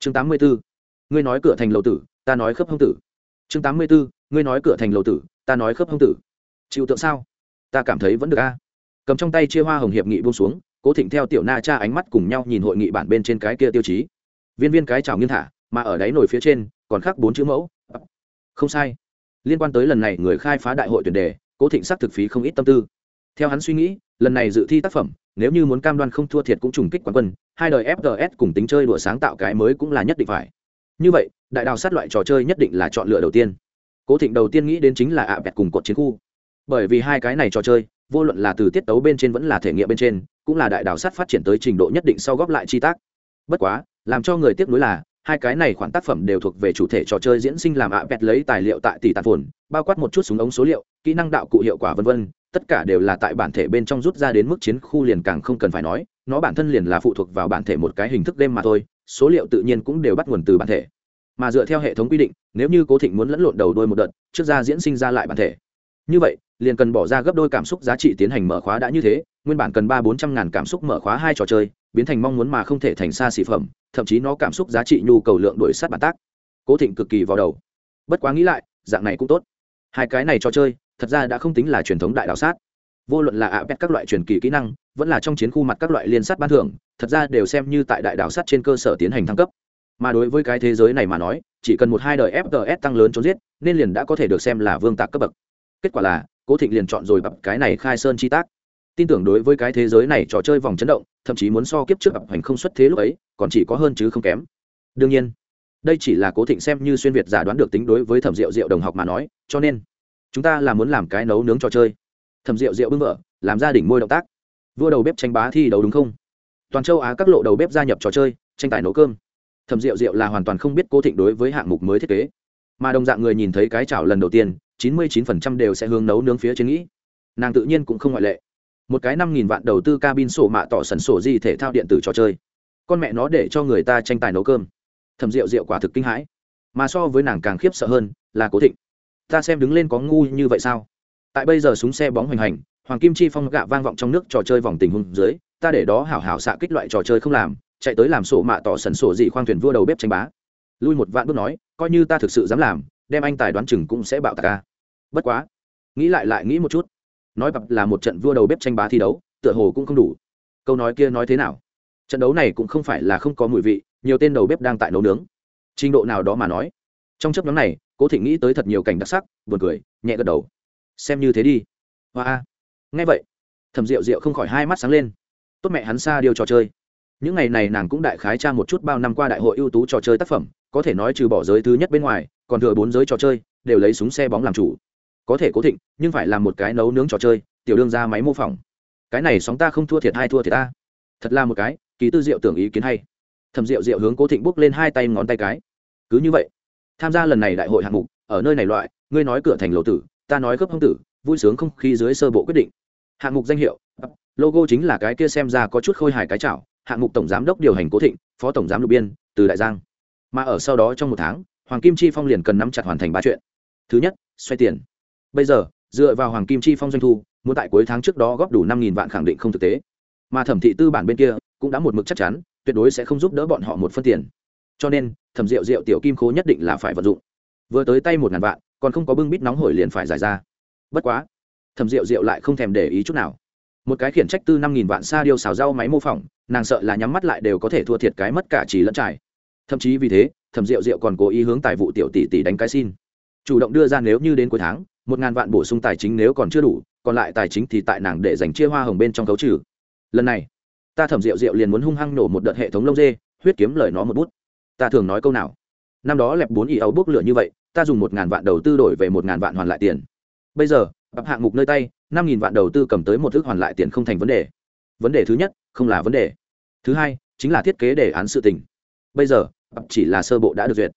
chương tám mươi bốn ngươi nói cửa thành lầu tử, ta nói khớp hông tử. Chương tám mươi bốn ngươi nói cửa thành lầu tử, ta nói khớp hông tử. Chịu tượng sao? Ta cảm thấy vẫn được a. Cầm trong tay chia hoa hồng hiệp nghị buông xuống, cố thịnh theo tiểu na cha ánh mắt cùng nhau nhìn hội nghị bản bên trên cái kia tiêu chí. Viên viên cái chảo nghiêng thả, mà ở đáy nổi phía trên, còn khác bốn chữ mẫu. Không sai. Liên quan tới lần này người khai phá đại hội tuyển đề, cố thịnh xác thực phí không ít tâm tư theo hắn suy nghĩ, lần này dự thi tác phẩm, nếu như muốn cam đoan không thua thiệt cũng trùng kích quán quân, hai đời fgs cùng tính chơi đùa sáng tạo cái mới cũng là nhất định phải. Như vậy, đại đào sát loại trò chơi nhất định là chọn lựa đầu tiên. Cố thịnh đầu tiên nghĩ đến chính là ạ bẹt cùng cột chiến khu. Bởi vì hai cái này trò chơi, vô luận là từ tiết tấu bên trên vẫn là thể nghiệm bên trên, cũng là đại đào sát phát triển tới trình độ nhất định sau góp lại chi tác. Bất quá, làm cho người tiếc nuối là, hai cái này khoản tác phẩm đều thuộc về chủ thể trò chơi diễn sinh làm ạ bẹt lấy tài liệu tại tỷ tàn phồn, bao quát một chút súng ống số liệu, kỹ năng đạo cụ hiệu quả v v tất cả đều là tại bản thể bên trong rút ra đến mức chiến khu liền càng không cần phải nói, nó bản thân liền là phụ thuộc vào bản thể một cái hình thức game mà thôi, số liệu tự nhiên cũng đều bắt nguồn từ bản thể. Mà dựa theo hệ thống quy định, nếu như cố thịnh muốn lẫn lộn đầu đôi một đợt, trước ra diễn sinh ra lại bản thể. Như vậy, liền cần bỏ ra gấp đôi cảm xúc giá trị tiến hành mở khóa đã như thế, nguyên bản cần ba bốn trăm ngàn cảm xúc mở khóa hai trò chơi, biến thành mong muốn mà không thể thành xa xỉ phẩm, thậm chí nó cảm xúc giá trị nhu cầu lượng đổi sát bản tác. Cố thịnh cực kỳ vào đầu. Bất quá nghĩ lại, dạng này cũng tốt. Hai cái này trò chơi thật ra đã không tính là truyền thống đại đạo sát. Vô luận là ạ bét các loại truyền kỳ kỹ năng, vẫn là trong chiến khu mặt các loại liên sát ban thưởng, thật ra đều xem như tại đại đạo sát trên cơ sở tiến hành thăng cấp. Mà đối với cái thế giới này mà nói, chỉ cần một hai đời fts tăng lớn trốn giết, nên liền đã có thể được xem là vương tạc cấp bậc. Kết quả là, cố thịnh liền chọn rồi bập cái này khai sơn chi tác. Tin tưởng đối với cái thế giới này trò chơi vòng chấn động, thậm chí muốn so kiếp trước bập hành không xuất thế lúc ấy, còn chỉ có hơn chứ không kém. Đương nhiên, đây chỉ là cố thịnh xem như xuyên việt giả đoán được tính đối với thẩm diệu diệu đồng học mà nói, cho nên chúng ta là muốn làm cái nấu nướng trò chơi. Thầm rượu rượu bưng vợ, làm gia đình môi động tác. Vua đầu bếp tranh bá thi đấu đúng không? Toàn châu á các lộ đầu bếp gia nhập trò chơi, tranh tài nấu cơm. Thầm rượu rượu là hoàn toàn không biết cố thịnh đối với hạng mục mới thiết kế. Mà đồng dạng người nhìn thấy cái chảo lần đầu tiên, chín mươi chín phần trăm đều sẽ hướng nấu nướng phía trên nghĩ. Nàng tự nhiên cũng không ngoại lệ. Một cái năm nghìn vạn đầu tư cabin sổ mạ tỏ sần sổ gì thể thao điện tử trò chơi. Con mẹ nó để cho người ta tranh tài nấu cơm. Thầm rượu rượu quả thực kinh hãi. Mà so với nàng càng khiếp sợ hơn là cố thịnh ta xem đứng lên có ngu như vậy sao? Tại bây giờ súng xe bóng hoành hành, hoàng kim chi phong gạ vang vọng trong nước trò chơi vòng tình hôn dưới, ta để đó hảo hảo xạ kích loại trò chơi không làm, chạy tới làm sổ mạ tỏ sần sổ gì khoang thuyền vua đầu bếp tranh bá. Lui một vạn bước nói, coi như ta thực sự dám làm, đem anh tài đoán chừng cũng sẽ bạo tạc ca bất quá, nghĩ lại lại nghĩ một chút. Nói bập là một trận vua đầu bếp tranh bá thi đấu, tựa hồ cũng không đủ. Câu nói kia nói thế nào? Trận đấu này cũng không phải là không có mùi vị, nhiều tên đầu bếp đang tại nấu nướng. Trình độ nào đó mà nói. Trong chấp nhóm này cố thị nghĩ tới thật nhiều cảnh đặc sắc, buồn cười, nhẹ gật đầu. Xem như thế đi. Hoa a. Nghe vậy thầm rượu rượu không khỏi hai mắt sáng lên. Tốt mẹ hắn xa điều trò chơi. Những ngày này nàng cũng đại khái tra một chút bao năm qua đại hội ưu tú trò chơi tác phẩm, có thể nói trừ bỏ giới thứ nhất bên ngoài, còn thừa bốn giới trò chơi, đều lấy súng xe bóng làm chủ. Có thể cố thịnh, nhưng phải làm một cái nấu nướng trò chơi, tiểu đương ra máy mô phỏng. Cái này sóng ta không thua thiệt hai thua thiệt ta. Thật là một cái ký tư diệu tưởng ý kiến hay. Thầm diệu diệu hướng cố thịnh bốc lên hai tay ngón tay cái. Cứ như vậy tham gia lần này đại hội hạng mục, ở nơi này loại, ngươi nói cửa thành lầu tử, ta nói gấp hông tử, vui sướng không khí dưới sơ bộ quyết định. Hạng mục danh hiệu, logo chính là cái kia xem ra có chút khôi hài cái chảo, hạng mục tổng giám đốc điều hành cố thịnh, phó tổng giám lục biên, từ đại giang. Mà ở sau đó trong một tháng, hoàng kim chi phong liền cần nắm chặt hoàn thành ba chuyện. Thứ nhất, xoay tiền. Bây giờ, dựa vào hoàng kim chi phong doanh thu, muốn tại cuối tháng trước đó góp đủ năm vạn khẳng định không thực tế. Mà thẩm thị tư bản bên kia cũng đã một mực chắc chắn, tuyệt đối sẽ không giúp đỡ bọn họ một phân tiền cho nên, thẩm rượu rượu tiểu kim khố nhất định là phải vận dụng. Vừa tới tay một ngàn vạn, còn không có bưng bít nóng hổi liền phải giải ra. Bất quá, thẩm rượu rượu lại không thèm để ý chút nào. Một cái khiển trách tư năm nghìn vạn xa điêu xào rau máy mô phỏng, nàng sợ là nhắm mắt lại đều có thể thua thiệt cái mất cả chỉ lẫn trải. Thậm chí vì thế, thẩm rượu rượu còn cố ý hướng tài vụ tiểu tỷ tỷ đánh cái xin. Chủ động đưa ra nếu như đến cuối tháng, một ngàn vạn bổ sung tài chính nếu còn chưa đủ, còn lại tài chính thì tại nàng để dành chia hoa hồng bên trong khấu trừ. Lần này, ta thẩm rượu rượu liền muốn hung hăng nổ một đợt hệ thống lông dê, huyết kiếm lời nó một bút ta thường nói câu nào? Năm đó lẹp bốn ý ấu bốc lửa như vậy, ta dùng một ngàn vạn đầu tư đổi về một ngàn vạn hoàn lại tiền. Bây giờ ập hạng mục nơi tay, năm nghìn vạn đầu tư cầm tới một thức hoàn lại tiền không thành vấn đề. Vấn đề thứ nhất, không là vấn đề. Thứ hai, chính là thiết kế đề án sự tình. Bây giờ ập chỉ là sơ bộ đã được duyệt.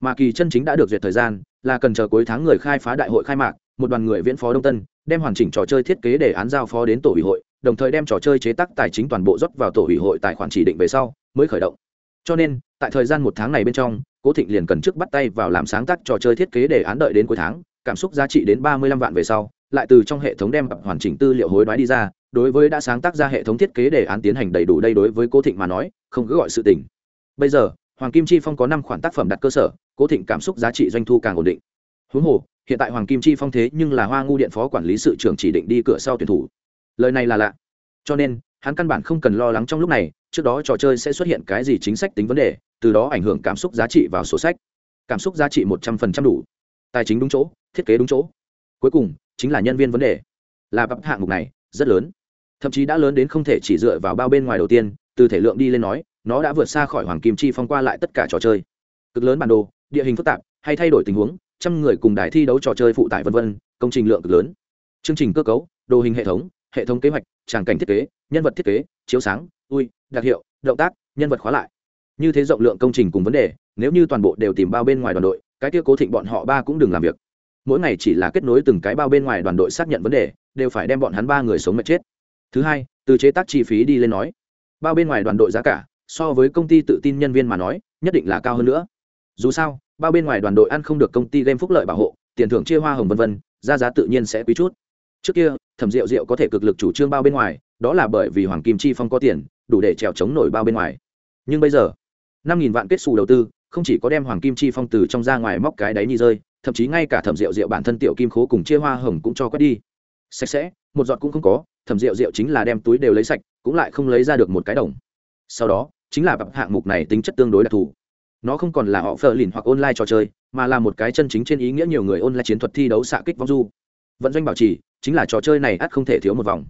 Mà kỳ chân chính đã được duyệt thời gian, là cần chờ cuối tháng người khai phá đại hội khai mạc, một đoàn người viễn phó đông tân, đem hoàn chỉnh trò chơi thiết kế đề án giao phó đến tổ ủy hội, đồng thời đem trò chơi chế tác tài chính toàn bộ rót vào tổ ủy hội tài khoản chỉ định về sau, mới khởi động. Cho nên tại thời gian một tháng này bên trong, cố thịnh liền cần trước bắt tay vào làm sáng tác trò chơi thiết kế đề án đợi đến cuối tháng, cảm xúc giá trị đến ba mươi lăm vạn về sau, lại từ trong hệ thống đem hoàn chỉnh tư liệu hối đoái đi ra, đối với đã sáng tác ra hệ thống thiết kế đề án tiến hành đầy đủ đây đối với cố thịnh mà nói, không cứ gọi sự tình. Bây giờ, hoàng kim chi phong có năm khoản tác phẩm đặt cơ sở, cố thịnh cảm xúc giá trị doanh thu càng ổn định. Huống hồ, hiện tại hoàng kim chi phong thế nhưng là hoa ngu điện phó quản lý sự trưởng chỉ định đi cửa sau tuyển thủ. Lời này là lạ. Cho nên, hắn căn bản không cần lo lắng trong lúc này trước đó trò chơi sẽ xuất hiện cái gì chính sách tính vấn đề, từ đó ảnh hưởng cảm xúc giá trị vào sổ sách. Cảm xúc giá trị một trăm phần trăm đủ. Tài chính đúng chỗ, thiết kế đúng chỗ. Cuối cùng, chính là nhân viên vấn đề. Là bắp hạng mục này, rất lớn. Thậm chí đã lớn đến không thể chỉ dựa vào bao bên ngoài đầu tiên, từ thể lượng đi lên nói, nó đã vượt xa khỏi hoàng kim chi phong qua lại tất cả trò chơi. Cực lớn bản đồ, địa hình phức tạp, hay thay đổi tình huống, trăm người cùng đài thi đấu trò chơi phụ tải vân vân, công trình lượng cực lớn. Chương trình cơ cấu, đồ hình hệ thống hệ thống kế hoạch, tràng cảnh thiết kế, nhân vật thiết kế, chiếu sáng, ui đặc hiệu, động tác, nhân vật khóa lại. Như thế rộng lượng công trình cùng vấn đề, nếu như toàn bộ đều tìm bao bên ngoài đoàn đội, cái kia cố thịnh bọn họ ba cũng đừng làm việc. Mỗi ngày chỉ là kết nối từng cái bao bên ngoài đoàn đội xác nhận vấn đề, đều phải đem bọn hắn ba người sống mệt chết. Thứ hai, từ chế tác chi phí đi lên nói. Bao bên ngoài đoàn đội giá cả, so với công ty tự tin nhân viên mà nói, nhất định là cao hơn nữa. Dù sao, bao bên ngoài đoàn đội ăn không được công ty game phúc lợi bảo hộ, tiền thưởng chia hoa hồng vân vân ra giá tự nhiên sẽ quý chút. Trước kia, thẩm rượu rượu có thể cực lực chủ trương bao bên ngoài, đó là bởi vì hoàng kim chi phong có tiền đủ để trèo chống nổi bao bên ngoài. Nhưng bây giờ, năm nghìn vạn kết xù đầu tư không chỉ có đem hoàng kim chi phong từ trong ra ngoài móc cái đáy nhi rơi, thậm chí ngay cả thẩm rượu rượu bản thân tiểu kim khố cùng chia hoa hồng cũng cho quét đi. Sạch sẽ, một giọt cũng không có, thẩm rượu rượu chính là đem túi đều lấy sạch, cũng lại không lấy ra được một cái đồng. Sau đó, chính là bậc hạng mục này tính chất tương đối đặc thù. Nó không còn là họ phờ lìn hoặc online trò chơi, mà là một cái chân chính trên ý nghĩa nhiều người online chiến thuật thi đấu xạ kích vong du. Vận doanh bảo trì, chính là trò chơi này ắt không thể thiếu một vòng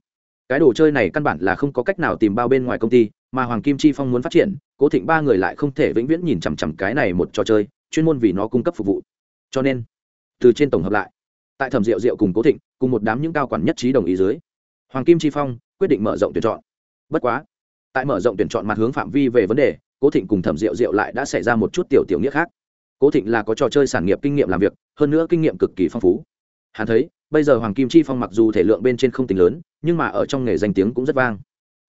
cái đồ chơi này căn bản là không có cách nào tìm bao bên ngoài công ty, mà hoàng kim chi phong muốn phát triển, cố thịnh ba người lại không thể vĩnh viễn nhìn chằm chằm cái này một trò chơi, chuyên môn vì nó cung cấp phục vụ. Cho nên, từ trên tổng hợp lại, tại thẩm diệu diệu cùng cố thịnh, cùng một đám những cao quản nhất trí đồng ý dưới, hoàng kim chi phong quyết định mở rộng tuyển chọn. Bất quá, tại mở rộng tuyển chọn mặt hướng phạm vi về vấn đề, cố thịnh cùng thẩm diệu diệu lại đã xảy ra một chút tiểu tiểu nghĩa khác. Cố thịnh là có trò chơi sản nghiệp kinh nghiệm làm việc, hơn nữa kinh nghiệm cực kỳ phong phú. Hắn thấy bây giờ hoàng kim chi phong mặc dù thể lượng bên trên không tính lớn, nhưng mà ở trong nghề danh tiếng cũng rất vang.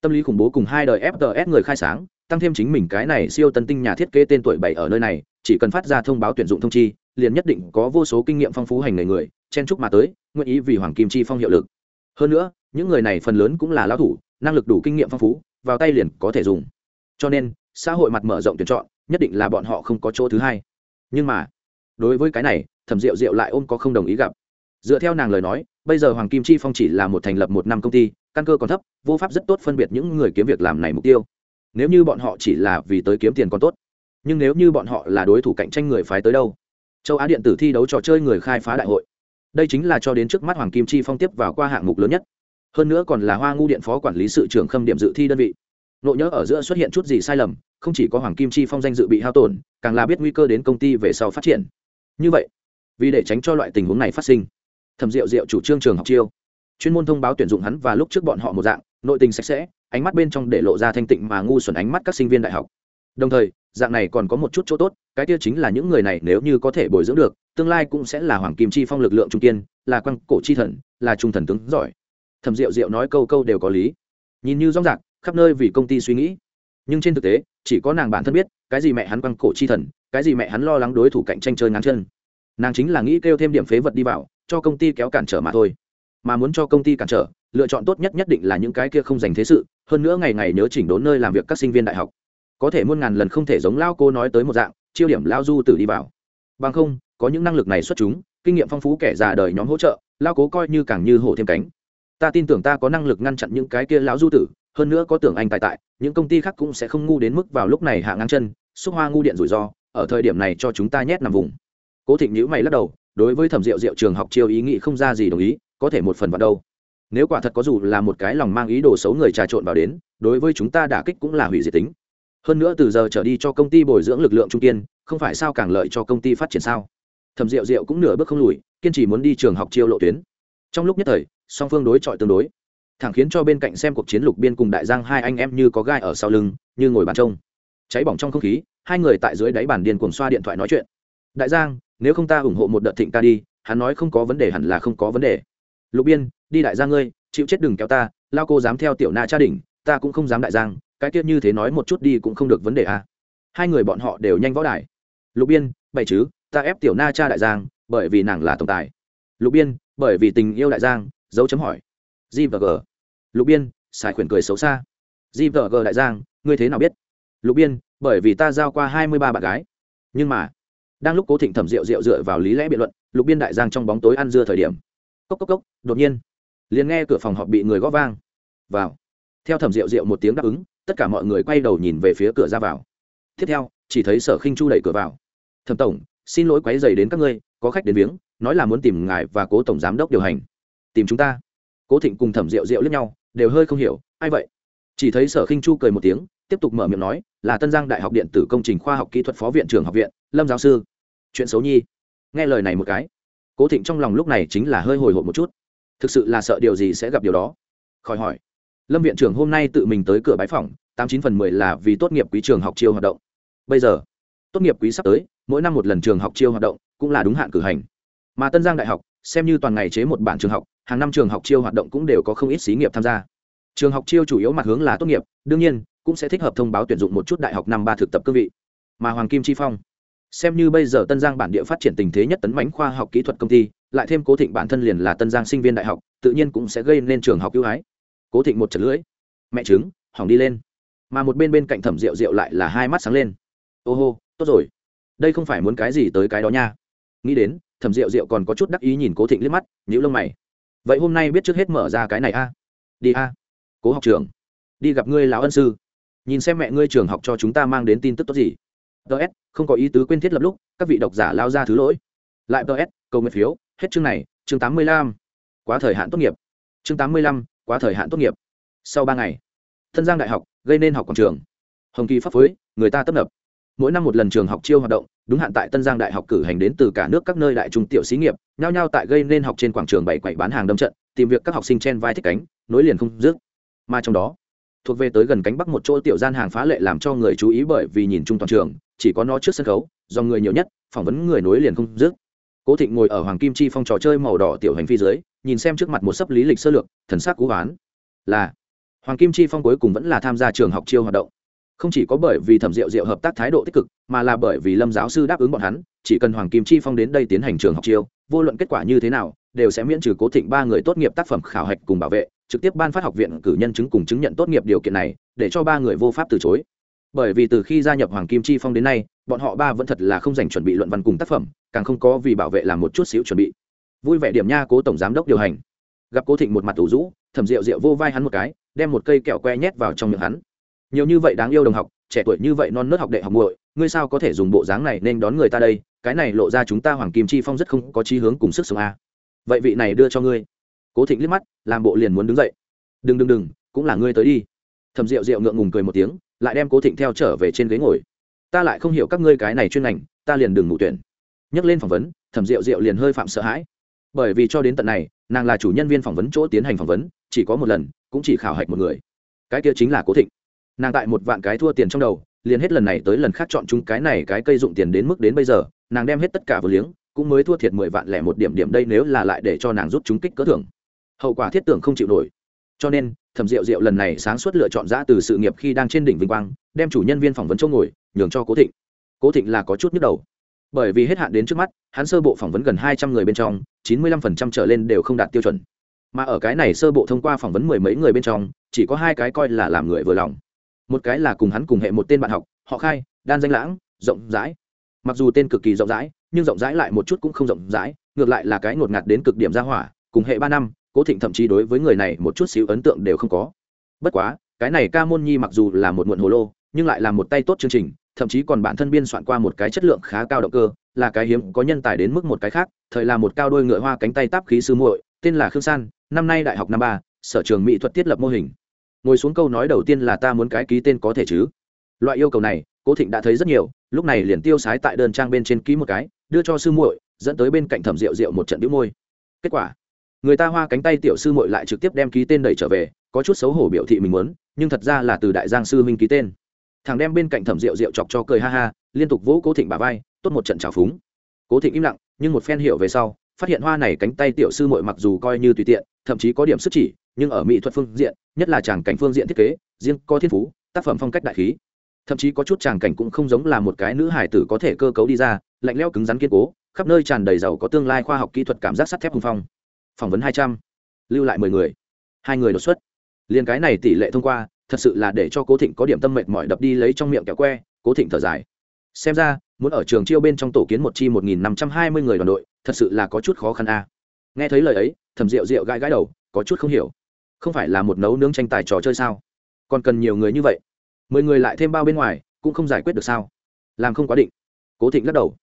Tâm lý khủng bố cùng hai đời fts người khai sáng, tăng thêm chính mình cái này siêu tân tinh nhà thiết kế tên tuổi bảy ở nơi này, chỉ cần phát ra thông báo tuyển dụng thông chi, liền nhất định có vô số kinh nghiệm phong phú hành nghề người, chen chúc mà tới, nguyện ý vì hoàng kim chi phong hiệu lực. Hơn nữa, những người này phần lớn cũng là lao thủ, năng lực đủ kinh nghiệm phong phú, vào tay liền có thể dùng. Cho nên, xã hội mặt mở rộng tuyển chọn, nhất định là bọn họ không có chỗ thứ hai. Nhưng mà, đối với cái này, thẩm diệu diệu lại ôm có không đồng ý gặp dựa theo nàng lời nói, bây giờ hoàng kim chi phong chỉ là một thành lập một năm công ty, căn cơ còn thấp, vô pháp rất tốt phân biệt những người kiếm việc làm này mục tiêu. Nếu như bọn họ chỉ là vì tới kiếm tiền còn tốt, nhưng nếu như bọn họ là đối thủ cạnh tranh người phái tới đâu? Châu á điện tử thi đấu trò chơi người khai phá đại hội. Đây chính là cho đến trước mắt hoàng kim chi phong tiếp vào qua hạng mục lớn nhất. Hơn nữa còn là hoa ngu điện phó quản lý sự trưởng khâm điểm dự thi đơn vị. Nộ nhớ ở giữa xuất hiện chút gì sai lầm, không chỉ có hoàng kim chi phong danh dự bị hao tổn, càng là biết nguy cơ đến công ty về sau phát triển. Như vậy, vì để tránh cho loại tình huống này phát sinh thẩm diệu diệu chủ trương trường học chiêu. Chuyên môn thông báo tuyển dụng hắn và lúc trước bọn họ một dạng, nội tình sạch sẽ, ánh mắt bên trong để lộ ra thanh tịnh mà ngu xuẩn ánh mắt các sinh viên đại học. Đồng thời, dạng này còn có một chút chỗ tốt, cái tiêu chính là những người này nếu như có thể bồi dưỡng được, tương lai cũng sẽ là hoàng kim chi phong lực lượng trung kiên, là quăng cổ chi thần, là trung thần tướng giỏi. Thẩm diệu diệu nói câu câu đều có lý. Nhìn như rong rạc khắp nơi vì công ty suy nghĩ. Nhưng trên thực tế, chỉ có nàng bản thân biết, cái gì mẹ hắn quăng cổ chi thần, cái gì mẹ hắn lo lắng đối thủ cạnh tranh chơi ngắn chân. Nàng chính là nghĩ kêu thêm điểm phế vật đi vào cho công ty kéo cản trở mà thôi. Mà muốn cho công ty cản trở, lựa chọn tốt nhất nhất định là những cái kia không dành thế sự, hơn nữa ngày ngày nhớ chỉnh đốn nơi làm việc các sinh viên đại học. Có thể muôn ngàn lần không thể giống lao cô nói tới một dạng, chiêu điểm lao du tử đi vào. Bằng không, có những năng lực này xuất chúng, kinh nghiệm phong phú kẻ già đời nhóm hỗ trợ, lao cố coi như càng như hổ thêm cánh. Ta tin tưởng ta có năng lực ngăn chặn những cái kia lão du tử, hơn nữa có tưởng anh tài tại, những công ty khác cũng sẽ không ngu đến mức vào lúc này hạ ngang chân, xúc hoa ngu điện rủi ro, ở thời điểm này cho chúng ta nhét nằm vùng. Cố thịnh nhữ mày lắc đầu đối với thẩm diệu diệu trường học chiêu ý nghĩ không ra gì đồng ý, có thể một phần vào đâu. Nếu quả thật có dù là một cái lòng mang ý đồ xấu người trà trộn vào đến, đối với chúng ta đả kích cũng là hủy diệt tính. Hơn nữa từ giờ trở đi cho công ty bồi dưỡng lực lượng trung kiên, không phải sao càng lợi cho công ty phát triển sao? Thẩm diệu diệu cũng nửa bước không lùi, kiên trì muốn đi trường học chiêu lộ tuyến. Trong lúc nhất thời, song phương đối chọi tương đối. Thẳng khiến cho bên cạnh xem cuộc chiến lục biên cùng đại giang hai anh em như có gai ở sau lưng, như ngồi bàn trông. Cháy bỏng trong không khí, hai người tại dưới đáy bàn điên cuồng xoa điện thoại nói chuyện. Đại giang nếu không ta ủng hộ một đợt thịnh ta đi, hắn nói không có vấn đề hẳn là không có vấn đề. Lục biên, đi đại giang ngươi, chịu chết đừng kéo ta, lao cô dám theo tiểu na cha đỉnh, ta cũng không dám đại giang, cái tiết như thế nói một chút đi cũng không được vấn đề à. hai người bọn họ đều nhanh võ đài. Lục biên, bậy chứ, ta ép tiểu na cha đại giang, bởi vì nàng là tổng tài. Lục biên, bởi vì tình yêu đại giang, dấu chấm hỏi. G và g lục biên, xài khuyển cười xấu xa. G và g đại giang, ngươi thế nào biết? Lục biên, bởi vì ta giao qua hai mươi ba bạn gái. Nhưng mà đang lúc cố thịnh thẩm rượu rượu dựa vào lý lẽ biện luận, lục biên đại giang trong bóng tối ăn dưa thời điểm. Cốc cốc cốc, đột nhiên, liền nghe cửa phòng họp bị người gõ vang. Vào. Theo thẩm rượu rượu một tiếng đáp ứng, tất cả mọi người quay đầu nhìn về phía cửa ra vào. Tiếp theo, chỉ thấy sở khinh chu đẩy cửa vào. Thẩm tổng, xin lỗi quấy dày đến các ngươi, có khách đến viếng, nói là muốn tìm ngài và cố tổng giám đốc điều hành. Tìm chúng ta. Cố thịnh cùng thẩm rượu rượu lẫn nhau, đều hơi không hiểu, ai vậy? Chỉ thấy sở khinh chu cười một tiếng, tiếp tục mở miệng nói, là tân giang đại học điện tử công trình khoa học kỹ thuật phó viện trưởng học viện, lâm giáo sư chuyện xấu nhi. Nghe lời này một cái, cố thịnh trong lòng lúc này chính là hơi hồi hộp một chút. Thực sự là sợ điều gì sẽ gặp điều đó. Khỏi hỏi, lâm viện trưởng hôm nay tự mình tới cửa bái phòng tám chín phần mười là vì tốt nghiệp quý trường học chiêu hoạt động. Bây giờ, tốt nghiệp quý sắp tới, mỗi năm một lần trường học chiêu hoạt động cũng là đúng hạn cử hành. Mà tân giang đại học, xem như toàn ngày chế một bản trường học, hàng năm trường học chiêu hoạt động cũng đều có không ít xí nghiệp tham gia. Trường học chiêu chủ yếu mặt hướng là tốt nghiệp, đương nhiên, cũng sẽ thích hợp thông báo tuyển dụng một chút đại học năm ba thực tập cương vị. Mà hoàng kim chi phong xem như bây giờ tân giang bản địa phát triển tình thế nhất tấn bánh khoa học kỹ thuật công ty, lại thêm cố thịnh bản thân liền là tân giang sinh viên đại học, tự nhiên cũng sẽ gây nên trường học ưu ái. Cố thịnh một chật lưỡi. Mẹ trứng, hỏng đi lên. Mà một bên bên cạnh thẩm rượu rượu lại là hai mắt sáng lên. Ô hô, tốt rồi. Đây không phải muốn cái gì tới cái đó nha. Nghĩ đến, thẩm rượu rượu còn có chút đắc ý nhìn cố thịnh liếc mắt nhữ lông mày. Vậy hôm nay biết trước hết mở ra cái này a? Đi a. Cố học trưởng. Đi gặp ngươi lão ân sư. Nhìn xem mẹ ngươi trường học cho chúng ta mang đến tin tức tốt gì ts không có ý tứ quên thiết lập lúc, các vị độc giả lao ra thứ lỗi. Lại ts cầu nguyện phiếu, hết chương này, chương tám mươi lăm. Quá thời hạn tốt nghiệp. Chương tám mươi lăm, quá thời hạn tốt nghiệp. Sau ba ngày thân giang đại học gây nên học quảng trường. Hồng kỳ pháp phối, người ta tấp nập. Mỗi năm một lần trường học chiêu hoạt động, đúng hạn tại tân giang đại học cử hành đến từ cả nước các nơi đại trung tiểu xí nghiệp, nhao nhao tại gây nên học trên quảng trường bảy quậy bán hàng đâm trận, tìm việc các học sinh chen vai thích cánh, nối liền không dứt. Mà trong đó, thuộc về tới gần cánh bắc một chỗ tiểu gian hàng phá lệ làm cho người chú ý bởi vì nhìn chung toàn trường chỉ có nó trước sân khấu do người nhiều nhất, phỏng vấn người nối liền không dứt. Cố thịnh ngồi ở hoàng kim chi phong trò chơi màu đỏ tiểu hành phi dưới, nhìn xem trước mặt một sấp lý lịch sơ lược, thần sắc cú hoán. Là, hoàng kim chi phong cuối cùng vẫn là tham gia trường học chiêu hoạt động. Không chỉ có bởi vì thẩm diệu diệu hợp tác thái độ tích cực, mà là bởi vì lâm giáo sư đáp ứng bọn hắn, chỉ cần hoàng kim chi phong đến đây tiến hành trường học chiêu, vô luận kết quả như thế nào, đều sẽ miễn trừ cố thịnh ba người tốt nghiệp tác phẩm khảo hạch cùng bảo vệ, trực tiếp ban phát học viện cử nhân chứng cùng chứng nhận tốt nghiệp điều kiện này, để cho ba người vô pháp từ chối bởi vì từ khi gia nhập hoàng kim chi phong đến nay, bọn họ ba vẫn thật là không dành chuẩn bị luận văn cùng tác phẩm, càng không có vì bảo vệ làm một chút xíu chuẩn bị. Vui vẻ điểm nha, cố tổng giám đốc điều hành. Gặp cố thịnh một mặt tủ rũ, thẩm rượu rượu vô vai hắn một cái, đem một cây kẹo que nhét vào trong miệng hắn. Nhiều như vậy đáng yêu đồng học, trẻ tuổi như vậy non nớt học đệ học muội, ngươi sao có thể dùng bộ dáng này nên đón người ta đây? Cái này lộ ra chúng ta hoàng kim chi phong rất không có chí hướng cùng sức sống a. Vậy vị này đưa cho ngươi. Cố thịnh liếc mắt, làm bộ liền muốn đứng dậy. Đừng đừng đừng, cũng là ngươi tới đi. Thẩm rượu rượu ngượng ngùng cười một tiếng lại đem cố thịnh theo trở về trên ghế ngồi. Ta lại không hiểu các ngươi cái này chuyên ngành, ta liền đừng ngủ tuyển. Nhắc lên phỏng vấn, thẩm rượu rượu liền hơi phạm sợ hãi. Bởi vì cho đến tận này, nàng là chủ nhân viên phỏng vấn chỗ tiến hành phỏng vấn, chỉ có một lần, cũng chỉ khảo hạch một người. Cái kia chính là cố thịnh. Nàng tại một vạn cái thua tiền trong đầu, liền hết lần này tới lần khác chọn chúng cái này cái cây dụng tiền đến mức đến bây giờ, nàng đem hết tất cả vừa liếng, cũng mới thua thiệt mười vạn lẻ một điểm điểm đây nếu là lại để cho nàng rút chúng kích cỡ thưởng. Hậu quả thiết tưởng không chịu nổi. Cho nên thẩm rượu rượu lần này sáng suốt lựa chọn ra từ sự nghiệp khi đang trên đỉnh vinh quang, đem chủ nhân viên phỏng vấn chỗ ngồi, nhường cho cố thịnh. Cố thịnh là có chút nhức đầu. Bởi vì hết hạn đến trước mắt, hắn sơ bộ phỏng vấn gần hai trăm người bên trong, chín mươi lăm phần trăm trở lên đều không đạt tiêu chuẩn. Mà ở cái này sơ bộ thông qua phỏng vấn mười mấy người bên trong, chỉ có hai cái coi là làm người vừa lòng. Một cái là cùng hắn cùng hệ một tên bạn học, họ khai, đan danh lãng, rộng rãi. Mặc dù tên cực kỳ rộng rãi, nhưng rộng rãi lại một chút cũng không rộng rãi, ngược lại là cái ngột ngạt đến cực điểm ra hỏa, cùng hệ ba năm cố thịnh thậm chí đối với người này một chút xíu ấn tượng đều không có. Bất quá, cái này ca môn nhi mặc dù là một muộn hồ lô, nhưng lại là một tay tốt chương trình, thậm chí còn bản thân biên soạn qua một cái chất lượng khá cao động cơ, là cái hiếm có nhân tài đến mức một cái khác, thời là một cao đôi ngựa hoa cánh tay táp khí sư muội, tên là khương san, năm nay đại học năm ba, sở trường mỹ thuật thiết lập mô hình. Ngồi xuống câu nói đầu tiên là ta muốn cái ký tên có thể chứ? Loại yêu cầu này, cố thịnh đã thấy rất nhiều, lúc này liền tiêu sái tại đơn trang bên trên ký một cái, đưa cho sư muội, dẫn tới bên cạnh thẩm rượu rượu một trận đĩu môi. Kết quả người ta hoa cánh tay tiểu sư muội lại trực tiếp đem ký tên đẩy trở về, có chút xấu hổ biểu thị mình muốn, nhưng thật ra là từ đại giang sư minh ký tên. Thằng đem bên cạnh thẩm rượu rượu chọc cho cười ha ha, liên tục vỗ cố thịnh bà vai, tốt một trận trào phúng. Cố thịnh im lặng, nhưng một phen hiểu về sau, phát hiện hoa này cánh tay tiểu sư muội mặc dù coi như tùy tiện, thậm chí có điểm sức chỉ, nhưng ở mỹ thuật phương diện, nhất là tràng cảnh phương diện thiết kế, riêng có thiên phú, tác phẩm phong cách đại khí. Thậm chí có chút tràng cảnh cũng không giống là một cái nữ hải tử có thể cơ cấu đi ra, lạnh leo cứng rắn kiên cố, khắp nơi tràn đầy giàu có tương lai khoa học kỹ thuật cảm giác sắt thép hùng phong phỏng vấn hai trăm, lưu lại mười người. Hai người đột xuất. Liền cái này tỷ lệ thông qua, thật sự là để cho cố thịnh có điểm tâm mệt mỏi đập đi lấy trong miệng kẹo que, cố thịnh thở dài. Xem ra, muốn ở trường chiêu bên trong tổ kiến một chi một nghìn năm trăm hai mươi người đoàn đội, thật sự là có chút khó khăn a. Nghe thấy lời ấy, thẩm rượu rượu gãi gãi đầu, có chút không hiểu. Không phải là một nấu nướng tranh tài trò chơi sao? Còn cần nhiều người như vậy? Mười người lại thêm bao bên ngoài, cũng không giải quyết được sao? Làm không quá định. Cố thịnh lắc đầu.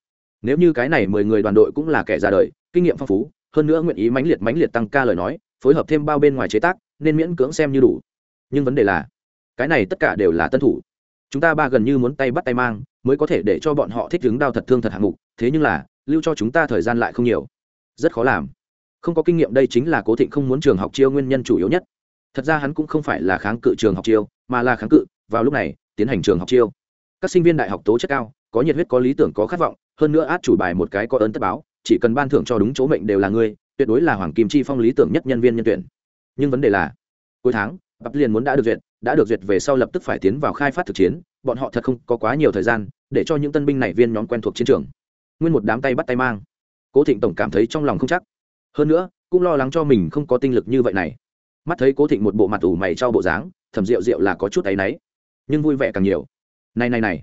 Nếu như cái này mười người đoàn đội cũng là kẻ ra đời, kinh nghiệm phong phú hơn nữa nguyện ý mãnh liệt mãnh liệt tăng ca lời nói, phối hợp thêm bao bên ngoài chế tác, nên miễn cưỡng xem như đủ. Nhưng vấn đề là, cái này tất cả đều là tân thủ. Chúng ta ba gần như muốn tay bắt tay mang, mới có thể để cho bọn họ thích đứng đau thật thương thật hạng mục, thế nhưng là, lưu cho chúng ta thời gian lại không nhiều. Rất khó làm. Không có kinh nghiệm đây chính là cố thịnh không muốn trường học chiêu nguyên nhân chủ yếu nhất. Thật ra hắn cũng không phải là kháng cự trường học chiêu, mà là kháng cự, vào lúc này, tiến hành trường học chiêu. Các sinh viên đại học tố chất cao, có nhiệt huyết, có lý tưởng, có khát vọng, hơn nữa át chủ bài một cái có ơn tất báo chỉ cần ban thưởng cho đúng chỗ mệnh đều là ngươi, tuyệt đối là hoàng kim chi phong lý tưởng nhất nhân viên nhân tuyển. Nhưng vấn đề là, cuối tháng bắp liền muốn đã được duyệt, đã được duyệt về sau lập tức phải tiến vào khai phát thực chiến, bọn họ thật không có quá nhiều thời gian để cho những tân binh này viên nhóm quen thuộc chiến trường. Nguyên một đám tay bắt tay mang. Cố thịnh tổng cảm thấy trong lòng không chắc. Hơn nữa, cũng lo lắng cho mình không có tinh lực như vậy này. Mắt thấy cố thịnh một bộ mặt ủ mày trao bộ dáng, thầm rượu rượu là có chút áy náy. Nhưng vui vẻ càng nhiều. Này này này.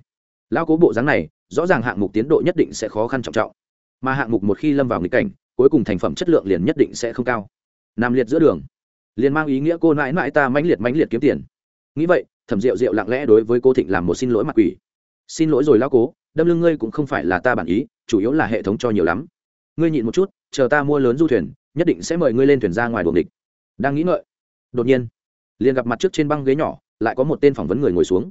Lao cố bộ dáng này, rõ ràng hạng mục tiến độ nhất định sẽ khó khăn trọng trọng mà hạng mục một khi lâm vào nghịch cảnh, cuối cùng thành phẩm chất lượng liền nhất định sẽ không cao. Nằm liệt giữa đường, liền mang ý nghĩa cô mãi mãi ta mãnh liệt mãnh liệt kiếm tiền. Nghĩ vậy, thẩm rượu rượu lặng lẽ đối với cô thịnh làm một xin lỗi mặt quỷ. Xin lỗi rồi lao cố, đâm lưng ngươi cũng không phải là ta bản ý, chủ yếu là hệ thống cho nhiều lắm. Ngươi nhịn một chút, chờ ta mua lớn du thuyền, nhất định sẽ mời ngươi lên thuyền ra ngoài buồng địch đang nghĩ ngợi, đột nhiên, liền gặp mặt trước trên băng ghế nhỏ, lại có một tên phỏng vấn người ngồi xuống.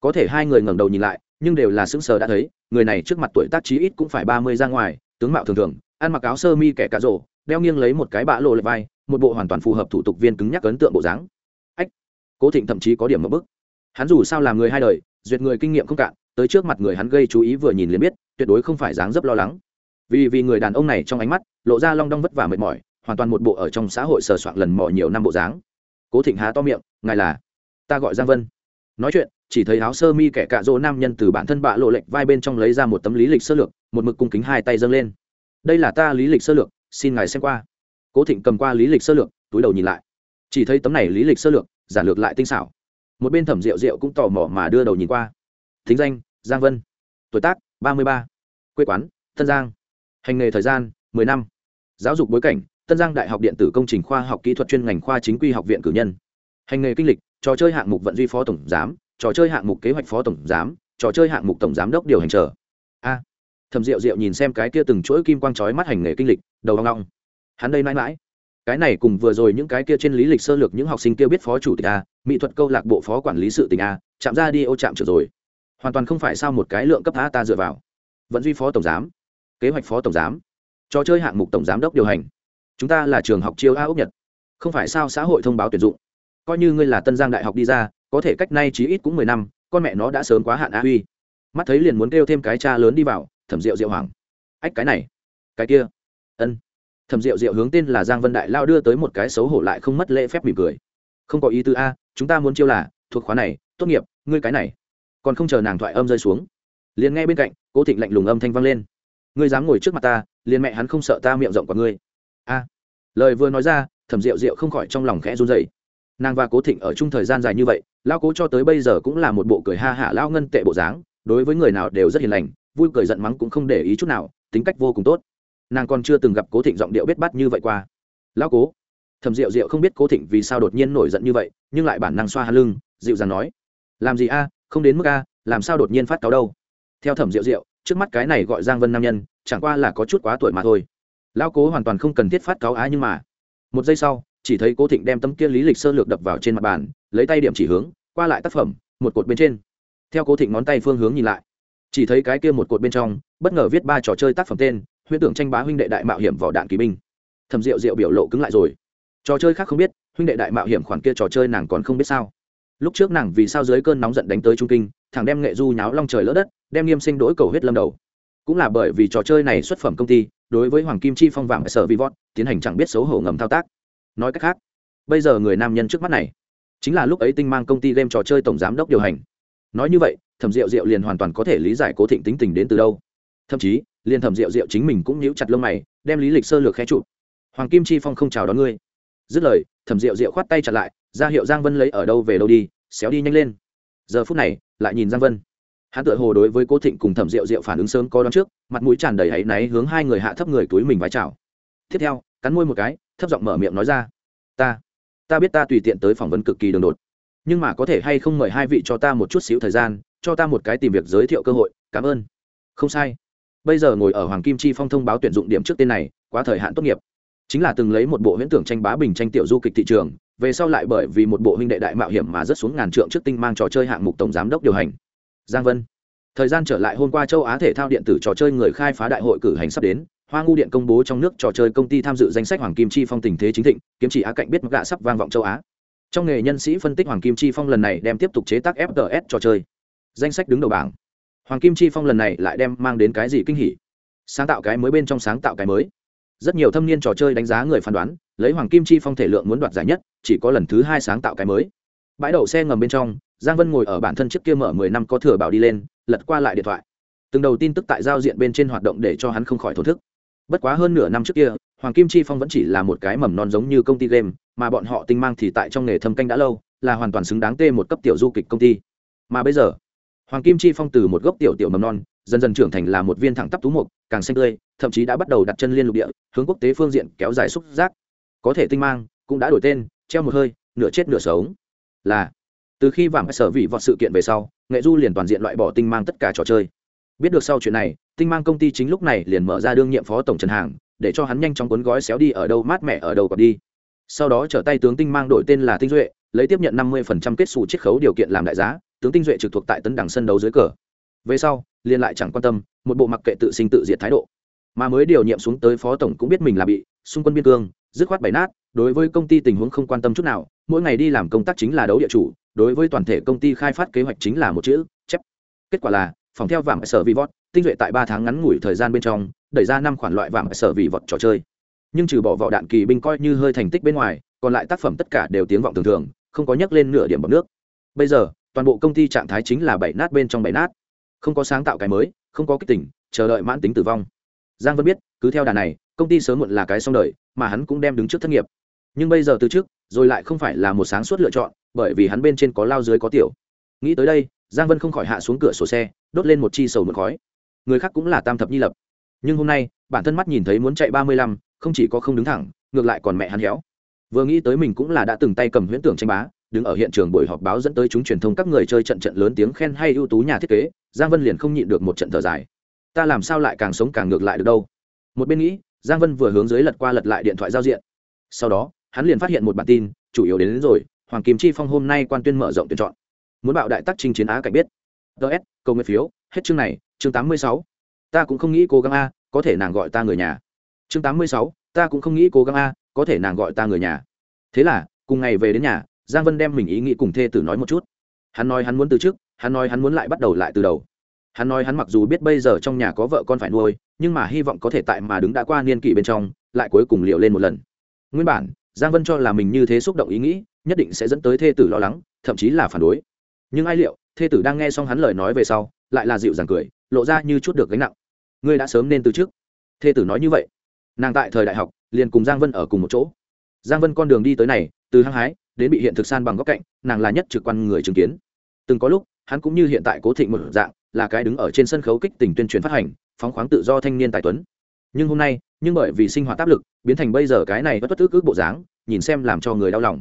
Có thể hai người ngẩng đầu nhìn lại, nhưng đều là sững sờ đã thấy, người này trước mặt tuổi tác chí ít cũng phải ba mươi ra ngoài tướng mạo thường thường, ăn mặc áo sơ mi kẻ cà rổ, đeo nghiêng lấy một cái bã lộ lệ vai, một bộ hoàn toàn phù hợp thủ tục viên cứng nhắc ấn tượng bộ dáng. Ách, cố thịnh thậm chí có điểm một bức. Hắn dù sao làm người hai đời, duyệt người kinh nghiệm không cạn, tới trước mặt người hắn gây chú ý vừa nhìn liền biết, tuyệt đối không phải dáng dấp lo lắng. Vì vì người đàn ông này trong ánh mắt, lộ ra long đong vất vả mệt mỏi, hoàn toàn một bộ ở trong xã hội sờ soạn lần mò nhiều năm bộ dáng. Cố thịnh há to miệng, ngài là? Ta gọi giang vân nói chuyện, chỉ thấy áo sơ mi kẻ cạ rỗ nam nhân từ bản thân bạ lộ lệnh vai bên trong lấy ra một tấm lý lịch sơ lược, một mực cung kính hai tay dâng lên. Đây là ta lý lịch sơ lược, xin ngài xem qua. Cố thịnh cầm qua lý lịch sơ lược, túi đầu nhìn lại. Chỉ thấy tấm này lý lịch sơ lược giả lược lại tinh xảo. Một bên thẩm rượu rượu cũng tò mò mà đưa đầu nhìn qua. Thính danh, giang vân. Tuổi tác, ba mươi ba. Quê quán, tân giang. Hành nghề thời gian, mười năm. Giáo dục bối cảnh, tân giang đại học điện tử công trình khoa học kỹ thuật chuyên ngành khoa chính quy học viện cử nhân. Hành nghề kinh lịch trò chơi hạng mục vận duy phó tổng giám, trò chơi hạng mục kế hoạch phó tổng giám, trò chơi hạng mục tổng giám đốc điều hành trở a. Thầm rượu rượu nhìn xem cái kia từng chuỗi kim quang trói mắt hành nghề kinh lịch, đầu hoang long hắn đây mãi mãi. Cái này cùng vừa rồi những cái kia trên lý lịch sơ lược những học sinh kia biết phó chủ tịch a, mỹ thuật câu lạc bộ phó quản lý sự tình a, chạm ra đi ô chạm trở rồi. Hoàn toàn không phải sao một cái lượng cấp a ta dựa vào. Vận duy phó tổng giám, kế hoạch phó tổng giám, trò chơi hạng mục tổng giám đốc điều hành. Chúng ta là trường học chiêu a ốc nhật. Không phải sao xã hội thông báo tuyển dụng coi như ngươi là tân giang đại học đi ra, có thể cách nay chí ít cũng mười năm, con mẹ nó đã sớm quá hạn a huy. Mắt thấy liền muốn kêu thêm cái cha lớn đi vào, thẩm rượu rượu hoàng ách, cái này, cái kia. Ân. Thẩm rượu rượu hướng tên là giang vân đại lao đưa tới một cái xấu hổ lại không mất lễ phép mỉm cười. Không có ý tứ a, chúng ta muốn chiêu là, thuộc khóa này, tốt nghiệp, ngươi cái này. Còn không chờ nàng thoại âm rơi xuống, liền nghe bên cạnh, cố thịnh lạnh lùng âm thanh vang lên. Ngươi dám ngồi trước mặt ta, liền mẹ hắn không sợ ta miệng rộng của ngươi. A. Lời vừa nói ra, thẩm rượu rượu không khỏi trong lòng khẽ run rẩy nàng và cố thịnh ở chung thời gian dài như vậy lao cố cho tới bây giờ cũng là một bộ cười ha hả lao ngân tệ bộ dáng, đối với người nào đều rất hiền lành, vui cười giận mắng cũng không để ý chút nào, tính cách vô cùng tốt. Nàng còn chưa từng gặp cố thịnh giọng điệu biết bắt như vậy qua. Lao cố thầm rượu rượu không biết cố thịnh vì sao đột nhiên nổi giận như vậy, nhưng lại bản năng xoa hạ lưng, dịu dàng nói, làm gì a, không đến mức a, làm sao đột nhiên phát cáo đâu? Theo thẩm rượu rượu trước mắt cái này gọi giang vân nam nhân, chẳng qua là có chút quá tuổi mà thôi. Lao cố hoàn toàn không cần thiết phát cáo á nhưng mà, một giây sau chỉ thấy cố thịnh đem tấm kia lý lịch sơ lược đập vào trên mặt bàn, lấy tay điểm chỉ hướng, qua lại tác phẩm, một cột bên trên. Theo cố thịnh ngón tay phương hướng nhìn lại, chỉ thấy cái kia một cột bên trong, bất ngờ viết ba trò chơi tác phẩm tên, huyễn tưởng tranh bá huynh đệ đại mạo hiểm vỏ đạn kỳ binh. Thầm rượu rượu biểu lộ cứng lại rồi. Trò chơi khác không biết, huynh đệ đại mạo hiểm khoản kia trò chơi nàng còn không biết sao. Lúc trước nàng vì sao dưới cơn nóng giận đánh tới trung kinh thằng đem nghệ du nháo long trời lỡ đất, đem nghiêm sinh đỗi cầu hết lâm đầu. Cũng là bởi vì trò chơi này xuất phẩm công ty, đối với hoàng kim chi phong vàng sở vi vót, tiến hành chẳng biết xấu hổ ngầm thao tác nói cách khác, bây giờ người nam nhân trước mắt này, chính là lúc ấy tinh mang công ty game trò chơi tổng giám đốc điều hành. Nói như vậy, thẩm rượu rượu liền hoàn toàn có thể lý giải cố thịnh tính tình đến từ đâu. Thậm chí, liền thẩm rượu rượu chính mình cũng nhíu chặt lông mày, đem lý lịch sơ lược khé trụ hoàng kim chi phong không chào đón ngươi. Dứt lời, thẩm rượu rượu khoát tay chặt lại, ra hiệu giang vân lấy ở đâu về đâu đi, xéo đi nhanh lên. Giờ phút này, lại nhìn giang vân. Hắn tự hồ đối với cố thịnh cùng thẩm rượu rượu phản ứng sớm có đón trước, mặt mũi tràn đầy áy náy hướng hai người hạ thấp người túi mình vái chào. Tiếp theo, cắn môi một cái thấp giọng mở miệng nói ra, ta ta biết ta tùy tiện tới phỏng vấn cực kỳ đường đột, nhưng mà có thể hay không mời hai vị cho ta một chút xíu thời gian, cho ta một cái tìm việc giới thiệu cơ hội, cảm ơn. Không sai. Bây giờ ngồi ở hoàng kim chi phong thông báo tuyển dụng điểm trước tên này, quá thời hạn tốt nghiệp. Chính là từng lấy một bộ huyễn tưởng tranh bá bình tranh tiểu du kịch thị trường, về sau lại bởi vì một bộ huynh đệ đại mạo hiểm mà rất xuống ngàn trượng trước tinh mang trò chơi hạng mục tổng giám đốc điều hành. Giang vân. Thời gian trở lại hôm qua châu á thể thao điện tử trò chơi người khai phá đại hội cử hành sắp đến hoa ngu điện công bố trong nước trò chơi công ty tham dự danh sách hoàng kim chi phong tình thế chính thịnh, kiếm chỉ á cạnh biết gạ sắp vang vọng châu á. Trong nghề nhân sĩ phân tích hoàng kim chi phong lần này đem tiếp tục chế tác fts trò chơi. Danh sách đứng đầu bảng. Hoàng kim chi phong lần này lại đem mang đến cái gì kinh hỉ? Sáng tạo cái mới bên trong sáng tạo cái mới. Rất nhiều thâm niên trò chơi đánh giá người phán đoán, lấy hoàng kim chi phong thể lượng muốn đoạt giải nhất, chỉ có lần thứ hai sáng tạo cái mới. Bãi đậu xe ngầm bên trong, giang vân ngồi ở bản thân trước kia mở mười năm có thừa bảo đi lên, lật qua lại điện thoại. Từng đầu tin tức tại giao diện bên trên hoạt động để cho hắn không khỏi thổ thức bất quá hơn nửa năm trước kia, hoàng kim chi phong vẫn chỉ là một cái mầm non giống như công ty game, mà bọn họ tinh mang thì tại trong nghề thâm canh đã lâu, là hoàn toàn xứng đáng tê một cấp tiểu du kịch công ty. Mà bây giờ, hoàng kim chi phong từ một gốc tiểu tiểu mầm non, dần dần trưởng thành là một viên thẳng tắp tú mục, càng xanh tươi, thậm chí đã bắt đầu đặt chân liên lục địa, hướng quốc tế phương diện kéo dài xúc giác. Có thể tinh mang, cũng đã đổi tên, treo một hơi, nửa chết nửa sống. Là, từ khi vàng sở vị vọt sự kiện về sau, nghệ du liền toàn diện loại bỏ tinh mang tất cả trò chơi biết được sau chuyện này, tinh mang công ty chính lúc này liền mở ra đương nhiệm phó tổng trần hàng, để cho hắn nhanh chóng cuốn gói xéo đi ở đâu, mát mẻ ở đâu còn đi. Sau đó trở tay tướng tinh mang đổi tên là tinh duệ, lấy tiếp nhận năm mươi kết xù chiết khấu điều kiện làm đại giá, tướng tinh duệ trực thuộc tại tấn đẳng sân đấu dưới cờ. Về sau liên lại chẳng quan tâm, một bộ mặc kệ tự sinh tự diệt thái độ. Mà mới điều nhiệm xuống tới phó tổng cũng biết mình là bị xung quân biên cương, dứt khoát bày nát, đối với công ty tình huống không quan tâm chút nào, mỗi ngày đi làm công tác chính là đấu địa chủ, đối với toàn thể công ty khai phát kế hoạch chính là một chữ, chép. Kết quả là phòng theo vàng sở vi vót tinh duệ tại ba tháng ngắn ngủi thời gian bên trong, đẩy ra năm khoản loại vàng sở vi vọt trò chơi. Nhưng trừ bỏ vỏ đạn kỳ binh coi như hơi thành tích bên ngoài, còn lại tác phẩm tất cả đều tiếng vọng thường thường, không có nhắc lên nửa điểm bọc nước. Bây giờ, toàn bộ công ty trạng thái chính là bảy nát bên trong bảy nát. Không có sáng tạo cái mới, không có kích tỉnh, chờ đợi mãn tính tử vong. Giang vân biết, cứ theo đà này, công ty sớm muộn là cái xong đời, mà hắn cũng đem đứng trước thất nghiệp. Nhưng bây giờ từ trước, rồi lại không phải là một sáng suốt lựa chọn, bởi vì hắn bên trên có lao dưới có tiểu. Nghĩ tới đây, giang vân không khỏi hạ xuống cửa sổ xe đốt lên một chi sầu một khói. Người khác cũng là tam thập nhi lập. Nhưng hôm nay bản thân mắt nhìn thấy muốn chạy ba mươi lăm không chỉ có không đứng thẳng ngược lại còn mẹ hắn héo. Vừa nghĩ tới mình cũng là đã từng tay cầm huyễn tưởng tranh bá đứng ở hiện trường buổi họp báo dẫn tới chúng truyền thông các người chơi trận trận lớn tiếng khen hay ưu tú nhà thiết kế giang vân liền không nhịn được một trận thở dài. Ta làm sao lại càng sống càng ngược lại được đâu? Một bên nghĩ giang vân vừa hướng dưới lật qua lật lại điện thoại giao diện. Sau đó hắn liền phát hiện một bản tin chủ yếu đến, đến rồi hoàng kim chi phong hôm nay quan tuyên mở rộng tuyển chọn. Muốn bạo đại tác trình chiến á cảnh biết ts câu nguyện phiếu, hết chương này, chương tám mươi sáu. Ta cũng không nghĩ cố gắng a, có thể nàng gọi ta người nhà. Chương tám mươi sáu, ta cũng không nghĩ cố gắng a, có thể nàng gọi ta người nhà. Thế là, cùng ngày về đến nhà, giang vân đem mình ý nghĩ cùng thê tử nói một chút. Hắn nói hắn muốn từ chức hắn nói hắn muốn lại bắt đầu lại từ đầu. Hắn nói hắn mặc dù biết bây giờ trong nhà có vợ con phải nuôi, nhưng mà hy vọng có thể tại mà đứng đã qua niên kỷ bên trong, lại cuối cùng liệu lên một lần. Nguyên bản, giang vân cho là mình như thế xúc động ý nghĩ, nhất định sẽ dẫn tới thê tử lo lắng, thậm chí là phản đối nhưng ai liệu, thê tử đang nghe xong hắn lời nói về sau, lại là dịu dàng cười, lộ ra như chút được gánh nặng. Ngươi đã sớm nên từ trước. Thê tử nói như vậy. Nàng tại thời đại học, liền cùng giang vân ở cùng một chỗ. Giang vân con đường đi tới này, từ hăng hái, đến bị hiện thực san bằng góc cạnh, nàng là nhất trực quan người chứng kiến. Từng có lúc, hắn cũng như hiện tại cố thịnh một dạng, là cái đứng ở trên sân khấu kích tình tuyên truyền phát hành, phóng khoáng tự do thanh niên tài tuấn. Nhưng hôm nay, nhưng bởi vì sinh hoạt áp lực, biến thành bây giờ cái này bất bất ức ức bộ dáng, nhìn xem làm cho người đau lòng.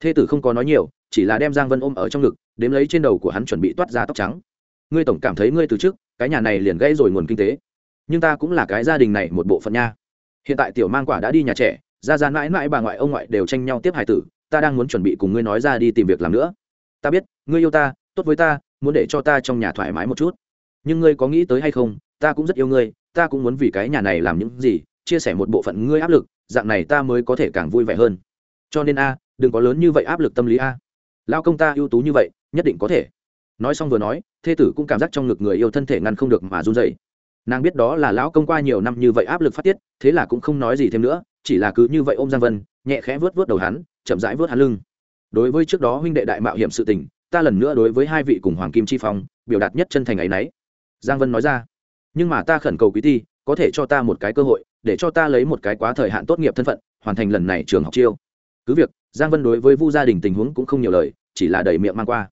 Thê tử không có nói nhiều chỉ là đem giang vân ôm ở trong ngực, đếm lấy trên đầu của hắn chuẩn bị toát ra tóc trắng. Ngươi tổng cảm thấy ngươi từ trước, cái nhà này liền gây rồi nguồn kinh tế. Nhưng ta cũng là cái gia đình này một bộ phận nha. Hiện tại tiểu mang quả đã đi nhà trẻ, ra ra mãi mãi bà ngoại ông ngoại đều tranh nhau tiếp hài tử, ta đang muốn chuẩn bị cùng ngươi nói ra đi tìm việc làm nữa. Ta biết, ngươi yêu ta, tốt với ta, muốn để cho ta trong nhà thoải mái một chút. Nhưng ngươi có nghĩ tới hay không, ta cũng rất yêu ngươi, ta cũng muốn vì cái nhà này làm những gì, chia sẻ một bộ phận ngươi áp lực, dạng này ta mới có thể càng vui vẻ hơn. Cho nên a, đừng có lớn như vậy áp lực tâm lý a lao công ta ưu tú như vậy, nhất định có thể. Nói xong vừa nói, thê tử cũng cảm giác trong ngực người yêu thân thể ngăn không được mà run dậy nàng biết đó là lão công qua nhiều năm như vậy áp lực phát tiết, thế là cũng không nói gì thêm nữa, chỉ là cứ như vậy ôm giang vân, nhẹ khẽ vớt vớt đầu hắn, chậm rãi vớt hắn lưng. Đối với trước đó huynh đệ đại mạo hiểm sự tình, ta lần nữa đối với hai vị cùng hoàng kim chi phong, biểu đạt nhất chân thành ấy nấy. Giang vân nói ra, nhưng mà ta khẩn cầu quý ti, có thể cho ta một cái cơ hội, để cho ta lấy một cái quá thời hạn tốt nghiệp thân phận, hoàn thành lần này trường học chiêu. Cứ việc giang vân đối với vu gia đình tình huống cũng không nhiều lời, chỉ là đầy miệng mang qua.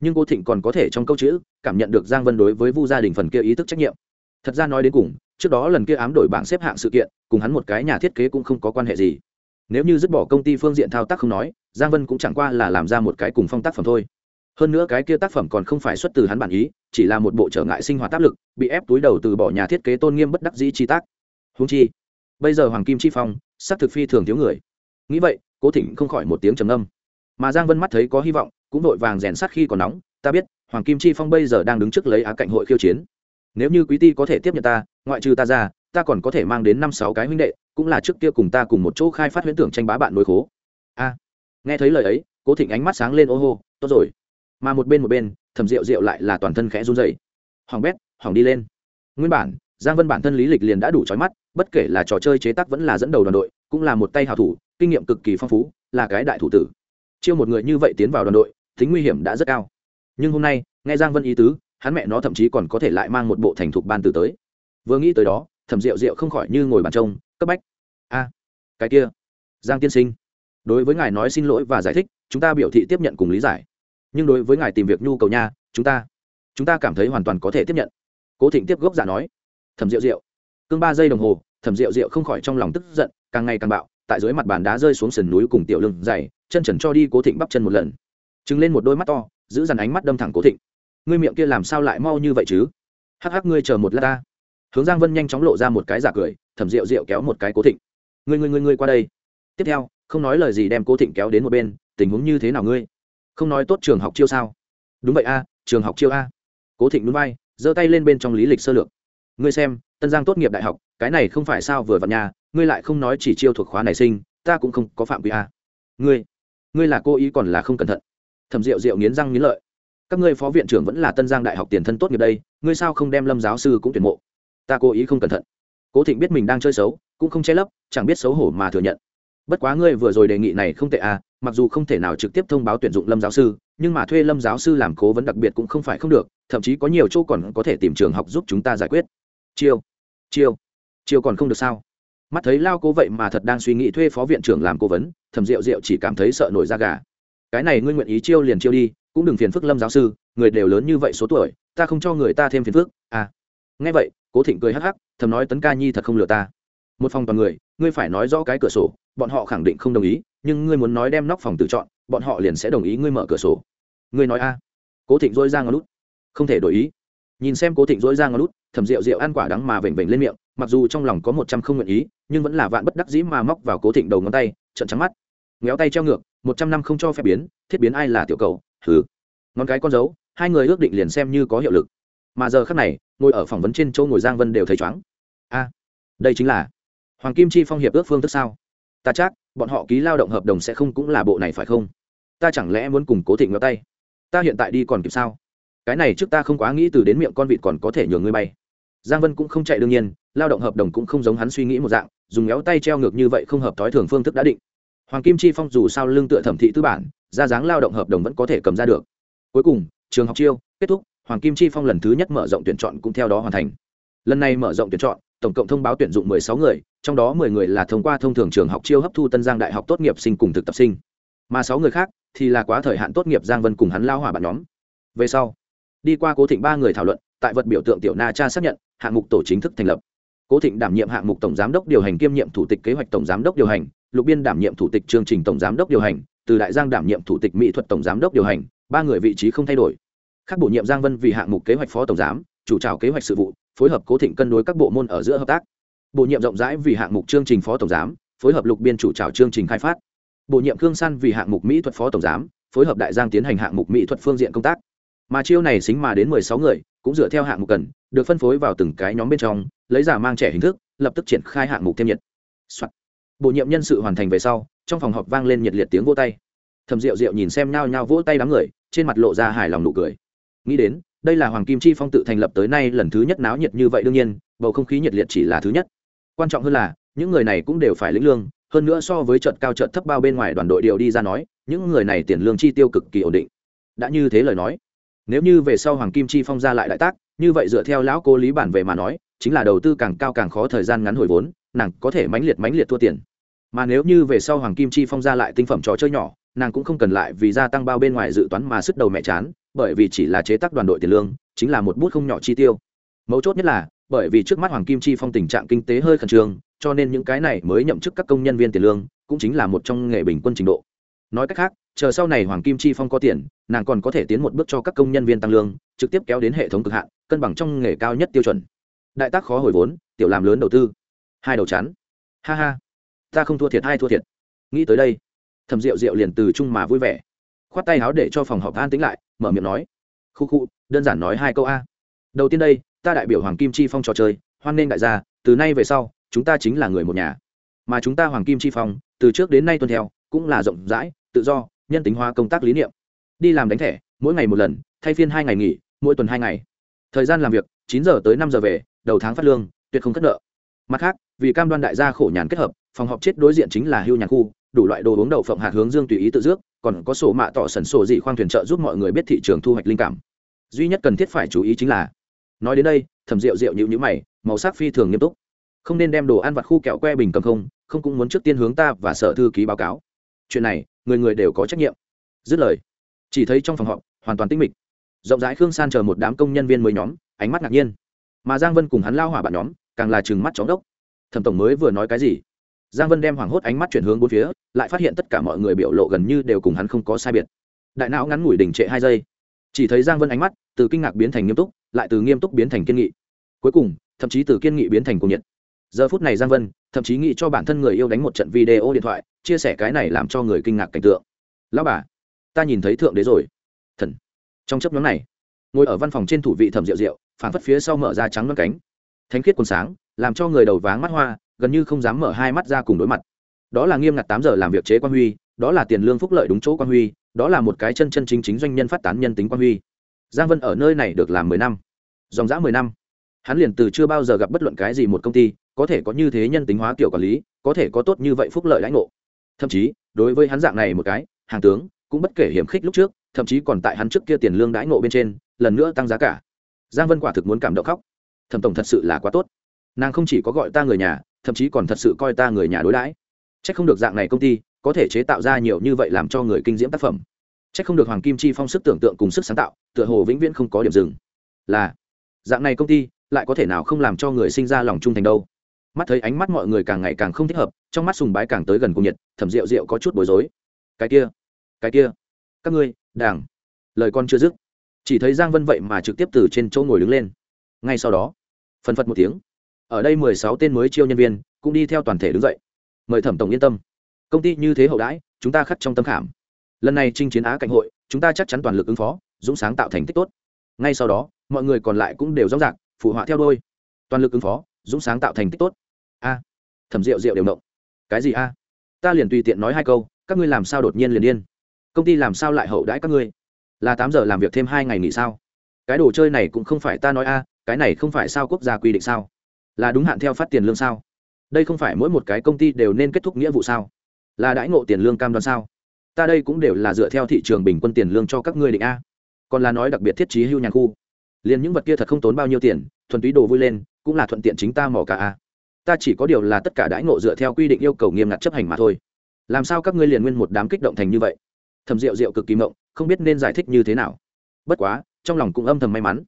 Nhưng cô thịnh còn có thể trong câu chữ, cảm nhận được giang vân đối với vu gia đình phần kia ý thức trách nhiệm. Thật ra nói đến cùng, trước đó lần kia ám đổi bảng xếp hạng sự kiện, cùng hắn một cái nhà thiết kế cũng không có quan hệ gì. Nếu như dứt bỏ công ty phương diện thao tác không nói, giang vân cũng chẳng qua là làm ra một cái cùng phong tác phẩm thôi. Hơn nữa cái kia tác phẩm còn không phải xuất từ hắn bản ý, chỉ là một bộ trở ngại sinh hoạt áp lực, bị ép túi đầu từ bỏ nhà thiết kế tôn nghiêm bất đắc dĩ chi tác. Húng chi, bây giờ hoàng kim chi phong sắc thực phi thường thiếu người. Nghĩ vậy cố thịnh không khỏi một tiếng trầm âm mà giang vân mắt thấy có hy vọng, cũng vội vàng rèn sát khi còn nóng, ta biết, hoàng kim chi phong bây giờ đang đứng trước lấy á cạnh hội khiêu chiến. Nếu như quý ti có thể tiếp nhận ta, ngoại trừ ta ra, ta còn có thể mang đến năm sáu cái huynh đệ, cũng là trước kia cùng ta cùng một chỗ khai phát huyễn tưởng tranh bá bạn nối khố. A. Nghe thấy lời ấy, cố thịnh ánh mắt sáng lên, ô hô, tốt rồi. Mà một bên một bên thầm rượu rượu lại là toàn thân khẽ run dày hỏng bét hỏng đi lên. Nguyên bản, giang vân bản thân lý lịch liền đã đủ trói mắt, bất kể là trò chơi chế tác vẫn là dẫn đầu đoàn đội, cũng là một tay hào thủ kinh nghiệm cực kỳ phong phú, là cái đại thủ tử. Chiêu một người như vậy tiến vào đoàn đội, tính nguy hiểm đã rất cao. Nhưng hôm nay, nghe giang vân ý tứ, hắn mẹ nó thậm chí còn có thể lại mang một bộ thành thục ban từ tới. Vừa nghĩ tới đó, thẩm rượu rượu không khỏi như ngồi bàn trông, cấp bách. A, cái kia, giang tiên sinh, đối với ngài nói xin lỗi và giải thích, chúng ta biểu thị tiếp nhận cùng lý giải. Nhưng đối với ngài tìm việc nhu cầu nha, chúng ta chúng ta cảm thấy hoàn toàn có thể tiếp nhận. Cố thịnh tiếp gốc giả nói. Thẩm rượu rượu cưng ba giây đồng hồ, thẩm rượu rượu không khỏi trong lòng tức giận, càng ngày càng bạo tại dưới mặt bàn đá rơi xuống sườn núi cùng tiểu lưng dày, chân trần cho đi cố thịnh bắp chân một lần. Chứng lên một đôi mắt to, giữ dằn ánh mắt đâm thẳng cố thịnh. Ngươi miệng kia làm sao lại mau như vậy chứ? Hắc hắc, ngươi chờ một lát ta. Hướng giang vân nhanh chóng lộ ra một cái giả cười thẩm rượu rượu kéo một cái cố thịnh. Ngươi ngươi ngươi ngươi qua đây. Tiếp theo, không nói lời gì đem cố thịnh kéo đến một bên, tình huống như thế nào ngươi? Không nói tốt trường học chiêu sao? Đúng vậy a, trường học chiêu a. Cố thịnh núi bay, giơ tay lên bên trong lý lịch sơ lược. Ngươi xem tân giang tốt nghiệp đại học, cái này không phải sao vừa vặn nhà ngươi lại không nói chỉ chiêu thuộc khóa này sinh, ta cũng không có phạm quy a. Ngươi ngươi là cô ý còn là không cẩn thận. Thẩm rượu rượu nghiến răng nghiến lợi. Các ngươi phó viện trưởng vẫn là tân giang đại học tiền thân tốt nghiệp đây, ngươi sao không đem lâm giáo sư cũng tuyển mộ? Ta cố ý không cẩn thận. Cố thịnh biết mình đang chơi xấu, cũng không che lấp, chẳng biết xấu hổ mà thừa nhận. Bất quá ngươi vừa rồi đề nghị này không tệ à mặc dù không thể nào trực tiếp thông báo tuyển dụng lâm giáo sư, nhưng mà thuê lâm giáo sư làm cố vấn đặc biệt cũng không phải không được, thậm chí có nhiều chỗ còn có thể tìm trường học giúp chúng ta giải quyết. Chiêu chiêu. Chiêu còn không được sao? Mắt thấy lao cố vậy mà thật đang suy nghĩ thuê phó viện trưởng làm cố vấn thầm rượu rượu chỉ cảm thấy sợ nổi da gà. Cái này ngươi nguyện ý chiêu liền chiêu đi, cũng đừng phiền phức lâm giáo sư, người đều lớn như vậy số tuổi, ta không cho người ta thêm phiền phức à. Nghe vậy, cố thịnh cười hắc hắc, thầm nói tấn ca nhi thật không lừa ta. Một phòng toàn người, ngươi phải nói rõ cái cửa sổ, bọn họ khẳng định không đồng ý, nhưng ngươi muốn nói đem nóc phòng tự chọn, bọn họ liền sẽ đồng ý ngươi mở cửa sổ. Ngươi nói a. Cố thịnh dỗi ra ngón lút không thể đổi ý. Nhìn xem cố thịnh dỗi ra ngón lút thẩm rượu rượu ăn quả đắng mà vểnh vểnh lên miệng, mặc dù trong lòng có một trăm không nguyện ý, nhưng vẫn là vạn bất đắc dĩ mà móc vào cố thịnh đầu ngón tay trận trắng mắt. Ngéo tay treo ngược, một trăm năm không cho phép biến, thiết biến ai là tiểu cầu thứ ngón cái con dấu, hai người ước định liền xem như có hiệu lực. Mà giờ khắc này, ngồi ở phỏng vấn trên châu ngồi giang vân đều thấy chóng a, đây chính là hoàng kim chi phong hiệp ước phương thức sao? Ta chắc, bọn họ ký lao động hợp đồng sẽ không cũng là bộ này phải không? Ta chẳng lẽ muốn cùng cố thịnh ngó tay? Ta hiện tại đi còn kịp sao? Cái này trước ta không quá nghĩ từ đến miệng con vịt còn có thể nhường ngươi bay giang vân cũng không chạy đương nhiên, lao động hợp đồng cũng không giống hắn suy nghĩ một dạng, dùng méo tay treo ngược như vậy không hợp thói thường phương thức đã định. Hoàng kim chi phong dù sao lương tựa thẩm thị tư bản, ra dáng lao động hợp đồng vẫn có thể cầm ra được. Cuối cùng, trường học chiêu, kết thúc, hoàng kim chi phong lần thứ nhất mở rộng tuyển chọn cũng theo đó hoàn thành. Lần này mở rộng tuyển chọn, tổng cộng thông báo tuyển dụng 16 người, trong đó 10 người là thông qua thông thường trường học chiêu hấp thu tân giang đại học tốt nghiệp sinh cùng thực tập sinh. Mà 6 người khác thì là quá thời hạn tốt nghiệp giang vân cùng hắn lao hỏa bạn nhóm. Về sau, đi qua cố thịnh ba người thảo luận tại vật biểu tượng tiểu na cha xác nhận, hạng mục tổ chính thức thành lập. Cố thịnh đảm nhiệm hạng mục tổng giám đốc điều hành kiêm nhiệm thủ tịch kế hoạch tổng giám đốc điều hành, lục biên đảm nhiệm thủ tịch chương trình tổng giám đốc điều hành, từ đại giang đảm nhiệm thủ tịch mỹ thuật tổng giám đốc điều hành, ba người vị trí không thay đổi. Khác bổ nhiệm giang vân vì hạng mục kế hoạch phó tổng giám, chủ trào kế hoạch sự vụ, phối hợp cố thịnh cân đối các bộ môn ở giữa hợp tác. Bổ nhiệm rộng rãi vì hạng mục chương trình phó tổng giám, phối hợp lục biên chủ trào chương trình khai phát. Bổ nhiệm khương san vì hạng mục mỹ thuật phó tổng giám, phối hợp đại giang tiến hành hạng mục mỹ thuật phương diện công tác mà chiêu này xính mà đến mười sáu người, cũng dựa theo hạng mục cần, được phân phối vào từng cái nhóm bên trong, lấy giả mang trẻ hình thức, lập tức triển khai hạng mục thêm nhiệt、Soạn. bổ nhiệm nhân sự hoàn thành về sau, trong phòng họp vang lên nhiệt liệt tiếng vỗ tay. Thầm rượu rượu nhìn xem nhao nhao vỗ tay đám người, trên mặt lộ ra hài lòng nụ cười. Nghĩ đến, đây là hoàng kim chi phong tự thành lập tới nay lần thứ nhất náo nhiệt như vậy đương nhiên, bầu không khí nhiệt liệt chỉ là thứ nhất. Quan trọng hơn là, những người này cũng đều phải lĩnh lương, hơn nữa so với trận cao trận thấp bao bên ngoài đoàn đội đều đi ra nói, những người này tiền lương chi tiêu cực kỳ ổn định. Đã như thế lời nói nếu như về sau hoàng kim chi phong ra lại đại tác, như vậy dựa theo lão cô lý bản về mà nói, chính là đầu tư càng cao càng khó thời gian ngắn hồi vốn, nàng có thể mãnh liệt mãnh liệt thua tiền. Mà nếu như về sau hoàng kim chi phong ra lại tinh phẩm trò chơi nhỏ, nàng cũng không cần lại vì gia tăng bao bên ngoài dự toán mà sức đầu mẹ chán, bởi vì chỉ là chế tác đoàn đội tiền lương, chính là một bút không nhỏ chi tiêu. Mấu chốt nhất là, bởi vì trước mắt hoàng kim chi phong tình trạng kinh tế hơi khẩn trương, cho nên những cái này mới nhậm chức các công nhân viên tiền lương, cũng chính là một trong nghề bình quân trình độ nói cách khác, chờ sau này hoàng kim chi phong có tiền, nàng còn có thể tiến một bước cho các công nhân viên tăng lương, trực tiếp kéo đến hệ thống cực hạn, cân bằng trong nghề cao nhất tiêu chuẩn. Đại tác khó hồi vốn, tiểu làm lớn đầu tư. Hai đầu chắn ha ha. Ta không thua thiệt hai thua thiệt. Nghĩ tới đây thầm rượu rượu liền từ chung mà vui vẻ. Khoát tay áo để cho phòng họp an tính lại, mở miệng nói. Khu khu, đơn giản nói hai câu a. Đầu tiên đây, ta đại biểu hoàng kim chi phong trò chơi, hoan nghênh đại gia, từ nay về sau, chúng ta chính là người một nhà. Mà chúng ta hoàng kim chi phong, từ trước đến nay tuân theo cũng là rộng rãi, tự do, nhân tính hóa công tác lý niệm. Đi làm đánh thẻ, mỗi ngày một lần, thay phiên hai ngày nghỉ, mỗi tuần hai ngày. Thời gian làm việc, chín giờ tới năm giờ về, đầu tháng phát lương, tuyệt không cất nợ. Mặt khác, vì cam đoan đại gia khổ nhàn kết hợp, phòng họp chết đối diện chính là hưu nhàn khu, đủ loại đồ uống đậu phộng hạt hướng dương tùy ý tự dước còn có sổ mạ tỏ sẩn sổ dị khoang thuyền trợ giúp mọi người biết thị trường thu hoạch linh cảm. Duy nhất cần thiết phải chú ý chính là, nói đến đây, thẩm rượu rượu nhịu nhữ mày, màu sắc phi thường nghiêm túc. Không nên đem đồ ăn vặt khu kẹo que bình cầm không không cũng muốn trước tiên hướng ta và sở thư ký báo cáo chuyện này, người người đều có trách nhiệm. Dứt lời, chỉ thấy trong phòng họp, hoàn toàn tĩnh mịch. Rộng rãi khương san chờ một đám công nhân viên mới nhóm, ánh mắt ngạc nhiên. Mà giang vân cùng hắn lao hỏa bạn nhóm, càng là chừng mắt chóng đốc thẩm tổng mới vừa nói cái gì? Giang vân đem hoảng hốt ánh mắt chuyển hướng bốn phía, lại phát hiện tất cả mọi người biểu lộ gần như đều cùng hắn không có sai biệt. Đại não ngắn ngủi đình trệ hai giây. Chỉ thấy giang vân ánh mắt từ kinh ngạc biến thành nghiêm túc, lại từ nghiêm túc biến thành kiên nghị. Cuối cùng, thậm chí từ kiên nghị biến thành cuồng nhiệt giờ phút này giang vân, thậm chí nghĩ cho bản thân người yêu đánh một trận video điện thoại, chia sẻ cái này làm cho người kinh ngạc cảnh tượng. Lão bà, ta nhìn thấy thượng đế rồi. Thần. Trong chấp nhóm này, ngồi ở văn phòng trên thủ vị thẩm rượu rượu phản phất phía sau mở ra trắng loan cánh. Thánh khiết quần sáng, làm cho người đầu váng mắt hoa, gần như không dám mở hai mắt ra cùng đối mặt. Đó là nghiêm ngặt tám giờ làm việc chế quan huy, đó là tiền lương phúc lợi đúng chỗ quan huy, đó là một cái chân chân chính chính doanh nhân phát tán nhân tính quan huy. Giang vân ở nơi này được làm mười năm, dòng dã mười năm. Hắn liền từ chưa bao giờ gặp bất luận cái gì một công ty có thể có như thế nhân tính hóa kiểu quản lý, có thể có tốt như vậy phúc lợi lãnh ngộ. Thậm chí, đối với hắn dạng này một cái, hàng tướng cũng bất kể hiểm khích lúc trước, thậm chí còn tại hắn trước kia tiền lương đãi ngộ bên trên, lần nữa tăng giá cả. Giang vân quả thực muốn cảm động khóc. Thẩm tổng thật sự là quá tốt. Nàng không chỉ có gọi ta người nhà, thậm chí còn thật sự coi ta người nhà đối đãi. C h ắ c không được dạng này công ty, có thể chế tạo ra nhiều như vậy làm cho người kinh diễm tác phẩm. C h ắ c không được hoàng kim chi phong sức tưởng tượng cùng sức sáng tạo, tựa hồ vĩnh viễn không có điểm dừng. Là, dạng này công ty, lại có thể nào không làm cho người sinh ra lòng trung thành đâu? Mắt thấy ánh mắt mọi người càng ngày càng không thích hợp, trong mắt sùng bái càng tới gần cùng nhiệt, thẩm rượu rượu có chút bối rối. Cái kia cái kia, các ngươi, đảng, lời con chưa dứt. Chỉ thấy giang vân vậy mà trực tiếp từ trên chỗ ngồi đứng lên. Ngay sau đó phân phật một tiếng. Ở đây mười sáu tên mới chiêu nhân viên cũng đi theo toàn thể đứng dậy. Mời thẩm tổng yên tâm. Công ty như thế hậu đãi, chúng ta khắc trong tâm khảm. Lần này chinh chiến á cảnh hội, chúng ta chắc chắn toàn lực ứng phó, dũng sáng tạo thành tích tốt. Ngay sau đó, mọi người còn lại cũng đều rõ ràng, phụ họa theo đôi toàn lực ứng phó, dũng sáng tạo thành tích tốt a, thẩm rượu rượu đều động cái gì a? Ta liền tùy tiện nói hai câu, các ngươi làm sao đột nhiên liền điên công ty làm sao lại hậu đãi các ngươi? Là tám giờ làm việc thêm hai ngày nghỉ sao? Cái đồ chơi này cũng không phải ta nói a, cái này không phải sao quốc gia quy định sao? Là đúng hạn theo phát tiền lương sao? Đây không phải mỗi một cái công ty đều nên kết thúc nghĩa vụ sao? Là đãi ngộ tiền lương cam đoan sao? Ta đây cũng đều là dựa theo thị trường bình quân tiền lương cho các ngươi định a. Còn là nói đặc biệt thiết trí hưu nhàn khu. Liền những vật kia thật không tốn bao nhiêu tiền, thuần túy đồ vui lên, cũng là thuận tiện chính ta mỏ cả a ta chỉ có điều là tất cả đãi ngộ dựa theo quy định yêu cầu nghiêm ngặt chấp hành mà thôi. Làm sao các ngươi liền nguyên một đám kích động thành như vậy? Thầm rượu rượu cực kỳ mộng, không biết nên giải thích như thế nào. Bất quá, trong lòng cũng âm thầm may mắn.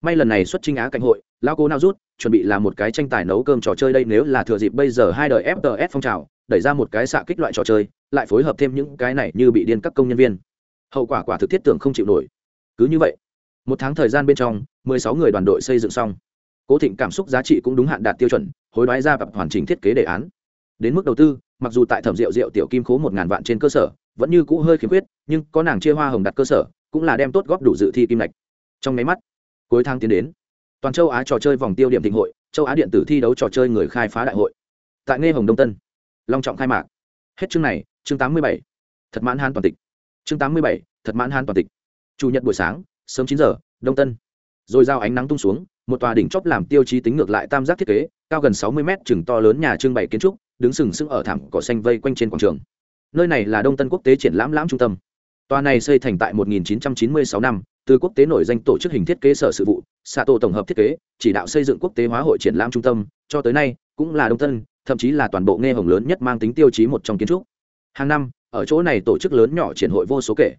May lần này xuất trinh á cảnh hội lao cố nào rút, chuẩn bị làm một cái tranh tài nấu cơm trò chơi đây, nếu là thừa dịp bây giờ hai đời fts phong trào, đẩy ra một cái xạ kích loại trò chơi, lại phối hợp thêm những cái này như bị điên các công nhân viên. Hậu quả quả thực thiết tưởng không chịu nổi. Cứ như vậy, một tháng thời gian bên trong, mười sáu người đoàn đội xây dựng xong cố thịnh cảm xúc giá trị cũng đúng hạn đạt tiêu chuẩn, hối đoái ra và hoàn chỉnh thiết kế đề án. Đến mức đầu tư, mặc dù tại thẩm rượu rượu tiểu kim khố một ngàn vạn trên cơ sở, vẫn như cũ hơi khiếm khuyết, nhưng có nàng chia hoa hồng đặt cơ sở, cũng là đem tốt góp đủ dự thi kim lệch trong máy mắt, cuối tháng tiến đến, toàn châu á trò chơi vòng tiêu điểm thịnh hội, châu á điện tử thi đấu trò chơi người khai phá đại hội. Tại nghe hồng đông tân, long trọng khai mạc. Hết chương này, chương tám mươi bảy. Thật mãn han toàn tịch. Chương tám mươi bảy, thật mãn han toàn tịch. Chủ nhật buổi sáng, sớm chín giờ, đông tân. Rồi giao ánh nắng tung xuống một tòa đỉnh chóp làm tiêu chí tính ngược lại tam giác thiết kế, cao gần sáu mươi mét, chừng to lớn nhà trưng bày kiến trúc, đứng sừng sững ở thảm cỏ xanh vây quanh trên quảng trường. Nơi này là đông tân quốc tế triển lãm lãm trung tâm. Tòa này xây thành tại 1996 năm, từ quốc tế nổi danh tổ chức hình thiết kế sở sự vụ xạ tổ tổng hợp thiết kế, chỉ đạo xây dựng quốc tế hóa hội triển lãm trung tâm, cho tới nay, cũng là đông tân, thậm chí là toàn bộ nghe hồng lớn nhất mang tính tiêu chí một trong kiến trúc. Hàng năm, ở chỗ này tổ chức lớn nhỏ triển hội vô số kể.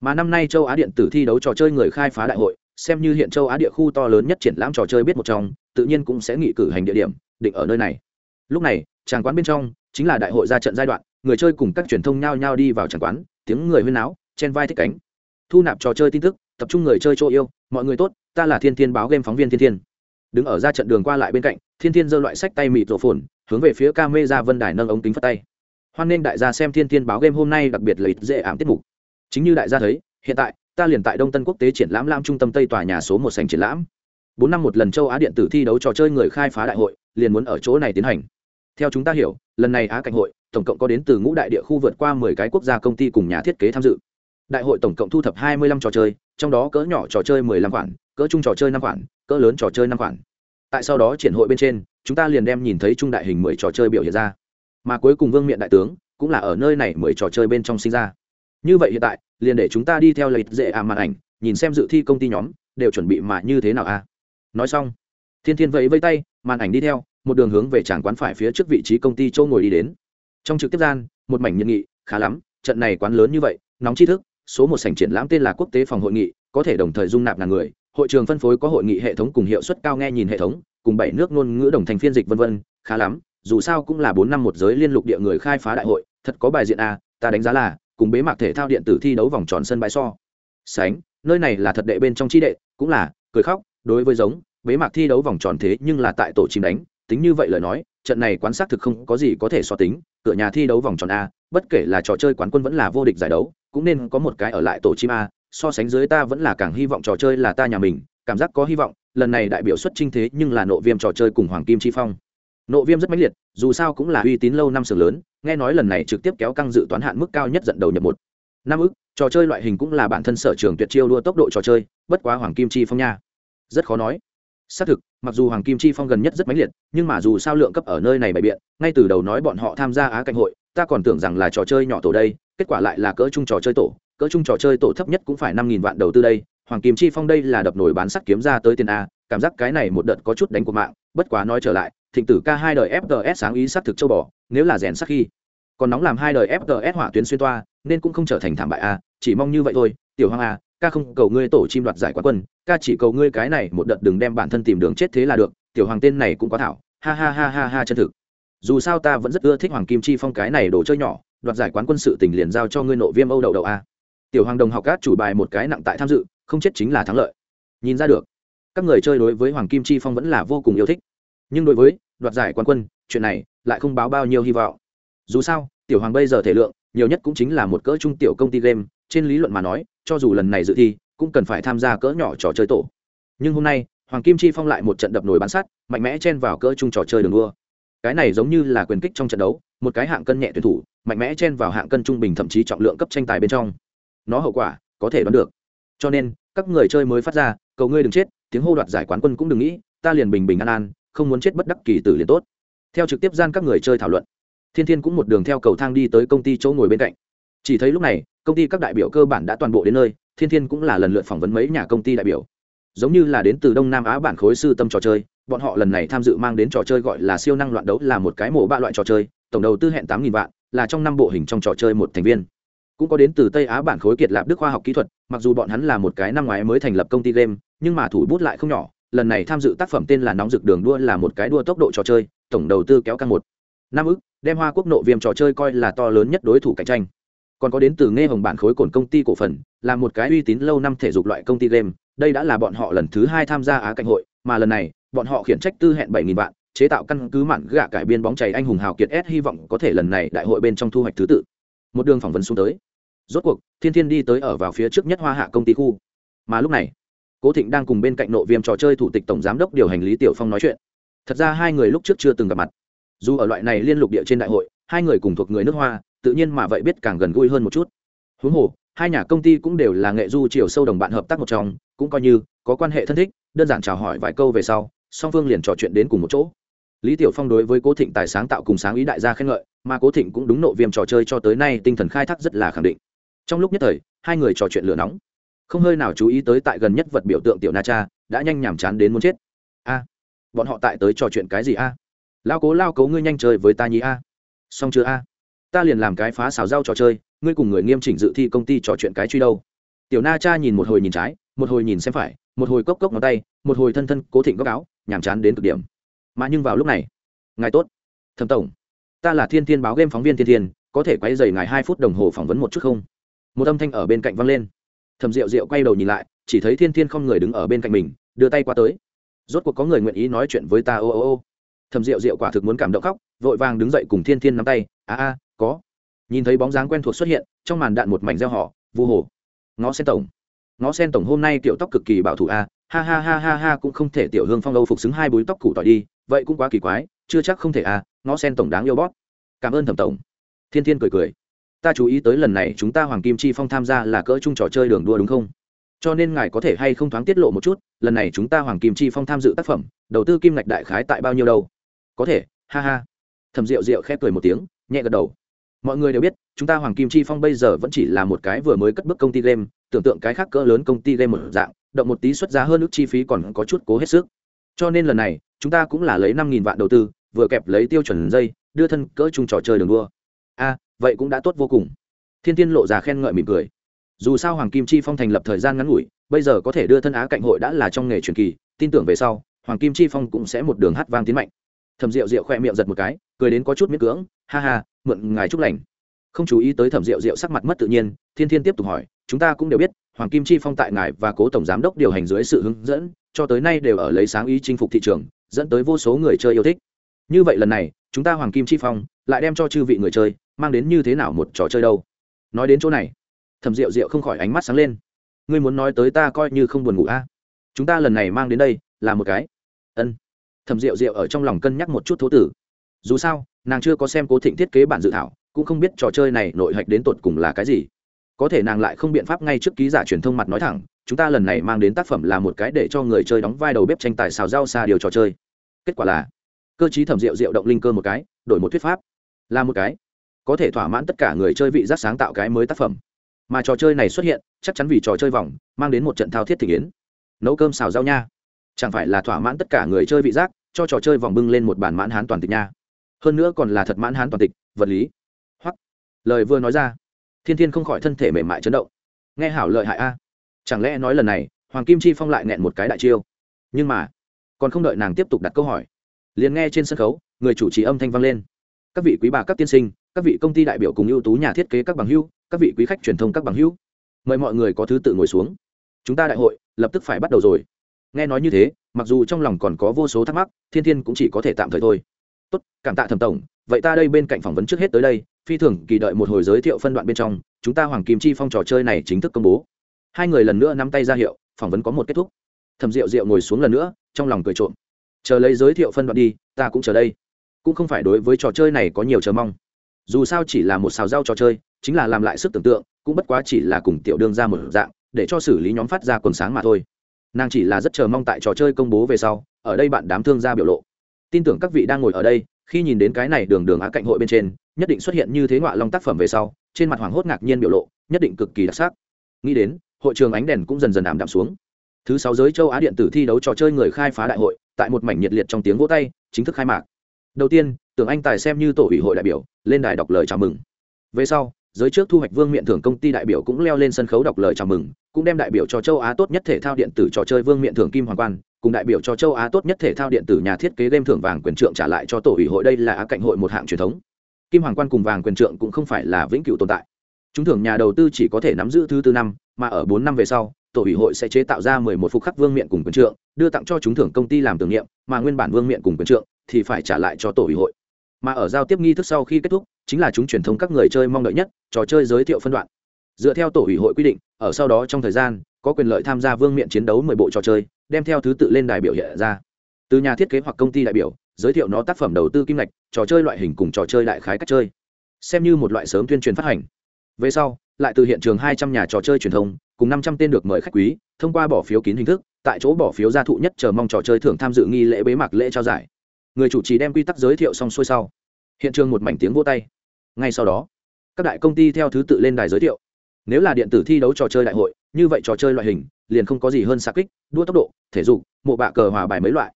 Mà năm nay châu á điện tử thi đấu trò chơi người khai phá đại hội xem như hiện châu á địa khu to lớn nhất triển lãm trò chơi biết một trong, tự nhiên cũng sẽ nghị cử hành địa điểm, định ở nơi này. Lúc này, tràng quán bên trong chính là đại hội ra trận giai đoạn, người chơi cùng các truyền thông nhao nhao đi vào tràng quán, tiếng người huyên náo, chen vai thích cánh. Thu nạp trò chơi tin tức, tập trung người chơi chỗ yêu, mọi người tốt, ta là thiên thiên báo game phóng viên thiên thiên. Đứng ở ra trận đường qua lại bên cạnh, thiên thiên giơ loại sách tay mịt rổ phồn, hướng về phía ca mê ra vân đài nâng ống kính phất tay. Hoan nghênh đại gia xem thiên thiên báo game hôm nay đặc biệt là ít dễ ảm tiết mục. Chính như đại gia thấy, hiện tại ta liền tại đông tân quốc tế triển lãm lam trung tâm tây tòa nhà số một sành triển lãm. Bốn năm một lần châu á điện tử thi đấu trò chơi người khai phá đại hội, liền muốn ở chỗ này tiến hành. Theo chúng ta hiểu, lần này á cảnh hội, tổng cộng có đến từ ngũ đại địa khu vượt qua mười cái quốc gia công ty cùng nhà thiết kế tham dự. Đại hội tổng cộng thu thập hai mươi lăm trò chơi, trong đó cỡ nhỏ trò chơi mười lăm khoản, cỡ chung trò chơi năm khoản, cỡ lớn trò chơi năm khoản. Tại sau đó triển hội bên trên, chúng ta liền đem nhìn thấy trung đại hình mười trò chơi biểu hiện ra. Mà cuối cùng vương miện đại tướng cũng là ở nơi này mười trò chơi bên trong sinh ra. Như vậy hiện tại liền để chúng ta đi theo lợi dễ à màn ảnh, nhìn xem dự thi công ty nhóm, đều chuẩn bị mà như thế nào a nói xong, thiên thiên vẫy vây tay, màn ảnh đi theo, một đường hướng về tràng quán phải phía trước vị trí công ty châu ngồi đi đến. Trong trực tiếp gian, một mảnh nhiệt nghị, khá lắm, trận này quán lớn như vậy, nóng tri thức, số một sảnh triển lãm tên là quốc tế phòng hội nghị, có thể đồng thời dung nạp ngàn người, hội trường phân phối có hội nghị hệ thống cùng hiệu suất cao nghe nhìn hệ thống, cùng bảy nước ngôn ngữ đồng thành phiên dịch vân vân, khá lắm, dù sao cũng là bốn năm một giới liên lục địa người khai phá đại hội, thật có bài diện a ta đánh giá là cùng bế mạc thể thao điện tử thi đấu vòng tròn sân bãi so. Sánh, nơi này là thật đệ bên trong chi đệ, cũng là, cười khóc, đối với giống, bế mạc thi đấu vòng tròn thế nhưng là tại tổ chim đánh, tính như vậy lời nói, trận này quán sát thực không có gì có thể so tính, cửa nhà thi đấu vòng tròn a, bất kể là trò chơi quán quân vẫn là vô địch giải đấu, cũng nên có một cái ở lại tổ chim a, so sánh dưới ta vẫn là càng hy vọng trò chơi là ta nhà mình, cảm giác có hy vọng, lần này đại biểu xuất trinh thế nhưng là nộ viêm trò chơi cùng hoàng kim chi phong nộ viêm rất mãnh liệt, dù sao cũng là uy tín lâu năm sườn lớn, nghe nói lần này trực tiếp kéo căng dự toán hạn mức cao nhất dẫn đầu nhập một. Năm ức, trò chơi loại hình cũng là bản thân sở trường tuyệt chiêu đua tốc độ trò chơi, bất quá hoàng kim chi phong nha. Rất khó nói. Xác thực, mặc dù hoàng kim chi phong gần nhất rất mãnh liệt, nhưng mà dù sao lượng cấp ở nơi này bày biện, ngay từ đầu nói bọn họ tham gia á cảnh hội, ta còn tưởng rằng là trò chơi nhỏ tổ đây, kết quả lại là cỡ chung trò chơi tổ, cỡ chung trò chơi tổ thấp nhất cũng phải năm nghìn vạn đầu tư đây. Hoàng kim chi phong đây là đập nổi bán sắt kiếm ra tới tiền a, cảm giác cái này một đợt có chút đánh của mạng, bất quá nói trở lại thịnh tử ca hai đời fts sáng ý xác thực châu bò, nếu là rèn sắc khi còn nóng làm hai đời fts hỏa tuyến xuyên toa, nên cũng không trở thành thảm bại a chỉ mong như vậy thôi, tiểu hoàng a à, ca không cầu ngươi tổ chim đoạt giải quán quân, ca chỉ cầu ngươi cái này một đợt đừng đem bản thân tìm đường chết thế là được, tiểu hoàng tên này cũng quá thảo, ha ha ha ha ha chân thực. Dù sao ta vẫn rất ưa thích hoàng kim chi phong cái này đồ chơi nhỏ, đoạt giải quán quân sự tình liền giao cho ngươi nộ viêm âu đậu đậu a tiểu hoàng đồng học cát chủ bài một cái nặng tại tham dự, không chết chính là thắng lợi. Nhìn ra được, các người chơi đối với hoàng kim chi phong vẫn là vô cùng yêu thích. Nhưng đối với đoạt giải quán quân, chuyện này lại không báo bao nhiêu hy vọng. Dù sao, tiểu hoàng bây giờ thể lượng, nhiều nhất cũng chính là một cỡ trung tiểu công ty game, trên lý luận mà nói, cho dù lần này dự thi, cũng cần phải tham gia cỡ nhỏ trò chơi tổ. Nhưng hôm nay, hoàng kim chi phong lại một trận đập nồi bán sắt, mạnh mẽ chen vào cỡ trung trò chơi đường đua. Cái này giống như là quyền kích trong trận đấu, một cái hạng cân nhẹ tuyển thủ, mạnh mẽ chen vào hạng cân trung bình thậm chí trọng lượng cấp tranh tài bên trong. Nó hậu quả, có thể đoán được. Cho nên, các người chơi mới phát ra, cầu ngươi đừng chết, tiếng hô đoạt giải quán quân cũng đừng nghĩ, ta liền bình bình an an không muốn chết bất đắc kỳ tử liền tốt. Theo trực tiếp gian các người chơi thảo luận, thiên thiên cũng một đường theo cầu thang đi tới công ty chỗ ngồi bên cạnh. Chỉ thấy lúc này, công ty các đại biểu cơ bản đã toàn bộ đến nơi, thiên thiên cũng là lần lượt phỏng vấn mấy nhà công ty đại biểu. Giống như là đến từ đông nam á bản khối sư tâm trò chơi, bọn họ lần này tham dự mang đến trò chơi gọi là siêu năng loạn đấu là một cái mổ ba loại trò chơi, tổng đầu tư hẹn tám nghìn vạn, là trong năm bộ hình trong trò chơi một thành viên. Cũng có đến từ tây á bản khối kiệt lạp đức khoa học kỹ thuật, mặc dù bọn hắn là một cái năm ngoái mới thành lập công ty game, nhưng mà thủ bút lại không nhỏ lần này tham dự tác phẩm tên là nóng rực đường đua là một cái đua tốc độ trò chơi, tổng đầu tư kéo căng một. Năm ức, đem hoa quốc nộ viêm trò chơi coi là to lớn nhất đối thủ cạnh tranh. Còn có đến từ nghe hồng bản khối cồn công ty cổ phần, là một cái uy tín lâu năm thể dục loại công ty game, đây đã là bọn họ lần thứ hai tham gia á cạnh hội, mà lần này, bọn họ khiển trách tư hẹn bảy nghìn vạn, chế tạo căn cứ mạn gạ cải biên bóng chảy anh hùng hào kiệt s hy vọng có thể lần này đại hội bên trong thu hoạch thứ tự. Một đường phỏng vấn xuống tới. Rốt cuộc, thiên thiên đi tới ở vào phía trước nhất hoa hạ công ty khu. Mà lúc này cố thịnh đang cùng bên cạnh nộ viêm trò chơi thủ tịch tổng giám đốc điều hành lý tiểu phong nói chuyện. Thật ra hai người lúc trước chưa từng gặp mặt. Dù ở loại này liên lục địa trên đại hội, hai người cùng thuộc người nước hoa, tự nhiên mà vậy biết càng gần gũi hơn một chút. Huống hồ, hai nhà công ty cũng đều là nghệ du chiều sâu đồng bạn hợp tác một trong, cũng coi như có quan hệ thân thích, đơn giản chào hỏi vài câu về sau, song phương liền trò chuyện đến cùng một chỗ. Lý tiểu phong đối với cố thịnh tài sáng tạo cùng sáng ý đại gia khen ngợi, mà cố thịnh cũng đúng nộ viêm trò chơi cho tới nay tinh thần khai thác rất là khẳng định. Trong lúc nhất thời, hai người trò chuyện lửa nóng không hơi nào chú ý tới tại gần nhất vật biểu tượng tiểu na cha, đã nhanh nhảm chán đến muốn chết. A, bọn họ tại tới trò chuyện cái gì a? Lao cố lao cố, ngươi nhanh chơi với ta nhí a? Xong chưa a? Ta liền làm cái phá xào rau trò chơi, ngươi cùng người nghiêm chỉnh dự thi công ty trò chuyện cái truy đâu. Tiểu na cha nhìn một hồi nhìn trái, một hồi nhìn xem phải, một hồi cốc cốc ngón tay, một hồi thân thân cố thịnh góc áo nhàm chán đến cực điểm. Mà nhưng vào lúc này, ngài tốt. Thẩm tổng, ta là thiên thiên báo game phóng viên thiên thiên, có thể quay dày ngài hai phút đồng hồ phỏng vấn một chút không? Một âm thanh ở bên cạnh văng lên thầm rượu rượu quay đầu nhìn lại, chỉ thấy thiên thiên không người đứng ở bên cạnh mình, đưa tay qua tới. Rốt cuộc có người nguyện ý nói chuyện với ta, ô ô ô. Thầm rượu rượu quả thực muốn cảm động khóc, vội vàng đứng dậy cùng thiên thiên nắm tay, a a, có. Nhìn thấy bóng dáng quen thuộc xuất hiện, trong màn đạn một mảnh gieo họ vu hồ. Ngó sen tổng, ngó sen tổng hôm nay tiểu tóc cực kỳ bảo thủ a, ha ha ha ha ha, cũng không thể tiểu hương phong Âu phục xứng hai búi tóc củ tỏi đi, vậy cũng quá kỳ quái, chưa chắc không thể a, ngó sen tổng đáng yêu bót cảm ơn thẩm tổng. Thiên thiên cười cười ta chú ý tới lần này chúng ta hoàng kim chi phong tham gia là cỡ chung trò chơi đường đua đúng không? Cho nên ngài có thể hay không thoáng tiết lộ một chút, lần này chúng ta hoàng kim chi phong tham dự tác phẩm, đầu tư kim ngạch đại khái tại bao nhiêu đâu? Có thể, ha ha. Thầm rượu rượu khép cười một tiếng, nhẹ gật đầu. Mọi người đều biết, chúng ta hoàng kim chi phong bây giờ vẫn chỉ là một cái vừa mới cất bước công ty game, tưởng tượng cái khác cỡ lớn công ty game một dạng, động một tí xuất giá hơn ước chi phí còn có chút cố hết sức. Cho nên lần này, chúng ta cũng là lấy năm nghìn vạn đầu tư, vừa kẹp lấy tiêu chuẩn dây, đưa thân cỡ chung trò chơi đường đua. A vậy cũng đã tốt vô cùng. Thiên tiên lộ già khen ngợi mỉm cười. Dù sao hoàng kim chi phong thành lập thời gian ngắn ngủi, bây giờ có thể đưa thân á cạnh hội đã là trong nghề truyền kỳ, tin tưởng về sau, hoàng kim chi phong cũng sẽ một đường hát vang tiến mạnh. Thẩm rượu rượu khoe miệng giật một cái, cười đến có chút miễn cưỡng, ha ha, mượn ngài chúc lành. Không chú ý tới thẩm rượu rượu sắc mặt mất tự nhiên, thiên thiên tiếp tục hỏi, chúng ta cũng đều biết, hoàng kim chi phong tại ngài và cố tổng giám đốc điều hành dưới sự hướng dẫn, cho tới nay đều ở lấy sáng ý chinh phục thị trường, dẫn tới vô số người chơi yêu thích. Như vậy lần này chúng ta hoàng kim chi phong lại đem cho chư vị người chơi, mang đến như thế nào một trò chơi đâu? Nói đến chỗ này, thẩm rượu rượu không khỏi ánh mắt sáng lên. Ngươi muốn nói tới ta coi như không buồn ngủ a. À? chúng ta lần này mang đến đây là một cái. Ân. Thẩm rượu rượu ở trong lòng cân nhắc một chút thố tử. Dù sao, nàng chưa có xem cố thịnh thiết kế bản dự thảo, cũng không biết trò chơi này nội hạch đến tột cùng là cái gì. Có thể nàng lại không biện pháp ngay trước ký giả truyền thông mặt nói thẳng, chúng ta lần này mang đến tác phẩm là một cái để cho người chơi đóng vai đầu bếp tranh tài xào rau xa điều trò chơi. Kết quả là cơ chí thẩm rượu rượu động linh cơ một cái, đổi một thuyết pháp. Là một cái. Có thể thỏa mãn tất cả người chơi vị giác sáng tạo cái mới tác phẩm. Mà trò chơi này xuất hiện, chắc chắn vì trò chơi vòng, mang đến một trận thao thiết thị kiến nấu cơm xào rau nha. Chẳng phải là thỏa mãn tất cả người chơi vị giác, cho trò chơi vòng bưng lên một bản mãn hán toàn tịch nha. Hơn nữa còn là thật mãn hán toàn tịch, vật lý. Hoặc, lời vừa nói ra, thiên thiên không khỏi thân thể mềm mại chấn động. Nghe hảo lợi hại a. Chẳng lẽ nói lần này, hoàng kim chi phong lại nghẹn một cái đại chiêu? Nhưng mà, còn không đợi nàng tiếp tục đặt câu hỏi liền nghe trên sân khấu, người chủ trì âm thanh vang lên. Các vị quý bà, các tiên sinh, các vị công ty đại biểu cùng ưu tú nhà thiết kế các bằng hưu các vị quý khách truyền thông các bằng hưu mời mọi người có thứ tự ngồi xuống. Chúng ta đại hội lập tức phải bắt đầu rồi. Nghe nói như thế, mặc dù trong lòng còn có vô số thắc mắc, thiên thiên cũng chỉ có thể tạm thời thôi. Tốt, cảm tạ thẩm tổng. Vậy ta đây bên cạnh phỏng vấn trước hết tới đây, phi thường kỳ đợi một hồi giới thiệu phân đoạn bên trong, chúng ta hoàng kim chi phong trò chơi này chính thức công bố. Hai người lần nữa nắm tay ra hiệu, phỏng vấn có một kết thúc. Thẩm rượu rượu ngồi xuống lần nữa, trong lòng cười trộm chờ lấy giới thiệu phân đoạn đi, ta cũng chờ đây. Cũng không phải đối với trò chơi này có nhiều chờ mong. Dù sao chỉ là một xào rau trò chơi, chính là làm lại sức tưởng tượng, cũng bất quá chỉ là cùng tiểu đương ra một dạng, để cho xử lý nhóm phát ra quần sáng mà thôi. Nàng chỉ là rất chờ mong tại trò chơi công bố về sau, ở đây bạn đám thương gia biểu lộ. Tin tưởng các vị đang ngồi ở đây, khi nhìn đến cái này đường đường á cạnh hội bên trên, nhất định xuất hiện như thế ngọa long tác phẩm về sau, trên mặt hoàng hốt ngạc nhiên biểu lộ, nhất định cực kỳ đặc sắc. Nghĩ đến, hội trường ánh đèn cũng dần dần ảm đạm xuống. Thứ sáu giới châu á điện tử thi đấu trò chơi người khai phá đại hội tại một mảnh nhiệt liệt trong tiếng vỗ tay, chính thức khai mạc. Đầu tiên, tưởng anh tài xem như tổ ủy hội đại biểu, lên đài đọc lời chào mừng. Về sau, giới trước thu hoạch vương miện thưởng công ty đại biểu cũng leo lên sân khấu đọc lời chào mừng, cũng đem đại biểu cho châu á tốt nhất thể thao điện tử trò chơi vương miện thưởng kim hoàng quan, cùng đại biểu cho châu á tốt nhất thể thao điện tử nhà thiết kế game thưởng vàng quyền trượng trả lại cho tổ ủy hội đây là á cạnh hội một hạng truyền thống. Kim hoàng quan cùng vàng quyền trượng cũng không phải là vĩnh cửu tồn tại chúng thưởng nhà đầu tư chỉ có thể nắm giữ thứ tư năm, mà ở bốn năm về sau, tổ ủy hội sẽ chế tạo ra mười một phục khắc vương miện cùng quyền trượng, đưa tặng cho chúng thưởng công ty làm tưởng niệm, mà nguyên bản vương miện cùng quyền trượng thì phải trả lại cho tổ ủy hội. Mà ở giao tiếp nghi thức sau khi kết thúc, chính là chúng truyền thống các người chơi mong đợi nhất, trò chơi giới thiệu phân đoạn. Dựa theo tổ ủy hội quy định, ở sau đó trong thời gian, có quyền lợi tham gia vương miện chiến đấu mười bộ trò chơi, đem theo thứ tự lên đài biểu hiện ra. Từ nhà thiết kế hoặc công ty đại biểu, giới thiệu nó tác phẩm đầu tư kim ngạch, trò chơi loại hình cùng trò chơi đại khái cách chơi. Xem như một loại sớm tuyên truyền phát hành về sau, lại từ hiện trường hai trăm nhà trò chơi truyền thông, cùng năm trăm tên được mời khách quý, thông qua bỏ phiếu kín hình thức, tại chỗ bỏ phiếu gia thụ nhất chờ mong trò chơi thưởng tham dự nghi lễ bế mạc lễ trao giải. Người chủ trì đem quy tắc giới thiệu xong xuôi sau, hiện trường một mảnh tiếng vô tay. Ngay sau đó, các đại công ty theo thứ tự lên đài giới thiệu. Nếu là điện tử thi đấu trò chơi đại hội, như vậy trò chơi loại hình, liền không có gì hơn xa kích, đua tốc độ, thể dục, mộ bạ cờ hòa bài mấy loại.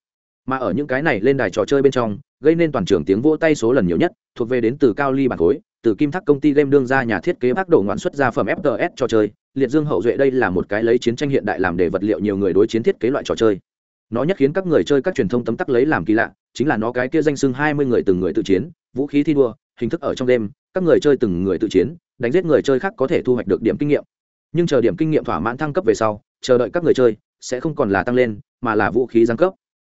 Mà ở những cái này lên đài trò chơi bên trong, gây nên toàn trường tiếng vỗ tay số lần nhiều nhất, thuộc về đến từ cao ly bản khối từ kim thác công ty game đương ra nhà thiết kế bác đồ ngoạn xuất ra phẩm fts trò chơi, liệt dương hậu duệ đây là một cái lấy chiến tranh hiện đại làm để vật liệu nhiều người đối chiến thiết kế loại trò chơi. Nó nhất khiến các người chơi các truyền thông tấm tắc lấy làm kỳ lạ, chính là nó cái kia danh xưng hai mươi người từng người tự chiến, vũ khí thi đua, hình thức ở trong đêm các người chơi từng người tự chiến, đánh giết người chơi khác có thể thu hoạch được điểm kinh nghiệm. Nhưng chờ điểm kinh nghiệm thỏa mãn thăng cấp về sau, chờ đợi các người chơi sẽ không còn là tăng lên, mà là vũ khí giáng cấp.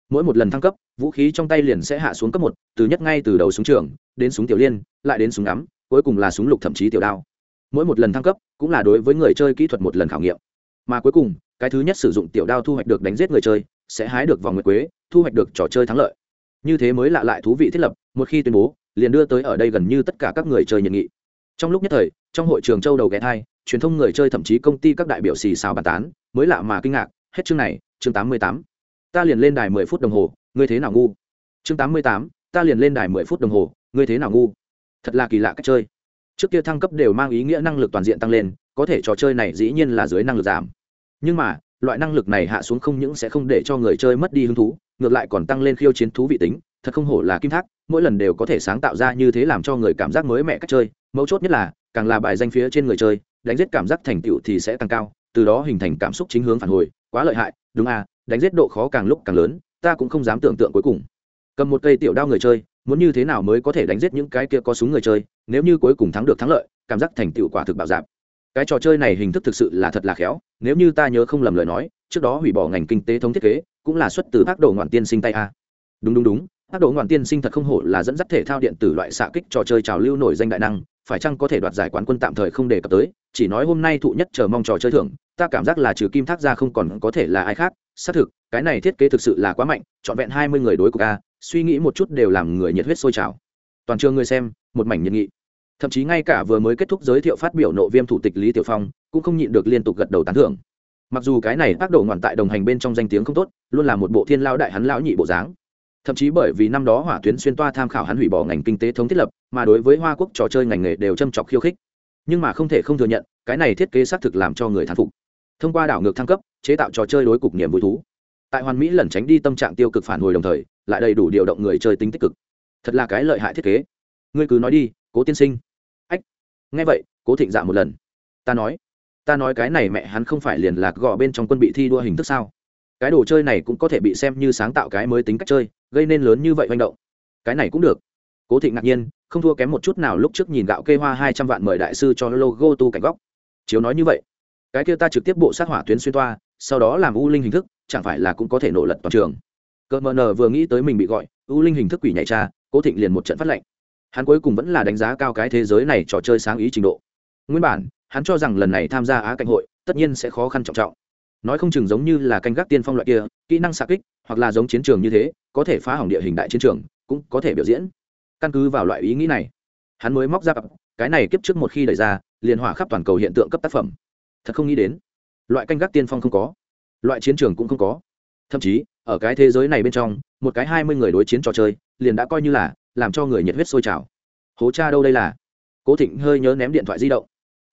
Mỗi một lần thăng cấp, vũ khí trong tay liền sẽ hạ xuống cấp một, từ nhất ngay từ đầu súng trường, đến súng tiểu liên, lại đến súng ngắm cuối cùng là súng lục thậm chí tiểu đao. Mỗi một lần thăng cấp, cũng là đối với người chơi kỹ thuật một lần khảo nghiệm. Mà cuối cùng, cái thứ nhất sử dụng tiểu đao thu hoạch được đánh giết người chơi, sẽ hái được vòng nguyệt quế, thu hoạch được trò chơi thắng lợi. Như thế mới lạ lại thú vị thiết lập, một khi tuyên bố, liền đưa tới ở đây gần như tất cả các người chơi nhiệt nghị. Trong lúc nhất thời, trong hội trường châu đầu ghé thai, truyền thông người chơi thậm chí công ty các đại biểu xì xào bàn tán, mới lạ mà kinh ngạc, hết chương này, chương tám mươi tám. Ta liền lên đài mười phút đồng hồ, ngươi thế nào ngu? Chương tám mươi tám, ta liền lên đài mười phút đồng hồ, ngươi thế nào ngu? Thật là kỳ lạ cách chơi. Trước kia thăng cấp đều mang ý nghĩa năng lực toàn diện tăng lên, có thể trò chơi này dĩ nhiên là dưới năng lực giảm. Nhưng mà, loại năng lực này hạ xuống không những sẽ không để cho người chơi mất đi hứng thú, ngược lại còn tăng lên khiêu chiến thú vị tính, thật không hổ là kim thác, mỗi lần đều có thể sáng tạo ra như thế làm cho người cảm giác mới mẻ cách chơi. Mấu chốt nhất là, càng là bài danh phía trên người chơi, đánh giết cảm giác thành tựu thì sẽ tăng cao, từ đó hình thành cảm xúc chính hướng phản hồi, quá lợi hại, đúng à đánh giết độ khó càng lúc càng lớn, ta cũng không dám tưởng tượng cuối cùng. Cầm một cây tiểu đao người chơi muốn như thế nào mới có thể đánh giết những cái kia có súng người chơi, nếu như cuối cùng thắng được thắng lợi, cảm giác thành tựu quả thực bạo dạp cái trò chơi này hình thức thực sự là thật là khéo, nếu như ta nhớ không lầm lời nói, trước đó hủy bỏ ngành kinh tế thống thiết kế, cũng là xuất từ bác đồ ngoạn tiên sinh tay a. Đúng đúng đúng bác đồ ngoạn tiên sinh thật không hổ là dẫn dắt thể thao điện tử loại xạ kích trò chơi trào lưu nổi danh đại năng, phải chăng có thể đoạt giải quán quân tạm thời không đề cập tới, chỉ nói hôm nay thụ nhất chờ mong trò chơi thưởng, ta cảm giác là trừ kim thác ra không còn có thể là ai khác, xác thực, cái này thiết kế thực sự là quá mạnh, trọn vẹn hai mươi người đối của a suy nghĩ một chút đều làm người nhiệt huyết sôi trào. Toàn trường người xem, một mảnh nhiệt nghị. Thậm chí ngay cả vừa mới kết thúc giới thiệu phát biểu nộ viêm thủ tịch lý tiểu phong, cũng không nhịn được liên tục gật đầu tán thưởng. Mặc dù cái này tác độ ngoạn tại đồng hành bên trong danh tiếng không tốt, luôn là một bộ thiên lao đại hắn lão nhị bộ dáng. Thậm chí bởi vì năm đó hỏa tuyến xuyên toa tham khảo hắn hủy bỏ ngành kinh tế thống thiết lập, mà đối với hoa quốc trò chơi ngành nghề đều châm chọc khiêu khích. Nhưng mà không thể không thừa nhận, cái này thiết kế xác thực làm cho người thán phục. Thông qua đảo ngược thăng cấp, chế tạo trò chơi đối cục niềm vui thú tại hoàn mỹ lẩn tránh đi tâm trạng tiêu cực phản hồi đồng thời, lại đầy đủ điều động người chơi tính tích cực. Thật là cái lợi hại thiết kế. Ngươi cứ nói đi, cố tiên sinh. Ách, nghe vậy, cố thịnh dạ một lần. Ta nói ta nói cái này mẹ hắn không phải liền lạc gò bên trong quân bị thi đua hình thức sao? Cái đồ chơi này cũng có thể bị xem như sáng tạo cái mới tính cách chơi, gây nên lớn như vậy manh động. Cái này cũng được. Cố thịnh ngạc nhiên, không thua kém một chút nào lúc trước nhìn gạo kê hoa hai trăm vạn mời đại sư cho logo tu cảnh góc. Chiếu nói như vậy. Cái kia ta trực tiếp bộ sát hỏa tuyến xuyên toa, sau đó làm u linh hình thức chẳng phải là cũng có thể nổ lật toàn trường. Cờ mờ nờ vừa nghĩ tới mình bị gọi, u linh hình thức quỷ nhảy cha cố thịnh liền một trận phát lệnh. Hắn cuối cùng vẫn là đánh giá cao cái thế giới này trò chơi sáng ý trình độ. Nguyên bản, hắn cho rằng lần này tham gia á cảnh hội, tất nhiên sẽ khó khăn trọng trọng. Nói không chừng giống như là canh gác tiên phong loại kia, kỹ năng xạ kích, hoặc là giống chiến trường như thế, có thể phá hỏng địa hình đại chiến trường, cũng có thể biểu diễn. Căn cứ vào loại ý nghĩ này, hắn mới móc ra cái này kiếp trước một khi đẩy ra, liền hỏa khắp toàn cầu hiện tượng cấp tác phẩm. Thật không nghĩ đến, loại canh gác tiên phong không có loại chiến trường cũng không có. Thậm chí, ở cái thế giới này bên trong, một cái hai mươi người đối chiến trò chơi, liền đã coi như là làm cho người nhiệt huyết sôi trào. Hố cha đâu đây là? Cố thịnh hơi nhớ ném điện thoại di động.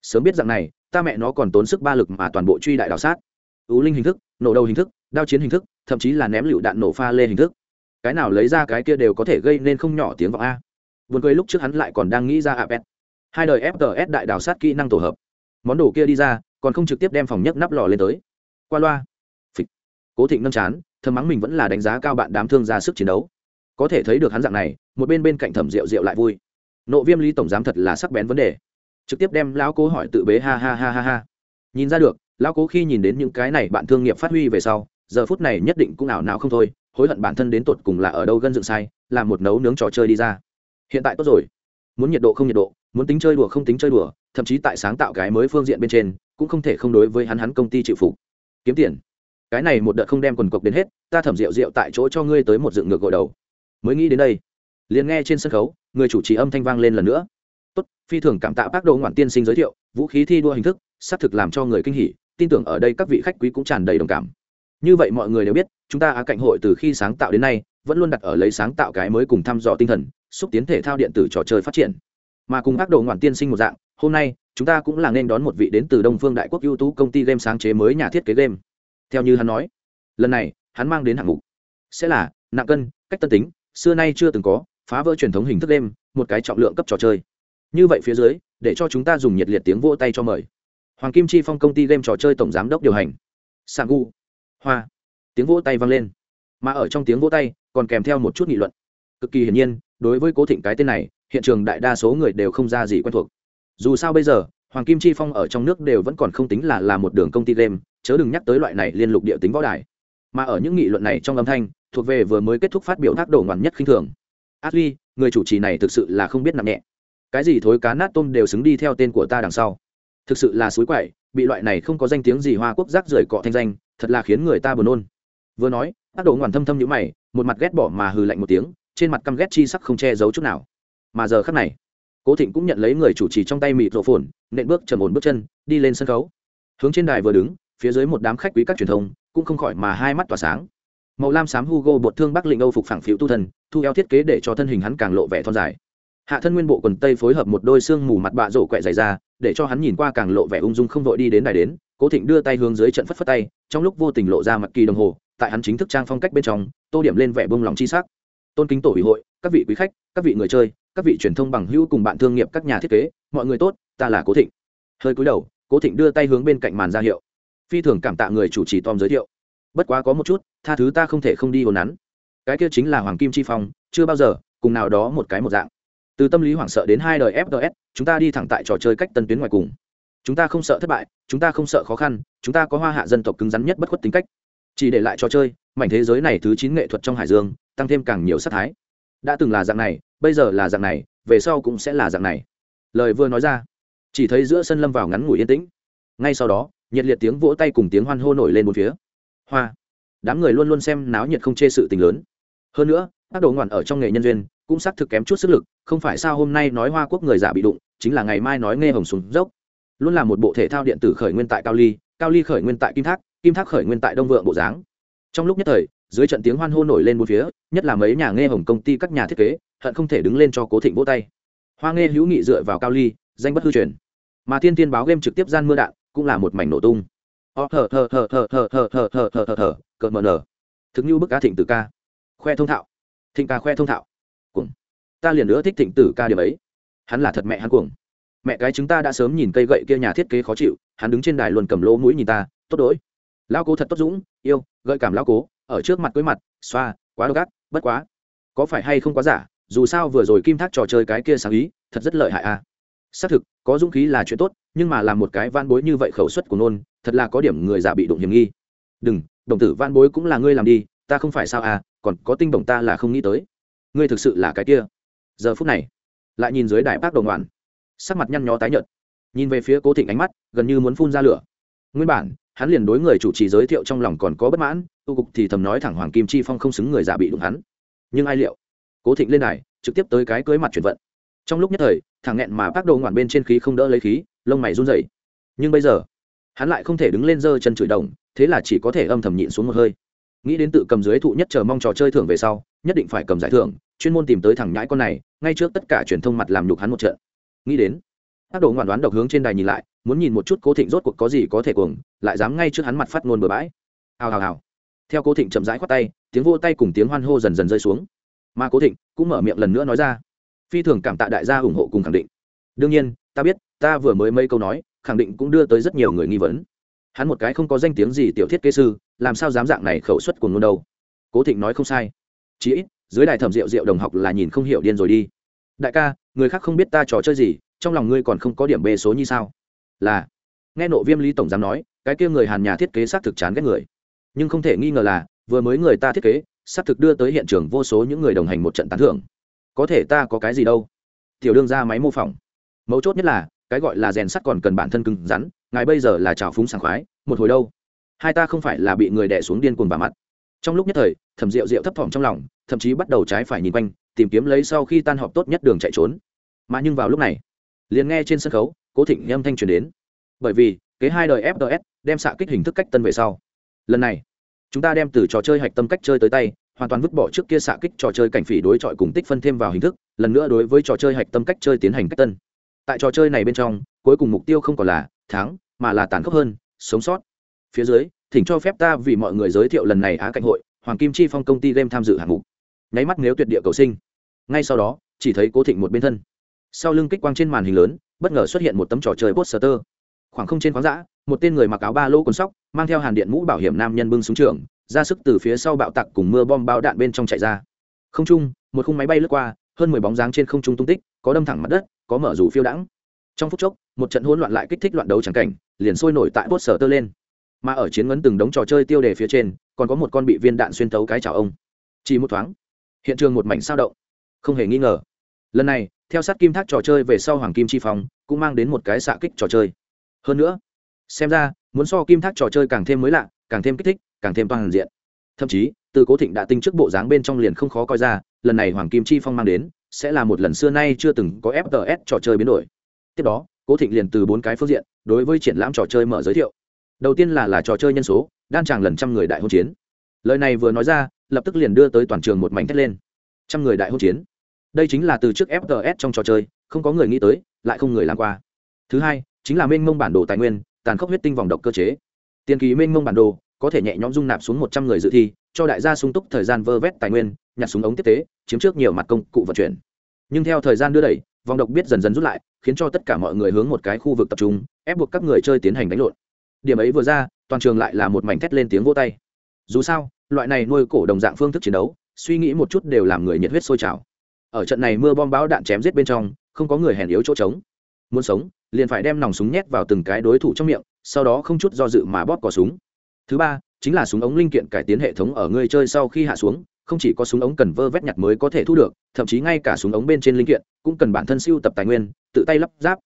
Sớm biết rằng này, ta mẹ nó còn tốn sức ba lực mà toàn bộ truy đại đào sát. Ưu linh hình thức, nổ đầu hình thức, đao chiến hình thức, thậm chí là ném lựu đạn nổ pha lê hình thức. Cái nào lấy ra cái kia đều có thể gây nên không nhỏ tiếng vọng a. Vườn cười lúc trước hắn lại còn đang nghĩ ra apet hai đời fts đại đào sát kỹ năng tổ hợp. Món đồ kia đi ra, còn không trực tiếp đem phòng nhấc nắp lò lên tới. Qua loa cố thịnh nâng chán, thầm mắng mình vẫn là đánh giá cao bạn đám thương ra sức chiến đấu. Có thể thấy được hắn dạng này, một bên bên cạnh thẩm rượu rượu lại vui. Nộ viêm lý tổng giám thật là sắc bén vấn đề. Trực tiếp đem lão cố hỏi tự bế ha ha ha ha ha. Nhìn ra được, lão cố khi nhìn đến những cái này bạn thương nghiệp phát huy về sau, giờ phút này nhất định cũng ảo não không thôi, hối hận bản thân đến tột cùng là ở đâu gân dựng sai, làm một nấu nướng trò chơi đi ra. Hiện tại tốt rồi. Muốn nhiệt độ không nhiệt độ, muốn tính chơi đùa không tính chơi đùa, thậm chí tại sáng tạo cái mới phương diện bên trên, cũng không thể không đối với hắn hắn công ty chịu phục. Kiếm tiền cái này một đợt không đem quần cộc đến hết, ta thẩm rượu rượu tại chỗ cho ngươi tới một dựng ngược gội đầu. Mới nghĩ đến đây, liền nghe trên sân khấu, người chủ trì âm thanh vang lên lần nữa. Tốt, phi thường cảm tạ bác đồ ngoạn tiên sinh giới thiệu, vũ khí thi đua hình thức, xác thực làm cho người kinh hỉ, tin tưởng ở đây các vị khách quý cũng tràn đầy đồng cảm. Như vậy mọi người đều biết, chúng ta á cạnh hội từ khi sáng tạo đến nay, vẫn luôn đặt ở lấy sáng tạo cái mới cùng thăm dò tinh thần, xúc tiến thể thao điện tử trò chơi phát triển. Mà cùng bác đồ ngoạn tiên sinh một dạng, hôm nay, chúng ta cũng là nên đón một vị đến từ đông phương đại quốc ưu tú công ty game sáng chế mới nhà thiết kế game theo như hắn nói, lần này, hắn mang đến hạng mục. Sẽ là, nặng cân, cách tân tính, xưa nay chưa từng có, phá vỡ truyền thống hình thức game một cái trọng lượng cấp trò chơi. Như vậy phía dưới, để cho chúng ta dùng nhiệt liệt tiếng vỗ tay cho mời. Hoàng kim chi phong công ty game trò chơi tổng giám đốc điều hành. Sang gu hoa. Tiếng vỗ tay vang lên. Mà ở trong tiếng vỗ tay, còn kèm theo một chút nghị luận. Cực kỳ hiển nhiên, đối với cố thịnh cái tên này, hiện trường đại đa số người đều không ra gì quen thuộc. Dù sao bây giờ hoàng kim chi phong ở trong nước đều vẫn còn không tính là là một đường công ty game chớ đừng nhắc tới loại này liên lục địa tính võ đài. Mà ở những nghị luận này trong âm thanh thuộc về vừa mới kết thúc phát biểu thác đổ ngoằn nhất khinh thường. Ashley, người chủ trì này thực sự là không biết nặng nhẹ. Cái gì thối cá nát tôm đều xứng đi theo tên của ta đằng sau. Thực sự là suối quậy bị loại này không có danh tiếng gì hoa quốc rác rưởi cọ thanh danh thật là khiến người ta buồn nôn. Vừa nói tác đồ ngoằn thâm thâm nhũ mày một mặt ghét bỏ mà hừ lạnh một tiếng trên mặt căm ghét chi sắc không che giấu chút nào. Mà giờ khắc này cố thịnh cũng nhận lấy người chủ trì trong tay mịt rộ phồn nện bước trầm ổn bước chân đi lên sân khấu. Hướng trên đài vừa đứng phía dưới một đám khách quý các truyền thông cũng không khỏi mà hai mắt tỏa sáng. Màu lam xám hugo bột thương bắc lĩnh âu phục phẳng phiếu tu thần, thu eo thiết kế để cho thân hình hắn càng lộ vẻ thon dài. Hạ thân nguyên bộ quần tây phối hợp một đôi xương mù mặt bạ rổ quẹ dày ra để cho hắn nhìn qua càng lộ vẻ ung dung không vội đi đến đài đến cố thịnh đưa tay hướng dưới trận phất phất tay trong lúc vô tình lộ ra mặt kỳ đồng hồ tại hắn chính thức trang phong cách bên trong tô điểm lên vẻ bông lòng chi sắc. Tôn kính tổ ủy hội các vị quý khách các vị người chơi các vị truyền thông bằng hữu cùng bạn thương nghiệp các nhà thiết kế, mọi người tốt, ta là cố thịnh. Hơi cúi đầu, cố thịnh đưa tay hướng bên cạnh màn ra hiệu. Phi thường cảm tạ người chủ trì tom giới thiệu. Bất quá có một chút, tha thứ ta không thể không đi hồn nắn cái kia chính là hoàng kim chi phong, chưa bao giờ, cùng nào đó một cái một dạng. Từ tâm lý hoảng sợ đến hai đời fts chúng ta đi thẳng tại trò chơi cách tân tuyến ngoài cùng. Chúng ta không sợ thất bại, chúng ta không sợ khó khăn, chúng ta có hoa hạ dân tộc cứng rắn nhất bất khuất tính cách. Chỉ để lại trò chơi, mảnh thế giới này thứ chín nghệ thuật trong hải dương, tăng thêm càng nhiều sắc thái. Đã từng là dạng này bây giờ là dạng này, về sau cũng sẽ là dạng này. Lời vừa nói ra, chỉ thấy giữa sân lâm vào ngắn ngủi yên tĩnh. Ngay sau đó, nhiệt liệt tiếng vỗ tay cùng tiếng hoan hô nổi lên một phía. Hoa, đám người luôn luôn xem náo nhiệt không chê sự tình lớn. Hơn nữa, các đồ ngoạn ở trong nghề nhân duyên, cũng xác thực kém chút sức lực, không phải sao hôm nay nói hoa quốc người giả bị đụng, chính là ngày mai nói nghe hồng xuống dốc. Luôn là một bộ thể thao điện tử khởi nguyên tại cao ly cao ly khởi nguyên tại kim thác kim thác khởi nguyên tại đông vượng bộ dáng. Trong lúc nhất thời dưới trận tiếng hoan hô nổi lên bốn phía nhất là mấy nhà nghe hồng công ty các nhà thiết kế hận không thể đứng lên cho cố thịnh vỗ tay hoa nghe hữu nghị dựa vào cao ly danh bất hư truyền mà thiên tiên báo game trực tiếp gian mưa đạn cũng là một mảnh nổ tung ờ thờ thờ thờ thờ thờ thờ thờ thờ thờ thờ thờ cợt mờ nở thực như bức ca thịnh tử ca khoe thông thạo thịnh ca khoe thông thạo cuồng ta liền nữa thích thịnh tử ca điểm ấy hắn là thật mẹ hắn cuồng mẹ cái chúng ta đã sớm nhìn cây gậy kia nhà thiết kế khó chịu hắn đứng trên đài luôn cầm lỗ mũi nhìn ta tốt đỗi lão cố thật tốt dũng yêu gợi cảm lão cố ở trước mặt cưới mặt, xoa, quá độc ác, bất quá. Có phải hay không quá giả, dù sao vừa rồi kim thác trò chơi cái kia sáng ý, thật rất lợi hại à. Xác thực, có dũng khí là chuyện tốt, nhưng mà làm một cái van bối như vậy khẩu suất của nôn, thật là có điểm người giả bị đụng hiểm nghi. Đừng, đồng tử van bối cũng là ngươi làm đi, ta không phải sao à còn có tinh đồng ta là không nghĩ tới. Ngươi thực sự là cái kia. Giờ phút này, lại nhìn dưới đại bác đồng ngoạn sắc mặt nhăn nhó tái nhợt. Nhìn về phía cố thịnh ánh mắt gần như muốn phun ra lửa. Nguyên bản, hắn liền đối người chủ trì giới thiệu trong lòng còn có bất mãn tu cục thì thầm nói thẳng hoàng kim chi phong không xứng người giả bị đụng hắn. Nhưng ai liệu? Cố thịnh lên đài, trực tiếp tới cái cưới mặt chuyển vận. Trong lúc nhất thời, thằng nghẹn mà bác đồ ngoản bên trên khí không đỡ lấy khí, lông mày run rẩy. Nhưng bây giờ, hắn lại không thể đứng lên giơ chân chửi đồng, thế là chỉ có thể âm thầm nhịn xuống một hơi. Nghĩ đến tự cầm dưới thụ nhất chờ mong trò chơi thưởng về sau, nhất định phải cầm giải thưởng, chuyên môn tìm tới thằng nhãi con này, ngay trước tất cả truyền thông mặt làm nhục hắn một trận. Nghĩ đến bác đồ ngoản đoán độc hướng trên đài nhìn lại, muốn nhìn một chút cố thịnh rốt cuộc có gì có thể cuồng, lại dám ngay trước hắn mặt phát ngôn bừa bãi. Hào hào hào theo cố thịnh chậm rãi khoát tay, tiếng vô tay cùng tiếng hoan hô dần dần rơi xuống. Mà cố thịnh cũng mở miệng lần nữa nói ra. Phi thường cảm tạ đại gia ủng hộ cùng khẳng định. Đương nhiên, ta biết, ta vừa mới mấy câu nói, khẳng định cũng đưa tới rất nhiều người nghi vấn. Hắn một cái không có danh tiếng gì tiểu thiết kế sư, làm sao dám dạng này khẩu suất của ngôn đâu? Cố thịnh nói không sai. Chí ít, dưới đài thẩm rượu rượu đồng học là nhìn không hiểu điên rồi đi. Đại ca, người khác không biết ta trò chơi gì, trong lòng ngươi còn không có điểm bê số như sao? Là, nghe nộ viêm lý tổng giám nói, cái kia người hàn nhà thiết kế xác thực chán ghét người nhưng không thể nghi ngờ là, vừa mới người ta thiết kế sắp thực đưa tới hiện trường vô số những người đồng hành một trận tán thưởng. Có thể ta có cái gì đâu? Tiểu đương ra máy mô phỏng. Mấu chốt nhất là, cái gọi là rèn sắt còn cần bản thân cứng rắn, ngài bây giờ là trào phúng sảng khoái, một hồi đâu? Hai ta không phải là bị người đẻ xuống điên cuồng bà mặt. Trong lúc nhất thời, thẩm rượu rượu thấp thỏm trong lòng, thậm chí bắt đầu trái phải nhìn quanh, tìm kiếm lấy sau khi tan họp tốt nhất đường chạy trốn. Mà nhưng vào lúc này, liền nghe trên sân khấu, cố thịnh âm thanh truyền đến. Bởi vì, kế hai đời fts đem xạ kích hình thức cách tân về sau lần này, chúng ta đem từ trò chơi hạch tâm cách chơi tới tay, hoàn toàn vứt bỏ trước kia xạ kích trò chơi cảnh phỉ đối chọi cùng tích phân thêm vào hình thức, lần nữa đối với trò chơi hạch tâm cách chơi tiến hành cách tân. Tại trò chơi này bên trong, cuối cùng mục tiêu không còn là thắng, mà là tàn khốc hơn, sống sót. Phía dưới, thỉnh cho phép ta vì mọi người giới thiệu lần này á cảnh hội, hoàng kim chi phong công ty game tham dự hạng mục. Nháy mắt nếu tuyệt địa cầu sinh. Ngay sau đó, chỉ thấy cố thịnh một bên thân. Sau lưng kích quang trên màn hình lớn, bất ngờ xuất hiện một tấm trò chơi poster. Khoảng không trên khoáng dã một tên người mặc áo ba lô quần sóc, mang theo hàn điện mũ bảo hiểm nam nhân bưng súng trường, ra sức từ phía sau bạo tặc cùng mưa bom bao đạn bên trong chạy ra. Không trung, một khung máy bay lướt qua, hơn mười bóng dáng trên không trung tung tích, có đâm thẳng mặt đất, có mở rủ phiêu đãng. Trong phút chốc, một trận hỗn loạn lại kích thích loạn đấu trắng cảnh, liền sôi nổi tại bốt sở tơ lên. Mà ở chiến ngấn từng đống trò chơi tiêu đề phía trên, còn có một con bị viên đạn xuyên tấu cái chảo ông. Chỉ một thoáng, hiện trường một mảnh sao động. Không hề nghi ngờ. Lần này, theo sát kim thác trò chơi về sau hoàng kim chi phong, cũng mang đến một cái xạ kích trò chơi. Hơn nữa xem ra, muốn so kim thác trò chơi càng thêm mới lạ, càng thêm kích thích, càng thêm toàn diện. Thậm chí, từ cố thịnh đã tinh trước bộ dáng bên trong liền không khó coi ra, lần này hoàng kim chi phong mang đến, sẽ là một lần xưa nay chưa từng có fts trò chơi biến đổi. Tiếp đó, cố thịnh liền từ bốn cái phương diện, đối với triển lãm trò chơi mở giới thiệu. Đầu tiên là là trò chơi nhân số, đan tràng lần trăm người đại hôn chiến. Lời này vừa nói ra, lập tức liền đưa tới toàn trường một mảnh thét lên. Trăm người đại hôn chiến. Đây chính là từ trước fts trong trò chơi, không có người nghĩ tới, lại không người làm qua. Thứ hai, chính là mênh mông bản đồ tài nguyên tàn khốc huyết tinh vòng độc cơ chế. Tiền kỳ mênh mông bản đồ, có thể nhẹ nhõm dung nạp xuống một trăm người dự thi, cho đại gia sung túc thời gian vơ vét tài nguyên, nhặt súng ống tiếp tế, chiếm trước nhiều mặt công cụ vận chuyển. Nhưng theo thời gian đưa đẩy, vòng độc biết dần dần rút lại, khiến cho tất cả mọi người hướng một cái khu vực tập trung, ép buộc các người chơi tiến hành đánh lộn. Điểm ấy vừa ra, toàn trường lại là một mảnh thét lên tiếng vô tay. Dù sao, loại này nuôi cổ đồng dạng phương thức chiến đấu, suy nghĩ một chút đều làm người nhiệt huyết sôi trào. Ở trận này mưa bom bão đạn chém giết bên trong, không có người hèn yếu chỗ trống. Muốn sống liền phải đem nòng súng nhét vào từng cái đối thủ trong miệng, sau đó không chút do dự mà bóp cò súng. Thứ ba, chính là súng ống linh kiện cải tiến hệ thống ở người chơi sau khi hạ xuống, không chỉ có súng ống cần vơ vét nhặt mới có thể thu được, thậm chí ngay cả súng ống bên trên linh kiện cũng cần bản thân siêu tập tài nguyên, tự tay lắp ráp.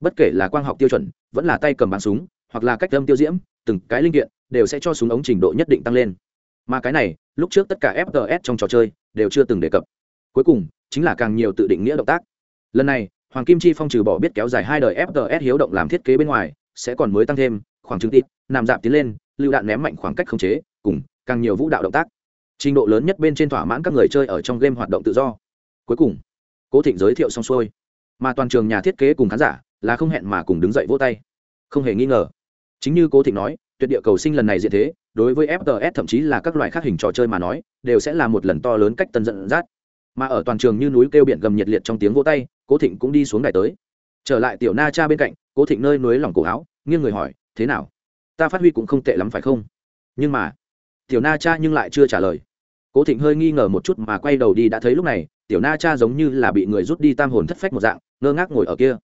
Bất kể là quang học tiêu chuẩn, vẫn là tay cầm bắn súng, hoặc là cách âm tiêu diễm, từng cái linh kiện đều sẽ cho súng ống trình độ nhất định tăng lên. Mà cái này, lúc trước tất cả fts trong trò chơi đều chưa từng đề cập. Cuối cùng, chính là càng nhiều tự định nghĩa động tác. Lần này hoàng kim chi phong trừ bỏ biết kéo dài hai đời fts hiếu động làm thiết kế bên ngoài, sẽ còn mới tăng thêm, khoảng trứng tít, nằm dạp tiến lên, lưu đạn ném mạnh khoảng cách khống chế, cùng, càng nhiều vũ đạo động tác. Trình độ lớn nhất bên trên thỏa mãn các người chơi ở trong game hoạt động tự do. Cuối cùng, cố thịnh giới thiệu xong xuôi. Mà toàn trường nhà thiết kế cùng khán giả là không hẹn mà cùng đứng dậy vỗ tay. Không hề nghi ngờ. Chính như cố thịnh nói, tuyệt địa cầu sinh lần này diện thế, đối với fts thậm chí là các loại khác hình trò chơi mà nói, đều sẽ là một lần to lớn cách tân dẫn dắt mà ở toàn trường như núi kêu biển gầm nhiệt liệt trong tiếng vỗ tay cố thịnh cũng đi xuống đài tới. Trở lại tiểu na cha bên cạnh, cố thịnh nơi núi lòng cổ áo, nghiêng người hỏi, thế nào? Ta phát huy cũng không tệ lắm phải không? Nhưng mà, tiểu na cha nhưng lại chưa trả lời. Cố thịnh hơi nghi ngờ một chút mà quay đầu đi, đã thấy lúc này, tiểu na cha giống như là bị người rút đi tam hồn thất phách một dạng, ngơ ngác ngồi ở kia.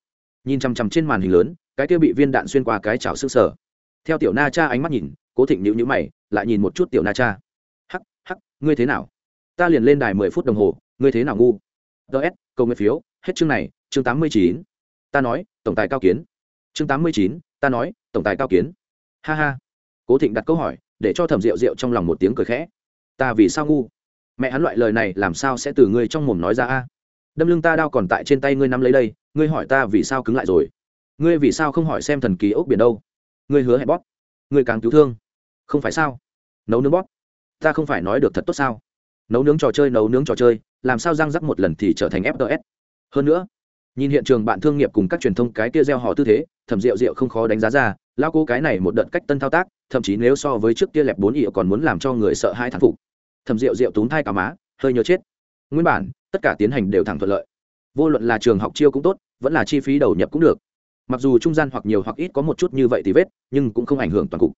Nhìn chằm chằm trên màn hình lớn, cái kia bị viên đạn xuyên qua cái chảo s ư sở theo tiểu na cha ánh mắt nhìn, cố thịnh nhữ nhữ mày, lại nhìn một chút tiểu na cha. Hắc hắc, ngươi thế nào? Ta liền lên đài mười phút đồng hồ, ngươi thế nào ngu? Ts câu nguyện phiếu hết chương này, chương tám mươi chín. Ta nói, tổng tài cao kiến. Chương tám mươi chín, ta nói, tổng tài cao kiến. Ha ha. Cố thịnh đặt câu hỏi, để cho thẩm rượu rượu trong lòng một tiếng cười khẽ. Ta vì sao ngu? Mẹ hắn loại lời này làm sao sẽ từ ngươi trong mồm nói ra a? Đâm lưng ta đau còn tại trên tay ngươi nắm lấy đây, ngươi hỏi ta vì sao cứng lại rồi? Ngươi vì sao không hỏi xem thần kỳ ốc biển đâu? Ngươi hứa hẹn bóp. Ngươi càng cứu thương. Không phải sao? Nấu nướng bóp. Ta không phải nói được thật tốt sao? Nấu nướng trò chơi, nấu nướng trò chơi, làm sao răng rắc một lần thì trở thành fts hơn nữa, nhìn hiện trường bạn thương nghiệp cùng các truyền thông cái kia gieo họ tư thế, thẩm rượu rượu không khó đánh giá ra lao cô cái này một đợt cách tân thao tác, thậm chí nếu so với trước kia lẹp bốn ỉa còn muốn làm cho người sợ hai thán phục. Thẩm rượu rượu túm thai cả má, hơi nhớ chết. Nguyên bản, tất cả tiến hành đều thẳng thuận lợi. Vô luận là trường học chiêu cũng tốt, vẫn là chi phí đầu nhập cũng được. Mặc dù trung gian hoặc nhiều hoặc ít có một chút như vậy thì vết, nhưng cũng không ảnh hưởng toàn cục.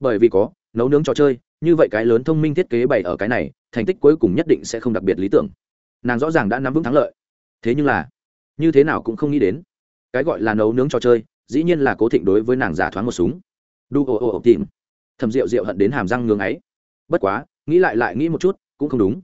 Bởi vì có, nấu nướng trò chơi, như vậy cái lớn thông minh thiết kế bày ở cái này, thành tích cuối cùng nhất định sẽ không đặc biệt lý tưởng. Nàng rõ ràng đã nắm vững thắng lợi thế nhưng là, như thế nào cũng không nghĩ đến, cái gọi là nấu nướng trò chơi, dĩ nhiên là cố thịnh đối với nàng giả thoáng một súng. Đu ồ ồ ồ tìm. Thầm rượu rượu hận đến hàm răng ngưng ấy bất quá, nghĩ lại lại nghĩ một chút, cũng không đúng.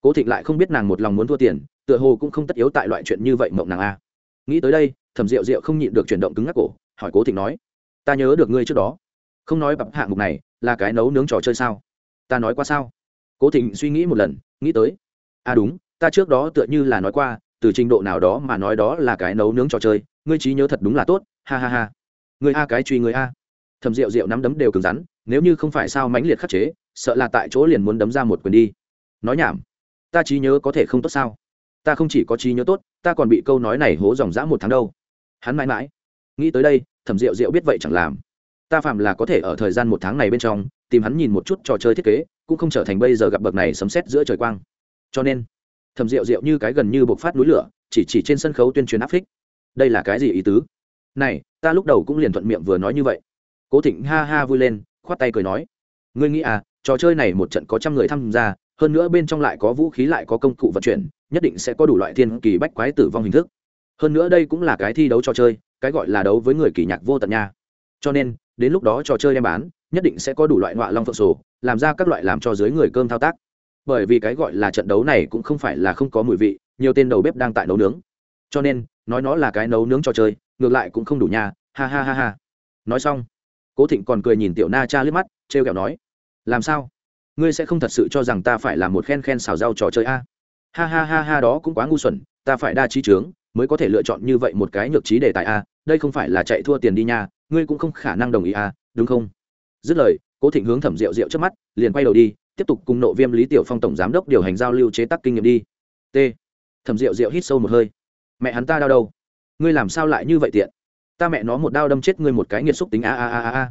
Cố thịnh lại không biết nàng một lòng muốn thua tiền, tựa hồ cũng không tất yếu tại loại chuyện như vậy mộng nàng a. Nghĩ tới đây, thẩm rượu rượu không nhịn được chuyển động cứng ngắc cổ, hỏi cố thịnh nói, ta nhớ được ngươi trước đó, không nói bập hạng mục này là cái nấu nướng trò chơi sao? Ta nói qua sao? Cố thịnh suy nghĩ một lần, nghĩ tới à đúng, ta trước đó tựa như là nói qua từ trình độ nào đó mà nói đó là cái nấu nướng trò chơi, ngươi trí nhớ thật đúng là tốt, ha ha ha. Người a cái truy người a. Thầm rượu rượu nắm đấm đều cứng rắn, nếu như không phải sao mãnh liệt khắc chế, sợ là tại chỗ liền muốn đấm ra một quyền đi. Nói nhảm. Ta trí nhớ có thể không tốt sao? Ta không chỉ có trí nhớ tốt, ta còn bị câu nói này hố dòng dã một tháng đâu. Hắn mãi mãi. Nghĩ tới đây, thẩm rượu rượu biết vậy chẳng làm. Ta phạm là có thể ở thời gian một tháng này bên trong, tìm hắn nhìn một chút trò chơi thiết kế, cũng không trở thành bây giờ gặp bậc này sấm xét giữa trời quang. Cho nên thầm rượu rượu như cái gần như bộc phát núi lửa, chỉ chỉ trên sân khấu tuyên truyền áp phích. Đây là cái gì ý tứ? Này, ta lúc đầu cũng liền thuận miệng vừa nói như vậy. Cố thịnh ha ha vui lên, khoát tay cười nói. Ngươi nghĩ à trò chơi này một trận có trăm người tham gia, hơn nữa bên trong lại có vũ khí lại có công cụ vận chuyển, nhất định sẽ có đủ loại thiên kỳ bách quái tử vong hình thức. Hơn nữa đây cũng là cái thi đấu trò chơi, cái gọi là đấu với người kỳ nhạc vô tận nha. Cho nên, đến lúc đó trò chơi đem bán, nhất định sẽ có đủ loại ngọa long phượng sổ, làm ra các loại làm cho dưới người cơm thao tác bởi vì cái gọi là trận đấu này cũng không phải là không có mùi vị, nhiều tên đầu bếp đang tại nấu nướng. Cho nên, nói nó là cái nấu nướng trò chơi, ngược lại cũng không đủ nhà ha ha ha ha. Nói xong, cố thịnh còn cười nhìn tiểu na cha liếc mắt t r e o kẹo nói, làm sao? Ngươi sẽ không thật sự cho rằng ta phải là một khen khen xào rau trò chơi a? Ha ha ha ha, đó cũng quá ngu xuẩn, ta phải đa trí trướng, mới có thể lựa chọn như vậy một cái nhược trí đề tài a, đây không phải là chạy thua tiền đi nha, ngươi cũng không khả năng đồng ý a, đúng không? Dứt lời, cố thịnh hướng thẩm rượu rượu trước mắt, liền quay đầu đi tiếp tục cùng nộ viêm lý tiểu phong tổng giám đốc điều hành giao lưu chế tác kinh nghiệm đi. T. Thẩm rượu rượu hít sâu một hơi. Mẹ hắn ta đau đâu? Ngươi làm sao lại như vậy tiện? Ta mẹ nó một đao đâm chết ngươi một cái nghiệt xúc tính a a a a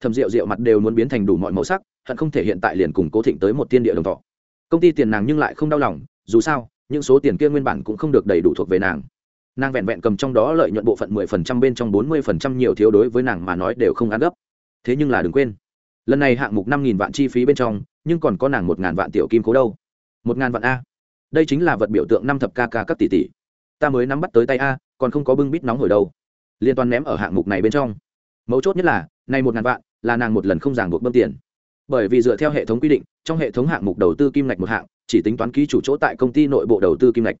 thẩm rượu rượu mặt đều muốn biến thành đủ mọi màu sắc, hận không thể hiện tại liền cùng cố thịnh tới một tiên địa đồng thọ. Công ty tiền nàng nhưng lại không đau lòng, dù sao, những số tiền kia nguyên bản cũng không được đầy đủ thuộc về nàng. Nàng vẹn vẹn cầm trong đó lợi nhuận bộ phận mười phần trăm bên trong bốn mươi phần trăm nhiều thiếu đối với nàng mà nói đều không ăn gấp. Thế nhưng là đừng quên, lần này hạng mục năm nghìn vạn chi phí bên trong nhưng còn có nàng một ngàn vạn tiểu kim cố đâu. Một ngàn vạn a. Đây chính là vật biểu tượng năm thập ca ca các tỷ tỷ. Ta mới nắm bắt tới tay a, còn không có bưng bít nóng hồi đâu. Liên toàn ném ở hạng mục này bên trong. Mấu chốt nhất là, này một ngàn vạn, là nàng một lần không ràng buộc bơm tiền. Bởi vì dựa theo hệ thống quy định, trong hệ thống hạng mục đầu tư kim ngạch một hạng, chỉ tính toán ký chủ chỗ tại công ty nội bộ đầu tư kim ngạch.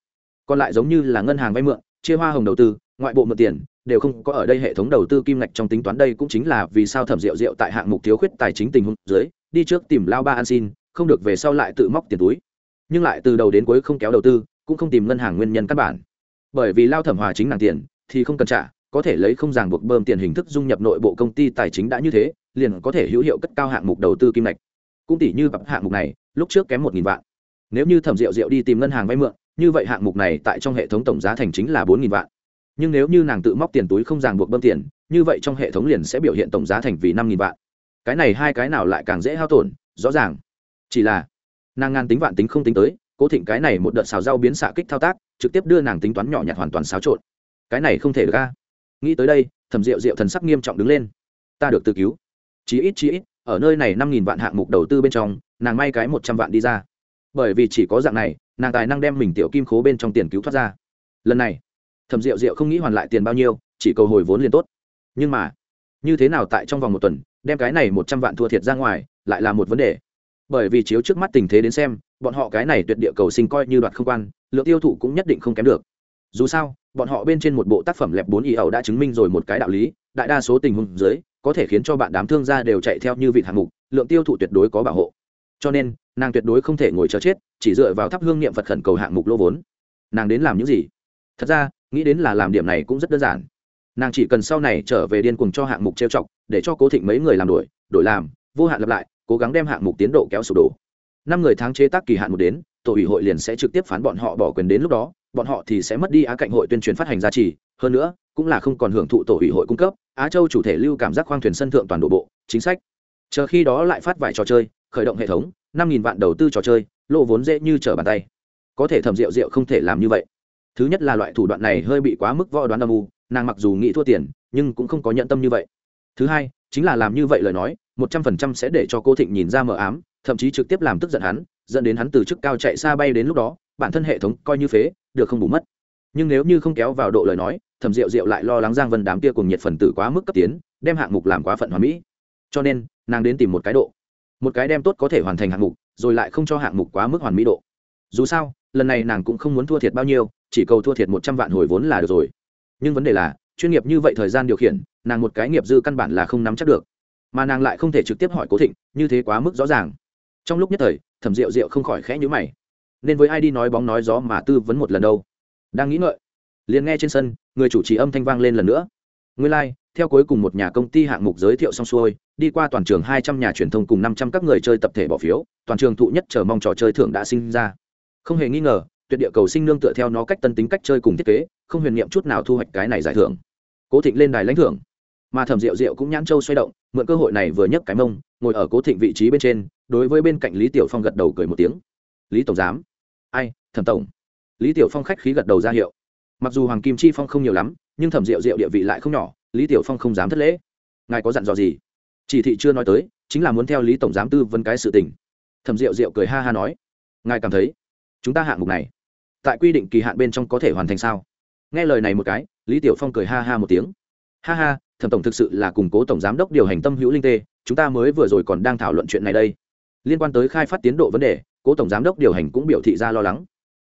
Còn lại giống như là ngân hàng vay mượn, chia hoa hồng đầu tư, ngoại bộ mượn tiền, đều không có ở đây hệ thống đầu tư kim ngạch trong tính toán đây cũng chính là vì sao thẩm rượu rượu tại hạng mục thiếu khuyết tài chính tình huống dưới đi trước tìm lao ba an xin, không được về sau lại tự móc tiền túi. Nhưng lại từ đầu đến cuối không kéo đầu tư, cũng không tìm ngân hàng nguyên nhân căn bản. Bởi vì lao thẩm hòa chính nàng tiền, thì không cần trả, có thể lấy không ràng buộc bơm tiền hình thức dung nhập nội bộ công ty tài chính đã như thế, liền có thể hữu hiệu cất cao hạng mục đầu tư kim ngạch. Cũng tỷ như bậc hạng mục này, lúc trước kém một nghìn vạn. Nếu như thẩm rượu rượu đi tìm ngân hàng vay mượn, như vậy hạng mục này tại trong hệ thống tổng giá thành chính là bốn nghìn vạn. Nhưng nếu như nàng tự móc tiền túi không ràng buộc bơm tiền, như vậy trong hệ thống liền sẽ biểu hiện tổng giá thành vì năm nghìn vạn cái này hai cái nào lại càng dễ hao tổn, rõ ràng. Chỉ là, nàng ngàn tính vạn tính không tính tới, cố thịnh cái này một đợt xào rau biến xạ kích thao tác, trực tiếp đưa nàng tính toán nhỏ nhặt hoàn toàn xáo trộn. Cái này không thể được ca nghĩ tới đây, thẩm rượu rượu thần sắc nghiêm trọng đứng lên. Ta được tự cứu. Chí ít chí ít, ở nơi này năm nghìn vạn hạng mục đầu tư bên trong, nàng may cái một trăm vạn đi ra. Bởi vì chỉ có dạng này, nàng tài năng đem mình tiểu kim khố bên trong tiền cứu thoát ra. Lần này, thẩm rượu rượu không nghĩ hoàn lại tiền bao nhiêu, chỉ cầu hồi vốn liền tốt. Nhưng mà, như thế nào tại trong vòng một tuần đem cái này một trăm vạn thua thiệt ra ngoài, lại là một vấn đề. Bởi vì chiếu trước mắt tình thế đến xem, bọn họ cái này tuyệt địa cầu sinh coi như đoạt không quan, lượng tiêu thụ cũng nhất định không kém được. Dù sao, bọn họ bên trên một bộ tác phẩm lẹp bốn y ẩu đã chứng minh rồi một cái đạo lý, đại đa số tình huống dưới, có thể khiến cho bạn đám thương gia đều chạy theo như vị hạng mục, lượng tiêu thụ tuyệt đối có bảo hộ. Cho nên, nàng tuyệt đối không thể ngồi chờ chết, chỉ dựa vào thắp hương niệm phật khẩn cầu hạng mục lô vốn. Nàng đến làm những gì? Thật ra, nghĩ đến là làm điểm này cũng rất đơn giản nàng chỉ cần sau này trở về điên cuồng cho hạng mục trêu chọc, để cho cố thịnh mấy người làm đổi đổi làm, vô hạn lặp lại, cố gắng đem hạng mục tiến độ kéo sụp đổ. Năm người tháng chế tác kỳ hạn một đến, tổ ủy hội liền sẽ trực tiếp phán bọn họ bỏ quyền đến lúc đó, bọn họ thì sẽ mất đi á cạnh hội tuyên truyền phát hành giá trị, hơn nữa, cũng là không còn hưởng thụ tổ ủy hội cung cấp, á châu chủ thể lưu cảm giác khoang thuyền sân thượng toàn độ bộ, chính sách. Chờ khi đó lại phát vài trò chơi, khởi động hệ thống, năm nghìn vạn đầu tư trò chơi lộ vốn dễ như trở bàn tay. Có thể thẩm rượu rượu không thể làm như vậy. Thứ nhất là loại thủ đoạn này hơi bị quá mức võ đoán âm u nàng mặc dù nghĩ thua tiền, nhưng cũng không có nhận tâm như vậy. Thứ hai, chính là làm như vậy lời nói, một trăm phần trăm sẽ để cho cô thịnh nhìn ra mờ ám, thậm chí trực tiếp làm tức giận hắn, dẫn đến hắn từ chức cao chạy xa bay đến lúc đó, bản thân hệ thống coi như phế, được không bù mất. Nhưng nếu như không kéo vào độ lời nói, thẩm rượu rượu lại lo lắng giang vân đám kia cùng nhiệt phần tử quá mức cấp tiến, đem hạng mục làm quá phận hoàn mỹ. Cho nên, nàng đến tìm một cái độ. Một cái đem tốt có thể hoàn thành hạng mục, rồi lại không cho hạng mục quá mức hoàn mỹ độ. Dù sao, lần này nàng cũng không muốn thua thiệt bao nhiêu, chỉ cầu thua thiệt một trăm vạn hồi vốn là được rồi nhưng vấn đề là chuyên nghiệp như vậy thời gian điều khiển nàng một cái nghiệp dư căn bản là không nắm chắc được. Mà nàng lại không thể trực tiếp hỏi cố thịnh như thế quá mức rõ ràng. Trong lúc nhất thời thẩm rượu rượu không khỏi khẽ nhữ mày. Nên với ai đi nói bóng nói gió mà tư vấn một lần đâu? Đang nghĩ ngợi liền nghe trên sân người chủ trì âm thanh vang lên lần nữa. Nguyên lai、like, theo cuối cùng một nhà công ty hạng mục giới thiệu xong xuôi đi qua toàn trường hai trăm nhà truyền thông cùng năm trăm các người chơi tập thể bỏ phiếu toàn trường thụ nhất chờ mong trò chơi thưởng đã sinh ra. Không hề nghi ngờ tuyệt địa cầu sinh nương tựa theo nó cách tân tính cách chơi cùng thiết kế, không huyền n i ệ m chút nào thu hoạch cái này giải thưởng. Cố thịnh lên đài lãnh thưởng. Mà thẩm rượu rượu cũng nhãn châu xoay động, mượn cơ hội này vừa nhấc cái mông, ngồi ở cố thịnh vị trí bên trên, đối với bên cạnh lý tiểu phong gật đầu cười một tiếng. Lý tổng giám. Ai, thẩm tổng. Lý tiểu phong khách khí gật đầu ra hiệu. Mặc dù hoàng kim chi phong không nhiều lắm, nhưng thẩm rượu rượu địa vị lại không nhỏ, lý tiểu phong không dám thất lễ. Ngài có dặn dò gì? Chỉ thị chưa nói tới, chính là muốn theo lý tổng giám tư vấn cái sự tình. Thẩm diệu diệu cười ha ha nói. Ngài cảm thấy chúng ta hạng mục này tại quy định kỳ hạn bên trong có thể hoàn thành sao? Nghe lời này một cái, lý tiểu phong cười ha ha một tiếng. Ha ha, thẩm tổng thực sự là củng cố tổng giám đốc điều hành tâm hữu linh tê, chúng ta mới vừa rồi còn đang thảo luận chuyện này đây. Liên quan tới khai phát tiến độ vấn đề, cố tổng giám đốc điều hành cũng biểu thị ra lo lắng.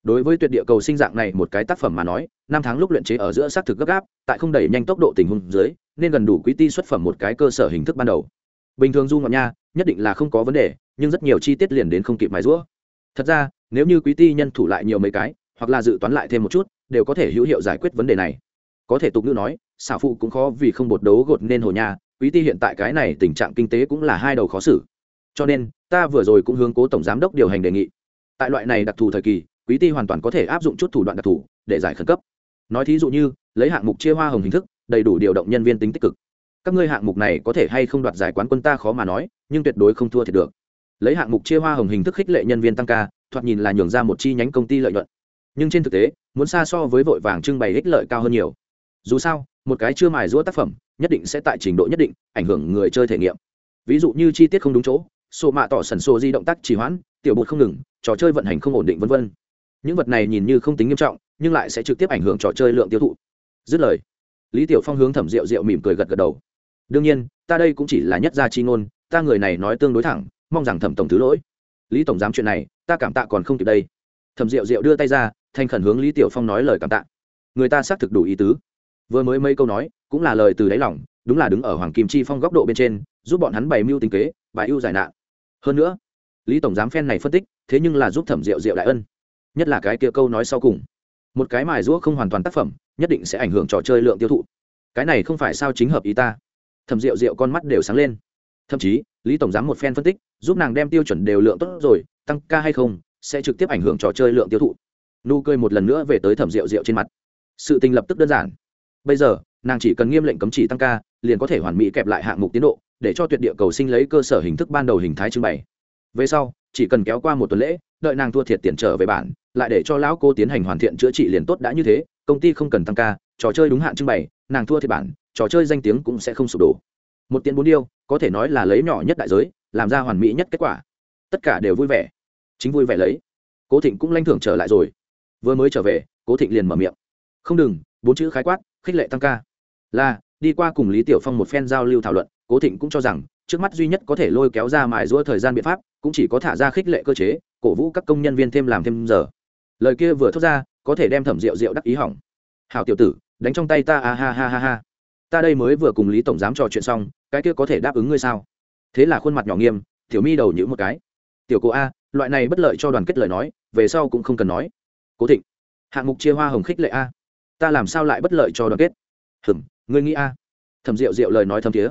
Đối với tuyệt địa cầu sinh dạng này một cái tác phẩm mà nói, năm tháng lúc luyện chế ở giữa xác thực gấp gáp, tại không đẩy nhanh tốc độ tình huống dưới, nên gần đủ quý ti xuất phẩm một cái cơ sở hình thức ban đầu. Bình thường du ngọn nha, nhất định là không có vấn đề, nhưng rất nhiều chi tiết liền đến không kịp mài rũa thật ra, nếu như quý ti nhân thủ lại nhiều mấy cái, hoặc là dự toán lại thêm một chút, đều có thể hữu hiệu giải quyết vấn đề này. Có thể tục ngữ nói, xảo phụ cũng khó vì không bột đấu gột nên hồ nha quý ti hiện tại cái này tình trạng kinh tế cũng là hai đầu khó xử. Cho nên, ta vừa rồi cũng hướng cố tổng giám đốc điều hành đề nghị. Tại loại này đặc thù thời kỳ, quý ti hoàn toàn có thể áp dụng chút thủ đoạn đặc thù để giải khẩn cấp. Nói thí dụ như, lấy hạng mục chia hoa hồng hình thức, đầy đủ điều động nhân viên tính tích cực. Các ngươi hạng mục này có thể hay không đoạt giải quán quân ta khó mà nói, nhưng tuyệt đối không thua thiệt được lấy hạng mục chia hoa hồng hình thức khích lệ nhân viên tăng ca, thoạt nhìn là nhường ra một chi nhánh công ty lợi nhuận. Nhưng trên thực tế, muốn xa so với vội vàng trưng bày ích lợi cao hơn nhiều. Dù sao, một cái chưa mài giũa tác phẩm, nhất định sẽ tại trình độ nhất định, ảnh hưởng người chơi thể nghiệm. Ví dụ như chi tiết không đúng chỗ, sổ mạ tỏ sần sô di động tác trì hoãn, tiểu bột không ngừng, trò chơi vận hành không ổn định v v những vật này nhìn như không tính nghiêm trọng, nhưng lại sẽ trực tiếp ảnh hưởng trò chơi lượng tiêu thụ. Dứt lời, lý tiểu phong hướng thẩm rượu rượu mỉm cười gật gật đầu. Đương nhiên, ta đây cũng chỉ là nhất gia chi ngôn, ta người này nói tương đối thẳng mong rằng thẩm tổng thứ lỗi. Lý tổng giám chuyện này, ta cảm tạ còn không kịp đây. Thẩm diệu diệu đưa tay ra thanh khẩn hướng lý tiểu phong nói lời cảm tạ. Người ta xác thực đủ ý tứ. Vừa mới mấy câu nói, cũng là lời từ đáy lòng, đúng là đứng ở hoàng kim chi phong góc độ bên trên, giúp bọn hắn bày mưu tính kế bài ưu giải nạn. Hơn nữa, lý tổng giám phen này phân tích, thế nhưng là giúp thẩm diệu diệu đại ân. Nhất là cái kia câu nói sau cùng. Một cái mài rũa không hoàn toàn tác phẩm, nhất định sẽ ảnh hưởng trò chơi lượng tiêu thụ. Cái này không phải sao chính hợp ý ta. Thẩm rượu rượu con mắt đều sáng lên thậm chí, lý tổng giám một phen phân tích, giúp nàng đem tiêu chuẩn đều lượng tốt rồi, tăng ca hay không, sẽ trực tiếp ảnh hưởng trò chơi lượng tiêu thụ. Nụ cười một lần nữa về tới thẩm rượu rượu trên mặt. Sự tình lập tức đơn giản. Bây giờ, nàng chỉ cần nghiêm lệnh cấm chỉ tăng ca, liền có thể hoàn mỹ kẹp lại hạng mục tiến độ, để cho tuyệt địa cầu sinh lấy cơ sở hình thức ban đầu hình thái trưng bày. Về sau, chỉ cần kéo qua một tuần lễ, đợi nàng thua thiệt tiền trở về bản, lại để cho lão cô tiến hành hoàn thiện chữa trị liền tốt đã như thế, công ty không cần tăng ca, trò chơi đúng hạn trưng bày, nàng thua thiệt bản, trò chơi danh tiếng cũng sẽ không sụp đổ một tiền bốn điêu, có thể nói là lấy nhỏ nhất đại giới, làm ra hoàn mỹ nhất kết quả. Tất cả đều vui vẻ. Chính vui vẻ lấy. Cố thịnh cũng lanh thưởng trở lại rồi. Vừa mới trở về, cố thịnh liền mở miệng. Không đừng, bốn chữ khái quát, khích lệ tăng ca. Là, đi qua cùng lý tiểu phong một phen giao lưu thảo luận, cố thịnh cũng cho rằng, trước mắt duy nhất có thể lôi kéo ra mài giũa thời gian biện pháp, cũng chỉ có thả ra khích lệ cơ chế, cổ vũ các công nhân viên thêm làm thêm giờ. Lời kia vừa thốt ra, có thể đem thẩm rượu rượu đắc ý hỏng. Hảo tiểu tử, đánh trong tay ta, a ha ha ha ha. Ta đây mới vừa cùng lý tổng giám trò chuyện xong cái kia có thể đáp ứng ngươi sao? Thế là khuôn mặt nhỏ nghiêm, tiểu mi đầu nhữ một cái. Tiểu cô a, loại này bất lợi cho đoàn kết lời nói, về sau cũng không cần nói. Cố thịnh, hạng mục chia hoa hồng khích lệ a. Ta làm sao lại bất lợi cho đoàn kết? Hừm ngươi nghĩ a. Thầm rượu rượu lời nói thầm tía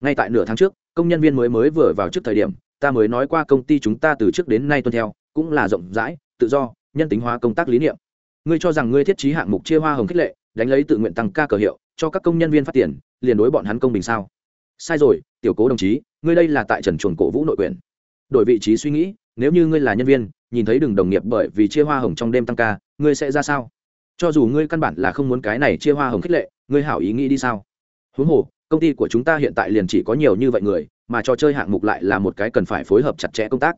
ngay tại nửa tháng trước, công nhân viên mới mới vừa vào trước thời điểm, ta mới nói qua công ty chúng ta từ trước đến nay tuân theo, cũng là rộng rãi, tự do, nhân tính hóa công tác lý niệm. Ngươi cho rằng ngươi thiết trí hạng mục chia hoa hồng khích lệ, đánh lấy tự nguyện tăng ca cờ hiệu, cho các công nhân viên phát tiền, liền đối bọn hắn công bình sao? Sai rồi, tiểu cố đồng chí, ngươi đây là tại trần chuồng cổ vũ nội quyền. Đổi vị trí suy nghĩ, nếu như ngươi là nhân viên, nhìn thấy đường đồng nghiệp bởi vì chia hoa hồng trong đêm tăng ca, ngươi sẽ ra sao? Cho dù ngươi căn bản là không muốn cái này chia hoa hồng khích lệ, ngươi hảo ý nghĩ đi sao? Huống hồ, công ty của chúng ta hiện tại liền chỉ có nhiều như vậy người, mà trò chơi hạng mục lại là một cái cần phải phối hợp chặt chẽ công tác.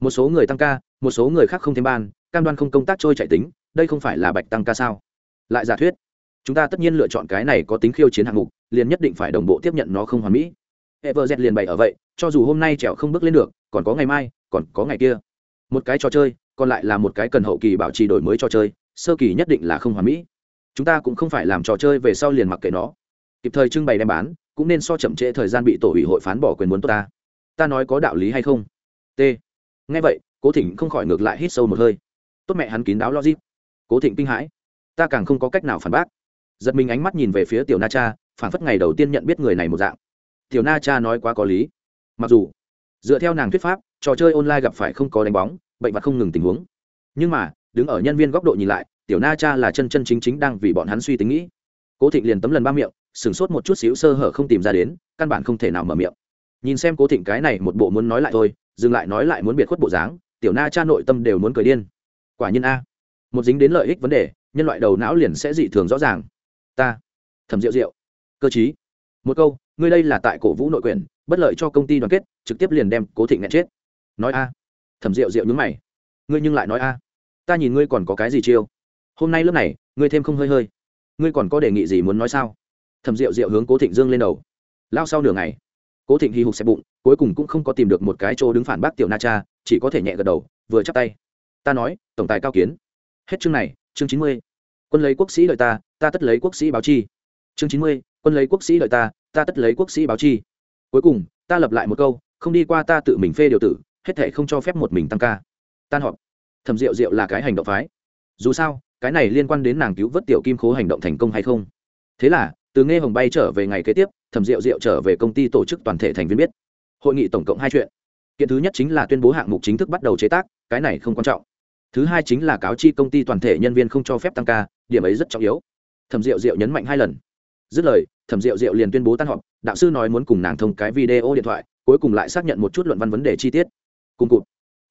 Một số người tăng ca, một số người khác không thêm ban, cam đoan không công tác trôi chạy tính, đây không phải là bạch tăng ca sao? Lại giả thuyết, chúng ta tất nhiên lựa chọn cái này có tính khiêu chiến hạng mục liền nhất định phải đồng bộ tiếp nhận nó không hoàn mỹ. Everz liền bày ở vậy, cho dù hôm nay trèo không bước lên được, còn có ngày mai, còn có ngày kia. Một cái trò chơi, còn lại là một cái cần hậu kỳ bảo trì đổi mới trò chơi, sơ kỳ nhất định là không hoàn mỹ. Chúng ta cũng không phải làm trò chơi về sau liền mặc kệ nó. Kịp thời trưng bày đem bán, cũng nên so chậm trễ thời gian bị tổ ủy hội phán bỏ quyền muốn tốt ta. Ta nói có đạo lý hay không? T. Nghe vậy, cố thịnh không khỏi ngược lại hít sâu một hơi. Tốt mẹ hắn kín đáo logic. Cố thịnh kinh hãi. Ta càng không có cách nào phản bác. Giật mình ánh mắt nhìn về phía tiểu na cha phản phất ngày đầu tiên nhận biết người này một dạng. Tiểu na cha nói quá có lý. Mặc dù, dựa theo nàng thuyết pháp, trò chơi online gặp phải không có đánh bóng, bệnh vật không ngừng tình huống. Nhưng mà, đứng ở nhân viên góc độ nhìn lại, tiểu na cha là chân chân chính chính đang vì bọn hắn suy tính nghĩ. Cố thịnh liền tấm lần ba miệng, sửng sốt một chút xíu sơ hở không tìm ra đến, căn bản không thể nào mở miệng. Nhìn xem cố thịnh cái này một bộ muốn nói lại thôi, dừng lại nói lại muốn biệt khuất bộ dáng, tiểu na cha nội tâm đều muốn cười điên. Quả nhiên a, một dính đến lợi ích vấn đề, nhân loại đầu não liền sẽ dị thường rõ ràng. Ta thầm rượu rượu cơ chí, một câu, ngươi đây là tại cổ vũ nội quyền, bất lợi cho công ty đoàn kết, trực tiếp liền đem cố thịnh nghẹn chết. Nói a. Thẩm rượu rượu nhúng mày. Ngươi nhưng lại nói a. Ta nhìn ngươi còn có cái gì chiêu? Hôm nay lớp này, ngươi thêm không hơi hơi. Ngươi còn có đề nghị gì muốn nói sao? Thẩm rượu rượu hướng cố thịnh dương lên đầu. Lao sau nửa ngày, cố thịnh hì hục xẹp bụng, cuối cùng cũng không có tìm được một cái chỗ đứng phản bác tiểu na cha, chỉ có thể nhẹ gật đầu, vừa chắp tay. Ta nói, tổng tài cao kiến. Hết chương này, chương chín mươi. Quân lấy quốc sĩ đợi ta ta tất lấy quốc sĩ báo chi chương chín mươi, quân lấy quốc sĩ đợi ta ta tất lấy quốc sĩ báo chi. Cuối cùng, ta lập lại một câu, không đi qua ta tự mình phê điều tử, hết thể không cho phép một mình tăng ca. Tan họp. Thẩm rượu rượu là cái hành động phái. Dù sao, cái này liên quan đến nàng cứu vớt tiểu kim khố hành động thành công hay không? Thế là, từ nghe hồng bay trở về ngày kế tiếp, thẩm rượu rượu trở về công ty tổ chức toàn thể thành viên biết. Hội nghị tổng cộng hai chuyện. Kiện thứ nhất chính là tuyên bố hạng mục chính thức bắt đầu chế tác, cái này không quan trọng. Thứ hai chính là cáo chi công ty toàn thể nhân viên không cho phép tăng ca, điểm ấy rất trọng yếu. Thẩm rượu rượu nhấn mạnh hai lần dứt lời, thẩm rượu rượu liền tuyên bố tan họp, đạo sư nói muốn cùng nàng thông cái video điện thoại, cuối cùng lại xác nhận một chút luận văn vấn đề chi tiết. Cùng cụt.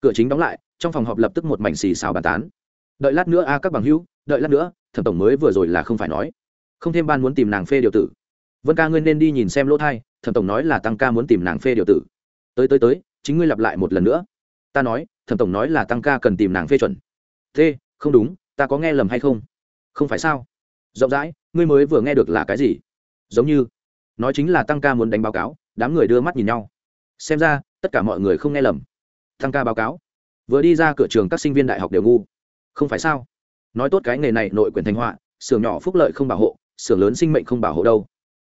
Cửa chính đóng lại, trong phòng họp lập tức một mảnh xì xào bàn tán. Đợi lát nữa a, các bằng hữu, đợi lát nữa, thẩm tổng mới vừa rồi là không phải nói. Không thêm ban muốn tìm nàng phê điều tử. Vân ca ngươi nên đi nhìn xem lỗ thai, thẩm tổng nói là tăng ca muốn tìm nàng phê điều tử. Tới tới tới, chính ngươi lặp lại một lần nữa. Ta nói, thẩm tổng nói là tăng ca cần tìm nàng phê chuẩn. Thế, không đúng, ta có nghe lầm hay không? Không phải sao? Rộng rãi ngươi mới vừa nghe được là cái gì? Giống như, nói chính là tăng ca muốn đánh báo cáo, đám người đưa mắt nhìn nhau. Xem ra, tất cả mọi người không nghe lầm. Tăng ca báo cáo, vừa đi ra cửa trường các sinh viên đại học đều ngu. Không phải sao? Nói tốt cái nghề này nội quyền thành họa, xưởng nhỏ phúc lợi không bảo hộ, xưởng lớn sinh mệnh không bảo hộ đâu.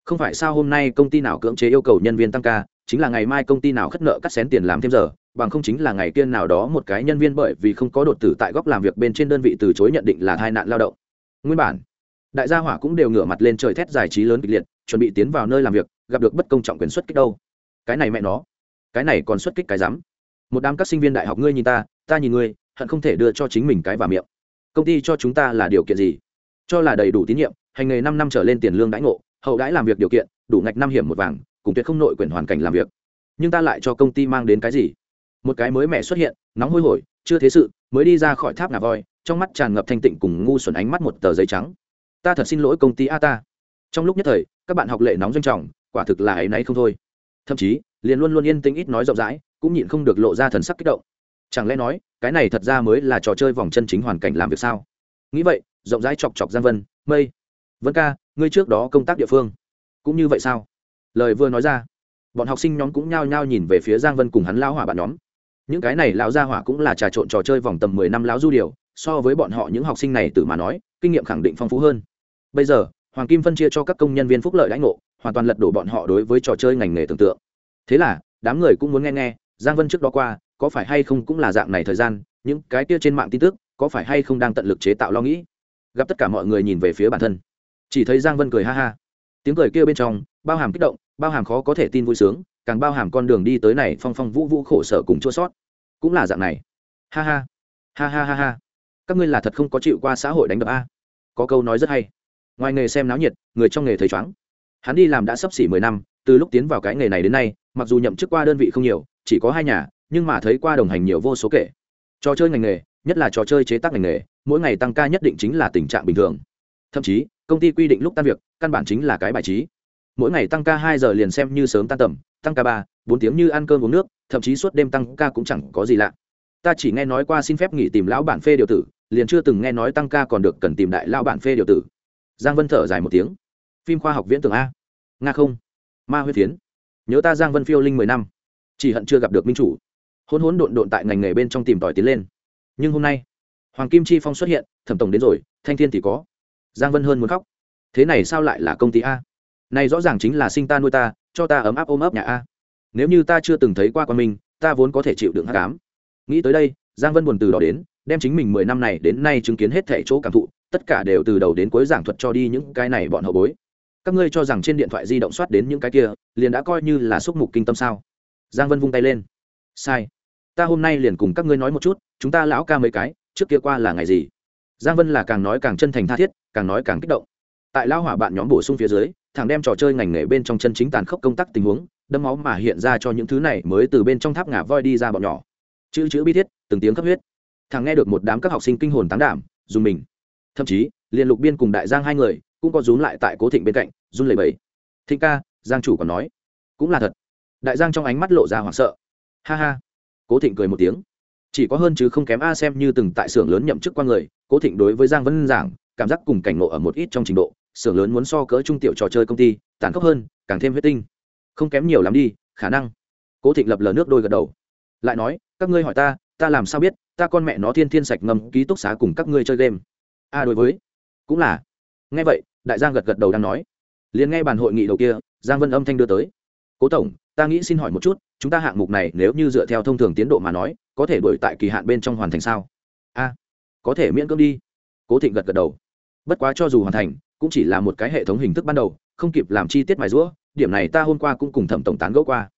Không phải sao hôm nay công ty nào cưỡng chế yêu cầu nhân viên tăng ca, chính là ngày mai công ty nào khất nợ cắt xén tiền làm thêm giờ, bằng không chính là ngày kia nào đó một cái nhân viên bởi vì không có đột tử tại góc làm việc bên trên đơn vị từ chối nhận định là tai nạn lao động. Nguyên bản đại gia hỏa cũng đều ngửa mặt lên trời thét giải trí lớn kịch liệt, chuẩn bị tiến vào nơi làm việc, gặp được bất công trọng quyền xuất kích đâu. Cái này mẹ nó. Cái này còn xuất kích cái rắm. Một đám các sinh viên đại học ngươi nhìn ta ta nhìn ngươi, hận không thể đưa cho chính mình cái vào miệng. Công ty cho chúng ta là điều kiện gì? Cho là đầy đủ tín nhiệm, hành nghề năm năm trở lên tiền lương đãi ngộ, hậu đãi làm việc điều kiện, đủ ngạch năm hiểm một vàng, cùng tuyệt không nội quyền hoàn cảnh làm việc. Nhưng ta lại cho công ty mang đến cái gì? Một cái mới mẹ xuất hiện, nóng hôi hổi, chưa thế sự, mới đi ra khỏi tháp ngà voi, trong mắt tràn ngập thanh tịnh cùng ngu xuẩn ánh mắt một tờ giấy trắng ta thật xin lỗi công ty a ta. Trong lúc nhất thời, các bạn học lệ nóng doanh trọng, quả thực là ấy nấy không thôi. Thậm chí, liền luôn luôn yên tĩnh ít nói rộng rãi, cũng nhịn không được lộ ra thần sắc kích động. Chẳng lẽ nói, cái này thật ra mới là trò chơi vòng chân chính hoàn cảnh làm việc sao? Nghĩ vậy, rộng rãi chọc chọc giang vân, mây, vân ca, ngươi trước đó công tác địa phương, cũng như vậy sao? Lời vừa nói ra, bọn học sinh nhóm cũng nhao nhao nhìn về phía giang vân cùng hắn lao hỏa bạn nhóm. Những cái này lão gia hỏa cũng là trà trộn trò chơi vòng tầm mười năm lão du điều so với bọn họ những học sinh này tự mà nói, kinh nghiệm khẳng định phong phú hơn. Bây giờ, hoàng kim phân chia cho các công nhân viên phúc lợi lãnh ngộ, hoàn toàn lật đổ bọn họ đối với trò chơi ngành nghề tưởng tượng. Thế là, đám người cũng muốn nghe nghe, giang vân trước đó qua, có phải hay không cũng là dạng này thời gian, những cái kia trên mạng tin tức, có phải hay không đang tận lực chế tạo lo nghĩ? Gặp tất cả mọi người nhìn về phía bản thân. Chỉ thấy giang vân cười ha ha. Tiếng cười kia bên trong, bao hàm kích động, bao hàm khó có thể tin vui sướng, càng bao hàm con đường đi tới này phong phong vũ vũ khổ sở cùng chua sót. Cũng là dạng này. Ha ha. Ha ha ha ha các ngươi là thật không có chịu qua xã hội đánh đập a? Có câu nói rất hay. Ngoài nghề xem náo nhiệt, người trong nghề thấy chóng hắn đi làm đã sắp xỉ mười năm, từ lúc tiến vào cái nghề này đến nay, mặc dù nhậm chức qua đơn vị không nhiều, chỉ có hai nhà, nhưng mà thấy qua đồng hành nhiều vô số kể. Trò chơi ngành nghề, nhất là trò chơi chế tác ngành nghề, mỗi ngày tăng ca nhất định chính là tình trạng bình thường. Thậm chí, công ty quy định lúc tan việc, căn bản chính là cái bài trí. Mỗi ngày tăng ca hai giờ liền xem như sớm tan tầm, tăng ca ba, bốn tiếng như ăn cơm uống nước, thậm chí suốt đêm tăng ca cũng chẳng có gì lạ. Ta chỉ nghe nói qua xin phép nghỉ tìm lão bản phê điều tử liền chưa từng nghe nói tăng ca còn được cần tìm đại lão bản phê điều tử. Giang vân thở dài một tiếng. Phim khoa học viễn tưởng a. Nga không. Ma huyết phiến. Nhớ ta giang vân phiêu linh mười năm. Chỉ hận chưa gặp được minh chủ. Hôn hôn độn độn tại ngành nghề bên trong tìm tòi tiến lên. Nhưng hôm nay, hoàng kim chi phong xuất hiện, thẩm tổng đến rồi, thanh thiên thì có. Giang vân hơn muốn khóc. Thế này sao lại là công ty a? Này rõ ràng chính là sinh ta nuôi ta, cho ta ấm áp ôm ấp nhà a. Nếu như ta chưa từng thấy qua con mình, ta vốn có thể chịu đựng hát cám nghĩ tới đây, giang vân buồn từ đó đến đem chính mình mười năm này đến nay chứng kiến hết thẻ chỗ cảm thụ, tất cả đều từ đầu đến cuối giảng thuật cho đi những cái này bọn hậu bối. Các ngươi cho rằng trên điện thoại di động soát đến những cái kia, liền đã coi như là xúc mục kinh tâm sao? Giang vân vung tay lên. Sai. Ta hôm nay liền cùng các ngươi nói một chút, chúng ta lão ca mấy cái, trước kia qua là ngày gì? Giang vân là càng nói càng chân thành tha thiết, càng nói càng kích động. Tại lão hỏa bạn nhóm bổ sung phía dưới, thằng đem trò chơi ngành nghề bên trong chân chính tàn khốc công tác tình huống đâm máu mà hiện ra cho những thứ này mới từ bên trong tháp ngả voi đi ra bọn nhỏ. Chữ chữ bi thiết, từng tiếng cấp huyết thằng nghe được một đám các học sinh kinh hồn tán đảm, dùng mình. Thậm chí, liền lục biên cùng đại giang hai người cũng có rúm lại tại cố thịnh bên cạnh, run lẩy bẩy. Thịnh ca, giang chủ còn nói. Cũng là thật. Đại giang trong ánh mắt lộ ra hoảng sợ. Ha ha. Cố thịnh cười một tiếng. Chỉ có hơn chứ không kém a xem như từng tại xưởng lớn nhậm chức qua người, cố thịnh đối với giang vân giảng, cảm giác cùng cảnh ngộ ở một ít trong trình độ, xưởng lớn muốn so cỡ trung tiểu trò chơi công ty, tàn khốc hơn, càng thêm huyết tinh. Không kém nhiều lắm đi, khả năng. Cố thịnh lập lờ nước đôi gật đầu. Lại nói, các ngươi hỏi ta ta làm sao biết ta con mẹ nó thiên thiên sạch ngầm, ký túc xá cùng các ngươi chơi game. A đối với cũng là. Nghe vậy đại giang gật gật đầu đang nói. Liền nghe bàn hội nghị đầu kia giang vân âm thanh đưa tới. Cố tổng ta nghĩ xin hỏi một chút chúng ta hạng mục này nếu như dựa theo thông thường tiến độ mà nói có thể đổi tại kỳ hạn bên trong hoàn thành sao? A có thể miễn cưỡng đi. Cố thịnh gật gật đầu. Bất quá cho dù hoàn thành cũng chỉ là một cái hệ thống hình thức ban đầu không kịp làm chi tiết mài rũa điểm này ta hôm qua cũng cùng thẩm tổng tán gẫu qua.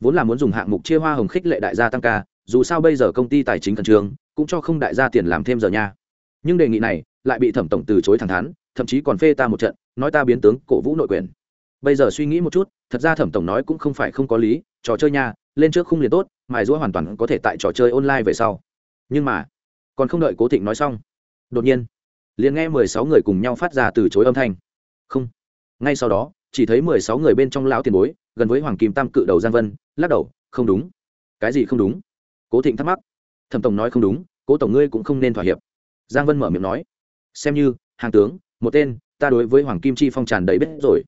Vốn là muốn dùng hạng mục chia hoa hồng khích lệ đại gia tăng ca dù sao bây giờ công ty tài chính khẩn trương, cũng cho không đại gia tiền làm thêm giờ nha. Nhưng đề nghị này lại bị thẩm tổng từ chối thẳng thắn, thậm chí còn phê ta một trận, nói ta biến tướng cổ vũ nội quyền. Bây giờ suy nghĩ một chút, thật ra thẩm tổng nói cũng không phải không có lý, trò chơi nha, lên trước khung liền tốt, mài rũa hoàn toàn có thể tại trò chơi online về sau. Nhưng mà, còn không đợi cố thịnh nói xong, đột nhiên, liền nghe mười sáu người cùng nhau phát ra từ chối âm thanh. Không. Ngay sau đó, chỉ thấy mười sáu người bên trong lão tiền bối, gần với hoàng kim tam cự đầu giang vân, lắc đầu, không đúng. Cái gì không đúng? Cố thịnh thắc mắc. Thẩm tổng nói không đúng, cố tổng ngươi cũng không nên thỏa hiệp. Giang vân mở miệng nói. Xem như, hàng tướng, một tên, ta đối với hoàng kim chi phong tràn đầy biết rồi.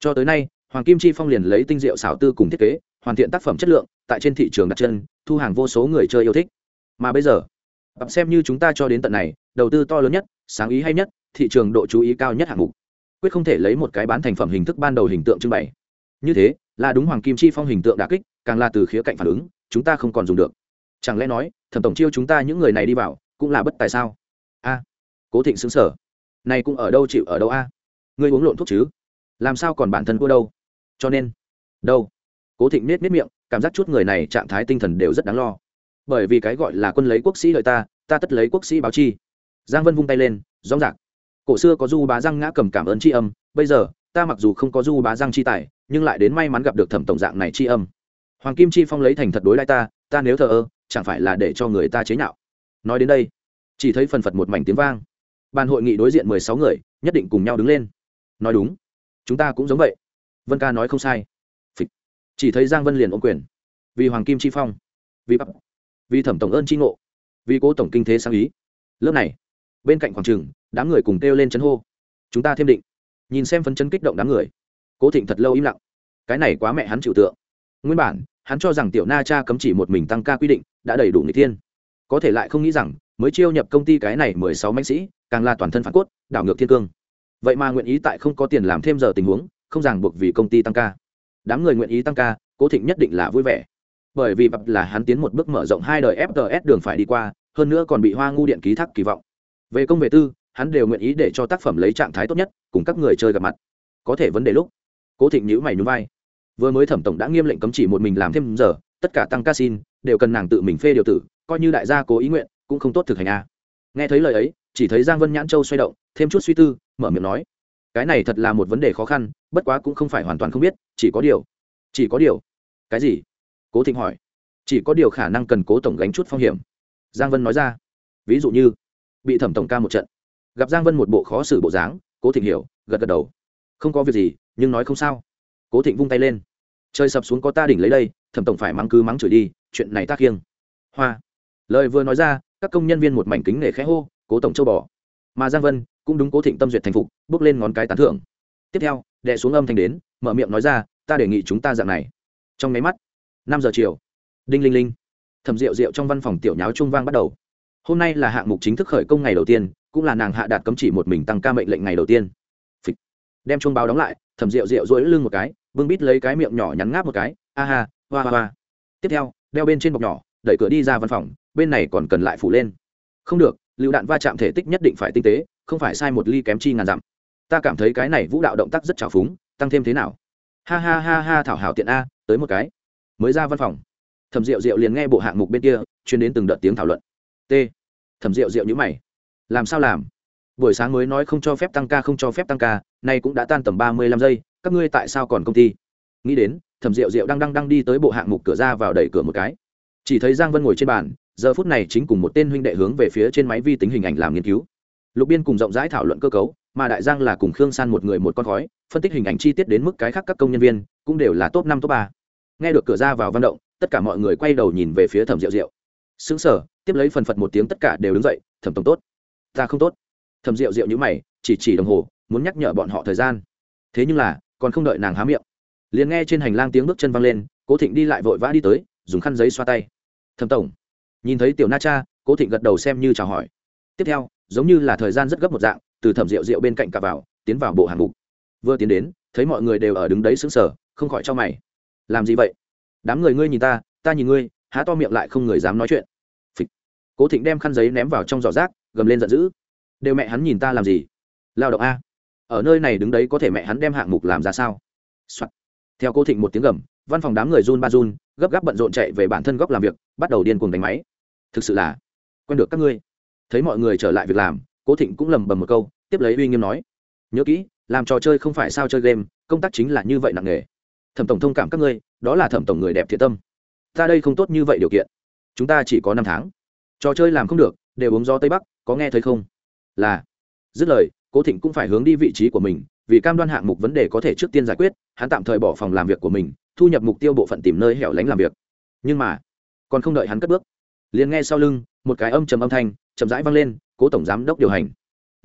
Cho tới nay, hoàng kim chi phong liền lấy tinh diệu xảo tư cùng thiết kế, hoàn thiện tác phẩm chất lượng, tại trên thị trường đặt chân, thu hàng vô số người chơi yêu thích. Mà bây giờ xem như chúng ta cho đến tận này, đầu tư to lớn nhất, sáng ý hay nhất, thị trường độ chú ý cao nhất hạng mục. Quyết không thể lấy một cái bán thành phẩm hình thức ban đầu hình tượng trưng bày. Như thế, là đúng hoàng kim chi phong hình tượng đà kích, càng là từ khía cạnh phản ứng, chúng ta không còn dùng được chẳng lẽ nói, thẩm tổng chiêu chúng ta những người này đi vào, cũng là bất tài sao? A, cố thịnh xứng sở này cũng ở đâu chịu ở đâu a? Ngươi uống lộn thuốc chứ? Làm sao còn bản thân cô đâu? Cho nên, đâu? Cố thịnh nết nết miệng, cảm giác chút người này trạng thái tinh thần đều rất đáng lo. Bởi vì cái gọi là quân lấy quốc sĩ lợi ta ta tất lấy quốc sĩ báo chi. Giang vân vung tay lên rõ rạc cổ xưa có du bá răng ngã cầm cảm ơn tri âm, bây giờ, ta mặc dù không có du bá răng chi tài, nhưng lại đến may mắn gặp được thẩm tổng dạng này tri âm. Hoàng kim chi phong lấy thành thật đối lại ta ta nếu thờ ơ chẳng phải là để cho người ta chế nhạo. Nói đến đây, chỉ thấy phần phật một mảnh tiếng vang. Ban hội nghị đối diện mười sáu người, nhất định cùng nhau đứng lên. Nói đúng, chúng ta cũng giống vậy. Vân ca nói không sai. Phịch. chỉ thấy giang vân liền ôm quyền. Vì hoàng kim chi phong, vì bắp vì thẩm tổng ơn chi ngộ, vì cố tổng kinh thế sáng ý. Lớp này, bên cạnh khoảng trường, đám người cùng kêu lên chấn hô. Chúng ta thêm định. Nhìn xem phấn chấn kích động đám người. Cố thịnh thật lâu im lặng. Cái này quá mẹ hắn chịu tượng. Nguyên bản hắn cho rằng tiểu na cha cấm chỉ một mình tăng ca quy định đã đầy đủ người thiên. Có thể lại không nghĩ rằng, mới chiêu nhập công ty cái này mười sáu mãnh sĩ, càng là toàn thân phản cốt, đảo ngược thiên cương. Vậy mà nguyện ý tại không có tiền làm thêm giờ tình huống, không ràng buộc vì công ty tăng ca. Đám người nguyện ý tăng ca, cố thịnh nhất định là vui vẻ. Bởi vì bập là hắn tiến một bước mở rộng hai đời fts đường phải đi qua, hơn nữa còn bị hoa ngu điện ký thác kỳ vọng. Về công về tư, hắn đều nguyện ý để cho tác phẩm lấy trạng thái tốt nhất, cùng các người chơi gặp mặt. Có thể vấn đề lúc, cố thịnh nhữ mày nhún vai vừa mới thẩm tổng đã nghiêm lệnh cấm chỉ một mình làm thêm giờ, tất cả tăng ca xin, đều cần nàng tự mình phê điều tử, coi như đại gia cố ý nguyện, cũng không tốt thực hành a à. nghe thấy lời ấy, chỉ thấy giang vân nhãn châu xoay động, thêm chút suy tư, mở miệng nói. Cái này thật là một vấn đề khó khăn, bất quá cũng không phải hoàn toàn không biết, chỉ có điều, chỉ có điều. Cái gì? Cố thịnh hỏi. Chỉ có điều khả năng cần cố tổng gánh chút phong hiểm. Giang vân nói ra. Ví dụ như, bị thẩm tổng ca một trận. Gặp giang vân một bộ khó xử bộ dáng, cố thịnh hiểu, gật gật đầu. Không có việc gì, nhưng nói không sao cố thịnh vung tay lên trời sập xuống có ta đỉnh lấy đây thẩm tổng phải mắng cứ mắng chửi đi chuyện này tác khiêng hoa lời vừa nói ra các công nhân viên một mảnh kính nể khẽ hô cố tổng châu bò mà giang vân cũng đúng cố thịnh tâm duyệt thành phục bước lên ngón cái tán thưởng tiếp theo đệ xuống âm thanh đến mở miệng nói ra ta đề nghị chúng ta dạng này trong máy mắt năm giờ chiều đinh linh linh thẩm rượu rượu trong văn phòng tiểu nháo trung vang bắt đầu hôm nay là hạng mục chính thức khởi công ngày đầu tiên cũng là nàng hạ đạt cấm chỉ một mình tăng ca mệnh lệnh ngày đầu tiên Phịch. đem chuông báo đóng lại thẩm rượu rượu dỗi lưng một cái, vương bít lấy cái miệng nhỏ nhắn ngáp một cái, a ha, hoa hoa hoa. Tiếp theo, đeo bên trên bọc nhỏ, đẩy cửa đi ra văn phòng, bên này còn cần lại phủ lên. Không được, lựu đạn va chạm thể tích nhất định phải tinh tế, không phải sai một ly kém chi ngàn dặm. Ta cảm thấy cái này vũ đạo động tác rất trào phúng, tăng thêm thế nào? Ha ha ha ha, thảo hảo tiện a, tới một cái. Mới ra văn phòng thẩm rượu rượu liền nghe bộ hạng mục bên kia, chuyên đến từng đợt tiếng thảo luận. T. Thẩm rượu rượu nhữ mày. Làm sao làm? Buổi sáng mới nói không cho phép tăng ca, không cho phép tăng ca, nay cũng đã tan tầm ba mươi lăm giây, các ngươi tại sao còn công ty? Nghĩ đến, thẩm rượu rượu đang đang đang đi tới bộ hạng mục cửa ra vào đẩy cửa một cái. Chỉ thấy giang vân ngồi trên bàn, giờ phút này chính cùng một tên huynh đệ hướng về phía trên máy vi tính hình ảnh làm nghiên cứu. Lục biên cùng rộng rãi thảo luận cơ cấu, mà đại giang là cùng khương san một người một con khói, phân tích hình ảnh chi tiết đến mức cái khác các công nhân viên, cũng đều là top năm, top ba. Nghe được cửa ra vào văn động, tất cả mọi người quay đầu nhìn về phía thẩm rượu rượu xứng sở, tiếp lấy phần phật một tiếng tất cả đều đứng dậy, thẩm tổng tốt. Ta không tốt thẩm rượu rượu như mày, chỉ chỉ đồng hồ, muốn nhắc nhở bọn họ thời gian. Thế nhưng là, còn không đợi nàng há miệng. Liền nghe trên hành lang tiếng bước chân văng lên, cố thịnh đi lại vội vã đi tới, dùng khăn giấy xoa tay. Thẩm tổng. Nhìn thấy tiểu na cha, cố thịnh gật đầu xem như chào hỏi. Tiếp theo, giống như là thời gian rất gấp một dạng, từ thẩm rượu rượu bên cạnh cả vào, tiến vào bộ hàng mục. Vừa tiến đến, thấy mọi người đều ở đứng đấy sững sờ, không khỏi cho mày. Làm gì vậy? Đám người ngươi nhìn ta ta nhìn ngươi, há to miệng lại không người dám nói chuyện. Phịch. cố thịnh đem khăn giấy ném vào trong giỏ rác, gầm lên giận dữ đều mẹ hắn nhìn ta làm gì? Lao động a. Ở nơi này đứng đấy có thể mẹ hắn đem hạng mục làm ra sao、Soạn. theo cô thịnh một tiếng gầm, văn phòng đám người run ba run, gấp gáp bận rộn chạy về bản thân góc làm việc, bắt đầu điên cuồng đánh máy. Thực sự là, quen được các ngươi. Thấy mọi người trở lại việc làm cố thịnh cũng lầm bầm một câu, tiếp lấy uy nghiêm nói. Nhớ kỹ, làm trò chơi không phải sao chơi game, công tác chính là như vậy nặng nề. Thẩm tổng thông cảm các ngươi, đó là thẩm tổng người đẹp thiện tâm. Ta đây không tốt như vậy điều kiện. Chúng ta chỉ có năm tháng. Trò chơi làm không được, đều uống gió tây bắc, có nghe thấy không? Là, dứt lời, cố thịnh cũng phải hướng đi vị trí của mình, vì cam đoan hạng mục vấn đề có thể trước tiên giải quyết, hắn tạm thời bỏ phòng làm việc của mình, thu nhập mục tiêu bộ phận tìm nơi hẻo lánh làm việc. Nhưng mà, còn không đợi hắn cất bước, liền nghe sau lưng, một cái âm trầm âm thanh, chậm rãi vang lên, cố tổng giám đốc điều hành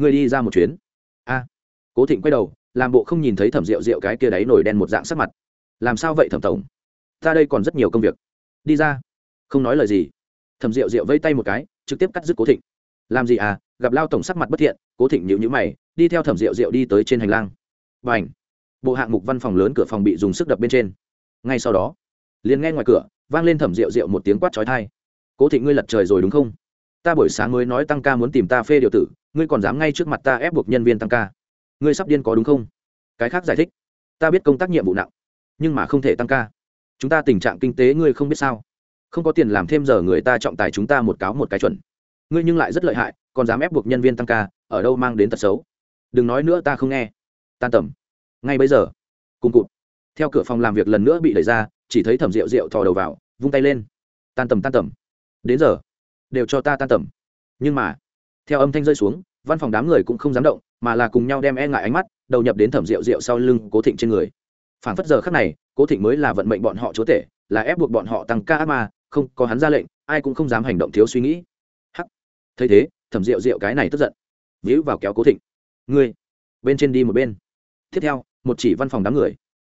người đi ra một chuyến. A, cố thịnh quay đầu, làm bộ không nhìn thấy thẩm rượu rượu cái kia đáy nổi đen một dạng sắc mặt. Làm sao vậy thẩm tổng? Ta đây còn rất nhiều công việc. Đi ra. Không nói lời gì. Thẩm rượu rượu vây tay một cái, trực tiếp cắt dứt cố thịnh. Làm gì à? Gặp lao tổng sắc mặt bất thiện, cố thịnh nhịu nhữ mày, đi theo thẩm rượu rượu đi tới trên hành lang. B à n h bộ hạng mục văn phòng lớn cửa phòng bị dùng sức đập bên trên. Ngay sau đó, liền nghe ngoài cửa vang lên thẩm rượu rượu một tiếng quát trói thai cố thịnh ngươi lật trời rồi đúng không? Ta buổi sáng mới nói tăng ca muốn tìm ta phê điều tử, ngươi còn dám ngay trước mặt ta ép buộc nhân viên tăng ca. Ngươi sắp điên có đúng không? Cái khác giải thích. Ta biết công tác nhiệm vụ nặng, nhưng mà không thể tăng ca. Chúng ta tình trạng kinh tế ngươi không biết sao. Không có tiền làm thêm giờ người ta trọng tài chúng ta một cáo một cái chuẩn. Ngươi nhưng lại rất lợi hại còn dám ép buộc nhân viên tăng ca, ở đâu mang đến tật xấu? Đừng nói nữa ta không nghe. Tan tầm. Ngay bây giờ, cùng cụt. Theo cửa phòng làm việc lần nữa bị đẩy ra, chỉ thấy thẩm rượu rượu thò đầu vào, vung tay lên. Tan tầm tan tầm. Đến giờ, đều cho ta tan tầm. Nhưng mà, theo âm thanh rơi xuống, văn phòng đám người cũng không dám động, mà là cùng nhau đem e ngại ánh mắt, đầu nhập đến thẩm rượu rượu sau lưng cố thịnh trên người. Phản phất giờ khắc này, cố thịnh mới là vận mệnh bọn họ chúa tể, là ép buộc bọn họ tăng ca ác ma, không có hắn ra lệnh, ai cũng không dám hành động thiếu suy nghĩ. Hắc. Thấy thế thẩm rượu rượu cái này tức giận. Víu vào kéo cố thịnh. Ngươi, bên trên đi một bên. Tiếp theo, một chỉ văn phòng đám người.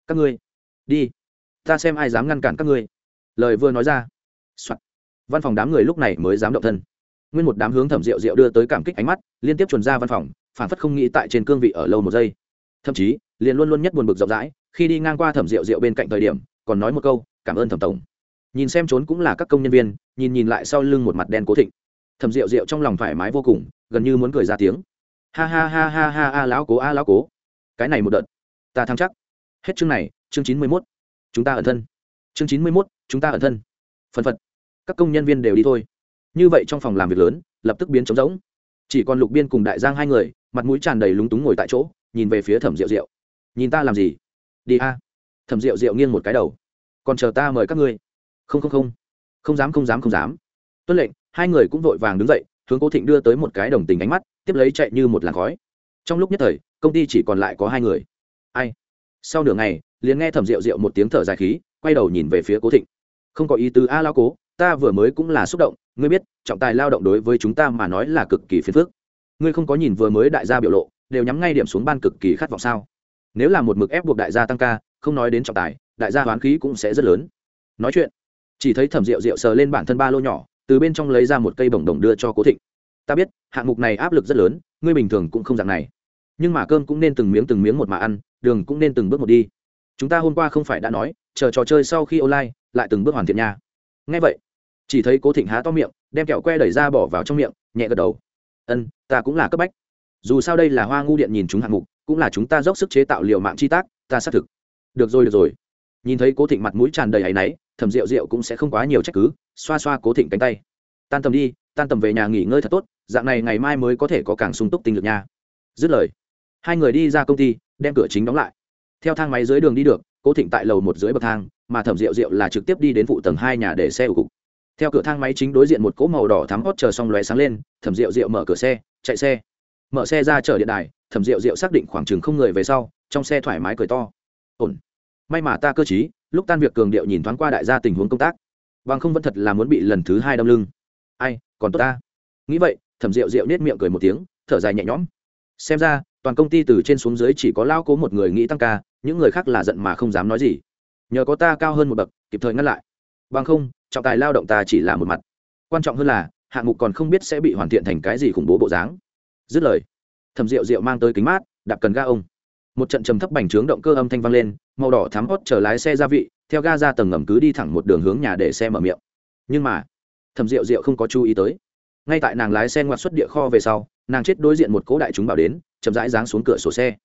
Các ngươi, đi. Ta xem ai dám ngăn cản các ngươi. Lời vừa nói ra、Soạn. văn phòng đám người lúc này mới dám động thân. Nguyên một đám hướng thẩm rượu rượu đưa tới cảm kích ánh mắt, liên tiếp chuồn ra văn phòng, phản phất không nghĩ tại trên cương vị ở lâu một giây. Thậm chí, liền luôn luôn nhất buồn bực rộng rãi, khi đi ngang qua thẩm rượu rượu bên cạnh thời điểm, còn nói một câu, cảm ơn thẩm tổng. Nhìn xem trốn cũng là các công nhân viên, nhìn nhìn lại sau lưng một mặt đen cố thịnh thẩm rượu rượu trong lòng thoải mái vô cùng, gần như muốn cười ra tiếng. Ha ha ha ha ha a lão cố a, lão cố. Cái này một đợt. Ta thắng chắc. Hết chương này, chương chín mươi mốt. Chúng ta ẩn thân. Chương chín mươi mốt, chúng ta ẩn thân. Phân phật. Các công nhân viên đều đi thôi. Như vậy trong phòng làm việc lớn, lập tức biến trống rỗng. Chỉ còn lục biên cùng đại giang hai người, mặt mũi tràn đầy lúng túng ngồi tại chỗ, nhìn về phía thẩm rượu rượu nhìn ta làm gì? Đi a. Thẩm rượu rượu nghiêng một cái đầu. Còn chờ ta mời các ngươi. Không không không. Không dám không dám không dám. Tuân lệnh hai người cũng vội vàng đứng dậy, hướng cố thịnh đưa tới một cái đồng tình ánh mắt, tiếp lấy chạy như một làn khói. Trong lúc nhất thời, công ty chỉ còn lại có hai người. Ai? Sau nửa ngày, liền nghe thẩm rượu rượu một tiếng thở dài khí, quay đầu nhìn về phía cố thịnh. Không có ý tứ, a lao cố, ta vừa mới cũng là xúc động, ngươi biết, trọng tài lao động đối với chúng ta mà nói là cực kỳ phiền phức. Ngươi không có nhìn vừa mới đại gia biểu lộ, đều nhắm ngay điểm xuống ban cực kỳ khát vọng sao? Nếu là một mực ép buộc đại gia tăng ca, không nói đến trọng tài, đại gia hoán khí cũng sẽ rất lớn. Nói chuyện, chỉ thấy thẩm rượu rượu sờ lên bản thân ba lô nhỏ từ bên trong lấy ra một cây bồng đồng đưa cho cố thịnh. Ta biết, hạng mục này áp lực rất lớn, ngươi bình thường cũng không dạng này. Nhưng mà cơm cũng nên từng miếng từng miếng một mà ăn, đường cũng nên từng bước một đi. Chúng ta hôm qua không phải đã nói, chờ trò chơi sau khi online, lại từng bước hoàn thiện nha. Ngay vậy, chỉ thấy cố thịnh há to miệng, đem kẹo que đẩy ra bỏ vào trong miệng, nhẹ gật đầu. Ân, ta cũng là cấp bách. Dù sao đây là hoa ngu điện nhìn chúng hạng mục, cũng là chúng ta dốc sức chế tạo liệu mạng chi tác, ta xác thực. Được rồi được rồi. Nhìn thấy cố thịnh mặt mũi tràn đầy áy náy thẩm rượu rượu cũng sẽ không quá nhiều trách cứ, xoa xoa cố thịnh cánh tay. Tan tầm đi, tan tầm về nhà nghỉ ngơi thật tốt, dạng này ngày mai mới có thể có càng sung túc tinh lực nha. Dứt lời, hai người đi ra công ty, đem cửa chính đóng lại. Theo thang máy dưới đường đi được, cố thịnh tại lầu một dưới bậc thang, mà thẩm rượu rượu là trực tiếp đi đến phụ tầng hai nhà để xe ủ cục. Theo cửa thang máy chính đối diện một cỗ màu đỏ thắm hót chờ xong lóe sáng lên, thẩm rượu rượu mở cửa xe, chạy xe. Mở xe ra chở điện đài, thẩm rượu rượu xác định khoảng chừng không người về sau, trong xe thoải mái cười to. Ổn. May mà ta cơ t lúc tan việc cường điệu nhìn thoáng qua đại gia tình huống công tác. Bằng không vẫn thật là muốn bị lần thứ hai đâm lưng. Ai, còn tốt ta. Nghĩ vậy, thẩm rượu rượu nết miệng cười một tiếng, thở dài nhẹ nhõm. Xem ra, toàn công ty từ trên xuống dưới chỉ có lao cố một người nghĩ tăng ca, những người khác là giận mà không dám nói gì. Nhờ có ta cao hơn một bậc, kịp thời ngăn lại. Bằng không, trọng tài lao động ta chỉ là một mặt. Quan trọng hơn là, hạng mục còn không biết sẽ bị hoàn thiện thành cái gì khủng bố bộ dáng. Dứt lời, thẩm rượu rượu mang tới kính mát, đạp cần ga ông một trận trầm thấp bành trướng động cơ âm thanh vang lên, màu đỏ thám hót chờ lái xe ra vị, theo ga ra tầng ngầm cứ đi thẳng một đường hướng nhà để xe mở miệng. Nhưng mà, thẩm rượu rượu không có chú ý tới. Ngay tại nàng lái xe ngoặt xuất địa kho về sau, nàng chết đối diện một cỗ đại chúng bảo đến, chậm rãi giáng xuống cửa sổ xe.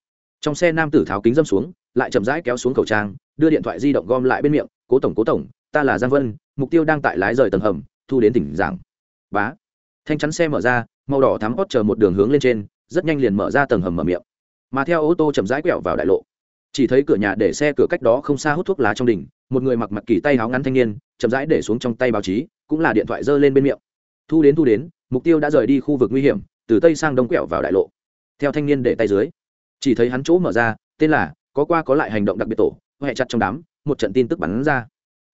Trong xe nam tử tháo kính dâm xuống, lại chậm rãi kéo xuống khẩu trang, đưa điện thoại di động gom lại bên miệng, cố tổng cố tổng, ta là giang vân, mục tiêu đang tại lái rời tầng hầm, thu đến tỉnh giảng. Bá. Thanh chắn xe mở ra, màu đỏ thắm hót chờ một đường hướng lên trên, rất nhanh liền mở ra tầng hầm mở miệng mà theo ô tô chậm rãi quẹo vào đại lộ. Chỉ thấy cửa nhà để xe cửa cách đó không xa hút thuốc lá trong đỉnh một người mặc mặc kỳ tay áo ngắn thanh niên, chậm rãi để xuống trong tay báo chí, cũng là điện thoại giơ lên bên miệng. Thu đến thu đến, mục tiêu đã rời đi khu vực nguy hiểm, từ tây sang đông quẹo vào đại lộ. Theo thanh niên để tay dưới, chỉ thấy hắn chỗ mở ra, tên là có qua có lại hành động đặc biệt tổ huệ chặt trong đám, một trận tin tức bắn ra.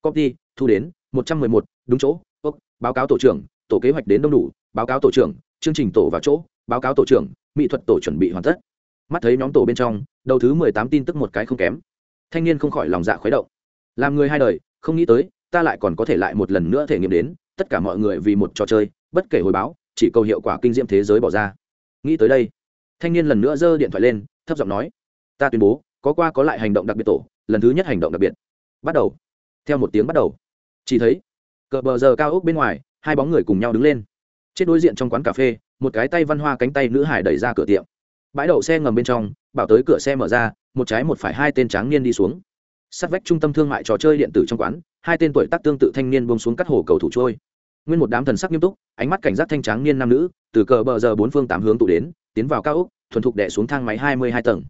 Copy, thu đến, một trăm mười một, đúng chỗ, ốc, báo cáo tổ trưởng, tổ kế hoạch đến đông đủ, báo cáo tổ trưởng, chương trình tổ vào chỗ, báo cáo tổ trưởng, mỹ thuật tổ chuẩn bị hoàn tất mắt thấy nhóm tổ bên trong, đầu thứ mười tám tin tức một cái không kém. Thanh niên không khỏi lòng dạ khuấy động. Làm người hai đời, không nghĩ tới, ta lại còn có thể lại một lần nữa thể nghiệm đến, tất cả mọi người vì một trò chơi, bất kể hồi báo, chỉ cầu hiệu quả kinh diễm thế giới bỏ ra. Nghĩ tới đây, thanh niên lần nữa giơ điện thoại lên, thấp giọng nói, ta tuyên bố, có qua có lại hành động đặc biệt tổ, lần thứ nhất hành động đặc biệt. Bắt đầu. Theo một tiếng bắt đầu. Chỉ thấy, cờ bờ giờ cao ốc bên ngoài, hai bóng người cùng nhau đứng lên. Trên đối diện trong quán cà phê, một cái tay văn hoa cánh tay nữ hải đẩy ra cửa tiệm bãi đậu xe ngầm bên trong, bảo tới cửa xe mở ra, một trái một phải hai tên tráng niên đi xuống. Sát vách trung tâm thương mại trò chơi điện tử trong quán, hai tên tuổi tác tương tự thanh niên bông xuống cắt hồ cầu thủ trôi. Nguyên một đám thần sắc nghiêm túc, ánh mắt cảnh giác thanh tráng niên nam nữ, từ cờ bờ giờ bốn phương tám hướng tụ đến, tiến vào cao úc thuần thục đẻ xuống thang máy hai mươi hai tầng.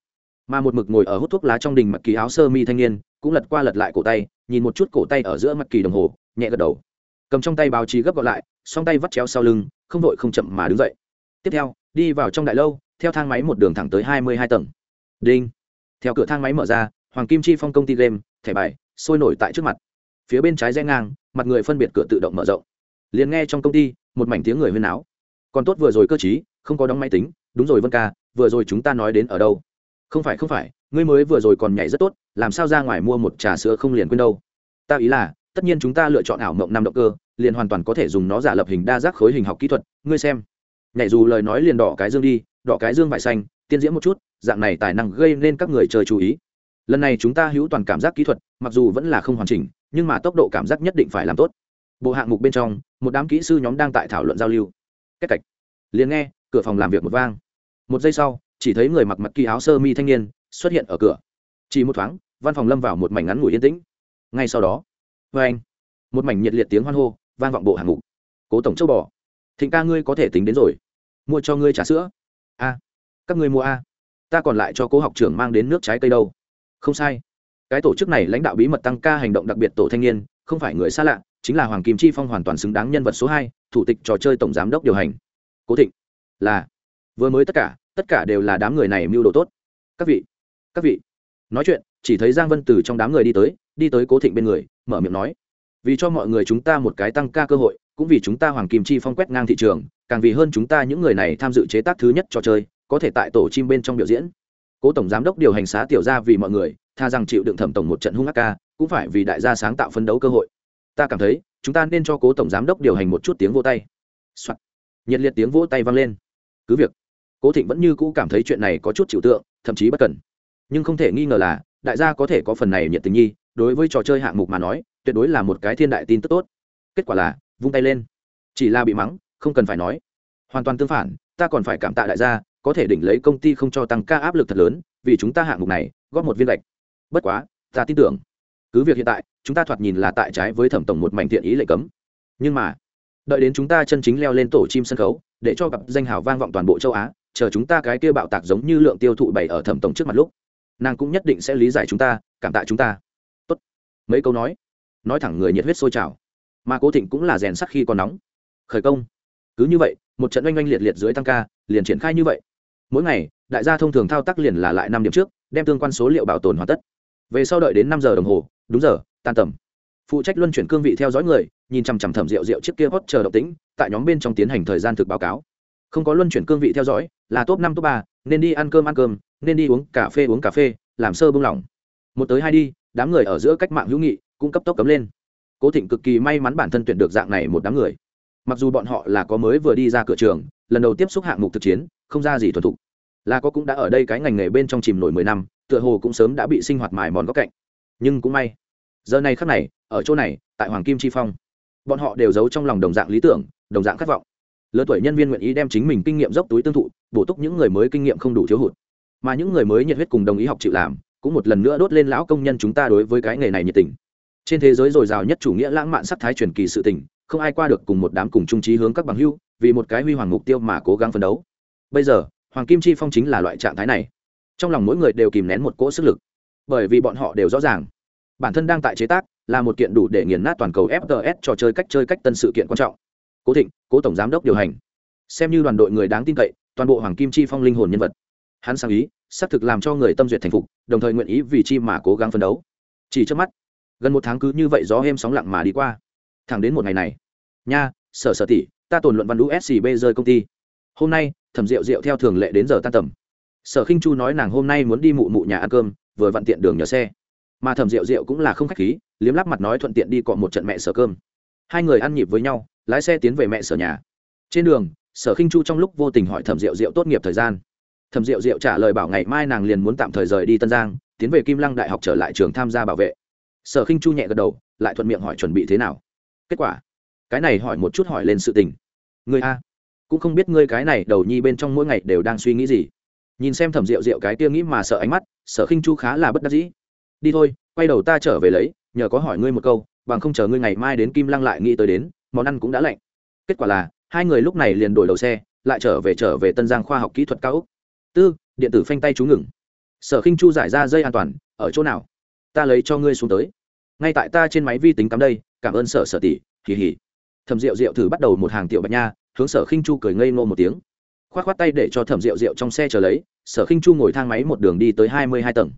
Mà một mực ngồi ở hút thuốc lá trong đình mặc kỳ áo sơ mi thanh niên, cũng lật qua lật lại cổ tay, nhìn một chút cổ tay ở giữa mặt kỳ đồng hồ, nhẹ gật đầu. Cầm trong tay báo chí gấp gọn lại, song tay vắt chéo sau lưng, không vội không chậm mà đứng dậy. Tiếp theo, đi vào trong đại lâu theo thang máy một đường thẳng tới hai mươi hai tầng. Đinh. Theo cửa thang máy mở ra, hoàng kim chi phong công ty game, thẻ bài, sôi nổi tại trước mặt. Phía bên trái rẽ ngang, mặt người phân biệt cửa tự động mở rộng. Liền nghe trong công ty, một mảnh tiếng người huyên áo còn tốt vừa rồi cơ chí không có đóng máy tính, đúng rồi vân ca, vừa rồi chúng ta nói đến ở đâu? Không phải không phải, ngươi mới vừa rồi còn nhảy rất tốt, làm sao ra ngoài mua một trà sữa không liền quên đâu? Ta ý là, tất nhiên chúng ta lựa chọn ảo mộng năm động cơ, liền hoàn toàn có thể dùng nó giả lập hình đa giác khối hình học kỹ thuật, ngươi xem. Nhảy dù lời nói liền đỏ cái dương đi đỏ cái dương vải xanh, tiên diễn một chút, dạng này tài năng gây nên các người chơi chú ý. Lần này chúng ta hữu toàn cảm giác kỹ thuật, mặc dù vẫn là không hoàn chỉnh, nhưng mà tốc độ cảm giác nhất định phải làm tốt. Bộ hạng mục bên trong, một đám kỹ sư nhóm đang tại thảo luận giao lưu. Cách cạch. Liền nghe, cửa phòng làm việc một vang. Một giây sau, chỉ thấy người mặc mặc kỳ áo sơ mi thanh niên xuất hiện ở cửa. Chỉ một thoáng, văn phòng lâm vào một mảnh ngắn ngủi yên tĩnh. Ngay sau đó vê anh. Một mảnh nhiệt liệt tiếng hoan hô, vang vọng bộ hạng mục. Cố tổng châu bò. Thịnh ca ngươi có thể tính đến rồi. Mua cho ngươi trà sữa a, các ngươi mua a. Ta còn lại cho cố học trưởng mang đến nước trái cây đâu. Không sai. Cái tổ chức này lãnh đạo bí mật tăng ca hành động đặc biệt tổ thanh niên, không phải người xa lạ, chính là hoàng kim chi phong hoàn toàn xứng đáng nhân vật số hai, thủ tịch trò chơi tổng giám đốc điều hành. Cố thịnh, là, vừa mới tất cả tất cả đều là đám người này mưu đồ tốt. Các vị các vị, nói chuyện, chỉ thấy giang vân từ trong đám người đi tới đi tới cố thịnh bên người, mở miệng nói, vì cho mọi người chúng ta một cái tăng ca cơ hội cũng vì chúng ta hoàng kim chi phong quét ngang thị trường, càng vì hơn chúng ta những người này tham dự chế tác thứ nhất trò chơi, có thể tại tổ chim bên trong biểu diễn. Cố tổng giám đốc điều hành xá tiểu ra vì mọi người, tha rằng chịu đựng thẩm tổng một trận hung ác ca, cũng phải vì đại gia sáng tạo phấn đấu cơ hội. Ta cảm thấy, chúng ta nên cho cố tổng giám đốc điều hành một chút tiếng vô tay、Soạn. nhiệt liệt tiếng vỗ tay vang lên. Cứ việc, cố thịnh vẫn như cũ cảm thấy chuyện này có chút chịu tượng, thậm chí bất cần. Nhưng không thể nghi ngờ là, đại gia có thể có phần này nhiệt tình nhi, đối với trò chơi hạng mục mà nói, tuyệt đối là một cái thiên đại tin tức tốt. Kết quả là vung tay lên. Chỉ là bị mắng, không cần phải nói. Hoàn toàn tương phản, ta còn phải cảm tạ đại gia, có thể đỉnh lấy công ty không cho tăng ca áp lực thật lớn, vì chúng ta hạng mục này, góp một viên lệch bất quá, ta tin tưởng, cứ việc hiện tại, chúng ta thoạt nhìn là tại trái với thẩm tổng một mảnh thiện ý lệ cấm. Nhưng mà, đợi đến chúng ta chân chính leo lên tổ chim sân khấu, để cho gặp danh hào vang vọng toàn bộ châu á, chờ chúng ta cái kia bạo tạc giống như lượng tiêu thụ bày ở thẩm tổng trước mặt lúc, nàng cũng nhất định sẽ lý giải chúng ta, cảm tạ chúng ta. Tốt. Mấy câu nói nói thẳng người nhiệt huyết sôi trào mà cố thịnh cũng là rèn sắc khi còn nóng. Khởi công. Cứ như vậy, một trận oanh oanh liệt liệt dưới tăng ca, liền triển khai như vậy. Mỗi ngày, đại gia thông thường thao tác liền là lại năm điểm trước, đem tương quan số liệu bảo tồn hoàn tất. Về sau đợi đến năm giờ đồng hồ, đúng giờ, tan tầm. Phụ trách luân chuyển cương vị theo dõi người, nhìn chằm chằm thẩm rượu rượu trước kia hót chờ động tĩnh, tại nhóm bên trong tiến hành thời gian thực báo cáo. Không có luân chuyển cương vị theo dõi, là top năm, top ba, nên đi ăn cơm ăn cơm, nên đi uống cà phê uống cà phê, làm sơ bung lỏng. Một tới hai đi, đám người ở giữa cách mạng hữu nghị, cũng cấp tốc cấm lên cố thịnh cực kỳ may mắn bản thân tuyển được dạng này một đám người. Mặc dù bọn họ là có mới vừa đi ra cửa trường, lần đầu tiếp xúc hạng mục thực chiến, không ra gì thuần thục. Là có cũng đã ở đây cái ngành nghề bên trong chìm nổi mười năm, tựa hồ cũng sớm đã bị sinh hoạt mài mòn góc cạnh. Nhưng cũng may, giờ này khắc này, ở chỗ này, tại hoàng kim chi phong, bọn họ đều giấu trong lòng đồng dạng lý tưởng, đồng dạng khát vọng. Lớn tuổi nhân viên nguyện ý đem chính mình kinh nghiệm dốc túi tương thụ, bổ túc những người mới kinh nghiệm không đủ thiếu hụt. Mà những người mới nhiệt huyết cùng đồng ý học chịu làm, cũng một lần nữa đốt lên lão công nhân chúng ta đối với cái nghề này nhiệt tình trên thế giới dồi dào nhất chủ nghĩa lãng mạn sắc thái truyền kỳ sự tình, không ai qua được cùng một đám cùng trung trí hướng các bằng hưu vì một cái huy hoàng mục tiêu mà cố gắng phấn đấu. Bây giờ, hoàng kim chi phong chính là loại trạng thái này. Trong lòng mỗi người đều kìm nén một cỗ sức lực. Bởi vì bọn họ đều rõ ràng, bản thân đang tại chế tác, là một kiện đủ để nghiền nát toàn cầu fts trò chơi cách chơi cách tân sự kiện quan trọng. Cố thịnh, cố tổng giám đốc điều hành. Xem như đoàn đội người đáng tin cậy, toàn bộ hoàng kim chi phong linh hồn nhân vật. Hắn sang ý, xác thực làm cho người tâm duyệt thành phục, đồng thời nguyện ý vì chi mà cố gắng phấn đấu. Chỉ trước mắt gần một tháng cứ như vậy gió êm sóng lặng mà đi qua. Thẳng đến một ngày này. Nha, sở sở tỷ, ta tồn luận văn uscb rơi công ty. Hôm nay, thẩm rượu rượu theo thường lệ đến giờ tan tầm. Sở khinh chu nói nàng hôm nay muốn đi mụ mụ nhà ăn cơm, vừa vặn tiện đường nhờ xe. Mà thẩm rượu rượu cũng là không khách khí, liếm lắp mặt nói thuận tiện đi cọ một trận mẹ sở cơm. Hai người ăn nhịp với nhau, lái xe tiến về mẹ sở nhà. Trên đường, sở khinh chu trong lúc vô tình hỏi thẩm rượu rượu tốt nghiệp thời gian. Thẩm rượu rượu trả lời bảo ngày mai nàng liền muốn tạm thời rời đi tân giang, tiến về kim lăng đại học trở lại trường tham gia bảo vệ sở khinh chu nhẹ gật đầu, lại thuận miệng hỏi chuẩn bị thế nào. Kết quả, cái này hỏi một chút hỏi lên sự tình. Người a, cũng không biết ngươi cái này đầu nhi bên trong mỗi ngày đều đang suy nghĩ gì. Nhìn xem thẩm rượu rượu cái kia nghĩ mà sợ ánh mắt, sở khinh chu khá là bất đắc dĩ. Đi thôi, quay đầu ta trở về lấy, nhờ có hỏi ngươi một câu, bằng không chờ ngươi ngày mai đến kim lăng lại nghĩ tới đến, món ăn cũng đã lạnh. Kết quả là, hai người lúc này liền đổi đầu xe, lại trở về trở về tân giang khoa học kỹ thuật cao úc tư, điện tử phanh tay chú ngừng. Sở khinh chu giải ra dây an toàn, ở chỗ nào? Ta lấy cho ngươi xuống tới. Ngay tại ta trên máy vi tính cắm đây, cảm ơn sở sở tỷ, hì hì. Thẩm rượu rượu thử bắt đầu một hàng tiểu bạch nha, hướng sở khinh chu cười ngây ngô một tiếng. K khoát tay để cho thẩm rượu rượu trong xe chờ lấy, sở khinh chu ngồi thang máy một đường đi tới hai mươi hai tầng.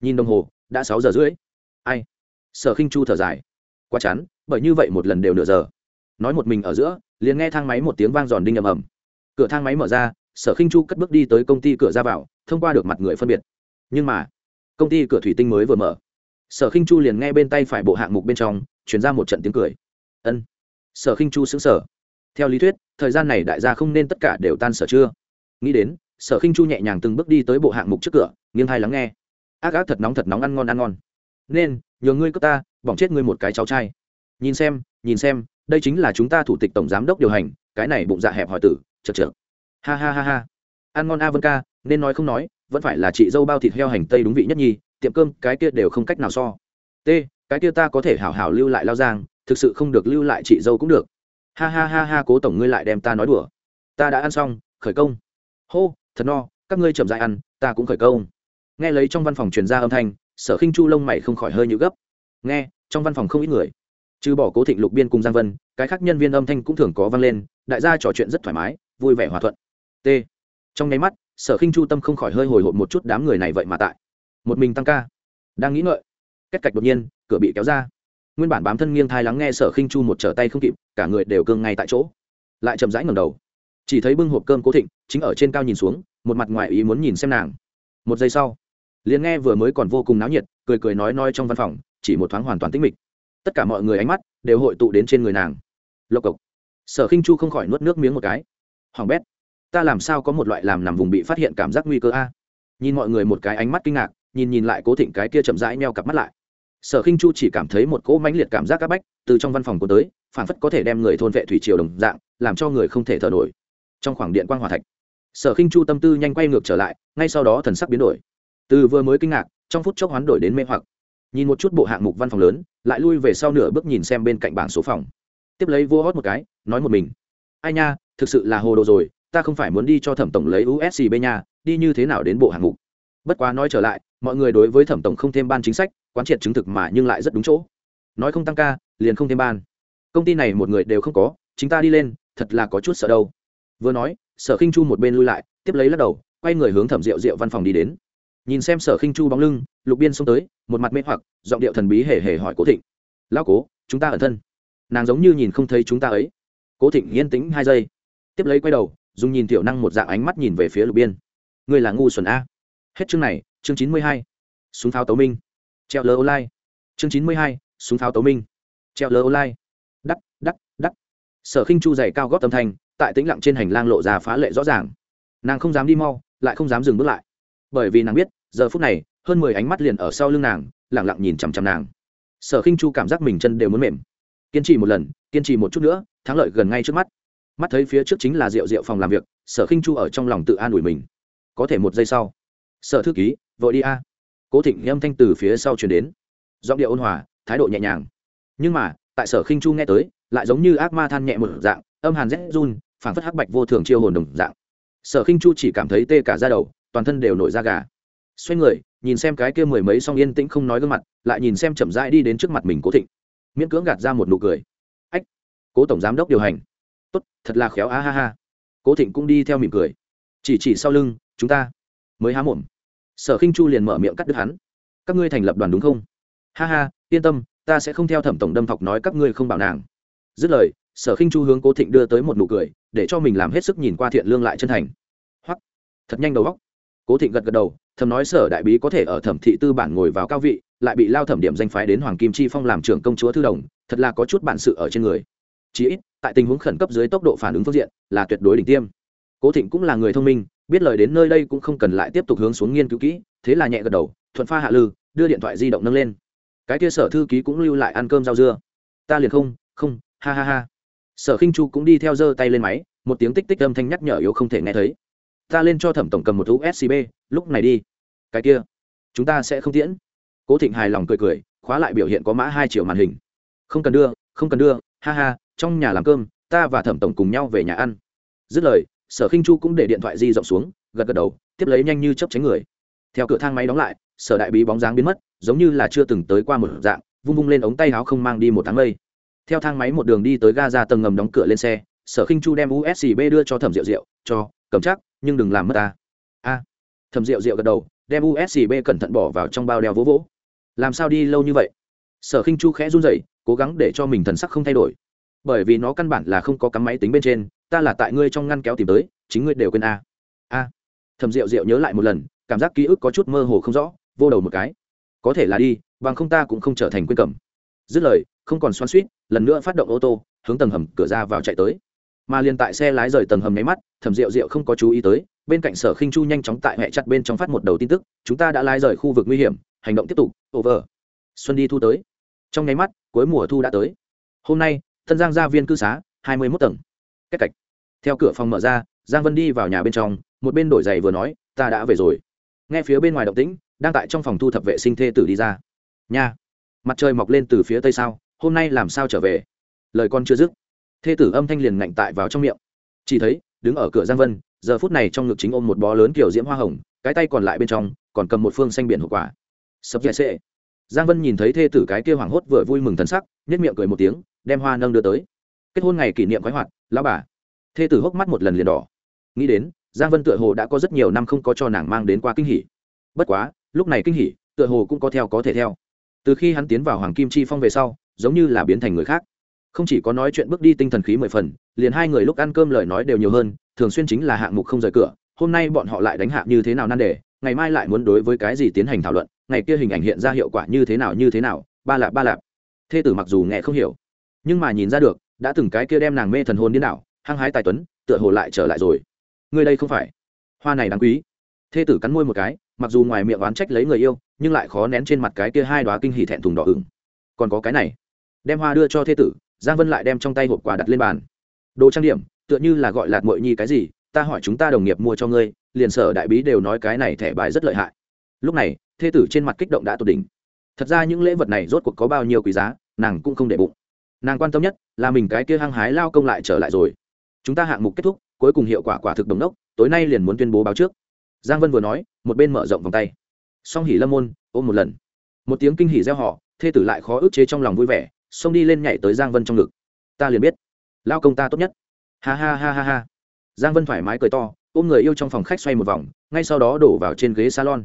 Nhìn đồng hồ, đã sáu giờ rưỡi. Ai? Sở khinh chu thở dài. Quá chán, bởi như vậy một lần đều nửa giờ. Nói một mình ở giữa, liền nghe thang máy một tiếng vang giòn đinh ầm ầm. Cửa thang máy mở ra, sở khinh chu cất bước đi tới công ty cửa ra vào, thông qua được mặt người phân biệt. Nhưng mà, công ty cửa thủy tinh mới vừa mở sở khinh chu liền nghe bên tay phải bộ hạng mục bên trong chuyển ra một trận tiếng cười. Ân. Sở khinh chu xứng sở theo lý thuyết, thời gian này đại gia không nên tất cả đều tan sở chưa. Nghĩ đến, sở khinh chu nhẹ nhàng từng bước đi tới bộ hạng mục trước cửa, nghiêng hai lắng nghe. Ác ác thật nóng thật nóng ăn ngon ăn ngon. Nên, nhờ ngươi cướp ta, bỏng chết ngươi một cái cháu trai. Nhìn xem nhìn xem, đây chính là chúng ta thủ tịch tổng giám đốc điều hành, cái này bụng dạ hẹp hỏi tử, chật chật ha ha ha ha. Ăn ngon a vân ca, nên nói không nói, vẫn phải là chị dâu bao thịt heo hành tây đúng vị nhất nhi tiệm cơm, cái kia đều không cách nào so. T, cái kia ta có thể hảo hảo lưu lại lao giang, thực sự không được lưu lại chị dâu cũng được. Ha ha ha ha, cố tổng ngươi lại đem ta nói đùa. Ta đã ăn xong, khởi công. Hô, thật no, các ngươi chậm dại ăn, ta cũng khởi công. Nghe lấy trong văn phòng truyền ra âm thanh, sở khinh chu lông mày không khỏi hơi nhũ gấp. Nghe, trong văn phòng không ít người. Trừ bỏ cố thịnh lục biên cùng giang vân, cái khác nhân viên âm thanh cũng thường có vang lên, đại gia trò chuyện rất thoải mái, vui vẻ hòa thuận. T, trong nháy mắt, sở khinh chu tâm không khỏi hơi hồi hộp một chút đám người này vậy mà tại một mình tăng ca. Đang nghĩ ngợi cách cạch đột nhiên, cửa bị kéo ra. Nguyên bản bám thân nghiêng thai lắng nghe sở khinh chu một trở tay không kịp, cả người đều cương ngay tại chỗ. Lại chậm rãi ngầm đầu. Chỉ thấy bưng hộp cơm cố thịnh, chính ở trên cao nhìn xuống, một mặt ngoài ý muốn nhìn xem nàng. Một giây sau, liền nghe vừa mới còn vô cùng náo nhiệt, cười cười nói nói trong văn phòng, chỉ một thoáng hoàn toàn tĩnh mịch. Tất cả mọi người ánh mắt đều hội tụ đến trên người nàng. Lộc cộc. Sở khinh chu không khỏi nuốt nước miếng một cái. Hoàng bét, ta làm sao có một loại làm nằm vùng bị phát hiện cảm giác nguy cơ a? Nhìn mọi người một cái ánh mắt kinh ngạc nhìn nhìn lại cố thịnh cái kia chậm rãi meo cặp mắt lại. Sở khinh chu chỉ cảm thấy một cỗ mãnh liệt cảm giác áp bách từ trong văn phòng của tới phản phất có thể đem người thôn vệ thủy triều đồng dạng, làm cho người không thể thở nổi. Trong khoảng điện quan hòa thạch, sở khinh chu tâm tư nhanh quay ngược trở lại, ngay sau đó thần sắc biến đổi. Từ vừa mới kinh ngạc, trong phút chốc hoán đổi đến mê hoặc. Nhìn một chút bộ hạng mục văn phòng lớn, lại lui về sau nửa bước nhìn xem bên cạnh bảng số phòng. Tiếp lấy vô hót một cái, nói một mình. Ai nha, thực sự là hồ đồ rồi, ta không phải muốn đi cho thẩm tổng lấy uscb nha, đi như thế nào đến bộ hạng mục? Bất quá nói trở lại mọi người đối với thẩm tổng không thêm ban chính sách, quán triệt chứng thực mà nhưng lại rất đúng chỗ. Nói không tăng ca, liền không thêm ban. Công ty này một người đều không có, chính ta đi lên, thật là có chút sợ đâu. Vừa nói, sở khinh chu một bên lui lại, tiếp lấy lắc đầu, quay người hướng thẩm rượu rượu văn phòng đi đến. Nhìn xem sở khinh chu bóng lưng, lục biên xông tới, một mặt mê hoặc, giọng điệu thần bí hề hề hỏi cố thịnh. Lao cố, chúng ta ở thân. Nàng giống như nhìn không thấy chúng ta ấy. Cố thịnh yên tĩnh hai giây. Tiếp lấy quay đầu, dùng nhìn tiểu năng một dạng ánh mắt nhìn về phía lục biên. Người là ngu xuẩn a. Hết chương này chương chín mươi hai, súng pháo tấu minh. Treo lơ online. Chương chín mươi hai, súng pháo tấu minh. Treo lơ online. Đắc đắc đắc. Sở khinh chu dày cao góp tâm thanh tại tĩnh lặng trên hành lang lộ ra phá lệ rõ ràng. Nàng không dám đi mau, lại không dám dừng bước lại. Bởi vì nàng biết, giờ phút này, hơn mười ánh mắt liền ở sau lưng nàng lẳng lặng nhìn chằm chằm nàng. Sở khinh chu cảm giác mình chân đều muốn mềm. Kiên trì một lần, kiên trì một chút nữa, thắng lợi gần ngay trước mắt. Mắt thấy phía trước chính là rượu rượu phòng làm việc, sở khinh chu ở trong lòng tự an ủi mình. Có thể một giây sau, sở thư ký vội đi a. Cố thịnh âm thanh từ phía sau chuyển đến. Giọng điệu ôn hòa, thái độ nhẹ nhàng. Nhưng mà, tại sở khinh chu nghe tới, lại giống như ác ma than nhẹ một dạng, âm hàn rét run, phảng phất hắc bạch vô thường chiêu hồn đồng dạng. Sở khinh chu chỉ cảm thấy tê cả da đầu, toàn thân đều nổi da gà. Xoay người, nhìn xem cái kia mười mấy song yên tĩnh không nói gương mặt, lại nhìn xem chậm rãi đi đến trước mặt mình cố thịnh. Miễn cưỡng gạt ra một nụ cười. Ách, cố tổng giám đốc điều hành. Tốt, thật là khéo á ha ha. Cố thịnh cũng đi theo mỉm cười. Chỉ chỉ sau lưng, chúng ta mới há mồm sở khinh chu liền mở miệng cắt đứt hắn. Các ngươi thành lập đoàn đúng không? Ha ha, yên tâm, ta sẽ không theo thẩm tổng đâm thọc nói các ngươi không bảo nàng. Dứt lời, sở khinh chu hướng cố thịnh đưa tới một nụ cười, để cho mình làm hết sức nhìn qua thiện lương lại chân thành. Hoặc thật nhanh đầu góc cố thịnh gật gật đầu, thầm nói sở đại bí có thể ở thẩm thị tư bản ngồi vào cao vị, lại bị lao thẩm điểm danh phái đến hoàng kim chi phong làm trưởng công chúa thư đồng, thật là có chút bản sự ở trên người. Chí ít, tại tình huống khẩn cấp dưới tốc độ phản ứng phương diện, là tuyệt đối đỉnh tiêm. Cố thịnh cũng là người thông minh biết lời đến nơi đây cũng không cần lại tiếp tục hướng xuống nghiên cứu kỹ, thế là nhẹ gật đầu, thuận pha hạ lư, đưa điện thoại di động nâng lên. Cái kia sở thư ký cũng lưu lại ăn cơm rau dưa. Ta liền không không, ha ha ha. Sở khinh chu cũng đi theo giơ tay lên máy, một tiếng tích tích âm thanh nhắc nhở yếu không thể nghe thấy. Ta lên cho thẩm tổng cầm một thú scb lúc này đi. Cái kia, chúng ta sẽ không tiễn. Cố thịnh hài lòng cười cười, khóa lại biểu hiện có mã hai triệu màn hình. Không cần đưa, không cần đưa, ha ha, trong nhà làm cơm, ta và thẩm tổng cùng nhau về nhà ăn. Dứt lời sở khinh chu cũng để điện thoại di rộng xuống, gật gật đầu, tiếp lấy nhanh như chấp tránh người. Theo cửa thang máy đóng lại, sở đại bí bóng dáng biến mất, giống như là chưa từng tới qua một dạng, vung vung lên ống tay áo không mang đi một tháng mây. Theo thang máy một đường đi tới ga ra tầng ngầm đóng cửa lên xe, sở khinh chu đem usb đưa cho thẩm rượu rượu cho, cầm chắc, nhưng đừng làm mất ta. A. Thẩm rượu rượu gật đầu, đem usb cẩn thận bỏ vào trong bao đeo vỗ vỗ. Làm sao đi lâu như vậy? Sở khinh chu khẽ run rẩy, cố gắng để cho mình thần sắc không thay đổi. Bởi vì nó căn bản là không có cắm máy tính bên trên ta là tại ngươi trong ngăn kéo tìm tới, chính ngươi đều quên à. a a. Thầm rượu rượu nhớ lại một lần, cảm giác ký ức có chút mơ hồ không rõ, vô đầu một cái. Có thể là đi, bằng không ta cũng không trở thành quên cầm. Dứt lời, không còn xoan suýt lần nữa phát động ô tô, hướng tầng hầm cửa ra vào chạy tới. Mà liền tại xe lái rời tầng hầm nháy mắt, thẩm rượu rượu không có chú ý tới, bên cạnh sở khinh chu nhanh chóng tại hệ chặt bên trong phát một đầu tin tức, chúng ta đã lái rời khu vực nguy hiểm, hành động tiếp tục, over. Xuân đi thu tới. Trong nháy mắt, cuối mùa thu đã tới. Hôm nay thân giang gia viên cư xá, hai mươi mốt tầng kết cạch. Theo cửa phòng mở ra, giang vân đi vào nhà bên trong, một bên đổi giày vừa nói, ta đã về rồi. Nghe phía bên ngoài động tĩnh, đang tại trong phòng thu thập vệ sinh thê tử đi ra. Nha, mặt trời mọc lên từ phía tây sao, hôm nay làm sao trở về? Lời con chưa dứt, thê tử âm thanh liền ngạnh tại vào trong miệng. Chỉ thấy, đứng ở cửa giang vân, giờ phút này trong ngực chính ôm một bó lớn kiểu diễm hoa hồng, cái tay còn lại bên trong, còn cầm một phương xanh biển hộp quả sập dạy sệ. giang vân nhìn thấy thê tử cái kia hoảng hốt vừa vui mừng thân sắc nhất miệng cười một tiếng, đem hoa nâng đưa tới. Kết hôn ngày kỷ niệm khoái hoạt lão bà. Thê tử hốc mắt một lần liền đỏ. Nghĩ đến, giang vân tựa hồ đã có rất nhiều năm không có cho nàng mang đến qua kinh hỉ. Bất quá, lúc này kinh hỉ, tựa hồ cũng có theo có thể theo. Từ khi hắn tiến vào hoàng kim chi phong về sau, giống như là biến thành người khác. Không chỉ có nói chuyện bước đi tinh thần khí mười phần, liền hai người lúc ăn cơm lời nói đều nhiều hơn, thường xuyên chính là hạng mục không rời cửa, hôm nay bọn họ lại đánh hạ như thế nào nan đề, ngày mai lại muốn đối với cái gì tiến hành thảo luận, ngày kia hình ảnh hiện ra hiệu quả như thế nào, như thế nào, ba lạp ba lạp. Thê tử mặc dù nghe không hiểu, nhưng mà nhìn ra được đã từng cái kia đem nàng mê thần hồn điên đảo, hăng hái tài tuấn, tựa hồ lại trở lại rồi. Người đây không phải. Hoa này đáng quý. Thê tử cắn môi một cái, mặc dù ngoài miệng oán trách lấy người yêu, nhưng lại khó nén trên mặt cái kia hai đoá kinh hỉ thẹn thùng đỏ ửng. Còn có cái này. Đem hoa đưa cho thê tử, giang vân lại đem trong tay hộp quà đặt lên bàn. Đồ trang điểm, tựa như là gọi lạc mội nhi cái gì, ta hỏi chúng ta đồng nghiệp mua cho ngươi, liền sở đại bí đều nói cái này thẻ bài rất lợi hại. Lúc này, thê tử trên mặt kích động đã tột đỉnh. Thật ra những lễ vật này rốt cuộc có bao nhiêu quý giá, nàng cũng không để bụng nàng quan tâm nhất là mình cái kia hăng hái lao công lại trở lại rồi. Chúng ta hạng mục kết thúc, cuối cùng hiệu quả quả thực đồng đốc, tối nay liền muốn tuyên bố báo trước. Giang vân vừa nói, một bên mở rộng vòng tay. Song hỉ lâm môn, ôm một lần. Một tiếng kinh hỉ gieo họ thê tử lại khó ức chế trong lòng vui vẻ, xông đi lên nhảy tới giang vân trong ngực. Ta liền biết. Lao công ta tốt nhất. Ha ha ha ha ha. Giang vân thoải mái cười to, ôm người yêu trong phòng khách xoay một vòng, ngay sau đó đổ vào trên ghế salon.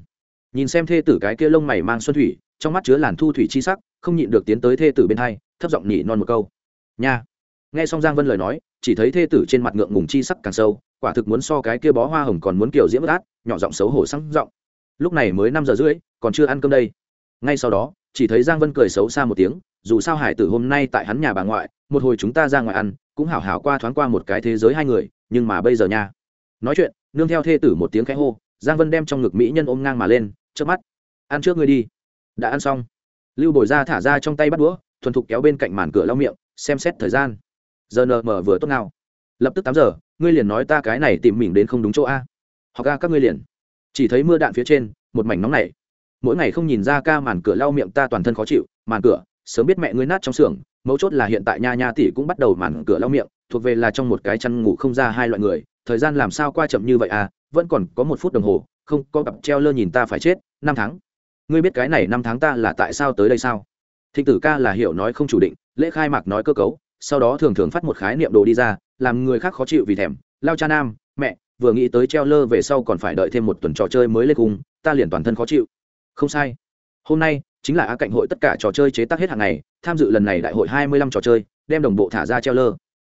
Nhìn xem thê tử cái kia lông mày mang xuân thủy trong mắt chứa làn thu thủy chi sắc, không nhịn được tiến tới thê tử bên hai, thấp giọng nhỉ non một câu. Nha. Nghe xong giang vân lời nói, chỉ thấy thê tử trên mặt ngượng ngùng chi sắc càng sâu, quả thực muốn so cái kia bó hoa hồng còn muốn kiểu diễm bất át, nhỏ giọng xấu hổ sắc giọng. Lúc này mới năm giờ rưỡi, còn chưa ăn cơm đây. Ngay sau đó, chỉ thấy giang vân cười xấu xa một tiếng, dù sao hải tử hôm nay tại hắn nhà bà ngoại, một hồi chúng ta ra ngoài ăn, cũng hảo hảo qua thoáng qua một cái thế giới hai người, nhưng mà bây giờ nha. Nói chuyện, nương theo thê tử một tiếng khẽ hô, giang vân đem trong ngực mỹ nhân ôm ngang mà lên trước mắt, ăn trước ngươi đi đã ăn xong. Lưu bồi ra thả ra trong tay bắt đũa, thuần thục kéo bên cạnh màn cửa lau miệng, xem xét thời gian. Giờ nờ mở vừa tốt nào. Lập tức tám giờ, ngươi liền nói ta cái này tìm mình đến không đúng chỗ a. Hoặc a, các ngươi liền. Chỉ thấy mưa đạn phía trên, một mảnh nóng này mỗi ngày không nhìn ra ca màn cửa lau miệng ta toàn thân khó chịu, màn cửa, sớm biết mẹ ngươi nát trong xưởng, mấu chốt là hiện tại nha nha tỷ cũng bắt đầu màn cửa lau miệng, thuộc về là trong một cái chăn ngủ không ra hai loại người, thời gian làm sao qua chậm như vậy à vẫn còn có một phút đồng hồ, không có cặp treo lơ nhìn ta phải chết, năm tháng ngươi biết cái này năm tháng ta là tại sao tới đây sao? Thịnh tử ca là hiểu nói không chủ định, lễ khai mạc nói cơ cấu, sau đó thường thường phát một khái niệm đồ đi ra, làm người khác khó chịu vì thèm. Lao cha nam, mẹ, vừa nghĩ tới treo lơ về sau còn phải đợi thêm một tuần trò chơi mới lên cùng, ta liền toàn thân khó chịu. Không sai. Hôm nay, chính là á cạnh hội tất cả trò chơi chế tác hết hàng ngày, tham dự lần này đại hội hai mươi lăm trò chơi, đem đồng bộ thả ra treo lơ.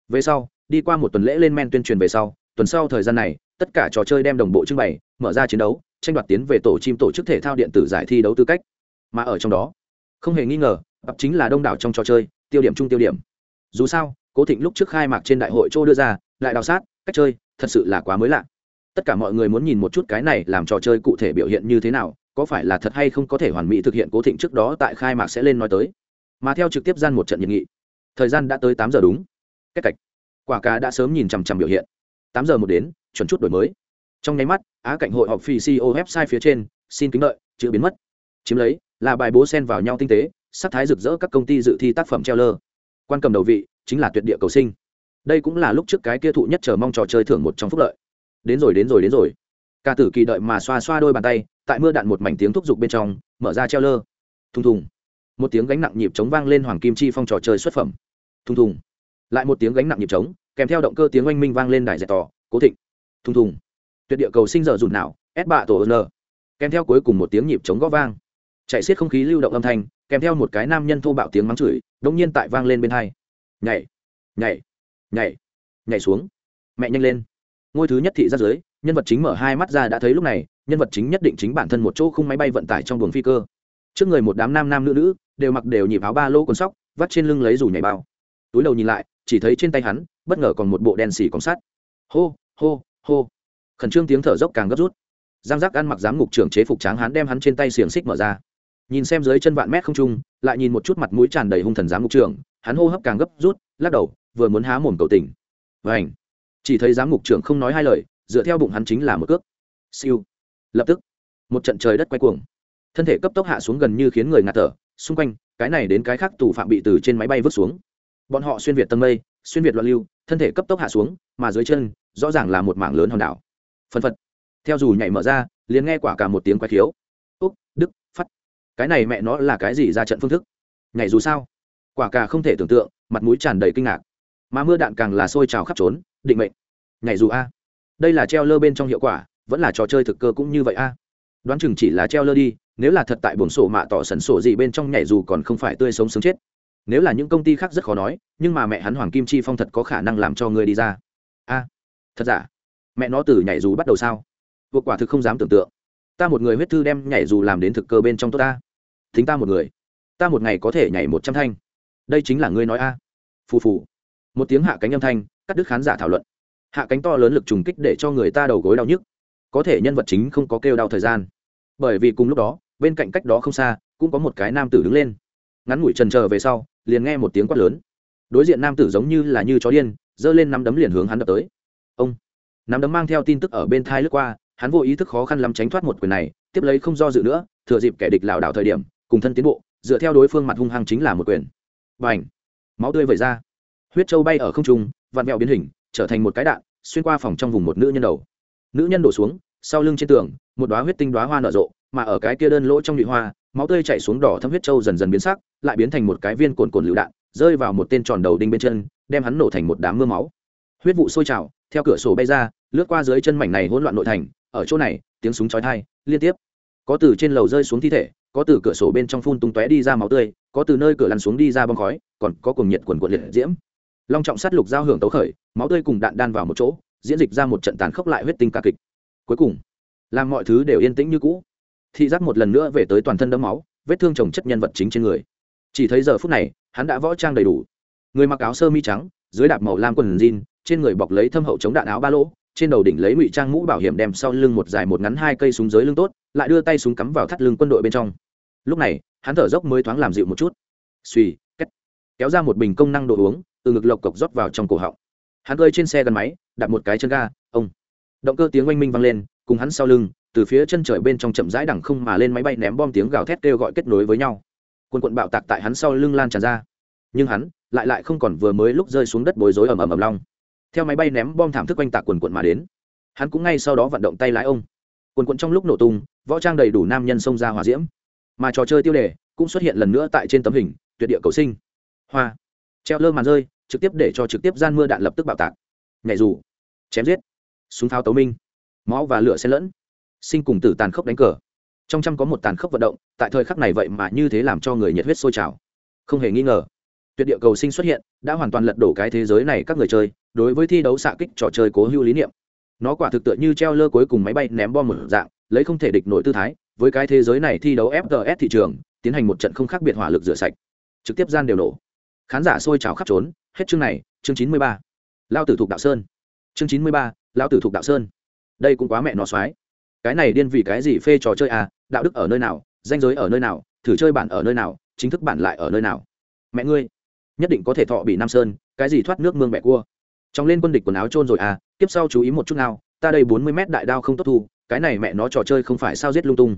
Về sau, đi qua một tuần lễ lên men tuyên truyền về sau, tuần sau thời gian này, tất cả trò chơi đem đồng bộ trưng bày, mở ra chiến đấu tranh đoạt tiến về tổ chim tổ chức thể thao điện tử giải thi đấu tư cách. Mà ở trong đó, không hề nghi ngờ, ập chính là đông đảo trong trò chơi, tiêu điểm chung tiêu điểm. Dù sao, cố thịnh lúc trước khai mạc trên đại hội châu đưa ra, lại đào sát, cách chơi, thật sự là quá mới lạ. Tất cả mọi người muốn nhìn một chút cái này làm trò chơi cụ thể biểu hiện như thế nào, có phải là thật hay không có thể hoàn mỹ thực hiện cố thịnh trước đó tại khai mạc sẽ lên nói tới. Mà theo trực tiếp gian một trận nhiệt nghị, thời gian đã tới tám giờ đúng. Cách cạch, quả cá đã sớm nhìn chằm chằm biểu hiện. Tám giờ một đến, chuẩn chút đổi mới trong nháy mắt, á cạnh hội họp phi co website phía trên, xin kính đợi, chữ biến mất. Chiếm lấy, là bài bố sen vào nhau tinh tế, sắc thái rực rỡ các công ty dự thi tác phẩm treo lơ quan cầm đầu vị, chính là tuyệt địa cầu sinh. Đây cũng là lúc trước cái kia thụ nhất chờ mong trò chơi thưởng một trong phúc lợi. Đến rồi đến rồi đến rồi. Ca tử kỳ đợi mà xoa xoa đôi bàn tay, tại mưa đạn một mảnh tiếng thúc giục bên trong, mở ra treo lơ thùng thùng. Một tiếng gánh nặng nhịp chống vang lên hoàng kim chi phong trò chơi xuất phẩm. Thùng thùng. Lại một tiếng gánh nặng nhịp trống, kèm theo động cơ tiếng oanh minh vang lên đài dẹp tỏ, cố thịnh. Thùng thùng tuyệt địa cầu sinh giờ dùn nào ép bạ tổ n. Kèm theo cuối cùng một tiếng nhịp chống g ó vang. Chạy xiết không khí lưu động âm thanh, kèm theo một cái nam nhân thô bạo tiếng mắng chửi đông nhiên tại vang lên bên hai. Nhảy nhảy nhảy nhảy xuống. Mẹ nhanh lên. Ngôi thứ nhất thị ra dưới nhân vật chính mở hai mắt ra đã thấy lúc này, nhân vật chính nhất định chính bản thân một chỗ khung máy bay vận tải trong buồng phi cơ. Trước người một đám nam nam nữ nữ, đều mặc đều nhịp áo ba lô quần sóc, vắt trên lưng lấy dù nhảy bao. Túi đầu nhìn lại, chỉ thấy trên tay hắn, bất ngờ còn một bộ đèn xì còng sắt. Hô hô hô khẩn trương tiếng thở dốc càng gấp rút. Giang giác ăn mặc giám ngục trưởng chế phục tráng hắn đem hắn trên tay xiềng xích mở ra. Nhìn xem dưới chân vạn mét không trung, lại nhìn một chút mặt mũi tràn đầy hung thần giám ngục trưởng, hắn hô hấp càng gấp rút, lắc đầu, vừa muốn há mồm cầu tình. Và ảnh chỉ thấy giám ngục trưởng không nói hai lời, dựa theo bụng hắn chính là một cước. Siêu. Lập tức, một trận trời đất quay cuồng. Thân thể cấp tốc hạ xuống gần như khiến người ngạt thở, xung quanh, cái này đến cái khác tù phạm bị từ trên máy bay vứt xuống. Bọn họ xuyên việt tân mây, xuyên việt loạn lưu, thân thể cấp tốc hạ xuống, mà dưới chân, rõ ràng là một mảng lớn hòn đảo phân phật. Theo dù nhảy mở ra, liền nghe quả cả một tiếng quay khiếu. Úc, đức phát cái này mẹ nó là cái gì ra trận phương thức? Nhảy dù sao? Quả cả không thể tưởng tượng, mặt mũi tràn đầy kinh ngạc. Mà mưa đạn càng là sôi trào khắp trốn, định mệnh. Nhảy dù a. Đây là treo lơ bên trong hiệu quả, vẫn là trò chơi thực cơ cũng như vậy a. Đoán chừng chỉ là treo lơ đi, nếu là thật tại buồng sổ mạ tỏ sẩn sổ gì bên trong nhảy dù còn không phải tươi sống sướng chết. Nếu là những công ty khác rất khó nói, nhưng mà mẹ hắn hoàng kim chi phong thật có khả năng làm cho người đi ra. A. Thật giả? Mẹ nó từ nhảy dù bắt đầu sao? Vượt quả thực không dám tưởng tượng. Ta một người huyết thư đem nhảy dù làm đến thực cơ bên trong tôi ta. Thính ta một người. Ta một ngày có thể nhảy một trăm thanh. Đây chính là ngươi nói a. Phù phù. Một tiếng hạ cánh âm thanh, cắt đứt khán giả thảo luận. Hạ cánh to lớn lực trùng kích để cho người ta đầu gối đau nhức. Có thể nhân vật chính không có kêu đau thời gian. Bởi vì cùng lúc đó, bên cạnh cách đó không xa, cũng có một cái nam tử đứng lên. Ngắn ngủi trần trờ về sau, liền nghe một tiếng quát lớn. Đối diện nam tử giống như là như chó điên, giơ lên nắm đấm liền hướng hắn đập tới. Ông nắm đấm mang theo tin tức ở bên thai lướt qua, hắn vô ý thức khó khăn lắm tránh thoát một quyền này, tiếp lấy không do dự nữa, thừa dịp kẻ địch lảo đảo thời điểm, cùng thân tiến bộ, dựa theo đối phương mặt hung hăng chính là một quyền. Và ảnh máu tươi vẩy ra. Huyết trâu bay ở không trung vạt mẹo biến hình, trở thành một cái đạn, xuyên qua phòng trong vùng một nữ nhân đầu. Nữ nhân đổ xuống, sau lưng trên tường, một đoá huyết tinh đoá hoa nở rộ, mà ở cái kia đơn lỗ trong nhụy hoa, máu tươi chảy xuống đỏ thâm huyết trâu dần dần biến sắc, lại biến thành một cái viên cồn cồn lựu đạn, rơi vào một tên tròn đầu đinh bên chân, đem hắn nổ thành một đám mưa máu. Huyết vụ sôi trào theo cửa sổ bay ra, lướt qua dưới chân mảnh này hỗn loạn nội thành, ở chỗ này, tiếng súng chói tai, liên tiếp. Có từ trên lầu rơi xuống thi thể, có từ cửa sổ bên trong phun tung tóe đi ra máu tươi, có từ nơi cửa lăn xuống đi ra bong khói, còn có cùng nhiệt quần quần liệt diễm. Long trọng sát lục giao hưởng tấu khởi, máu tươi cùng đạn đan vào một chỗ, diễn dịch ra một trận tàn khốc lại huyết tinh ca kịch. Cuối cùng, làm mọi thứ đều yên tĩnh như cũ. Thị giác một lần nữa về tới toàn thân đẫm máu, vết thương chồng chất nhân vật chính trên người. Chỉ thấy giờ phút này, hắn đã võ trang đầy đủ. Người mặc áo sơ mi trắng, dưới đạp màu lam quần jean trên người bọc lấy thâm hậu chống đạn áo ba lỗ, trên đầu đỉnh lấy ngụy trang mũ bảo hiểm đem sau lưng một dài một ngắn hai cây súng dưới lưng tốt, lại đưa tay súng cắm vào thắt lưng quân đội bên trong. Lúc này, hắn thở dốc mới thoáng làm dịu một chút. Suy cách kéo ra một bình công năng đồ uống, từ ngực lộc cộc rót vào trong cổ họng. Hắn rơi trên xe gắn máy đặt một cái chân ga, ông. Động cơ tiếng oanh minh vang lên, cùng hắn sau lưng, từ phía chân trời bên trong chậm rãi đẳng không mà lên máy bay ném bom tiếng gào thét kêu gọi kết nối với nhau. Quân quận bạo tạc tại hắn sau lưng lan tràn ra. Nhưng hắn lại lại không còn vừa mới lúc rơi xuống đất bối rối ầm ầm ầm long theo máy bay ném bom thảm thức oanh tạc quần quận mà đến, hắn cũng ngay sau đó vận động tay lái ông. Quần quận trong lúc nổ tung, võ trang đầy đủ nam nhân xông ra hỏa diễm. Mà trò chơi tiêu đề cũng xuất hiện lần nữa tại trên tấm hình, tuyệt địa cầu sinh. Hoa. Treo lơ màn rơi, trực tiếp để cho trực tiếp gian mưa đạn lập tức bạo tạc. Nhảy dù. Chém giết. Súng pháo tấu minh. Máu và lửa xen lẫn. Sinh cùng tử tàn khốc đánh cờ. Trong trăm có một tàn khốc vận động, tại thời khắc này vậy mà như thế làm cho người nhiệt huyết sôi trào. Không hề nghi ngờ tuyệt địa cầu sinh xuất hiện, đã hoàn toàn lật đổ cái thế giới này các người chơi, đối với thi đấu xạ kích trò chơi cố hữu lý niệm. Nó quả thực tựa như treo lơ cuối cùng máy bay ném bom một dạng, lấy không thể địch nổi tư thái, với cái thế giới này thi đấu fts thị trường, tiến hành một trận không khác biệt hỏa lực rửa sạch. Trực tiếp gian đều nổ. Khán giả sôi trào khắp trốn, hết chương này, chương chín mươi ba. Lao tử thục đạo sơn. Chương chín mươi ba, lao tử thục đạo sơn. Đây cũng quá mẹ nó soái cái này điên vì cái gì phê trò chơi à đạo đức ở nơi nào, danh giới ở nơi nào, thử chơi bản ở nơi nào, chính thức bản lại ở nơi nào. Mẹ ngươi nhất định có thể thọ bị nam sơn, cái gì thoát nước mương mẹ cua. Trong lên quân địch quần áo trôn rồi à tiếp sau chú ý một chút nào, ta đây bốn mươi mét đại đao không tốt thu, cái này mẹ nó trò chơi không phải sao giết lung tung.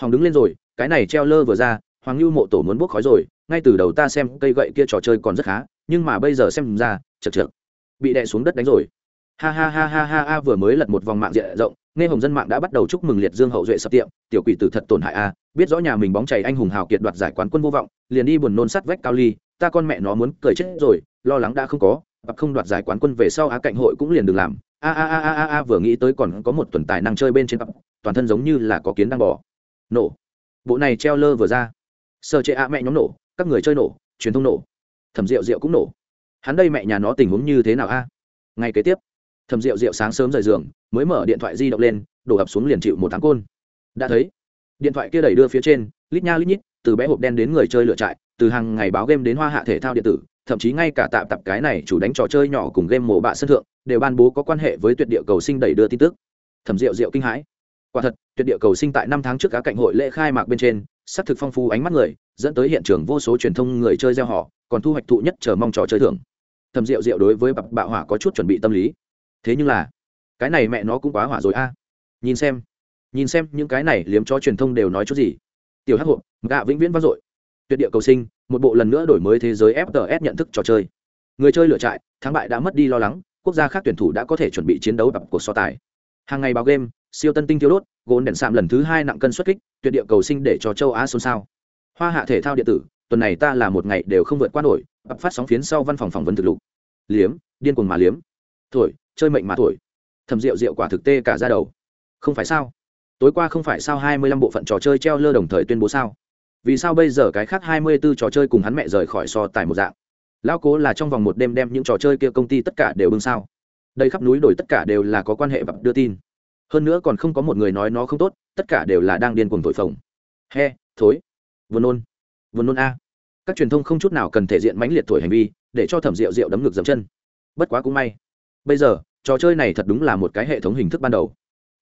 Hoàng đứng lên rồi, cái này treo lơ vừa ra, hoàng lưu mộ tổ muốn bốc khói rồi, ngay từ đầu ta xem cây gậy kia trò chơi còn rất khá, nhưng mà bây giờ xem ra, chật chật bị đè xuống đất đánh rồi. Ha ha ha ha ha ha, vừa mới lật một vòng mạng diện rộng, nghe hồng dân mạng đã bắt đầu chúc mừng liệt dương hậu duệ sập tiệm, tiểu quỷ tử thật tổn hại a biết rõ nhà mình bóng chảy anh hùng hào kiệt đoạt giải quán quân vô vọng, liền đi buồn nôn sắt vách cao ly ta con mẹ nó muốn cười chết rồi, lo lắng đã không có hoặc không đoạt giải quán quân về sau á cạnh hội cũng liền đừng làm. A a a a a vừa nghĩ tới còn có một tuần tài năng chơi bên trên tập toàn thân giống như là có kiến đang bỏ nổ. Bộ này treo lơ vừa ra. Sơ chế a mẹ nhóm nổ, các người chơi nổ, truyền thông nổ. Thẩm rượu rượu cũng nổ. Hắn đây mẹ nhà nó tình huống như thế nào a? À? ngay kế tiếp. Thẩm rượu rượu sáng sớm rời giường, mới mở điện thoại di động lên, đổ ập xuống liền chịu một tháng côn. Đã thấy. Điện thoại kia đẩy đưa phía trên, lít nha lít nhít từ bé hộp đen đến người chơi lựa trại, từ hàng ngày báo game đến hoa hạ thể thao điện tử, thậm chí ngay cả tạm tập cái này chủ đánh trò chơi nhỏ cùng game mổ bạ sân thượng, đều ban bố có quan hệ với tuyệt địa cầu sinh đẩy đưa tin tức. Thẩm rượu rượu kinh hãi. Quả thật, tuyệt địa cầu sinh tại năm tháng trước cá cạnh hội lễ khai mạc bên trên, xác thực phong phú ánh mắt người, dẫn tới hiện trường vô số truyền thông người chơi gieo họ, còn thu hoạch thụ nhất chờ mong trò chơi thưởng. Thầm rượu rượu đối với bạc bạo hỏa có chút chuẩn bị tâm lý. Thế nhưng là, cái này mẹ nó cũng quá hỏa rồi a. Nhìn xem nhìn xem những cái này liếm cho truyền thông đều nói chút gì tiểu hắc hộp gạ vĩnh viễn vang dội. Tuyệt địa cầu sinh, một bộ lần nữa đổi mới thế giới fts nhận thức trò chơi. Người chơi lựa trại, thắng bại đã mất đi lo lắng, quốc gia khác tuyển thủ đã có thể chuẩn bị chiến đấu tập cuộc so tài. Hàng ngày báo game, siêu tân tinh thiếu đốt gồn đèn sạm lần thứ hai nặng cân xuất kích, tuyệt địa cầu sinh để cho châu á xôn xao. Hoa hạ thể thao điện tử, tuần này ta là một ngày đều không vượt qua nổi bập phát sóng phiến sau văn phòng phỏng vấn thực lục. Liếm, điên cuồng mà liếm. Thổi, chơi mệnh mà thổi. Thầm rượu rượu quả thực tê cả ra đầu. Không phải sao? Tối qua không phải sao hai mươi lăm bộ phận trò chơi treo lơ đồng thời tuyên bố sao? Vì sao bây giờ cái khác hai mươi 24 trò chơi cùng hắn mẹ rời khỏi so tài một dạng? Lão cố là trong vòng một đêm đem những trò chơi kia công ty tất cả đều bưng sao? Đây khắp núi đổi tất cả đều là có quan hệ và đưa tin. Hơn nữa còn không có một người nói nó không tốt, tất cả đều là đang điên cuồng thổi phồng. He, thối. Vừa nôn. Vừa nôn a. Các truyền thông không chút nào cần thể diện mãnh liệt thổi hành vi, để cho thẩm rượu rượu đấm ngực dậm chân. Bất quá cũng may. Bây giờ, trò chơi này thật đúng là một cái hệ thống hình thức ban đầu.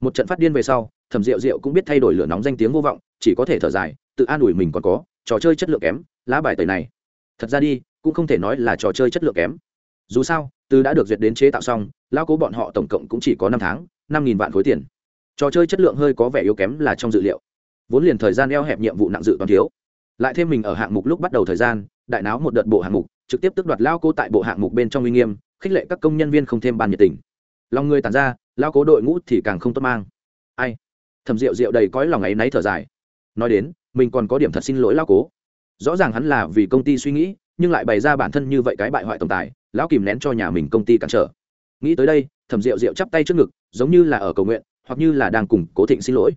Một trận phát điên về sau thẩm rượu rượu cũng biết thay đổi lửa nóng danh tiếng vô vọng, chỉ có thể thở dài, tự an ủi mình còn có, trò chơi chất lượng kém, lá bài tẩy này. Thật ra đi, cũng không thể nói là trò chơi chất lượng kém. Dù sao, từ đã được duyệt đến chế tạo xong lao cố bọn họ tổng cộng cũng chỉ có năm tháng, năm nghìn vạn khối tiền. Trò chơi chất lượng hơi có vẻ yếu kém là trong dự liệu. Vốn liền thời gian eo hẹp nhiệm vụ nặng dự toàn thiếu. Lại thêm mình ở hạng mục lúc bắt đầu thời gian, đại náo một đợt bộ hạng mục, trực tiếp tức đoạt lao cố tại bộ hạng mục bên trong uy nghiêm, khích lệ các công nhân viên không thêm bàn nhiệt tình. Lòng người tàn ra lao cố đội ngũ thì càng không tốt mang. Ai? Thầm rượu rượu đầy cõi lòng ấy náy thở dài. Nói đến, mình còn có điểm thật xin lỗi lao cố. Rõ ràng hắn là vì công ty suy nghĩ, nhưng lại bày ra bản thân như vậy cái bại hoại tổng tài, lão kìm nén cho nhà mình công ty cản trở. Nghĩ tới đây thẩm rượu rượu chắp tay trước ngực, giống như là ở cầu nguyện, hoặc như là đang cùng cố thịnh xin lỗi.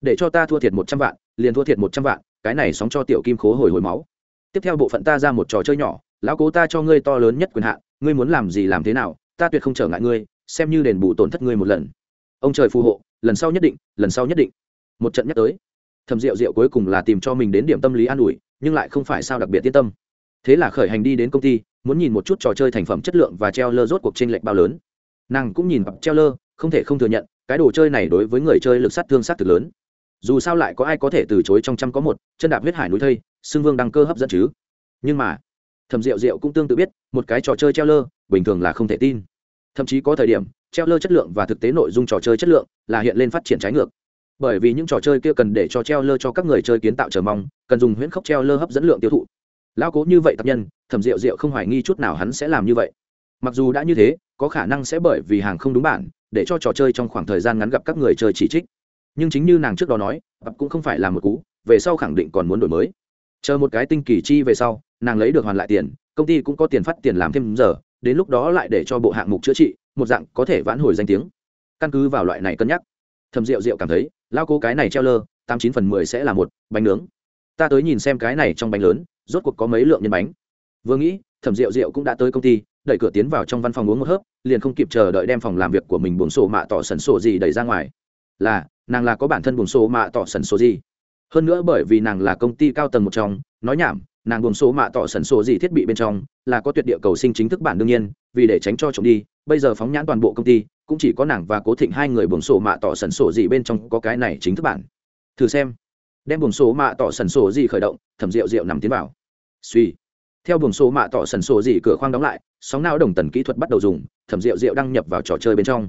Để cho ta thua thiệt một trăm vạn, liền thua thiệt một trăm vạn, cái này sóng cho tiểu kim khố hồi hồi máu. Tiếp theo bộ phận ta ra một trò chơi nhỏ, lão cố ta cho ngươi to lớn nhất quyền hạn, ngươi muốn làm gì làm thế nào, ta tuyệt không trở ngại ngươi, xem như đền bù tổn thất ngươi một lần. Ông trời phù hộ lần sau nhất định, lần sau nhất định. Một trận nhắc tới. Thầm rượu rượu cuối cùng là tìm cho mình đến điểm tâm lý an ủi, nhưng lại không phải sao đặc biệt yên tâm. Thế là khởi hành đi đến công ty, muốn nhìn một chút trò chơi thành phẩm chất lượng và treo lơ rốt cuộc tranh lệch bao lớn. Nàng cũng nhìn treo lơ, không thể không thừa nhận, cái đồ chơi này đối với người chơi lực sát thương sát thực lớn. Dù sao lại có ai có thể từ chối trong trăm có một, chân đạp huyết hải núi thây, xưng vương đăng cơ hấp dẫn chứ. Nhưng mà thầm rượu rượu cũng tương tự biết, một cái trò chơi treo lơ, bình thường là không thể tin. Thậm chí có thời điểm treo lơ chất lượng và thực tế nội dung trò chơi chất lượng là hiện lên phát triển trái ngược. Bởi vì những trò chơi kia cần để cho treo lơ cho các người chơi kiến tạo chờ mong, cần dùng huyễn khốc treo lơ hấp dẫn lượng tiêu thụ. Lao cố như vậy tập nhân, thẩm rượu rượu không hoài nghi chút nào hắn sẽ làm như vậy. Mặc dù đã như thế, có khả năng sẽ bởi vì hàng không đúng bản, để cho trò chơi trong khoảng thời gian ngắn gặp các người chơi chỉ trích. Nhưng chính như nàng trước đó nói ập cũng không phải là một cú, về sau khẳng định còn muốn đổi mới. Chờ một cái tinh kỳ chi về sau, nàng lấy được hoàn lại tiền, công ty cũng có tiền phát tiền làm thêm giờ, đến lúc đó lại để cho bộ hạng mục chữa trị một dạng có thể vãn hồi danh tiếng. Căn cứ vào loại này cân nhắc thầm rượu rượu cảm thấy, lao cô cái này treo lơ, tám chín phần mười sẽ là một bánh nướng. Ta tới nhìn xem cái này trong bánh lớn, rốt cuộc có mấy lượng nhân bánh. Vừa nghĩ, thẩm rượu rượu cũng đã tới công ty, đẩy cửa tiến vào trong văn phòng uống một hớp, liền không kịp chờ đợi đem phòng làm việc của mình buồn sổ mạ tỏ sần sổ gì đẩy ra ngoài. Là, nàng là có bản thân buồn sổ mạ tỏ sần sổ gì? Hơn nữa bởi vì nàng là công ty cao tầng một trong, nói nhảm nàng buồng số mạ tỏ sần sổ gì thiết bị bên trong, là có tuyệt địa cầu sinh chính thức bản đương nhiên, vì để tránh cho trộm đi, bây giờ phóng nhãn toàn bộ công ty, cũng chỉ có nàng và cố thịnh hai người buồng sổ mạ tỏ sần sổ gì bên trong có cái này chính thức bản. Thử xem. Đem buồng số mạ tỏ sần sổ gì khởi động, thẩm rượu rượu nằm tiến vào. Suy. Theo buồng số mạ tỏ sần sổ gì cửa khoang đóng lại, sóng não đồng tần kỹ thuật bắt đầu dùng, thẩm rượu rượu đăng nhập vào trò chơi bên trong.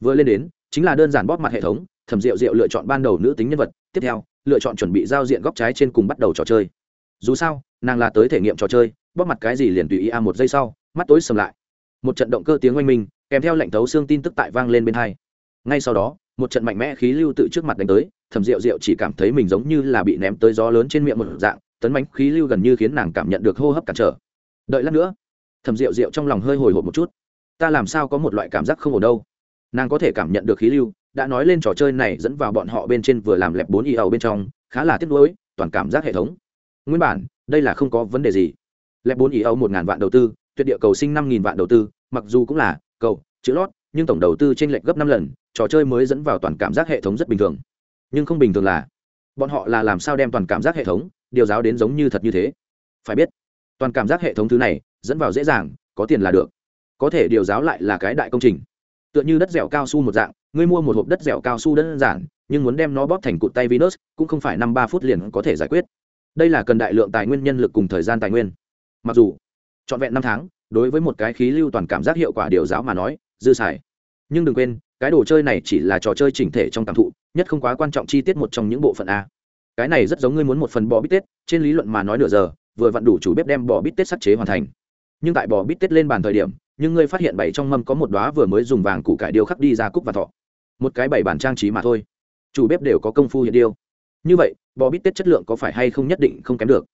Vừa lên đến, chính là đơn giản bóp mặt hệ thống, thẩm rượu rượu lựa chọn ban đầu nữ tính nhân vật, tiếp theo, lựa chọn chuẩn bị giao diện góc trái trên cùng bắt đầu trò chơi. Dù sao nàng là tới thể nghiệm trò chơi, bóp mặt cái gì liền tùy ý a một giây sau, mắt tối sầm lại. Một trận động cơ tiếng oanh minh, kèm theo lệnh thấu xương tin tức tại vang lên bên hai. Ngay sau đó, một trận mạnh mẽ khí lưu tự trước mặt đánh tới, thẩm rượu rượu chỉ cảm thấy mình giống như là bị ném tới gió lớn trên miệng một dạng, tấn bánh khí lưu gần như khiến nàng cảm nhận được hô hấp cản trở. Đợi lát nữa, thẩm rượu rượu trong lòng hơi hồi hộp một chút. Ta làm sao có một loại cảm giác không ổn đâu? Nàng có thể cảm nhận được khí lưu, đã nói lên trò chơi này dẫn vào bọn họ bên trên vừa làm lẹp bốn y ẩu bên trong, khá là tiếc nuối, toàn cảm giác hệ thống. Nguyên bản đây là không có vấn đề gì. Lẹp bốn ý âu một ngàn vạn đầu tư, tuyệt địa cầu sinh năm nghìn vạn đầu tư, mặc dù cũng là cầu, chữ lót, nhưng tổng đầu tư t r ê n lệch gấp năm lần, trò chơi mới dẫn vào toàn cảm giác hệ thống rất bình thường. Nhưng không bình thường là, bọn họ là làm sao đem toàn cảm giác hệ thống, điều giáo đến giống như thật như thế? Phải biết, toàn cảm giác hệ thống thứ này, dẫn vào dễ dàng, có tiền là được. Có thể điều giáo lại là cái đại công trình. Tựa như đất dẻo cao su một dạng, ngươi mua một hộp đất dẻo cao su đơn giản, nhưng muốn đem nó bóp thành cụt tay Venus, cũng không phải năm ba phút liền có thể giải quyết. Đây là cần đại lượng tài nguyên nhân lực cùng thời gian tài nguyên. Mặc dù trọn vẹn năm tháng, đối với một cái khí lưu toàn cảm giác hiệu quả điều giáo mà nói, dư xài. Nhưng đừng quên cái đồ chơi này chỉ là trò chơi chỉnh thể trong cảm thụ nhất không quá quan trọng chi tiết một trong những bộ phận a. Cái này rất giống ngươi muốn một phần bò bít tết trên lý luận mà nói nửa giờ vừa vặn đủ chủ bếp đem bò bít tết sắc chế hoàn thành. Nhưng tại bò bít tết lên bàn thời điểm nhưng ngươi phát hiện bảy trong mâm có một đóa vừa mới dùng vàng củ cải điêu khắc đi ra cúc và thọ. Một cái bảy bản trang trí mà thôi. Chủ bếp đều có công phu hiện điêu. Như vậy bò bít tết chất lượng có phải hay không nhất định không kém được.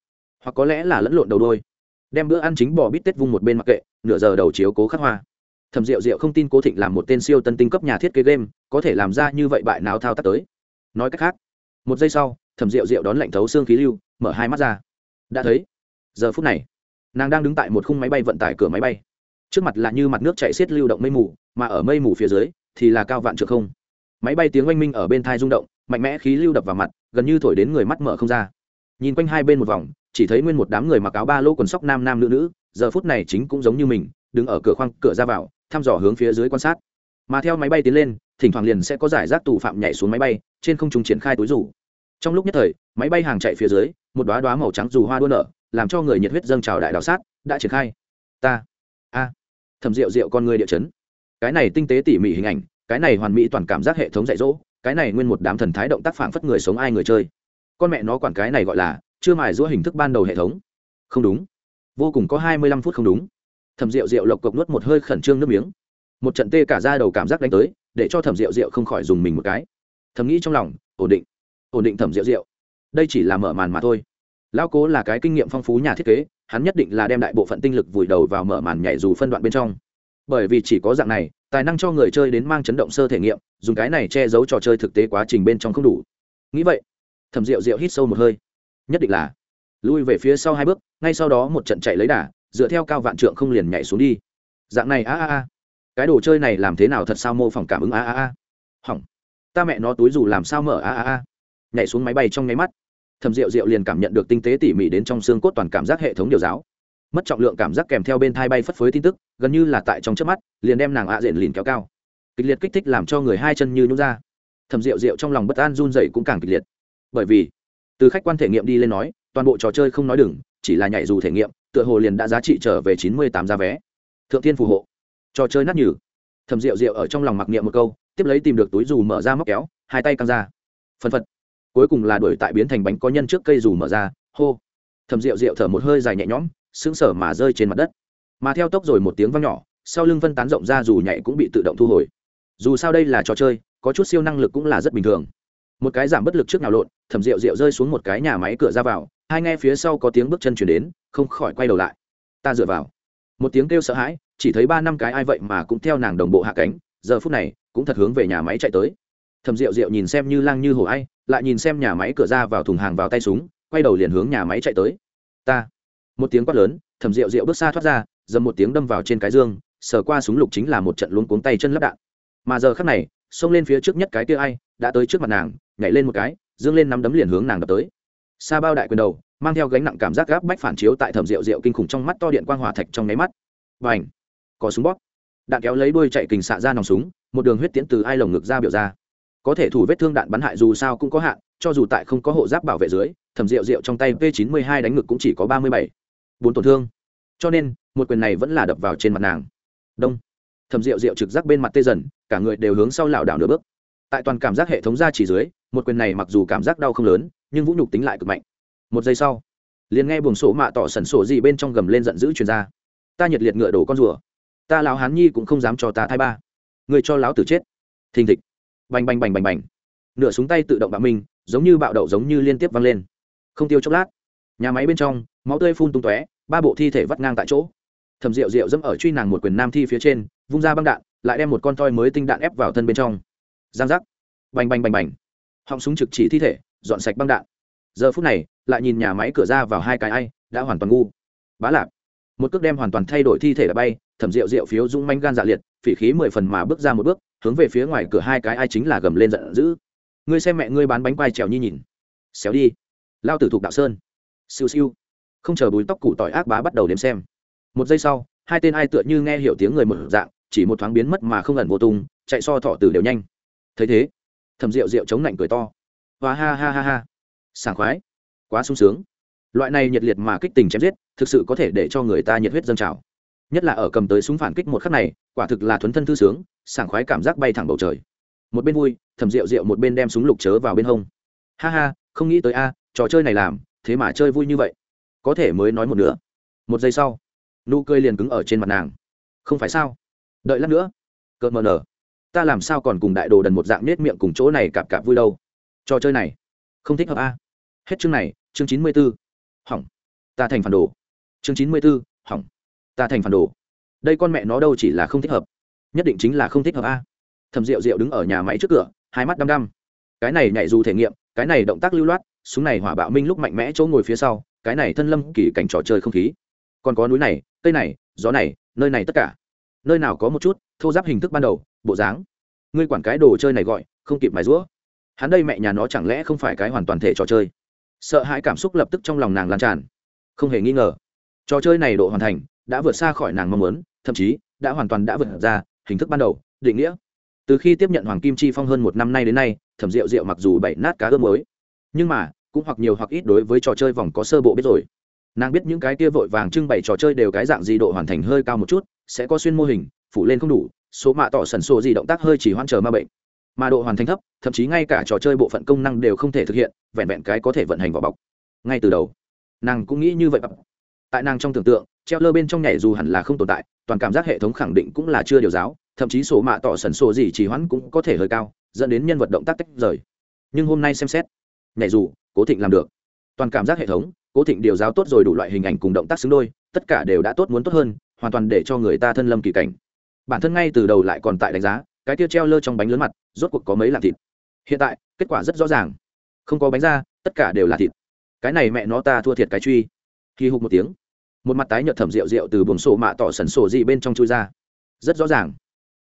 Hoặc có lẽ là lẫn lộn đầu đôi. Đem bữa ăn chính bò bít tết vung một bên mặc kệ, nửa giờ đầu chiếu cố khắc hoa. Thẩm diệu diệu không tin cố thịnh làm một tên siêu tân tinh cấp nhà thiết kế game, có thể làm ra như vậy bại nào thao tác tới. Nói cách khác, một giây sau, thẩm diệu diệu đón lạnh thấu xương khí lưu, mở hai mắt ra. Đã thấy, giờ phút này, nàng đang đứng tại một khung máy bay vận tải cửa máy bay. Trước mặt là như mặt nước chạy xiết lưu động mây mù, mà ở mây mù phía dưới thì là cao vạn trượng không. Máy bay tiếng oanh minh ở bên thai rung động, mạnh mẽ khí lưu đập vào mặt gần như thổi đến người mắt mở không ra. Nhìn quanh hai bên một vòng, chỉ thấy nguyên một đám người mặc áo ba lô quần sóc nam nam nữ nữ, giờ phút này chính cũng giống như mình, đứng ở cửa khoang, cửa ra vào, thăm dò hướng phía dưới quan sát. Mà theo máy bay tiến lên, thỉnh thoảng liền sẽ có giải rác tù phạm nhảy xuống máy bay, trên không trung triển khai túi rủ. Trong lúc nhất thời, máy bay hàng chạy phía dưới, một đoá đoá màu trắng dù hoa đua nở, làm cho người nhiệt huyết dâng trào đại đào sát, đã triển khai. Ta, a thầm rượu rượu con người địa chấn. Cái này tinh tế tỉ mỉ hình ảnh, cái này hoàn mỹ toàn cảm giác hệ thống dạy dỗ cái này nguyên một đám thần thái động tác phản phất người sống ai người chơi. Con mẹ nó quản cái này gọi là chưa mài giũa hình thức ban đầu hệ thống. Không đúng. Vô cùng có hai mươi lăm phút không đúng. Thẩm rượu rượu lộc cộc nuốt một hơi khẩn trương nước miếng. Một trận tê cả ra đầu cảm giác đánh tới, để cho thẩm rượu rượu không khỏi dùng mình một cái. Thầm nghĩ trong lòng, ổn định. Ổn định thẩm rượu rượu đây chỉ là mở màn mà thôi. Lão cố là cái kinh nghiệm phong phú nhà thiết kế, hắn nhất định là đem đại bộ phận tinh lực vùi đầu vào mở màn nhảy dù phân đoạn bên trong bởi vì chỉ có dạng này, tài năng cho người chơi đến mang chấn động sơ thể nghiệm, dùng cái này che giấu trò chơi thực tế quá trình bên trong không đủ. Nghĩ vậy, thẩm rượu rượu hít sâu một hơi. Nhất định là lui về phía sau hai bước, ngay sau đó một trận chạy lấy đà, dựa theo cao vạn trượng không liền nhảy xuống đi. Dạng này, a a a. Cái đồ chơi này làm thế nào thật sao mô phỏng cảm ứng a a a. Hỏng. Ta mẹ nó túi dù làm sao mở a a a. Nhảy xuống máy bay trong nháy mắt. Thầm rượu rượu liền cảm nhận được tinh tế tỉ mỉ đến trong xương cốt toàn cảm giác hệ thống điều giáo mất trọng lượng cảm giác kèm theo bên thai bay phất phới tin tức, gần như là tại trong chớp mắt, liền đem nàng ạ diện liền kéo cao. Kịch liệt kích thích làm cho người hai chân như nhún ra. Thầm rượu rượu trong lòng bất an run dậy cũng càng kịch liệt. Bởi vì, từ khách quan thể nghiệm đi lên nói, toàn bộ trò chơi không nói đừng, chỉ là nhảy dù thể nghiệm, tựa hồ liền đã giá trị trở về chín mươi tám giá vé. Thượng tiên phù hộ. Trò chơi nát nhừ. Thầm rượu rượu ở trong lòng mặc niệm một câu, tiếp lấy tìm được túi dù mở ra móc kéo, hai tay căng ra. Phân phật. Cuối cùng là đuổi tại biến thành bánh có nhân trước cây dù mở ra. Hô. Thầm rượu rượu thở một hơi dài nhẹ nhõm sững sờ mà rơi trên mặt đất. Mà theo tốc rồi một tiếng vang nhỏ, sau lưng phân tán rộng ra dù nhảy cũng bị tự động thu hồi. Dù sao đây là trò chơi, có chút siêu năng lực cũng là rất bình thường. Một cái giảm bất lực trước nào lộn, Thẩm rượu rượu rơi xuống một cái nhà máy cửa ra vào, hai nghe phía sau có tiếng bước chân chuyển đến, không khỏi quay đầu lại. Ta dựa vào. Một tiếng kêu sợ hãi, chỉ thấy ba năm cái ai vậy mà cũng theo nàng đồng bộ hạ cánh, giờ phút này, cũng thật hướng về nhà máy chạy tới. Thầm rượu rượu nhìn xem như lang như hổ ai, lại nhìn xem nhà máy cửa ra vào thùng hàng vào tay súng, quay đầu liền hướng nhà máy chạy tới. Ta một tiếng quát lớn thầm rượu rượu bước xa thoát ra, dầm một tiếng đâm vào trên cái dương, sờ qua súng lục chính là một trận luống cuống tay chân lắp đạn. Mà giờ khắc này, xông lên phía trước nhất cái kia ai, đã tới trước mặt nàng, nhảy lên một cái, dương lên nắm đấm liền hướng nàng đập tới. Xa bao đại quyền đầu, mang theo gánh nặng cảm giác gáp bách phản chiếu tại thẩm rượu rượu kinh khủng trong mắt to điện quang hỏa thạch trong nháy mắt. Và ảnh có súng bóp. Đạn kéo lấy đuôi chạy kình xạ ra nòng súng, một đường huyết tiễn từ ai lồng ngực ra biểu ra. Có thể thủ vết thương đạn bắn hại dù sao cũng có hạn, cho dù tại không có hộ giáp bảo vệ dưới, thẩm rượu rượu trong tay P92 đánh ngực cũng chỉ có ba mươi bảy bốn tổn thương. Cho nên một quyền này vẫn là đập vào trên mặt nàng. Đông. Thẩm rượu rượu trực giác bên mặt tê dần cả người đều hướng sau lảo đảo nửa bước. Tại toàn cảm giác hệ thống ra chỉ dưới một quyền này mặc dù cảm giác đau không lớn nhưng vũ nhục tính lại cực mạnh. Một giây sau liền nghe buồng sổ mạ tỏ sẩn sổ gì bên trong gầm lên giận dữ truyền ra. Ta nhiệt liệt ngựa đổ con rùa. Ta lão hán nhi cũng không dám cho ta thai ba. Người cho lão tử chết. Thình thịch. Bành bành bành bành bành. Nửa súng tay tự động bạo mình, giống như bạo đậu giống như liên tiếp văng lên. Không tiêu chốc lát nhà máy bên trong máu tươi phun tung tóe ba bộ thi thể vắt ngang tại chỗ. Thầm rượu rượu dẫm ở truy nàng một quyền nam thi phía trên, vung ra băng đạn, lại đem một con toi mới tinh đạn ép vào thân bên trong. Giang giác. Bành bành bành bành. Họng súng trực chỉ thi thể, dọn sạch băng đạn. Giờ phút này, lại nhìn nhà máy cửa ra vào hai cái ai, đã hoàn toàn ngu. Bá lạp. Một cước đem hoàn toàn thay đổi thi thể đã bay, thẩm rượu rượu phiếu dung manh gan dạ liệt, phỉ khí mười phần mà bước ra một bước, hướng về phía ngoài cửa hai cái ai chính là gầm lên giận dữ. Ngươi xem mẹ ngươi bán bánh quai trèo nhi nhìn. Xéo đi. Lao tử thuộc đạo sơn. Siêu siêu không chờ bùi tóc củ tỏi ác bá bắt đầu đếm xem. Một giây sau, hai tên ai tựa như nghe hiểu tiếng người một dạng, chỉ một thoáng biến mất mà không ẩn vô tung, chạy so thọ tử đều nhanh. Thấy thế thầm rượu rượu chống lạnh cười to. Và ha ha ha ha. Sảng khoái. Quá sung sướng. Loại này nhiệt liệt mà kích tình chém giết, thực sự có thể để cho người ta nhiệt huyết dâng trào. Nhất là ở cầm tới súng phản kích một khắc này, quả thực là thuấn thân thư sướng, sảng khoái cảm giác bay thẳng bầu trời. Một bên vui thầm rượu rượu một bên đem súng lục chớ vào bên hông. Ha ha, không nghĩ tới a, trò chơi này làm, thế mà chơi vui như vậy có thể mới nói một nữa một giây sau, nụ cười liền cứng ở trên mặt nàng. Không phải sao? Đợi lát nữa. Cợt mờ nở. Ta làm sao còn cùng đại đồ đần một dạng nết miệng cùng chỗ này cạp cạp vui đâu? Trò chơi này, không thích hợp a. Hết chương này, chương chín mươi b ố hỏng. Ta thành phản đồ. Chương chín mươi b ố hỏng. Ta thành phản đồ. Đây con mẹ nó đâu chỉ là không thích hợp. Nhất định chính là không thích hợp a. Thầm rượu rượu đứng ở nhà máy trước cửa, hai mắt đăm đăm. Cái này nhảy dù thể nghiệm, cái này động tác lưu loát, súng này hỏa bạo minh lúc mạnh mẽ chỗ ngồi phía sau cái này thân lâm kỳ cảnh trò chơi không khí. Còn có núi này, cây này, gió này, nơi này tất cả. Nơi nào có một chút thô giáp hình thức ban đầu, bộ dáng. Ngươi quản cái đồ chơi này gọi, không kịp mài rũa hắn đây mẹ nhà nó chẳng lẽ không phải cái hoàn toàn thể trò chơi? Sợ hãi cảm xúc lập tức trong lòng nàng lan tràn. Không hề nghi ngờ, trò chơi này độ hoàn thành, đã vượt xa khỏi nàng mong muốn, thậm chí đã hoàn toàn đã vượt ra hình thức ban đầu, định nghĩa. Từ khi tiếp nhận hoàng kim chi phong hơn một năm nay đến nay, thẩm rượu rượu mặc dù bậy nát cá ươm mới nhưng mà cũng hoặc nhiều hoặc ít đối với trò chơi vòng có sơ bộ biết rồi. Nàng biết những cái kia vội vàng trưng bày trò chơi đều cái dạng gì độ hoàn thành hơi cao một chút, sẽ có xuyên mô hình, phủ lên không đủ, số mạ tỏ sần sổ gì động tác hơi chỉ hoan chờ ma bệnh. Mà độ hoàn thành thấp, thậm chí ngay cả trò chơi bộ phận công năng đều không thể thực hiện, vẹn vẹn cái có thể vận hành vỏ bọc. Ngay từ đầu, nàng cũng nghĩ như vậy. Tại nàng trong tưởng tượng treo lơ bên trong nhảy dù hẳn là không tồn tại, toàn cảm giác hệ thống khẳng định cũng là chưa điều giáo, thậm chí số mạ tỏ sần sổ gì chỉ hoãn cũng có thể hơi cao, dẫn đến nhân vật động tác tách rời. Nhưng hôm nay xem xét, nhảy dù cố thịnh làm được. Toàn cảm giác hệ thống, cố thịnh điều giáo tốt rồi đủ loại hình ảnh cùng động tác xứng đôi, tất cả đều đã tốt muốn tốt hơn, hoàn toàn để cho người ta thân lâm kỳ cảnh. Bản thân ngay từ đầu lại còn tại đánh giá, cái tiêu treo lơ trong bánh lớn mặt, rốt cuộc có mấy là thịt. Hiện tại, kết quả rất rõ ràng. Không có bánh ra, tất cả đều là thịt. Cái này mẹ nó ta thua thiệt cái truy. Khi hụt một tiếng. Một mặt tái nhợt thẩm rượu rượu từ buồng sổ mạ tỏ sần sổ gì bên trong chui ra. Rất rõ ràng.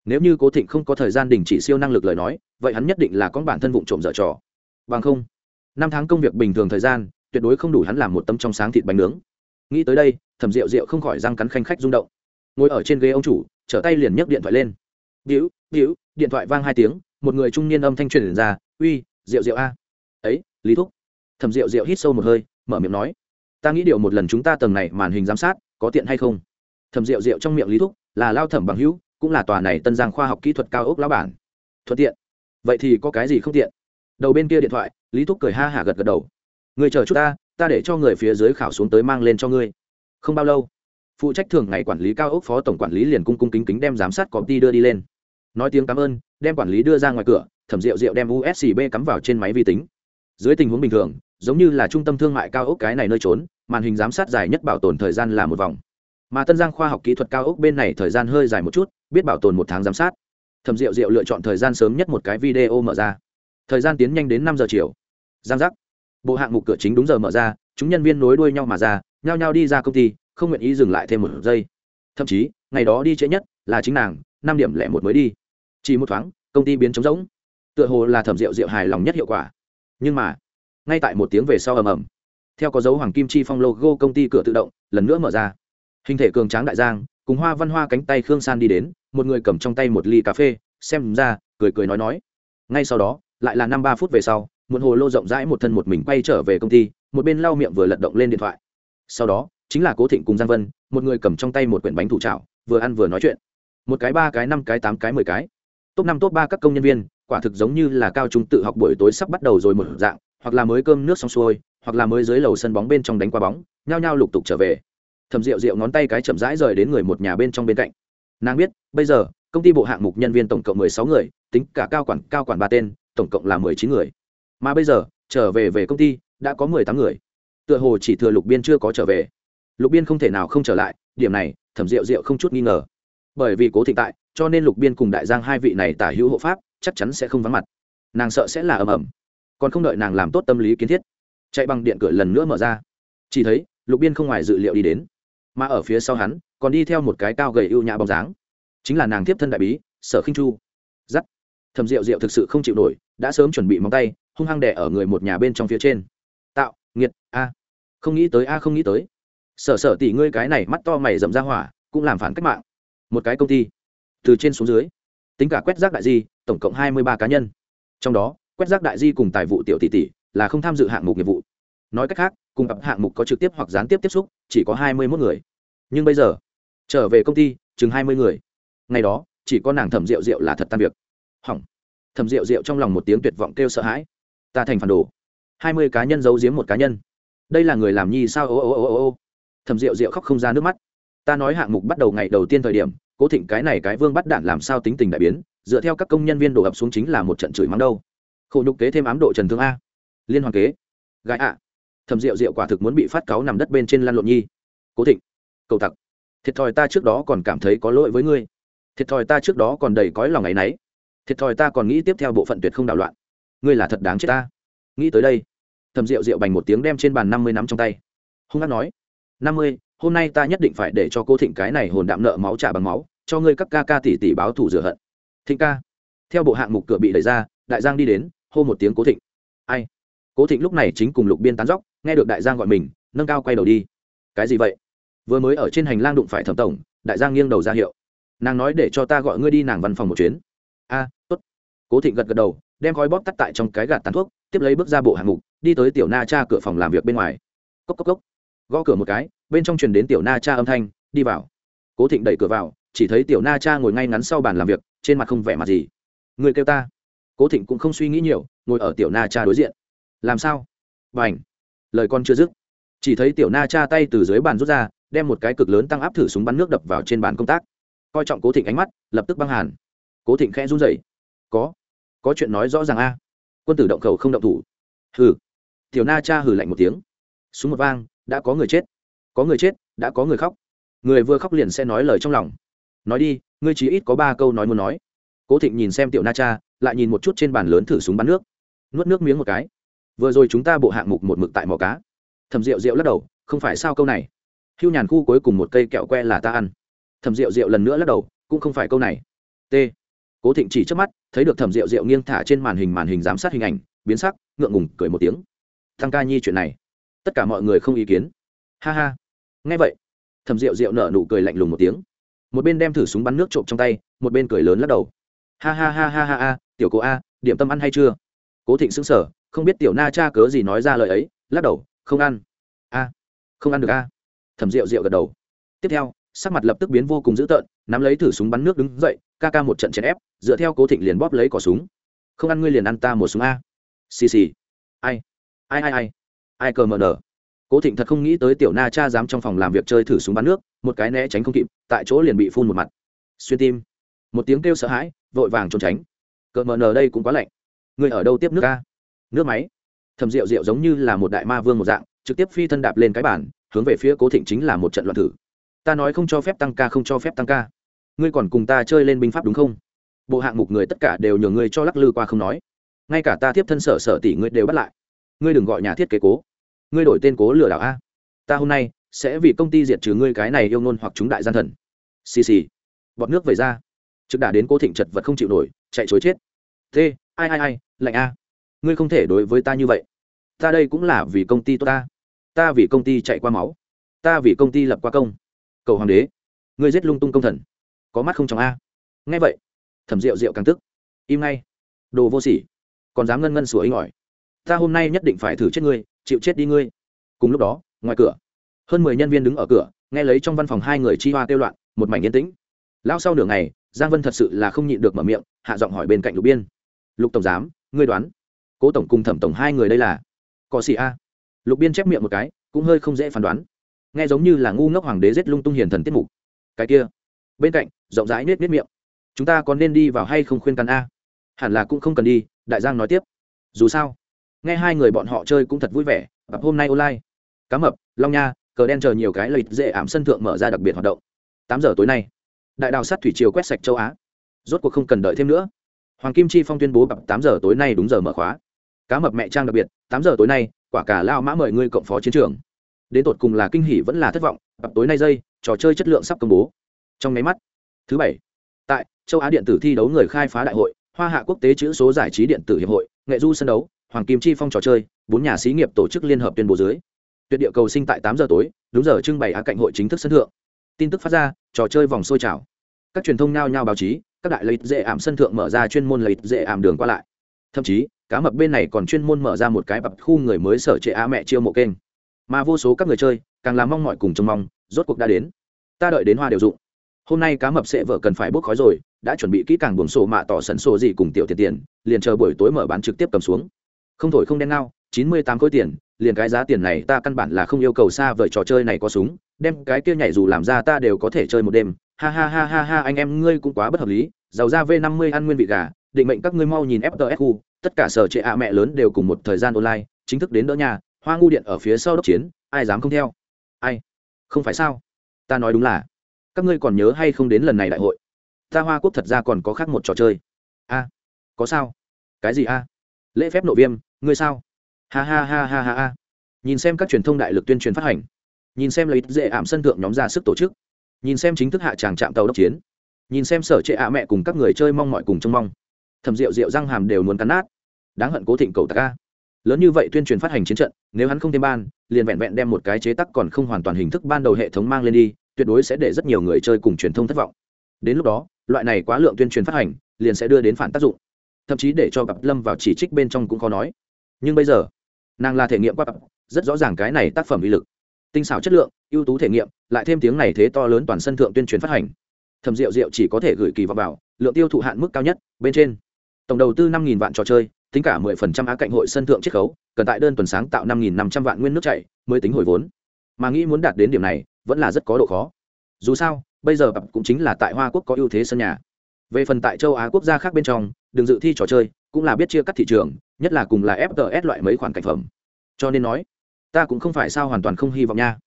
Nếu như cố thịnh không có thời gian đình chỉ siêu năng lực lời nói, vậy hắn nhất định là con bản thân vụ trộm dở trò. Bằng không năm tháng công việc bình thường thời gian, tuyệt đối không đủ hắn làm một tấm trong sáng thịt bánh nướng. Nghĩ tới đây, thẩm rượu rượu không khỏi răng cắn khanh khách rung động. Ngồi ở trên ghế ông chủ, trở tay liền nhấc điện thoại lên. Víu víu điện thoại vang hai tiếng, một người trung niên âm thanh truyền ra, uy rượu rượu a. Ấy, lý thúc. Thẩm rượu rượu hít sâu một hơi, mở miệng nói, ta nghĩ điều một lần chúng ta tầng này màn hình giám sát, có tiện hay không? Thẩm rượu rượu trong miệng lý thúc, là lao thẩm bằng hữu, cũng là tòa này tân giang khoa học kỹ thuật cao ốc lão bản. Thuận tiện. Vậy thì có cái gì không tiện? Đầu bên kia điện thoại lý thúc cười ha hả gật gật đầu. Người chờ chút ta ta để cho người phía dưới khảo xuống tới mang lên cho ngươi. Không bao lâu, phụ trách thường ngày quản lý cao ốc phó tổng quản lý liền cung cung kính kính đem giám sát công ty đưa đi lên. Nói tiếng cảm ơn, đem quản lý đưa ra ngoài cửa, thẩm rượu rượu đem usb cắm vào trên máy vi tính. Dưới tình huống bình thường, giống như là trung tâm thương mại cao ốc cái này nơi trốn, màn hình giám sát dài nhất bảo tồn thời gian là một vòng. Mà tân giang khoa học kỹ thuật cao ốc bên này thời gian hơi dài một chút, biết bảo tồn một tháng giám sát. Thẩm rượu rượu lựa chọn thời gian sớm nhất một cái video mở ra. Thời gian tiến nhanh đến năm giờ chiều giang giác. Bộ hạng mục cửa chính đúng giờ mở ra, chúng nhân viên nối đuôi nhau mà ra, nhao nhao đi ra công ty, không nguyện ý dừng lại thêm một giây. Thậm chí, ngày đó đi trễ nhất là chính nàng, năm điểm lẻ một mới đi. Chỉ một thoáng, công ty biến trống rỗng. Tựa hồ là thẩm rượu rượu hài lòng nhất hiệu quả. Nhưng mà, ngay tại một tiếng về sau ầm ầm, theo có dấu hoàng kim chi phong logo công ty cửa tự động, lần nữa mở ra. Hình thể cường tráng đại giang, cùng hoa văn hoa cánh tay khương san đi đến, một người cầm trong tay một ly cà phê, xem ra, cười cười nói nói. Ngay sau đó, lại là năm ba phút về sau một hồ lô rộng rãi một thân một mình quay trở về công ty, một bên lau miệng vừa lật động lên điện thoại. Sau đó, chính là cố thịnh cùng giang vân, một người cầm trong tay một quyển bánh thủ trạo vừa ăn vừa nói chuyện. Một cái ba cái, năm cái, tám cái, mười cái. Top năm, top ba các công nhân viên, quả thực giống như là cao trung tự học buổi tối sắp bắt đầu rồi một dạng, hoặc là mới cơm nước xong xuôi, hoặc là mới dưới lầu sân bóng bên trong đánh qua bóng, nhao nhao lục tục trở về. Thầm rượu rượu ngón tay cái chậm rãi rời đến người một nhà bên trong bên cạnh. Nàng biết, bây giờ, công ty bộ hạng mục nhân viên tổng cộng mười sáu người, tính cả cao quản cao quản ba tên, tổng cộng là mười chín người mà bây giờ, trở về về công ty, đã có mười tám người. Tựa hồ chỉ thừa lục biên chưa có trở về. Lục biên không thể nào không trở lại, điểm này, thẩm rượu rượu không chút nghi ngờ. Bởi vì cố thịnh tại, cho nên lục biên cùng đại giang hai vị này tả hữu hộ pháp, chắc chắn sẽ không vắng mặt. Nàng sợ sẽ là ầm ầm. Còn không đợi nàng làm tốt tâm lý kiến thiết, chạy bằng điện cửa lần nữa mở ra. Chỉ thấy, lục biên không ngoài dự liệu đi đến. Mà ở phía sau hắn, còn đi theo một cái cao gầy ưu nhã bóng dáng. Chính là nàng tiếp thân đại bí, sở khinh chu. Giắt. Thầm rượu rượu thực sự không chịu nổi, đã sớm chuẩn bị móng tay hung hăng đẻ ở người một nhà bên trong phía trên. Tạo, nghiệt, a. Không nghĩ tới, a, không nghĩ tới. Sở sở tỷ ngươi cái này mắt to mày rậm ra hỏa, cũng làm phản cách mạng. Một cái công ty. Từ trên xuống dưới. Tính cả quét rác đại di, tổng cộng hai mươi ba cá nhân. Trong đó, quét rác đại di cùng tài vụ tiểu tỷ tỷ là không tham dự hạng mục nghiệp vụ. Nói cách khác, cùng gặp hạng mục có trực tiếp hoặc gián tiếp tiếp xúc, chỉ có hai mươi mốt người. Nhưng bây giờ, trở về công ty, chừng hai mươi người. Ngày đó, chỉ có nàng thẩm rượu rượu là thật tan việc. Hỏng. Thẩm rượu rượu trong lòng một tiếng tuyệt vọng kêu sợ hãi ta thành phản đồ. Hai mươi cá nhân giấu giếm một cá nhân. Đây là người làm nhi sao? Ô ô ô ô ô. Thẩm rượu rượu khóc không ra nước mắt. Ta nói hạng mục bắt đầu ngày đầu tiên thời điểm, cố thịnh cái này cái vương bắt đạn làm sao tính tình đại biến, dựa theo các công nhân viên đổ ập xuống chính là một trận chửi mắng đâu. Khổ nhục kế thêm ám độ trần thương a. Liên hoàn kế. Gái ạ. Thầm rượu rượu quả thực muốn bị phát cáu nằm đất bên trên lăn lộn nhi. Cố thịnh. Cầu tặc. Thiệt thòi ta trước đó còn cảm thấy có lỗi với ngươi. Thiệt thòi ta trước đó còn đầy cõi lòng ngày nấy. Thiệt thòi ta còn nghĩ tiếp theo bộ phận tuyệt không đảo loạn ngươi là thật đáng chết ta. Nghĩ tới đây thầm rượu rượu bành một tiếng đem trên bàn năm mươi nắm trong tay. Hung hát nói, năm mươi, hôm nay ta nhất định phải để cho cô thịnh cái này hồn đạm nợ máu trả bằng máu, cho ngươi các ca ca tỷ tỷ báo thủ rửa hận. Thịnh ca? Theo bộ hạng mục cửa bị đẩy ra, đại giang đi đến, hô một tiếng cố thịnh. Ai? Cố thịnh lúc này chính cùng lục biên tán dóc, nghe được đại giang gọi mình, nâng cao quay đầu đi. Cái gì vậy? Vừa mới ở trên hành lang đụng phải thẩm tổng, đại giang nghiêng đầu ra hiệu. Nàng nói để cho ta gọi ngươi đi nàng văn phòng một chuyến. A, tốt. Cố thịnh gật gật đầu đem gói bóp tắt tại trong cái gạt tàn thuốc, tiếp lấy bước ra bộ hạng mục, đi tới tiểu na cha cửa phòng làm việc bên ngoài. Cốc cốc cốc. Gõ cửa một cái, bên trong truyền đến tiểu na cha âm thanh, đi vào. Cố thịnh đẩy cửa vào, chỉ thấy tiểu na cha ngồi ngay ngắn sau bàn làm việc, trên mặt không vẻ mặt gì. Người kêu ta? Cố thịnh cũng không suy nghĩ nhiều, ngồi ở tiểu na cha đối diện. Làm sao? B à n h lời con chưa dứt. Chỉ thấy tiểu na cha tay từ dưới bàn rút ra, đem một cái cực lớn tăng áp thử súng bắn nước đập vào trên bàn công tác. Coi trọng cố thịnh ánh mắt, lập tức băng hàn. Cố thịnh khẽ run rẩy. Có có chuyện nói rõ ràng a. Quân tử động khẩu không động thủ. Hừ. Tiểu na cha hừ lạnh một tiếng. Súng một vang, đã có người chết. Có người chết, đã có người khóc. Người vừa khóc liền sẽ nói lời trong lòng. Nói đi, ngươi chỉ ít có ba câu nói muốn nói. Cố thịnh nhìn xem tiểu na cha, lại nhìn một chút trên bàn lớn thử súng bắn nước. Nuốt nước miếng một cái. Vừa rồi chúng ta bộ hạng mục một mực tại mỏ cá. Thẩm rượu rượu lắc đầu, không phải sao câu này. Hưu nhàn khu cuối cùng một cây kẹo que là ta ăn. Thẩm rượu rượu lần nữa lắc đầu, cũng không phải câu này. T cố thịnh chỉ trước mắt, thấy được thẩm rượu rượu nghiêng thả trên màn hình màn hình giám sát hình ảnh, biến sắc, ngượng ngùng cười một tiếng. Thăng ca nhi chuyện này, tất cả mọi người không ý kiến. Ha ha. Nghe vậy. Thẩm rượu rượu nở nụ cười lạnh lùng một tiếng. Một bên đem thử súng bắn nước trộm trong tay, một bên cười lớn lắc đầu. Ha ha ha ha ha ha, tiểu cô a, điểm tâm ăn hay chưa? Cố thịnh xứng sở không biết tiểu na cha cớ gì nói ra lời ấy, lắc đầu, không ăn. A, không ăn được a. Thẩm rượu rượu gật đầu. Tiếp theo, sắc mặt lập tức biến vô cùng dữ tợn, nắm lấy thử súng bắn nước đứng dậy ca ca một trận chèn ép, dựa theo cố thịnh liền bóp lấy cỏ súng. Không ăn ngươi liền ăn ta một súng a. Xì xì. Ai? Ai ai ai? Ai cờ mờ nở? Cố thịnh thật không nghĩ tới tiểu na cha dám trong phòng làm việc chơi thử súng bắn nước, một cái né tránh không kịp, tại chỗ liền bị phun một mặt. Xuyên tim. Một tiếng kêu sợ hãi, vội vàng trốn tránh. Cờ mờ nở đây cũng quá lạnh. Người ở đâu tiếp nước ca nước máy. Thầm rượu rượu giống như là một đại ma vương một dạng, trực tiếp phi thân đạp lên cái bản hướng về phía cố thịnh chính là một trận loạn thử. Ta nói không cho phép tăng ca, không cho phép tăng ca ngươi còn cùng ta chơi lên binh pháp đúng không? Bộ hạng mục người tất cả đều nhờ ngươi cho lắc lư qua không nói. Ngay cả ta tiếp thân sở sở tỷ ngươi đều bắt lại. Ngươi đừng gọi nhà thiết kế cố. Ngươi đổi tên cố lừa đảo a. Ta hôm nay sẽ vì công ty diệt trừ ngươi cái này yêu ngôn hoặc chúng đại gian thần. Xì xì. Bọt nước về ra. Trực đã đến cố thịnh chật vật không chịu nổi, chạy chối chết. Thế, ai ai ai, lạnh a. Ngươi không thể đối với ta như vậy. Ta đây cũng là vì công ty tốt ta. Ta vì công ty chạy qua máu. Ta vì công ty lập qua công. Cầu hoàng đế. Ngươi giết lung tung công thần có mắt không trong a. Nghe vậy, thẩm rượu rượu càng tức. Im ngay. Đồ vô sỉ, còn dám ngân ngân sủa inh ỏi. Ta hôm nay nhất định phải thử chết ngươi, chịu chết đi ngươi. Cùng lúc đó, ngoài cửa, hơn mười nhân viên đứng ở cửa, nghe lấy trong văn phòng hai người chi hoa kêu loạn, một mảnh yên tĩnh. Lao sau nửa ngày, giang vân thật sự là không nhịn được mở miệng, hạ giọng hỏi bên cạnh lục biên. Lục tổng giám, ngươi đoán, cố tổng cùng thẩm tổng hai người đây là cò xì a? Lục biên chép miệng một cái, cũng hơi không dễ phán đoán. Nghe giống như là ngu ngốc hoàng đế giết lung tung hiền thần tiết mục. Cái kia, bên cạnh rộng rãi nết nết miệng. Chúng ta có nên đi vào hay không khuyên căn a? Hẳn là cũng không cần đi, đại giang nói tiếp. Dù sao, nghe hai người bọn họ chơi cũng thật vui vẻ, và hôm nay online. Cá mập, long nha, cờ đen chờ nhiều cái lợi dễ ảm sân thượng mở ra đặc biệt hoạt động. Tám giờ tối nay, đại đào sắt thủy triều quét sạch châu á. Rốt cuộc không cần đợi thêm nữa. Hoàng kim chi phong tuyên bố bập tám giờ tối nay đúng giờ mở khóa. Cá mập mẹ trang đặc biệt, tám giờ tối nay, quả cả lao mã mời ngươi cộng phó chiến trường. Đến tột cùng là kinh hỉ vẫn là thất vọng, bập tối nay dây, trò chơi chất lượng sắp công bố. Trong máy mắt thứ bảy. Tại châu á điện tử thi đấu người khai phá đại hội, hoa hạ quốc tế chữ số giải trí điện tử hiệp hội, nghệ du sân đấu, hoàng kim chi phong trò chơi, bốn nhà xí nghiệp tổ chức liên hợp tuyên bố dưới. Tuyệt địa cầu sinh tại tám giờ tối, đúng giờ trưng bày á cạnh hội chính thức sân thượng. Tin tức phát ra, trò chơi vòng sôi trào các truyền thông nao nhao báo chí, các đại lợi dễ ảm sân thượng mở ra chuyên môn lợi dễ ảm đường qua lại. Thậm chí, cá mập bên này còn chuyên môn mở ra một cái bập khu người mới sở trệ á mẹ chiêu mộ kênh. Mà vô số các người chơi, càng làm mong mọi cùng trông mong, rốt cuộc đã đến. Ta đợi đến hoa đều dụng hôm nay cá mập sẽ vợ cần phải bốc khói rồi, đã chuẩn bị kỹ càng buồng sổ mạ tỏ sẩn sổ gì cùng tiểu tiền tiền, liền chờ buổi tối mở bán trực tiếp cầm xuống. Không thổi không đen ngao, chín mươi tám khối tiền, liền cái giá tiền này ta căn bản là không yêu cầu xa vời trò chơi này có súng, đem cái kia nhảy dù làm ra ta đều có thể chơi một đêm. Ha ha ha ha ha, anh em ngươi cũng quá bất hợp lý, giàu ra v năm mươi ăn nguyên vị gà, định mệnh các ngươi mau nhìn fts tất cả sở trệ ạ mẹ lớn đều cùng một thời gian online, chính thức đến đỡ nhà, hoa ngu điện ở phía sau đốc chiến, ai dám không theo? Ai? Không phải sao? Ta nói đúng là các ngươi còn nhớ hay không đến lần này đại hội? Ta hoa quốc thật ra còn có khác một trò chơi. A, có sao? Cái gì a? Lễ phép nội viêm, ngươi sao? Ha ha ha ha ha ha. Nhìn xem các truyền thông đại lực tuyên truyền phát hành. Nhìn xem lợi dễ ảm sân thượng nhóm ra sức tổ chức. Nhìn xem chính thức hạ tràng trạm tàu đốc chiến. Nhìn xem sở trệ ạ mẹ cùng các người chơi mong mọi cùng trông mong. Thầm rượu rượu răng hàm đều muốn cắn nát. Đáng hận cố thịnh cầu tạc ca lớn như vậy tuyên truyền phát hành chiến trận, nếu hắn không thêm ban, liền vẹn vẹn đem một cái chế tắc còn không hoàn toàn hình thức ban đầu hệ thống mang lên đi tuyệt đối sẽ để rất nhiều người chơi cùng truyền thông thất vọng. Đến lúc đó, loại này quá lượng tuyên truyền phát hành, liền sẽ đưa đến phản tác dụng. Thậm chí để cho gặp lâm vào chỉ trích bên trong cũng khó nói. Nhưng bây giờ, nàng là thể nghiệm qua rất rõ ràng cái này tác phẩm uy lực. Tinh xảo chất lượng, ưu tú thể nghiệm, lại thêm tiếng này thế to lớn toàn sân thượng tuyên truyền phát hành. Thầm rượu rượu chỉ có thể gửi kỳ vọng vào, lượng tiêu thụ hạn mức cao nhất, bên trên. Tổng đầu tư năm vạn trò chơi, tính cả 10% á cạnh hội sân thượng chiết khấu, cần tại đơn tuần sáng tạo 5.500 vạn nguyên nước chảy, mới tính hồi vốn. Mà nghĩ muốn đạt đến điểm này vẫn là rất có độ khó. Dù sao, bây giờ cũng chính là tại hoa quốc có ưu thế sân nhà. Về phần tại châu á quốc gia khác bên trong, đừng dự thi trò chơi, cũng là biết chia cắt thị trường, nhất là cùng là fts loại mấy khoản cảnh phẩm. Cho nên nói, ta cũng không phải sao hoàn toàn không hy vọng nha.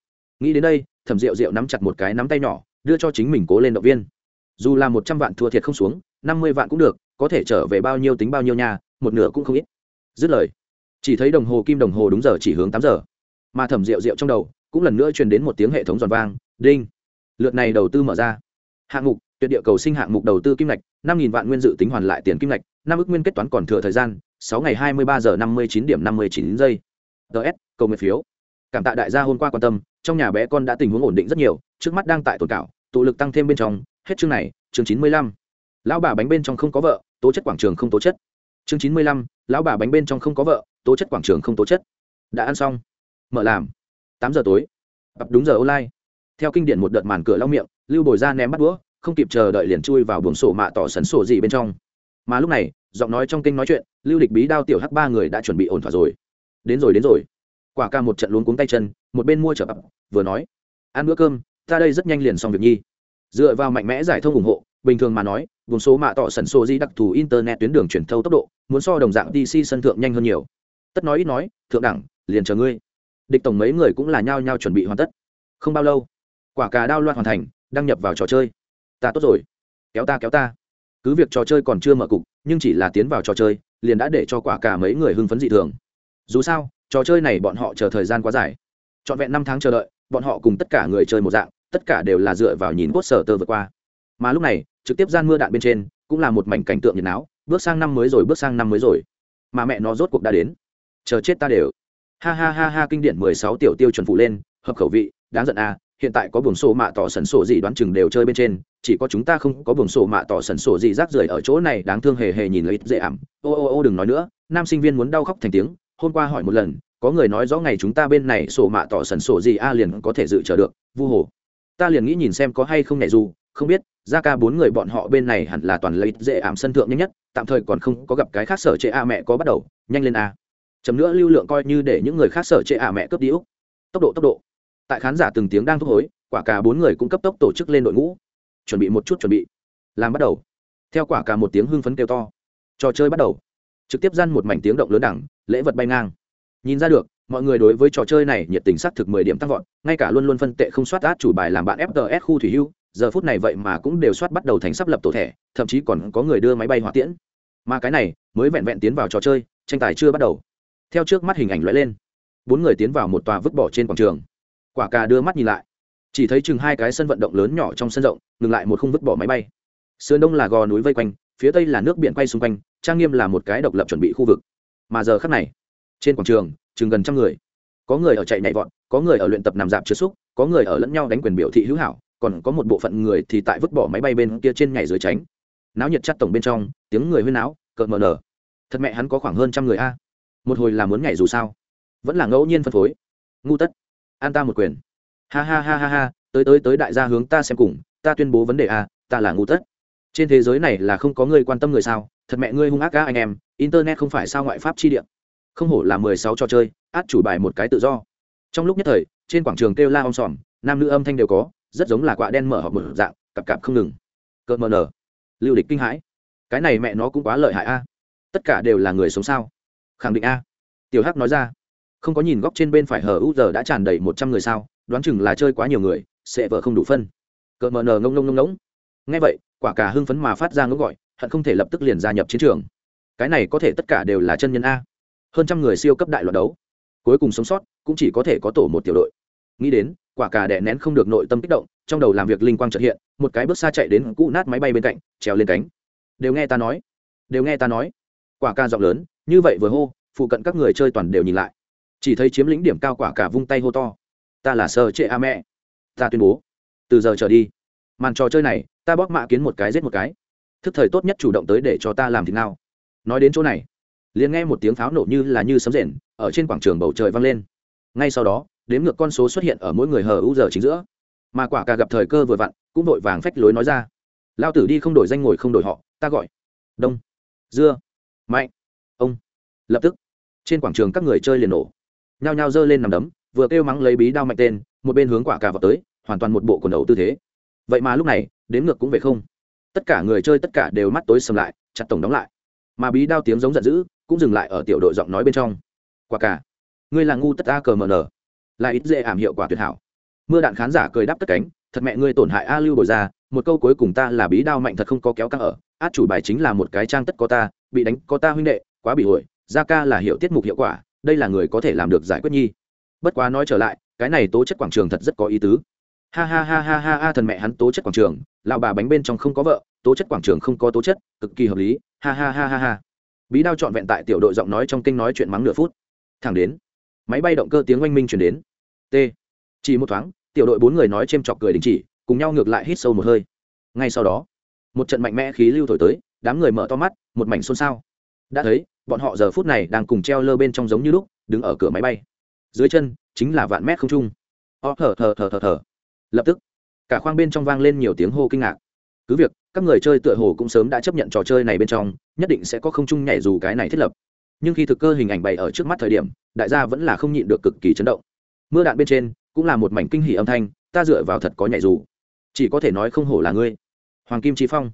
Nghĩ đến đây, thẩm rượu rượu nắm chặt một cái nắm tay nhỏ, đưa cho chính mình cố lên động viên. Dù là một trăm vạn thua thiệt không xuống, năm mươi vạn cũng được, có thể trở về bao nhiêu tính bao nhiêu nha, một nửa cũng không ít. Dứt lời, chỉ thấy đồng hồ kim đồng hồ đúng giờ chỉ hướng tám giờ. Mà thẩm rượu rượu trong đầu cũng lần nữa truyền đến một tiếng hệ thống giòn vang, đinh! Lượt này đầu tư mở ra. Hạng mục, tuyệt địa cầu sinh hạng mục đầu tư kim ngạch, năm nghìn vạn nguyên dự tính hoàn lại tiền kim ngạch, năm ước nguyên kết toán còn thừa thời gian, sáu ngày hai mươi ba giờ năm mươi chín điểm năm mươi chín giây. Ts cầu nguyện phiếu. Cảm tạ đại gia hôm qua quan tâm, trong nhà bé con đã tình huống ổn định rất nhiều, trước mắt đang tại tồn cảo, tụ lực tăng thêm bên trong, hết chương này, chương chín mươi lăm. Lão bà bánh bên trong không có vợ, tố chất quảng trường không tố chất. Chương chín mươi lăm, lão bà bánh bên trong không có vợ, tố chất quảng trường không tố chất. Đã ăn xong. Mở làm tám giờ tối. Ập đúng giờ online. Theo kinh điển một đợt màn cửa lau miệng lưu bồi ra ném bắt đũa không kịp chờ đợi liền chui vào buồng sổ mạ tỏ sấn sổ gì bên trong. Mà lúc này giọng nói trong kinh nói chuyện lưu địch bí đao tiểu hắc ba người đã chuẩn bị ổn thỏa rồi. Đến rồi đến rồi. Quả ca một trận luống cuống tay chân một bên mua trở, ập vừa nói ăn bữa cơm ta đây rất nhanh liền xong việc nhi. Dựa vào mạnh mẽ giải thông ủng hộ bình thường mà nói vùng số mạ tỏ sẩn sổ di đặc thù internet tuyến đường truyền thâu tốc độ muốn so đồng dạng dc sân thượng nhanh hơn nhiều. Tất nói ít nói thượng đẳng liền chờ ngươi địch tổng mấy người cũng là nhao nhao chuẩn bị hoàn tất. Không bao lâu, quả cà đao loạn hoàn thành, đăng nhập vào trò chơi. Ta tốt rồi. Kéo ta kéo ta. Cứ việc trò chơi còn chưa mở cục, nhưng chỉ là tiến vào trò chơi, liền đã để cho quả cà mấy người hưng phấn dị thường. Dù sao, trò chơi này bọn họ chờ thời gian quá dài. Trọn vẹn năm tháng chờ đợi, bọn họ cùng tất cả người chơi một dạng, tất cả đều là dựa vào nhìn cốt sở tơ vượt qua. Mà lúc này, trực tiếp gian mưa đạn bên trên, cũng là một mảnh cảnh tượng nhiệt náo, bước sang năm mới rồi, bước sang năm mới rồi. Mà mẹ nó rốt cuộc đã đến. Chờ chết ta đều ha ha ha ha, kinh điển mười sáu tiểu tiêu chuẩn phụ lên, hợp khẩu vị, đáng giận à hiện tại có buồng sổ mạ tỏ sần sổ gì đoán chừng đều chơi bên trên, chỉ có chúng ta không có buồng sổ mạ tỏ sần sổ gì rác rưởi ở chỗ này, đáng thương hề hề nhìn lấy dễ ảm. Ô ô ô, đừng nói nữa, nam sinh viên muốn đau khóc thành tiếng, hôm qua hỏi một lần, có người nói rõ ngày chúng ta bên này sổ mạ tỏ sần sổ gì a liền có thể dự chờ được, vu hồ. Ta liền nghĩ nhìn xem có hay không nhảy dù, không biết, ra ca bốn người bọn họ bên này hẳn là toàn lấy dễ ảm sân thượng nhanh nhất, tạm thời còn không có gặp cái khác sở chế a mẹ có bắt đầu, nhanh lên a chấm nữa lưu lượng coi như để những người khác sở trệ a mẹ cướp đi úc. Tốc độ tốc độ. Tại khán giả từng tiếng đang thúc hối, quả cả bốn người cũng cấp tốc tổ chức lên đội ngũ. Chuẩn bị một chút chuẩn bị. Làm bắt đầu. Theo quả cả một tiếng hưng phấn kêu to. Trò chơi bắt đầu. Trực tiếp gian một mảnh tiếng động lớn đẳng, lễ vật bay ngang. Nhìn ra được, mọi người đối với trò chơi này nhiệt tình xác thực mười điểm tăng vọt, ngay cả luôn luôn phân tệ không soát át chủ bài làm bạn fts khu thủy hưu, giờ phút này vậy mà cũng đều soát bắt đầu thành sắp lập tổ thẻ, thậm chí còn có người đưa máy bay hỏa tiễn. Mà cái này, mới vẹn vẹn tiến vào trò chơi, tranh tài chưa bắt đầu theo trước mắt hình ảnh lóe lên. Bốn người tiến vào một tòa vứt bỏ trên quảng trường. Quả cà đưa mắt nhìn lại. Chỉ thấy chừng hai cái sân vận động lớn nhỏ trong sân rộng, ngừng lại một khung vứt bỏ máy bay. Sườn đông là gò núi vây quanh, phía tây là nước biển quay xung quanh, trang nghiêm là một cái độc lập chuẩn bị khu vực. Mà giờ khắc này, trên quảng trường, chừng gần trăm người. Có người ở chạy nhảy vọt, có người ở luyện tập nằm dạp chứa xúc, có người ở lẫn nhau đánh quyền biểu thị hữu hảo, còn có một bộ phận người thì tại vứt bỏ máy bay bên kia trên nhảy dưới tránh. Náo nhiệt chắt tổng bên trong, tiếng người huyên náo, cợt mờ nở. Thật mẹ hắn có khoảng hơn trăm người a một hồi là muốn nhảy dù sao. Vẫn là ngẫu nhiên phân phối. Ngu tất. An ta một quyền. Ha ha ha ha ha, tới tới tới đại gia hướng ta xem cùng, ta tuyên bố vấn đề a, ta là ngu tất. Trên thế giới này là không có người quan tâm người sao, thật mẹ ngươi hung ác ca anh em, internet không phải sao ngoại pháp chi điện không hổ là mười sáu trò chơi, át chủ bài một cái tự do. Trong lúc nhất thời, trên quảng trường kêu la om sòm, nam nữ âm thanh đều có, rất giống là quạ đen mở họp một dạng, cặp cặp không ngừng. Cợt mờ nở lưu địch kinh hãi. Cái này mẹ nó cũng quá lợi hại a. Tất cả đều là người sống sao? Khẳng định a. Tiểu hắc nói ra. Không có nhìn góc trên bên phải hờ u giờ đã tràn đầy một trăm người sao, đoán chừng là chơi quá nhiều người, sẽ vợ không đủ phân. Cợt mờ nờ ngông ngông ngông ngỗng. Ngay vậy, quả cả hưng phấn mà phát ra ngỗng gọi, hận không thể lập tức liền gia nhập chiến trường. Cái này có thể tất cả đều là chân nhân a. Hơn trăm người siêu cấp đại loạt đấu. Cuối cùng sống sót, cũng chỉ có thể có tổ một tiểu đội. Nghĩ đến, quả cà đẻ nén không được nội tâm kích động, trong đầu làm việc linh quang trợ hiện, một cái bước xa chạy đến cũ nát máy bay bên cạnh, trèo lên cánh. Đều nghe ta nói, đều nghe ta nói. Quả ca giọng lớn như vậy vừa hô, phụ cận các người chơi toàn đều nhìn lại. Chỉ thấy chiếm lĩnh điểm cao quả cả vung tay hô to. Ta là sơ trệ a mẹ. Ta tuyên bố. Từ giờ trở đi, màn trò chơi này, ta bóp mạ kiến một cái giết một cái. Thức thời tốt nhất chủ động tới để cho ta làm thì nào nói đến chỗ này, liền nghe một tiếng pháo nổ như là như sấm rền, ở trên quảng trường bầu trời vang lên. Ngay sau đó, đếm ngược con số xuất hiện ở mỗi người hờ u giờ chính giữa. Mà quả cả gặp thời cơ vừa vặn, cũng vội vàng phách lối nói ra. Lao tử đi không đổi danh ngồi không đổi họ, ta gọi. Đông. Dưa. Mạnh ông. Lập tức, trên quảng trường các người chơi liền nổ. Nhao nhao giơ lên nằm đấm, vừa kêu mắng lấy bí đao mạnh tên, một bên hướng quả cà vào tới, hoàn toàn một bộ quần đầu tư thế. Vậy mà lúc này, đến ngược cũng về không. Tất cả người chơi tất cả đều mắt tối sầm lại, chặt tổng đóng lại. Mà bí đao tiếng giống giận dữ, cũng dừng lại ở tiểu đội giọng nói bên trong. Quả cả ngươi là ngu tất a cờ mờ nờ. Là ít dễ ảm hiệu quả tuyệt hảo. Mưa đạn khán giả cười đáp tất cánh, thật mẹ ngươi tổn hại a lưu bồi ra, một câu cuối cùng ta là bí đao mạnh thật không có kéo căng ở. Át chủ bài chính là một cái trang tất có ta, bị đánh có ta huynh đệ quá bị ổi gia ca là hiệu tiết mục hiệu quả, đây là người có thể làm được giải quyết nhi. Bất quá nói trở lại, cái này tố chất quảng trường thật rất có ý tứ. Ha ha ha ha ha ha, thần mẹ hắn tố chất quảng trường, lão bà bánh bên trong không có vợ, tố chất quảng trường không có tố chất, cực kỳ hợp lý, ha ha ha ha ha. Bí đao trọn vẹn tại tiểu đội giọng nói trong kinh nói chuyện mắng nửa phút. Thẳng đến, máy bay động cơ tiếng oanh minh chuyển đến. T. Chỉ một thoáng, tiểu đội bốn người nói c chọc cười đình chỉ, cùng nhau ngược lại hít sâu một hơi. Ngay sau đó, một trận mạnh mẽ khí lưu thổi tới, đám người mở to mắt, một mảnh xôn xao. Đã thấy bọn họ giờ phút này đang cùng treo lơ bên trong giống như lúc, đứng ở cửa máy bay. Dưới chân, chính là vạn mét không trung. Ó, thở thở thở thở thở. Lập tức, cả khoang bên trong vang lên nhiều tiếng hô kinh ngạc. Cứ việc, các người chơi tựa hồ cũng sớm đã chấp nhận trò chơi này bên trong, nhất định sẽ có không trung nhảy dù cái này thiết lập. Nhưng khi thực cơ hình ảnh bày ở trước mắt thời điểm, đại gia vẫn là không nhịn được cực kỳ chấn động. Mưa đạn bên trên, cũng là một mảnh kinh hỉ âm thanh, ta dựa vào thật có nhảy dù. Chỉ có thể nói không hổ là ngươi. Hoàng kim trí phong.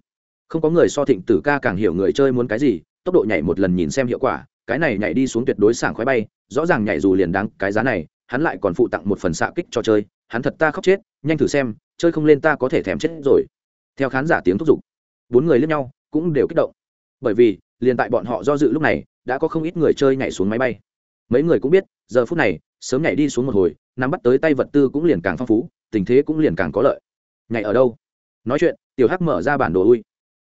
Không có người so thịnh tử ca càng hiểu người chơi muốn cái gì tốc độ nhảy một lần nhìn xem hiệu quả, cái này nhảy đi xuống tuyệt đối sảng khoái bay, rõ ràng nhảy dù liền đáng cái giá này, hắn lại còn phụ tặng một phần xạ kích cho chơi, hắn thật ta khóc chết, nhanh thử xem, chơi không lên ta có thể thèm chết rồi. Theo khán giả tiếng thúc giục, bốn người lên nhau, cũng đều kích động. Bởi vì, liền tại bọn họ do dự lúc này, đã có không ít người chơi nhảy xuống máy bay. Mấy người cũng biết, giờ phút này, sớm nhảy đi xuống một hồi, nắm bắt tới tay vật tư cũng liền càng phong phú, tình thế cũng liền càng có lợi. Nhảy ở đâu? Nói chuyện, tiểu hắc mở ra bản đồ ui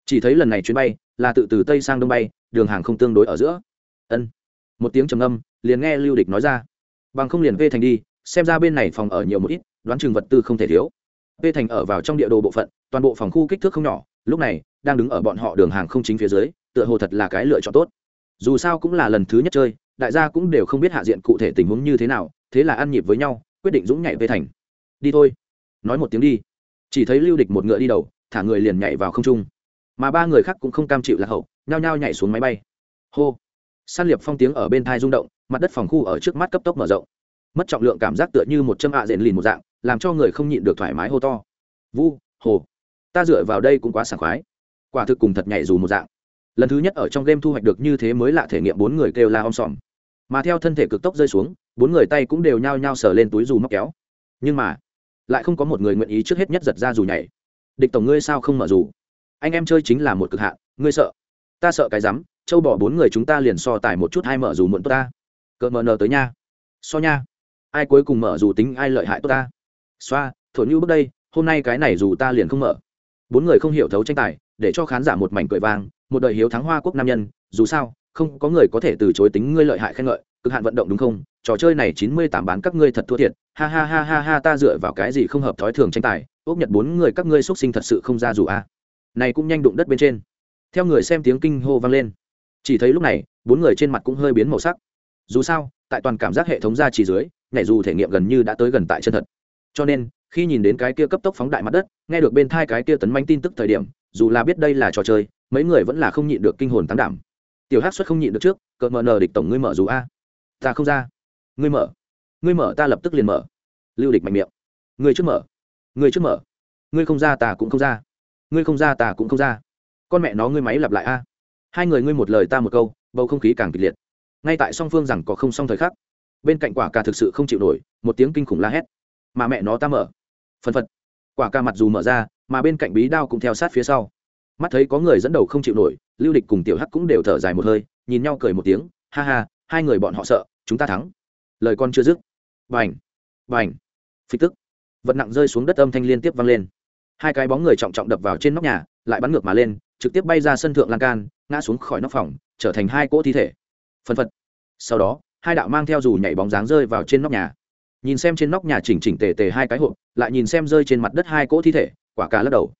chỉ thấy lần này chuyến bay là tự từ tây sang đông bay đường hàng không tương đối ở giữa. Ân. Một tiếng trầm âm liền nghe lưu địch nói ra. Bằng không liền vê thành đi, xem ra bên này phòng ở nhiều một ít, đoán chừng vật tư không thể thiếu. Vê thành ở vào trong địa đồ bộ phận, toàn bộ phòng khu kích thước không nhỏ, lúc này, đang đứng ở bọn họ đường hàng không chính phía dưới, tựa hồ thật là cái lựa chọn tốt. Dù sao cũng là lần thứ nhất chơi, đại gia cũng đều không biết hạ diện cụ thể tình huống như thế nào, thế là ăn nhịp với nhau, quyết định dũng nhảy về thành. Đi thôi. Nói một tiếng đi. Chỉ thấy lưu địch một ngựa đi đầu, thả người liền nhảy vào không trung. Mà ba người khác cũng không cam chịu lạc hậu nhao nhao nhảy xuống máy bay. Hô. San liệp phong tiếng ở bên thai rung động, mặt đất phòng khu ở trước mắt cấp tốc mở rộng. Mất trọng lượng cảm giác tựa như một châm ạ à rền lìn một dạng, làm cho người không nhịn được thoải mái hô to. Vu, hồ. Ta dựa vào đây cũng quá sảng khoái. Quả thực cùng thật nhảy dù một dạng. Lần thứ nhất ở trong game thu hoạch được như thế mới lạ thể nghiệm bốn người kêu la om sòm. Mà theo thân thể cực tốc rơi xuống, bốn người tay cũng đều nhao nhao sờ lên túi dù móc kéo. Nhưng mà, lại không có một người nguyện ý trước hết nhất giật ra dù nhảy. Địch tổng ngươi sao không mở dù? Anh em chơi chính là một cực hạn, ngươi sợ? Ta sợ cái rắm, châu bỏ bốn người chúng ta liền so tài một chút hai mở dù muộn tốt ta. Cợt mờ nờ tới nha. So nha. Ai cuối cùng mở dù tính, ai lợi hại tốt ta. Xoa, thổi như bước đây, hôm nay cái này dù ta liền không mở. Bốn người không hiểu thấu tranh tài, để cho khán giả một mảnh cười vang, một đời hiếu thắng hoa quốc nam nhân, dù sao, không có người có thể từ chối tính ngươi lợi hại khen ngợi, cực hạn vận động đúng không? Trò chơi này chín mươi tám bán các ngươi thật thua thiệt, ha ha ha ha ha ta dựa vào cái gì không hợp thói thường tranh tài ốc nhật bốn người các ngươi xuất sinh thật sự không ra dù a. À. này cũng nhanh đụng đất bên trên theo người xem tiếng kinh hô vang lên. Chỉ thấy lúc này, bốn người trên mặt cũng hơi biến màu sắc. Dù sao, tại toàn cảm giác hệ thống ra chỉ dưới, nhảy dù thể nghiệm gần như đã tới gần tại chân thật. Cho nên, khi nhìn đến cái kia cấp tốc phóng đại mặt đất, nghe được bên thai cái kia tấn manh tin tức thời điểm, dù là biết đây là trò chơi, mấy người vẫn là không nhịn được kinh hồn tán đảm. Tiểu hát xuất không nhịn được trước, cợt mờ nờ địch tổng ngươi mở dù a. Ta không ra. Ngươi mở. Ngươi mở ta lập tức liền mở. Lưu địch mạnh miệng. Ngươi trước mở. Ngươi trước mở. Ngươi không ra ta cũng không ra. Ngươi không ra ta cũng không ra con mẹ nó ngươi máy lặp lại a. Hai người ngươi một lời ta một câu, bầu không khí càng kịch liệt. Ngay tại song phương rằng có không xong thời khắc, bên cạnh quả cà thực sự không chịu nổi, một tiếng kinh khủng la hét. Mà mẹ nó ta mở. Phân phật. Quả cà mặt dù mở ra, mà bên cạnh bí đao cũng theo sát phía sau. Mắt thấy có người dẫn đầu không chịu nổi, lưu địch cùng tiểu hắc cũng đều thở dài một hơi, nhìn nhau cười một tiếng, ha ha, hai người bọn họ sợ, chúng ta thắng. Lời con chưa dứt vành vành phích tức, vật nặng rơi xuống đất âm thanh liên tiếp vang lên. Hai cái bóng người trọng trọng đập vào trên nóc nhà, lại bắn ngược mà lên trực tiếp bay ra sân thượng lan can, ngã xuống khỏi nóc phòng, trở thành hai cỗ thi thể. Phân phật. Sau đó, hai đạo mang theo dù nhảy bóng dáng rơi vào trên nóc nhà. Nhìn xem trên nóc nhà chỉnh chỉnh tề tề hai cái hộp, lại nhìn xem rơi trên mặt đất hai cỗ thi thể, quả cà lắc đầu.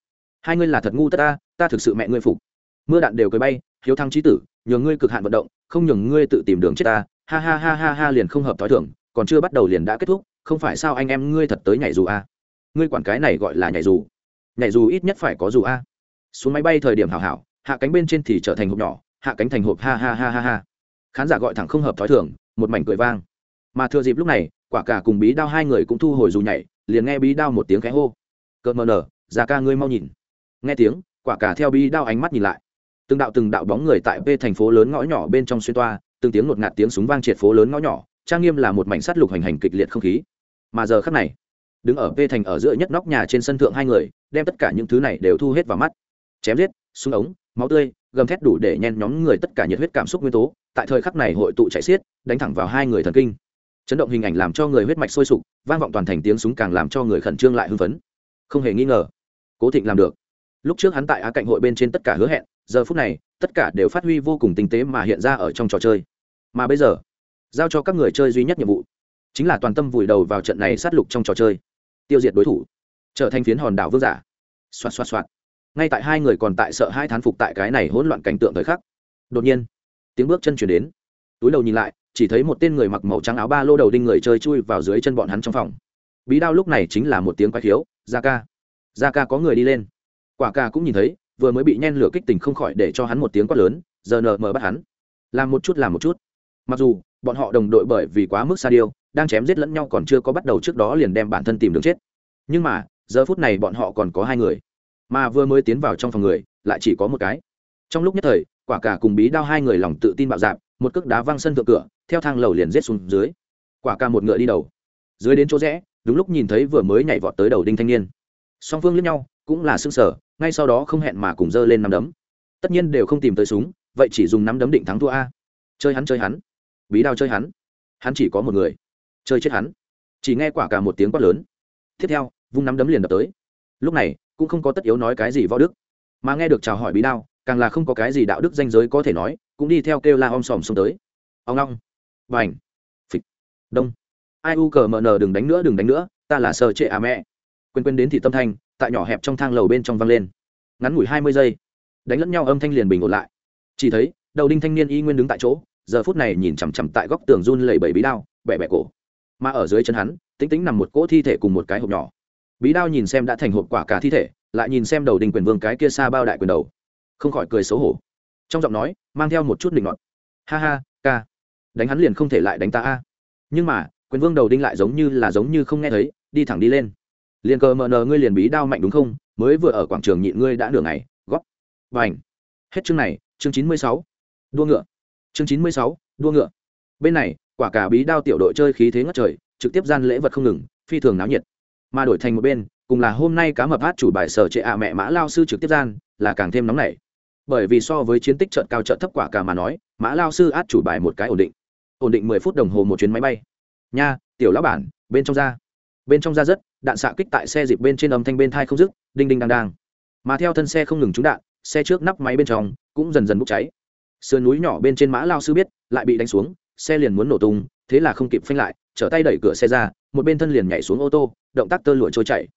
Hai ngươi là thật ngu tất ta ta thực sự mẹ ngươi phục. Mưa đạn đều cười bay, hiếu thăng trí tử nhường ngươi cực hạn vận động, không nhường ngươi tự tìm đường chết ta. Ha ha ha ha ha liền không hợp thói thường, còn chưa bắt đầu liền đã kết thúc, không phải sao anh em ngươi thật tới nhảy dù a? À? ngươi quản cái này gọi là nhảy dù. Nhảy dù ít nhất phải có dù a xuống máy bay thời điểm hảo hảo, hạ cánh bên trên thì trở thành hộp nhỏ, hạ cánh thành hộp, ha ha ha ha ha. Khán giả gọi thẳng không hợp thói thường, một mảnh cười vang. Mà thừa dịp lúc này, quả cả cùng bí đao hai người cũng thu hồi dù nhảy, liền nghe bí đao một tiếng khẽ hô. Cợt mờ nở, già ca ngươi mau nhìn. Nghe tiếng, quả cả theo bí đao ánh mắt nhìn lại. Từng đạo từng đạo bóng người tại p thành phố lớn ngõ nhỏ bên trong xuyên toa, từng tiếng ngột ngạt tiếng súng vang triệt phố lớn ngõ nhỏ, trang nghiêm là một mảnh sắt lục hành hành kịch liệt không khí. Mà giờ khắc này, đứng ở p thành ở giữa nhất nóc nhà trên sân thượng hai người, đem tất cả những thứ này đều thu hết vào mắt chém giết, súng ống, máu tươi, gầm thét đủ để nhen nhóm người tất cả nhiệt huyết cảm xúc nguyên tố. Tại thời khắc này hội tụ chạy xiết, đánh thẳng vào hai người thần kinh. Chấn động hình ảnh làm cho người huyết mạch sôi sục, vang vọng toàn thành tiếng súng càng làm cho người khẩn trương lại hưng phấn. Không hề nghi ngờ, cố thịnh làm được. Lúc trước hắn tại á cạnh hội bên trên tất cả hứa hẹn, giờ phút này, tất cả đều phát huy vô cùng tinh tế mà hiện ra ở trong trò chơi. Mà bây giờ, giao cho các người chơi duy nhất nhiệm vụ, chính là toàn tâm vùi đầu vào trận này sát lục trong trò chơi. Tiêu diệt đối thủ, trở thành phiến hòn đảo vương giả. Xoạt xoạt xoạt ngay tại hai người còn tại sợ hai thán phục tại cái này hỗn loạn cảnh tượng thời khắc, đột nhiên, tiếng bước chân chuyển đến. Túi đầu nhìn lại, chỉ thấy một tên người mặc màu trắng áo ba lô đầu đinh người chơi chui vào dưới chân bọn hắn trong phòng. Bí đao lúc này chính là một tiếng quái khiếu ra ca ra ca có người đi lên. Quả ca cũng nhìn thấy, vừa mới bị nhen lửa kích tình không khỏi để cho hắn một tiếng quát lớn, giờ nờ mờ bắt hắn. Làm một chút, làm một chút. Mặc dù, bọn họ đồng đội bởi vì quá mức xa điêu, đang chém giết lẫn nhau còn chưa có bắt đầu trước đó liền đem bản thân tìm đường chết. Nhưng mà, giờ phút này bọn họ còn có hai người mà vừa mới tiến vào trong phòng người, lại chỉ có một cái. Trong lúc nhất thời, quả cả cùng bí đao hai người lòng tự tin bạo dạp một cước đá văng sân thượng cửa, theo thang lầu liền rết xuống dưới. Quả ca một ngựa đi đầu. Dưới đến chỗ rẽ, đúng lúc nhìn thấy vừa mới nhảy vọt tới đầu đinh thanh niên. Song phương lướt nhau, cũng là s ư ơ n g sở ngay sau đó không hẹn mà cùng dơ lên nắm đấm. Tất nhiên đều không tìm tới súng, vậy chỉ dùng nắm đấm định thắng thua a. Chơi hắn chơi hắn. Bí đao chơi hắn. Hắn chỉ có một người. Chơi chết hắn. Chỉ nghe quả cả một tiếng quát lớn. Tiếp theo, vung nắm đấm liền đập tới. Lúc này cũng không có tất yếu nói cái gì võ đức. Mà nghe được chào hỏi bí đao, càng là không có cái gì đạo đức danh giới có thể nói, cũng đi theo kêu la om sòm xuống tới. Ông long. Và ảnh phịch. Đông. Ai u cờ mờ nờ đừng đánh nữa, đừng đánh nữa, ta là sợ trệ à mẹ. Quên quên đến thì tâm thanh, tại nhỏ hẹp trong thang lầu bên trong văng lên. Ngắn ngủi hai mươi giây. Đánh lẫn nhau âm thanh liền bình ổn lại. Chỉ thấy, đầu đinh thanh niên y nguyên đứng tại chỗ, giờ phút này nhìn chằm chằm tại góc tường run lẩy bẩy bí đao bẹ bẹ cổ. Mà ở dưới chân hắn tính tính nằm một cỗ thi thể cùng một cái hộp nhỏ bí đao nhìn xem đã thành hộp quả cả thi thể, lại nhìn xem đầu đình quyền vương cái kia xa bao đại quyền đầu. Không khỏi cười xấu hổ. Trong giọng nói, mang theo một chút linh ngọt ha ha, ca. Đánh hắn liền không thể lại đánh ta a. Nhưng mà, quyền vương đầu đinh lại giống như là giống như không nghe thấy, đi thẳng đi lên. Liền cờ mờ nờ ngươi liền bí đao mạnh đúng không? Mới vừa ở quảng trường nhịn ngươi đã nửa ngày, góp. Và ảnh hết chương này, chương chín mươi sáu. Đua ngựa. Chương chín mươi sáu, đua ngựa. Bên này, quả cả bí đao tiểu đội chơi khí thế ngất trời, trực tiếp gian lễ vật không ngừng, phi thường náo nhiệt mà đổi thành một bên, cùng là hôm nay cá mập hát chủ bài sở trệ ạ mẹ mã lao sư trực tiếp gian, là càng thêm nóng nảy. Bởi vì so với chiến tích trận cao trận thấp quả cả mà nói, mã lao sư át chủ bài một cái ổn định. Ổn định mười phút đồng hồ một chuyến máy bay. Nha, tiểu lão bản, bên trong ra. Bên trong ra rất, đạn xạ kích tại xe dịp bên trên âm thanh bên thai không dứt, đinh đinh đang đang. Mà theo thân xe không ngừng trúng đạn, xe trước nắp máy bên trong cũng dần dần bốc cháy. Sườn núi nhỏ bên trên mã lao sư biết, lại bị đánh xuống, xe liền muốn nổ tung, thế là không kịp phanh lại, trở tay đẩy cửa xe ra, một bên thân liền nhảy xuống ô tô động tác tơ lụa trôi chạy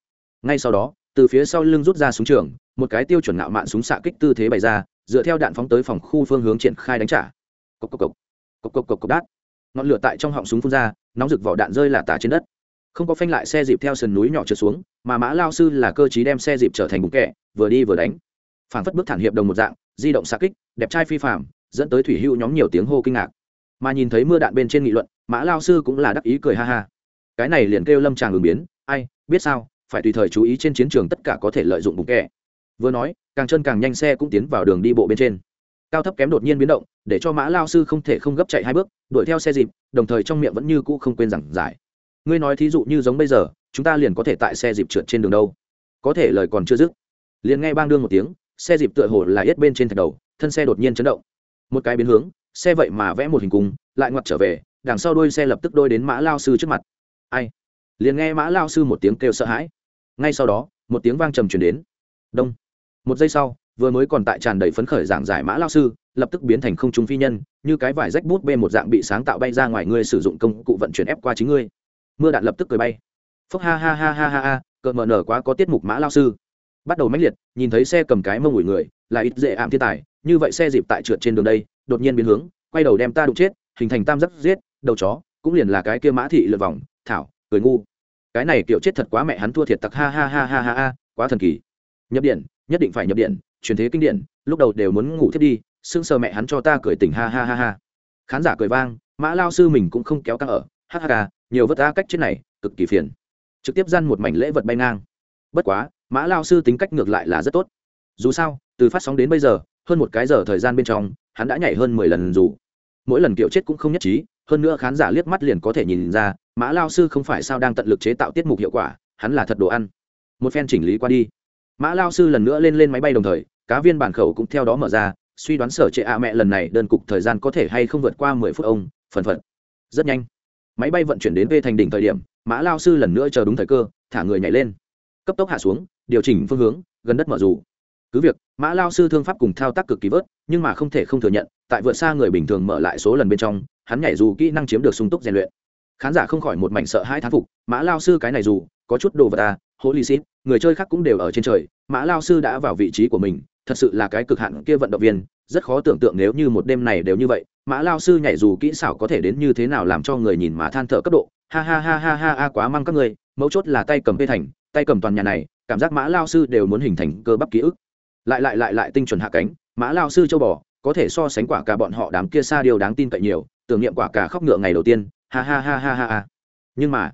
ngay sau đó, từ phía sau lưng rút ra súng trường, một cái tiêu chuẩn ngạo mạn súng xạ kích tư thế bày ra, dựa theo đạn phóng tới phòng khu phương hướng triển khai đánh trả. Cộc cộc cộc cộc cộc cộc cộc đát. Ngọn lửa tại trong họng súng phun ra, nóng rực vỏ đạn rơi là tả trên đất. Không có phanh lại xe dịp theo sườn núi nhỏ trượt xuống, mà mã lao sư là cơ chí đem xe dịp trở thành bụng kẹ, vừa đi vừa đánh. Phản phất bước thản hiệp đồng một dạng, di động xạ kích, đẹp trai phi phạm dẫn tới thủy hưu nhóm nhiều tiếng hô kinh ngạc. Mà nhìn thấy mưa đạn bên trên nghị luận, mã lao sư cũng là đắc ý cười ha ha. Cái này liền kêu lâm tràng ứng biến ai, biết sao, phải tùy thời chú ý trên chiến trường tất cả có thể lợi dụng bụng kẹ. Vừa nói, càng chân càng nhanh xe cũng tiến vào đường đi bộ bên trên. Cao thấp kém đột nhiên biến động, để cho mã lao sư không thể không gấp chạy hai bước, đuổi theo xe dịp, đồng thời trong miệng vẫn như cũ không quên giảng giải. Ngươi nói thí dụ như giống bây giờ, chúng ta liền có thể tại xe dịp trượt trên đường đâu. Có thể lời còn chưa dứt, liền nghe bang đương một tiếng, xe dịp tựa hồ là yết bên trên thạch đầu, thân xe đột nhiên chấn động. Một cái biến hướng, xe vậy mà vẽ một hình cung, lại ngoặt trở về, đằng sau đôi xe lập tức đôi đến mã lao sư trước mặt. Ai? Liền nghe mã lao sư một tiếng kêu sợ hãi. Ngay sau đó, một tiếng vang trầm truyền đến. Đông. Một giây sau, vừa mới còn tại tràn đầy phấn khởi giảng giải mã lao sư, lập tức biến thành không trung phi nhân, như cái vải rách bút bê một dạng bị sáng tạo bay ra ngoài ngươi sử dụng công cụ vận chuyển ép qua chính ngươi. Mưa đạn lập tức cười bay. Phúc ha ha ha ha ha ha cợt mờ nở quá có tiết mục mã lao sư. Bắt đầu mãnh liệt, nhìn thấy xe cầm cái mông ủi người, là ít dễ ảm thiên tài, như vậy xe dịp tại trượt trên đường đây, đột nhiên biến hướng, quay đầu đem ta đụng chết, hình thành tam giác giết, đầu chó, cũng liền là cái kia mã thị lượt vòng, thảo cười ngu. Cái này kiểu chết thật quá mẹ hắn thua thiệt tặc, ha ha ha ha ha ha, quá thần kỳ. Nhập điện, nhất định phải nhập điện, truyền thế kinh điển lúc đầu đều muốn ngủ thiết đi sưng sờ mẹ hắn cho ta cười tỉnh, ha ha ha ha. Khán giả cười vang, mã lao sư mình cũng không kéo căng ở, ha ha ha, nhiều vất ta cách chết này, cực kỳ phiền. Trực tiếp gian một mảnh lễ vật bay ngang. Bất quá, mã lao sư tính cách ngược lại là rất tốt. Dù sao, từ phát sóng đến bây giờ, hơn một cái giờ thời gian bên trong, hắn đã nhảy hơn mười lần dù. Mỗi lần kiểu chết cũng không nhất trí hơn nữa khán giả liếc mắt liền có thể nhìn ra, mã lao sư không phải sao đang tận lực chế tạo tiết mục hiệu quả, hắn là thật đồ ăn. Một phen chỉnh lý qua đi, mã lao sư lần nữa lên lên máy bay đồng thời, cá viên bản khẩu cũng theo đó mở ra, suy đoán sở trệ ạ mẹ lần này đơn cục thời gian có thể hay không vượt qua mười phút ông, phần phật. Rất nhanh, máy bay vận chuyển đến về thành đỉnh thời điểm, mã lao sư lần nữa chờ đúng thời cơ, thả người nhảy lên. Cấp tốc hạ xuống, điều chỉnh phương hướng, gần đất mở dù cứ việc, mã lao sư thương pháp cùng thao tác cực kỳ vớt, nhưng mà không thể không thừa nhận, tại vượt xa người bình thường mở lại số lần bên trong hắn nhảy dù kỹ năng chiếm được sung túc rèn luyện. Khán giả không khỏi một mảnh sợ hai thán phục, mã lao sư cái này dù, có chút đồ vật à hố lì xít người chơi khác cũng đều ở trên trời, mã lao sư đã vào vị trí của mình, thật sự là cái cực hạn kia vận động viên, rất khó tưởng tượng nếu như một đêm này đều như vậy, mã lao sư nhảy dù kỹ xảo có thể đến như thế nào làm cho người nhìn mà than thở cấp độ, ha ha ha ha ha ha, quá măng các người, mấu chốt là tay cầm bê thành, tay cầm toàn nhà này, cảm giác mã lao sư đều muốn hình thành cơ bắp ký ức. Lại lại lại lại tinh chuẩn hạ cánh, mã lao sư châu bò, có thể so sánh quả cả bọn họ đám kia xa điều đáng tin cậy nhiều tưởng niệm quả cả khóc ngựa ngày đầu tiên, ha ha ha ha ha ha. Nhưng mà,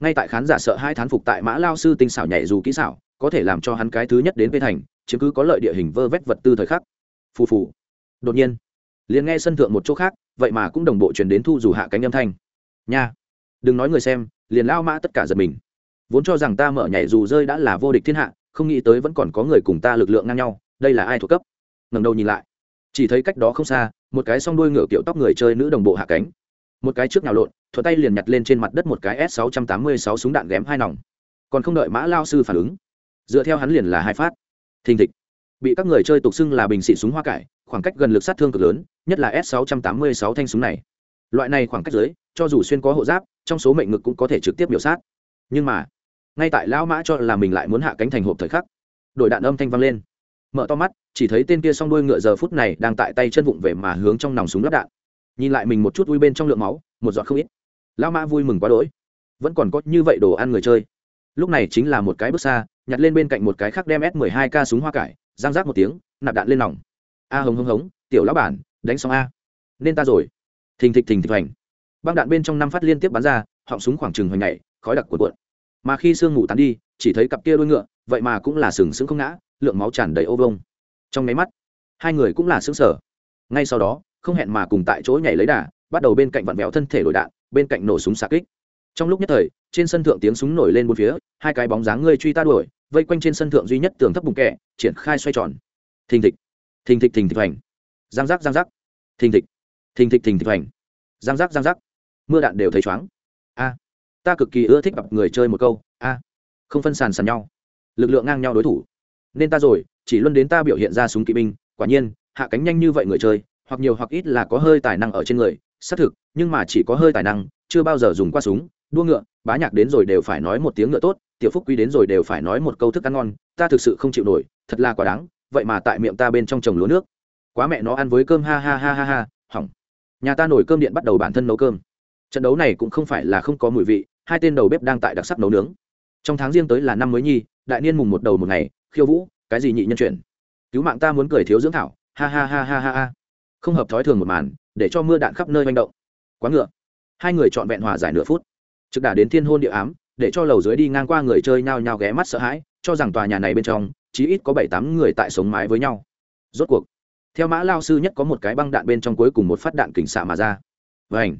ngay tại khán giả sợ hai thán phục tại mã lao sư tinh xảo nhảy dù kỹ xảo, có thể làm cho hắn cái thứ nhất đến bê thành, chứ cứ có lợi địa hình vơ vét vật tư thời khắc. Phù phù. Đột nhiên, liền nghe sân thượng một chỗ khác, vậy mà cũng đồng bộ chuyển đến thu dù hạ cánh âm thanh. Nha, đừng nói người xem, liền lao mã tất cả giật mình. Vốn cho rằng ta mở nhảy dù rơi đã là vô địch thiên hạ, không nghĩ tới vẫn còn có người cùng ta lực lượng ngang nhau, đây là ai thuộc cấp? Ngầm đầu nhìn lại chỉ thấy cách đó không xa, một cái s o n g đuôi ngựa kiểu tóc người chơi nữ đồng bộ hạ cánh. Một cái trước nào lộn, thuận tay liền nhặt lên trên mặt đất một cái s 686 súng đạn ghém hai nòng. Còn không đợi mã lao sư phản ứng, dựa theo hắn liền là hai phát. Thình thịch. Bị các người chơi tục xưng là bình xị súng hoa cải, khoảng cách gần lực sát thương cực lớn, nhất là s 686 thanh súng này. Loại này khoảng cách dưới, cho dù xuyên có hộ giáp, trong số mệnh ngực cũng có thể trực tiếp biểu sát. Nhưng mà, ngay tại lão mã cho là mình lại muốn hạ cánh thành hộp thời khắc, đổi đạn âm thanh vang lên mở to mắt, chỉ thấy tên kia s o n g đuôi ngựa giờ phút này đang tại tay chân vụng về mà hướng trong nòng súng lắp đạn. Nhìn lại mình một chút vui bên trong lượng máu, một giọt không ít. Lão mã vui mừng quá đỗi. Vẫn còn có như vậy đồ ăn người chơi. Lúc này chính là một cái bước xa, nhặt lên bên cạnh một cái khác đem s 12 k súng hoa cải giang rác một tiếng, nạp đạn lên nòng. A hống hống hống, tiểu lão bản, đánh xong a. Nên ta rồi. Thình thịch thình thịch hoành. Băng đạn bên trong năm phát liên tiếp bắn ra, họng súng khoảng trừng hoành nhảy, khói đặc cuộn cuộn. Mà khi sương ngủ tán đi, chỉ thấy cặp kia đuôi ngựa, vậy mà cũng là sừng sững không ngã lượng máu tràn đầy ô vông trong máy mắt, hai người cũng là xứng sở ngay sau đó, không hẹn mà cùng tại chỗ nhảy lấy đà, bắt đầu bên cạnh vặn vẹo thân thể đổi đạn, bên cạnh nổ súng xạ kích. Trong lúc nhất thời, trên sân thượng tiếng súng nổi lên bốn phía, hai cái bóng dáng ngươi truy ta đuổi, vây quanh trên sân thượng duy nhất tường thấp bùng kẹ, triển khai xoay tròn. Thình thịch thình thịch thình thịch hoành. Giang giác giang giác. Thình thịch thình thịch thình thịch hoành. Giang giác giang giác. Mưa đạn đều thấy chóng a, ta cực kỳ ưa thích gặp người chơi một câu, a. Không phân sàn sàn nhau. Lực lượng ngang nhau đối thủ nên ta rồi, chỉ luôn đến ta biểu hiện ra súng kỵ binh, quả nhiên, hạ cánh nhanh như vậy người chơi, hoặc nhiều hoặc ít là có hơi tài năng ở trên người, xác thực, nhưng mà chỉ có hơi tài năng, chưa bao giờ dùng qua súng, đua ngựa, bá nhạc đến rồi đều phải nói một tiếng ngựa tốt, tiểu phúc quý đến rồi đều phải nói một câu thức ăn ngon, ta thực sự không chịu nổi, thật là quá đáng, vậy mà tại miệng ta bên trong trồng lúa nước. Quá mẹ nó ăn với cơm, ha ha ha ha ha, hỏng. Nhà ta nổi cơm điện bắt đầu bản thân nấu cơm. Trận đấu này cũng không phải là không có mùi vị, hai tên đầu bếp đang tại đặc sắc nấu nướng. Trong tháng riêng tới là năm mới nhi, đại niên mùng một đầu một ngày khiêu vũ, cái gì nhị nhân chuyển? Cứu mạng ta muốn cười thiếu dưỡng thảo, ha ha ha ha ha ha. Không hợp thói thường một màn, để cho mưa đạn khắp nơi manh động. Quá ngựa. Hai người trọn vẹn hòa giải nửa phút. Trực đả đến thiên hôn địa ám, để cho lầu dưới đi ngang qua người chơi nhao nhao ghé mắt sợ hãi, cho rằng tòa nhà này bên trong, chí ít có bảy tám người tại sống mái với nhau. Rốt cuộc, theo mã lao sư nhất có một cái băng đạn bên trong cuối cùng một phát đạn kình xạ mà ra. Vảnh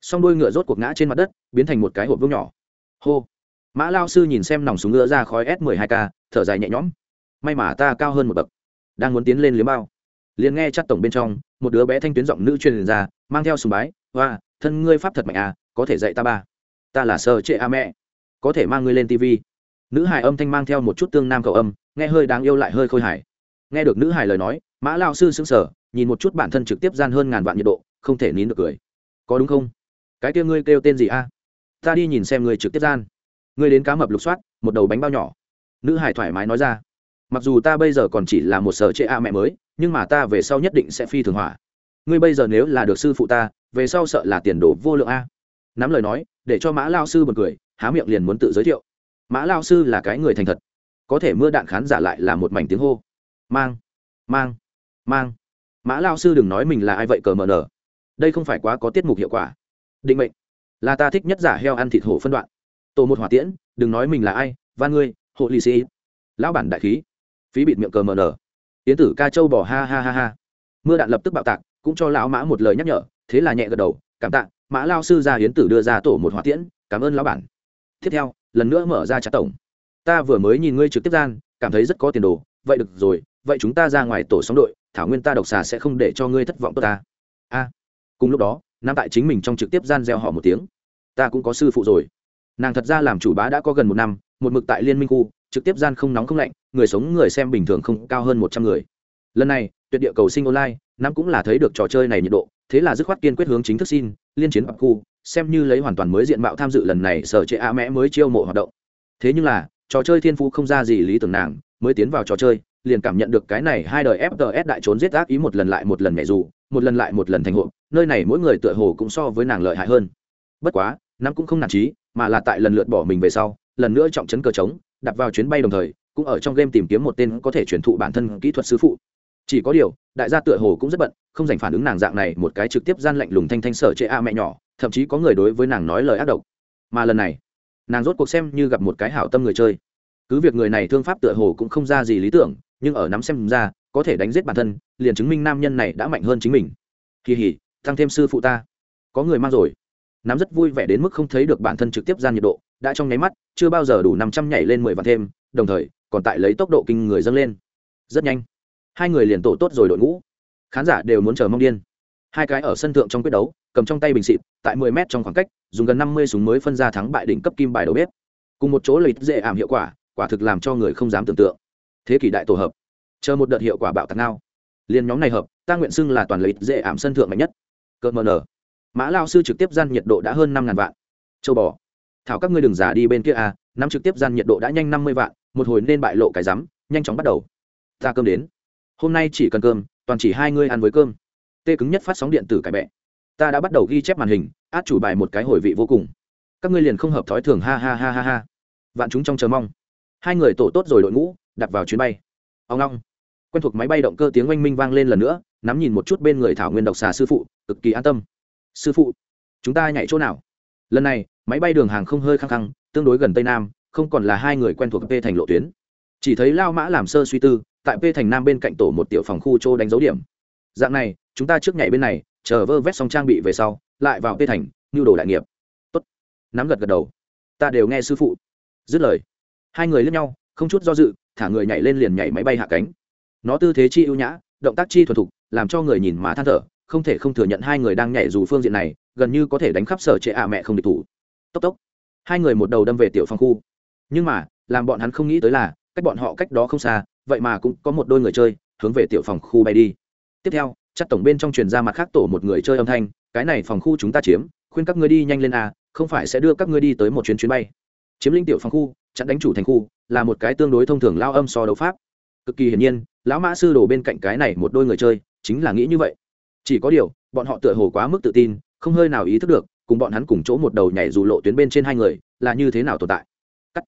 song đôi ngựa rốt cuộc ngã trên mặt đất, biến thành một cái hộp vương nhỏ. Hô mã lao sư nhìn xem nòng súng ngựa ra khói s 12 k, thở dài nhẹ nhõm. May mà ta cao hơn một bậc, đang muốn tiến lên liếm bao. Liền nghe chắc tổng bên trong, một đứa bé thanh tuyến giọng nữ truyền ra, mang theo sùng bái, hoa, thân ngươi pháp thật mạnh à có thể dạy ta ba. Ta là sơ trệ a mẹ, có thể mang ngươi lên tv nữ hải âm thanh mang theo một chút tương nam cầu âm, nghe hơi đáng yêu lại hơi khôi hài. Nghe được nữ hải lời nói, mã lao sư xứng sở nhìn một chút bản thân trực tiếp gian hơn ngàn vạn nhiệt độ, không thể nín được cười. Có đúng không? Cái kia ngươi kêu tên gì a? Ta đi nhìn xem ngươi trực tiếp gian ngươi đến cá mập lục soát, một đầu bánh bao nhỏ. Nữ hải thoải mái nói ra. Mặc dù ta bây giờ còn chỉ là một sở trệ a mẹ mới, nhưng mà ta về sau nhất định sẽ phi thường hỏa. Ngươi bây giờ nếu là được sư phụ ta, về sau sợ là tiền đồ vô lượng a. Nắm lời nói, để cho mã lao sư b u ồ n cười, há miệng liền muốn tự giới thiệu. Mã lao sư là cái người thành thật. Có thể mưa đạn khán giả lại là một mảnh tiếng hô. Mang mang mang. Mã lao sư đừng nói mình là ai vậy cờ mờ nở đây không phải quá có tiết mục hiệu quả. Định mệnh. Là ta thích nhất giả heo ăn thịt hổ phân đoạn tổ một hỏa tiễn, đừng nói mình là ai van ngươi, hộ lì xì. Lão bản đại khí. Phí bịt miệng cờ mờ nở yến tử ca châu bỏ ha ha ha ha. Mưa đạn lập tức bạo tạc, cũng cho lão mã một lời nhắc nhở, thế là nhẹ gật đầu, cảm tạ, mã lao sư ra hiến tử đưa ra tổ một hỏa tiễn, cảm ơn lão bản. Tiếp theo, lần nữa mở ra trả tổng. Ta vừa mới nhìn ngươi trực tiếp gian, cảm thấy rất có tiền đồ, vậy được rồi, vậy chúng ta ra ngoài tổ sóng đội, thảo nguyên ta độc xà sẽ không để cho ngươi thất vọng tốt ta. A. Cùng lúc đó nam tại chính mình trong trực tiếp gian gieo họ một tiếng. Ta cũng có sư phụ rồi nàng thật ra làm chủ bá đã có gần một năm, một mực tại liên minh khu, trực tiếp gian không nóng không lạnh, người sống người xem bình thường không cao hơn một trăm người. Lần này, tuyệt địa cầu sinh online nam cũng là thấy được trò chơi này nhiệt độ, thế là dứt khoát kiên quyết hướng chính thức xin, liên chiến bạc khu, xem như lấy hoàn toàn mới diện mạo tham dự lần này sở chế a mẽ mới chiêu mộ hoạt động. Thế nhưng là, trò chơi thiên phú không ra gì lý tưởng nàng, mới tiến vào trò chơi, liền cảm nhận được cái này hai đời fts đại trốn giết ác ý một lần lại một lần mẹ dù, một lần lại một lần thành hộ nơi này mỗi người tựa hồ cũng so với nàng lợi hại hơn. Bất quá nam cũng không nản trí mà là tại lần lượt bỏ mình về sau, lần nữa trọng chấn cờ trống đặt vào chuyến bay đồng thời, cũng ở trong game tìm kiếm một tên có thể truyền thụ bản thân kỹ thuật sư phụ. Chỉ có điều, đại gia tựa hồ cũng rất bận, không dành phản ứng nàng dạng này một cái trực tiếp gian lạnh lùng thanh thanh sở chệ a mẹ nhỏ, thậm chí có người đối với nàng nói lời ác độc. Mà lần này, nàng rốt cuộc xem như gặp một cái hảo tâm người chơi. Cứ việc người này thương pháp tựa hồ cũng không ra gì lý tưởng, nhưng ở nắm xem ra, có thể đánh giết bản thân, liền chứng minh nam nhân này đã mạnh hơn chính mình. Kỳ hỉ tăng thêm sư phụ ta. Có người mang rồi nắm rất vui vẻ đến mức không thấy được bản thân trực tiếp gian nhiệt độ, đã trong nháy mắt, chưa bao giờ đủ năm trăm nhảy lên mười vạn thêm, đồng thời, còn tại lấy tốc độ kinh người dâng lên. Rất nhanh, hai người liền tổ tốt rồi đội ngũ. Khán giả đều muốn chờ mong điên. Hai cái ở sân thượng trong quyết đấu, cầm trong tay bình xịt, tại mười mét trong khoảng cách, dùng gần năm mươi súng mới phân ra thắng bại đỉnh cấp kim bài đầu bếp. Cùng một chỗ lợi dễ ảm hiệu quả quả thực làm cho người không dám tưởng tượng. Thế kỷ đại tổ hợp. Chờ một đợt hiệu quả bạo tạc nào? liên nhóm này hợp, ta nguyện xưng là toàn lợi dễ ảm sân thượng mạnh nhất. Cợt mờ nở mã lao sư trực tiếp gian nhiệt độ đã hơn năm ngàn vạn. Châu bò. Thảo các ngươi đừng giả đi bên kia à năm trực tiếp gian nhiệt độ đã nhanh năm mươi vạn, một hồi nên bại lộ cái rắm, nhanh chóng bắt đầu. Ta cơm đến. Hôm nay chỉ cần cơm, toàn chỉ hai ngươi ăn với cơm. Tê cứng nhất phát sóng điện tử cái bẹ. Ta đã bắt đầu ghi chép màn hình, át chủ bài một cái hồi vị vô cùng. Các ngươi liền không hợp thói thường, ha ha ha ha ha. Vạn chúng trong chờ mong. Hai người tổ tốt rồi đội ngũ đặt vào chuyến bay. Ông long quen thuộc máy bay động cơ tiếng oanh minh vang lên lần nữa, nắm nhìn một chút bên người thảo nguyên độc xà sư phụ, cực kỳ an tâm sư phụ, chúng ta nhảy chỗ nào? Lần này, máy bay đường hàng không hơi khăng khăng, tương đối gần tây nam, không còn là hai người quen thuộc p thành lộ tuyến. Chỉ thấy lao mã làm sơ suy tư, tại p thành nam bên cạnh tổ một tiểu phòng khu châu đánh dấu điểm. Dạng này, chúng ta trước nhảy bên này, chờ vơ vét xong trang bị về sau, lại vào p thành, nhu đồ đại nghiệp. Tốt. Nắm gật gật đầu. Ta đều nghe sư phụ. Dứt lời, hai người lướt nhau, không chút do dự, thả người nhảy lên liền nhảy máy bay hạ cánh. Nó tư thế chi ưu nhã, động tác chi thuần thục, làm cho người nhìn mà than thở không thể không thừa nhận hai người đang nhảy dù phương diện này, gần như có thể đánh khắp sở trệ ạ mẹ không địch thủ. Tốc tốc. Hai người một đầu đâm về tiểu phong khu. Nhưng mà, làm bọn hắn không nghĩ tới là, cách bọn họ cách đó không xa, vậy mà cũng có một đôi người chơi, hướng về tiểu phòng khu bay đi. Tiếp theo, chắc tổng bên trong truyền ra mặt khác tổ một người chơi âm thanh, cái này phòng khu chúng ta chiếm, khuyên các ngươi đi nhanh lên a, không phải sẽ đưa các ngươi đi tới một chuyến chuyến bay. Chiếm linh tiểu phòng khu, chặn đánh chủ thành khu, là một cái tương đối thông thường lao âm so đấu pháp. Cực kỳ hiển nhiên, lão mã sư đổ bên cạnh cái này một đôi người chơi, chính là nghĩ như vậy chỉ có điều, bọn họ tựa hồ quá mức tự tin, không hơi nào ý thức được, cùng bọn hắn cùng chỗ một đầu nhảy dù lộ tuyến bên trên hai người, là như thế nào tồn tại. Cắt.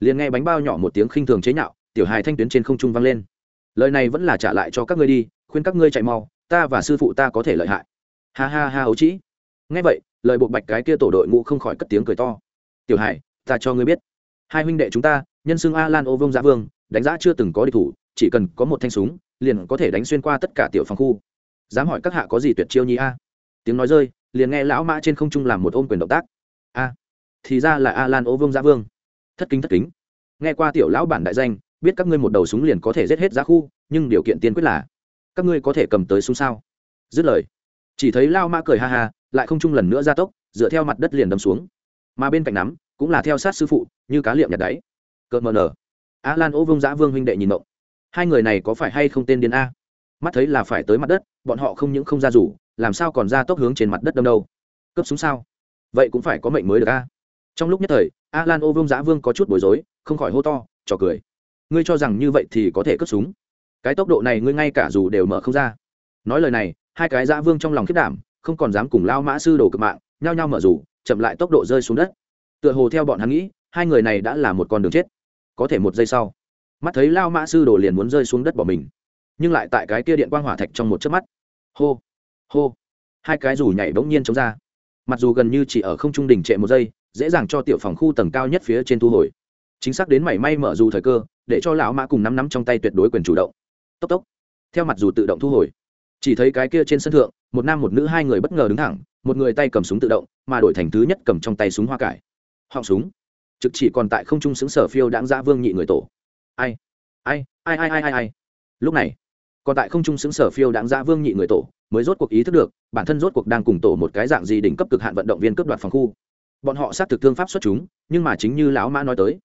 Liền nghe bánh bao nhỏ một tiếng khinh thường chế nhạo, tiểu hài thanh tuyến trên không trung vang lên. Lời này vẫn là trả lại cho các ngươi đi, khuyên các ngươi chạy mau, ta và sư phụ ta có thể lợi hại. Ha ha ha ấu trĩ. Nghe vậy, lời bộ bạch cái kia tổ đội ngũ không khỏi cất tiếng cười to. Tiểu hải ta cho ngươi biết. Hai huynh đệ chúng ta, nhân xưng a lan ô vông gia dạ vương, đánh giá chưa từng có địch thủ, chỉ cần có một thanh súng, liền có thể đánh xuyên qua tất cả tiểu phòng khu dám hỏi các hạ có gì tuyệt chiêu nhi a? Tiếng nói rơi, liền nghe lão mã trên không trung làm một ôm quyền động tác. A, thì ra là a lan ô vương gia vương. Thất kính thất kính. Nghe qua tiểu lão bản đại danh, biết các ngươi một đầu súng liền có thể giết hết giá khu, nhưng điều kiện tiên quyết là, các ngươi có thể cầm tới súng sao? Dứt lời, chỉ thấy lao mã cười ha ha, lại không chung lần nữa ra tốc, dựa theo mặt đất liền đâm xuống. Mà bên cạnh nắm, cũng là theo sát sư phụ, như cá liệm nhặt đáy. Cợt mờ nở. A lan ô vương giã vương huynh đệ nhìn động hai người này có phải hay không tên điên a? Mắt thấy là phải tới mặt đất, bọn họ không những không ra rủ, làm sao còn ra tốc hướng trên mặt đất đâm đâu? Cấp súng sao? Vậy cũng phải có mệnh mới được a. Trong lúc nhất thời a lan ô vương giã vương có chút bối rối, không khỏi hô to, trò cười. Ngươi cho rằng như vậy thì có thể cướp súng? Cái tốc độ này ngươi ngay cả dù đều mở không ra. Nói lời này, hai cái giã vương trong lòng khiết đảm, không còn dám cùng lao mã sư đồ cực mạng, nhao nhao mở rủ, chậm lại tốc độ rơi xuống đất. Tựa hồ theo bọn hắn nghĩ, hai người này đã là một con đường chết. Có thể một giây sau, mắt thấy lao mã sư đồ liền muốn rơi xuống đất bỏ mình nhưng lại tại cái kia điện quang hỏa thạch trong một chớp mắt. Hô hô. Hai cái rủ nhảy bỗng nhiên chống ra. Mặc dù gần như chỉ ở không trung đỉnh trệ một giây, dễ dàng cho tiểu phòng khu tầng cao nhất phía trên thu hồi. Chính xác đến mảy may mở dù thời cơ, để cho lão mã cùng nắm nắm trong tay tuyệt đối quyền chủ động. Tốc tốc. Theo mặt dù tự động thu hồi. Chỉ thấy cái kia trên sân thượng, một nam một nữ hai người bất ngờ đứng thẳng, một người tay cầm súng tự động, mà đổi thành thứ nhất cầm trong tay súng hoa cải. Họng súng. Trực chỉ còn tại không trung xứng sở phiêu đáng giã vương nhị người tổ. Ai? Ai ai ai ai ai ai? Lúc này còn tại không trung xứng sở phiêu đáng ra vương nhị người tổ, mới rốt cuộc ý thức được, bản thân rốt cuộc đang cùng tổ một cái dạng gì đỉnh cấp cực hạn vận động viên cấp đoạt phòng khu. Bọn họ xác thực thương pháp xuất chúng, nhưng mà chính như lão mã nói tới,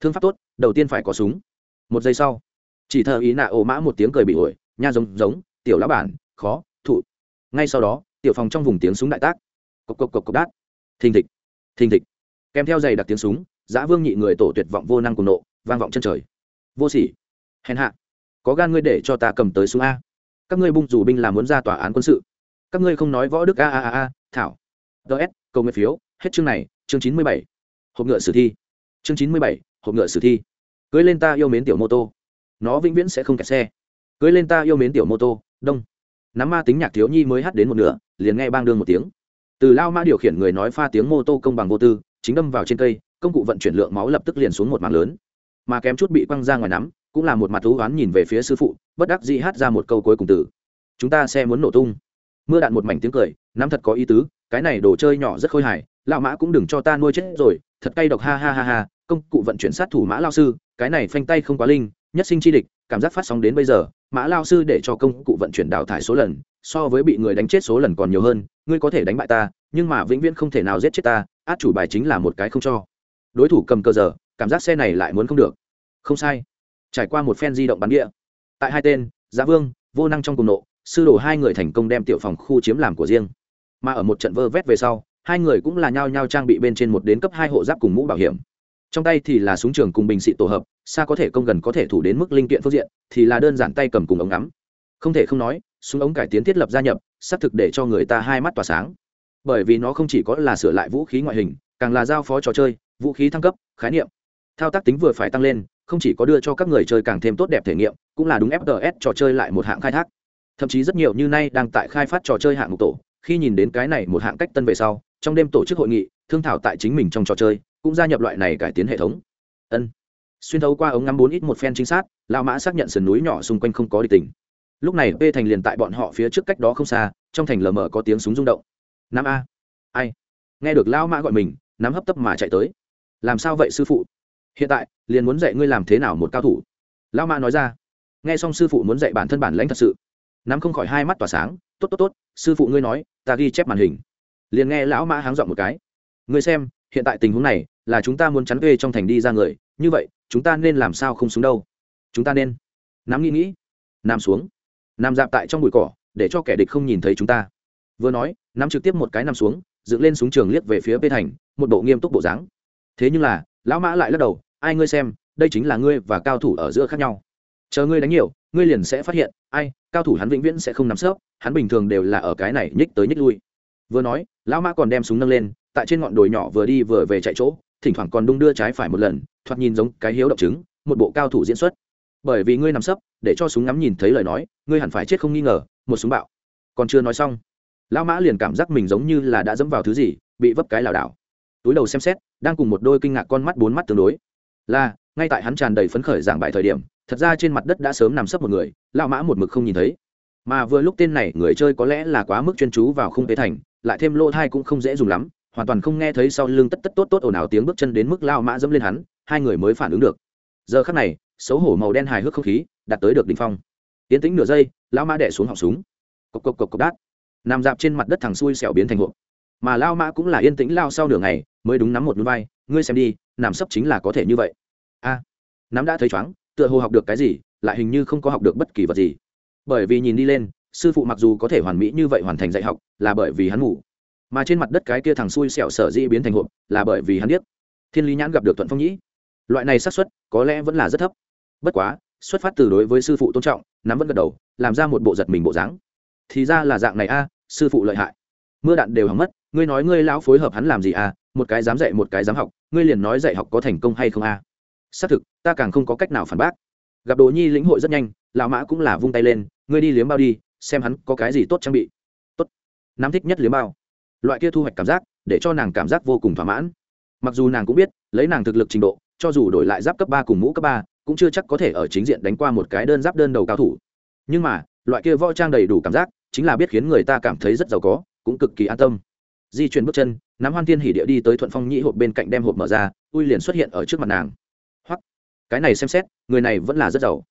thương pháp tốt, đầu tiên phải có súng. Một giây sau, chỉ thờ ý nạ ổ mã một tiếng cười bị ổi, nha giống giống, tiểu lão bản, khó, thụ. Ngay sau đó, tiểu phòng trong vùng tiếng súng đại tác. Cộc cộc cộc cộc, đát. Thình thịch thình thịch. Kèm theo giày đặc tiếng súng giã vương nhị người tổ tuyệt vọng vô năng cùng nộ, vang vọng chân trời. Vô sỉ. Hèn hạ có gan ngươi để cho ta cầm tới súng a. Các ngươi bung dù binh là muốn ra tòa án quân sự. Các ngươi không nói võ đức a a a a, thảo. Ts cầu nguyện phiếu, hết chương này, chương chín mươi bảy. Hộp ngựa sử thi. Chương chín mươi bảy, hộp ngựa sử thi. Cưới lên ta yêu mến tiểu mô tô. Nó vĩnh viễn sẽ không kẹt xe. Cưới lên ta yêu mến tiểu mô tô, đông. Nắm ma tính nhạc thiếu nhi mới hát đến một nửa, liền nghe bang đương một tiếng. Từ lao ma điều khiển người nói pha tiếng mô tô công bằng vô tư, chính đâm vào trên cây, công cụ vận chuyển lượng máu lập tức liền xuống một mạng lớn. Mà kém chút bị quăng ra ngoài nắm cũng là một mặt thú oán nhìn về phía sư phụ, bất đắc dĩ hát ra một câu cuối cùng từ. Chúng ta sẽ muốn nổ tung. Mưa đạn một mảnh tiếng cười, nắm thật có ý tứ, cái này đồ chơi nhỏ rất khôi hài, lão mã cũng đừng cho ta nuôi chết rồi, thật cay độc ha ha ha ha, công cụ vận chuyển sát thủ mã lao sư, cái này phanh tay không quá linh, nhất sinh chi địch, cảm giác phát sóng đến bây giờ, mã lao sư để cho công cụ vận chuyển đào thải số lần, so với bị người đánh chết số lần còn nhiều hơn, ngươi có thể đánh bại ta, nhưng mà vĩnh viễn không thể nào giết chết ta, át chủ bài chính là một cái không cho. Đối thủ cầm cờ giờ, cảm giác xe này lại muốn không được. Không sai trải qua một phen di động bắn địa. Tại hai tên, giá vương, vô năng trong cùng nộ, sư đồ hai người thành công đem tiểu phòng khu chiếm làm của riêng. Mà ở một trận vơ vét về sau, hai người cũng là nhao nhao trang bị bên trên một đến cấp hai hộ giáp cùng mũ bảo hiểm. Trong tay thì là súng trường cùng bình xị tổ hợp, xa có thể công gần có thể thủ đến mức linh kiện phương diện, thì là đơn giản tay cầm cùng ống ngắm. Không thể không nói, súng ống cải tiến thiết lập gia nhập, xác thực để cho người ta hai mắt tỏa sáng. Bởi vì nó không chỉ có là sửa lại vũ khí ngoại hình, càng là giao phó trò chơi, vũ khí thăng cấp, khái niệm. Thao tác tính vừa phải tăng lên không chỉ có đưa cho các người chơi càng thêm tốt đẹp thể nghiệm, cũng là đúng fts trò chơi lại một hạng khai thác. Thậm chí rất nhiều như nay đang tại khai phát trò chơi hạng mục tổ, khi nhìn đến cái này một hạng cách tân về sau, trong đêm tổ chức hội nghị, thương thảo tại chính mình trong trò chơi, cũng gia nhập loại này cải tiến hệ thống. Ân. Xuyên thấu qua ống ngắm bốn ít một phen chính xác lao mã xác nhận sườn núi nhỏ xung quanh không có địch tình. Lúc này p thành liền tại bọn họ phía trước cách đó không xa, trong thành lờ mờ có tiếng súng rung động. Năm a. Ai? Nghe được lao mã gọi mình, nắm hấp tấp mà chạy tới. Làm sao vậy sư phụ? Hiện tại, liền muốn dạy ngươi làm thế nào một cao thủ. Lao mã nói ra. Nghe xong sư phụ muốn dạy bản thân bản lãnh thật sự. Nắm không khỏi hai mắt tỏa sáng. Tốt tốt tốt, sư phụ ngươi nói, ta ghi chép màn hình. Liền nghe lão mã háng dọn một cái. Ngươi xem, hiện tại tình huống này, là chúng ta muốn chắn thuê trong thành đi ra người. Như vậy, chúng ta nên làm sao không xuống đâu? Chúng ta nên. Nắm nghĩ nghĩ. Nằm xuống. Nằm dạp tại trong bụi cỏ, để cho kẻ địch không nhìn thấy chúng ta. Vừa nói, nắm trực tiếp một cái nằm xuống, dựng lên súng trường liếc về phía bê thành, một bộ nghiêm túc bộ dáng. Thế nhưng là, lão mã lại lắc đầu ai ngươi xem, đây chính là ngươi và cao thủ ở giữa khác nhau. Chờ ngươi đánh nhiều, ngươi liền sẽ phát hiện, ai, cao thủ hắn vĩnh viễn sẽ không nắm sớp, hắn bình thường đều là ở cái này nhích tới nhích lui. Vừa nói, lão mã còn đem súng nâng lên, tại trên ngọn đồi nhỏ vừa đi vừa về chạy chỗ, thỉnh thoảng còn đung đưa trái phải một lần, thoạt nhìn giống cái hiếu động chứng, một bộ cao thủ diễn xuất. Bởi vì ngươi nằm sấp, để cho súng ngắm nhìn thấy lời nói, ngươi hẳn phải chết không nghi ngờ, một súng bạo. Còn chưa nói xong, lão mã liền cảm giác mình giống như là đã dẫm vào thứ gì, bị vấp cái lảo đảo. Túi đầu xem xét, đang cùng một đôi kinh ngạc con mắt bốn mắt tương đối là, ngay tại hắn tràn đầy phấn khởi giảng bài thời điểm, thật ra trên mặt đất đã sớm nằm sấp một người, lão mã một mực không nhìn thấy. Mà vừa lúc tên này người chơi có lẽ là quá mức chuyên chú vào khung tế thành, lại thêm lỗ thai cũng không dễ dùng lắm, hoàn toàn không nghe thấy sau lưng tất tất tốt tốt ồn ào tiếng bước chân đến mức lao mã dẫm lên hắn, hai người mới phản ứng được. Giờ khắc này, xấu hổ màu đen hài hước không khí, đạt tới được đ ỉ n h phong. Tiến tính nửa giây lao mã đẻ xuống họng súng. Cộc cộc cộc cộc đát. Nằm dạp trên mặt đất thằng xui xẻo biến thành hộp. Mà lao mã cũng là yên tĩnh lao sau nửa ngày, mới đúng nắm một núi vai ngươi xem đi, nằm sấp chính là có thể như vậy. A, nắm đã thấy chóng, tựa hồ học được cái gì, lại hình như không có học được bất kỳ vật gì. Bởi vì nhìn đi lên, sư phụ mặc dù có thể hoàn mỹ như vậy hoàn thành dạy học, là bởi vì hắn ngủ. Mà trên mặt đất cái kia thằng xui xẻo sở dĩ biến thành hộp, là bởi vì hắn biết thiên lý nhãn gặp được thuận phong nhĩ. Loại này xác suất, có lẽ vẫn là rất thấp. Bất quá, xuất phát từ đối với sư phụ tôn trọng, nắm vẫn gật đầu, làm ra một bộ giật mình bộ dáng. Thì ra là dạng này a, sư phụ lợi hại. Mưa đạn đều hỏng mất, ngươi nói ngươi lão phối hợp hắn làm gì a một cái dám dạy một cái dám học, ngươi liền nói dạy học có thành công hay không a? Xác thực, ta càng không có cách nào phản bác. Gặp đồ nhi lĩnh hội rất nhanh, lão mã cũng là vung tay lên, ngươi đi liếm bao đi, xem hắn có cái gì tốt trang bị. Tốt. Nắm thích nhất liếm bao. Loại kia thu hoạch cảm giác, để cho nàng cảm giác vô cùng thỏa mãn. Mặc dù nàng cũng biết, lấy nàng thực lực trình độ, cho dù đổi lại giáp cấp ba cùng mũ cấp ba, cũng chưa chắc có thể ở chính diện đánh qua một cái đơn giáp đơn đầu cao thủ. Nhưng mà, loại kia võ trang đầy đủ cảm giác, chính là biết khiến người ta cảm thấy rất giàu có, cũng cực kỳ an tâm di chuyển bước chân, nắm hoan thiên hỉ địa đi tới thuận phong nhĩ hộp bên cạnh đem hộp mở ra ui liền xuất hiện ở trước mặt nàng. Hoặc cái này xem xét, người này vẫn là rất giàu.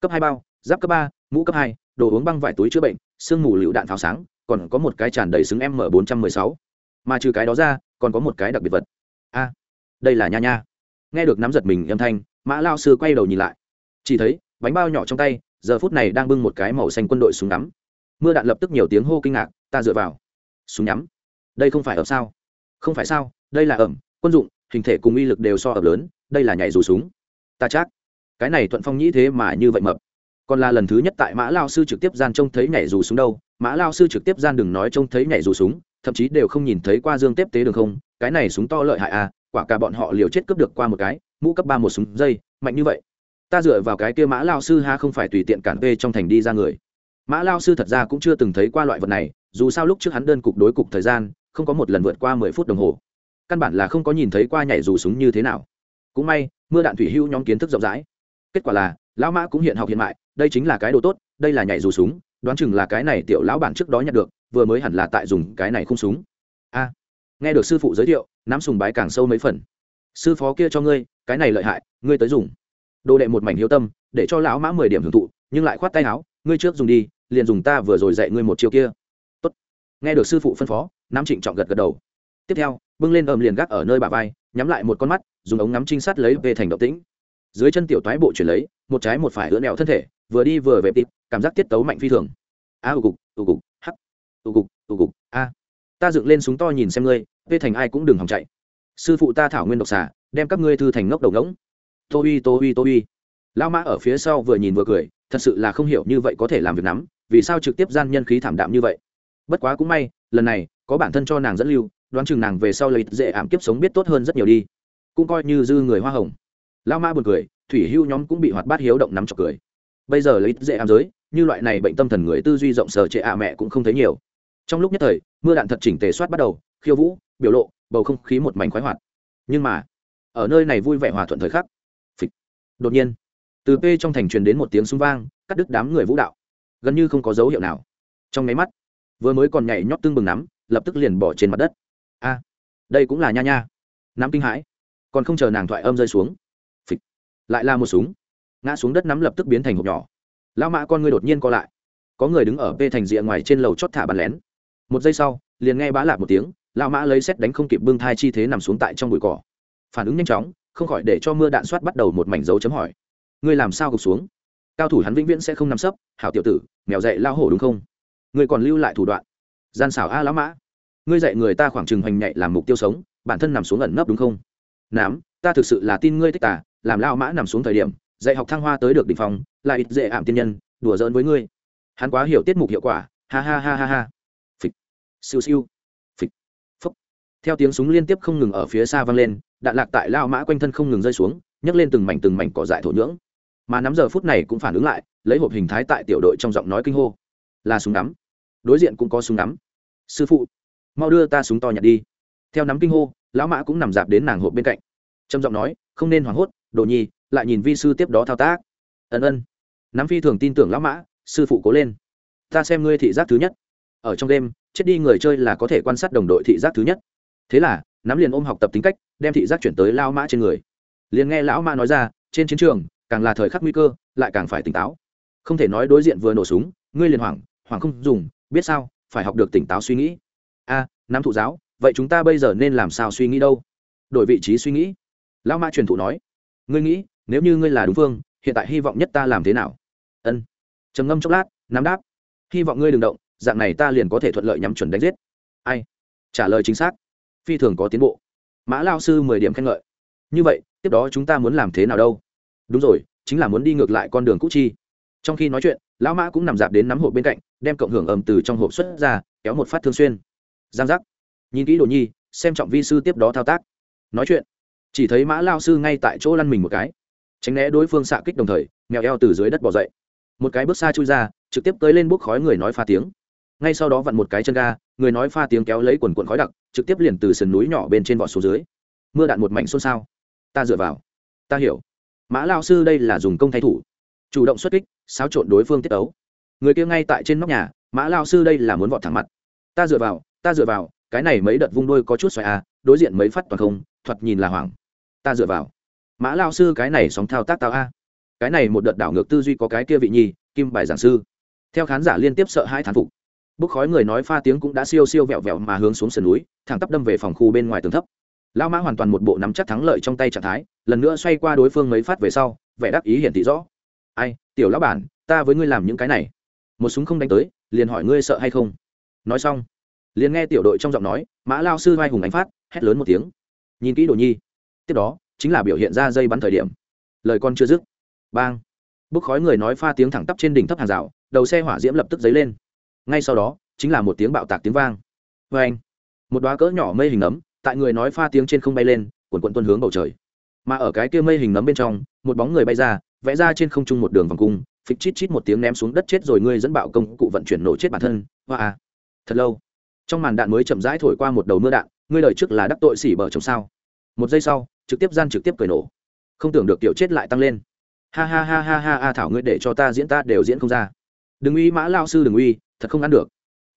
Cấp hai bao, giáp cấp ba, mũ cấp hai, đồ uống băng vải túi chữa bệnh, sương mù lựu đạn pháo sáng, còn có một cái tràn đầy xứng m bốn trăm mười sáu. Mà trừ cái đó ra, còn có một cái đặc biệt vật. A, đây là nha nha. Nghe được nắm giật mình âm thanh, mã lao sư quay đầu nhìn lại. Chỉ thấy, bánh bao nhỏ trong tay, giờ phút này đang bưng một cái màu xanh quân đội súng ngắm. Mưa đạn lập tức nhiều tiếng hô kinh ngạc, ta dựa vào. Súng nhắm đây không phải ẩm sao? Không phải sao? Đây là ẩm, quân dụng, hình thể cùng uy lực đều so ẩm lớn, đây là nhảy dù súng. Ta chắc, cái này thuận phong nhĩ thế mà như vậy mập. Còn là lần thứ nhất tại mã lao sư trực tiếp gian trông thấy nhảy dù súng đâu. Mã lao sư trực tiếp gian đừng nói trông thấy nhảy dù súng, thậm chí đều không nhìn thấy qua dương tiếp tế đường không. Cái này súng to lợi hại à quả cả bọn họ liều chết cướp được qua một cái, mũ cấp ba một súng dây, mạnh như vậy. Ta dựa vào cái kia mã lao sư ha không phải tùy tiện cản p trong thành đi ra người. Mã lao sư thật ra cũng chưa từng thấy qua loại vật này, dù sao lúc trước hắn đơn cục đối cục thời gian không có một lần vượt qua mười phút đồng hồ. Căn bản là không có nhìn thấy qua nhảy dù súng như thế nào. Cũng may, mưa đạn thủy hưu nhóm kiến thức rộng rãi. Kết quả là, lão mã cũng hiện học hiện mại, đây chính là cái đồ tốt, đây là nhảy dù súng, đoán chừng là cái này tiểu lão bản trước đó nhận được, vừa mới hẳn là tại dùng cái này không súng. A, nghe được sư phụ giới thiệu nắm sùng bái càng sâu mấy phần. Sư phó kia cho ngươi, cái này lợi hại, ngươi tới dùng. Đồ đệ một mảnh hiếu tâm, để cho lão mã mười điểm hưởng thụ, nhưng lại khoát tay áo, ngươi trước dùng đi, liền dùng ta vừa rồi dạy ngươi một chiêu kia. Tốt. nghe được sư phụ phân phó nam trịnh trọng gật gật đầu. Tiếp theo bưng lên ầm liền gác ở nơi bà vai nhắm lại một con mắt dùng ống ngắm trinh sát lấy về thành động tĩnh. Dưới chân tiểu toái bộ chuyển lấy một trái một phải ưỡn nẹo thân thể vừa đi vừa về tịp cảm giác tiết tấu mạnh phi thường. A à, ù cục ù cục hắc ù cục ù cục a. Ta dựng lên súng to nhìn xem ngươi vê thành ai cũng đừng hòng chạy. Sư phụ ta thảo nguyên độc xả đem các ngươi thư thành ngốc đầu ngỗng. Tô uy tô uy tô uy. Lao mã ở phía sau vừa nhìn vừa cười thật sự là không hiểu như vậy có thể làm việc nắm vì sao trực tiếp gian nhân khí thảm đạm như vậy. Bất quá cũng may lần này, có bản thân cho nàng dẫn lưu, đoán chừng nàng về sau lấy dễ ảm kiếp sống biết tốt hơn rất nhiều đi. Cũng coi như dư người hoa hồng. Lao ma buồn cười, thủy hưu nhóm cũng bị hoạt bát hiếu động nắm chọc cười. Bây giờ lấy dễ ảm giới, như loại này bệnh tâm thần người tư duy rộng sở trệ ạ mẹ cũng không thấy nhiều. Trong lúc nhất thời, mưa đạn thật chỉnh tề soát bắt đầu, khiêu vũ, biểu lộ, bầu không khí một mảnh khoái hoạt. Nhưng mà, ở nơi này vui vẻ hòa thuận thời khắc, phịch, đột nhiên, từ p trong thành truyền đến một tiếng súng vang, cắt đứt đám người vũ đạo. Gần như không có dấu hiệu nào. Trong nháy mắt vừa mới còn nhảy nhót tương bừng nắm, lập tức liền bỏ trên mặt đất. A, đây cũng là nha nha. Nắm kinh hãi. Còn không chờ nàng thoại âm rơi xuống. Phịch. Lại là một súng. Ngã xuống đất nắm lập tức biến thành hộp nhỏ. Lao mã con ngươi đột nhiên co lại. Có người đứng ở p thành rìa ngoài trên lầu chót thả bàn lén. Một giây sau, liền nghe bá lạc một tiếng lao mã lấy xét đánh không kịp bưng thai chi thế nằm xuống tại trong bụi cỏ. Phản ứng nhanh chóng, không khỏi để cho mưa đạn soát bắt đầu một mảnh dấu chấm hỏi. Ngươi làm sao gục xuống? Cao thủ hắn vĩnh viễn sẽ không nằm sấp, hảo tiểu tử, mèo dạy lao hổ đúng không? Ngươi còn lưu lại thủ đoạn. Gian xảo a lão mã, ngươi dạy người ta khoảng chừng hoành nhạy làm mục tiêu sống, bản thân nằm xuống ẩn nấp đúng không? Nám, ta thực sự là tin ngươi thích tả làm lao mã nằm xuống thời điểm, dạy học thăng hoa tới được đ ỉ n h phòng lại ít dễ ảm tiên nhân, đùa giỡn với ngươi. Hắn quá hiểu tiết mục hiệu quả, ha ha ha ha ha. Phịch. Siêu siêu. Phịch. Phúc theo tiếng súng liên tiếp không ngừng ở phía xa vang lên, đạn lạc tại lao mã quanh thân không ngừng rơi xuống, nhấc lên từng mảnh từng mảnh cỏ dại thổ nhưỡng. Mà nắm giờ phút này cũng phản ứng lại, lấy hộp hình thái tại tiểu đội trong giọng nói kinh hô. Là súng nắm đối diện cũng có súng nắm sư phụ, mau đưa ta súng to nhặt đi. Theo nắm kinh hô, lão mã cũng nằm dạp đến nàng hộp bên cạnh. Trầm giọng nói, không nên hoảng hốt, đồ nhi, lại nhìn vi sư tiếp đó thao tác. Ân ân. Nắm phi thường tin tưởng lão mã, sư phụ cố lên. Ta xem ngươi thị giác thứ nhất. Ở trong đêm, chết đi người chơi là có thể quan sát đồng đội thị giác thứ nhất. Thế là, nắm liền ôm học tập tính cách, đem thị giác chuyển tới lao mã trên người. Liền nghe lão mã nói ra, trên chiến trường, càng là thời khắc nguy cơ, lại càng phải tỉnh táo. Không thể nói đối diện vừa nổ súng, ngươi liền hoảng hoảng không dùng biết sao, phải học được tỉnh táo suy nghĩ. A, nam thụ giáo, vậy chúng ta bây giờ nên làm sao suy nghĩ đâu? Đổi vị trí suy nghĩ. Lão mã truyền thụ nói, ngươi nghĩ, nếu như ngươi là đúng phương, hiện tại hy vọng nhất ta làm thế nào? Ân. Trầm ngâm chốc lát nắm đáp, hy vọng ngươi đừng động, dạng này ta liền có thể thuận lợi nhắm chuẩn đánh giết. Ai? Trả lời chính xác. Phi thường có tiến bộ. Mã lao sư mười điểm khen ngợi. Như vậy, tiếp đó chúng ta muốn làm thế nào đâu? Đúng rồi, chính là muốn đi ngược lại con đường cũ chi. Trong khi nói chuyện, lão mã cũng nằm dạp đến nắm hộp bên cạnh đem cộng hưởng ầm từ trong hộp xuất ra, kéo một phát thương xuyên. Giang giác. Nhìn kỹ đồ nhi, xem trọng vi sư tiếp đó thao tác. Nói chuyện. Chỉ thấy mã lao sư ngay tại chỗ lăn mình một cái. Tránh né đối phương xạ kích đồng thời, mèo eo từ dưới đất bỏ dậy. Một cái bước xa chui ra, trực tiếp tới lên bốc khói người nói pha tiếng. Ngay sau đó vặn một cái chân ga, người nói pha tiếng kéo lấy quần quần khói đặc, trực tiếp liền từ sườn núi nhỏ bên trên vỏ xuống dưới. Mưa đạn một mảnh xôn xao. Ta dựa vào. Ta hiểu. Mã lao sư đây là dùng công thay thủ. Chủ động xuất kích, xáo trộn đối phương tiết ấu người kia ngay tại trên nóc nhà, mã lao sư đây là muốn vọt thẳng mặt. Ta dựa vào, ta dựa vào, cái này mấy đợt vung đôi có chút xoài à đối diện mấy phát toàn không, thoạt nhìn là hoảng. Ta dựa vào. Mã lao sư cái này sóng thao tác tao a. Cái này một đợt đảo ngược tư duy có cái kia vị nhi, kim bài giảng sư. Theo khán giả liên tiếp sợ hai thán phục. Bốc khói người nói pha tiếng cũng đã siêu siêu vẹo vẹo mà hướng xuống sườn núi, thẳng tắp đâm về phòng khu bên ngoài tường thấp. Lao mã hoàn toàn một bộ nắm chắc thắng lợi trong tay trạng thái, lần nữa xoay qua đối phương mấy phát về sau, vẻ đắc ý hiển thị rõ. Ai, tiểu lão bản, ta với ngươi làm những cái này một súng không đánh tới, liền hỏi ngươi sợ hay không? Nói xong, liền nghe tiểu đội trong giọng nói, mã lao sư vai hùng ánh phát, hét lớn một tiếng. Nhìn kỹ đồ nhi. Tiếp đó, chính là biểu hiện ra dây bắn thời điểm. Lời con chưa dứt. Bang. Bốc khói người nói pha tiếng thẳng tắp trên đỉnh thấp hàng rào, đầu xe hỏa diễm lập tức dấy lên. Ngay sau đó, chính là một tiếng bạo tạc tiếng vang. Vê anh một đoá cỡ nhỏ mây hình nấm, tại người nói pha tiếng trên không bay lên quần quận tuân hướng bầu trời. Mà ở cái kia mây hình nấm bên trong, một bóng người bay ra, vẽ ra trên không trung một đường vòng cung phịch chít chít một tiếng ném xuống đất chết rồi ngươi dẫn bạo công cụ vận chuyển nổ chết bản thân, hoa à. Thật lâu, trong màn đạn mới chậm rãi thổi qua một đầu mưa đạn, ngươi lời trước là đắc tội xỉ bở chồng sao? Một giây sau, trực tiếp gian trực tiếp cười nổ. Không tưởng được tiểu chết lại tăng lên. Ha ha ha ha ha ha thảo ngươi để cho ta diễn ta đều diễn không ra. Đừng uy mã lao sư đừng uy, thật không ăn được.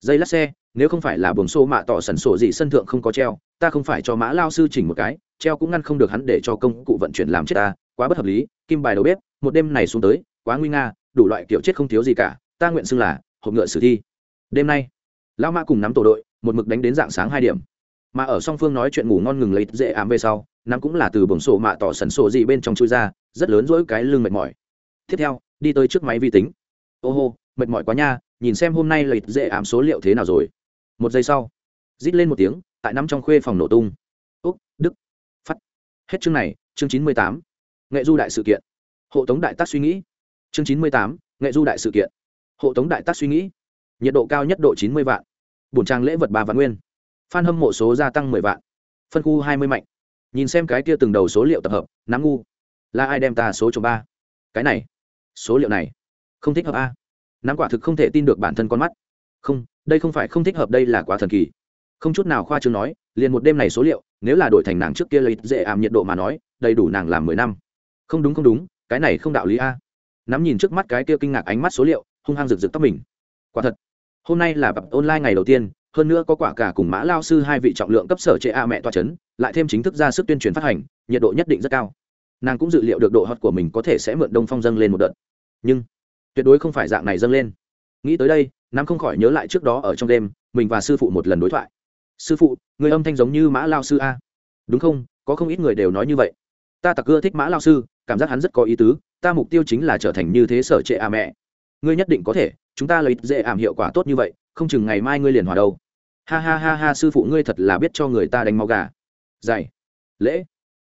Dây lát xe, nếu không phải là buồng xô mạ tỏ sẩn sổ gì sân thượng không có treo, ta không phải cho mã lao sư chỉnh một cái, treo cũng ngăn không được hắn để cho công cụ vận chuyển làm chết ta, quá bất hợp lý, kim bài đầu bếp, một đêm này xuống tới quá nguy nga, đủ loại kiểu chết không thiếu gì cả, ta nguyện xưng là hộp ngựa sử thi. Đêm nay, lão mã cùng nắm tổ đội, một mực đánh đến dạng sáng hai điểm. Mà ở song phương nói chuyện ngủ ngon ngừng lấy dễ ám về sau, nắm cũng là từ buồng sổ mạ tỏ sẩn sổ gì bên trong chui ra, rất lớn dỗi cái lưng mệt mỏi. Tiếp theo, đi tới trước máy vi tính. Ô hô, mệt mỏi quá nha, nhìn xem hôm nay lấy dễ ám số liệu thế nào rồi. Một giây sau, rít lên một tiếng, tại nắm trong khuê phòng nổ tung. Úc, đức, phát. Hết chương này, chương chín mươi tám. Nghệ du đại sự kiện. Hộ tống đại tác suy nghĩ chương chín mươi tám, nghệ du đại sự kiện. Hộ tống đại tác suy nghĩ. Nhiệt độ cao nhất độ chín mươi vạn. Bổn trang lễ vật ba vạn nguyên. Phan hâm mộ số gia tăng mười vạn. Phân khu hai mươi mạnh. Nhìn xem cái kia từng đầu số liệu tập hợp nắm ngu. Là ai đem ta số chỗ ba? Cái này. Số liệu này. Không thích hợp a. Nắm quả thực không thể tin được bản thân con mắt. Không, đây không phải không thích hợp, đây là quá thần kỳ. Không chút nào khoa trương nói, liền một đêm này số liệu, nếu là đổi thành nàng trước kia lấy dễ ảm nhiệt độ mà nói, đầy đủ nàng làm mười năm. Không đúng không đúng, cái này không đạo lý a nắm nhìn trước mắt cái kia kinh ngạc ánh mắt số liệu, hung hăng rực rực tóc mình. Quả thật, hôm nay là bập online ngày đầu tiên, hơn nữa có quả cả cùng mã lao sư hai vị trọng lượng cấp sở chế a mẹ toa c h ấ n lại thêm chính thức ra sức tuyên truyền phát hành, nhiệt độ nhất định rất cao. Nàng cũng dự liệu được độ hot của mình có thể sẽ mượn đông phong dâng lên một đợt. Nhưng, tuyệt đối không phải dạng này dâng lên. Nghĩ tới đây nam không khỏi nhớ lại trước đó ở trong đêm, mình và sư phụ một lần đối thoại. Sư phụ, người âm thanh giống như mã lao sư a. Đúng không? Có không ít người đều nói như vậy. Ta tặc ưa thích mã lao sư, cảm giác hắn rất có ý tứ ta mục tiêu chính là trở thành như thế sở trệ à mẹ. Ngươi nhất định có thể, chúng ta lấy dễ ảm hiệu quả tốt như vậy, không chừng ngày mai ngươi liền hòa đâu. Ha ha ha ha, sư phụ ngươi thật là biết cho người ta đánh máu gà. Dày lễ.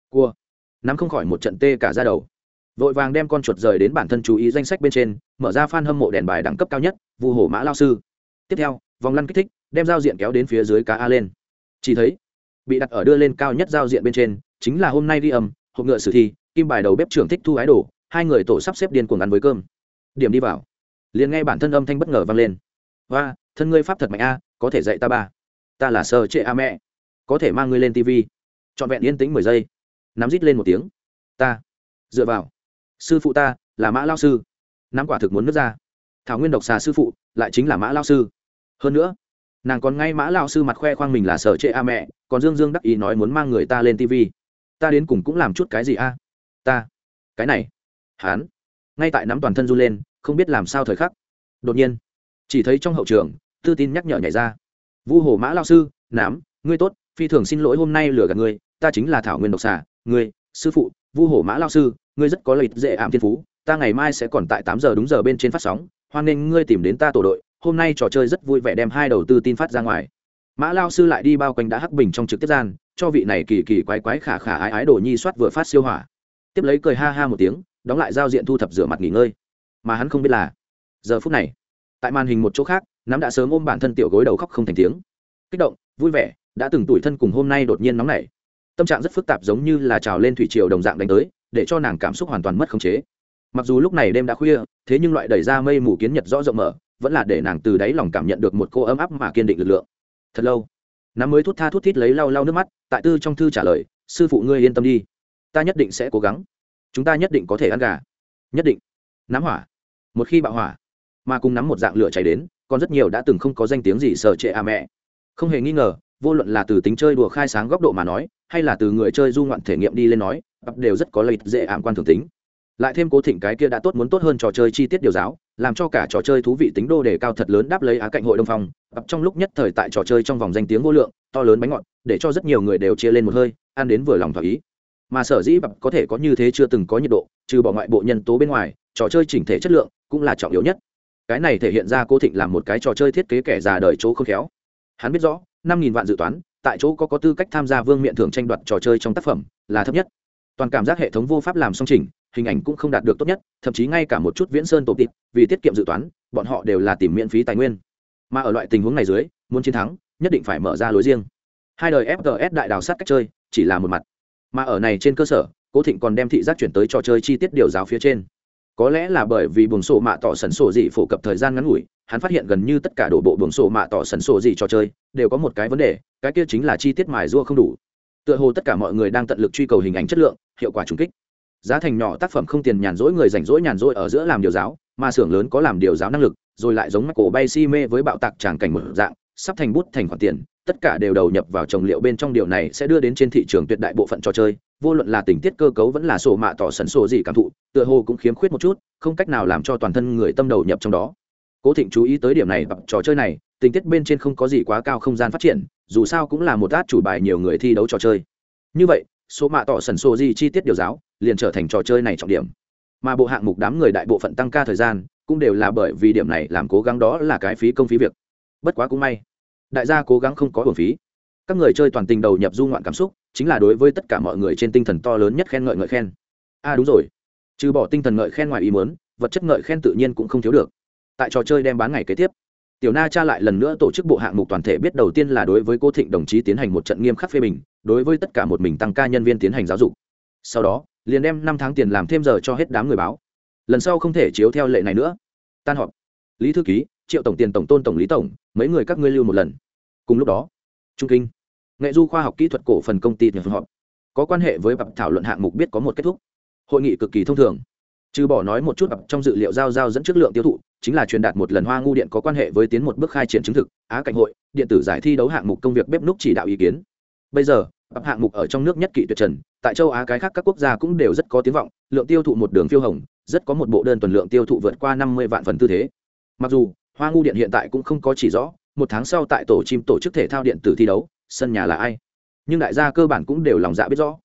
Cua. Nắm không khỏi một trận tê cả ra đầu. Vội vàng đem con chuột rời đến bản thân chú ý danh sách bên trên, mở ra f a n hâm mộ đèn bài đẳng cấp cao nhất, vu hổ mã lao sư. Tiếp theo, vòng lăn kích thích, đem giao diện kéo đến phía dưới cá a lên. Chỉ thấy, bị đặt ở đưa lên cao nhất giao diện bên trên, chính là hôm nay ghi âm, hộp ngựa sử thi, kim bài đầu bếp trưởng thích thu ái đồ hai người tổ sắp xếp điên cuồng ăn với cơm. Điểm đi vào. Liền nghe bản thân âm thanh bất ngờ vang lên. Và thân ngươi pháp thật mạnh a, có thể dạy ta ba. Ta là sơ trệ a mẹ. Có thể mang ngươi lên tv trọn vẹn yên tĩnh mười giây. Nắm rít lên một tiếng. Ta, dựa vào. Sư phụ ta là mã lao sư. Nắm quả thực muốn nước ra. Thảo nguyên độc xà sư phụ lại chính là mã lao sư. Hơn nữa, nàng còn ngay mã lao sư mặt khoe khoang mình là sở trệ a mẹ, còn dương dương đắc ý nói muốn mang người ta lên tv ta đến cùng cũng làm chút cái gì a? Ta, cái này hán. Ngay tại nắm toàn thân run lên, không biết làm sao thời khắc. Đột nhiên, chỉ thấy trong hậu trường, tư tin nhắc nhở nhảy ra. Vu hồ mã lao sư, nám, ngươi tốt, phi thường xin lỗi hôm nay lừa gạt ngươi, ta chính là thảo nguyên độc xà, ngươi, sư phụ, vu hồ mã lao sư, ngươi rất có lợi dễ ảm thiên phú, ta ngày mai sẽ còn tại tám giờ đúng giờ bên trên phát sóng, hoan nghênh ngươi tìm đến ta tổ đội, hôm nay trò chơi rất vui vẻ đem hai đầu tư tin phát ra ngoài. Mã lao sư lại đi bao quanh đã hắc bình trong trực tiếp gian, cho vị này kỳ kỳ quái quái khả khả ái ái đồ nhi soát vừa phát siêu hỏa. Tiếp lấy cười ha ha một tiếng đóng lại giao diện thu thập rửa mặt nghỉ ngơi. Mà hắn không biết là, giờ phút này, tại màn hình một chỗ khác, nắm đã sớm ôm bản thân tiểu gối đầu khóc không thành tiếng. Kích động, vui vẻ, đã từng tuổi thân cùng hôm nay đột nhiên nóng nảy. Tâm trạng rất phức tạp giống như là trào lên thủy triều đồng dạng đánh tới, để cho nàng cảm xúc hoàn toàn mất khống chế. Mặc dù lúc này đêm đã khuya, thế nhưng loại đẩy ra mây mù kiến nhật rõ rộng mở, vẫn là để nàng từ đáy lòng cảm nhận được một cô ấm áp mà kiên định lực lượng. Thật lâu, nắm mới thút tha thút thít lấy lau lau nước mắt, tại tư trong thư trả lời, sư phụ ngươi yên tâm đi, ta nhất định sẽ cố gắng chúng ta nhất định có thể ăn gà. Nhất định. Nắm hỏa. Một khi bạo hỏa, mà cùng nắm một dạng lửa cháy đến, còn rất nhiều đã từng không có danh tiếng gì sở trệ à mẹ. Không hề nghi ngờ, vô luận là từ tính chơi đùa khai sáng góc độ mà nói, hay là từ người chơi du ngoạn thể nghiệm đi lên nói ập đều rất có lợi dễ ảm quan thường tính. Lại thêm cố thịnh cái kia đã tốt muốn tốt hơn trò chơi chi tiết điều giáo, làm cho cả trò chơi thú vị tính đô đề cao thật lớn đáp lấy á cạnh hội đông phong ập trong lúc nhất thời tại trò chơi trong vòng danh tiếng vô lượng, to lớn bánh ngọt, để cho rất nhiều người đều chia lên một hơi, ăn đến vừa lòng thỏa ý mà sở dĩ bập có thể có như thế chưa từng có nhiệt độ, trừ bỏ ngoại bộ nhân tố bên ngoài, trò chơi chỉnh thể chất lượng cũng là trọng yếu nhất. Cái này thể hiện ra cô thịnh làm một cái trò chơi thiết kế kẻ già đời chỗ không khéo. Hắn biết rõ, năm nghìn vạn dự toán, tại chỗ có có tư cách tham gia vương miện thưởng tranh đoạt trò chơi trong tác phẩm là thấp nhất. Toàn cảm giác hệ thống vô pháp làm song trình hình ảnh cũng không đạt được tốt nhất, thậm chí ngay cả một chút viễn sơn tổ tịp vì tiết kiệm dự toán, bọn họ đều là tìm miễn phí tài nguyên. Mà ở loại tình huống này dưới, muốn chiến thắng, nhất định phải mở ra lối riêng. Hai đời fgs đại đào sát cách chơi, chỉ là một mặt mà ở này trên cơ sở, cố thịnh còn đem thị giác chuyển tới trò chơi chi tiết điều giáo phía trên. Có lẽ là bởi vì buồng sổ mạ tỏ sần sổ dị phổ cập thời gian ngắn ngủi, hắn phát hiện gần như tất cả đổ bộ buồng sổ mạ tỏ sần sổ dị trò chơi đều có một cái vấn đề, cái kia chính là chi tiết mài rua không đủ. Tựa hồ tất cả mọi người đang tận lực truy cầu hình ảnh chất lượng, hiệu quả trùng kích. Giá thành nhỏ, tác phẩm không tiền nhàn rỗi, người rảnh rỗi nhàn rỗi ở giữa làm điều giáo, mà xưởng lớn có làm điều giáo năng lực, rồi lại giống mắt cổ bay si mê với bạo tạc tràng cảnh một dạng, sắp thành bút thành khoản tiền tất cả đều đầu nhập vào trồng liệu bên trong điều này sẽ đưa đến trên thị trường tuyệt đại bộ phận trò chơi, vô luận là tình tiết cơ cấu vẫn là sổ mạ tỏ sần sổ gì cảm thụ, tựa hồ cũng khiếm khuyết một chút, không cách nào làm cho toàn thân người tâm đầu nhập trong đó. Cố thịnh chú ý tới điểm này trò chơi này, tình tiết bên trên không có gì quá cao không gian phát triển, dù sao cũng là một át chủ bài nhiều người thi đấu trò chơi. Như vậy số mạ tỏ sần sổ gì chi tiết điều giáo, liền trở thành trò chơi này trọng điểm. Mà bộ hạng mục đám người đại bộ phận tăng ca thời gian, cũng đều là bởi vì điểm này làm cố gắng đó là cái phí công phí việc. Bất quá cũng may đại gia cố gắng không có hồn phí. Các người chơi toàn tình đầu nhập du ngoạn cảm xúc, chính là đối với tất cả mọi người trên tinh thần to lớn nhất khen ngợi ngợi khen. A à đúng rồi. Trừ bỏ tinh thần ngợi khen ngoài ý muốn, vật chất ngợi khen tự nhiên cũng không thiếu được. Tại trò chơi đem bán ngày kế tiếp, tiểu na cha lại lần nữa tổ chức bộ hạng mục toàn thể biết đầu tiên là đối với cô thịnh đồng chí tiến hành một trận nghiêm khắc phê bình, đối với tất cả một mình tăng ca nhân viên tiến hành giáo dục. Sau đó, liền đem năm tháng tiền làm thêm giờ cho hết đám người báo. Lần sau không thể chiếu theo lệ này nữa. Tan họp. Lý thư ký triệu tổng tiền tổng tôn tổng lý tổng, mấy người các ngươi lưu một lần. Cùng lúc đó, trung kinh, nghệ du khoa học kỹ thuật cổ phần công ty tiền họp, có quan hệ với bậc thảo luận hạng mục biết có một kết thúc. Hội nghị cực kỳ thông thường. Trừ bỏ nói một chút trong dự liệu giao giao dẫn chất lượng tiêu thụ, chính là truyền đạt một lần hoa ngu điện có quan hệ với tiến một bước khai triển chứng thực, á cảnh hội, điện tử giải thi đấu hạng mục công việc bếp núc chỉ đạo ý kiến. Bây giờ, bậc hạng mục ở trong nước nhất kỵ tuyệt trần, tại châu á cái khác các quốc gia cũng đều rất có tiếng vọng, lượng tiêu thụ một đường phiêu hồng, rất có một bộ đơn tuần lượng tiêu thụ vượt qua năm mươi vạn phần tư thế. Mặc dù hoa ngu điện hiện tại cũng không có chỉ rõ, một tháng sau tại tổ chim tổ chức thể thao điện tử thi đấu, sân nhà là ai? Nhưng đại gia cơ bản cũng đều lòng dạ biết rõ.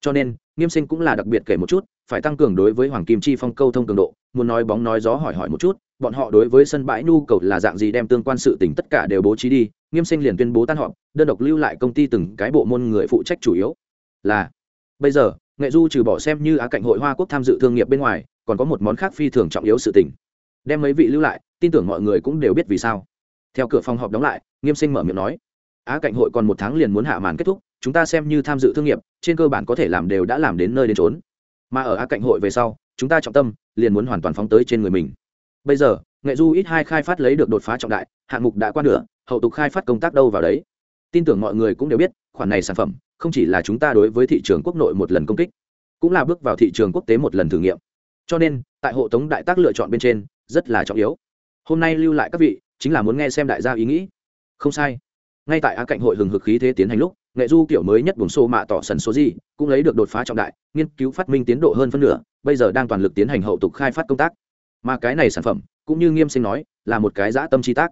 Cho nên, nghiêm sinh cũng là đặc biệt kể một chút, phải tăng cường đối với hoàng kim chi phong câu thông cường độ, muốn nói bóng nói gió hỏi hỏi một chút, bọn họ đối với sân bãi nhu cầu là dạng gì đem tương quan sự tình tất cả đều bố trí đi, nghiêm sinh liền tuyên bố tan họp, đơn độc lưu lại công ty từng cái bộ môn người phụ trách chủ yếu. Là, bây giờ, nghệ du trừ bỏ xem như á cạnh hội hoa quốc tham dự thương nghiệp bên ngoài, còn có một món khác phi thường trọng yếu sự tình. Đem mấy vị lưu lại tin tưởng mọi người cũng đều biết vì sao. Theo cửa phòng họp đóng lại, nghiêm sinh mở miệng nói, á, cạnh hội còn một tháng liền muốn hạ màn kết thúc, chúng ta xem như tham dự thương nghiệp, trên cơ bản có thể làm đều đã làm đến nơi đến trốn mà ở á cạnh hội về sau, chúng ta trọng tâm liền muốn hoàn toàn phóng tới trên người mình. Bây giờ, nghệ du ít hai khai phát lấy được đột phá trọng đại, hạng mục đã qua nửa, hậu tục khai phát công tác đâu vào đấy. Tin tưởng mọi người cũng đều biết, khoản này sản phẩm không chỉ là chúng ta đối với thị trường quốc nội một lần công kích, cũng là bước vào thị trường quốc tế một lần thử nghiệm. Cho nên, tại hộ tống đại tác lựa chọn bên trên, rất là trọng yếu hôm nay lưu lại các vị chính là muốn nghe xem đại gia ý nghĩ không sai ngay tại á cạnh hội hừng hực khí thế tiến hành lúc nghệ du kiểu mới nhất buồng xô mạ tỏ sần số gì cũng lấy được đột phá trọng đại nghiên cứu phát minh tiến độ hơn phân nửa bây giờ đang toàn lực tiến hành hậu tục khai phát công tác mà cái này sản phẩm cũng như nghiêm sinh nói là một cái dã tâm chi tác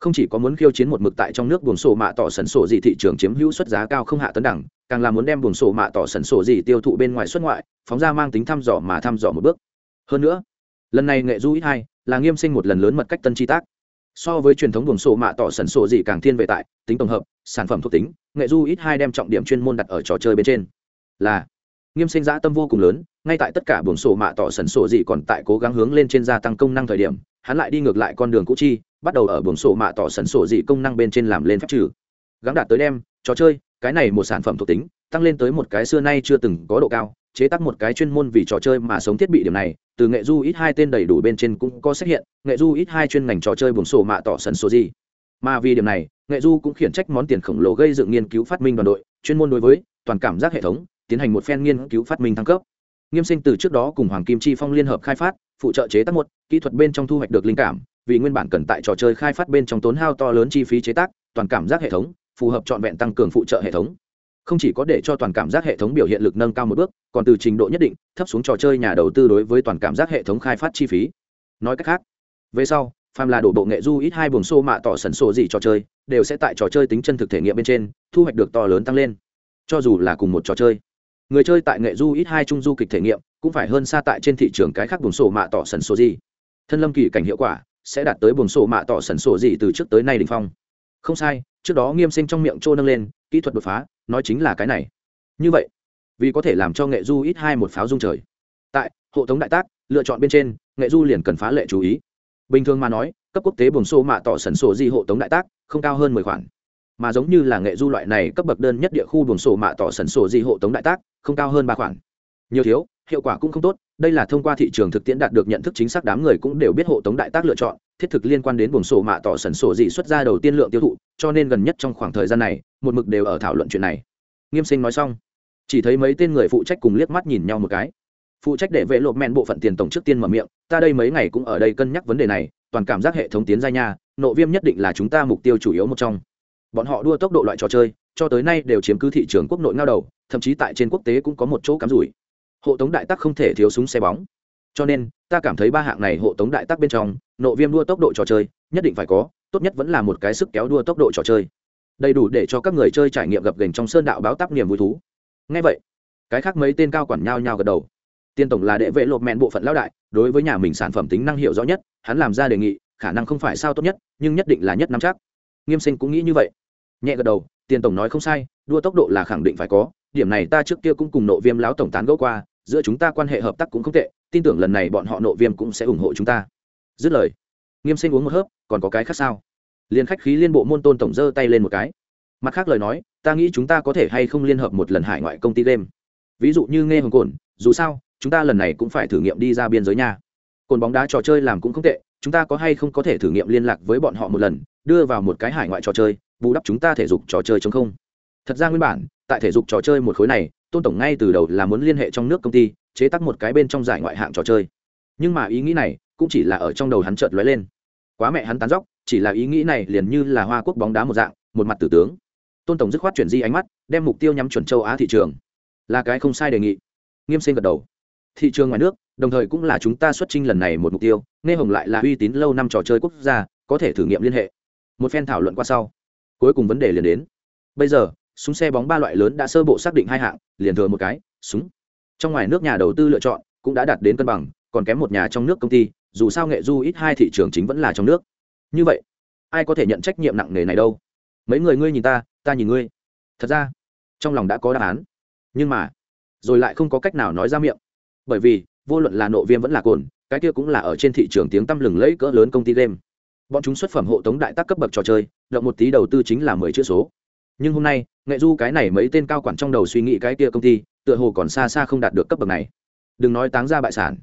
không chỉ có muốn khiêu chiến một mực tại trong nước buồng sổ mạ tỏ sần sổ gì thị trường chiếm hữu suất giá cao không hạ tấn đẳng càng là muốn đem buồng sổ mạ tỏ sần sổ gì tiêu thụ bên ngoài xuất ngoại phóng ra mang tính thăm dò mà thăm dò một bước hơn nữa lần này nghệ du ít hai là nghiêm sinh một lần lớn mật cách tân chi tác. So với truyền thống buồng sổ mạ tỏ sần sổ gì càng thiên về tại, tính tổng hợp, sản phẩm thuộc tính, nghệ du ít hai đem trọng điểm chuyên môn đặt ở trò chơi bên trên. Là, nghiêm sinh dã tâm vô cùng lớn, ngay tại tất cả buồng sổ mạ tỏ sần sổ gì còn tại cố gắng hướng lên trên gia tăng công năng thời điểm, hắn lại đi ngược lại con đường cũ chi, bắt đầu ở buồng sổ mạ tỏ sần sổ gì công năng bên trên làm lên phép trừ. Gắn đạt tới đem, trò chơi, cái này một sản phẩm thuộc tính, tăng lên tới một cái xưa nay chưa từng có độ cao chế tác một cái chuyên môn vì trò chơi mà sống thiết bị điểm này, từ nghệ du ít hai tên đầy đủ bên trên cũng có xuất hiện, nghệ du ít hai chuyên ngành trò chơi buồng sổ mạ tỏ sần sổ gì. Mà vì điểm này, nghệ du cũng khiển trách món tiền khổng lồ gây dựng nghiên cứu phát minh đoàn đội, chuyên môn đối với toàn cảm giác hệ thống, tiến hành một phen nghiên cứu phát minh thăng cấp. Nghiêm sinh từ trước đó cùng hoàng kim chi phong liên hợp khai phát, phụ trợ chế tác một, kỹ thuật bên trong thu hoạch được linh cảm, vì nguyên bản cần tại trò chơi khai phát bên trong tốn hao to lớn chi phí chế tác, toàn cảm giác hệ thống, phù hợp trọn vẹn tăng cường phụ trợ hệ thống không chỉ có để cho toàn cảm giác hệ thống biểu hiện lực nâng cao một bước, còn từ trình độ nhất định, thấp xuống trò chơi nhà đầu tư đối với toàn cảm giác hệ thống khai phát chi phí. Nói cách khác, về sau phàm là đổ bộ nghệ du ít hai buồng xô mạ tỏ sẩn sổ gì trò chơi, đều sẽ tại trò chơi tính chân thực thể nghiệm bên trên, thu hoạch được to lớn tăng lên. Cho dù là cùng một trò chơi, người chơi tại nghệ du ít hai trung du kịch thể nghiệm, cũng phải hơn xa tại trên thị trường cái khác buồng sổ mạ tỏ sẩn sổ gì. Thân lâm kỳ cảnh hiệu quả sẽ đạt tới buồng sổ mạ tỏ sẩn sổ gì từ trước tới nay đình phong. Không sai, trước đó nghiêm sinh trong miệng trô nâng lên, kỹ thuật đột phá nói chính là cái này. Như vậy, vì có thể làm cho nghệ du ít hai một pháo dung trời. Tại, hộ tống đại tác, lựa chọn bên trên, nghệ du liền cần phá lệ chú ý. Bình thường mà nói, cấp quốc tế buồng xô mạ tỏ sần sổ di hộ tống đại tác, không cao hơn mười khoản. Mà giống như là nghệ du loại này cấp bậc đơn nhất địa khu buồng sổ mạ tỏ sần sổ di hộ tống đại tác, không cao hơn ba khoản. Nhiều thiếu, hiệu quả cũng không tốt, đây là thông qua thị trường thực tiễn đạt được nhận thức chính xác đám người cũng đều biết hộ tống đại tác lựa chọn thiết thực liên quan đến buồng sổ mạ tỏ sẩn sổ dị xuất ra đầu tiên lượng tiêu thụ, cho nên gần nhất trong khoảng thời gian này, một mực đều ở thảo luận chuyện này. Nghiêm sinh nói xong, chỉ thấy mấy tên người phụ trách cùng liếc mắt nhìn nhau một cái. Phụ trách để vệ lộp mẹn bộ phận tiền tổng trước tiên mở miệng, ta đây mấy ngày cũng ở đây cân nhắc vấn đề này, toàn cảm giác hệ thống tiến gia nha, nộ viêm nhất định là chúng ta mục tiêu chủ yếu một trong. Bọn họ đua tốc độ loại trò chơi, cho tới nay đều chiếm cứ thị trường quốc nội ngao đầu, thậm chí tại trên quốc tế cũng có một chỗ cắm rủi. Hộ tống đại tắc không thể thiếu súng xe bóng. Cho nên ta cảm thấy ba hạng này hộ tống đại tắc bên trong, nộ viêm đua tốc độ trò chơi, nhất định phải có, tốt nhất vẫn là một cái sức kéo đua tốc độ trò chơi. Đầy đủ để cho các người chơi trải nghiệm gập gành trong sơn đạo báo tắp niềm vui thú. Ngay vậy, cái khác mấy tên cao quản nhao nhao gật đầu. Tiên tổng là đệ vệ lộp mẹn bộ phận lao đại, đối với nhà mình sản phẩm tính năng hiệu rõ nhất, hắn làm ra đề nghị, khả năng không phải sao tốt nhất, nhưng nhất định là nhất nắm chắc. Nghiêm sinh cũng nghĩ như vậy. Nhẹ gật đầu tiền tổng nói không sai, đua tốc độ là khẳng định phải có, điểm này ta trước kia cũng cùng nộ viêm lão tổng tán gẫu qua giữa chúng ta quan hệ hợp tác cũng không tệ, tin tưởng lần này bọn họ nộ viêm cũng sẽ ủng hộ chúng ta. Dứt lời, nghiêm sinh uống một hớp, còn có cái khác sao? Liên khách khí liên bộ môn tôn tổng giơ tay lên một cái. Mặt khác lời nói, ta nghĩ chúng ta có thể hay không liên hợp một lần hải ngoại công ty game. Ví dụ như nghe hồng cồn, dù sao, chúng ta lần này cũng phải thử nghiệm đi ra biên giới nha. Cồn bóng đá trò chơi làm cũng không tệ, chúng ta có hay không có thể thử nghiệm liên lạc với bọn họ một lần, đưa vào một cái hải ngoại trò chơi, bù đắp chúng ta thể dục trò chơi chống không. Thật ra nguyên bản tại thể dục trò chơi một khối này, tôn tổng ngay từ đầu là muốn liên hệ trong nước công ty, chế tác một cái bên trong giải ngoại hạng trò chơi. Nhưng mà ý nghĩ này cũng chỉ là ở trong đầu hắn chợt lóe lên. Quá mẹ hắn tán dóc, chỉ là ý nghĩ này liền như là hoa quốc bóng đá một dạng, một mặt tử tướng. Tôn tổng dứt khoát chuyển di ánh mắt, đem mục tiêu nhắm chuẩn châu á thị trường. Là cái không sai đề nghị. Nghiêm sinh gật đầu. Thị trường ngoài nước, đồng thời cũng là chúng ta xuất trình lần này một mục tiêu, nghe hồng lại là uy tín lâu năm trò chơi quốc gia, có thể thử nghiệm liên hệ. Một phen thảo luận qua sau, cuối cùng vấn đề liền đến. Bây giờ súng xe bóng ba loại lớn đã sơ bộ xác định hai hạng, liền thừa một cái, súng. Trong ngoài nước nhà đầu tư lựa chọn cũng đã đạt đến cân bằng, còn kém một nhà trong nước công ty, dù sao nghệ du ít hai thị trường chính vẫn là trong nước. Như vậy, ai có thể nhận trách nhiệm nặng nề này đâu? Mấy người ngươi nhìn ta ta nhìn ngươi. Thật ra, trong lòng đã có đáp án. Nhưng mà, rồi lại không có cách nào nói ra miệng. Bởi vì, vô luận là nộ viêm vẫn là cồn, cái kia cũng là ở trên thị trường tiếng tăm lừng lẫy cỡ lớn công ty game. Bọn chúng xuất phẩm hộ tống đại tác cấp bậc trò chơi, động một tí đầu tư chính là mười chữ số nhưng hôm nay, nghệ du cái này mấy tên cao quản trong đầu suy nghĩ cái kia công ty, tựa hồ còn xa xa không đạt được cấp bậc này. Đừng nói táng ra bại sản,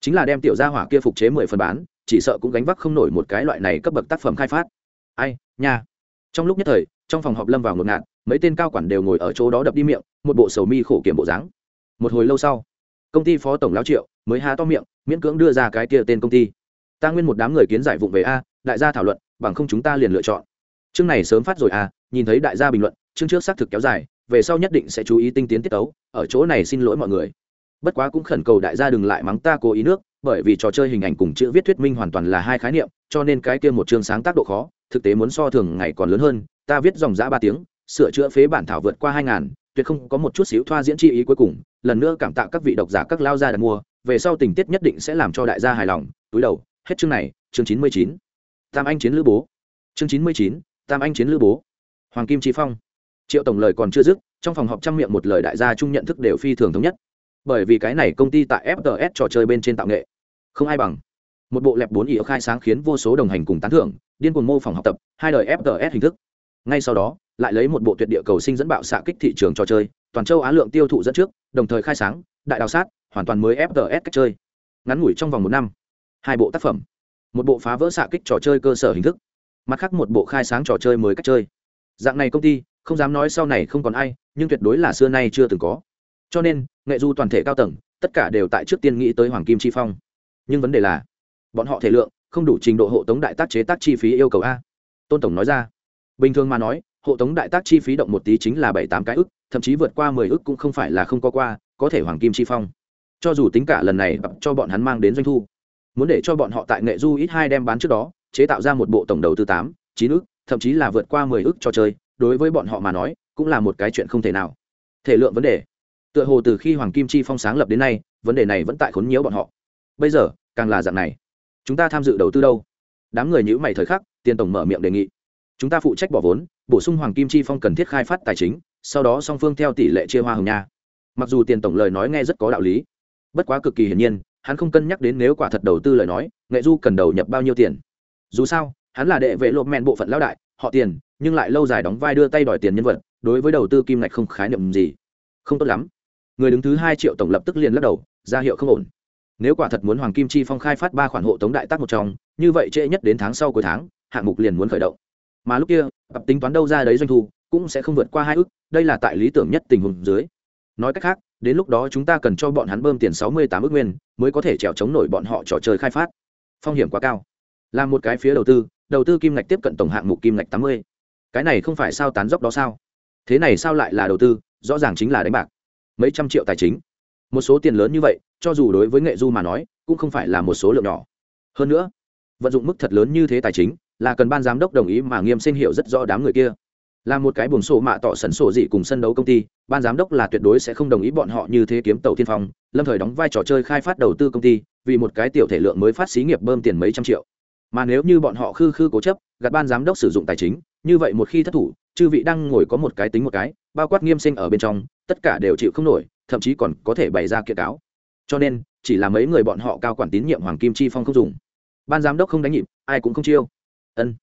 chính là đem tiểu gia hỏa kia phục chế mười phần bán, chỉ sợ cũng gánh vác không nổi một cái loại này cấp bậc tác phẩm khai phát. Ai nha trong lúc nhất thời, trong phòng họp lâm vào ngột ngạt, mấy tên cao quản đều ngồi ở chỗ đó đập đi miệng, một bộ sầu mi khổ kiểm bộ dáng. Một hồi lâu sau, công ty phó tổng lao triệu mới há to miệng, miễn cưỡng đưa ra cái kia tên công ty. Ta nguyên một đám người kiến giải vụng về a, đại gia thảo luận, bằng không chúng ta liền lựa chọn. Chương này sớm phát rồi a nhìn thấy đại gia bình luận, chương trước xác thực kéo dài, về sau nhất định sẽ chú ý tinh tiến tiết tấu, ở chỗ này xin lỗi mọi người. Bất quá cũng khẩn cầu đại gia đừng lại mắng ta cố ý nước, bởi vì trò chơi hình ảnh cùng chữ viết thuyết minh hoàn toàn là hai khái niệm, cho nên cái kia một chương sáng tác độ khó, thực tế muốn so thường ngày còn lớn hơn, ta viết dòng giã ba tiếng, sửa chữa phế bản thảo vượt qua hai ngàn, tuyệt không có một chút xíu thoa diễn chi ý cuối cùng, lần nữa cảm tạ các vị độc giả, các lao gia đặt mua, về sau tình tiết nhất định sẽ làm cho đại gia hài lòng. Túi đầu, hết chương này, chương chín mươi chín. Tam anh chiến lữ bố. Chương chín mươi chín, tam anh chiến lữ bố hoàng kim trí phong. Triệu tổng lời còn chưa dứt, trong phòng họp trăm miệng một lời đại gia chung nhận thức đều phi thường thống nhất. Bởi vì cái này công ty tại fts trò chơi bên trên tạo nghệ. Không ai bằng. Một bộ lẹp bốn ý khai sáng khiến vô số đồng hành cùng tán thưởng, điên cuồng mô phỏng học tập, hai đời fts hình thức. Ngay sau đó, lại lấy một bộ tuyệt địa cầu sinh dẫn bạo xạ kích thị trường trò chơi, toàn châu á lượng tiêu thụ dẫn trước, đồng thời khai sáng, đại đào sát, hoàn toàn mới fts cách chơi. Ngắn ngủi trong vòng một năm, hai bộ tác phẩm, một bộ phá vỡ xạ kích trò chơi cơ sở hình thức, mặt khác một bộ khai sáng trò chơi mới cách chơi dạng này công ty, không dám nói sau này không còn ai, nhưng tuyệt đối là xưa nay chưa từng có. Cho nên, nghệ du toàn thể cao tầng, tất cả đều tại trước tiên nghĩ tới hoàng kim chi phong. Nhưng vấn đề là, bọn họ thể lượng, không đủ trình độ hộ tống đại tác chế tác chi phí yêu cầu a. Tôn tổng nói ra. Bình thường mà nói, hộ tống đại tác chi phí động một tí chính là bảy tám cái ức, thậm chí vượt qua mười ức cũng không phải là không có qua, có thể hoàng kim chi phong. Cho dù tính cả lần này, cho bọn hắn mang đến doanh thu. Muốn để cho bọn họ tại nghệ du ít hai đem bán trước đó, chế tạo ra một bộ tổng đầu tư tám, chín ức thậm chí là vượt qua mười ước cho chơi, đối với bọn họ mà nói, cũng là một cái chuyện không thể nào. Thể lượng vấn đề. Tựa hồ từ khi hoàng kim chi phong sáng lập đến nay, vấn đề này vẫn tại khốn nhiễu bọn họ. Bây giờ, càng là dạng này. Chúng ta tham dự đầu tư đâu? Đám người nhữ mày thời khắc tiền tổng mở miệng đề nghị. Chúng ta phụ trách bỏ vốn, bổ sung hoàng kim chi phong cần thiết khai phát tài chính, sau đó song phương theo tỷ lệ chia hoa hồng nha. Mặc dù tiền tổng lời nói nghe rất có đạo lý, bất quá cực kỳ hiển nhiên, hắn không cân nhắc đến nếu quả thật đầu tư lời nói, nghệ du cần đầu nhập bao nhiêu tiền. Dù sao hắn là đệ vệ lộp mẹn bộ phận lão đại, họ tiền, nhưng lại lâu dài đóng vai đưa tay đòi tiền nhân vật, đối với đầu tư kim ngạch không khái niệm gì. Không tốt lắm. Người đứng thứ hai triệu tổng lập tức liền lắc đầu, ra hiệu không ổn. Nếu quả thật muốn hoàng kim chi phong khai phát ba khoản hộ tống đại tác một trong, như vậy trễ nhất đến tháng sau cuối tháng, hạng mục liền muốn khởi động. Mà lúc kia ập tính toán đâu ra đấy doanh thu, cũng sẽ không vượt qua hai ước, đây là tại lý tưởng nhất tình huống dưới. Nói cách khác, đến lúc đó chúng ta cần cho bọn hắn bơm tiền sáu mươi tám ước nguyên, mới có thể trèo chống nổi bọn họ trò chơi khai phát. Phong hiểm quá cao. Là một cái phía đầu tư đầu tư kim ngạch tiếp cận tổng hạng mục kim ngạch tám mươi. Cái này không phải sao tán dốc đó sao? Thế này sao lại là đầu tư? Rõ ràng chính là đánh bạc. Mấy trăm triệu tài chính. Một số tiền lớn như vậy, cho dù đối với nghệ du mà nói, cũng không phải là một số lượng nhỏ. Hơn nữa, vận dụng mức thật lớn như thế tài chính, là cần ban giám đốc đồng ý mà nghiêm sinh hiểu rất rõ đám người kia. Là một cái buồng sổ mạ tỏ sẩn sổ dị cùng sân đấu công ty, ban giám đốc là tuyệt đối sẽ không đồng ý bọn họ như thế kiếm tàu thiên phong, lâm thời đóng vai trò chơi khai phát đầu tư công ty, vì một cái tiểu thể lượng mới phát xí nghiệp bơm tiền mấy trăm triệu mà nếu như bọn họ khư khư cố chấp, gạt ban giám đốc sử dụng tài chính, như vậy một khi thất thủ, chư vị đang ngồi có một cái tính một cái, bao quát nghiêm sinh ở bên trong, tất cả đều chịu không nổi, thậm chí còn có thể bày ra kiện cáo. Cho nên, chỉ là mấy người bọn họ cao quản tín nhiệm hoàng kim chi phong không dùng. Ban giám đốc không đánh nhịp, ai cũng không chiêu. Ân.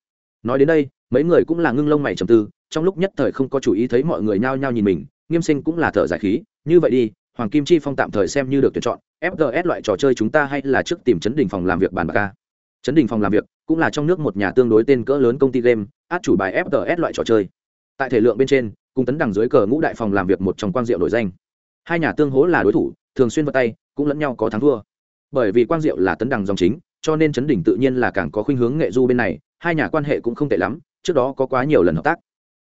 Nói đến đây, mấy người cũng là ngưng lông mày trầm tư, trong lúc nhất thời không có chủ ý thấy mọi người nhao nhao nhìn mình, nghiêm sinh cũng là thở giải khí, như vậy đi, hoàng kim chi phong tạm thời xem như được tuyển chọn fgs loại trò chơi chúng ta hay là trước tìm chấn đình phòng làm việc bàn bạc ca chấn đình phòng làm việc cũng là trong nước một nhà tương đối tên cỡ lớn công ty game, át chủ bài FTS loại trò chơi. Tại thể lượng bên trên, cùng tấn đằng dưới cờ ngũ đại phòng làm việc một trong quang diệu nổi danh. Hai nhà tương hố là đối thủ, thường xuyên vào tay, cũng lẫn nhau có thắng thua. Bởi vì quang diệu là tấn đằng dòng chính, cho nên chấn đỉnh tự nhiên là càng có khuynh hướng nghệ du bên này, hai nhà quan hệ cũng không tệ lắm, trước đó có quá nhiều lần hợp tác.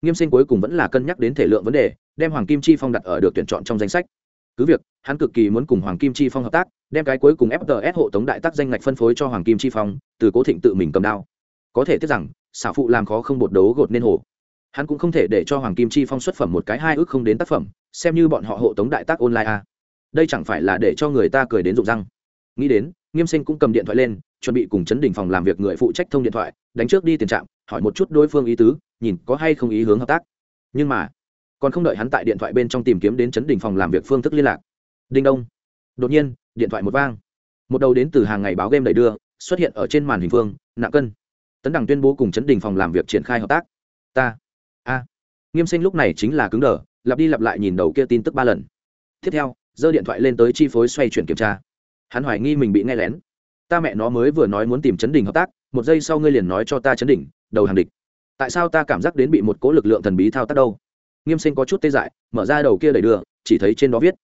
Nghiêm sinh cuối cùng vẫn là cân nhắc đến thể lượng vấn đề, đem hoàng kim chi phong đặt ở được tuyển chọn trong danh sách cứ việc, hắn cực kỳ muốn cùng hoàng kim chi phong hợp tác, đem cái cuối cùng fts hộ tống đại tác danh ngạch phân phối cho hoàng kim chi phong, từ cố thịnh tự mình cầm đao. Có thể tiếc rằng xảo phụ làm khó không bột đấu gột nên hồ. Hắn cũng không thể để cho hoàng kim chi phong xuất phẩm một cái hai ước không đến tác phẩm, xem như bọn họ hộ tống đại tác online a. Đây chẳng phải là để cho người ta cười đến rụng răng. Nghĩ đến, nghiêm sinh cũng cầm điện thoại lên, chuẩn bị cùng chấn đỉnh phòng làm việc người phụ trách thông điện thoại, đánh trước đi tiền trạm, hỏi một chút đối phương ý tứ, nhìn có hay không ý hướng hợp tác. Nhưng mà còn không đợi hắn tại điện thoại bên trong tìm kiếm đến chấn đình phòng làm việc phương thức liên lạc. Đinh đông. Đột nhiên, điện thoại một vang. Một đầu đến từ hàng ngày báo game đầy đưa, xuất hiện ở trên màn hình phương nặng cân. Tấn đẳng tuyên bố cùng chấn đình phòng làm việc triển khai hợp tác. Ta. A. Nghiêm sinh lúc này chính là cứng đờ, lặp đi lặp lại nhìn đầu kia tin tức ba lần. Tiếp theo, giơ điện thoại lên tới chi phối xoay chuyển kiểm tra. Hắn hoài nghi mình bị nghe lén. Ta mẹ nó mới vừa nói muốn tìm chấn đình hợp tác, một giây sau ngươi liền nói cho ta chấn đỉnh, đầu hàng địch. Tại sao ta cảm giác đến bị một cố lực lượng thần bí thao tác đâu? Nghiêm sinh có chút tê dại, mở ra đầu kia đẩy đưa, chỉ thấy trên đó viết.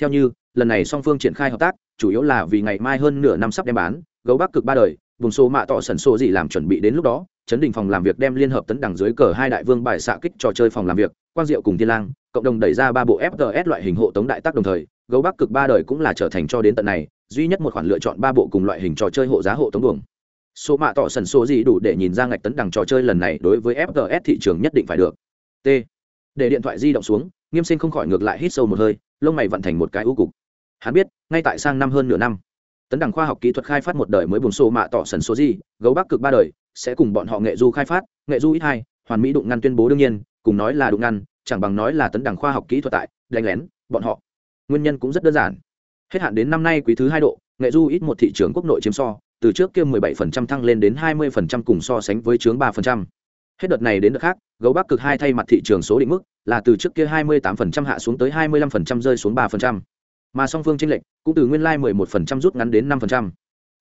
Theo như, lần này song phương triển khai hợp tác, chủ yếu là vì ngày mai hơn nửa năm sắp đem bán, gấu bắc cực ba đời, vùng số mạ tỏ sần sô gì làm chuẩn bị đến lúc đó, chấn đình phòng làm việc đem liên hợp tấn đẳng dưới cờ hai đại vương bài xạ kích trò chơi phòng làm việc, quang diệu cùng thiên lang, cộng đồng đẩy ra ba bộ fts loại hình hộ tống đại tác đồng thời, gấu bắc cực ba đời cũng là trở thành cho đến tận này, duy nhất một khoản lựa chọn ba bộ cùng loại hình trò chơi hộ giá hộ tống đường. Số mạ tỏ sần số gì đủ để nhìn ra ngạch tấn đằng trò chơi lần này đối với fts thị trường nhất định phải được. T để điện thoại di động xuống, nghiêm sinh không khỏi ngược lại hít sâu một hơi, lông mày vận thành một cái ưu cục. Hắn biết, ngay tại sang năm hơn nửa năm, tấn đẳng khoa học kỹ thuật khai phát một đời mới bùn sổ mạ tỏ sần số gì, gấu bắc cực ba đời, sẽ cùng bọn họ nghệ du khai phát, nghệ du ít hai, hoàn mỹ đụng ngăn tuyên bố đương nhiên, cùng nói là đụng ngăn, chẳng bằng nói là tấn đẳng khoa học kỹ thuật tại, đánh lén, bọn họ. Nguyên nhân cũng rất đơn giản. Hết hạn đến năm nay quý thứ hai độ, nghệ du ít một thị trường quốc nội chiếm so, từ trước kia 17% thăng lên đến 20% cùng so sánh với chướng 3%. Hết đợt này đến đợt khác, gấu bắc cực hai thay mặt thị trường số định mức là từ trước kia 28% hạ xuống tới 25% rơi xuống 3%. Mà song phương chênh lệch cũng từ nguyên lai like 11% rút ngắn đến 5%.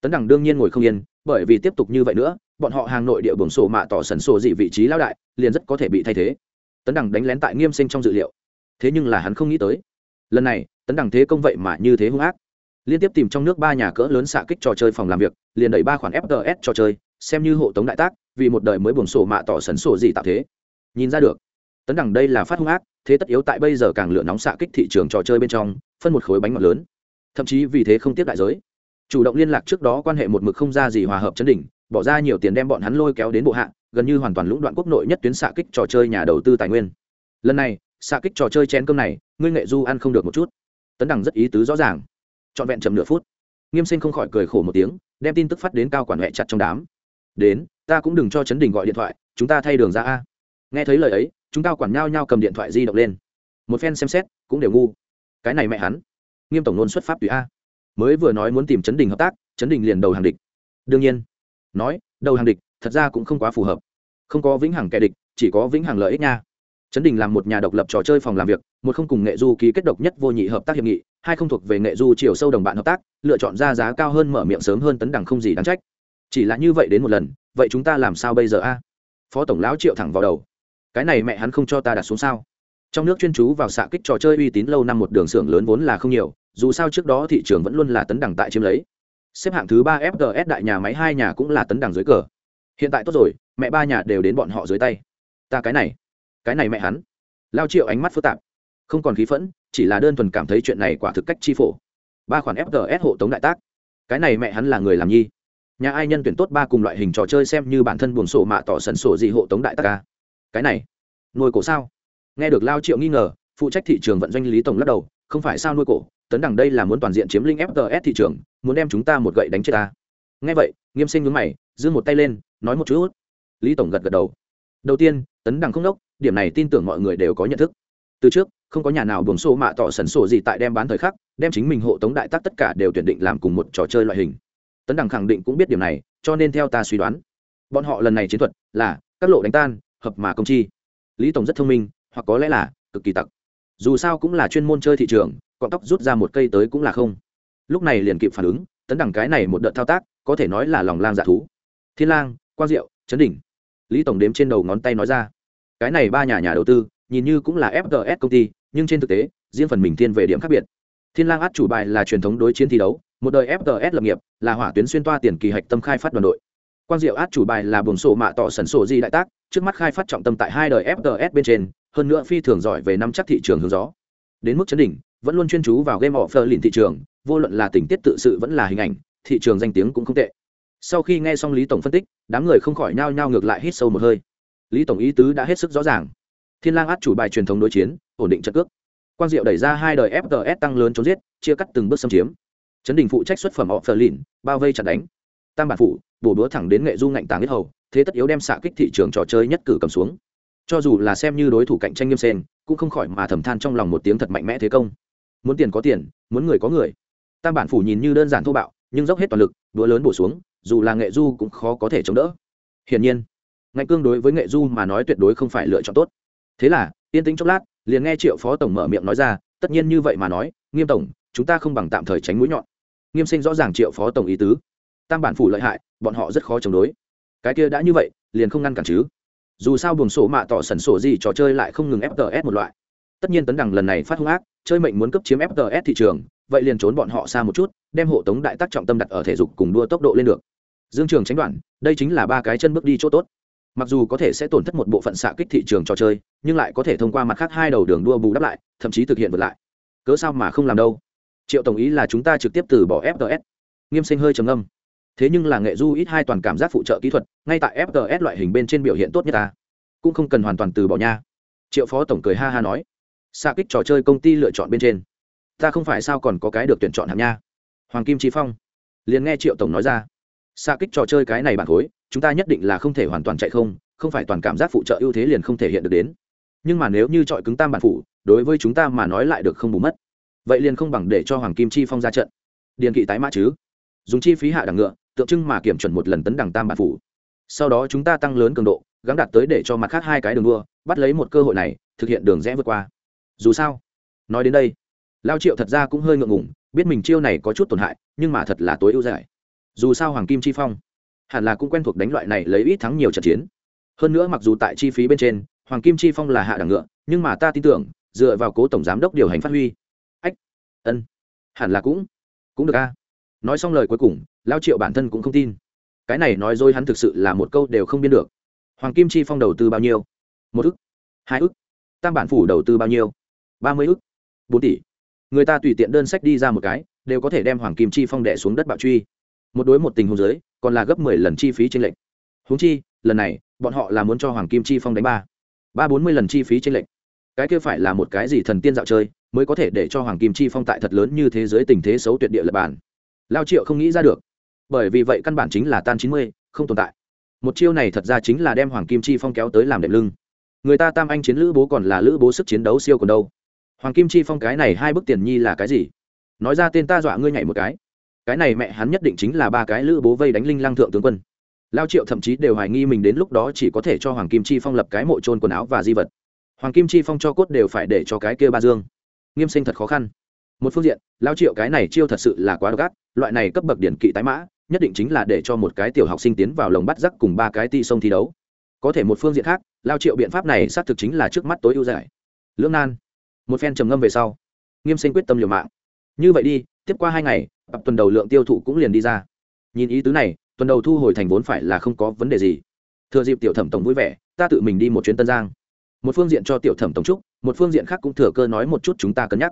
Tấn đẳng đương nhiên ngồi không yên, bởi vì tiếp tục như vậy nữa, bọn họ hàng nội địa buồng sổ mạ tỏ sần sổ dị vị trí lão đại, liền rất có thể bị thay thế. Tấn đẳng đánh lén tại nghiêm sinh trong dự liệu. Thế nhưng là hắn không nghĩ tới. Lần này, tấn đẳng thế công vậy mà như thế hung ác liên tiếp tìm trong nước ba nhà cỡ lớn xạ kích trò chơi phòng làm việc liền đẩy ba khoản fts trò chơi xem như hộ tống đại tác vì một đời mới buồn sổ mạ tỏ sấn sổ gì tạo thế. Nhìn ra được. Tấn đẳng đây là phát hung ác, thế tất yếu tại bây giờ càng lửa nóng xạ kích thị trường trò chơi bên trong, phân một khối bánh ngọt lớn. Thậm chí vì thế không tiếp đại giới. Chủ động liên lạc trước đó quan hệ một mực không ra gì hòa hợp chấn đỉnh, bỏ ra nhiều tiền đem bọn hắn lôi kéo đến bộ hạ, gần như hoàn toàn lũng đoạn quốc nội nhất tuyến xạ kích trò chơi nhà đầu tư tài nguyên. Lần này, xạ kích trò chơi chén cơm này, ngươi nghệ du ăn không được một chút. Tấn đẳng rất ý tứ rõ ràng. Trọn vẹn chậm nửa phút. Nghiêm sinh không khỏi cười khổ một tiếng, đem tin tức phát đến cao quản huệ chặt trong đám. Đến ta cũng đừng cho chấn đình gọi điện thoại, chúng ta thay đường ra a. Nghe thấy lời ấy, chúng ta quản nhau nhau cầm điện thoại di động lên. Một phen xem xét, cũng đều ngu. Cái này mẹ hắn. Nghiêm tổng nôn xuất pháp tùy a. Mới vừa nói muốn tìm chấn đình hợp tác, chấn đình liền đầu hàng địch. Đương nhiên. Nói, đầu hàng địch, thật ra cũng không quá phù hợp. Không có vĩnh hằng kẻ địch, chỉ có vĩnh hằng lợi ích nha. Chấn đình làm một nhà độc lập trò chơi phòng làm việc, một không cùng nghệ du ký kết độc nhất vô nhị hợp tác hiệp nghị, hai không thuộc về nghệ du chiều sâu đồng bạn hợp tác, lựa chọn ra giá cao hơn mở miệng sớm hơn tấn đẳng không gì đáng trách chỉ là như vậy đến một lần, vậy chúng ta làm sao bây giờ a? Phó tổng lão triệu thẳng vào đầu. Cái này mẹ hắn không cho ta đặt xuống sao? Trong nước chuyên chú vào xạ kích trò chơi uy tín lâu năm một đường xưởng lớn vốn là không nhiều, dù sao trước đó thị trường vẫn luôn là tấn đẳng tại chiếm lấy. Xếp hạng thứ ba fgs đại nhà máy, hai nhà cũng là tấn đẳng dưới cờ. Hiện tại tốt rồi, mẹ ba nhà đều đến bọn họ dưới tay. Ta cái này cái này mẹ hắn. Lao triệu ánh mắt phức tạp. Không còn khí phẫn, chỉ là đơn thuần cảm thấy chuyện này quả thực cách chi phổ. Ba khoản fgs hộ tống đại tác. Cái này mẹ hắn là người làm nhi nhà ai nhân tuyển tốt ba cùng loại hình trò chơi xem như bản thân buồn sổ mạ tỏ sần sổ gì hộ tống đại tác ca. Cái này, nuôi cổ sao? Nghe được lao triệu nghi ngờ, phụ trách thị trường vận doanh lý tổng lắc đầu, không phải sao nuôi cổ, tấn đằng đây là muốn toàn diện chiếm linh fts thị trường, muốn đem chúng ta một gậy đánh chết ta. Nghe vậy, nghiêm sinh nhướng mày, giơ một tay lên, nói một chút lý tổng gật gật đầu. Đầu tiên, tấn đằng không đốc, điểm này tin tưởng mọi người đều có nhận thức. Từ trước, không có nhà nào buồng sổ mạ tỏ sần sổ gì tại đem bán thời khắc, đem chính mình hộ tống đại tác tất cả đều tuyển định làm cùng một trò chơi loại hình tấn đẳng khẳng định cũng biết điểm này, cho nên theo ta suy đoán, bọn họ lần này chiến thuật là các lộ đánh tan, hợp mà công chi. Lý tổng rất thông minh, hoặc có lẽ là cực kỳ tặc. Dù sao cũng là chuyên môn chơi thị trường, cọn tóc rút ra một cây tới cũng là không. Lúc này liền kịp phản ứng, tấn đẳng cái này một đợt thao tác, có thể nói là lòng lang dạ thú. Thiên lang, quang diệu, chấn đỉnh. Lý tổng đếm trên đầu ngón tay nói ra. Cái này ba nhà nhà đầu tư, nhìn như cũng là fgs công ty, nhưng trên thực tế, riêng phần mình thiên về điểm khác biệt thiên lang át chủ bài là truyền thống đối chiến thi đấu, một đời FTS lập nghiệp, là hỏa tuyến xuyên toa tiền kỳ hạch tâm khai phát đoàn đội. Quang diệu át chủ bài là buồng sổ mạ tỏ sần sổ di đại tác, trước mắt khai phát trọng tâm tại hai đời FTS bên trên, hơn nữa phi thường giỏi về năm chắc thị trường hướng gió. Đến mức chấn đỉnh, vẫn luôn chuyên chú vào game offer lìn thị trường, vô luận là tình tiết tự sự vẫn là hình ảnh, thị trường danh tiếng cũng không tệ. Sau khi nghe xong lý tổng phân tích, đám người không khỏi nhao nhao ngược lại hít sâu một hơi. Lý tổng ý tứ đã hết sức rõ ràng. Thiên lang át chủ bài truyền thống đối chiến, ổn định trận cước quang diệu đẩy ra hai đời fts tăng lớn trốn giết, chia cắt từng bước xâm chiếm. Chấn đình phụ trách xuất phẩm họ phờ lìn bao vây chặt đánh. Tam bản phụ bổ đúa thẳng đến nghệ du ngạnh tàng nhất hầu, thế tất yếu đem xạ kích thị trường trò chơi nhất cử cầm xuống. Cho dù là xem như đối thủ cạnh tranh nghiêm sen, cũng không khỏi mà thầm than trong lòng một tiếng thật mạnh mẽ thế công. Muốn tiền có tiền, muốn người có người. Tam bản phủ nhìn như đơn giản thô bạo, nhưng dốc hết toàn lực đũa lớn bổ xuống, dù là nghệ du cũng khó có thể chống đỡ. Hiển nhiên, ngạnh cương đối với nghệ du mà nói tuyệt đối không phải lựa chọn tốt. Thế là, yên tĩnh chốc lát liền nghe triệu phó tổng mở miệng nói ra, tất nhiên như vậy mà nói, nghiêm tổng, chúng ta không bằng tạm thời tránh mũi nhọn. Nghiêm sinh rõ ràng triệu phó tổng ý tứ. Tam bản phủ lợi hại, bọn họ rất khó chống đối. Cái kia đã như vậy, liền không ngăn cản chứ. Dù sao buồng sổ mạ tỏ sẩn sổ gì trò chơi lại không ngừng fts một loại. Tất nhiên tấn đằng lần này phát hung ác, chơi mệnh muốn cấp chiếm fts thị trường, vậy liền trốn bọn họ xa một chút, đem hộ tống đại tác trọng tâm đặt ở thể dục cùng đua tốc độ lên được. Dương trường tránh đoạn, đây chính là ba cái chân bước đi chỗ tốt mặc dù có thể sẽ tổn thất một bộ phận xạ kích thị trường trò chơi, nhưng lại có thể thông qua mặt khác hai đầu đường đua bù đắp lại, thậm chí thực hiện vượt lại. Cớ sao mà không làm đâu? Triệu tổng ý là chúng ta trực tiếp từ bỏ fts nghiêm sinh hơi trầm âm thế nhưng là nghệ du ít hai toàn cảm giác phụ trợ kỹ thuật, ngay tại fts loại hình bên trên biểu hiện tốt nhất ta. Cũng không cần hoàn toàn từ bỏ nha. Triệu phó tổng cười ha ha nói. Xa kích trò chơi công ty lựa chọn bên trên. Ta không phải sao còn có cái được tuyển chọn hạng nha. Hoàng kim trí phong. Liền nghe triệu tổng nói ra xa kích trò chơi cái này bản khối, chúng ta nhất định là không thể hoàn toàn chạy không không phải toàn cảm giác phụ trợ ưu thế liền không thể hiện được đến. Nhưng mà nếu như chọi cứng tam bản phụ đối với chúng ta mà nói lại được không bù mất. Vậy liền không bằng để cho hoàng kim chi phong ra trận. Điền kỵ tái mã chứ? Dùng chi phí hạ đẳng ngựa, tượng trưng mà kiểm chuẩn một lần tấn đẳng tam bản phủ. Sau đó chúng ta tăng lớn cường độ gắn đặt tới để cho mặt khác hai cái đường đua, bắt lấy một cơ hội này, thực hiện đường rẽ vượt qua. Dù sao, nói đến đây, lao triệu thật ra cũng hơi ngượng ngùng, biết mình chiêu này có chút tổn hại, nhưng mà thật là tối ưu giải dù sao hoàng kim chi phong hẳn là cũng quen thuộc đánh loại này lấy ít thắng nhiều trận chiến. Hơn nữa mặc dù tại chi phí bên trên, hoàng kim chi phong là hạ đẳng ngựa, nhưng mà ta tin tưởng, dựa vào cố tổng giám đốc điều hành phát huy. Ách, ân, hẳn là cũng cũng được a. Nói xong lời cuối cùng, lao triệu bản thân cũng không tin. Cái này nói dối hắn thực sự là một câu đều không biên được. Hoàng kim chi phong đầu tư bao nhiêu? Một ức, hai ức, tam bản phủ đầu tư bao nhiêu? Ba mươi ức, bốn tỷ. Người ta tùy tiện đơn sách đi ra một cái, đều có thể đem hoàng kim chi phong đẻ xuống đất bạo truy một đối một tình huống giới còn là gấp mười lần chi phí tranh lệch. Huống chi, lần này, bọn họ là muốn cho hoàng kim chi phong đánh ba. Ba bốn mươi lần chi phí tranh lệch. Cái kia phải là một cái gì thần tiên dạo chơi, mới có thể để cho hoàng kim chi phong tại thật lớn như thế giới tình thế xấu tuyệt địa lập bản. Lao triệu không nghĩ ra được. Bởi vì vậy căn bản chính là tan chín mươi, không tồn tại. Một chiêu này thật ra chính là đem hoàng kim chi phong kéo tới làm đệm lưng. Người ta tam anh chiến lữ bố còn là lữ bố sức chiến đấu siêu còn đâu. Hoàng kim chi phong cái này hai bức tiền nhi là cái gì? Nói ra tên ta dọa ngươi nhảy một cái cái này mẹ hắn nhất định chính là ba cái lữ bố vây đánh linh lang thượng tướng quân. Lao triệu thậm chí đều hoài nghi mình đến lúc đó chỉ có thể cho hoàng kim chi phong lập cái mộ trôn quần áo và di vật. Hoàng kim chi phong cho cốt đều phải để cho cái kia ba dương. Nghiêm sinh thật khó khăn. Một phương diện, lao triệu cái này chiêu thật sự là quá độc ác, loại này cấp bậc điển kỵ tái mã, nhất định chính là để cho một cái tiểu học sinh tiến vào lồng bắt rắc cùng ba cái ti sông thi đấu. Có thể một phương diện khác, lao triệu biện pháp này xác thực chính là trước mắt tối ưu giải. Lưỡng nan. Một phen trầm ngâm về sau, nghiêm sinh quyết tâm liều mạng. Như vậy đi, tiếp qua hai ngày tập tuần đầu lượng tiêu thụ cũng liền đi ra. Nhìn ý tứ này, tuần đầu thu hồi thành vốn phải là không có vấn đề gì. Thừa dịp tiểu thẩm tổng vui vẻ, ta tự mình đi một chuyến tân giang. Một phương diện cho tiểu thẩm tổng trúc một phương diện khác cũng thừa cơ nói một chút chúng ta cân nhắc.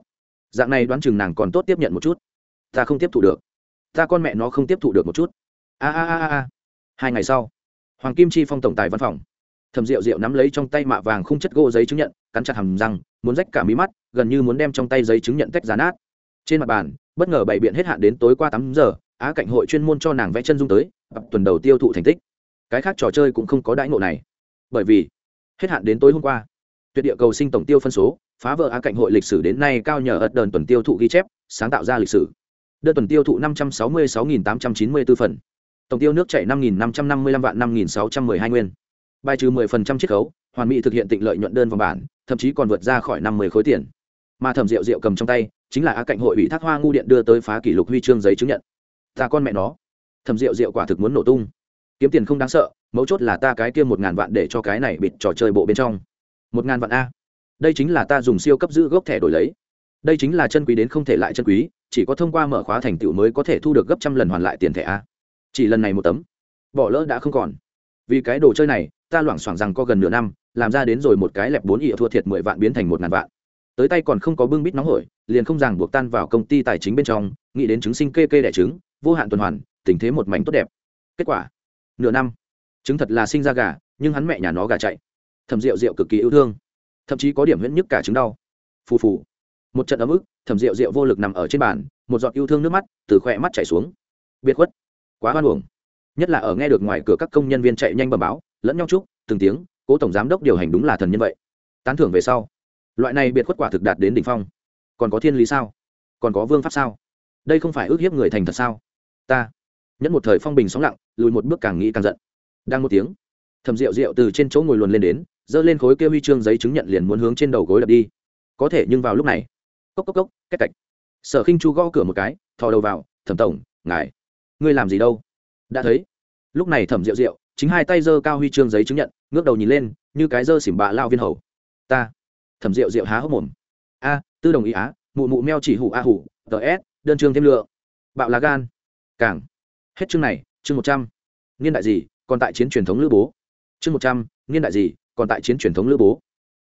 Dạng này đoán chừng nàng còn tốt tiếp nhận một chút. Ta không tiếp thụ được. Ta con mẹ nó không tiếp thụ được một chút. A a a a. Hai ngày sau, hoàng kim chi phong tổng tài văn phòng. Thầm rượu rượu nắm lấy trong tay mạ vàng không chất gỗ giấy chứng nhận, cắn chặt hầm răng, muốn rách cả mí mắt, gần như muốn đem trong tay giấy chứng nhận tách giá nát trên mặt bàn, bất ngờ bày biện hết hạn đến tối qua tám giờ, á cạnh hội chuyên môn cho nàng vẽ chân dung tới tuần đầu tiêu thụ thành tích. Cái khác trò chơi cũng không có đãi ngộ này. Bởi vì, hết hạn đến tối hôm qua, tuyệt địa cầu sinh tổng tiêu phân số, phá vỡ á cạnh hội lịch sử đến nay cao nhờ ớt đơn tuần tiêu thụ ghi chép, sáng tạo ra lịch sử. Đơn tuần tiêu thụ năm trăm sáu mươi sáu tám trăm chín mươi b ố phần. Tổng tiêu nước chảy năm năm trăm năm mươi lăm vạn năm sáu trăm mười hai nguyên. Bài trừ mười phần trăm chiết khấu, hoàn mỹ thực hiện tịnh lợi nhuận đơn vào bản thậm chí còn vượt ra khỏi năm mươi khối tiền mà thẩm rượu rượu cầm trong tay, chính là a cạnh hội ủy thác hoa ngu điện đưa tới phá kỷ lục huy chương giấy chứng nhận. Ta con mẹ nó. Thẩm rượu rượu quả thực muốn nổ tung. Kiếm tiền không đáng sợ, mấu chốt là ta cái kia một ngàn vạn để cho cái này bịt trò chơi bộ bên trong. Một ngàn vạn a. Đây chính là ta dùng siêu cấp giữ gốc thẻ đổi lấy. Đây chính là chân quý đến không thể lại chân quý, chỉ có thông qua mở khóa thành tựu mới có thể thu được gấp trăm lần hoàn lại tiền thẻ a. Chỉ lần này một tấm. Bỏ lỡ đã không còn. Vì cái đồ chơi này, ta loảng xoảng rằng có gần nửa năm, làm ra đến rồi một cái lẹp bốn ỉa thua thiệt mười vạn biến thành một ngàn vạn tới tay còn không có bưng bít nóng hổi, liền không ràng buộc tan vào công ty tài chính bên trong, nghĩ đến chứng sinh kê kê đẻ trứng, vô hạn tuần hoàn, tình thế một mảnh tốt đẹp. Kết quả, nửa năm, trứng thật là sinh ra gà, nhưng hắn mẹ nhà nó gà chạy. Thầm rượu rượu cực kỳ yêu thương. Thậm chí có điểm huyễn nhức cả trứng đau. Phù phù. Một trận ấm ức thầm rượu rượu vô lực nằm ở trên bàn, một giọt yêu thương nước mắt từ khỏe mắt chảy xuống. Biệt khuất. Quá hoan hồng nhất là ở nghe được ngoài cửa các công nhân viên chạy nhanh bầm báo, lẫn nhau chúc, từng tiếng, cố tổng giám đốc điều hành đúng là thần nhân vậy. Tán thưởng về sau loại này biệt khuất quả thực đạt đến đỉnh phong. Còn có thiên lý sao? Còn có vương pháp sao? Đây không phải ước hiếp người thành thật sao? Ta nhẫn một thời phong bình sóng lặng, lùi một bước càng nghĩ càng giận. Đang một tiếng, thầm rượu rượu từ trên chỗ ngồi luồn lên đến, giơ lên khối kêu huy chương giấy chứng nhận liền muốn hướng trên đầu gối đập đi. Có thể nhưng vào lúc này, cốc cốc cốc, cách cạch sở khinh chu gõ cửa một cái, thò đầu vào, thẩm tổng, ngài, ngươi làm gì đâu? Đã thấy, lúc này thẩm rượu rượu, chính hai tay giơ cao huy chương giấy chứng nhận, ngước đầu nhìn lên, như cái giơ xỉm bạ lao viên hầu. Ta thẩm rượu rượu há hốc mồm. A, tư đồng ý á, mụ mụ meo chỉ hủ a hủ, tờ s đơn chương thêm lựa bạo lá gan. Càng. Hết chương này, chương một trăm. Niên đại gì, còn tại chiến truyền thống lữ bố. Chương một trăm, niên đại gì, còn tại chiến truyền thống lữ bố.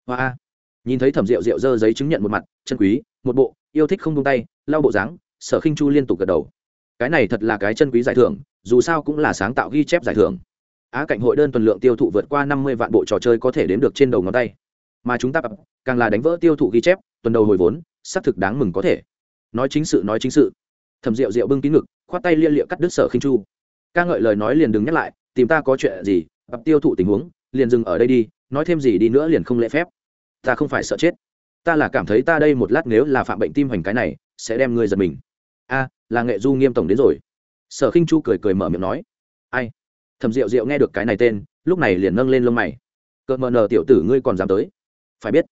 Hoa a. Nhìn thấy thẩm rượu rượu dơ giấy chứng nhận một mặt, chân quý, một bộ, yêu thích không tung tay, lau bộ dáng, sở khinh chu liên tục gật đầu. Cái này thật là cái chân quý giải thưởng, dù sao cũng là sáng tạo ghi chép giải thưởng. Á cạnh hội đơn tuần lượng tiêu thụ vượt qua năm mươi vạn bộ trò chơi có thể đếm được trên đầu ngón tay mà chúng ta càng là đánh vỡ tiêu thụ ghi chép, tuần đầu hồi vốn, xác thực đáng mừng có thể. Nói chính sự, nói chính sự. Thầm rượu rượu bưng kín ngực, khoát tay lia liệu cắt đứt sở khinh chu. Ca ngợi lời nói liền đừng nhắc lại, tìm ta có chuyện gì ập tiêu thụ tình huống, liền dừng ở đây đi, nói thêm gì đi nữa liền không lễ phép. Ta không phải sợ chết. Ta là cảm thấy ta đây một lát nếu là phạm bệnh tim hoành cái này, sẽ đem ngươi giật mình. A, là nghệ du nghiêm tổng đến rồi. Sở khinh chu cười cười mở miệng nói. Ai? Thầm rượu rượu nghe được cái này tên, lúc này liền nâng lên lông mày. Cợt mờ nờ tiểu tử ngươi còn dám tới phải biết,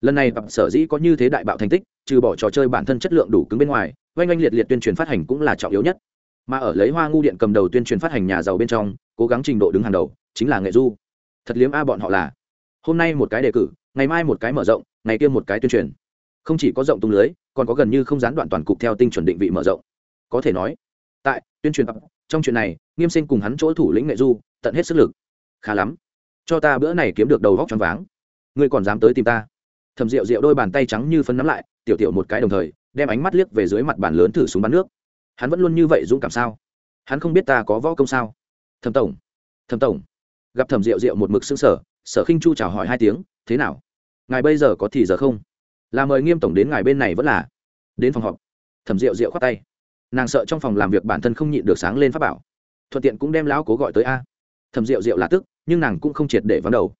lần này bằng sở dĩ có như thế đại bạo thành tích, trừ bỏ trò chơi bản thân chất lượng đủ cứng bên ngoài, oanh oanh liệt liệt tuyên truyền phát hành cũng là trọng yếu nhất. Mà ở lấy hoa ngu điện cầm đầu tuyên truyền phát hành nhà giàu bên trong, cố gắng trình độ đứng hàng đầu, chính là nghệ du. Thật liếm a bọn họ là. Hôm nay một cái đề cử, ngày mai một cái mở rộng, ngày kia một cái tuyên truyền. Không chỉ có rộng tung lưới, còn có gần như không gián đoạn toàn cục theo tinh chuẩn định vị mở rộng. Có thể nói, tại tuyên truyền trong chuyện này, nghiêm sinh cùng hắn chỗ thủ lĩnh nghệ du, tận hết sức lực. Khá lắm. Cho ta bữa này kiếm được đầu góc t r váng ngươi còn dám tới tìm ta? Thầm rượu rượu đôi bàn tay trắng như phân nắm lại, tiểu tiểu một cái đồng thời, đem ánh mắt liếc về dưới mặt bàn lớn thử súng bắn nước. Hắn vẫn luôn như vậy dũng cảm sao? Hắn không biết ta có võ công sao? Thẩm tổng thẩm tổng. Gặp thẩm rượu rượu một mực xương sở sở khinh chu chào hỏi hai tiếng, thế nào? Ngài bây giờ có thì giờ không? Là mời nghiêm tổng đến ngài bên này vẫn là? Đến phòng họp. Thẩm rượu rượu khoát tay. Nàng sợ trong phòng làm việc bản thân không nhịn được sáng lên pháp bảo. Thuận tiện cũng đem lão cố gọi tới a. Thẩm rượu rượu là tức, nhưng nàng cũng không triệt để vắng đầu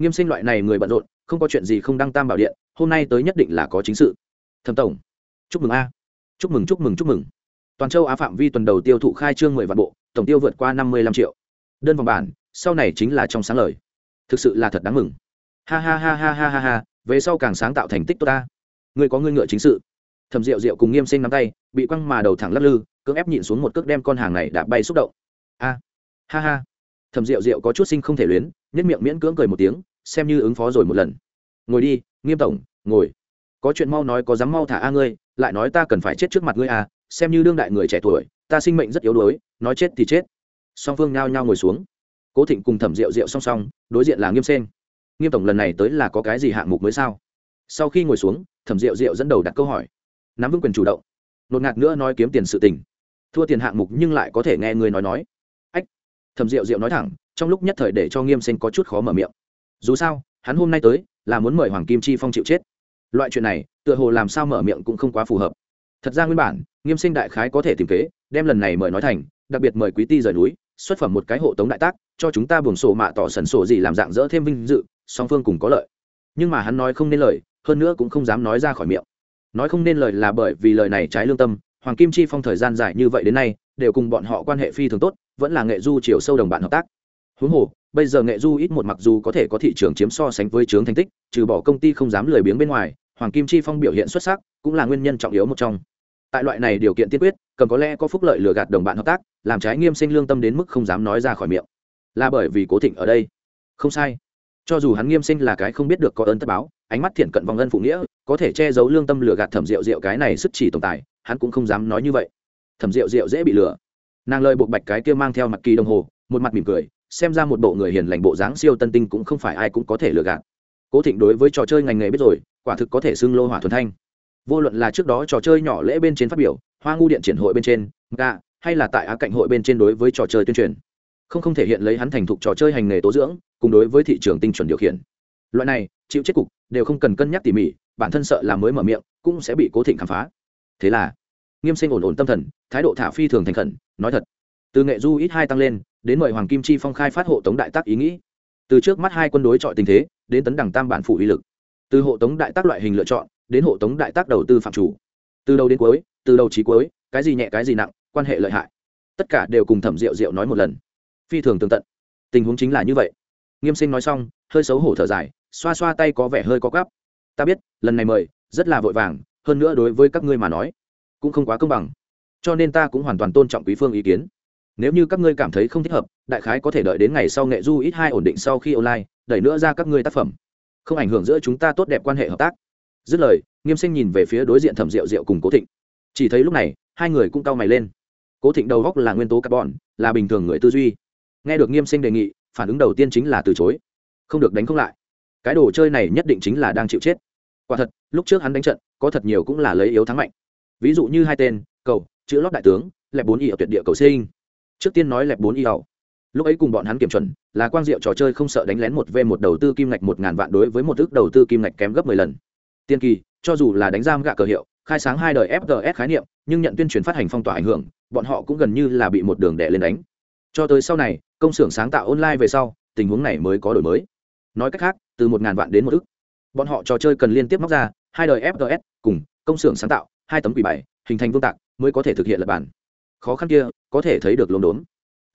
nghiêm sinh loại này người bận rộn, không có chuyện gì không đăng tam bảo điện, hôm nay tới nhất định là có chính sự. Thẩm tổng, chúc mừng a. Chúc mừng chúc mừng chúc mừng. Toàn châu á phạm vi tuần đầu tiêu thụ khai trương mười vạn bộ, tổng tiêu vượt qua năm mươi lăm triệu. Đơn vòng bản, sau này chính là trong sáng lời. Thực sự là thật đáng mừng. Ha ha ha ha ha ha ha, về sau càng sáng tạo thành tích tốt ta. Người có ngươi ngựa chính sự. Thầm rượu rượu cùng nghiêm sinh nắm tay, bị quăng mà đầu thẳng lắc lư, cưỡng ép nhịn xuống một cước đem con hàng này đạp bay xúc động. A. Ha ha. Thầm rượu rượu có chút sinh không thể luyến, nhất miệng miễn cưỡng cười một tiếng xem như ứng phó rồi một lần. Ngồi đi, nghiêm tổng, ngồi. Có chuyện mau nói, có dám mau thả a ngươi, lại nói ta cần phải chết trước mặt ngươi à xem như đương đại người trẻ tuổi, ta sinh mệnh rất yếu đuối, nói chết thì chết. Song phương nhao nhao ngồi xuống. Cố thịnh cùng thẩm rượu rượu song song, đối diện là nghiêm sen nghiêm tổng lần này tới là có cái gì hạng mục mới sao? Sau khi ngồi xuống, thẩm rượu rượu dẫn đầu đặt câu hỏi. Nắm vững quyền chủ động. Nột ngạt nữa nói kiếm tiền sự tình. Thua tiền hạng mục nhưng lại có thể nghe người nói nói. Ách! Thẩm rượu rượu nói thẳng, trong lúc nhất thời để cho nghiêm sen có chút khó mở miệng dù sao, hắn hôm nay tới là muốn mời hoàng kim chi phong chịu chết. Loại chuyện này, tựa hồ làm sao mở miệng cũng không quá phù hợp. Thật ra nguyên bản, nghiêm sinh đại khái có thể tìm kế, đem lần này mời nói thành, đặc biệt mời quý ti rời núi, xuất phẩm một cái hộ tống đại tác, cho chúng ta buồng sổ mạ tỏ sần sổ gì làm dạng dỡ thêm vinh dự, song phương cùng có lợi. Nhưng mà hắn nói không nên lời, hơn nữa cũng không dám nói ra khỏi miệng. Nói không nên lời là bởi vì lời này trái lương tâm, hoàng kim chi phong thời gian dài như vậy đến nay, đều cùng bọn họ quan hệ phi thường tốt, vẫn là nghệ du chiều sâu đồng bạn hợp tác huống hồ, bây giờ nghệ du ít một mặc dù có thể có thị trường chiếm so sánh với trướng thành tích, trừ bỏ công ty không dám lười biếng bên ngoài, hoàng kim chi phong biểu hiện xuất sắc, cũng là nguyên nhân trọng yếu một trong. Tại loại này điều kiện tiên quyết, cần có lẽ có phúc lợi lừa gạt đồng bạn hợp tác, làm trái nghiêm sinh lương tâm đến mức không dám nói ra khỏi miệng. Là bởi vì cố thịnh ở đây. Không sai. Cho dù hắn nghiêm sinh là cái không biết được có ơn tất báo, ánh mắt thiện cận vòng ân phụ nghĩa, có thể che giấu lương tâm lừa gạt thẩm rượu rượu cái này sức chỉ tồn tại hắn cũng không dám nói như vậy. Thẩm rượu rượu dễ bị lừa. Nàng lời buộc bạch cái kia mang theo mặt kỳ đồng hồ, một mặt mỉm cười xem ra một bộ người hiền lành bộ dáng siêu tân tinh cũng không phải ai cũng có thể lừa gạt. Cố thịnh đối với trò chơi ngành nghề biết rồi, quả thực có thể xưng lô hỏa thuần thanh. Vô luận là trước đó trò chơi nhỏ lễ bên trên phát biểu, hoa ngu điện triển hội bên trên ga hay là tại á cạnh hội bên trên đối với trò chơi tuyên truyền. Không không thể hiện lấy hắn thành thục trò chơi hành nghề tố dưỡng, cùng đối với thị trường tinh chuẩn điều khiển. Loại này, chịu chết cục, đều không cần cân nhắc tỉ mỉ, bản thân sợ là mới mở miệng, cũng sẽ bị cố thịnh khám phá. Thế là, nghiêm sinh ổn ổn tâm thần, thái độ thả phi thường thành khẩn, nói thật từ nghệ du ít hai tăng lên, đến mời hoàng kim chi phong khai phát hộ tống đại tác ý nghĩ. Từ trước mắt hai quân đối chọi tình thế, đến tấn đẳng tam bản phủ uy lực. Từ hộ tống đại tác loại hình lựa chọn, đến hộ tống đại tác đầu tư phạm chủ. Từ đầu đến cuối, từ đầu trí cuối, cái gì nhẹ cái gì nặng, quan hệ lợi hại. Tất cả đều cùng thẩm rượu rượu nói một lần. Phi thường tường tận. Tình huống chính là như vậy. Nghiêm sinh nói xong, hơi xấu hổ thở dài, xoa xoa tay có vẻ hơi có gắp ta biết, lần này mời, rất là vội vàng, hơn nữa đối với các ngươi mà nói, cũng không quá công bằng. Cho nên ta cũng hoàn toàn tôn trọng quý phương ý kiến nếu như các ngươi cảm thấy không thích hợp, đại khái có thể đợi đến ngày sau nghệ du ít hai ổn định sau khi online, đẩy nữa ra các ngươi tác phẩm. Không ảnh hưởng giữa chúng ta tốt đẹp quan hệ hợp tác. Dứt lời, nghiêm sinh nhìn về phía đối diện thẩm rượu rượu cùng cố thịnh. Chỉ thấy lúc này, hai người cũng cau mày lên. Cố thịnh đầu góc là nguyên tố carbon, là bình thường người tư duy. Nghe được nghiêm sinh đề nghị, phản ứng đầu tiên chính là từ chối. Không được đánh không lại. Cái đồ chơi này nhất định chính là đang chịu chết. Quả thật, lúc trước hắn đánh trận, có thật nhiều cũng là lấy yếu thắng mạnh. Ví dụ như hai tên, cầu, chữ lót đại tướng, lẹp bốn y ở tuyệt địa cầu sinh trước tiên nói lẹp bốn y ẩu lúc ấy cùng bọn hắn kiểm chuẩn, là quang diệu trò chơi không sợ đánh lén một v một đầu tư kim ngạch một ngàn vạn đối với một ước đầu tư kim ngạch kém gấp mười lần. Tiên kỳ, cho dù là đánh giam gạ cờ hiệu, khai sáng hai đời fgs khái niệm, nhưng nhận tuyên truyền phát hành phong tỏa ảnh hưởng, bọn họ cũng gần như là bị một đường đẻ lên đánh. Cho tới sau này, công xưởng sáng tạo online về sau, tình huống này mới có đổi mới. Nói cách khác, từ một ngàn vạn đến một ước, bọn họ trò chơi cần liên tiếp móc ra, hai đời fgs cùng công xưởng sáng tạo, hai tấm quỷ bảy hình thành vương tạc, mới có thể thực hiện lập bản. Khó khăn kia có thể thấy được lốm đốm.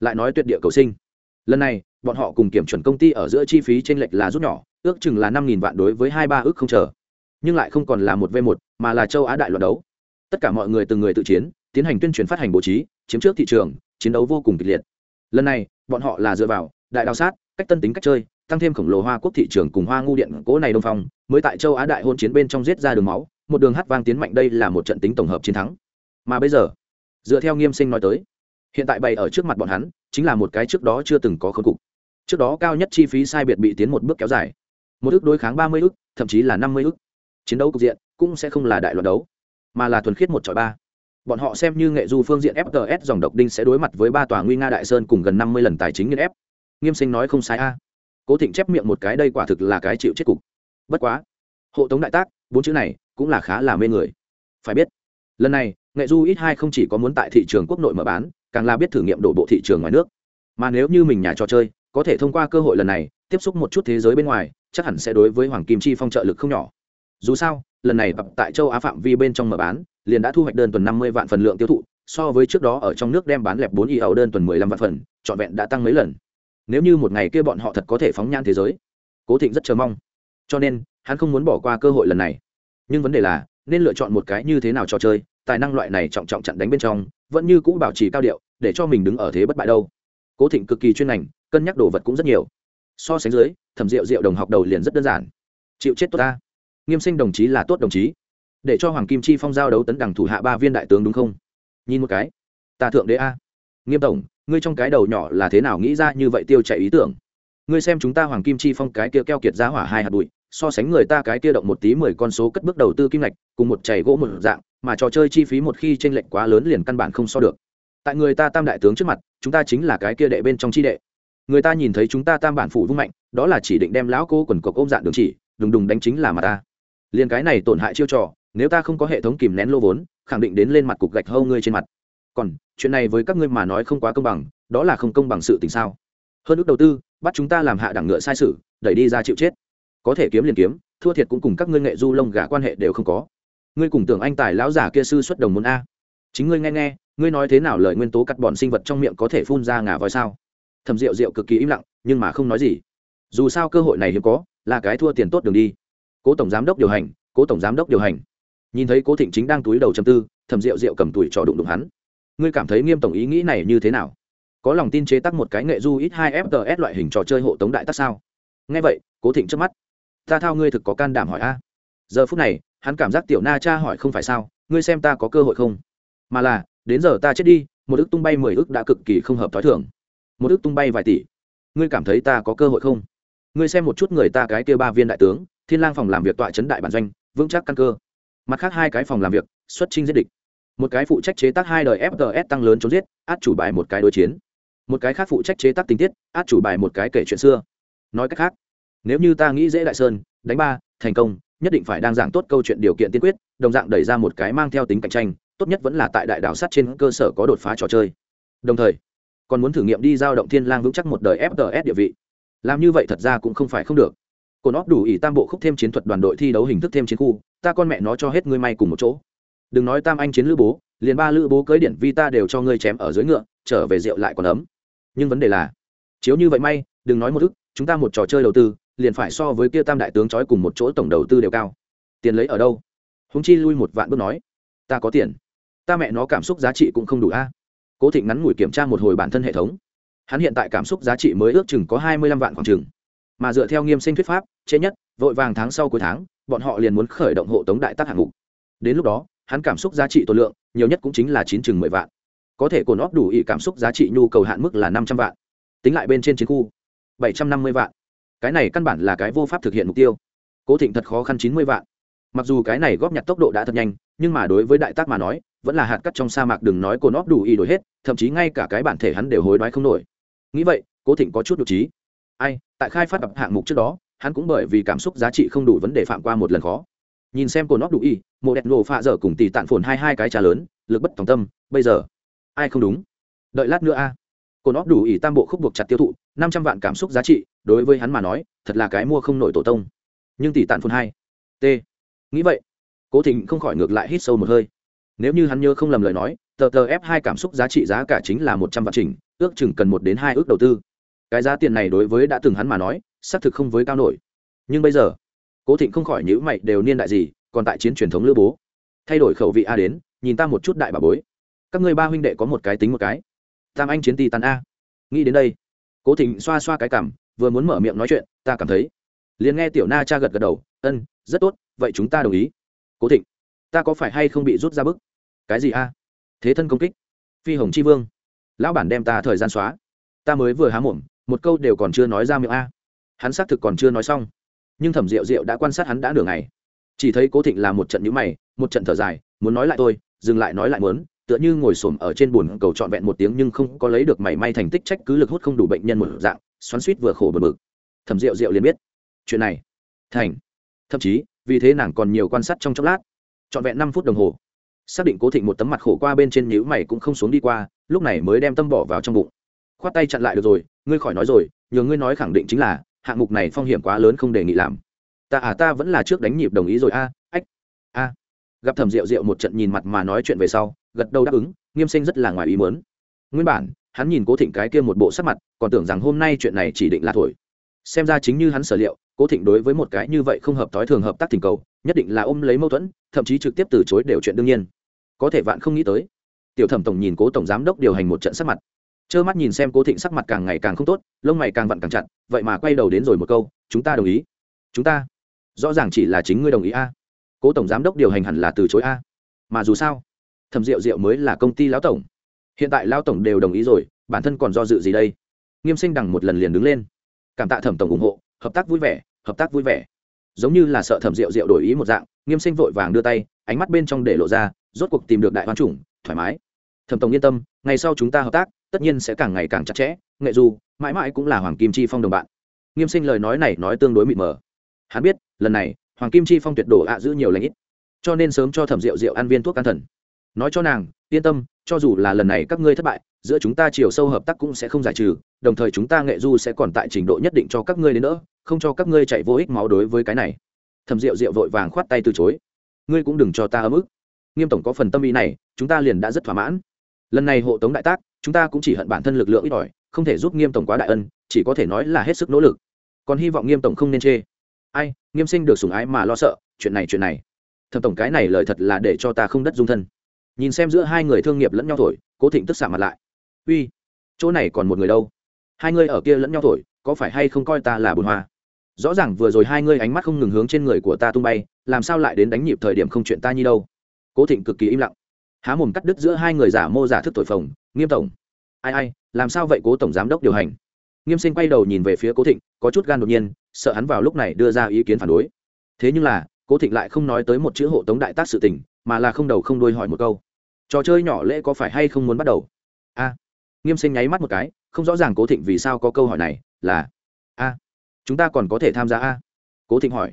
Lại nói tuyệt địa cầu sinh. Lần này, bọn họ cùng kiểm chuẩn công ty ở giữa chi phí t r ê n lệch là rút nhỏ, ước chừng là năm nghìn vạn đối với hai ba ước không chờ. Nhưng lại không còn là một v một, mà là châu á đại loạt đấu. Tất cả mọi người từng người tự chiến, tiến hành tuyên truyền phát hành bố trí, chiếm trước thị trường, chiến đấu vô cùng kịch liệt. Lần này, bọn họ là dựa vào đại đào sát, cách tân tính cách chơi, tăng thêm khổng lồ hoa quốc thị trường cùng hoa ngu điện cố này đông phong, mới tại châu á đại hôn chiến bên trong giết ra đường máu, một đường hát vang tiến mạnh đây là một trận tính tổng hợp chiến thắng. Mà bây giờ, dựa theo nghiêm sinh nói tới hiện tại bày ở trước mặt bọn hắn, chính là một cái trước đó chưa từng có khớp cục. Trước đó cao nhất chi phí sai biệt bị tiến một bước kéo dài. Một ước đối kháng ba mươi ước, thậm chí là năm mươi ước. Chiến đấu cục diện cũng sẽ không là đại loạt đấu, mà là thuần khiết một chọi ba. Bọn họ xem như nghệ du phương diện fts dòng độc đinh sẽ đối mặt với ba tòa nguy nga đại sơn cùng gần năm mươi lần tài chính nghiên ép. Nghiêm sinh nói không sai a. Cố thịnh chép miệng một cái đây quả thực là cái chịu chết cục. Bất quá, hộ tống đại tác, bốn chữ này cũng là khá là mê người. Phải biết, lần này, nghệ du ít hai không chỉ có muốn tại thị trường quốc nội mở bán càng là biết thử nghiệm đổ bộ thị trường ngoài nước. Mà nếu như mình nhà trò chơi, có thể thông qua cơ hội lần này, tiếp xúc một chút thế giới bên ngoài, chắc hẳn sẽ đối với hoàng kim chi phong trợ lực không nhỏ. Dù sao, lần này tại châu á phạm vi bên trong mở bán, liền đã thu hoạch đơn tuần năm mươi vạn phần lượng tiêu thụ, so với trước đó ở trong nước đem bán lẹp bốn y ẩu đơn tuần mười lăm vạn phần, trọn vẹn đã tăng mấy lần. Nếu như một ngày kia bọn họ thật có thể phóng nhan thế giới, cố thịnh rất chờ mong. Cho nên, hắn không muốn bỏ qua cơ hội lần này. Nhưng vấn đề là, nên lựa chọn một cái như thế nào trò chơi tài năng loại này trọng trọng chặn đánh bên trong, vẫn như cũ bảo trì cao điệu, để cho mình đứng ở thế bất bại đâu. Cố thịnh cực kỳ chuyên ngành, cân nhắc đồ vật cũng rất nhiều. So sánh dưới, thẩm rượu rượu đồng học đầu liền rất đơn giản. Chịu chết tốt ta. Nghiêm sinh đồng chí là tốt đồng chí. Để cho hoàng kim chi phong giao đấu tấn đẳng thủ hạ ba viên đại tướng đúng không? Nhìn một cái. Ta thượng đế a. Nghiêm tổng, ngươi trong cái đầu nhỏ là thế nào nghĩ ra như vậy tiêu chạy ý tưởng? Ngươi xem chúng ta hoàng kim chi phong cái kia keo kiệt giá hỏa hai hạt bụi so sánh người ta cái kia động một tí mười con số cất bước đầu tư kim ngạch, cùng một chảy gỗ một dạng, mà trò chơi chi phí một khi trên lệch quá lớn liền căn bản không so được. Tại người ta tam đại tướng trước mặt, chúng ta chính là cái kia đệ bên trong chi đệ. Người ta nhìn thấy chúng ta tam bản phủ vung mạnh, đó là chỉ định đem lão cô quần cộc ôm dạng đường chỉ, đùng đùng đánh chính là mà ta. Liền cái này tổn hại chiêu trò, nếu ta không có hệ thống kìm nén lô vốn, khẳng định đến lên mặt cục gạch hâu ngươi trên mặt. Còn, chuyện này với các ngươi mà nói không quá công bằng, đó là không công bằng sự tình sao? Hơn ước đầu tư, bắt chúng ta làm hạ đẳng ngựa sai sự, đẩy đi ra chịu chết có thể kiếm liền kiếm, thua thiệt cũng cùng các ngươi nghệ du lông gà quan hệ đều không có. Ngươi cùng tưởng anh tài lão giả kia sư xuất đồng môn a. Chính ngươi nghe nghe, ngươi nói thế nào lời nguyên tố cắt bọn sinh vật trong miệng có thể phun ra ngà voi sao? Thầm rượu rượu cực kỳ im lặng, nhưng mà không nói gì. Dù sao cơ hội này hiếm có, là cái thua tiền tốt đường đi. Cố tổng giám đốc điều hành, cố tổng giám đốc điều hành. Nhìn thấy cố thịnh chính đang túi đầu chầm tư thầm rượu rượu cầm tuổi trò đụng đụng hắn. Ngươi cảm thấy nghiêm tổng ý nghĩ này như thế nào? Có lòng tin chế tác một cái nghệ du ít hai fts loại hình trò chơi hộ tống đại tác sao? Nghe vậy, cố thịnh trước mắt ta thao ngươi thực có can đảm hỏi a. Giờ phút này, hắn cảm giác tiểu na cha hỏi không phải sao, ngươi xem ta có cơ hội không? Mà là, đến giờ ta chết đi, một ức tung bay mười ức đã cực kỳ không hợp t h ó i thưởng một ức tung bay vài tỷ. Ngươi cảm thấy ta có cơ hội không? Ngươi xem một chút người ta cái kêu ba viên đại tướng, thiên lang phòng làm việc tọa chấn đại bản doanh, vững chắc căn cơ. Mặt khác hai cái phòng làm việc, xuất trinh giết địch. Một cái phụ trách chế tác hai đời fts tăng lớn chống giết, át chủ bài một cái đối chiến. Một cái khác phụ trách chế tác tình tiết, át chủ bài một cái kể chuyện xưa. Nói cách khác nếu như ta nghĩ dễ đại sơn, đánh ba, thành công, nhất định phải đang giảng tốt câu chuyện điều kiện tiên quyết, đồng dạng đẩy ra một cái mang theo tính cạnh tranh, tốt nhất vẫn là tại đại đảo sắt trên cơ sở có đột phá trò chơi. Đồng thời, còn muốn thử nghiệm đi giao động thiên lang vững chắc một đời fts địa vị. Làm như vậy thật ra cũng không phải không được. Cồn óp đủ ỷ tam bộ khúc thêm chiến thuật đoàn đội thi đấu hình thức thêm chiến khu, ta con mẹ nó cho hết ngươi may cùng một chỗ. Đừng nói tam anh chiến lữ bố, liền ba lữ bố cưới điển vi ta đều cho ngươi chém ở dưới ngựa, trở về rượu lại còn ấm. Nhưng vấn đề là, chiếu như vậy may, đừng nói một thức chúng ta một trò chơi đầu tư liền phải so với kia tam đại tướng trói cùng một chỗ tổng đầu tư đều cao. Tiền lấy ở đâu? Húng chi lui một vạn bước nói, ta có tiền. Ta mẹ nó cảm xúc giá trị cũng không đủ a. Cố thịnh ngắn ngủi kiểm tra một hồi bản thân hệ thống. Hắn hiện tại cảm xúc giá trị mới ước chừng có hai mươi lăm vạn khoảng chừng. Mà dựa theo nghiêm sinh thuyết pháp chế nhất, vội vàng tháng sau cuối tháng, bọn họ liền muốn khởi động hộ tống đại tác hạng mục. Đến lúc đó, hắn cảm xúc giá trị tổ lượng, nhiều nhất cũng chính là chín chừng mười vạn. Có thể cồn óp đủ ý cảm xúc giá trị nhu cầu hạn mức là năm trăm vạn. Tính lại bên trên chiến khu, bảy trăm năm mươi vạn cái này căn bản là cái vô pháp thực hiện mục tiêu. Cố thịnh thật khó khăn chín mươi vạn. Mặc dù cái này góp nhặt tốc độ đã thật nhanh, nhưng mà đối với đại tác mà nói, vẫn là hạt cắt trong sa mạc đừng nói cồn óp đủ y đổi hết, thậm chí ngay cả cái bản thể hắn đều hối đoái không nổi. Nghĩ vậy, cố thịnh có chút được trí ai, tại khai phát hạng mục trước đó, hắn cũng bởi vì cảm xúc giá trị không đủ vấn đề phạm qua một lần khó. Nhìn xem cồn óp đủ y mộ đẹp nổ phạ dở cùng tỷ tạn phồn hai hai cái trà lớn, lực bất tòng tâm, bây giờ, ai không đúng? Đợi lát nữa a. À. cồn óp đủ y tam bộ khúc buộc chặt tiêu thụ năm trăm vạn cảm xúc giá trị, đối với hắn mà nói, thật là cái mua không nổi tổ tông. Nhưng tỷ tạn phun hai, t. Nghĩ vậy, cố thịnh không khỏi ngược lại hít sâu một hơi. Nếu như hắn nhớ không lầm lời nói, tờ tờ f hai cảm xúc giá trị giá cả chính là một trăm vạn trình ước chừng cần một đến hai ước đầu tư. Cái giá tiền này đối với đã từng hắn mà nói, xác thực không với cao nổi. Nhưng bây giờ, cố thịnh không khỏi nhữ mày đều niên đại gì, còn tại chiến truyền thống lữ bố. Thay đổi khẩu vị a đến, nhìn ta một chút đại bà bối. Các ngươi ba huynh đệ có một cái tính một cái. Tam anh chiến ti tàn a. Nghĩ đến đây cố thịnh xoa xoa cái cảm, vừa muốn mở miệng nói chuyện, ta cảm thấy. Liền nghe tiểu na cha gật gật đầu, ân, rất tốt, vậy chúng ta đồng ý. Cố thịnh, ta có phải hay không bị rút ra bức? Cái gì a? Thế thân công kích. Phi hồng chi vương. Lão bản đem ta thời gian xóa. Ta mới vừa há mồm, một câu đều còn chưa nói ra miệng a. Hắn xác thực còn chưa nói xong. Nhưng thẩm rượu rượu đã quan sát hắn đã nửa ngày. Chỉ thấy cố thịnh là một trận nhữ mày, một trận thở dài, muốn nói lại tôi dừng lại nói lại muốn tựa như ngồi xổm ở trên bồn cầu trọn vẹn một tiếng nhưng không có lấy được mảy may thành tích trách cứ lực hút không đủ bệnh nhân một dạng, xoắn suýt vừa khổ bờ bực. Thầm rượu rượu liền biết, chuyện này, thành. Thậm chí, vì thế nàng còn nhiều quan sát trong chốc lát. Trọn vẹn năm phút đồng hồ, xác định cố thịnh một tấm mặt khổ qua bên trên nhíu mày cũng không xuống đi qua, lúc này mới đem tâm bỏ vào trong bụng. Khoát tay chặn lại được rồi, ngươi khỏi nói rồi, nhờ ngươi nói khẳng định chính là, hạng mục này phong hiểm quá lớn không đề nghị làm. Ta à ta vẫn là trước đánh nhịp đồng ý rồi a, ách, a. Gặp thẩm rượu rượu một trận nhìn mặt mà nói chuyện về sau gật đầu đáp ứng, nghiêm sinh rất là ngoài ý mớn nguyên bản, hắn nhìn cố thịnh cái kia một bộ sắc mặt, còn tưởng rằng hôm nay chuyện này chỉ định là thổi. Xem ra chính như hắn sở liệu, cố thịnh đối với một cái như vậy không hợp thói thường hợp tác tình cầu, nhất định là ôm lấy mâu thuẫn, thậm chí trực tiếp từ chối đều chuyện đương nhiên. Có thể vạn không nghĩ tới, tiểu thẩm tổng nhìn cố tổng giám đốc điều hành một trận sắc mặt. Trơ mắt nhìn xem cố thịnh sắc mặt càng ngày càng không tốt, lông mày càng vặn càng chặt, vậy mà quay đầu đến rồi một câu, chúng ta đồng ý. Chúng ta? Rõ ràng chỉ là chính ngươi đồng ý a. Cố tổng giám đốc điều hành hẳn là từ chối a. Mà dù sao thẩm rượu rượu mới là công ty lão tổng. Hiện tại lão tổng đều đồng ý rồi bản thân còn do dự gì đây? Nghiêm sinh đằng một lần liền đứng lên. Cảm tạ thẩm tổng ủng hộ hợp tác vui vẻ hợp tác vui vẻ. Giống như là sợ thẩm rượu rượu đổi ý một dạng nghiêm sinh vội vàng đưa tay ánh mắt bên trong để lộ ra rốt cuộc tìm được đại hoan chủng thoải mái. Thẩm tổng yên tâm ngày sau chúng ta hợp tác tất nhiên sẽ càng ngày càng chặt chẽ nghệ Du, mãi mãi cũng là hoàng kim chi phong đồng bạn. Nghiêm sinh lời nói này nói tương đối mịt mờ. Hắn biết lần này hoàng kim chi phong tuyệt đổ ạ giữ nhiều lãnh ít cho nên sớm cho thẩm rượu rượu ăn viên thuốc can thần nói cho nàng, yên tâm, cho dù là lần này các ngươi thất bại, giữa chúng ta chiều sâu hợp tác cũng sẽ không giải trừ, đồng thời chúng ta nghệ du sẽ còn tại trình độ nhất định cho các ngươi đến nữa không cho các ngươi chạy vô ích máu đối với cái này. Thẩm rượu rượu vội vàng khoát tay từ chối. Ngươi cũng đừng cho ta ấm ức. Nghiêm tổng có phần tâm ý này, chúng ta liền đã rất thỏa mãn. Lần này hộ tống đại tác, chúng ta cũng chỉ hận bản thân lực lượng ít ỏi, không thể giúp nghiêm tổng quá đại ân, chỉ có thể nói là hết sức nỗ lực. Còn hy vọng nghiêm tổng không nên chê. Ai, nghiêm sinh được sủng ái mà lo sợ, chuyện này chuyện này. Thẩm tổng cái này lời thật là để cho ta không đất dung thân nhìn xem giữa hai người thương nghiệp lẫn nhau thổi, cố thịnh tức xạ mặt lại. Uy, chỗ này còn một người đâu? Hai người ở kia lẫn nhau thổi, có phải hay không coi ta là bồn hoa? Rõ ràng vừa rồi hai ngươi ánh mắt không ngừng hướng trên người của ta tung bay, làm sao lại đến đánh nhịp thời điểm không chuyện ta như đâu? Cố thịnh cực kỳ im lặng. Há mồm cắt đứt giữa hai người giả mô giả thức thổi phồng, nghiêm tổng. Ai ai, làm sao vậy cố tổng giám đốc điều hành? Nghiêm sinh quay đầu nhìn về phía cố thịnh, có chút gan đột nhiên, sợ hắn vào lúc này đưa ra ý kiến phản đối. Thế nhưng là, cố thịnh lại không nói tới một chữ hộ tống đại tác sự tình, mà là không đầu không đuôi hỏi một câu trò chơi nhỏ lễ có phải hay không muốn bắt đầu? A. Nghiêm sinh nháy mắt một cái, không rõ ràng cố thịnh vì sao có câu hỏi này, là, a, chúng ta còn có thể tham gia a? Cố thịnh hỏi.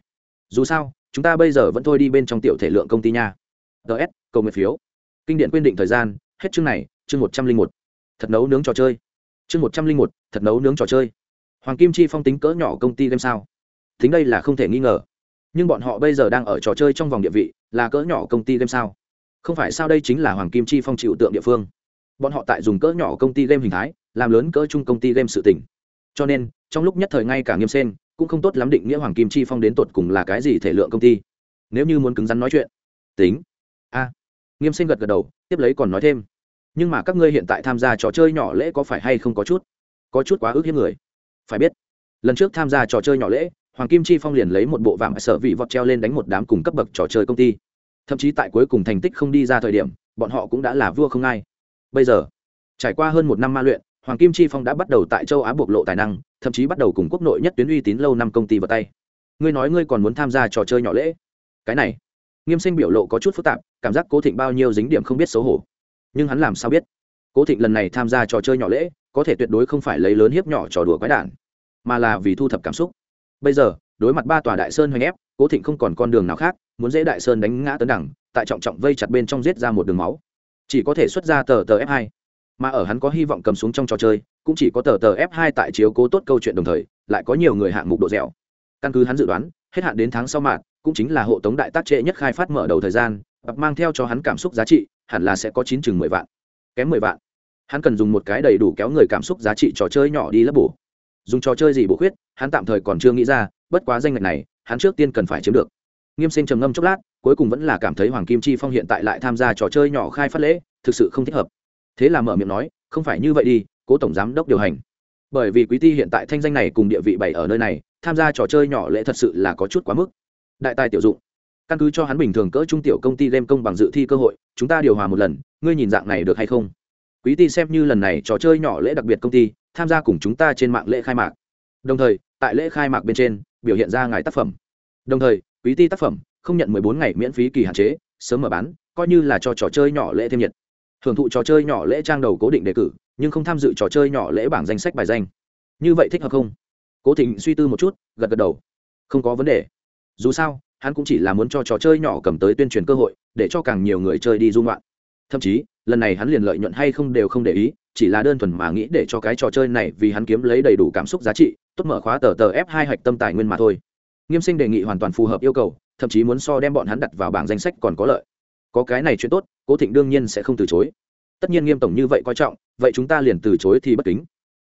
Dù sao, chúng ta bây giờ vẫn thôi đi bên trong tiểu thể lượng công ty nha. Ts cầu nguyện phiếu. Kinh điện quyên định thời gian, hết chương này, chương một trăm linh một. Thật nấu nướng trò chơi. Chương một trăm linh một, thật nấu nướng trò chơi. Hoàng kim chi phong tính cỡ nhỏ công ty game sao? Tính đây là không thể nghi ngờ. Nhưng bọn họ bây giờ đang ở trò chơi trong vòng địa vị, là cỡ nhỏ công ty game sao? Không phải sao đây chính là hoàng kim chi phong chịu tượng địa phương. Bọn họ tại dùng cỡ nhỏ công ty game hình thái, làm lớn cỡ chung công ty game sự tỉnh cho nên, trong lúc nhất thời ngay cả nghiêm sen cũng không tốt lắm định nghĩa hoàng kim chi phong đến tột cùng là cái gì thể lượng công ty. Nếu như muốn cứng rắn nói chuyện. Tính. A. Nghiêm sen gật gật đầu, tiếp lấy còn nói thêm. Nhưng mà các ngươi hiện tại tham gia trò chơi nhỏ lễ có phải hay không có chút? Có chút quá ước hiếp người. Phải biết, lần trước tham gia trò chơi nhỏ lễ, hoàng kim chi phong liền lấy một bộ vàng sở vị vọt treo lên đánh một đám cùng cấp bậc trò chơi công ty thậm chí tại cuối cùng thành tích không đi ra thời điểm, bọn họ cũng đã là vua không ai. Bây giờ, trải qua hơn một năm ma luyện, hoàng kim chi phong đã bắt đầu tại châu á bộc lộ tài năng, thậm chí bắt đầu cùng quốc nội nhất tuyến uy tín lâu năm công ty vào tay. Ngươi nói ngươi còn muốn tham gia trò chơi nhỏ lễ? Cái này, nghiêm sinh biểu lộ có chút phức tạp, cảm giác cố thịnh bao nhiêu dính điểm không biết xấu hổ. Nhưng hắn làm sao biết? Cố thịnh lần này tham gia trò chơi nhỏ lễ, có thể tuyệt đối không phải lấy lớn hiếp nhỏ trò đùa quái đản, mà là vì thu thập cảm xúc. Bây giờ, đối mặt ba tòa đại sơn hoành ép cố thịnh không còn con đường nào khác, muốn dễ đại sơn đánh ngã tấn đẳng tại trọng trọng vây chặt bên trong giết ra một đường máu. Chỉ có thể xuất ra tờ tờ f 2 mà ở hắn có hy vọng cầm xuống trong trò chơi, cũng chỉ có tờ tờ f 2 tại chiếu cố tốt câu chuyện đồng thời, lại có nhiều người hạng mục độ dẻo. Căn cứ hắn dự đoán, hết hạn đến tháng sau mạng cũng chính là hộ tống đại tác trệ nhất khai phát mở đầu thời gian mang theo cho hắn cảm xúc giá trị, hẳn là sẽ có chín chừng mười vạn. Kém mười vạn. Hắn cần dùng một cái đầy đủ kéo người cảm xúc giá trị trò chơi nhỏ đi lấp bổ. Dùng trò chơi gì bổ khuyết, hắn tạm thời còn chưa nghĩ ra, bất quá danh ngạch này hắn trước tiên cần phải chiếm được. Nghiêm sinh trầm ngâm chốc lát, cuối cùng vẫn là cảm thấy hoàng kim chi phong hiện tại lại tham gia trò chơi nhỏ khai phát lễ, thực sự không thích hợp. Thế là mở miệng nói, không phải như vậy đi, cố tổng giám đốc điều hành. Bởi vì quý ti hiện tại thanh danh này cùng địa vị bảy ở nơi này, tham gia trò chơi nhỏ lễ thật sự là có chút quá mức. Đại tài tiểu dụng. Căn cứ cho hắn bình thường cỡ trung tiểu công ty game công bằng dự thi cơ hội, chúng ta điều hòa một lần, ngươi nhìn dạng này được hay không? Quý ti xem như lần này trò chơi nhỏ lễ đặc biệt công ty, tham gia cùng chúng ta trên mạng lễ khai mạc. Đồng thời, tại lễ khai mạc bên trên biểu hiện ra ngài tác phẩm. Đồng thời, quý ti tác phẩm không nhận mười bốn ngày miễn phí kỳ hạn chế, sớm mở bán, coi như là cho trò chơi nhỏ lễ thêm nhiệt. Hưởng thụ trò chơi nhỏ lễ trang đầu cố định đề cử, nhưng không tham dự trò chơi nhỏ lễ bảng danh sách bài danh. Như vậy thích hợp không? Cố thịnh suy tư một chút, gật gật đầu. Không có vấn đề. Dù sao, hắn cũng chỉ là muốn cho trò chơi nhỏ cầm tới tuyên truyền cơ hội, để cho càng nhiều người chơi đi dung loạn thậm chí, lần này hắn liền lợi nhuận hay không đều không để ý, chỉ là đơn thuần mà nghĩ để cho cái trò chơi này vì hắn kiếm lấy đầy đủ cảm xúc giá trị tốt mở khóa tờ tờ f hai hạch tâm tài nguyên mà thôi. Nghiêm sinh đề nghị hoàn toàn phù hợp yêu cầu, thậm chí muốn so đem bọn hắn đặt vào bảng danh sách còn có lợi. Có cái này chuyện tốt, cố thịnh đương nhiên sẽ không từ chối. Tất nhiên nghiêm tổng như vậy coi trọng, vậy chúng ta liền từ chối thì bất kính.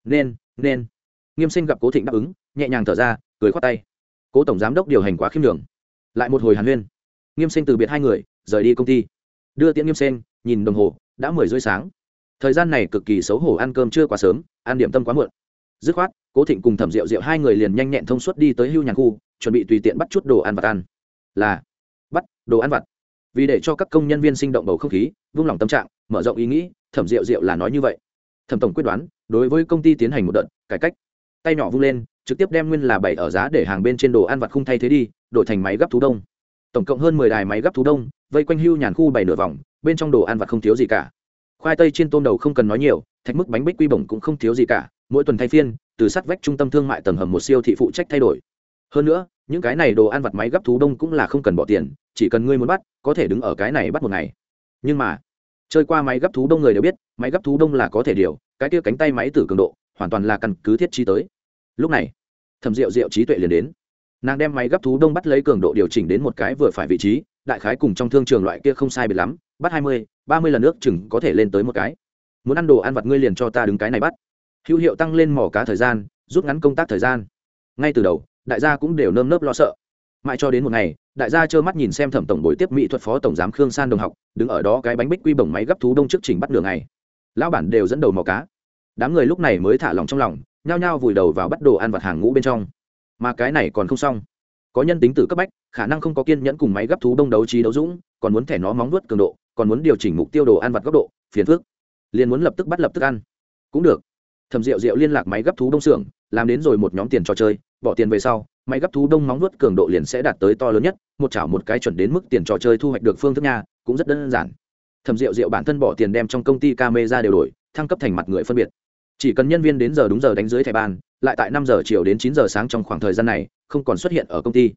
Nên nên. Nghiêm sinh gặp cố thịnh đáp ứng, nhẹ nhàng thở ra, cười khoát tay. Cố tổng giám đốc điều hành quá khiêm đường lại một hồi hàn huyên. Nghiêm sinh từ biệt hai người, rời đi công ty. Đưa tiễn nghiêm sinh, nhìn đồng hồ, đã mười rưỡi sáng. Thời gian này cực kỳ xấu hổ, ăn cơm chưa quá sớm, ăn điểm tâm quá muộn. Dứt khoát cố thịnh cùng thẩm rượu rượu hai người liền nhanh nhẹn thông suốt đi tới hưu nhàn khu, chuẩn bị tùy tiện bắt chút đồ ăn vặt ăn. Là, bắt đồ ăn vặt. Vì để cho các công nhân viên sinh động bầu không khí, vung lòng tâm trạng, mở rộng ý nghĩ, thẩm rượu rượu là nói như vậy. Thẩm tổng quyết đoán, đối với công ty tiến hành một đợt, cải cách. Tay nhỏ vung lên, trực tiếp đem nguyên là bảy ở giá để hàng bên trên đồ ăn vặt không thay thế đi, đổi thành máy gấp thú đông. Tổng cộng hơn mười đài máy gấp thú đông, vây quanh hưu nhàn khu bảy nửa vòng, bên trong đồ ăn vặt không thiếu gì cả. Khoai tây trên tôm đầu không cần nói nhiều, thạch mức bánh bích quy bổng cũng không thiếu gì cả, mỗi tuần thay phiên từ sát vách trung tâm thương mại tầng hầm một siêu thị phụ trách thay đổi. Hơn nữa, những cái này đồ ăn vặt máy gấp thú đông cũng là không cần bỏ tiền, chỉ cần ngươi muốn bắt, có thể đứng ở cái này bắt một ngày. Nhưng mà, chơi qua máy gấp thú đông người đều biết, máy gấp thú đông là có thể điều, cái kia cánh tay máy tử cường độ, hoàn toàn là căn cứ thiết trí tới. Lúc này thầm rượu rượu trí tuệ liền đến. Nàng đem máy gấp thú đông bắt lấy cường độ điều chỉnh đến một cái vừa phải vị trí, đại khái cùng trong thương trường loại kia không sai biệt lắm, bắt hai mươi, ba mươi lần nước chừng có thể lên tới một cái. Muốn ăn đồ ăn vặt ngươi liền cho ta đứng cái này bắt hữu hiệu tăng lên mỏ cá thời gian, rút ngắn công tác thời gian. Ngay từ đầu, đại gia cũng đều nơm nớp lo sợ. Mãi cho đến một ngày, đại gia trơ mắt nhìn xem thẩm tổng buổi tiếp mỹ thuật phó tổng giám khương san đồng học, đứng ở đó cái bánh bích quy bổng máy gấp thú đông trước trình bắt đường này. Lão bản đều dẫn đầu mò cá. Đám người lúc này mới thả lòng trong lòng, nhao nhao vùi đầu vào bắt đồ ăn vặt hàng ngũ bên trong. Mà cái này còn không xong. Có nhân tính tử cấp bách, khả năng không có kiên nhẫn cùng máy gấp thú đông đấu trí đấu dũng, còn muốn thẻ nó móng vuốt cường độ, còn muốn điều chỉnh mục tiêu đồ ăn vặt góc độ, phiền phước liền muốn lập tức bắt lập tức ăn. Cũng được thầm rượu rượu liên lạc máy gấp thú đông xưởng, làm đến rồi một nhóm tiền trò chơi, bỏ tiền về sau, máy gấp thú đông móng nuốt cường độ liền sẽ đạt tới to lớn nhất, một chảo một cái chuẩn đến mức tiền trò chơi thu hoạch được phương thức nha, cũng rất đơn giản. Thầm rượu rượu bản thân bỏ tiền đem trong công ty camera đều đổi, thăng cấp thành mặt người phân biệt. Chỉ cần nhân viên đến giờ đúng giờ đánh dưới thẻ bàn, lại tại năm giờ chiều đến chín giờ sáng trong khoảng thời gian này, không còn xuất hiện ở công ty.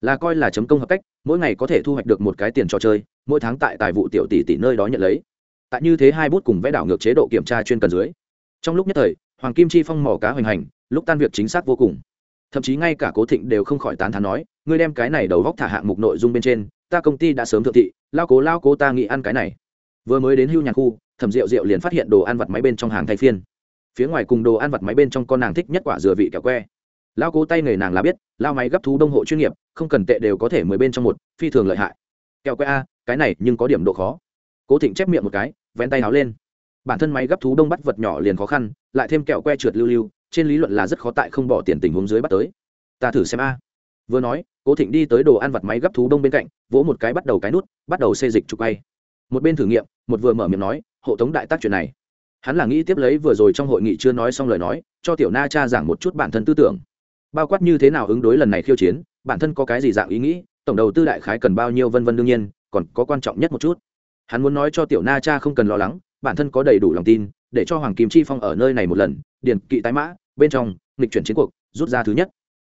Là coi là chấm công hợp cách, mỗi ngày có thể thu hoạch được một cái tiền trò chơi, mỗi tháng tại tài vụ tiểu tỷ tỷ nơi đó nhận lấy. Tại như thế hai bút cùng vẽ đảo ngược chế độ kiểm tra chuyên cần dưới trong lúc nhất thời, hoàng kim chi phong mỏ cá hoành hành, lúc tan việc chính xác vô cùng. Thậm chí ngay cả cố thịnh đều không khỏi tán thán nói, ngươi đem cái này đầu góc thả hạng mục nội dung bên trên, ta công ty đã sớm thượng thị, lao cố lao cố ta nghĩ ăn cái này. Vừa mới đến hưu nhà khu, thẩm rượu rượu liền phát hiện đồ ăn vặt máy bên trong hàng thay phiên. Phía ngoài cùng đồ ăn vặt máy bên trong con nàng thích nhất quả dừa vị kẹo que. Lao cố tay nghề nàng là biết, lao máy gấp thú đông hộ chuyên nghiệp, không cần tệ đều có thể mười bên trong một, phi thường lợi hại. Kẹo que a, cái này nhưng có điểm độ khó. Cố thịnh chép miệng một cái, vén tay áo lên bản thân máy gấp thú đông bắt vật nhỏ liền khó khăn, lại thêm kẹo que trượt lưu lưu, trên lý luận là rất khó tại không bỏ tiền tình huống dưới bắt tới. Ta thử xem a. Vừa nói, cố thịnh đi tới đồ ăn vặt máy gấp thú đông bên cạnh, vỗ một cái bắt đầu cái nút, bắt đầu xê dịch trục bay một bên thử nghiệm, một vừa mở miệng nói, hộ tống đại tác chuyện này. Hắn là nghĩ tiếp lấy vừa rồi trong hội nghị chưa nói xong lời nói, cho tiểu na cha giảng một chút bản thân tư tưởng. Bao quát như thế nào ứng đối lần này khiêu chiến, bản thân có cái gì dạng ý nghĩ, tổng đầu tư đại khái cần bao nhiêu vân vân đương nhiên, còn có quan trọng nhất một chút. Hắn muốn nói cho tiểu na cha không cần lo lắng bản thân có đầy đủ lòng tin, để cho hoàng kim chi phong ở nơi này một lần, điền kỵ tái mã, bên trong, nghịch chuyển chiến cuộc, rút ra thứ nhất.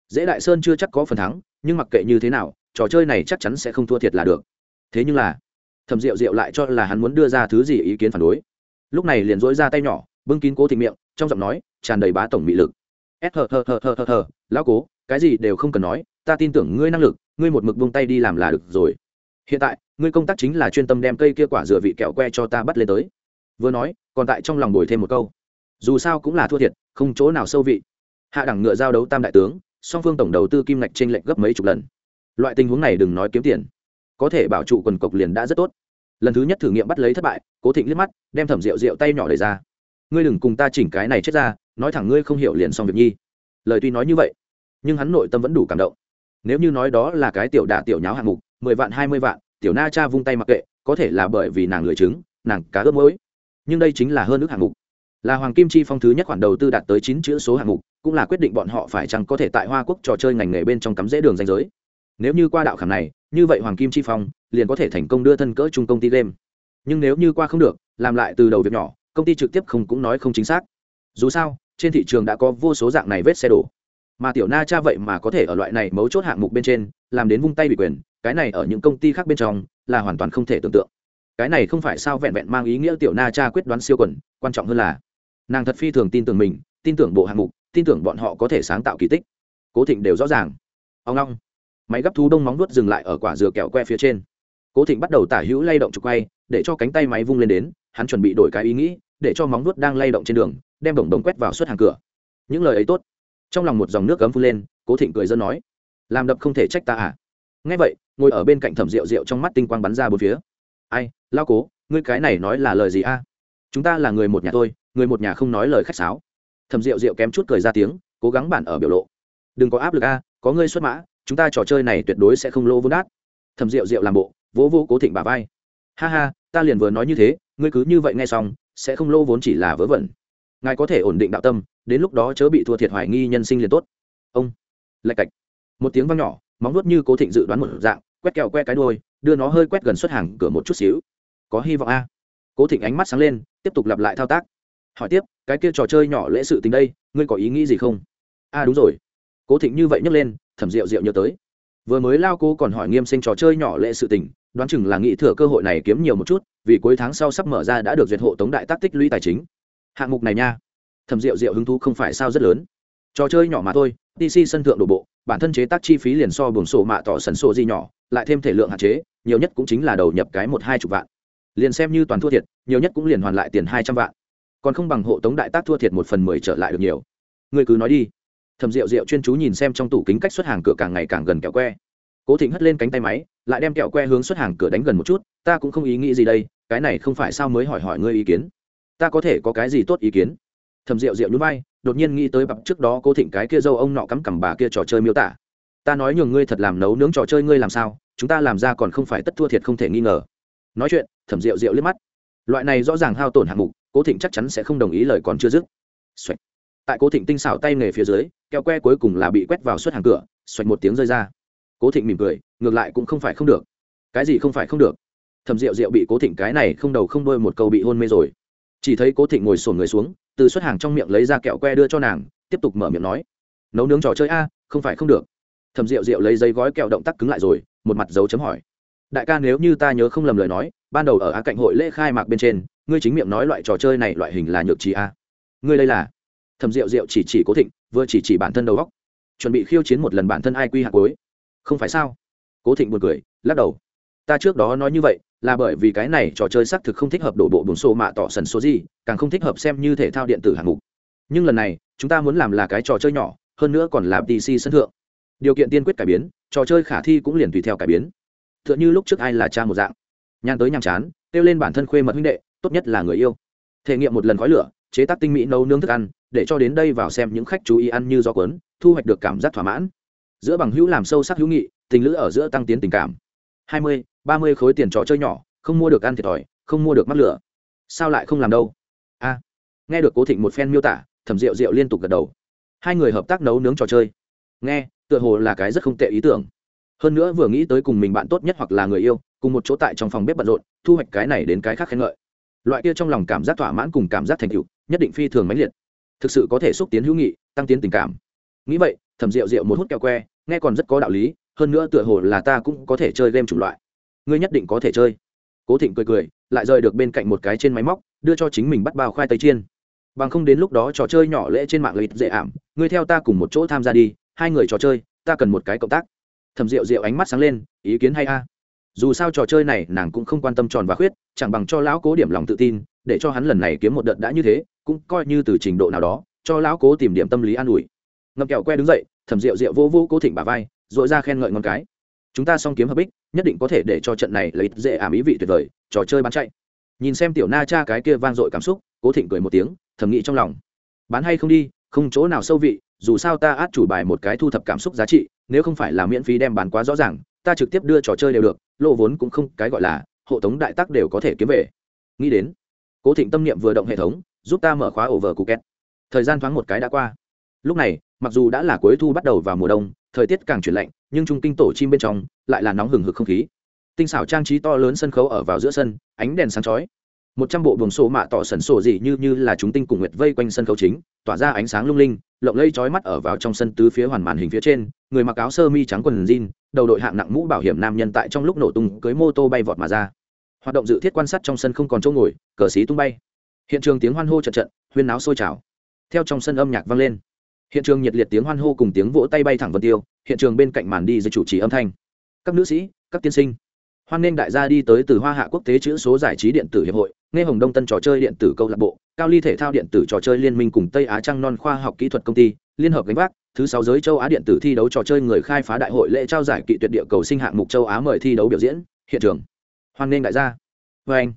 Dễ đại sơn chưa chắc có phần thắng, nhưng mặc kệ như thế nào, trò chơi này chắc chắn sẽ không thua thiệt là được. Thế nhưng là thầm rượu rượu lại cho là hắn muốn đưa ra thứ gì ý kiến phản đối. Lúc này liền dỗi ra tay nhỏ, bưng kín cố thịnh miệng, trong giọng nói, tràn đầy bá tổng mị lực. S hờ hờ hờ hờ hờ hờ lão cố, cái gì đều không cần nói, ta tin tưởng ngươi năng lực, ngươi một mực buông tay đi làm là được rồi. Hiện tại, ngươi công tác chính là chuyên tâm đem cây kia quả dừa vị kẹo que cho ta bắt lên tới vừa nói, còn tại trong lòng bồi thêm một câu. Dù sao cũng là thua thiệt, không chỗ nào sâu vị. Hạ đẳng ngựa giao đấu tam đại tướng, song phương tổng đầu tư kim ngạch trên lệnh gấp mấy chục lần. Loại tình huống này đừng nói kiếm tiền. Có thể bảo trụ quần cộc liền đã rất tốt. Lần thứ nhất thử nghiệm bắt lấy thất bại, cố thịnh liếc mắt, đem thẩm rượu rượu tay nhỏ đẩy ra. Ngươi đừng cùng ta chỉnh cái này chết ra, nói thẳng ngươi không hiểu liền xong việc nhi. Lời tuy nói như vậy, nhưng hắn nội tâm vẫn đủ cảm động. Nếu như nói đó là cái tiểu đả tiểu nháo hạng mục, mười vạn, hai mươi vạn, tiểu na cha vung tay mặc kệ, có thể là bởi vì nàng lười trứng nàng cá ướp mối nhưng đây chính là hơn ước hạng mục. Là hoàng kim chi phong thứ nhất khoản đầu tư đạt tới chín chữ số hạng mục, cũng là quyết định bọn họ phải chăng có thể tại hoa quốc trò chơi ngành nghề bên trong cắm rễ đường danh giới. Nếu như qua đạo khảm này, như vậy hoàng kim chi phong liền có thể thành công đưa thân cỡ chung công ty game. Nhưng nếu như qua không được, làm lại từ đầu việc nhỏ, công ty trực tiếp không cũng nói không chính xác. Dù sao, trên thị trường đã có vô số dạng này vết xe đổ. Mà tiểu na cha vậy mà có thể ở loại này mấu chốt hạng mục bên trên, làm đến vung tay bị quyền, cái này ở những công ty khác bên trong là hoàn toàn không thể tưởng tượng cái này không phải sao vẹn vẹn mang ý nghĩa tiểu na cha quyết đoán siêu quần quan trọng hơn là, nàng thật phi thường tin tưởng mình, tin tưởng bộ hạng mục, tin tưởng bọn họ có thể sáng tạo kỳ tích. Cố thịnh đều rõ ràng. Ông long máy gấp thú đông móng nuốt dừng lại ở quả dừa kẹo que phía trên. Cố thịnh bắt đầu tả hữu lay động trục quay, để cho cánh tay máy vung lên đến, hắn chuẩn bị đổi cái ý nghĩ, để cho móng nuốt đang lay động trên đường, đem đồng đồng quét vào suốt hàng cửa. Những lời ấy tốt. Trong lòng một dòng nước cấm phun lên, cố thịnh cười dân nói, làm đập không thể trách ta à? Nghe vậy, ngồi ở bên cạnh thẩm rượu rượu trong mắt tinh quang bắn ra bốn phía. Ai lao cố, ngươi cái này nói là lời gì a? Chúng ta là người một nhà thôi, người một nhà không nói lời khách sáo. Thẩm rượu rượu kém chút cười ra tiếng, cố gắng bản ở biểu lộ. Đừng có áp lực a, có ngươi xuất mã, chúng ta trò chơi này tuyệt đối sẽ không lô vốn đát. Thẩm rượu rượu làm bộ, vỗ vỗ cố thịnh bà vai. Ha ha, ta liền vừa nói như thế, ngươi cứ như vậy nghe xong, sẽ không lô vốn chỉ là vớ vẩn. Ngài có thể ổn định đạo tâm, đến lúc đó chớ bị thua thiệt hoài nghi nhân sinh liền tốt. Ông, lạch cạch. Một tiếng vang nhỏ, móng nuốt như cố thịnh dự đoán một dạng, quét kẹo que cái đôi đưa nó hơi quét gần xuất hàng cửa một chút xíu có hy vọng a. Cố thịnh ánh mắt sáng lên, tiếp tục lặp lại thao tác. Hỏi tiếp, cái kia trò chơi nhỏ lễ sự tình đây, ngươi có ý nghĩ gì không? A đúng rồi. Cố thịnh như vậy nhấc lên thẩm rượu rượu nhớ tới. Vừa mới lao cô còn hỏi nghiêm sinh trò chơi nhỏ lễ sự tình, đoán chừng là nghĩ thừa cơ hội này kiếm nhiều một chút, vì cuối tháng sau sắp mở ra đã được duyệt hộ tống đại tác tích lũy tài chính. Hạng mục này nha. Thẩm rượu rượu hứng thú không phải sao rất lớn. Trò chơi nhỏ mà thôi dc sân thượng đổ bộ, bản thân chế tác chi phí liền so buồng sổ mạ tỏ sần sổ gì nhỏ, lại thêm thể lượng hạn chế, nhiều nhất cũng chính là đầu nhập cái một hai chục vạn liền xem như toàn thua thiệt nhiều nhất cũng liền hoàn lại tiền hai trăm vạn. Còn không bằng hộ tống đại tác thua thiệt một phần mười trở lại được nhiều. Người cứ nói đi. Thầm rượu rượu chuyên chú nhìn xem trong tủ kính cách xuất hàng cửa càng ngày càng gần kẹo que. Cố thịnh hất lên cánh tay máy lại đem kẹo que hướng xuất hàng cửa đánh gần một chút ta cũng không ý nghĩ gì đây cái này không phải sao mới hỏi hỏi ngươi ý kiến? Ta có thể có cái gì tốt ý kiến? Thầm rượu rượu núi bay, đột nhiên nghĩ tới bập trước đó cố thịnh cái kia dâu ông nọ cắm cằm bà kia trò chơi miêu tả. Ta nói nhường ngươi thật làm nấu nướng trò chơi ngươi làm sao chúng ta làm ra còn không phải tất thua thiệt không thể nghi ngờ nói chuyện, thẩm rượu rượu liếc mắt. Loại này rõ ràng hao tổn hạng mục, cố thịnh chắc chắn sẽ không đồng ý lời còn chưa dứt. Xoạch tại cố thịnh tinh xảo tay nghề phía dưới, keo que cuối cùng là bị quét vào suốt hàng cửa xoạch một tiếng rơi ra. Cố thịnh mỉm cười, ngược lại cũng không phải không được. Cái gì không phải không được? Thẩm rượu rượu bị cố thịnh cái này không đầu không đôi một câu bị hôn mê rồi. Chỉ thấy cố thịnh ngồi sổn người xuống, từ xuất hàng trong miệng lấy ra kẹo que đưa cho nàng, tiếp tục mở miệng nói. Nấu nướng trò chơi a, không phải không được. Thầm rượu rượu lấy giấy gói kẹo động tác cứng lại rồi, một mặt dấu chấm hỏi đại ca nếu như ta nhớ không lầm lời nói, ban đầu ở á cạnh hội lễ khai mạc bên trên, ngươi chính miệng nói loại trò chơi này loại hình là nhược trí a. Ngươi đây là? Thầm rượu rượu chỉ chỉ cố thịnh, vừa chỉ chỉ bản thân đầu góc chuẩn bị khiêu chiến một lần bản thân ai quy hạt cuối không phải sao? Cố thịnh buồn cười, lắc đầu. Ta trước đó nói như vậy, là bởi vì cái này trò chơi xác thực không thích hợp đổ bộ bùn xô mạ tỏ sần số gì càng không thích hợp xem như thể thao điện tử hạng mục. Nhưng lần này, chúng ta muốn làm là cái trò chơi nhỏ, hơn nữa còn là dc sân thượng. Điều kiện tiên quyết cải biến, trò chơi khả thi cũng liền tùy theo cải biến t h ư ợ n h ư lúc trước ai là cha một dạng. Nhàn tới nhàm chán, kêu lên bản thân khuê mật huynh đệ, tốt nhất là người yêu. Thể nghiệm một lần khói lửa, chế tác tinh mỹ nấu nướng thức ăn, để cho đến đây vào xem những khách chú ý ăn như do quấn thu hoạch được cảm giác thỏa mãn. Giữa bằng hữu làm sâu sắc hữu nghị, tình lữ ở giữa tăng tiến tình cảm. Hai mươi, ba mươi khối tiền trò chơi nhỏ, không mua được ăn thiệt thòi, không mua được mắc lửa. Sao lại không làm đâu? A. Nghe được cố thịnh một phen miêu tả, thẩm rượu rượu liên tục gật đầu. Hai người hợp tác nấu nướng trò chơi. Nghe, tựa hồ là cái rất không tệ ý tưởng hơn nữa vừa nghĩ tới cùng mình bạn tốt nhất hoặc là người yêu, cùng một chỗ tại trong phòng bếp bận rộn, thu hoạch cái này đến cái khác khen ngợi. Loại kia trong lòng cảm giác thỏa mãn cùng cảm giác thành tựu, nhất định phi thường mãnh liệt. Thực sự có thể xúc tiến hữu nghị, tăng tiến tình cảm. Nghĩ vậy thẩm rượu rượu một hút kẹo que, nghe còn rất có đạo lý, hơn nữa tựa hồ là ta cũng có thể chơi game chủng loại. Ngươi nhất định có thể chơi. Cố thịnh cười cười, lại rời được bên cạnh một cái trên máy móc, đưa cho chính mình bắt bao khoai tây chiên. Bằng không đến lúc đó trò chơi nhỏ lễ trên mạng lợi dễ ảm. Ngươi theo ta cùng một chỗ tham gia đi, hai người trò chơi, ta cần một cái cộng tác thầm rượu rượu ánh mắt sáng lên, ý kiến hay a. Dù sao trò chơi này nàng cũng không quan tâm tròn và khuyết, chẳng bằng cho lão cố điểm lòng tự tin, để cho hắn lần này kiếm một đợt đã như thế, cũng coi như từ trình độ nào đó, cho lão cố tìm điểm tâm lý an ủi. Ngậm kẹo que đứng dậy, thầm rượu rượu vô vô cố thịnh bà vai dội ra khen ngợi ngon cái. Chúng ta xong kiếm hợp bích, nhất định có thể để cho trận này lấy dễ ảm ý vị tuyệt vời, trò chơi bán chạy. Nhìn xem tiểu na cha cái kia vang dội cảm xúc, cố thịnh cười một tiếng, thầm nghĩ trong lòng. Bán hay không đi, không chỗ nào sâu vị dù sao ta át chủ bài một cái thu thập cảm xúc giá trị, nếu không phải là miễn phí đem bán quá rõ ràng, ta trực tiếp đưa trò chơi đều được lộ vốn cũng không cái gọi là, hộ tống đại tác đều có thể kiếm về. Nghĩ đến, cố thịnh tâm niệm vừa động hệ thống, giúp ta mở khóa ổ vờ cụ két thời gian thoáng một cái đã qua. Lúc này, mặc dù đã là cuối thu bắt đầu vào mùa đông, thời tiết càng chuyển lạnh, nhưng trung kinh tổ chim bên trong lại là nóng hừng hực không khí. Tinh xảo trang trí to lớn sân khấu ở vào giữa sân, ánh đèn sáng chói. Một trăm bộ buồng sổ mạ tỏ sẩn sổ dị như như là chúng tinh cùng nguyệt vây quanh sân khấu chính, tỏa ra ánh sáng lung linh lộng lây chói mắt ở vào trong sân tứ phía hoàn màn hình phía trên, người mặc áo sơ mi trắng quần jean, đầu đội hạng nặng mũ bảo hiểm nam nhân tại trong lúc nổ tung cưới mô tô bay vọt mà ra. Hoạt động dự thiết quan sát trong sân không còn chỗ ngồi, cờ xí tung bay. Hiện trường tiếng hoan hô trận trận huyên náo sôi trào. Theo trong sân âm nhạc vang lên. Hiện trường nhiệt liệt tiếng hoan hô cùng tiếng vỗ tay bay thẳng vân tiêu, hiện trường bên cạnh màn đi dưới chủ trì âm thanh. Các nữ sĩ, các tiên sinh hoan nghênh đại gia đi tới từ hoa hạ quốc tế chữ số giải trí điện tử hiệp hội, nghe hồng đông tân trò chơi điện tử câu lạc bộ, cao ly thể thao điện tử trò chơi liên minh cùng tây á trăng non khoa học kỹ thuật công ty, liên hợp gánh vác, thứ sáu giới châu á điện tử thi đấu trò chơi người khai phá đại hội lễ trao giải kỵ tuyệt địa cầu sinh hạng mục châu á mời thi đấu biểu diễn, hiện trường. Hoan nghênh đại gia. Vê anh,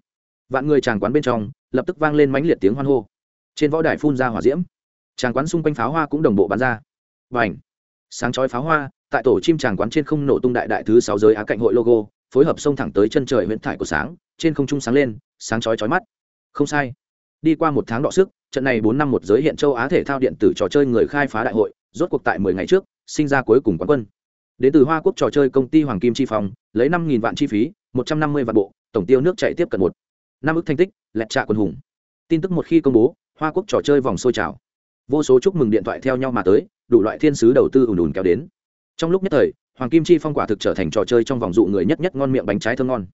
vạn người tràng quán bên trong, lập tức vang lên mãnh liệt tiếng hoan hô. Trên võ đài phun ra hỏa diễm. Tràng quán xung quanh pháo hoa cũng đồng bộ bắn ra. Và ảnh sáng chói pháo hoa, tại tổ chim tràng quán trên không nổ tung đại đại thứ sáu giới á cạnh hội logo phối hợp xông thẳng tới chân trời huyện thải của sáng, trên không trung sáng lên, sáng chói chói mắt. Không sai. Đi qua một tháng đọ sức, trận này bốn năm một giới hiện châu á thể thao điện tử trò chơi người khai phá đại hội, rốt cuộc tại mười ngày trước, sinh ra cuối cùng quán quân. Đến từ hoa quốc trò chơi công ty hoàng kim chi phòng lấy năm nghìn vạn chi phí, một trăm năm mươi vạn bộ, tổng tiêu nước chạy tiếp cận một. Năm ước thành tích, lẹt trạ quân hùng. Tin tức một khi công bố, hoa quốc trò chơi vòng sôi trào. Vô số chúc mừng điện thoại theo nhau mà tới, đủ loại thiên sứ đầu tư ùn ùn kéo đến. Trong lúc nhất thời hoàng kim chi phong quả thực trở thành trò chơi trong vòng dụ người nhất nhất ngon miệng bánh trái thơm ngon.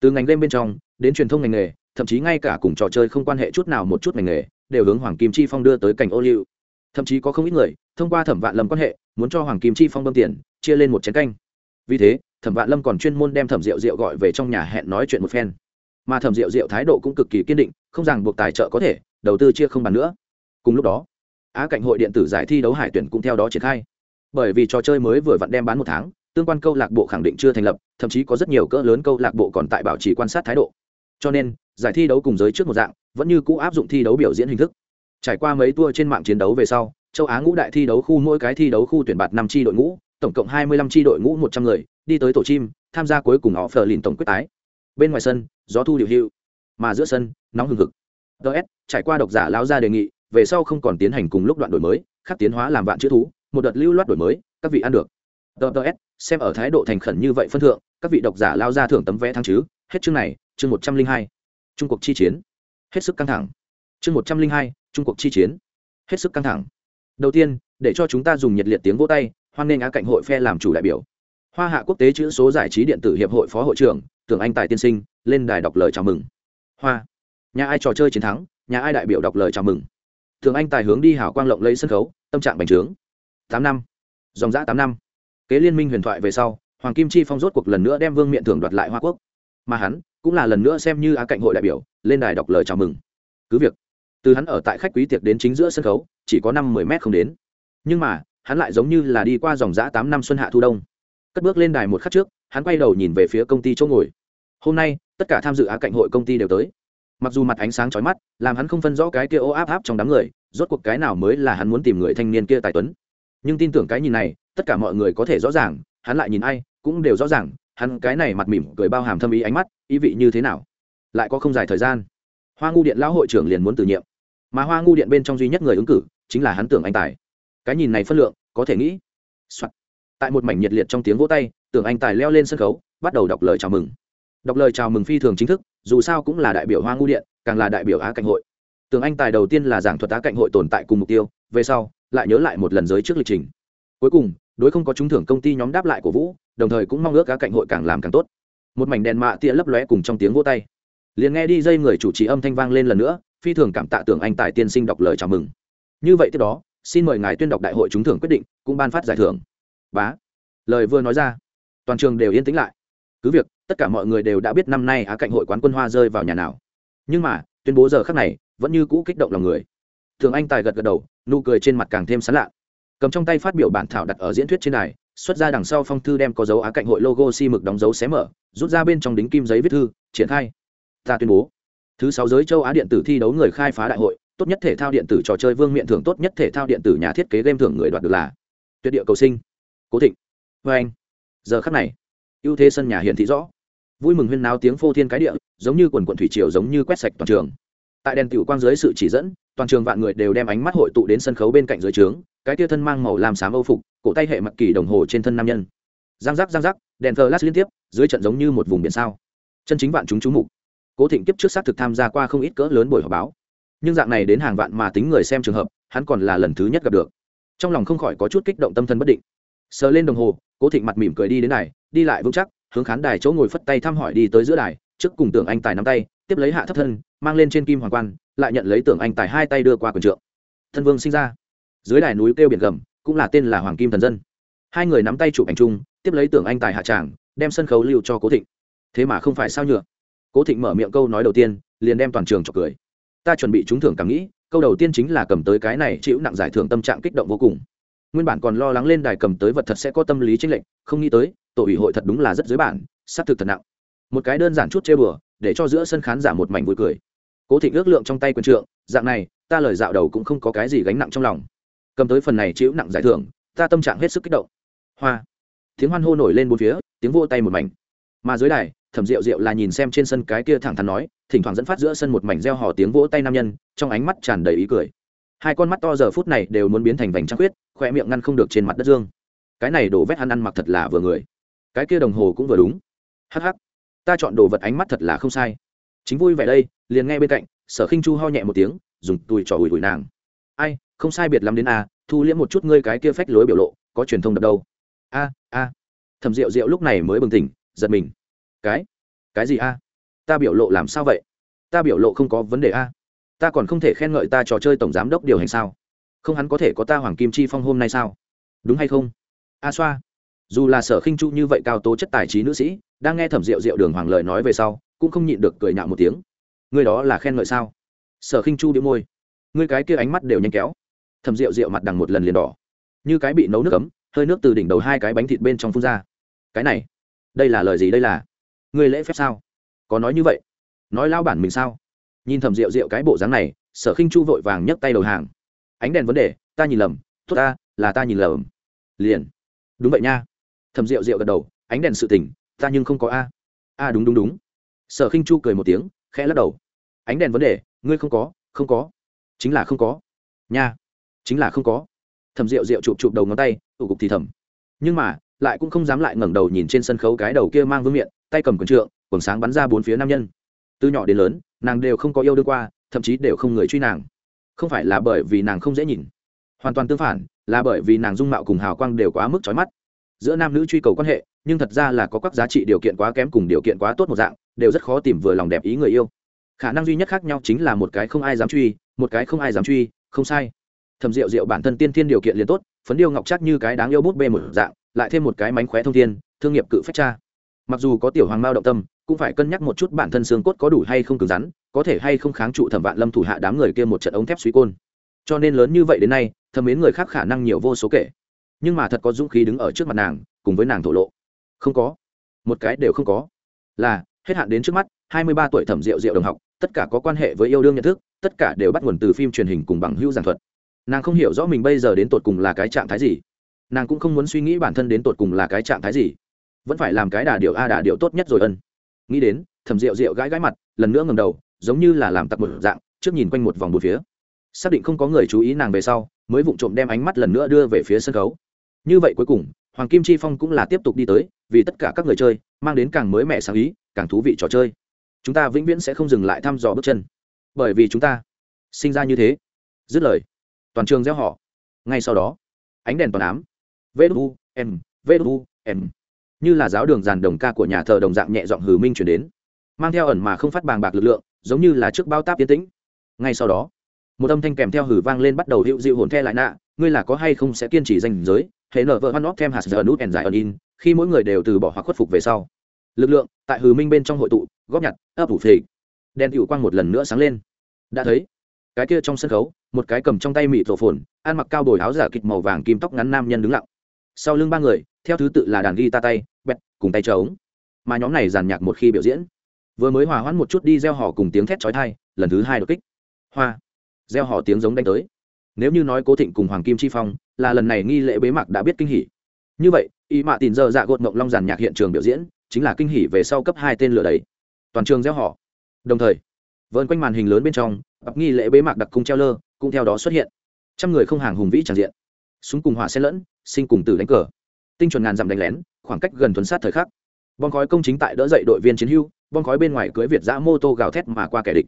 Từ ngành game bên trong, đến truyền thông ngành nghề, thậm chí ngay cả cùng trò chơi không quan hệ chút nào một chút ngành nghề, đều hướng hoàng kim chi phong đưa tới cảnh ô liu. Thậm chí có không ít người, thông qua thẩm vạn lâm quan hệ, muốn cho hoàng kim chi phong bơm tiền, chia lên một chén canh. Vì thế, thẩm vạn lâm còn chuyên môn đem thẩm rượu rượu gọi về trong nhà hẹn nói chuyện một phen. Mà thẩm rượu rượu thái độ cũng cực kỳ kiên định, không rằng buộc tài trợ có thể, đầu tư chia không bàn nữa. Cùng lúc đó, á cạnh hội điện tử giải thi đấu hải tuyển cũng theo đó triển khai bởi vì trò chơi mới vừa vặn đem bán một tháng tương quan câu lạc bộ khẳng định chưa thành lập thậm chí có rất nhiều cỡ lớn câu lạc bộ còn tại bảo trì quan sát thái độ. Cho nên giải thi đấu cùng giới trước một dạng vẫn như cũ áp dụng thi đấu biểu diễn hình thức. Trải qua mấy tour trên mạng chiến đấu về sau châu á ngũ đại thi đấu khu mỗi cái thi đấu khu tuyển bạt năm tri đội ngũ tổng cộng hai mươi lăm tri đội ngũ một trăm người đi tới tổ chim tham gia cuối cùng họ phờ lìn tổng quyết tái. Bên ngoài sân gió thu điều hưu, mà giữa sân nóng hừng hực. Ts trải qua độc giả lao ra đề nghị về sau không còn tiến hành cùng lúc đoạn đổi mới khắc tiến hóa làm vạn chữ thú một đợt lưu loát đổi mới, các vị ăn được. Ts xem ở thái độ thành khẩn như vậy phân thượng, các vị độc giả lao ra thưởng tấm vé thắng chứ. Hết chương này, chương một trăm linh hai. Trung cuộc chi chiến. Hết sức căng thẳng. Chương một trăm linh hai, trung cuộc chi chiến. Hết sức căng thẳng. Đầu tiên, để cho chúng ta dùng nhiệt liệt tiếng vỗ tay, hoan nghênh á cạnh hội phe làm chủ đại biểu. Hoa hạ quốc tế chữ số giải trí điện tử hiệp hội phó hội trưởng, tưởng anh tài tiên sinh, lên đài đọc lời chào mừng. Hoa. Nhà ai trò chơi chiến thắng, nhà ai đại biểu đọc lời chào mừng. Tưởng anh tài hướng đi hảo quang lộng lấy sân khấu, tâm trạng bành trướng tám năm. Dòng giã tám năm. Kế liên minh huyền thoại về sau, hoàng kim chi phong rốt cuộc lần nữa đem vương miện thưởng đoạt lại hoa quốc. Mà hắn cũng là lần nữa xem như á cạnh hội đại biểu, lên đài đọc lời chào mừng. Cứ việc, từ hắn ở tại khách quý tiệc đến chính giữa sân khấu, chỉ có năm mười mét không đến. Nhưng mà, hắn lại giống như là đi qua dòng giã tám năm xuân hạ thu đông. Cất bước lên đài một khắc trước, hắn quay đầu nhìn về phía công ty chỗ ngồi. Hôm nay, tất cả tham dự á cạnh hội công ty đều tới. Mặc dù mặt ánh sáng chói mắt, làm hắn không phân rõ cái kia ô áp áp trong đám người, rốt cuộc cái nào mới là hắn muốn tìm người thanh niên kia tài tuấn nhưng tin tưởng cái nhìn này, tất cả mọi người có thể rõ ràng, hắn lại nhìn ai, cũng đều rõ ràng, hắn cái này mặt mỉm cười bao hàm thâm ý ánh mắt, ý vị như thế nào? Lại có không dài thời gian, hoa ngu điện lão hội trưởng liền muốn từ nhiệm. Mà hoa ngu điện bên trong duy nhất người ứng cử, chính là hắn tưởng anh tài. Cái nhìn này phân lượng, có thể nghĩ、Soạn. tại một mảnh nhiệt liệt trong tiếng vỗ tay, tưởng anh tài leo lên sân khấu, bắt đầu đọc lời chào mừng. Đọc lời chào mừng phi thường chính thức, dù sao cũng là đại biểu hoa ngu điện, càng là đại biểu á cạnh hội. Tưởng anh tài đầu tiên là giảng thuật á cạnh hội tồn tại cùng mục tiêu, về sau lại nhớ lại một lần giới trước lịch trình. Cuối cùng, đối không có trúng thưởng công ty nhóm đáp lại của vũ, đồng thời cũng mong ước các cạnh hội càng làm càng tốt. Một mảnh đèn mạ tia lấp lóe cùng trong tiếng vô tay. Liền nghe đi dây người chủ trì âm thanh vang lên lần nữa, phi thường cảm tạ tưởng anh tài tiên sinh đọc lời chào mừng. Như vậy tiếp đó, xin mời ngài tuyên đọc đại hội trúng thưởng quyết định, cũng ban phát giải thưởng. Bá. Lời vừa nói ra, toàn trường đều yên tĩnh lại. Cứ việc, tất cả mọi người đều đã biết năm nay á cạnh hội quán quân hoa rơi vào nhà nào. Nhưng mà, tuyên bố giờ khắc này, vẫn như cũ kích động lòng người thường anh tài gật gật đầu, nụ cười trên mặt càng thêm sán lạ. Cầm trong tay phát biểu bản thảo đặt ở diễn thuyết trên đài, xuất ra đằng sau phong thư đem có dấu á cạnh hội logo xi mực đóng dấu xé mở, rút ra bên trong đính kim giấy viết thư, triển khai. Ta tuyên bố, thứ sáu giới châu á điện tử thi đấu người khai phá đại hội, tốt nhất thể thao điện tử trò chơi vương miện thưởng tốt nhất thể thao điện tử nhà thiết kế game thưởng người đoạt được là tuyệt địa cầu sinh, cố thịnh vê anh. Giờ khắc này, ưu thế sân nhà hiện thị rõ. Vui mừng huyên náo tiếng phô thiên cái địa, giống như quần quận thủy triều giống như quét sạch toàn trường. Tại đèn tiểu quang dưới sự chỉ dẫn toàn trường vạn người đều đem ánh mắt hội tụ đến sân khấu bên cạnh dưới trướng, cái tia thân mang màu làm xám âu phục, cổ tay hệ mặc kỳ đồng hồ trên thân nam nhân. Giang giác giang giác, đèn thờ lát liên tiếp, dưới trận giống như một vùng biển sao. Chân chính vạn chúng chú mục. Cố thịnh kiếp trước xác thực tham gia qua không ít cỡ lớn buổi họp báo. Nhưng dạng này đến hàng vạn mà tính người xem trường hợp, hắn còn là lần thứ nhất gặp được. Trong lòng không khỏi có chút kích động tâm thần bất định. Sờ lên đồng hồ, cố thịnh mặt mỉm cười đi đến đài, đi lại vững chắc, hướng khán đài chỗ ngồi phất tay thăm hỏi đi tới giữa đài, trước cùng tưởng anh tài nắm tay, tiếp lấy hạ thấp thân, mang lên trên kim hoàng quan lại nhận lấy tưởng anh tài hai tay đưa qua quần trượng. Thân vương sinh ra. Dưới đài núi kêu biển gầm, cũng là tên là hoàng kim thần dân. Hai người nắm tay chụp ảnh chung, tiếp lấy tưởng anh tài hạ tràng, đem sân khấu lưu cho cố thịnh. Thế mà không phải sao nhựa? Cố thịnh mở miệng câu nói đầu tiên, liền đem toàn trường chọc cười. Ta chuẩn bị trúng thưởng cảm nghĩ, câu đầu tiên chính là cầm tới cái này chịu nặng giải thưởng tâm trạng kích động vô cùng. Nguyên bản còn lo lắng lên đài cầm tới vật thật sẽ có tâm lý chênh lệch, không nghĩ tới, tổ ủy hội thật đúng là rất dưới bản, xác thực thật nặng. Một cái đơn giản chút chê bừa, để cho giữa sân khán giả một mảnh vui cười cố thịnh ước lượng trong tay quyền trượng, dạng này, ta lời dạo đầu cũng không có cái gì gánh nặng trong lòng. Cầm tới phần này chịu nặng giải thưởng, ta tâm trạng hết sức kích động. Hoa. Tiếng hoan hô nổi lên bốn phía, tiếng vô tay một mảnh. Mà dưới đài, thẩm rượu rượu là nhìn xem trên sân cái kia thẳng thắn nói, thỉnh thoảng dẫn phát giữa sân một mảnh reo hò tiếng vỗ tay nam nhân, trong ánh mắt tràn đầy ý cười. Hai con mắt to giờ phút này đều muốn biến thành vành trăng khuyết khoe miệng ngăn không được trên mặt đất dương. Cái này đổ vét hắn ăn mặc thật là vừa người. Cái kia đồng hồ cũng vừa đúng. Hh ta chọn đồ vật ánh mắt thật là không sai. Chính vui vẻ đây liền nghe bên cạnh, sở khinh chu ho nhẹ một tiếng, dùng tùi trò ủi ủi nàng. Ai, không sai biệt lắm đến a thu liễm một chút ngươi cái kia phách lối biểu lộ, có truyền thông đập đâu. A a. Thầm rượu rượu lúc này mới bừng tỉnh, giật mình. Cái cái gì a? Ta biểu lộ làm sao vậy? Ta biểu lộ không có vấn đề a. Ta còn không thể khen ngợi ta trò chơi tổng giám đốc điều hành sao? Không hắn có thể có ta hoàng kim chi phong hôm nay sao? Đúng hay không? A xoa. Dù là sở khinh chu như vậy cao tố chất tài trí nữ sĩ, đang nghe thẩm rượu rượu đường hoàng lời nói về sau, cũng không nhịn được cười nhạo một tiếng ngươi đó là khen ngợi sao? Sở khinh chu đĩu môi. Ngươi cái kia ánh mắt đều nhanh kéo. Thẩm rượu rượu mặt đằng một lần liền đỏ. Như cái bị nấu nước cấm hơi nước từ đỉnh đầu hai cái bánh thịt bên trong phun ra. Cái này, đây là lời gì đây là? Ngươi lễ phép sao? Có nói như vậy? Nói lao bản mình sao? Nhìn thầm rượu rượu cái bộ dáng này, sở khinh chu vội vàng nhấc tay đầu hàng. Ánh đèn vấn đề, ta nhìn lầm, tốt ta, là ta nhìn lầm. Liền. Đúng vậy nha. Thầm rượu rượu gật đầu, ánh đèn sự tỉnh ta nhưng không có a. A, đúng đúng đúng. Sở khinh chu cười một tiếng, khẽ lắc đầu ánh đèn vấn đề, ngươi không có không có. Chính là không có. Nha. Chính là không có. Thầm rượu rượu chụp chụp đầu ngón tay, tủ cục thì thầm. Nhưng mà, lại cũng không dám lại ngẩng đầu nhìn trên sân khấu cái đầu kia mang vương miện, tay cầm quần trượng, quần sáng bắn ra bốn phía nam nhân. Từ nhỏ đến lớn, nàng đều không có yêu đương qua, thậm chí đều không người truy nàng. Không phải là bởi vì nàng không dễ nhìn. Hoàn toàn tương phản, là bởi vì nàng dung mạo cùng hào quang đều quá mức trói mắt. Giữa nam nữ truy cầu quan hệ, nhưng thật ra là có các giá trị điều kiện quá kém cùng điều kiện quá tốt một dạng, đều rất khó tìm vừa lòng đẹp ý người yêu khả năng duy nhất khác nhau chính là một cái không ai dám truy, một cái không ai dám truy, không sai. Thầm rượu rượu bản thân tiên thiên điều kiện liền tốt, phấn điêu ngọc chắc như cái đáng yêu bút bê một dạng, lại thêm một cái mánh khóe thông thiên, thương nghiệp cự phách cha. Mặc dù có tiểu hoàng mao động tâm, cũng phải cân nhắc một chút bản thân xương cốt có đủ hay không cứng rắn, có thể hay không kháng trụ thẩm vạn lâm thủ hạ đám người kia một trận ống thép suy côn. Cho nên lớn như vậy đến nay, thầm mến người khác khả năng nhiều vô số kể. Nhưng mà thật có dũng khí đứng ở trước mặt nàng, cùng với nàng thổ lộ. Không có. Một cái đều không có. Là, hết hạn đến trước mắt hai mươi ba tuổi thẩm diệu diệu đồng học, tất cả có quan hệ với yêu đương nhận thức, tất cả đều bắt nguồn từ phim truyền hình cùng bằng hữu giảng thuật. Nàng không hiểu rõ mình bây giờ đến tột cùng là cái trạng thái gì. Nàng cũng không muốn suy nghĩ bản thân đến tột cùng là cái trạng thái gì. Vẫn phải làm cái đà điệu a, đà điệu tốt nhất rồi ân. Nghĩ đến, thẩm rượu rượu gãi gãi mặt, lần nữa ngầm đầu, giống như là làm tặc một dạng, trước nhìn quanh một vòng một phía. Xác định không có người chú ý nàng về sau, mới vụng trộm đem ánh mắt lần nữa đưa về phía sân khấu. Như vậy cuối cùng, hoàng kim chi phong cũng là tiếp tục đi tới, vì tất cả các người chơi, mang đến càng mới mẻ sáng ý, càng thú vị trò chơi chúng ta vĩnh viễn sẽ không dừng lại thăm dò bước chân. Bởi vì chúng ta sinh ra như thế. Dứt lời, toàn trường gieo họ ngay sau đó, ánh đèn toàn ám. Vê đu em vê đu em như là giáo đường giàn đồng ca của nhà thờ đồng dạng nhẹ giọng hừ minh chuyển đến. Mang theo ẩn mà không phát bàng bạc lực lượng, giống như là trước bao táp tiến tĩnh. Ngay sau đó, một âm thanh kèm theo hử vang lên bắt đầu hiệu dịu hồn the lại nạ. Ngươi là có hay không sẽ kiên trì danh giới? Hệ nở vợ hoan óc thêm hạt giờ nút ẩn dài ẩn in, khi mỗi người đều từ bỏ hoặc khuất phục về sau. Lực lượng tại hừ minh bên trong hội tụ góp nhặt, ấp ủ phì đèn hiệu quang một lần nữa sáng lên. Đã thấy, cái kia trong sân khấu, một cái cầm trong tay mịt rổ phồn, ăn mặc cao bồi áo giả kịch màu vàng kim tóc ngắn nam nhân đứng lặng. Sau lưng ba người, theo thứ tự là đàn ghi ta tay, bẹt, cùng tay trống. Mà nhóm này giàn nhạc một khi biểu diễn, vừa mới hòa hoãn một chút đi gieo họ cùng tiếng thét chói tai, lần thứ hai đột kích. Hoa, gieo họ tiếng giống đánh tới. Nếu như nói cố thịnh cùng hoàng kim chi phong, là lần này nghi lễ bế mạc đã biết kinh hỉ. Như vậy ý mạ tìm giờ dạ gột ngộng long giàn nhạc hiện trường biểu diễn, chính là kinh hỉ về sau cấp hai tên lửa đấy toàn trường gieo họ. Đồng thời vơn quanh màn hình lớn bên trong bắp nghi lễ bế mạc đặc cung treo lơ cũng theo đó xuất hiện. Trăm người không hàng hùng vĩ tràn diện. Súng cùng hỏa xen lẫn, sinh cùng tử đánh cờ. Tinh chuẩn ngàn dặm đánh lén, khoảng cách gần thuấn sát thời khắc. Bom khói công chính tại đỡ dậy đội viên chiến hưu, bom khói bên ngoài cưới việt giã mô tô gào thét mà qua kẻ địch.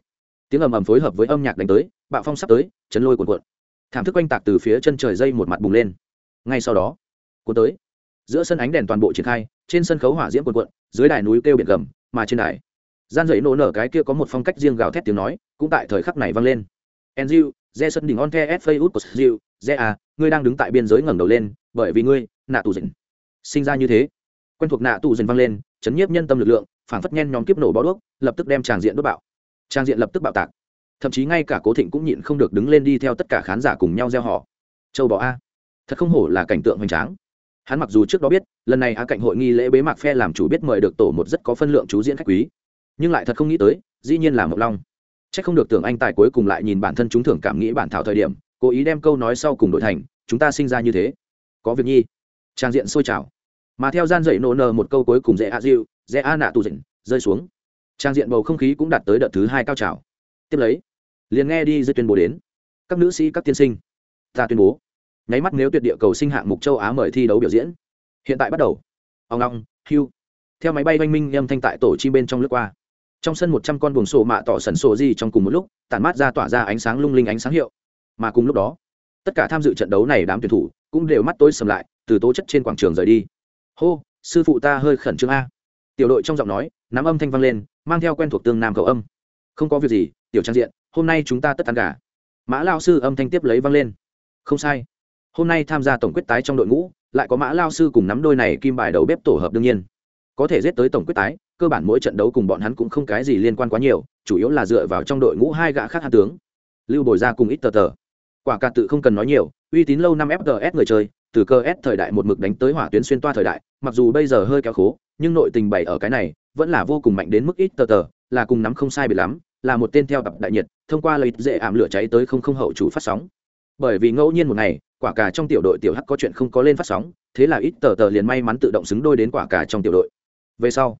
Tiếng ầm ầm phối hợp với âm nhạc đánh tới, bạo phong sắp tới, chấn lôi cuộn cuộn. Thảm thức oanh tạc từ phía chân trời dây một mặt bùng lên. Ngay sau đó, cuốn tới. Giữa sân ánh đèn toàn bộ triển khai, trên sân khấu hỏa diễm cuộn cuộn, dưới đài núi kêu biển gầm, mà trên đài gian dậy nổ nở cái kia có một phong cách riêng gào thét tiếng nói, cũng tại thời khắc này vang lên. Enziu re sân đỉnh on the s facebook của diu. Re à ngươi đang đứng tại biên giới ngẩng đầu lên, bởi vì ngươi, nạ tù dình sinh ra như thế. Quen thuộc nạ tù dình vang lên, chấn nhiếp nhân tâm lực lượng, phảng phất nhen nhóm kiếp nổ bó đuốc, lập tức đem tràng diện đốt bạo. Trang diện lập tức bạo tạc. Thậm chí ngay cả cố thịnh cũng nhịn không được đứng lên đi theo tất cả khán giả cùng nhau gieo họ. Châu bò a. Thật không hổ là cảnh tượng hoành tráng. Hắn mặc dù trước đó biết, lần này á cạnh hội nghi lễ bế mạc phe làm chủ biết mời được tổ một rất có phân lượng chú diễn khách quý nhưng lại thật không nghĩ tới, dĩ nhiên là mộc long. C h ắ c không được tưởng anh tài cuối cùng lại nhìn bản thân chúng thưởng cảm nghĩ bản thảo thời điểm, cố ý đem câu nói sau cùng đổi thành, chúng ta sinh ra như thế, có việc nhi. Trang diện sôi trào. Mà theo gian dậy nổ nờ một câu cuối cùng dễ a diệu dễ a nạ tù dịnh, rơi xuống. Trang diện bầu không khí cũng đạt tới đợt thứ hai cao trào. Tiếp lấy, liền nghe đi dây tuyên bố đến. Các nữ sĩ, các tiên sinh, ta tuyên bố. Nháy mắt nếu tuyệt địa cầu sinh hạng mục châu á mời thi đấu biểu diễn. Hiện tại bắt đầu. Ông long hưu theo máy bay oanh minh âm thanh tại tổ chi bên trong lướt qua trong sân một trăm con buồng sổ mạ tỏ sần sổ gì trong cùng một lúc, tản mát ra tỏa ra ánh sáng lung linh ánh sáng hiệu. Mà cùng lúc đó, tất cả tham dự trận đấu này đám tuyển thủ cũng đều mắt tối sầm lại, từ tố chất trên quảng trường rời đi. Hô, sư phụ ta hơi khẩn trương a. Tiểu đội trong giọng nói, nắm âm thanh vang lên, mang theo quen thuộc tương nam cầu âm. Không có việc gì, tiểu trang diện, hôm nay chúng ta tất ăn gà. Mã lao sư âm thanh tiếp lấy vang lên. Không sai. Hôm nay tham gia tổng quyết tái trong đội ngũ, lại có mã lao sư cùng nắm đôi này kim bài đầu bếp tổ hợp đương nhiên. Có thể giết tới tổng quyết tái cơ bản mỗi trận đấu cùng bọn hắn cũng không cái gì liên quan quá nhiều, chủ yếu là dựa vào trong đội ngũ hai gã khác hạ tướng. Lưu bồi ra cùng ít tờ tờ. Quả cà tự không cần nói nhiều, uy tín lâu năm fts người chơi, từ cơ s thời đại một mực đánh tới hỏa tuyến xuyên toa thời đại, mặc dù bây giờ hơi kéo khố, nhưng nội tình bày ở cái này, vẫn là vô cùng mạnh đến mức ít tờ tờ, là cùng nắm không sai bị lắm, là một tên theo tập đại nhiệt, thông qua lợi dễ ảm lửa cháy tới không không hậu chủ phát sóng. Bởi vì ngẫu nhiên một ngày, quả cà trong tiểu đội tiểu hắc có chuyện không có lên phát sóng, thế là ít tờ tờ liền may mắn tự động xứng đôi đến quả cà trong tiểu đội. Về sau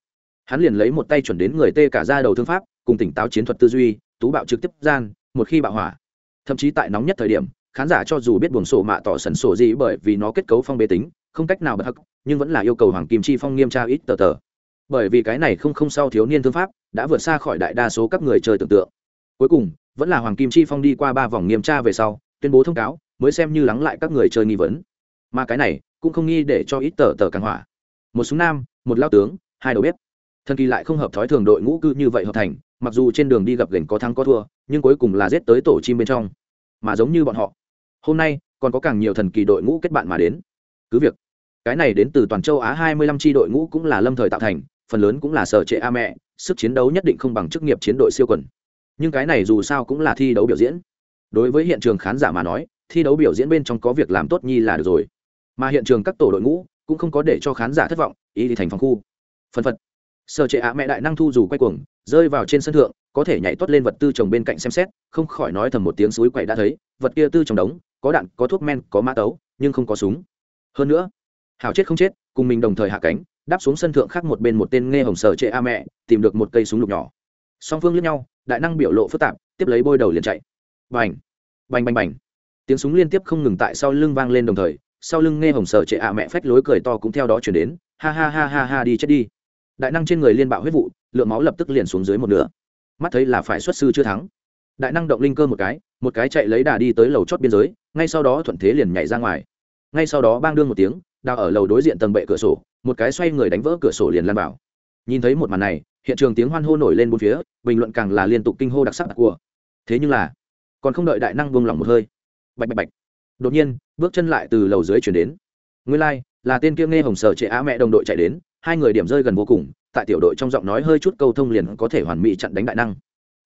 hắn liền lấy một tay chuẩn đến người tê cả ra đầu thương pháp, cùng tỉnh táo chiến thuật tư duy, tú bạo trực tiếp gian, một khi bạo hỏa. Thậm chí tại nóng nhất thời điểm, khán giả cho dù biết buồng sổ mạ tỏ sần sổ gì bởi vì nó kết cấu phong bế tính, không cách nào bật hắc, nhưng vẫn là yêu cầu hoàng kim chi phong nghiêm tra ít tờ tờ. Bởi vì cái này không không sau thiếu niên thương pháp, đã vượt xa khỏi đại đa số các người chơi tưởng tượng. Cuối cùng, vẫn là hoàng kim chi phong đi qua ba vòng nghiêm tra về sau, tuyên bố thông cáo, mới xem như lắng lại các người chơi nghi vấn. Mà cái này, cũng không nghi để cho ít tờ tờ càng hỏa. Một súng nam, một lao tướng, hai đầu bếp thần kỳ lại không hợp thói thường đội ngũ cư như vậy hợp thành, mặc dù trên đường đi gặp gành có thắng có thua, nhưng cuối cùng là giết tới tổ chim bên trong. Mà giống như bọn họ, hôm nay còn có càng nhiều thần kỳ đội ngũ kết bạn mà đến. Cứ việc, cái này đến từ toàn châu á 25 tri đội ngũ cũng là lâm thời tạo thành, phần lớn cũng là sở trệ a mẹ, sức chiến đấu nhất định không bằng chức nghiệp chiến đội siêu quần. Nhưng cái này dù sao cũng là thi đấu biểu diễn. Đối với hiện trường khán giả mà nói, thi đấu biểu diễn bên trong có việc làm tốt nhi là được rồi. Mà hiện trường các tổ đội ngũ cũng không có để cho khán giả thất vọng, ý thì thành phòng khu. Phân phật sở trệ ạ mẹ đại năng thu dù quay cuồng, rơi vào trên sân thượng, có thể nhảy toát lên vật tư trồng bên cạnh xem xét, không khỏi nói thầm một tiếng suối quậy đã thấy, vật kia tư trồng đống, có đạn, có thuốc men, có mã tấu, nhưng không có súng. Hơn nữa hào chết không chết, cùng mình đồng thời hạ cánh, đáp xuống sân thượng khác một bên một tên nghe hồng sở trệ a mẹ, tìm được một cây súng lục nhỏ. Song phương lướt nhau, đại năng biểu lộ phức tạp, tiếp lấy bôi đầu liền chạy. Bành! Bành bành bành! Tiếng súng liên tiếp không ngừng tại sau lưng vang lên đồng thời, sau lưng nghe hồng sở trệ a mẹ phách lối cười to cũng theo đó chuyển đến, ha ha ha ha ha đi chết đi đại năng trên người liên bạo huyết vụ lượng máu lập tức liền xuống dưới một nửa. Mắt thấy là phải xuất sư chưa thắng. Đại năng động linh cơ một cái một cái chạy lấy đà đi tới lầu chót biên giới ngay sau đó thuận thế liền nhảy ra ngoài. Ngay sau đó bang đương một tiếng đào ở lầu đối diện tầng bệ cửa sổ một cái xoay người đánh vỡ cửa sổ liền lan vào. Nhìn thấy một màn này hiện trường tiếng hoan hô nổi lên bốn phía bình luận càng là liên tục kinh hô đặc sắc đặc của. Thế nhưng là còn không đợi đại năng buông lỏng một hơi. Bạch bạch bạch. Đột nhiên bước chân lại từ lầu dưới chuyển đến. Nguyên lai、like, là tên kia nghe hồng sở trệ á mẹ đồng đội chạy đến hai người điểm rơi gần vô cùng, tại tiểu đội trong giọng nói hơi chút câu thông liền có thể hoàn mỹ chặn đánh đại năng.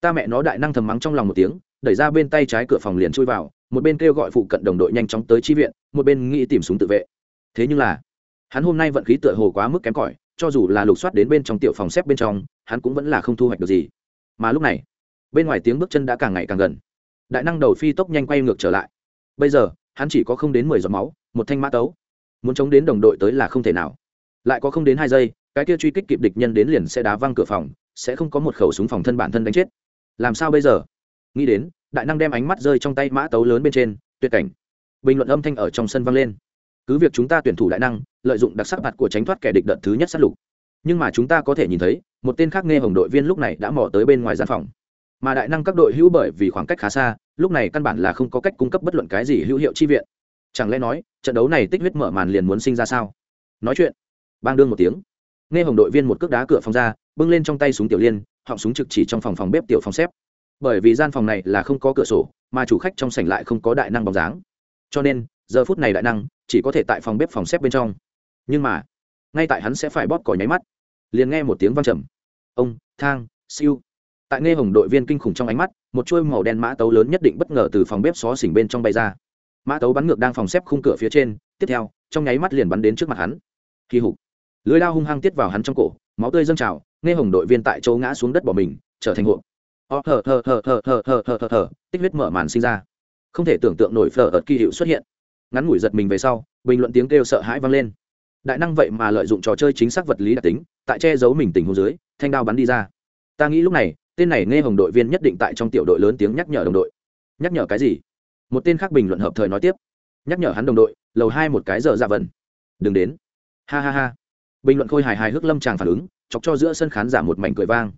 Ta mẹ nó đại năng thầm mắng trong lòng một tiếng, đẩy ra bên tay trái cửa phòng liền chui vào, một bên kêu gọi phụ cận đồng đội nhanh chóng tới chi viện, một bên nghĩ tìm súng tự vệ. Thế nhưng là, hắn hôm nay vận khí tựa hồ quá mức kém cỏi, cho dù là lục soát đến bên trong tiểu phòng xếp bên trong, hắn cũng vẫn là không thu hoạch được gì. Mà lúc này, bên ngoài tiếng bước chân đã càng ngày càng gần. Đại năng đầu phi tốc nhanh quay ngược trở lại. Bây giờ, hắn chỉ có không đến mười giọt máu, một thanh mã tấu. Muốn chống đến đồng đội tới là không thể nào lại có không đến hai giây, cái kia truy kích kịp địch nhân đến liền sẽ đá văng cửa phòng, sẽ không có một khẩu súng phòng thân bản thân đánh chết. Làm sao bây giờ? Nghĩ đến, đại năng đem ánh mắt rơi trong tay mã tấu lớn bên trên, tuyệt cảnh. Bình luận âm thanh ở trong sân vang lên. Cứ việc chúng ta tuyển thủ đại năng, lợi dụng đặc sắc mặt của tránh thoát kẻ địch đợt thứ nhất sát lục. Nhưng mà chúng ta có thể nhìn thấy, một tên khác nghe hồng đội viên lúc này đã mò tới bên ngoài gian phòng. Mà đại năng các đội hữu bởi vì khoảng cách khá xa, lúc này căn bản là không có cách cung cấp bất luận cái gì hữu hiệu chi viện. Chẳng lẽ nói, trận đấu này tích huyết mở màn liền muốn sinh ra sao? Nói chuyện bang đương một tiếng. Nghe hồng đội viên một cước đá cửa phòng ra, bưng lên trong tay súng tiểu liên, họng súng trực chỉ trong phòng phòng bếp tiểu phòng xếp. Bởi vì gian phòng này là không có cửa sổ, mà chủ khách trong sảnh lại không có đại năng bóng dáng. Cho nên, giờ phút này đại năng chỉ có thể tại phòng bếp phòng xếp bên trong. Nhưng mà, ngay tại hắn sẽ phải bóp cỏ nháy mắt, liền nghe một tiếng vang trầm. Ông, thang, siêu. Tại nghe hồng đội viên kinh khủng trong ánh mắt, một chuôi màu đen mã tấu lớn nhất định bất ngờ từ phòng bếp xó xỉnh bên trong bay ra. Mã tấu bắn ngược đang phòng xếp khung cửa phía trên, tiếp theo, trong nháy mắt liền bắn đến trước mặt hắn. Kỳ hục lưới đao hung hăng tiết vào hắn trong cổ, máu tươi dâng trào, nghe hồng đội viên tại chỗ ngã xuống đất bỏ mình, trở thành hộp. Ờ, Ó thở thở thở thở thở thở thở thở thở tích huyết mở màn sinh ra. Không thể tưởng tượng nổi phở ợt kỳ hiệu xuất hiện. Ngắn ngủi giật mình về sau, bình luận tiếng kêu sợ hãi vang lên. Đại năng vậy mà lợi dụng trò chơi chính xác vật lý đặc tính, tại che giấu mình tình hồ dưới, thanh đao bắn đi ra. Ta nghĩ lúc này, tên này nghe hồng đội viên nhất định tại trong tiểu đội lớn tiếng nhắc nhở đồng đội. Nhắc nhở cái gì? Một tên khác bình luận hợp thời nói tiếp. Nhắc nhở hắn đồng đội, lầu hai một cái giờ dạ vần. Đừng đến. Ha ha ha bình luận khôi hài hài hước lâm tràng phản ứng, chọc cho giữa sân khán giả một mảnh cười vang.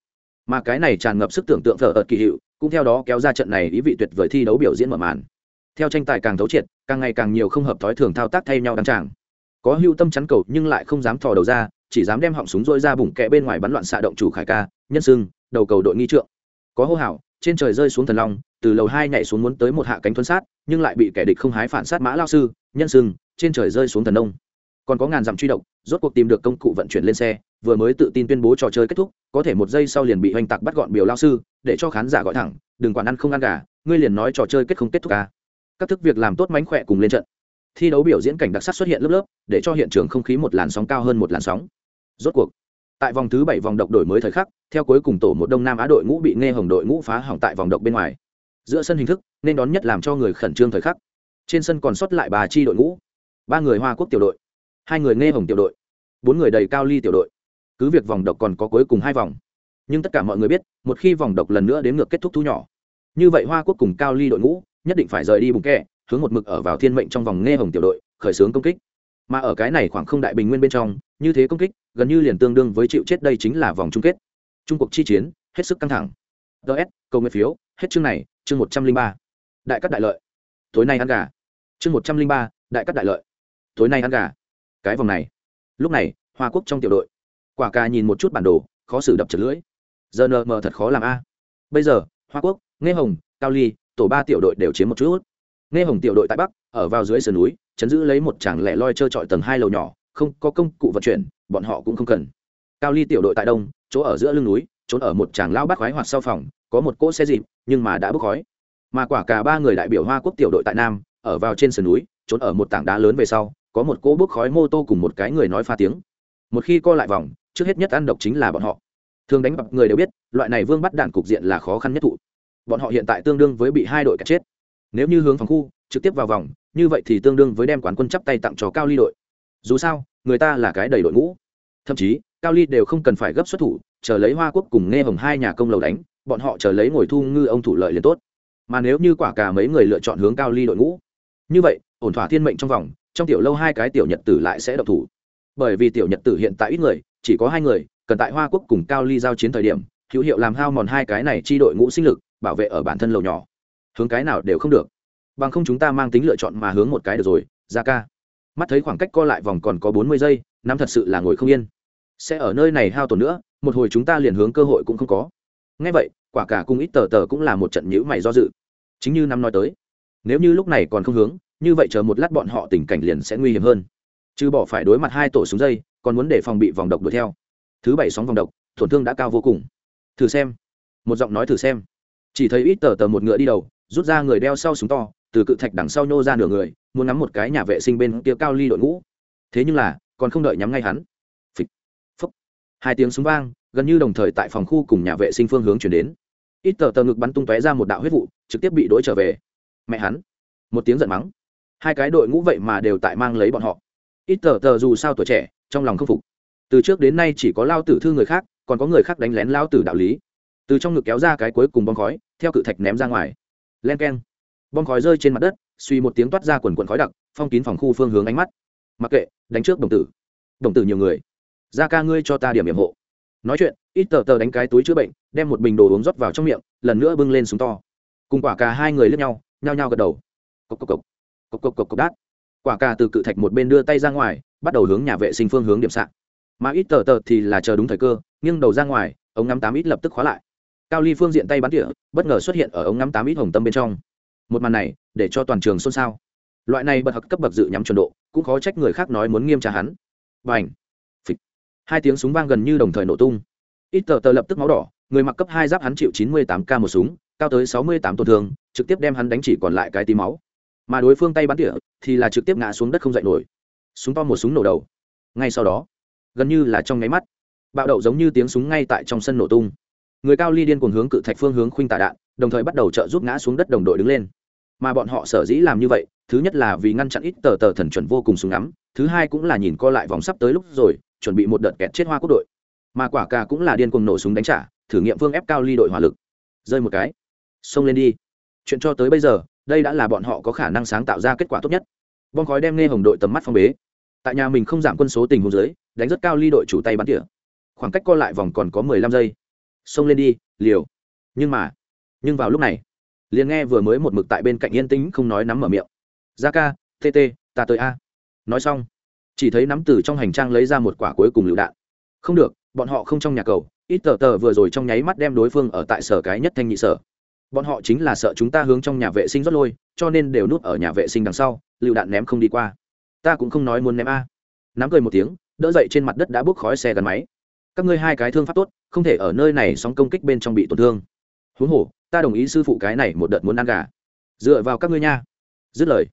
Mà cái này tràn ngập sức tưởng tượng thờ ợt kỳ hiệu, cũng theo đó kéo ra trận này ý vị tuyệt vời thi đấu biểu diễn mở màn. Theo tranh tài càng thấu triệt, càng ngày càng nhiều không hợp thói thường thao tác thay nhau đăng tràng. Có hưu tâm chắn cầu nhưng lại không dám thò đầu ra, chỉ dám đem họng súng rôi ra bụng kẹ bên ngoài bắn loạn xạ động chủ khải ca, nhân sưng, đầu cầu đội nghi trượng. Có hô hào, trên trời rơi xuống thần long, từ lầu hai nhảy xuống muốn tới một hạ cánh thuấn sát, nhưng lại bị kẻ địch không hái phản sát mã lao sư, nhân sưng, trên trời rơi xuống thần nông còn có ngàn dặm truy độc, rốt cuộc tìm được công cụ vận chuyển lên xe, vừa mới tự tin tuyên bố trò chơi kết thúc, có thể một giây sau liền bị oanh tạc bắt gọn biểu lao sư, để cho khán giả gọi thẳng, đừng quản ăn không ăn gà, ngươi liền nói trò chơi kết không kết thúc ca các thức việc làm tốt mánh khỏe cùng lên trận. Thi đấu biểu diễn cảnh đặc sắc xuất hiện lớp lớp, để cho hiện trường không khí một làn sóng cao hơn một làn sóng. Rốt cuộc, tại vòng thứ bảy vòng độc đổi mới thời khắc, theo cuối cùng tổ một đông nam á đội ngũ bị nghe hồng đội ngũ phá hỏng tại vòng độc bên ngoài. Giữa sân hình thức, nên đón nhất làm cho người khẩn trương thời khắc. Trên sân còn sót lại bà chi đội ngũ. Ba người hoa quốc tiểu đội hai người nghe hồng tiểu đội, bốn người đầy cao ly tiểu đội. Cứ việc vòng độc còn có cuối cùng hai vòng, nhưng tất cả mọi người biết, một khi vòng độc lần nữa đến ngược kết thúc thu nhỏ, như vậy hoa quốc cùng cao ly đội ngũ nhất định phải rời đi bùng kẹ, hướng một mực ở vào thiên mệnh trong vòng nghe hồng tiểu đội khởi xướng công kích. Mà ở cái này khoảng không đại bình nguyên bên trong, như thế công kích, gần như liền tương đương với chịu chết đây chính là vòng chung kết. Trung cuộc chi chiến, hết sức căng thẳng. Ts cầu nguyện phiếu, hết chương này, chương một trăm linh ba. Đại cắt đại lợi. Tối nay ăn gà. Chương một trăm linh ba, đại cắt đại lợi. Tối nay ăn gà cái vòng này. Lúc này, hoa quốc trong tiểu đội, quả cà nhìn một chút bản đồ, khó xử đập chật lưỡi. Giờ nờ mờ thật khó làm a. Bây giờ, hoa quốc nghe hồng, cao ly, tổ ba tiểu đội đều chiếm một chút. Nghe hồng tiểu đội tại bắc, ở vào dưới sườn núi, chấn giữ lấy một chàng lẻ loi trơ trọi tầng hai lầu nhỏ, không có công cụ vận chuyển, bọn họ cũng không cần. Cao ly tiểu đội tại đông, chỗ ở giữa lưng núi, trốn ở một chàng lao bát khoái hoặc sau phòng, có một cỗ xe dịp, nhưng mà đã bốc khói. Mà quả cả ba người đại biểu hoa quốc tiểu đội tại nam, ở vào trên sườn núi, trốn ở một tảng đá lớn về sau có một cỗ bốc khói mô tô cùng một cái người nói pha tiếng. Một khi co lại vòng, trước hết nhất ăn độc chính là bọn họ. Thường đánh bập người đều biết, loại này vương bắt đạn cục diện là khó khăn nhất thụ. Bọn họ hiện tại tương đương với bị hai đội cắt chết. Nếu như hướng phòng khu, trực tiếp vào vòng, như vậy thì tương đương với đem quán quân chắp tay tặng cho cao ly đội. Dù sao, người ta là cái đầy đội ngũ. Thậm chí, cao ly đều không cần phải gấp xuất thủ, chờ lấy hoa quốc cùng nghe hồng hai nhà công lầu đánh, bọn họ chờ lấy ngồi thu ngư ông thủ lợi liền tốt. Mà nếu như quả cả mấy người lựa chọn hướng cao ly đội ngũ. Như vậy, ổn thỏa thiên mệnh trong vòng trong tiểu lâu hai cái tiểu nhật tử lại sẽ độc thủ. Bởi vì tiểu nhật tử hiện tại ít người, chỉ có hai người, cần tại hoa quốc cùng cao ly giao chiến thời điểm, hữu hiệu làm hao mòn hai cái này chi đội ngũ sinh lực, bảo vệ ở bản thân lầu nhỏ. Hướng cái nào đều không được. Bằng không chúng ta mang tính lựa chọn mà hướng một cái được rồi ra ca. Mắt thấy khoảng cách co lại vòng còn có bốn mươi giây, năm thật sự là ngồi không yên. Sẽ ở nơi này hao tổn nữa, một hồi chúng ta liền hướng cơ hội cũng không có. Ngay vậy, quả cả cung ít tờ tờ cũng là một trận nhữ mày do dự. Chính như năm nói tới, nếu như lúc này còn không hướng như vậy chờ một lát bọn họ tình cảnh liền sẽ nguy hiểm hơn. Chứ bỏ phải đối mặt hai tổ súng dây, còn muốn để phòng bị vòng độc đuổi theo. Thứ bảy sóng vòng độc, tổn thương đã cao vô cùng. Thử xem. Một giọng nói thử xem. Chỉ thấy ít tờ tờ một ngựa đi đầu, rút ra người đeo sau súng to, từ cự thạch đằng sau nhô ra nửa người, muốn ngắm một cái nhà vệ sinh bên kia cao ly đội ngũ. Thế nhưng là, còn không đợi nhắm ngay hắn. Phịch phúc hai tiếng súng vang, gần như đồng thời tại phòng khu cùng nhà vệ sinh phương hướng chuyển đến. Ít tờ tờ ngực bắn tung tóe ra một đạo huyết vụ, trực tiếp bị đ ố i trở về. Mẹ hắn. Một tiếng giận mắng hai cái đội ngũ vậy mà đều tại mang lấy bọn họ. Ít tờ tờ dù sao tuổi trẻ, trong lòng không phục. Từ trước đến nay chỉ có lao tử thư người khác, còn có người khác đánh lén lao tử đạo lý. Từ trong ngực kéo ra cái cuối cùng bong khói, theo cự thạch ném ra ngoài. Len k e n bom khói rơi trên mặt đất, suy một tiếng toát ra quần quần khói đặc, phong kín phòng khu phương hướng ánh mắt. Mặc kệ, đánh trước đồng tử. Đồng tử nhiều người. Ra ca ngươi cho ta điểm hiểm hộ. Nói chuyện, ít tờ tờ đánh cái túi chữa bệnh, đem một bình đồ uống rót vào trong miệng, lần nữa bưng lên súng to. Cùng quả cà hai người lướt nhau, nhao nhao gật đầu. Cộc cộc cộc cộc cộc cộc cộc đát. Quả cà từ cự thạch một bên đưa tay ra ngoài, bắt đầu hướng nhà vệ sinh phương hướng điểm sạc. Mà ít tờ tờ thì là chờ đúng thời cơ, nghiêng đầu ra ngoài, ống ngắm tám ít lập tức khóa lại. Cao ly phương diện tay bắn tỉa, bất ngờ xuất hiện ở ống ngắm tám ít hồng tâm bên trong. Một màn này, để cho toàn trường xôn xao. Loại này bật hặc cấp bậc dự nhắm chuẩn độ, cũng khó trách người khác nói muốn nghiêm trả hắn. Và phịch! Hai tiếng súng vang gần như đồng thời nổ tung. Ít tờ tờ lập tức máu đỏ, người mặc cấp hai giáp hắn chịu chín mươi tám k một súng, cao tới sáu mươi tám tổn thương, trực tiếp đem hắn đánh chỉ còn lại cái tí máu mà đối phương tay bắn tỉa thì là trực tiếp ngã xuống đất không dậy nổi. Súng to một súng nổ đầu. Ngay sau đó, gần như là trong nháy mắt, bạo đậu giống như tiếng súng ngay tại trong sân nổ tung. Người cao ly điên cuồng hướng cự thạch phương hướng khuynh tả đạn, đồng thời bắt đầu trợ giúp ngã xuống đất đồng đội đứng lên. Mà bọn họ sở dĩ làm như vậy, thứ nhất là vì ngăn chặn ít tờ tờ thần chuẩn vô cùng súng ngắm, thứ hai cũng là nhìn co lại vòng sắp tới lúc rồi, chuẩn bị một đợt kẹt chết hoa quốc đội. Mà quả cà cũng là điên cuồng nổ súng đánh trả, thử nghiệm phương ép cao ly đội hỏa lực. Rơi một cái, xông lên đi. Chuyện cho tới bây giờ đây đã là bọn họ có khả năng sáng tạo ra kết quả tốt nhất. Bom khói đem nghe hồng đội tầm mắt phong bế. Tại nhà mình không giảm quân số tình huống dưới, đánh rất cao ly đội chủ tay bắn tỉa. Khoảng cách co lại vòng còn có mười lăm giây. Xông lên đi, liều. Nhưng mà, nhưng vào lúc này, liền nghe vừa mới một mực tại bên cạnh yên tĩnh không nói nắm mở miệng. Ra ca tt ta tới a. Nói xong, chỉ thấy nắm từ trong hành trang lấy ra một quả cuối cùng lựu đạn. Không được, bọn họ không trong nhà cầu. Ít tờ tờ vừa rồi trong nháy mắt đem đối phương ở tại sở cái nhất thanh nhị sở bọn họ chính là sợ chúng ta hướng trong nhà vệ sinh rót lôi cho nên đều núp ở nhà vệ sinh đằng sau lựu đạn ném không đi qua. Ta cũng không nói muốn ném a. Nắm cười một tiếng đỡ dậy trên mặt đất đã bốc khói xe gắn máy. Các ngươi hai cái thương pháp tốt không thể ở nơi này sóng công kích bên trong bị tổn thương. Huống hồ ta đồng ý sư phụ cái này một đợt muốn ăn gà. Dựa vào các ngươi nha. Dứt lời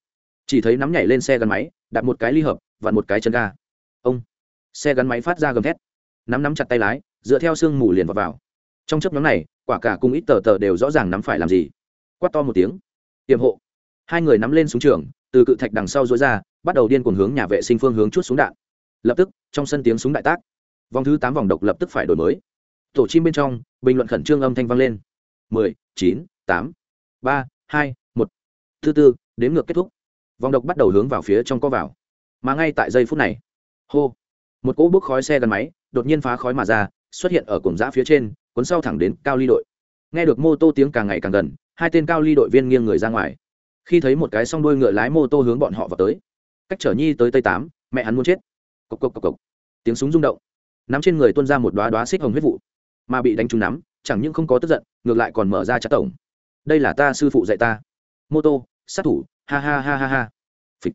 chỉ thấy nắm nhảy lên xe gắn máy đặt một cái ly hợp và một cái chân ga. Ông xe gắn máy phát ra gầm thét. Nắm nắm chặt tay lái dựa theo sương mù liền vào, vào. trong chấp nhóm này quả cả cùng ít tờ tờ đều rõ ràng nắm phải làm gì. Quát to một tiếng. Tiềm hộ. Hai người nắm lên súng trường, từ cự thạch đằng sau dối ra, bắt đầu điên cuồng hướng nhà vệ sinh phương hướng chút súng đạn. Lập tức, trong sân tiếng súng đại tác. Vòng thứ tám vòng độc lập tức phải đổi mới. Tổ chim bên trong, bình luận khẩn trương âm thanh vang lên. Mười, chín, tám, ba, hai, một. Thứ tư, đếm ngược kết thúc. Vòng độc bắt đầu hướng vào phía trong có vào. Mà ngay tại giây phút này, hô, một cỗ bốc khói xe gắn máy đột nhiên phá khói mà ra, xuất hiện ở cổng giã phía trên cuốn sau thẳng đến cao ly đội. Nghe được mô tô tiếng càng ngày càng gần, hai tên cao ly đội viên nghiêng người ra ngoài. Khi thấy một cái s o n g đuôi ngựa lái mô tô hướng bọn họ vào tới. Cách trở nhi tới tây tám, mẹ hắn muốn chết. Cộc cộc cộc cộc. Tiếng súng rung động. Nắm trên người tuân ra một đoá đoá xích hồng huyết vụ. Mà bị đánh trúng nắm, chẳng những không có tức giận, ngược lại còn mở ra chặt tổng. Đây là ta sư phụ dạy ta. Mô tô, sát thủ, ha ha ha ha ha. Phịch.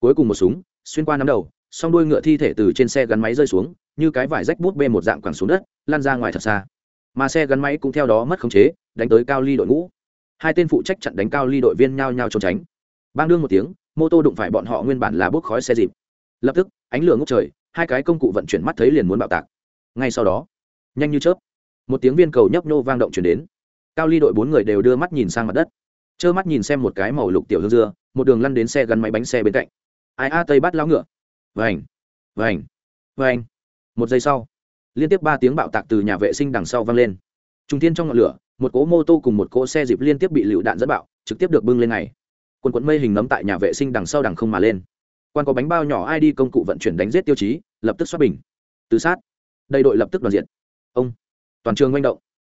cuối cùng một súng, xuyên qua nắm đầu, song đuôi ngựa thi thể từ trên xe gắn máy rơi xuống, như cái vải rách bút bê một dạng quẳng xuống đất lan ra ngoài thật xa mà xe gắn máy cũng theo đó mất khống chế, đánh tới cao ly đội ngũ. Hai tên phụ trách chặn đánh cao ly đội viên nhao nhao trốn tránh. Bang đương một tiếng, mô tô đụng phải bọn họ nguyên bản là bốc khói xe dịp. Lập tức, ánh lửa ngốc trời, hai cái công cụ vận chuyển mắt thấy liền muốn bạo tạc. Ngay sau đó, nhanh như chớp, một tiếng viên cầu nhấp nhô vang động chuyển đến. Cao ly đội bốn người đều đưa mắt nhìn sang mặt đất. Trơ mắt nhìn xem một cái màu lục tiểu hương dưa, một đường lăn đến xe gắn máy bánh xe bên cạnh. Ai a, tây bắt lao ngựa. Vành vành vành. Một giây sau liên tiếp ba tiếng bạo tạc từ nhà vệ sinh đằng sau vang lên. Trung thiên trong ngọn lửa, một cỗ mô tô cùng một cỗ xe dịp liên tiếp bị lựu đạn dẫn bạo, trực tiếp được bưng lên này quần quận mây hình nấm tại nhà vệ sinh đằng sau đằng không mà lên. Quan có bánh bao nhỏ ai đi công cụ vận chuyển đánh giết tiêu chí, lập tức xoát bình. Tứ sát. Đây đội lập tức đoàn diện ông. Toàn trường manh động.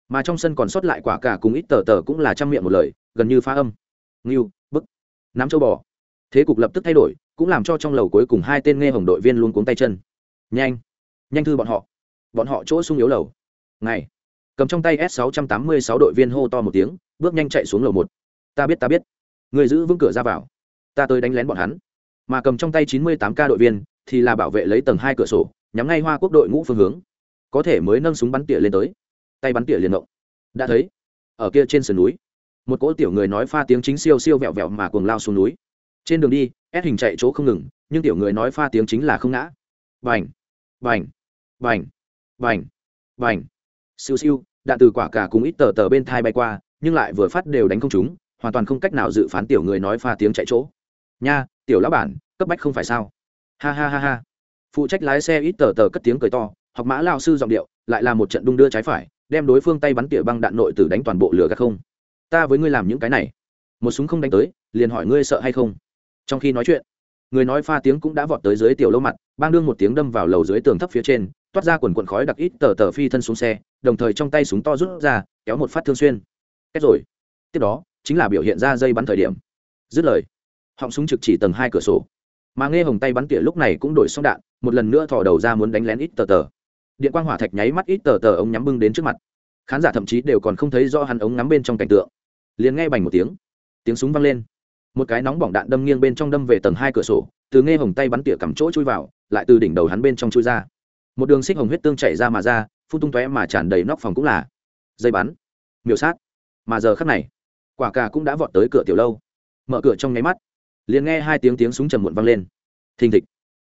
Mà trong sân còn sót lại quả cả cùng ít tờ tờ cũng là trang miệng một lời, gần như phá âm. Ngưu, bức. Nắm châu bò. Thế cục lập tức thay đổi, cũng làm cho trong lầu cuối cùng hai tên nghe hồng đội viên luôn cuống tay chân. Nhanh. Nhanh thư bọn họ bọn họ chỗ sung yếu lầu. Ngày, cầm trong tay s 686 đội viên hô to một tiếng, bước nhanh chạy xuống lầu một. Ta biết ta biết. Người giữ vững cửa ra vào. Ta tới đánh lén bọn hắn. Mà cầm trong tay 98 k đội viên, thì là bảo vệ lấy tầng hai cửa sổ, nhắm ngay hoa quốc đội ngũ phương hướng. Có thể mới nâng súng bắn tỉa lên tới. Tay bắn tỉa liền động. Đã thấy, ở kia trên sườn núi, một cỗ tiểu người nói pha tiếng chính siêu siêu vẹo vẹo mà cuồng lao xuống núi. Trên đường đi ép hình chạy chỗ không ngừng, nhưng tiểu người nói pha tiếng chính là không ngã. Vành vành vành vành vành siêu siêu, đạn từ quả cả cùng ít tờ tờ bên thai bay qua, nhưng lại vừa phát đều đánh không chúng hoàn toàn không cách nào dự phán tiểu người nói pha tiếng chạy chỗ. Nha, tiểu lão bản, cấp bách không phải sao? Ha ha ha ha. Phụ trách lái xe ít tờ tờ cất tiếng cười to, học mã lao sư giọng điệu, lại là một trận đung đưa trái phải, đem đối phương tay bắn tỉa băng đạn nội tử đánh toàn bộ lửa gạt không. Ta với ngươi làm những cái này. Một súng không đánh tới, liền hỏi ngươi sợ hay không? Trong khi nói chuyện, người nói pha tiếng cũng đã vọt tới dưới tiểu lâu mặt, bang đương một tiếng đâm vào lầu dưới tường thấp phía trên toát ra quần quần khói đặc ít tờ tờ phi thân xuống xe, đồng thời trong tay súng to rút ra, kéo một phát thương xuyên. Kết rồi. Tiếp đó, chính là biểu hiện ra dây bắn thời điểm. Dứt lời, họng súng trực chỉ tầng hai cửa sổ. Mà nghe hồng tay bắn tỉa lúc này cũng đổi xong đạn, một lần nữa thò đầu ra muốn đánh lén ít tờ tờ. Điện quang hỏa thạch nháy mắt ít tờ tờ ống nhắm bưng đến trước mặt. Khán giả thậm chí đều còn không thấy do hắn ống ngắm bên trong cảnh tượng. Liền nghe bành một tiếng tiếng súng vang lên. Một cái nóng bỏng đạn đâm nghiêng bên trong đâm về tầng hai cửa sổ, từ nghe hồng tay bắn tỉa cầm chỗ chui vào, lại từ đỉnh đầu hắn bên trong chui ra một đường xích hồng huyết tương chảy ra mà ra, phun tung tóe mà tràn đầy nóc phòng cũng là dây bắn, miêu sát. Mà giờ khắc này, quả cà cũng đã vọt tới cửa tiểu lâu. Mở cửa trong nháy mắt, liền nghe hai tiếng tiếng súng trầm muộn vang lên. Thình thịch.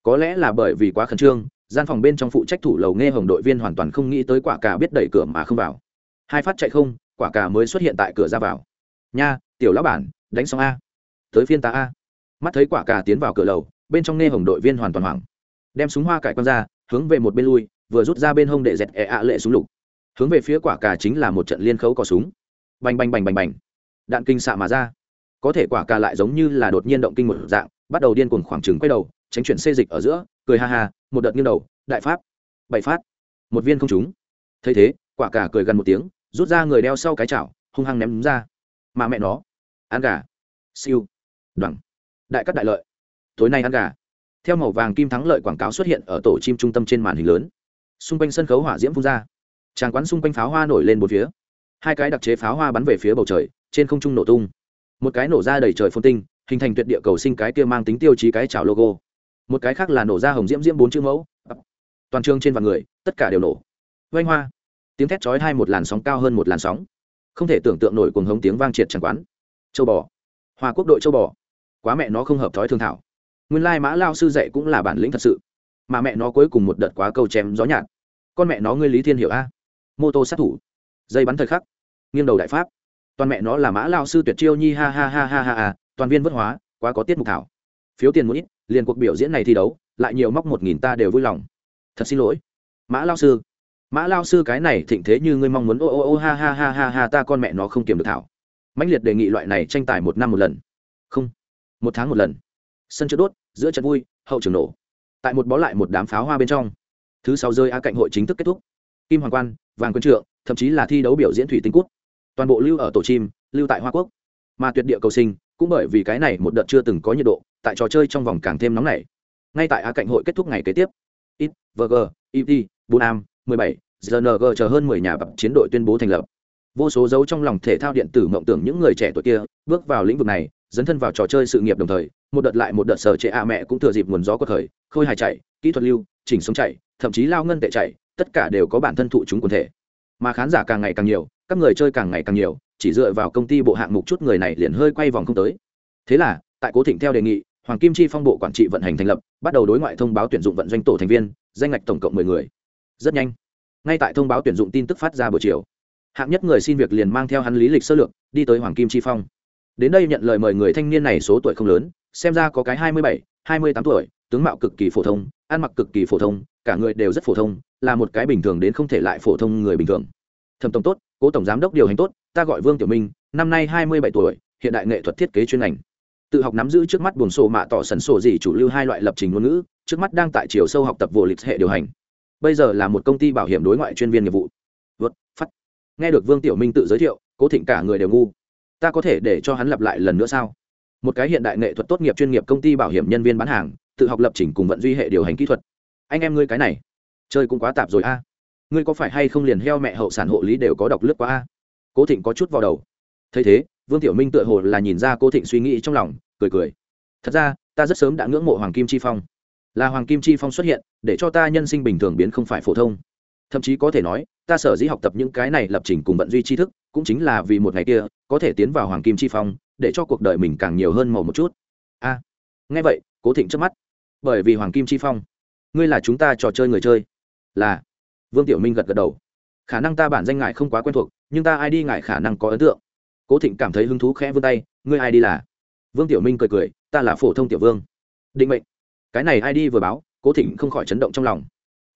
Có lẽ là bởi vì quá khẩn trương, gian phòng bên trong phụ trách thủ lầu nghe hồng đội viên hoàn toàn không nghĩ tới quả cà biết đẩy cửa mà không vào. Hai phát chạy không, quả cà mới xuất hiện tại cửa ra vào. Nha, tiểu lão bản, đánh xong a. Tới phiên ta a. Mắt thấy quả cà tiến vào cửa lầu, bên trong nghe hồng đội viên hoàn toàn hoảng. Đem súng hoa cải quan ra hướng về một bên lui, vừa rút ra bên hông để dẹt ẹ ạ lệ súng lục. Hướng về phía quả cà chính là một trận liên khấu có súng. Bành bành bành bành bành. Đạn kinh xạ mà ra. Có thể quả cà lại giống như là đột nhiên động kinh một dạng, bắt đầu điên cuồng khoảng trừng quay đầu, tránh chuyển xê dịch ở giữa, cười ha ha, một đợt nghiêng đầu, đại pháp, bảy phát, một viên không trúng. Thấy thế, quả cà cười gần một tiếng, rút ra người đeo sau cái chảo, hung hăng ném ra. Mà mẹ nó, ăn gà. Siêu. Đoẳng đại cắt đại lợi. Tối nay ăn gà theo màu vàng kim thắng lợi quảng cáo xuất hiện ở tổ chim trung tâm trên màn hình lớn. Xung quanh sân khấu hỏa diễm phun ra. Tràng quán xung quanh pháo hoa nổi lên một phía. Hai cái đặc chế pháo hoa bắn về phía bầu trời, trên không trung nổ tung. Một cái nổ ra đầy trời phun tinh, hình thành tuyệt địa cầu sinh cái kia mang tính tiêu chí cái chảo logo. Một cái khác là nổ ra hồng diễm diễm bốn chữ mẫu. Toàn trường trên vạn người, tất cả đều nổ. Vanh hoa. Tiếng thét chói hai một làn sóng cao hơn một làn sóng. Không thể tưởng tượng nổi cuồng hống tiếng vang triệt chẳng quán. Châu bò. Hoa quốc đội châu bò. Quá mẹ nó không hợp thói thương thảo nguyên lai mã lao sư dạy cũng là bản lĩnh thật sự. Mà mẹ nó cuối cùng một đợt quá câu chém gió nhạt. Con mẹ nó ngươi lý thiên hiểu a? Mô tô sát thủ. Dây bắn thời khắc, nghiêng đầu đại pháp. Toàn mẹ nó là mã lao sư tuyệt chiêu nhi ha ha ha ha ha ha toàn viên vất hóa, quá có tiết mục thảo. Phiếu tiền một ít, liền cuộc biểu diễn này thi đấu, lại nhiều móc một nghìn ta đều vui lòng. Thật xin lỗi. Mã lao sư. Mã lao sư cái này thịnh thế như ngươi mong muốn, ô ô ô ha ha ha ha ha, ta con mẹ nó không kiềm được thảo. Mãnh liệt đề nghị loại này tranh tài một năm một lần. Không. Một tháng một lần sân chưa đốt, giữa trận vui, hậu trường nổ. Tại một bó lại một đám pháo hoa bên trong, thứ sáu rơi a cạnh hội chính thức kết thúc. Kim hoàng quan, vàng quân trượng, thậm chí là thi đấu biểu diễn thủy tinh cút. Toàn bộ lưu ở tổ chim, lưu tại hoa quốc. Mà tuyệt địa cầu sinh, cũng bởi vì cái này một đợt chưa từng có nhiệt độ, tại trò chơi trong vòng càng thêm nóng nảy. Ngay tại a cạnh hội kết thúc ngày kế tiếp ít vg it bốn am, mười bảy gng chờ hơn mười nhà bậc chiến đội tuyên bố thành lập. Vô số dấu trong lòng thể thao điện tử mộng tưởng những người trẻ tuổi kia bước vào lĩnh vực này, dấn thân vào trò chơi sự nghiệp đồng thời một đợt lại một đợt sở trệ a mẹ cũng thừa dịp nguồn gió của thời khôi hài chạy, kỹ thuật lưu, chỉnh sống chạy, thậm chí lao ngân tệ chạy, tất cả đều có bản thân thụ chúng quần thể. Mà khán giả càng ngày càng nhiều, các người chơi càng ngày càng nhiều, chỉ dựa vào công ty bộ hạng mục chút người này liền hơi quay vòng không tới. Thế là, tại cố thịnh theo đề nghị, hoàng kim chi phong bộ quản trị vận hành thành lập, bắt đầu đối ngoại thông báo tuyển dụng vận doanh tổ thành viên, danh ngạch tổng cộng mười người. Rất nhanh, ngay tại thông báo tuyển dụng tin tức phát ra buổi chiều, hạng nhất người xin việc liền mang theo hắn lý lịch sơ lược, đi tới hoàng kim chi phong. Đến đây nhận lời mời người thanh niên này số tuổi không lớn xem ra có cái hai mươi bảy, hai mươi tám tuổi, tướng mạo cực kỳ phổ thông, ăn mặc cực kỳ phổ thông, cả người đều rất phổ thông, là một cái bình thường đến không thể lại phổ thông người bình thường. Thẩm tổng tốt, cố tổng giám đốc điều hành tốt, ta gọi vương tiểu minh, năm nay hai mươi bảy tuổi, hiện đại nghệ thuật thiết kế chuyên ngành. Tự học nắm giữ trước mắt buồn sổ mạ tỏ sần sổ gì chủ lưu hai loại lập trình ngôn ngữ, trước mắt đang tại chiều sâu học tập vô lịch hệ điều hành. Bây giờ là một công ty bảo hiểm đối ngoại chuyên viên nghiệp vụ. Vượt, phát. Nghe được vương tiểu minh tự giới thiệu, cố thịnh cả người đều ngu. Ta có thể để cho hắn lặp lại lần nữa sao? Một cái hiện đại nghệ thuật tốt nghiệp chuyên nghiệp công ty bảo hiểm nhân viên bán hàng, tự học lập trình cùng vận duy hệ điều hành kỹ thuật. Anh em ngươi cái này, chơi cũng quá tạp rồi a. Ngươi có phải hay không liền heo mẹ hậu sản hộ lý đều có độc lướt quá a? Cố thịnh có chút vào đầu. Thấy thế, vương tiểu minh tựa hồ là nhìn ra cố thịnh suy nghĩ trong lòng, cười cười. Thật ra, ta rất sớm đã ngưỡng mộ hoàng kim chi phong. Là hoàng kim chi phong xuất hiện, để cho ta nhân sinh bình thường biến không phải phổ thông. Thậm chí có thể nói, ta sở dĩ học tập những cái này lập trình cùng vận duy tri thức, cũng chính là vì một ngày kia có thể tiến vào hoàng kim chi phong, để cho cuộc đời mình càng nhiều hơn màu một chút. A, nghe vậy, cố thịnh trước mắt. Bởi vì hoàng kim chi phong, ngươi là chúng ta trò chơi người chơi. Là, vương tiểu minh gật gật đầu. Khả năng ta bản danh ngại không quá quen thuộc, nhưng ta ai đi ngại khả năng có ấn tượng. Cố thịnh cảm thấy hứng thú khẽ vươn tay, ngươi ai đi là? Vương tiểu minh cười cười, ta là phổ thông tiểu vương. Định mệnh. Cái này ai đi vừa báo, cố thịnh không khỏi chấn động trong lòng.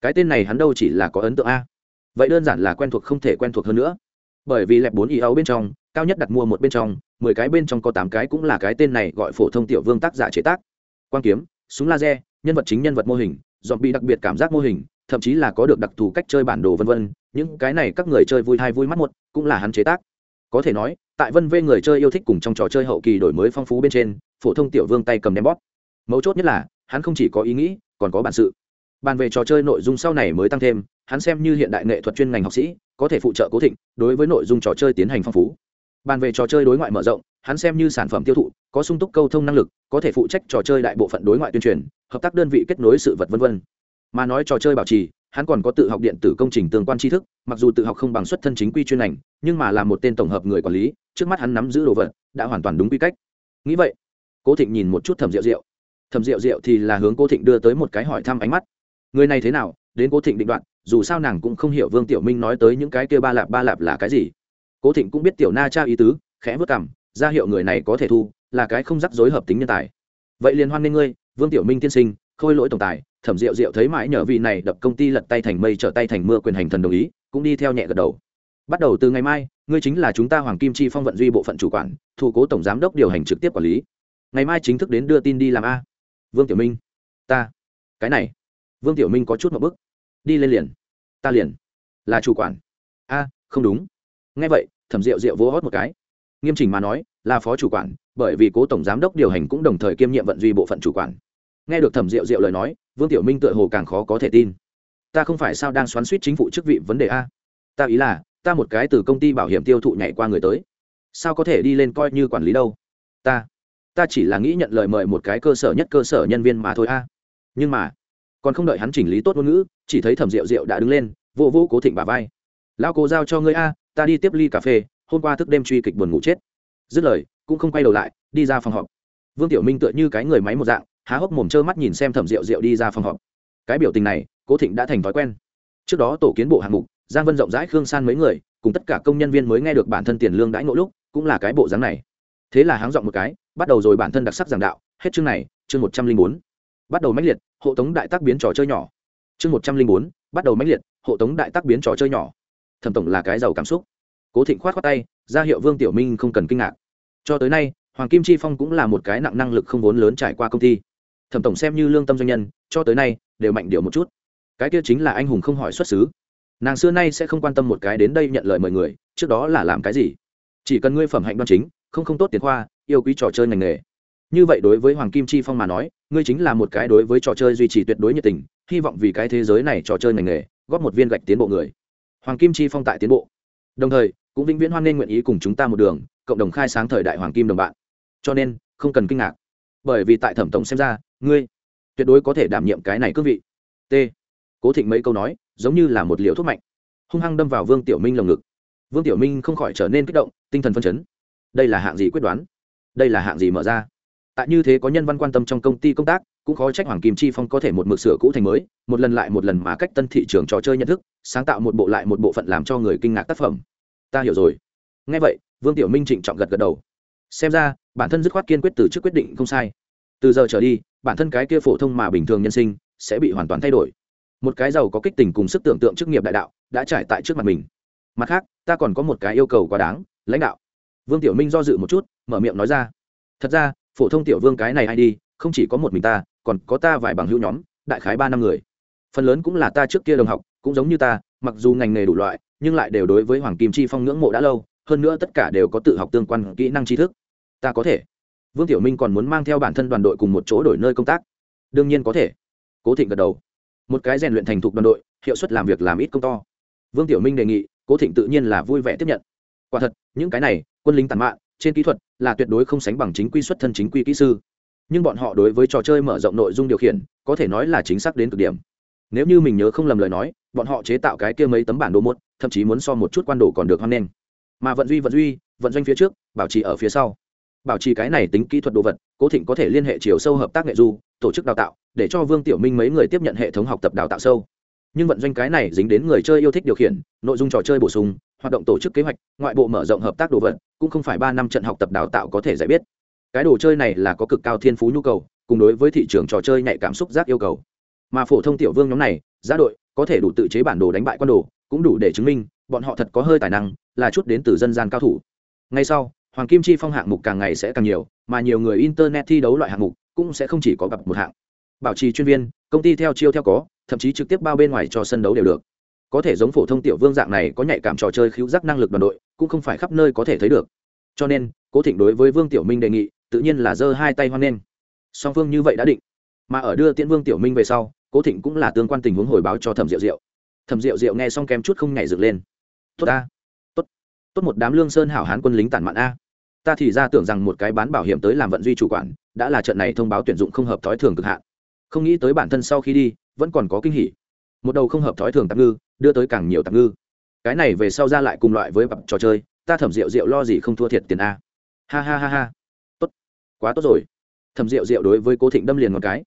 Cái tên này hắn đâu chỉ là có ấn tượng a. Vậy đơn giản là quen thuộc không thể quen thuộc hơn nữa. Bởi vì lẹp bốn ý ấu bên trong cao nhất đặt mua một bên trong, mười cái bên trong có tám cái cũng là cái tên này gọi phổ thông tiểu vương tác giả chế tác. Quan kiếm, súng laser, nhân vật chính nhân vật mô hình dọn bị đặc biệt cảm giác mô hình, thậm chí là có được đặc thù cách chơi bản đồ vân vân, những cái này các người chơi vui hay vui mắt một, cũng là hắn chế tác. Có thể nói, tại vân vê người chơi yêu thích cùng trong trò chơi hậu kỳ đổi mới phong phú bên trên, phổ thông tiểu vương tay cầm đem bóp. Mấu chốt nhất là, hắn không chỉ có ý nghĩ, còn có bản sự. Bàn về trò chơi nội dung sau này mới tăng thêm, hắn xem như hiện đại nghệ thuật chuyên ngành học sĩ, có thể phụ trợ cố thịnh, đối với nội dung trò chơi tiến hành phong phú bàn về trò chơi đối ngoại mở rộng, hắn xem như sản phẩm tiêu thụ, có sung túc câu thông năng lực, có thể phụ trách trò chơi đại bộ phận đối ngoại tuyên truyền, hợp tác đơn vị kết nối sự vật v v mà nói trò chơi bảo trì, hắn còn có tự học điện tử công trình tương quan tri thức, mặc dù tự học không bằng xuất thân chính quy chuyên ngành, nhưng mà là một tên tổng hợp người quản lý, trước mắt hắn nắm giữ đồ vật, đã hoàn toàn đúng quy cách. Nghĩ vậy, cố thịnh nhìn một chút thẩm rượu rượu thẩm rượu rượu thì là hướng cố thịnh đưa tới một cái hỏi thăm ánh mắt. Người này thế nào? Đến cố thịnh định đoạn dù sao nàng cũng không hiểu vương tiểu minh nói tới những cái kia ba lạp ba lạp là cái gì cố thịnh cũng biết tiểu na cha ý tứ, khẽ vất cảm ra hiệu người này có thể thu, là cái không rắc rối hợp tính nhân tài. Vậy liên hoan nghênh ngươi, vương tiểu minh tiên sinh, khôi lỗi tổng tài, thẩm diệu diệu thấy mãi nhờ vị này đập công ty lật tay thành mây trở tay thành mưa quyền hành thần đồng ý, cũng đi theo nhẹ gật đầu. Bắt đầu từ ngày mai, ngươi chính là chúng ta hoàng kim chi phong vận duy bộ phận chủ quản thủ cố tổng giám đốc điều hành trực tiếp quản lý. Ngày mai chính thức đến đưa tin đi làm a. Vương tiểu minh, ta, cái này. Vương tiểu minh có chút một bức đi lên liền. Ta liền là chủ quản. A, không đúng nghe vậy, thẩm rượu rượu vỗ hót một cái. Nghiêm chỉnh mà nói, là phó chủ quản, bởi vì cố tổng giám đốc điều hành cũng đồng thời kiêm nhiệm vận duy bộ phận chủ quản. Nghe được thẩm rượu rượu lời nói, vương tiểu minh tựa hồ càng khó có thể tin. Ta không phải sao đang xoắn suýt chính phủ chức vị vấn đề a? Ta ý là, ta một cái từ công ty bảo hiểm tiêu thụ nhảy qua người tới. Sao có thể đi lên coi như quản lý đâu? Ta ta chỉ là nghĩ nhận lời mời một cái cơ sở nhất cơ sở nhân viên mà thôi a. Nhưng mà, còn không đợi hắn chỉnh lý tốt ngôn ngữ, chỉ thấy thẩm rượu rượu đã đứng lên vô vô cố thịnh bà vai. Lao cố giao cho ngươi a ta đi tiếp ly cà phê, hôm qua thức đêm truy kịch buồn ngủ chết. Dứt lời, cũng không quay đầu lại, đi ra phòng họp. Vương tiểu minh tựa như cái người máy một dạng, há hốc mồm trơ mắt nhìn xem thẩm rượu rượu đi ra phòng họp. Cái biểu tình này, cố thịnh đã thành thói quen. Trước đó tổ kiến bộ hạng mục, giang vân rộng rãi khương san mấy người, cùng tất cả công nhân viên mới nghe được bản thân tiền lương đãi ngộ lúc, cũng là cái bộ dáng này. Thế là háng dọn một cái, bắt đầu rồi bản thân đặc sắc giảng đạo, hết chương này, chương một trăm linh bốn. Bắt đầu mãnh liệt, hộ tống đại tác biến trò chơi nhỏ. Chương một trăm linh bốn, bắt đầu mãnh liệt, hộ tống đại tác biến trò chơi nhỏ thẩm tổng là cái giàu cảm xúc. Cố thịnh khoát khoát tay, ra hiệu vương tiểu minh không cần kinh ngạc. Cho tới nay, hoàng kim chi phong cũng là một cái nặng năng lực không vốn lớn trải qua công ty. Thẩm tổng xem như lương tâm doanh nhân, cho tới nay, đều mạnh điệu một chút. Cái kia chính là anh hùng không hỏi xuất xứ. Nàng xưa nay sẽ không quan tâm một cái đến đây nhận lời mời người, trước đó là làm cái gì? Chỉ cần ngươi phẩm hạnh đoan chính, không không tốt tiền khoa, yêu quý trò chơi ngành nghề. Như vậy đối với hoàng kim chi phong mà nói, ngươi chính là một cái đối với trò chơi duy trì tuyệt đối nhiệt tình, hy vọng vì cái thế giới này trò chơi ngành nghề, góp một viên gạch tiến bộ người hoàng kim chi phong tại tiến bộ. Đồng thời, cũng vĩnh viễn hoan nghênh nguyện ý cùng chúng ta một đường, cộng đồng khai sáng thời đại hoàng kim đồng bạn. Cho nên, không cần kinh ngạc. Bởi vì tại thẩm tổng xem ra, ngươi tuyệt đối có thể đảm nhiệm cái này cương vị. T. Cố thịnh mấy câu nói, giống như là một liều thuốc mạnh. Hung hăng đâm vào vương tiểu minh lồng ngực. Vương tiểu minh không khỏi trở nên kích động, tinh thần phân chấn. Đây là hạng gì quyết đoán? Đây là hạng gì mở ra? Tại như thế có nhân văn quan tâm trong công ty công tác, cũng khó trách hoàng kim chi phong có thể một mực sửa cũ thành mới, một lần lại một lần mà cách tân thị trường trò chơi nhận thức sáng tạo một bộ lại một bộ phận làm cho người kinh ngạc tác phẩm. Ta hiểu rồi. Ngay vậy, vương tiểu minh trịnh trọng gật gật đầu. Xem ra, bản thân dứt khoát kiên quyết từ trước quyết định không sai. Từ giờ trở đi, bản thân cái kia phổ thông mà bình thường nhân sinh sẽ bị hoàn toàn thay đổi. Một cái giàu có kích tình cùng sức tưởng tượng chức nghiệp đại đạo đã trải tại trước mặt mình. Mặt khác, ta còn có một cái yêu cầu quá đáng, lãnh đạo. Vương tiểu minh do dự một chút, mở miệng nói ra. Thật ra, phổ thông tiểu vương cái này hay đi, không chỉ có một mình ta, còn có ta vài bằng hữu nhóm, đại khái ba năm người. Phần lớn cũng là ta trước kia đồng học cũng giống như ta, mặc dù ngành nghề đủ loại, nhưng lại đều đối với hoàng kim chi phong ngưỡng mộ đã lâu, hơn nữa tất cả đều có tự học tương quan kỹ năng tri thức. Ta có thể. Vương tiểu minh còn muốn mang theo bản thân đoàn đội cùng một chỗ đổi nơi công tác. Đương nhiên có thể. Cố thịnh gật đầu. Một cái rèn luyện thành thục đoàn đội, hiệu suất làm việc làm ít công to. Vương tiểu minh đề nghị, cố thịnh tự nhiên là vui vẻ tiếp nhận. Quả thật, những cái này, quân lính tàn mạn, trên kỹ thuật là tuyệt đối không sánh bằng chính quy xuất thân chính quy kỹ sư. Nhưng bọn họ đối với trò chơi mở rộng nội dung điều khiển, có thể nói là chính xác đến cực điểm. Nếu như mình nhớ không lầm lời nói bọn họ chế tạo cái kia mấy tấm bản đồ một, thậm chí muốn so một chút quan đồ còn được hoan nghênh. Mà vận duy vận duy, vận doanh phía trước, bảo trì ở phía sau. Bảo trì cái này tính kỹ thuật đồ vật, cố thịnh có thể liên hệ chiều sâu hợp tác nghệ du, tổ chức đào tạo, để cho vương tiểu minh mấy người tiếp nhận hệ thống học tập đào tạo sâu. Nhưng vận doanh cái này dính đến người chơi yêu thích điều khiển, nội dung trò chơi bổ sung, hoạt động tổ chức kế hoạch, ngoại bộ mở rộng hợp tác đồ vật, cũng không phải ba năm trận học tập đào tạo có thể giải biết. Cái đồ chơi này là có cực cao thiên phú nhu cầu, cùng đối với thị trường trò chơi nhạy cảm xúc giác yêu cầu. Mà phổ thông tiểu vương nhóm này, giá đội có thể đủ tự chế bản đồ đánh bại quan đồ, cũng đủ để chứng minh, bọn họ thật có hơi tài năng, là chút đến từ dân gian cao thủ. Ngay sau, hoàng kim chi phong hạng mục càng ngày sẽ càng nhiều, mà nhiều người internet thi đấu loại hạng mục cũng sẽ không chỉ có gặp một hạng. Bảo trì chuyên viên, công ty theo chiêu theo có, thậm chí trực tiếp bao bên ngoài cho sân đấu đều được. Có thể giống phổ thông tiểu vương dạng này có nhạy cảm trò chơi khiếu giác năng lực đoàn đội, cũng không phải khắp nơi có thể thấy được. Cho nên, cố thịnh đối với vương tiểu minh đề nghị, tự nhiên là giơ hai tay hoan nghênh. Song phương như vậy đã định. Mà ở đưa tiễn vương tiểu minh về sau cố thịnh cũng là tương quan tình huống hồi báo cho thẩm diệu diệu. thẩm diệu diệu nghe xong kém chút không nhảy dựng lên. tốt a tốt tốt một đám lương sơn hảo hán quân lính tản mạn a. ta thì ra tưởng rằng một cái bán bảo hiểm tới làm vận duy chủ quản, đã là trận này thông báo tuyển dụng không hợp thói thường cực hạn. không nghĩ tới bản thân sau khi đi, vẫn còn có kinh hỉ. một đầu không hợp thói thường tạm ngư, đưa tới càng nhiều tạm ngư. cái này về sau ra lại cùng loại với bập trò chơi, ta thẩm rượu rượu lo gì không thua thiệt tiền a. ha ha ha ha. tốt, quá tốt rồi. thẩm rượu rượu đối với cố thịnh đâm liền một cái.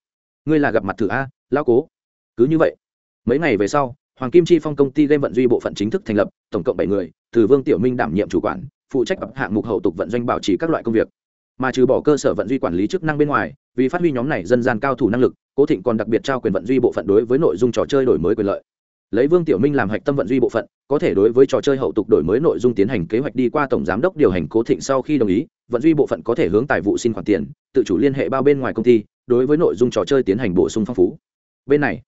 ngươi là gặp mặt thử a? Lao cố. Cứ như vậy, mấy ngày về sau, hoàng kim chi phong công ty game vận duy bộ phận chính thức thành lập, tổng cộng bảy người, từ vương tiểu minh đảm nhiệm chủ quản, phụ trách hạng mục hậu tục vận doanh bảo trì các loại công việc. Mà trừ bỏ cơ sở vận duy quản lý chức năng bên ngoài, vì phát huy nhóm này dân gian cao thủ năng lực, cố thịnh còn đặc biệt trao quyền vận duy bộ phận đối với nội dung trò chơi đổi mới quyền lợi. Lấy vương tiểu minh làm hạch tâm vận duy bộ phận, có thể đối với trò chơi hậu tục đổi mới nội dung tiến hành kế hoạch đi qua tổng giám đốc điều hành cố thịnh sau khi đồng ý, vận duy bộ phận có thể hướng tài vụ xin khoản tiền, tự chủ liên hệ bao bên ngoài công ty, đối với nội dung trò chơi tiến hành bổ sung phong phú bên này,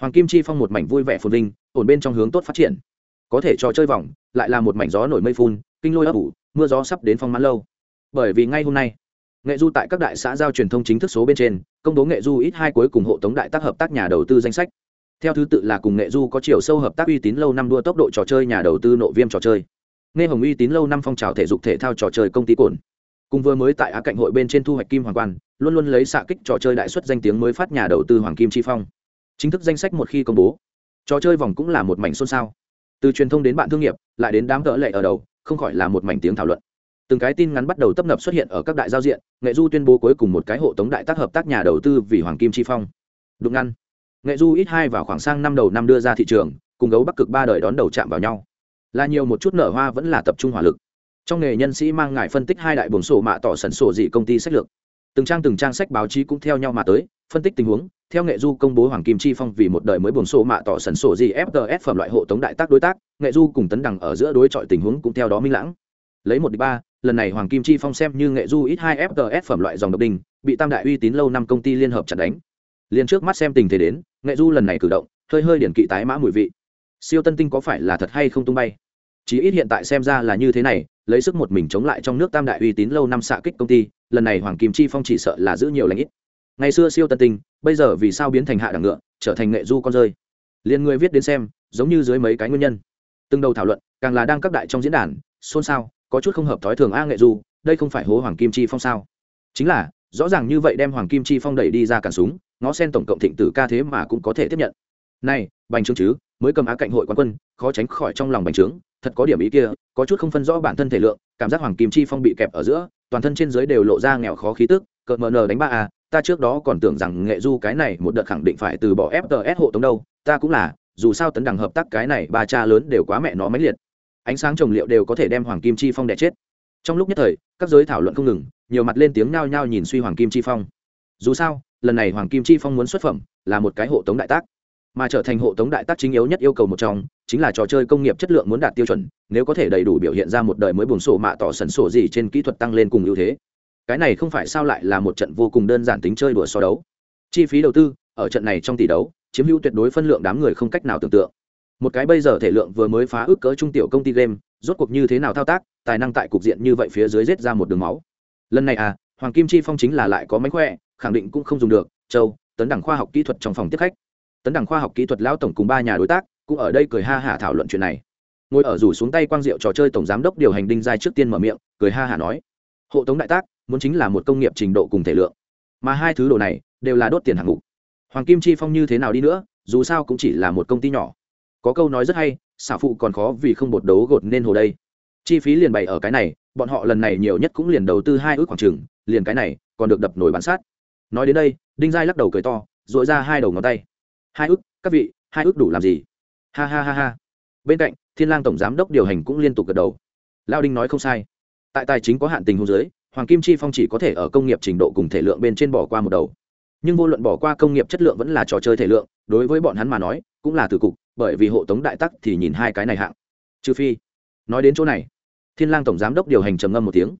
hoàng kim chi phong một mảnh vui vẻ phồn vinh, ổn bên trong hướng tốt phát triển. Có thể trò chơi vòng, lại là một mảnh gió nổi mây phun, kinh lôi ấp ủ, mưa gió sắp đến phong mãn lâu. Bởi vì ngay hôm nay, nghệ du tại các đại xã giao truyền thông chính thức số bên trên, công bố nghệ du ít hai cuối cùng hộ tống đại tác hợp tác nhà đầu tư danh sách. Theo thứ tự là cùng nghệ du có chiều sâu hợp tác uy tín lâu năm đua tốc độ trò chơi nhà đầu tư nội viêm trò chơi. Nghe hồng uy tín lâu năm phong trào thể dục thể thao trò chơi công ty cồn cùng vừa mới tại á cạnh hội bên trên thu hoạch kim hoàng quan, luôn luôn lấy xạ kích trò chơi đại xuất danh tiếng mới phát nhà đầu tư hoàng kim chi phong chính thức danh sách một khi công bố. Trò chơi vòng cũng là một mảnh xôn xao. Từ truyền thông đến bạn thương nghiệp, lại đến đám cỡ lệ ở đầu, không khỏi là một mảnh tiếng thảo luận. Từng cái tin ngắn bắt đầu tấp nập xuất hiện ở các đại giao diện, nghệ du tuyên bố cuối cùng một cái hộ tống đại tác hợp tác nhà đầu tư vì hoàng kim chi phong. Đúng ngăn. Nghệ du ít hai vào khoảng sang năm đầu năm đưa ra thị trường, cùng gấu bắc cực ba đời đón đầu chạm vào nhau. Là nhiều một chút nở hoa vẫn là tập trung hỏa lực. Trong nghề nhân sĩ mang ngài phân tích hai đại buồng sổ mạ tỏ sẩn sổ dị công ty sách lược từng trang từng trang sách báo chí cũng theo nhau mà tới, phân tích tình huống, theo nghệ du công bố hoàng kim chi phong vì một đời mới buồn sổ mạ tỏ sẩn sổ gì fts phẩm loại hộ tống đại tác đối tác, nghệ du cùng tấn đằng ở giữa đối chọi tình huống cũng theo đó minh lãng. Lấy một đi ba, lần này hoàng kim chi phong xem như nghệ du ít hai fts phẩm loại dòng độc đình bị tam đại uy tín lâu năm công ty liên hợp chặt đánh. Liền trước mắt xem tình thế đến, nghệ du lần này cử động, hơi hơi điển kỵ tái mã mùi vị. Siêu tân tinh có phải là thật hay không tung bay? Chỉ ít hiện tại xem ra là như thế này, lấy sức một mình chống lại trong nước tam đại uy tín lâu năm xạ kích công ty, lần này hoàng kim chi phong chỉ sợ là giữ nhiều lãnh ít. Ngày xưa siêu tân tinh, bây giờ vì sao biến thành hạ đẳng ngựa, trở thành nghệ du con rơi? Liền người viết đến xem, giống như dưới mấy cái nguyên nhân. Từng đầu thảo luận, càng là đang các đại trong diễn đàn, xôn xao, có chút không hợp thói thường a nghệ du, đây không phải hố hoàng kim chi phong sao? Chính là, rõ ràng như vậy đem hoàng kim chi phong đẩy đi ra cản súng, ngó sen tổng cộng thịnh tử ca thế mà cũng có thể tiếp nhận. Này, bành trướng chứ, mới cầm á cạnh hội quán quân, khó tránh khỏi trong lòng bành trướng thật có điểm ý kia, có chút không phân rõ bản thân thể lượng, cảm giác hoàng kim chi phong bị kẹp ở giữa, toàn thân trên dưới đều lộ ra nghèo khó khí tức, cợt mờ nờ đánh ba a ta trước đó còn tưởng rằng nghệ du cái này một đợt khẳng định phải từ bỏ fts hộ tống đâu, ta cũng là, dù sao tấn đẳng hợp tác cái này ba cha lớn đều quá mẹ nó máy liệt. Ánh sáng trồng liệu đều có thể đem hoàng kim chi phong đẻ chết. Trong lúc nhất thời, các giới thảo luận không ngừng, nhiều mặt lên tiếng nao nhao nhìn suy hoàng kim chi phong. Dù sao, lần này hoàng kim chi phong muốn xuất phẩm, là một cái hộ tống đại tác mà trở thành hộ tống đại tác chính yếu nhất yêu cầu một trong, chính là trò chơi công nghiệp chất lượng muốn đạt tiêu chuẩn, nếu có thể đầy đủ biểu hiện ra một đời mới buồn sổ mạ tỏ sần sổ gì trên kỹ thuật tăng lên cùng ưu thế. Cái này không phải sao lại là một trận vô cùng đơn giản tính chơi đùa so đấu. Chi phí đầu tư, ở trận này trong tỷ đấu, chiếm hữu tuyệt đối phân lượng đám người không cách nào tưởng tượng. Một cái bây giờ thể lượng vừa mới phá ước cỡ trung tiểu công ty game, rốt cuộc như thế nào thao tác, tài năng tại cục diện như vậy phía dưới rết ra một đường máu. Lần này à hoàng kim chi phong chính là lại có mánh khỏe, khẳng định cũng không dùng được, châu, tấn đẳng khoa học kỹ thuật trong phòng tiếp khách tấn đẳng khoa học kỹ thuật lão tổng cùng ba nhà đối tác cũng ở đây cười ha hả thảo luận chuyện này. Ngồi ở rủ xuống tay quang diệu trò chơi tổng giám đốc điều hành đinh giai trước tiên mở miệng cười ha hả nói hộ tống đại tác muốn chính là một công nghiệp trình độ cùng thể lượng mà hai thứ đồ này đều là đốt tiền hạng mục. Hoàng kim chi phong như thế nào đi nữa dù sao cũng chỉ là một công ty nhỏ. Có câu nói rất hay xả phụ còn khó vì không bột đấu gột nên hồ đây. Chi phí liền bày ở cái này bọn họ lần này nhiều nhất cũng liền đầu tư hai ước khoảng trường, liền cái này còn được đập nổi bán sát. Nói đến đây đinh giai lắc đầu cười to dội ra hai đầu ngón tay hai ước, các vị, hai ước đủ làm gì? Ha ha ha ha. Bên cạnh, thiên lang tổng giám đốc điều hành cũng liên tục gật đầu. Lao đinh nói không sai. Tại tài chính có hạn tình hôn giới hoàng kim chi phong chỉ có thể ở công nghiệp trình độ cùng thể lượng bên trên bỏ qua một đầu. Nhưng vô luận bỏ qua công nghiệp chất lượng vẫn là trò chơi thể lượng, đối với bọn hắn mà nói, cũng là từ cục, bởi vì hộ tống đại tắc thì nhìn hai cái này hạng. Trừ phi, nói đến chỗ này, thiên lang tổng giám đốc điều hành trầm ngâm một tiếng.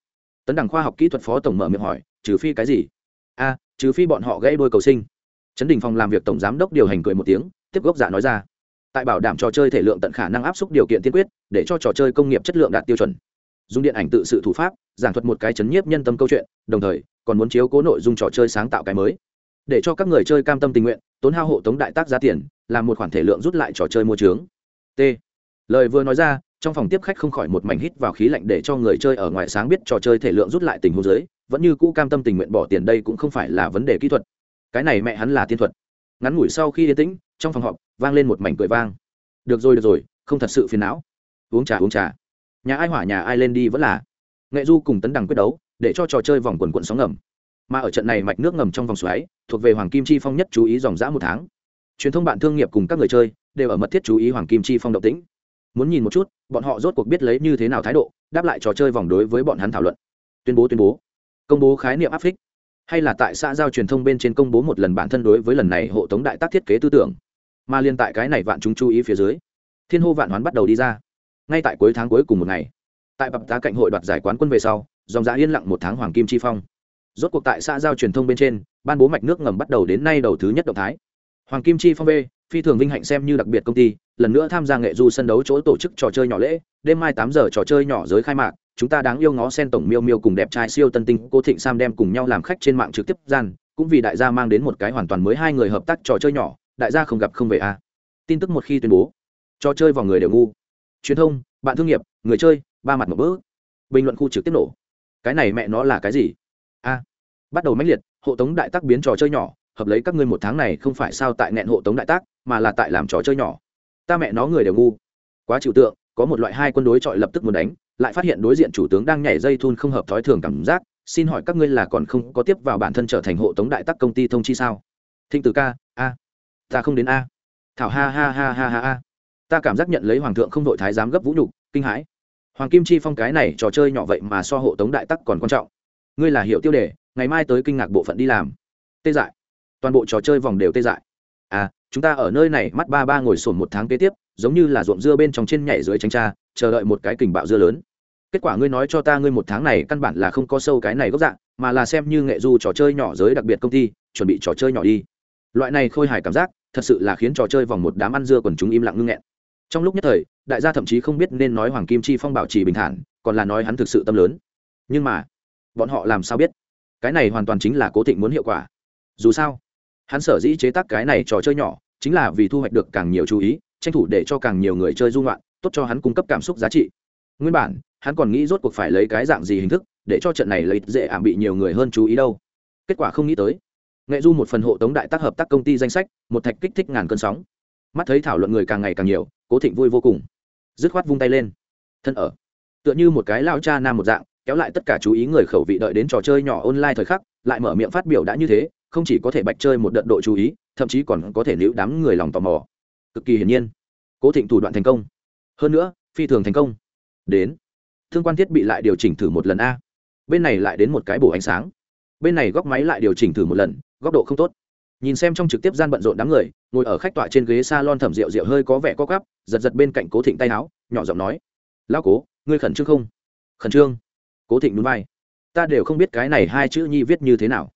Tấn đẳng khoa học kỹ thuật phó tổng mở miệng hỏi, trừ phi cái gì? A, trừ phi bọn họ gãy đôi cầu sinh chấn đình phòng làm việc tổng giám đốc điều hành cười một tiếng, tiếp gốc giả nói ra. Tại bảo đảm trò chơi thể lượng tận khả năng áp suất điều kiện tiên quyết, để cho trò chơi công nghiệp chất lượng đạt tiêu chuẩn. Dùng điện ảnh tự sự thủ pháp, giảng thuật một cái chấn nhiếp nhân tâm câu chuyện, đồng thời, còn muốn chiếu cố nội dung trò chơi sáng tạo cái mới. Để cho các người chơi cam tâm tình nguyện, tốn hao hộ tống đại tác giá tiền, làm một khoản thể lượng rút lại trò chơi mua trướng t. Lời vừa nói ra, trong phòng tiếp khách không khỏi một mảnh hít vào khí lạnh để cho người chơi ở ngoài sáng biết trò chơi thể lượng rút lại tình huống giới vẫn như cũ cam tâm tình nguyện bỏ tiền đây cũng không phải là vấn đề kỹ thuật cái này mẹ hắn là tiên thuật. Ngắn ngủi sau khi yên tĩnh, trong phòng họp, vang lên một mảnh cười vang. Được rồi được rồi, không thật sự phiền não. Uống trà uống trà. Nhà ai hỏa, nhà ai lên đi vẫn là. Nghệ du cùng tấn đằng quyết đấu, để cho trò chơi vòng quần quận sóng ngầm. Mà ở trận này mạch nước ngầm trong vòng xoáy, thuộc về hoàng kim chi phong nhất chú ý dòng dã một tháng. Truyền thông bạn thương nghiệp cùng các người chơi đều ở mật thiết chú ý hoàng kim chi phong động tĩnh. Muốn nhìn một chút, bọn họ rốt cuộc biết lấy như thế nào thái độ, đáp lại trò chơi vòng đối với bọn hắn thảo luận. Tuyên bố tuyên bố. Công bố khái niệm áp phích hay là tại xã giao truyền thông bên trên công bố một lần bản thân đối với lần này hộ tống đại tác thiết kế tư tưởng? Mà liên tại cái này vạn chúng chú ý phía dưới, thiên hô vạn hoán bắt đầu đi ra. Ngay tại cuối tháng cuối cùng một ngày, tại bập tá cạnh hội đoạt giải quán quân về sau, dòng giã yên lặng một tháng hoàng kim chi phong. Rốt cuộc tại xã giao truyền thông bên trên, ban bố mạch nước ngầm bắt đầu đến nay đầu thứ nhất động thái. Hoàng kim chi phong b phi thường vinh hạnh xem như đặc biệt công ty, lần nữa tham gia nghệ du sân đấu chỗ tổ chức trò chơi nhỏ lễ, đêm mai tám giờ trò chơi nhỏ giới khai mạc chúng ta đáng yêu ngó sen tổng miêu miêu cùng đẹp trai siêu tân tinh, cô thịnh sam đem cùng nhau làm khách trên mạng trực tiếp gian, cũng vì đại gia mang đến một cái hoàn toàn mới hai người hợp tác trò chơi nhỏ, đại gia không gặp không về a à. tin tức một khi tuyên bố, trò chơi vào người đều ngu. Truyền thông, bạn thương nghiệp, người chơi, ba mặt một bước bình luận khu trực tiếp nổ. Cái này mẹ nó là cái gì? A bắt đầu mãnh liệt, hộ tống đại tác biến trò chơi nhỏ, hợp lấy các ngươi một tháng này không phải sao tại nghẹn hộ tống đại tác, mà là tại làm trò chơi nhỏ. Ta mẹ nó người đều ngu. Quá chịu tượng, có một loại hai quân đối chọi lập tức muốn đánh lại phát hiện đối diện chủ tướng đang nhảy dây thun không hợp thói thường cảm giác, xin hỏi các ngươi là còn không có tiếp vào bản thân trở thành hộ tống đại tắc công ty thông chi sao? Thịnh tử ca, a, ta không đến a. Thảo ha ha ha ha ha a ta cảm giác nhận lấy hoàng thượng không đội thái giám gấp vũ nhục, kinh hãi. Hoàng kim chi phong cái này trò chơi nhỏ vậy mà so hộ tống đại tắc còn quan trọng. Ngươi là hiệu tiêu đề, ngày mai tới kinh ngạc bộ phận đi làm. Tê dại. Toàn bộ trò chơi vòng đều tê dại. À chúng ta ở nơi này mắt ba ba ngồi sồn một tháng kế tiếp, giống như là ruộng dưa bên trong trên nhảy dưới tranh tra, chờ đợi một cái kình bạo dưa lớn kết quả ngươi nói cho ta ngươi một tháng này căn bản là không có sâu cái này gốc dạng, mà là xem như nghệ du trò chơi nhỏ giới đặc biệt công ty, chuẩn bị trò chơi nhỏ đi. Loại này khôi hài cảm giác, thật sự là khiến trò chơi vòng một đám ăn dưa còn chúng im lặng ngưng nghẹn. Trong lúc nhất thời, đại gia thậm chí không biết nên nói hoàng kim chi phong bảo trì bình thản, còn là nói hắn thực sự tâm lớn. Nhưng mà, bọn họ làm sao biết? Cái này hoàn toàn chính là cố thịnh muốn hiệu quả. Dù sao, hắn sở dĩ chế tác cái này trò chơi nhỏ, chính là vì thu hoạch được càng nhiều chú ý, tranh thủ để cho càng nhiều người chơi dung loạn tốt cho hắn cung cấp cảm xúc giá trị. Nguyên bản hắn còn nghĩ rốt cuộc phải lấy cái dạng gì hình thức để cho trận này lấy dễ ảm bị nhiều người hơn chú ý đâu. Kết quả không nghĩ tới, nghệ du một phần hộ tống đại tác hợp tác công ty danh sách, một thạch kích thích ngàn cơn sóng. Mắt thấy thảo luận người càng ngày càng nhiều, cố thịnh vui vô cùng. Dứt khoát vung tay lên. Thân ở, tựa như một cái lao cha nam một dạng, kéo lại tất cả chú ý người khẩu vị đợi đến trò chơi nhỏ online thời khắc, lại mở miệng phát biểu đã như thế, không chỉ có thể bạch chơi một đợt độ chú ý, thậm chí còn có thể níu đám người lòng tò mò. Cực kỳ hiển nhiên, cố thịnh thủ đoạn thành công. Hơn nữa, phi thường thành công. Đến thương quan thiết bị lại điều chỉnh thử một lần a. Bên này lại đến một cái bổ ánh sáng. Bên này góc máy lại điều chỉnh thử một lần, góc độ không tốt. Nhìn xem trong trực tiếp gian bận rộn đám người, ngồi ở khách tọa trên ghế s a lon thẩm rượu rượu hơi có vẻ co cắp giật giật bên cạnh cố thịnh tay áo, nhỏ giọng nói, lão cố, ngươi khẩn trương không? Khẩn trương. Cố thịnh núi vai. Ta đều không biết cái này hai chữ nhi viết như thế nào.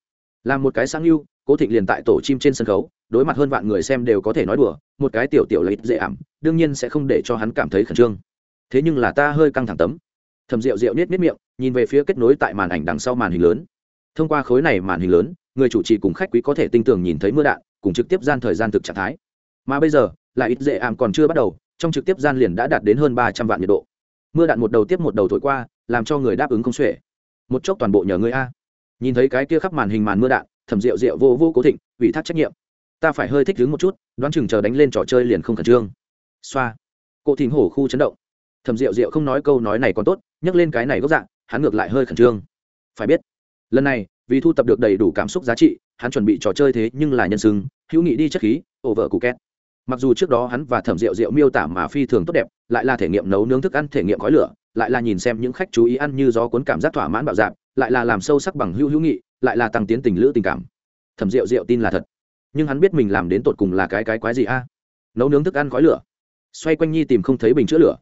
Làm một cái sáng yêu cố thịnh liền tại tổ chim trên sân khấu, đối mặt hơn vạn người xem đều có thể nói đùa, một cái tiểu tiểu lấy dễ ảm, đương nhiên sẽ không để cho hắn cảm thấy khẩn trương. Thế nhưng là ta hơi căng thẳng tấm thầm rượu rượu nết nết miệng, nhìn về phía kết nối tại màn ảnh đằng sau màn hình lớn. Thông qua khối này màn hình lớn, người chủ trì cùng khách quý có thể tinh tường nhìn thấy mưa đạn, cùng trực tiếp gian thời gian thực trạng thái. Mà bây giờ lại ít dễ ảm còn chưa bắt đầu, trong trực tiếp gian liền đã đạt đến hơn ba trăm vạn nhiệt độ. Mưa đạn một đầu tiếp một đầu thổi qua, làm cho người đáp ứng không xuể. Một chốc toàn bộ nhờ người a. Nhìn thấy cái kia khắp màn hình màn mưa đạn thẩm rượu rượu vô vô cố thịnh ủy thác trách nhiệm. Ta phải hơi thích đứng một chút, đoán chừng chờ đánh lên trò chơi liền không khẩn trương. Xoa. Cụ thỉnh hổ khu chấn động. Thẩm rượu rượu không nói câu nói này còn tốt nhắc lên cái này gốc dạng, hắn ngược lại hơi khẩn trương. Phải biết, lần này, vì thu tập được đầy đủ cảm xúc giá trị, hắn chuẩn bị trò chơi thế nhưng là nhân xưng hữu nghị đi chất khí, ổ vợ cụ két. Mặc dù trước đó hắn và thẩm rượu rượu miêu tả mà phi thường tốt đẹp, lại là thể nghiệm nấu nướng thức ăn, thể nghiệm khói lửa, lại là nhìn xem những khách chú ý ăn như gió cuốn cảm giác thỏa mãn bạo dạp lại là làm sâu sắc bằng hữu hữu nghị, lại là tăng tiến tình lữ tình cảm. Thẩm rượu rượu tin là thật. Nhưng hắn biết mình làm đến tột cùng là cái cái quái gì a? Nấu nướng thức ăn khói lửa. Xoay quanh nhi tìm không thấy bình chữa lửa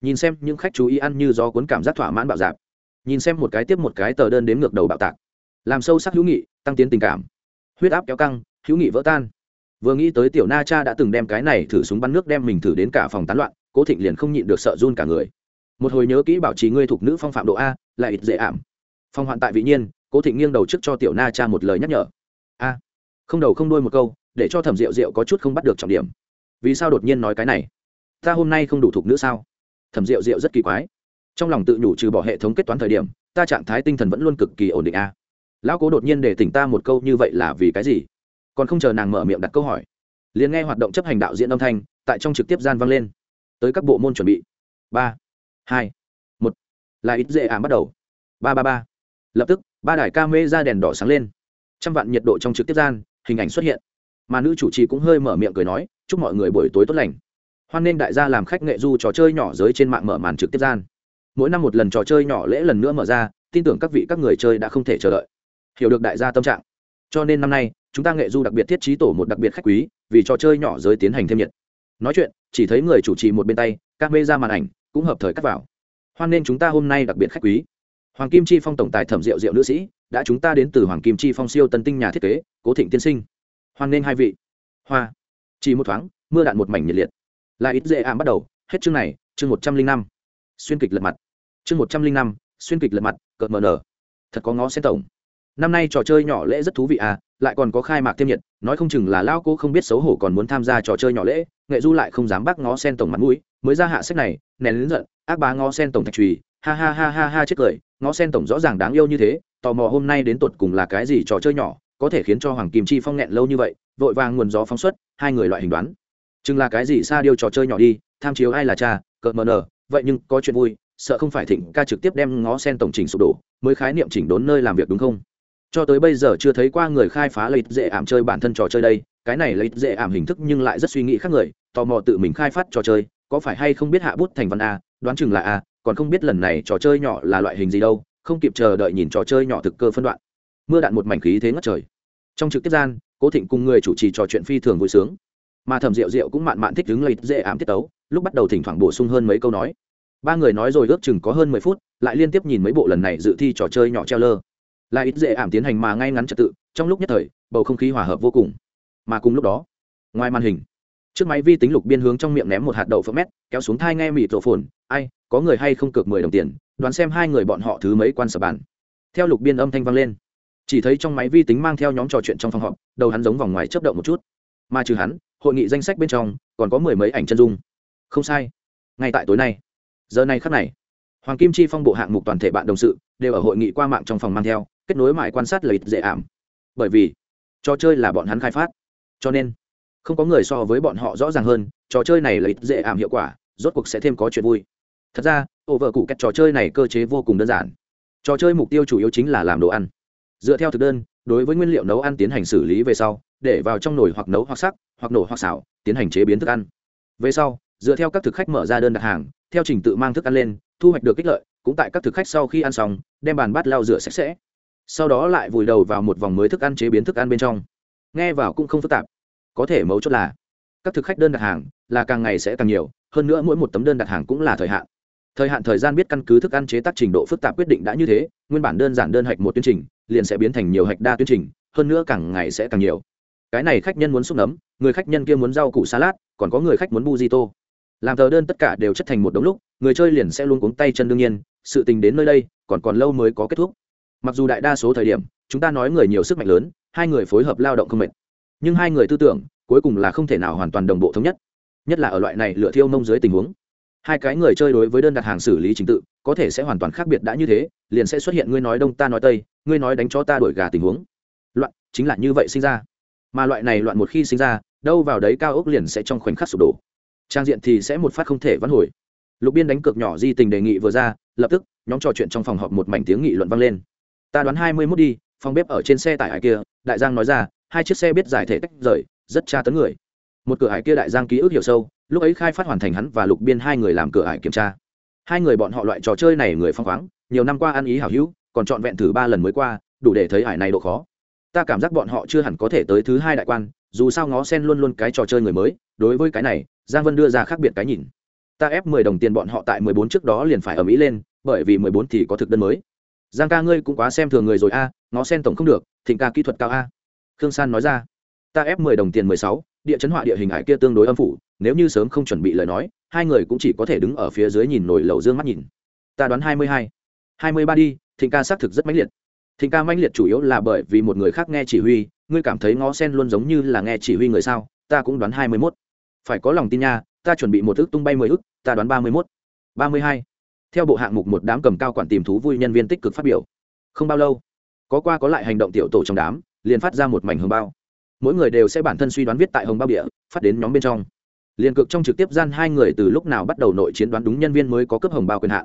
nhìn xem những khách chú ý ăn như do cuốn cảm giác thỏa mãn bạo dạp. Nhìn xem một cái tiếp một cái tờ đơn đến ngược đầu bạo tạc. Làm sâu sắc hữu nghị, tăng tiến tình cảm. Huyết áp kéo căng, hữu nghị vỡ tan. Vừa nghĩ tới tiểu na cha đã từng đem cái này thử súng bắn nước đem mình thử đến cả phòng tán loạn, cố thịnh liền không nhịn được sợ run cả người. Một hồi nhớ kỹ bảo trì ngươi thuộc nữ phong phạm độ a, lại ít dễ ảm. Phong hoạn tại vị nhiên, cố thịnh nghiêng đầu trước cho tiểu na cha một lời nhắc nhở. A, không đầu không đuôi một câu, để cho thẩm rượu rượu có chút không bắt được trọng điểm. Vì sao đột nhiên nói cái này? Ta hôm nay không đủ thuộc nữ sao? Thẩm rượu rượu rất kỳ quái. Trong lòng tự nhủ trừ bỏ hệ thống kết toán thời điểm, ta trạng thái tinh thần vẫn luôn cực kỳ ổn định a. Lão cố đột nhiên để tỉnh ta một câu như vậy là vì cái gì? Còn không chờ nàng mở miệng đặt câu hỏi, liền nghe hoạt động chấp hành đạo diễn âm thanh tại trong trực tiếp gian vang lên. Tới các bộ môn chuẩn bị. Ba, hai, một. Là ít dễ ảm bắt đầu. Ba ba ba. Lập tức, ba đài ca mê ra đèn đỏ sáng lên. Trăm vạn nhiệt độ trong trực tiếp gian, hình ảnh xuất hiện. Mà nữ chủ trì cũng hơi mở miệng cười nói, chúc mọi người buổi tối tốt lành hoan nên đại gia làm khách nghệ du trò chơi nhỏ giới trên mạng mở màn trực tiếp gian. Mỗi năm một lần trò chơi nhỏ lễ lần nữa mở ra, tin tưởng các vị các người chơi đã không thể chờ đợi. Hiểu được đại gia tâm trạng. Cho nên năm nay, chúng ta nghệ du đặc biệt thiết trí tổ một đặc biệt khách quý, vì trò chơi nhỏ giới tiến hành thêm nhiệt. Nói chuyện, chỉ thấy người chủ trì một bên tay các mê ra màn ảnh cũng hợp thời cắt vào. Hoan nên chúng ta hôm nay đặc biệt khách quý. Hoàng kim chi phong tổng tài thẩm diệu diệu nữ sĩ, đã chúng ta đến từ hoàng kim chi phong siêu tân tinh nhà thiết kế, cố thịnh tiên sinh. Hoan nên hai vị. Hoa. Chỉ một thoáng, mưa đạn một mảnh nhiệt liệt là ít dễ ảm bắt đầu, hết chương này, chương một trăm linh năm. Xuyên kịch lật mặt. Chương một trăm linh năm, xuyên kịch lật mặt, cợt mờ nở. Thật có ngó sen tổng. Năm nay trò chơi nhỏ lễ rất thú vị à lại còn có khai mạc thêm nhiệt, nói không chừng là lao cô không biết xấu hổ còn muốn tham gia trò chơi nhỏ lễ, nghệ du lại không dám bác ngó sen tổng mặt mũi, mới ra hạ sách này, nén lớn giận, ác bá ngó sen tổng thạch trùy ha ha ha ha ha chết cười, ngó sen tổng rõ ràng đáng yêu như thế, tò mò hôm nay đến tột cùng là cái gì trò chơi nhỏ, có thể khiến cho hoàng kim chi phong nghẹn lâu như vậy, vội vàng nguồn gió phóng xuất, hai người loại hình đoán chừng là cái gì xa điêu trò chơi nhỏ đi, tham chiếu ai là cha, cợt mờ nở vậy nhưng có chuyện vui, sợ không phải thịnh ca trực tiếp đem ngó sen tổng trình sụp đổ, mới khái niệm chỉnh đốn nơi làm việc đúng không? Cho tới bây giờ chưa thấy qua người khai phá lấy dễ ảm chơi bản thân trò chơi đây, cái này lấy dễ ảm hình thức nhưng lại rất suy nghĩ khác người, tò mò tự mình khai phát trò chơi, có phải hay không biết hạ bút thành văn a, đoán chừng là a, còn không biết lần này trò chơi nhỏ là loại hình gì đâu, không kịp chờ đợi nhìn trò chơi nhỏ thực cơ phân đoạn. Mưa đạn một mảnh khí thế ngất trời. Trong trực tiếp gian, cố thịnh cùng người chủ trì trò chuyện phi thường vui sướng mà thẩm rượu rượu cũng mạn mạn thích đứng lấy dễ ảm tiết tấu, lúc bắt đầu thỉnh thoảng bổ sung hơn mấy câu nói. Ba người nói rồi ước chừng có hơn mười phút, lại liên tiếp nhìn mấy bộ lần này dự thi trò chơi nhỏ treo lơ. Là ít dễ ảm tiến hành mà ngay ngắn trật tự, trong lúc nhất thời, bầu không khí hòa hợp vô cùng. Mà cùng lúc đó, ngoài màn hình, chiếc máy vi tính lục biên hướng trong miệng ném một hạt đậu phượng mét kéo xuống thai nghe mịt rổ phồn ai, có người hay không cược mười đồng tiền, đoán xem hai người bọn họ thứ mấy quan sở bàn. Theo lục biên âm thanh vang lên. Chỉ thấy trong máy vi tính mang theo nhóm trò chuyện trong phòng họp, đầu hắn giống vòng ngoài chấp động một chút. Mà trừ hắn hội nghị danh sách bên trong còn có mười mấy ảnh chân dung. Không sai. Ngay tại tối nay. Giờ này khắc này, hoàng kim chi phong bộ hạng mục toàn thể bạn đồng sự đều ở hội nghị qua mạng trong phòng mang theo, kết nối mãi quan sát lợi ích dễ ảm. Bởi vì, trò chơi là bọn hắn khai phát. Cho nên, không có người so với bọn họ rõ ràng hơn, trò chơi này lợi ích dễ ảm hiệu quả, rốt cuộc sẽ thêm có chuyện vui. Thật ra ổ vợ cụ cách trò chơi này cơ chế vô cùng đơn giản. Trò chơi mục tiêu chủ yếu chính là làm đồ ăn. Dựa theo thực đơn đối với nguyên liệu nấu ăn tiến hành xử lý về sau, để vào trong nồi hoặc nấu hoặc sắc, hoặc nổ hoặc xảo tiến hành chế biến thức ăn. Về sau, dựa theo các thực khách mở ra đơn đặt hàng, theo trình tự mang thức ăn lên, thu hoạch được kích lợi, cũng tại các thực khách sau khi ăn xong, đem bàn bát lau rửa sạch sẽ. Sau đó lại vùi đầu vào một vòng mới thức ăn chế biến thức ăn bên trong. Nghe vào cũng không phức tạp. Có thể mấu chốt là, các thực khách đơn đặt hàng là càng ngày sẽ càng nhiều, hơn nữa mỗi một tấm đơn đặt hàng cũng là thời hạn. Thời hạn thời gian biết căn cứ thức ăn chế tác trình độ phức tạp quyết định đã như thế, nguyên bản đơn giản đơn hạch một tiến trình liền sẽ biến thành nhiều hạch đa tuyến trình, hơn nữa càng ngày sẽ càng nhiều. Cái này khách nhân muốn xúc nấm, người khách nhân kia muốn rau củ salad, còn có người khách muốn bu di tô làm tờ đơn tất cả đều chất thành một đống lúc, người chơi liền sẽ luôn cuống tay chân đương nhiên, sự tình đến nơi đây, còn còn lâu mới có kết thúc. Mặc dù đại đa số thời điểm, chúng ta nói người nhiều sức mạnh lớn, hai người phối hợp lao động không mệt. Nhưng hai người tư tưởng, cuối cùng là không thể nào hoàn toàn đồng bộ thống nhất. Nhất là ở loại này lựa thiêu nông dưới tình huống. Hai cái người chơi đối với đơn đặt hàng xử lý trình tự có thể sẽ hoàn toàn khác biệt đã như thế, liền sẽ xuất hiện ngươi nói đông ta nói tây, ngươi nói đánh cho ta đổi gà tình huống. Loạn, chính là như vậy sinh ra. Mà loại này loạn một khi sinh ra, đâu vào đấy cao ốc liền sẽ trong khoảnh khắc sụp đổ. Trang diện thì sẽ một phát không thể vãn hồi. Lục biên đánh cược nhỏ di tình đề nghị vừa ra, lập tức, nhóm trò chuyện trong phòng họp một mảnh tiếng nghị luận vang lên. Ta đoán hai mươi mốt đi, phòng bếp ở trên xe tải hải kia, đại giang nói ra, hai chiếc xe biết giải thể tách rời, rất tra tấn người. Một cửa hải kia đại giang ký ức hiểu sâu, lúc ấy khai phát hoàn thành hắn và lục biên hai người làm cửa hải kiểm tra hai người bọn họ loại trò chơi này người phong khoáng, nhiều năm qua ăn ý hảo hữu, còn trọn vẹn thử ba lần mới qua, đủ để thấy hải này độ khó. Ta cảm giác bọn họ chưa hẳn có thể tới thứ hai đại quan, dù sao ngó sen luôn luôn cái trò chơi người mới, đối với cái này, giang vân đưa ra khác biệt cái nhìn. Ta ép mười đồng tiền bọn họ tại mười bốn trước đó liền phải ở mỹ lên, bởi vì mười bốn thì có thực đơn mới. Giang ca ngươi cũng quá xem thường người rồi a, ngó sen tổng không được, thịnh ca kỹ thuật cao a. Khương san nói ra. Ta ép mười đồng tiền mười sáu, địa chấn họa địa hình hải kia tương đối âm phủ, nếu như sớm không chuẩn bị lời nói hai người cũng chỉ có thể đứng ở phía dưới nhìn nổi lầu dương mắt nhìn. Ta đoán hai mươi hai. Hai mươi ba đi, thịnh ca xác thực rất mãnh liệt. Thịnh ca mãnh liệt chủ yếu là bởi vì một người khác nghe chỉ huy, ngươi cảm thấy ngó sen luôn giống như là nghe chỉ huy người sao? Ta cũng đoán hai mươi mốt. Phải có lòng tin nha, ta chuẩn bị một ước tung bay mười ước, ta đoán ba mươi mốt. Ba mươi hai. Theo bộ hạng mục một đám cầm cao quản tìm thú vui nhân viên tích cực phát biểu. Không bao lâu, có qua có lại hành động tiểu tổ trong đám, liền phát ra một mảnh hồng bao. Mỗi người đều sẽ bản thân suy đoán viết tại hồng bao địa phát đến nhóm bên trong liền cực trong trực tiếp gian hai người từ lúc nào bắt đầu nội chiến đoán đúng nhân viên mới có cấp hồng bao quyền hạn.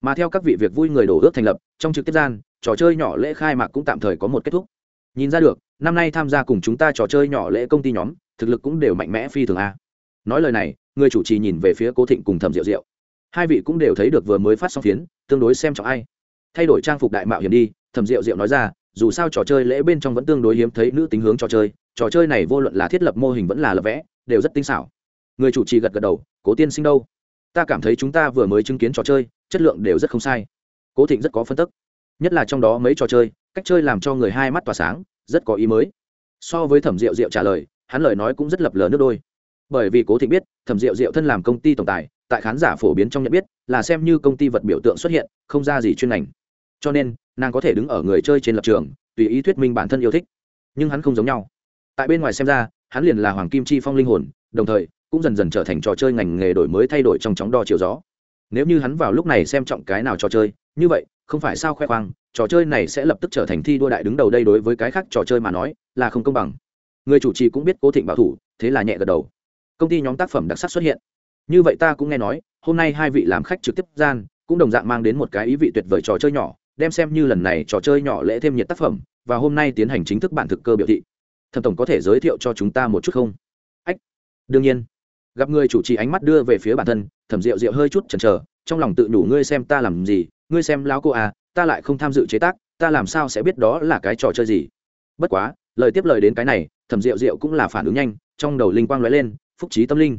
Mà theo các vị việc vui người đổ ước thành lập, trong trực tiếp gian, trò chơi nhỏ lễ khai mạc cũng tạm thời có một kết thúc. Nhìn ra được, năm nay tham gia cùng chúng ta trò chơi nhỏ lễ công ty nhóm, thực lực cũng đều mạnh mẽ phi thường a. Nói lời này, người chủ trì nhìn về phía cố thịnh cùng thẩm diệu diệu. Hai vị cũng đều thấy được vừa mới phát xong phiến, tương đối xem trọng ai. Thay đổi trang phục đại mạo hiểm đi, thẩm diệu diệu nói ra, dù sao trò chơi lễ bên trong vẫn tương đối hiếm thấy nữ tính hướng trò chơi trò chơi này vô luận là thiết lập mô hình vẫn là lập vẽ, đều rất tinh xảo người chủ trì gật gật đầu, cố tiên sinh đâu? Ta cảm thấy chúng ta vừa mới chứng kiến trò chơi, chất lượng đều rất không sai. Cố thịnh rất có phân tức. Nhất là trong đó mấy trò chơi, cách chơi làm cho người hai mắt tỏa sáng, rất có ý mới. So với thẩm diệu diệu trả lời, hắn lời nói cũng rất lập lờ nước đôi. Bởi vì cố thịnh biết, thẩm diệu diệu thân làm công ty tổng tài, tại khán giả phổ biến trong nhận biết, là xem như công ty vật biểu tượng xuất hiện, không ra gì chuyên ngành. Cho nên, nàng có thể đứng ở người chơi trên lập trường, tùy ý thuyết minh bản thân yêu thích. Nhưng hắn không giống nhau. Tại bên ngoài xem ra, hắn liền là hoàng kim chi phong linh hồn, đồng thời cũng dần dần trở thành trò chơi ngành nghề đổi mới thay đổi trong chóng đo chiều gió. Nếu như hắn vào lúc này xem trọng cái nào trò chơi, như vậy, không phải sao khoe khoang, trò chơi này sẽ lập tức trở thành thi đua đại đứng đầu đây đối với cái khác trò chơi mà nói, là không công bằng. Người chủ trì cũng biết cố thịnh bảo thủ, thế là nhẹ gật đầu. Công ty nhóm tác phẩm đặc sắc xuất hiện. Như vậy ta cũng nghe nói, hôm nay hai vị làm khách trực tiếp gian, cũng đồng dạng mang đến một cái ý vị tuyệt vời trò chơi nhỏ, đem xem như lần này trò chơi nhỏ lễ thêm nhiệt tác phẩm, và hôm nay tiến hành chính thức bản thực cơ biểu thị. Thẩm tổng có thể giới thiệu cho chúng ta một chút không? Ách, đương nhiên gặp người chủ trì ánh mắt đưa về phía bản thân, thẩm rượu rượu hơi chút chần chờ, trong lòng tự đủ ngươi xem ta làm gì, ngươi xem lao cô à ta lại không tham dự chế tác, ta làm sao sẽ biết đó là cái trò chơi gì. Bất quá, lời tiếp lời đến cái này, thẩm rượu rượu cũng là phản ứng nhanh, trong đầu linh quang lóe lên, phúc trí tâm linh.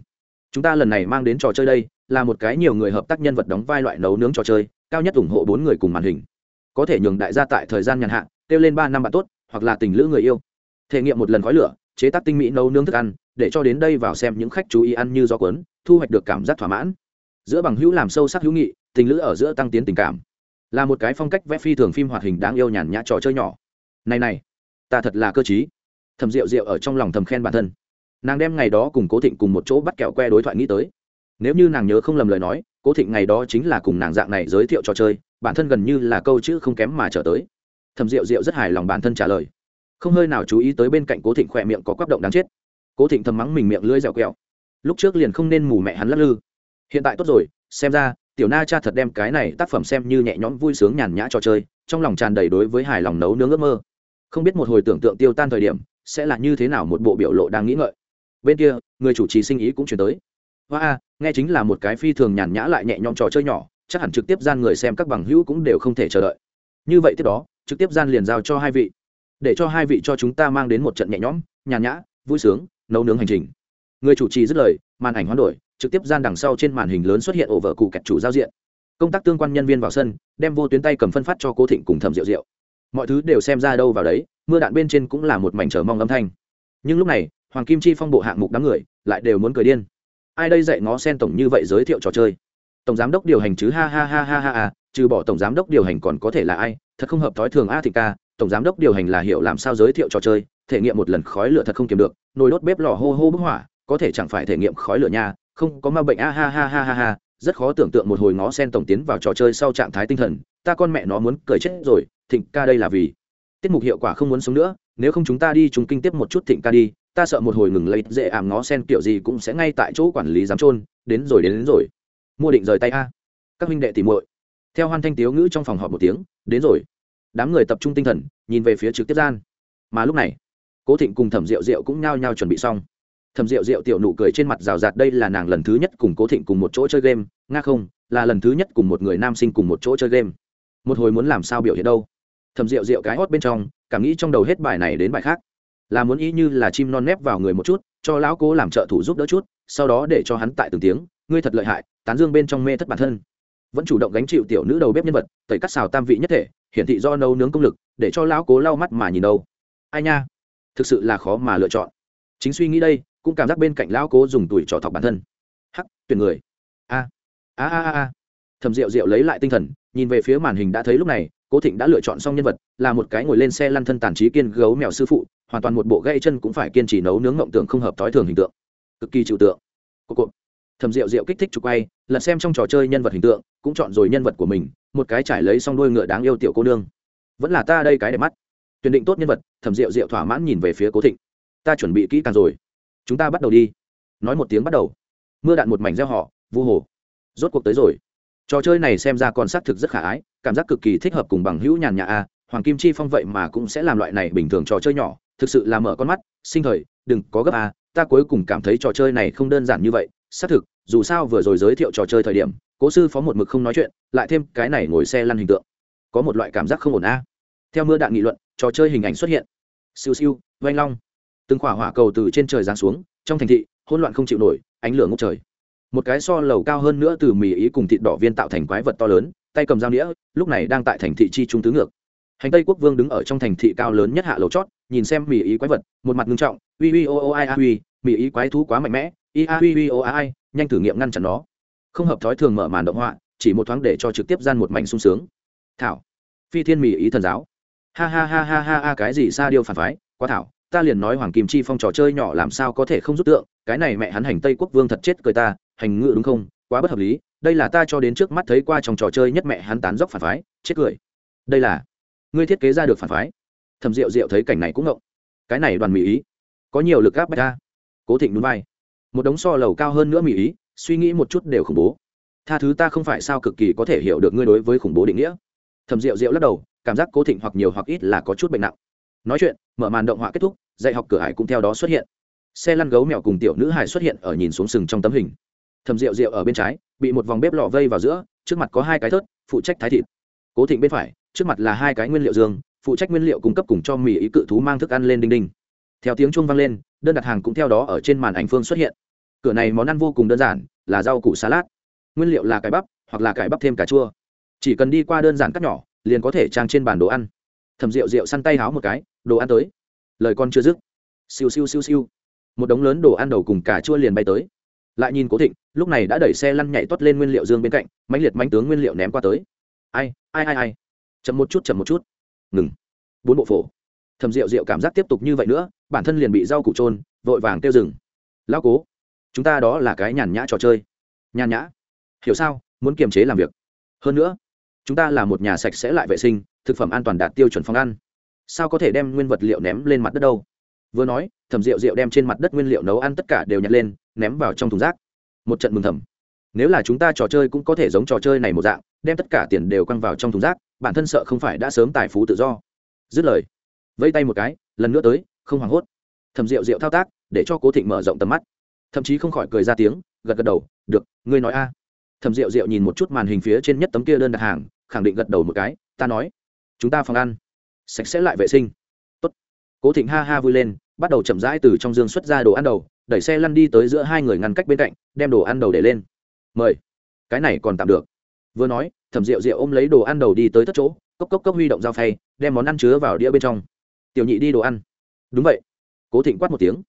Chúng ta lần này mang đến trò chơi đây, là một cái nhiều người hợp tác nhân vật đóng vai loại nấu nướng trò chơi, cao nhất ủng hộ bốn người cùng màn hình. Có thể nhường đại gia tại thời gian nhàn hạ, kêu lên ba năm bạn tốt, hoặc là tình lữ người yêu. Thể nghiệm một lần khói lửa chế tác tinh mỹ nấu nướng thức ăn, để cho đến đây vào xem những khách chú ý ăn như do cuốn, thu hoạch được cảm giác thỏa mãn. Giữa bằng hữu làm sâu sắc hữu nghị, tình lữ ở giữa tăng tiến tình cảm. Là một cái phong cách vẽ phi thường phim hoạt hình đáng yêu nhàn nhã trò chơi nhỏ. Này này, ta thật là cơ t thầm rượu rượu ở trong lòng thầm khen bản thân. Nàng đem ngày đó cùng cố thịnh cùng một chỗ bắt kẹo que đối thoại nghĩ tới. Nếu như nàng nhớ không lầm lời nói, cố thịnh ngày đó chính là cùng nàng dạng này giới thiệu trò chơi, bản thân gần như là câu chữ không kém mà trở tới. Thầm rượu rượu rất hài lòng bản thân trả lời không hơi nào chú ý tới bên cạnh cố thịnh khỏe miệng có quắp động đáng chết. Cố thịnh thầm mắng mình miệng lưỡi dẻo quẹo. Lúc trước liền không nên mù mẹ hắn lắc lư. Hiện tại tốt rồi, xem ra, tiểu na cha thật đem cái này tác phẩm xem như nhẹ nhõm vui sướng nhàn nhã trò chơi, trong lòng tràn đầy đối với hài lòng nấu nướng ước mơ. Không biết một hồi tưởng tượng tiêu tan thời điểm, sẽ là như thế nào một bộ biểu lộ đang nghĩ ngợi. Bên kia, người chủ trì sinh ý cũng chuyển tới. Hoa a nghe chính là một cái phi thường nhàn nhã lại nhẹ nhõm trò chơi nhỏ, chắc hẳn trực tiếp gian người xem các bằng hữu cũng đều không thể chờ đợi. Như vậy tiếp đó, trực tiếp gian liền giao cho hai vị để cho hai vị cho chúng ta mang đến một trận nhẹ nhõm, nhàn nhã, vui sướng, nấu nướng hành trình. Người chủ trì dứt lời, màn ảnh hoán đổi, trực tiếp gian đằng sau trên màn hình lớn xuất hiện ổ vợ cụ kẹt chủ giao diện. Công tác tương quan nhân viên vào sân, đem vô tuyến tay cầm phân phát cho cô thịnh cùng thẩm rượu rượu mọi thứ đều xem ra đâu vào đấy, mưa đạn bên trên cũng là một mảnh chờ mong âm thanh. Nhưng lúc này, hoàng kim chi phong bộ hạng mục đám người lại đều muốn cười điên. Ai đây dạy ngó sen tổng như vậy giới thiệu trò chơi? Tổng giám đốc điều hành chứ ha ha ha ha ha à trừ bỏ tổng giám đốc điều hành còn có thể là ai? Thật không hợp thói thường a thị ca tổng giám đốc điều hành là hiểu làm sao giới thiệu trò chơi thể nghiệm một lần khói lửa thật không kiếm được nồi đốt bếp lò hô hô bức hỏa có thể chẳng phải thể nghiệm khói lửa nha không có ma bệnh a ha ha ha ha ha rất khó tưởng tượng một hồi ngó sen tổng tiến vào trò chơi sau trạng thái tinh thần ta con mẹ nó muốn cười chết rồi thịnh ca đây là vì tiết mục hiệu quả không muốn sống nữa nếu không chúng ta đi chúng kinh tiếp một chút thịnh ca đi ta sợ một hồi ngừng lấy dễ ảm ngó sen kiểu gì cũng sẽ ngay tại chỗ quản lý giám trôn đến rồi đến, đến rồi. Mua định rời tay a. Các huynh đệ tìm muội. Theo hoan thanh tiếu ngữ trong phòng họp một tiếng đến rồi đám người tập trung tinh thần, nhìn về phía trực tiếp gian. Mà lúc này, cố thịnh cùng thẩm rượu rượu cũng nhao nhao chuẩn bị xong. Thẩm rượu rượu tiểu nụ cười trên mặt rào rạt, đây là nàng lần thứ nhất cùng cố thịnh cùng một chỗ chơi game, nga không, là lần thứ nhất cùng một người nam sinh cùng một chỗ chơi game. Một hồi muốn làm sao biểu hiện đâu? Thẩm rượu rượu cái hót bên trong, cảm nghĩ trong đầu hết bài này đến bài khác. Là muốn ý như là chim non nép vào người một chút, cho lão cố làm trợ thủ giúp đỡ chút, sau đó để cho hắn tại từng tiếng, ngươi thật lợi hại, tán dương bên trong mê thất bản thân vẫn chủ động gánh chịu tiểu nữ đầu bếp nhân vật, tẩy cắt xào tam vị nhất thể, hiển thị do nấu nướng công lực, để cho lão cố lau mắt mà nhìn đâu. Ai nha? Thực sự là khó mà lựa chọn. Chính suy nghĩ đây, cũng cảm giác bên cạnh lão cố dùng tuổi trò thọc bản thân. Hắc, tuyển người. A a a a thầm rượu rượu lấy lại tinh thần, nhìn về phía màn hình đã thấy lúc này, cố thịnh đã lựa chọn xong nhân vật, là một cái ngồi lên xe lăn thân tàn trí kiên gấu mèo sư phụ, hoàn toàn một bộ gây chân cũng phải kiên trì nấu nướng ngộng tượng không hợp thói thường hình tượng. Cực kỳ trừu tượng. Cô cộp thầm rượu rượu kích thích chụp quay lật xem trong trò chơi nhân vật hình tượng, cũng chọn rồi nhân vật của mình, một cái trải lấy xong đôi ngựa đáng yêu tiểu cô nương. Vẫn là ta đây cái đẹp mắt. Tuyển định tốt nhân vật, thầm rượu rượu thỏa mãn nhìn về phía cố thịnh. Ta chuẩn bị kỹ càng rồi. Chúng ta bắt đầu đi. Nói một tiếng bắt đầu. Mưa đạn một mảnh gieo họ, vu hồ. Rốt cuộc tới rồi. Trò chơi này xem ra còn xác thực rất khả ái, cảm giác cực kỳ thích hợp cùng bằng hữu nhàn nhà a. Hoàng kim chi phong vậy mà cũng sẽ làm loại này bình thường trò chơi nhỏ, thực sự là mở con mắt, sinh thời, đừng có gấp a. Ta cuối cùng cảm thấy trò chơi này không đơn giản như vậy, xác thực dù sao vừa rồi giới thiệu trò chơi thời điểm cố sư phó một mực không nói chuyện lại thêm cái này ngồi xe lăn hình tượng. Có một loại cảm giác không ổn a. Theo mưa đạn nghị luận trò chơi hình ảnh xuất hiện. Siêu siêu oanh long. Từng khỏa hỏa cầu từ trên trời giáng xuống trong thành thị hỗn loạn không chịu nổi ánh lửa ngốc trời. Một cái so lầu cao hơn nữa từ mì ý cùng thịt đỏ viên tạo thành quái vật to lớn tay cầm dao nghĩa, lúc này đang tại thành thị chi trung tứ ngược. Hành tây quốc vương đứng ở trong thành thị cao lớn nhất hạ lầu chót nhìn xem mì ý quái vật một mặt ngưng trọng uy uy o o ai a uy mì ý quái thú quá mạnh mẽ i o ai nhanh thử nghiệm ngăn chặn nó. Không hợp thói thường mở màn động họa, chỉ một thoáng để cho trực tiếp gian một mảnh sung sướng. Thảo. Phi thiên mì ý thần giáo. Ha ha ha ha ha ha, cái gì xa điêu phản phái? Quá thảo. Ta liền nói hoàng kim chi phong trò chơi nhỏ làm sao có thể không rút tượng? Cái này mẹ hắn hành tây quốc vương thật chết cười ta, hành ngự đúng không? Quá bất hợp lý. Đây là ta cho đến trước mắt thấy qua trong trò chơi nhất mẹ hắn tán dốc phản phái, chết cười. Đây là, ngươi thiết kế ra được phản phái. Thầm rượu rượu thấy cảnh này cũng ngộng. Cái này đoàn mỹ ý. Có nhiều lực gáp bách ta. Cố thịnh núi vai một đống so lầu cao hơn nữa mỹ ý, suy nghĩ một chút đều khủng bố. Tha thứ ta không phải sao cực kỳ có thể hiểu được ngươi đối với khủng bố định nghĩa. Thầm rượu rượu lắc đầu, cảm giác cố thịnh hoặc nhiều hoặc ít là có chút bệnh nặng. Nói chuyện, mở màn động họa kết thúc, dạy học cửa hải cũng theo đó xuất hiện. Xe lăn gấu mèo cùng tiểu nữ hải xuất hiện ở nhìn xuống sừng trong tấm hình. Thầm rượu rượu ở bên trái, bị một vòng bếp lò vây vào giữa, trước mặt có hai cái thớt, phụ trách thái thịt. Cố thịnh bên phải, trước mặt là hai cái nguyên liệu dương, phụ trách nguyên liệu cung cấp cùng cho mì ý cự thú mang thức ăn lên đinh đinh. Theo tiếng chuông vang lên, đơn đặt hàng cũng theo đó ở trên màn ảnh phương xuất hiện cửa này món ăn vô cùng đơn giản, là rau củ salad. Nguyên liệu là cải bắp, hoặc là cải bắp thêm cà chua. Chỉ cần đi qua đơn giản cắt nhỏ, liền có thể trang trên bàn đồ ăn. Thầm rượu rượu săn tay háo một cái, đồ ăn tới. Lời con chưa dứt. Siêu siêu siêu siêu. Một đống lớn đồ ăn đầu cùng cà chua liền bay tới. Lại nhìn cố thịnh, lúc này đã đẩy xe lăn nhảy toát lên nguyên liệu dương bên cạnh, mãnh liệt mãnh tướng nguyên liệu ném qua tới. Ai ai ai ai. Chậm một chút, chậm một chút. Ngừng. Bốn bộ phổ. Thầm rượu rượu cảm giác tiếp tục như vậy nữa, bản thân liền bị rau củ trôn vội vàng tiêu rừng lao cố chúng ta đó là cái nhàn nhã trò chơi. Nhàn nhã? Hiểu sao? Muốn kiềm chế làm việc. Hơn nữa, chúng ta là một nhà sạch sẽ lại vệ sinh, thực phẩm an toàn đạt tiêu chuẩn phòng ăn. Sao có thể đem nguyên vật liệu ném lên mặt đất đâu? Vừa nói thầm rượu rượu đem trên mặt đất nguyên liệu nấu ăn tất cả đều nhặt lên, ném vào trong thùng rác. Một trận mừng thầm. Nếu là chúng ta trò chơi cũng có thể giống trò chơi này một dạng, đem tất cả tiền đều quăng vào trong thùng rác, bản thân sợ không phải đã sớm tài phú tự do. Dứt lời, vẫy tay một cái, lần nữa tới, không hoảng hốt. Thầm rượu rượu thao tác, để cho cố thịnh mở rộng tầm mắt thậm chí không khỏi cười ra tiếng, gật gật đầu, được, ngươi nói a. Thầm rượu rượu nhìn một chút màn hình phía trên nhất tấm kia đơn đặt hàng, khẳng định gật đầu một cái, ta nói, chúng ta phòng ăn, sạch sẽ lại vệ sinh. Tốt. cố thịnh ha ha vui lên, bắt đầu chậm rãi từ trong dương xuất ra đồ ăn đầu, đẩy xe lăn đi tới giữa hai người ngăn cách bên cạnh, đem đồ ăn đầu để lên. Mời. Cái này còn tạm được. Vừa nói, thẩm rượu rượu ôm lấy đồ ăn đầu đi tới tất chỗ, cốc cốc cốc huy động dao phay, đem món ăn chứa vào đĩa bên trong. Tiểu nhị đi đồ ăn. Đúng vậy. Cố thịnh quát một tiếng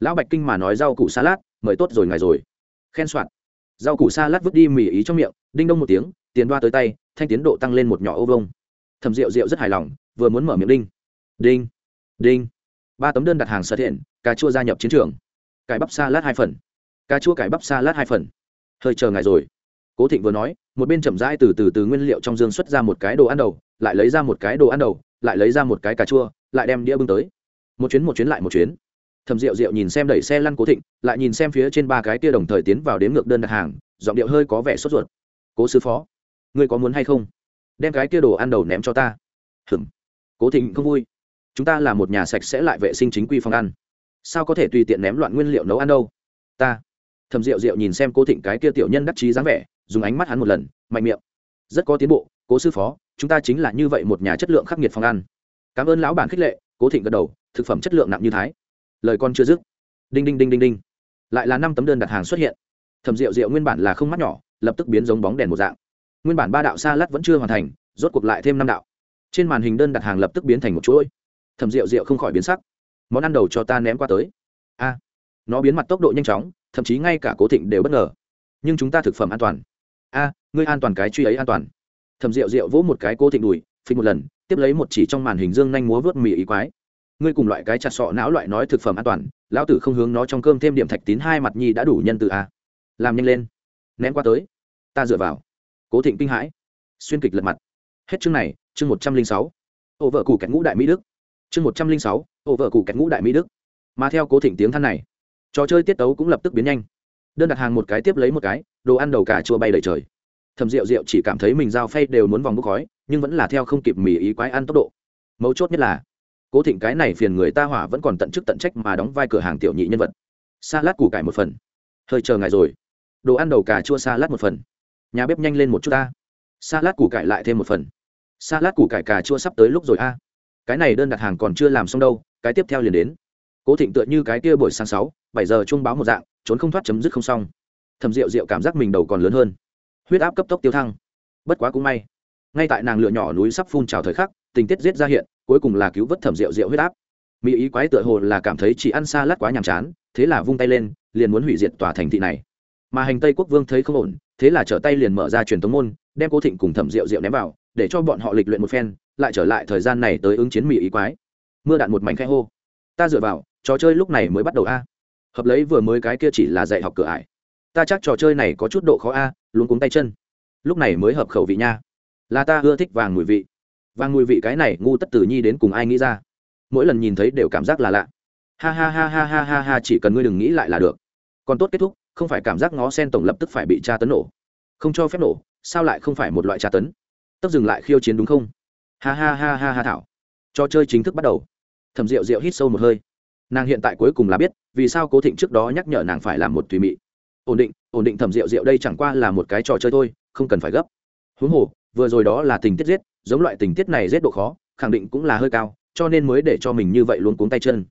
lão bạch kinh mà nói rau củ salad, mời tốt rồi ngài rồi. Khen soạn. Rau củ salad vứt đi mì ý trong miệng, đinh đông một tiếng, tiền đoa tới tay, thanh tiến độ tăng lên một nhỏ ô vông thẩm rượu rượu rất hài lòng, vừa muốn mở miệng đinh. Đinh đinh. Ba tấm đơn đặt hàng sở thiện, cà chua gia nhập chiến trường. Cải bắp salad hai phần. Cà chua cải bắp salad hai phần. Hơi chờ ngài rồi. Cố thịnh vừa nói, một bên chậm rãi từ từ từ nguyên liệu trong dương xuất ra một cái đồ ăn đầu, lại lấy ra một cái đồ ăn đầu, lại lấy ra một cái cà chua, lại đem đĩa bưng tới. Một chuyến một chuyến lại một chuyến thầm rượu rượu nhìn xem đẩy xe lăn cố thịnh, lại nhìn xem phía trên ba cái kia đồng thời tiến vào đến ngược đơn đặt hàng, giọng điệu hơi có vẻ sốt ruột. Cố sư phó, ngươi có muốn hay không? Đem cái kia đồ ăn đầu ném cho ta. Hừm cố thịnh không vui. Chúng ta là một nhà sạch sẽ lại vệ sinh chính quy phòng ăn. Sao có thể tùy tiện ném loạn nguyên liệu nấu ăn đâu? Ta. Thầm rượu rượu nhìn xem cố thịnh cái kia tiểu nhân đắc chí dáng vẻ, dùng ánh mắt hắn một lần, mạnh miệng. Rất có tiến bộ, cố sư phó, chúng ta chính là như vậy một nhà chất lượng khắc nghiệt phòng ăn. Cảm ơn lão bản khích lệ, cố thịnh gật đầu, thực phẩm chất lượng nặng như thái lời con chưa dứt. Đinh đinh đinh đinh đinh. Lại là năm tấm đơn đặt hàng xuất hiện. Thẩm rượu rượu nguyên bản là không mắt nhỏ, lập tức biến giống bóng đèn một dạng. Nguyên bản ba đạo xa lát vẫn chưa hoàn thành, rốt cuộc lại thêm năm đạo. Trên màn hình đơn đặt hàng lập tức biến thành một chuỗi. Thẩm rượu rượu không khỏi biến sắc. Món ăn đầu cho ta ném qua tới. A. Nó biến mặt tốc độ nhanh chóng, thậm chí ngay cả cố thịnh đều bất ngờ. Nhưng chúng ta thực phẩm an toàn. A, ngươi an toàn cái truy ấy an toàn. Thẩm rượu rượu vỗ một cái cố thịnh đùi phình một lần, tiếp lấy một chỉ trong màn hình dương nhanh múa vớt mì ý quái ngươi cùng loại cái chặt sọ não loại nói thực phẩm an toàn, lão tử không hướng nó trong cơm thêm điểm thạch tín hai mặt nhi đã đủ nhân từ a. Làm nhanh lên. Ném qua tới. Ta dựa vào. Cố thịnh kinh hãi. Xuyên kịch lật mặt. Hết chương này, chương một trăm linh sáu. Ô vợ cụ kẹt ngũ đại mỹ đức. Chương một trăm linh sáu, ô vợ cụ kẹt ngũ đại mỹ đức. Mà theo cố thịnh tiếng than này, trò chơi tiết tấu cũng lập tức biến nhanh. Đơn đặt hàng một cái tiếp lấy một cái, đồ ăn đầu cả chua bay đầy trời. Thầm rượu rượu chỉ cảm thấy mình dao phay đều muốn vòng bốc khói, nhưng vẫn là theo không kịp mỉ ý quái ăn tốc độ. Mấu chốt nhất là cố thịnh cái này phiền người ta hỏa vẫn còn tận chức tận trách mà đóng vai cửa hàng tiểu nhị nhân vật. Sa lát củ cải một phần. Hơi chờ ngài rồi. Đồ ăn đầu cà chua sa lát một phần. Nhà bếp nhanh lên một chút ta. Sa lát củ cải lại thêm một phần. Sa lát củ cải cà chua sắp tới lúc rồi a. Cái này đơn đặt hàng còn chưa làm xong đâu, cái tiếp theo liền đến. Cố thịnh tựa như cái kia buổi sáng sáu, bảy giờ chung báo một dạng, trốn không thoát chấm dứt không xong. Thầm rượu rượu cảm giác mình đầu còn lớn hơn. Huyết áp cấp tốc tiêu thăng. Bất quá cũng may. Ngay tại nàng lựa nhỏ núi sắp phun trào thời khắc, tình tiết giết ra hiện cuối cùng là cứu vớt thẩm rượu rượu huyết áp. Mỹ ý quái tựa hồ là cảm thấy chỉ ăn xa lát quá nhàm chán, thế là vung tay lên, liền muốn hủy diệt tòa thành thị này. Mà hành tây quốc vương thấy không ổn, thế là trở tay liền mở ra truyền tống môn, đem cố thịnh cùng thẩm rượu rượu ném vào, để cho bọn họ lịch luyện một phen, lại trở lại thời gian này tới ứng chiến mỹ ý quái. Mưa đạn một mảnh khai hô. Ta dựa vào, trò chơi lúc này mới bắt đầu a. Hợp lấy vừa mới cái kia chỉ là dạy học cửa ải. Ta chắc trò chơi này có chút độ khó a luôn cuống tay chân. Lúc này mới hợp khẩu vị nha. Là ta ưa thích vàng mùi vị và ngùi vị cái này ngu tất tử nhi đến cùng ai nghĩ ra. Mỗi lần nhìn thấy đều cảm giác là lạ. Ha ha ha ha ha ha ha, chỉ cần ngươi đừng nghĩ lại là được. Còn tốt kết thúc, không phải cảm giác ngó sen tổng lập tức phải bị tra tấn nổ. Không cho phép nổ, sao lại không phải một loại tra tấn? Tấp dừng lại khiêu chiến đúng không? Ha ha ha ha ha thảo. Trò chơi chính thức bắt đầu. Thầm rượu rượu hít sâu một hơi. Nàng hiện tại cuối cùng là biết, vì sao cố thịnh trước đó nhắc nhở nàng phải làm một tùy mị. Ổn định ổn định thẩm rượu rượu đây chẳng qua là một cái trò chơi thôi, không cần phải gấp. Huống hồ, vừa rồi đó là tình tiết giết giống loại tình tiết này rất độ khó, khẳng định cũng là hơi cao, cho nên mới để cho mình như vậy luôn cuống tay chân.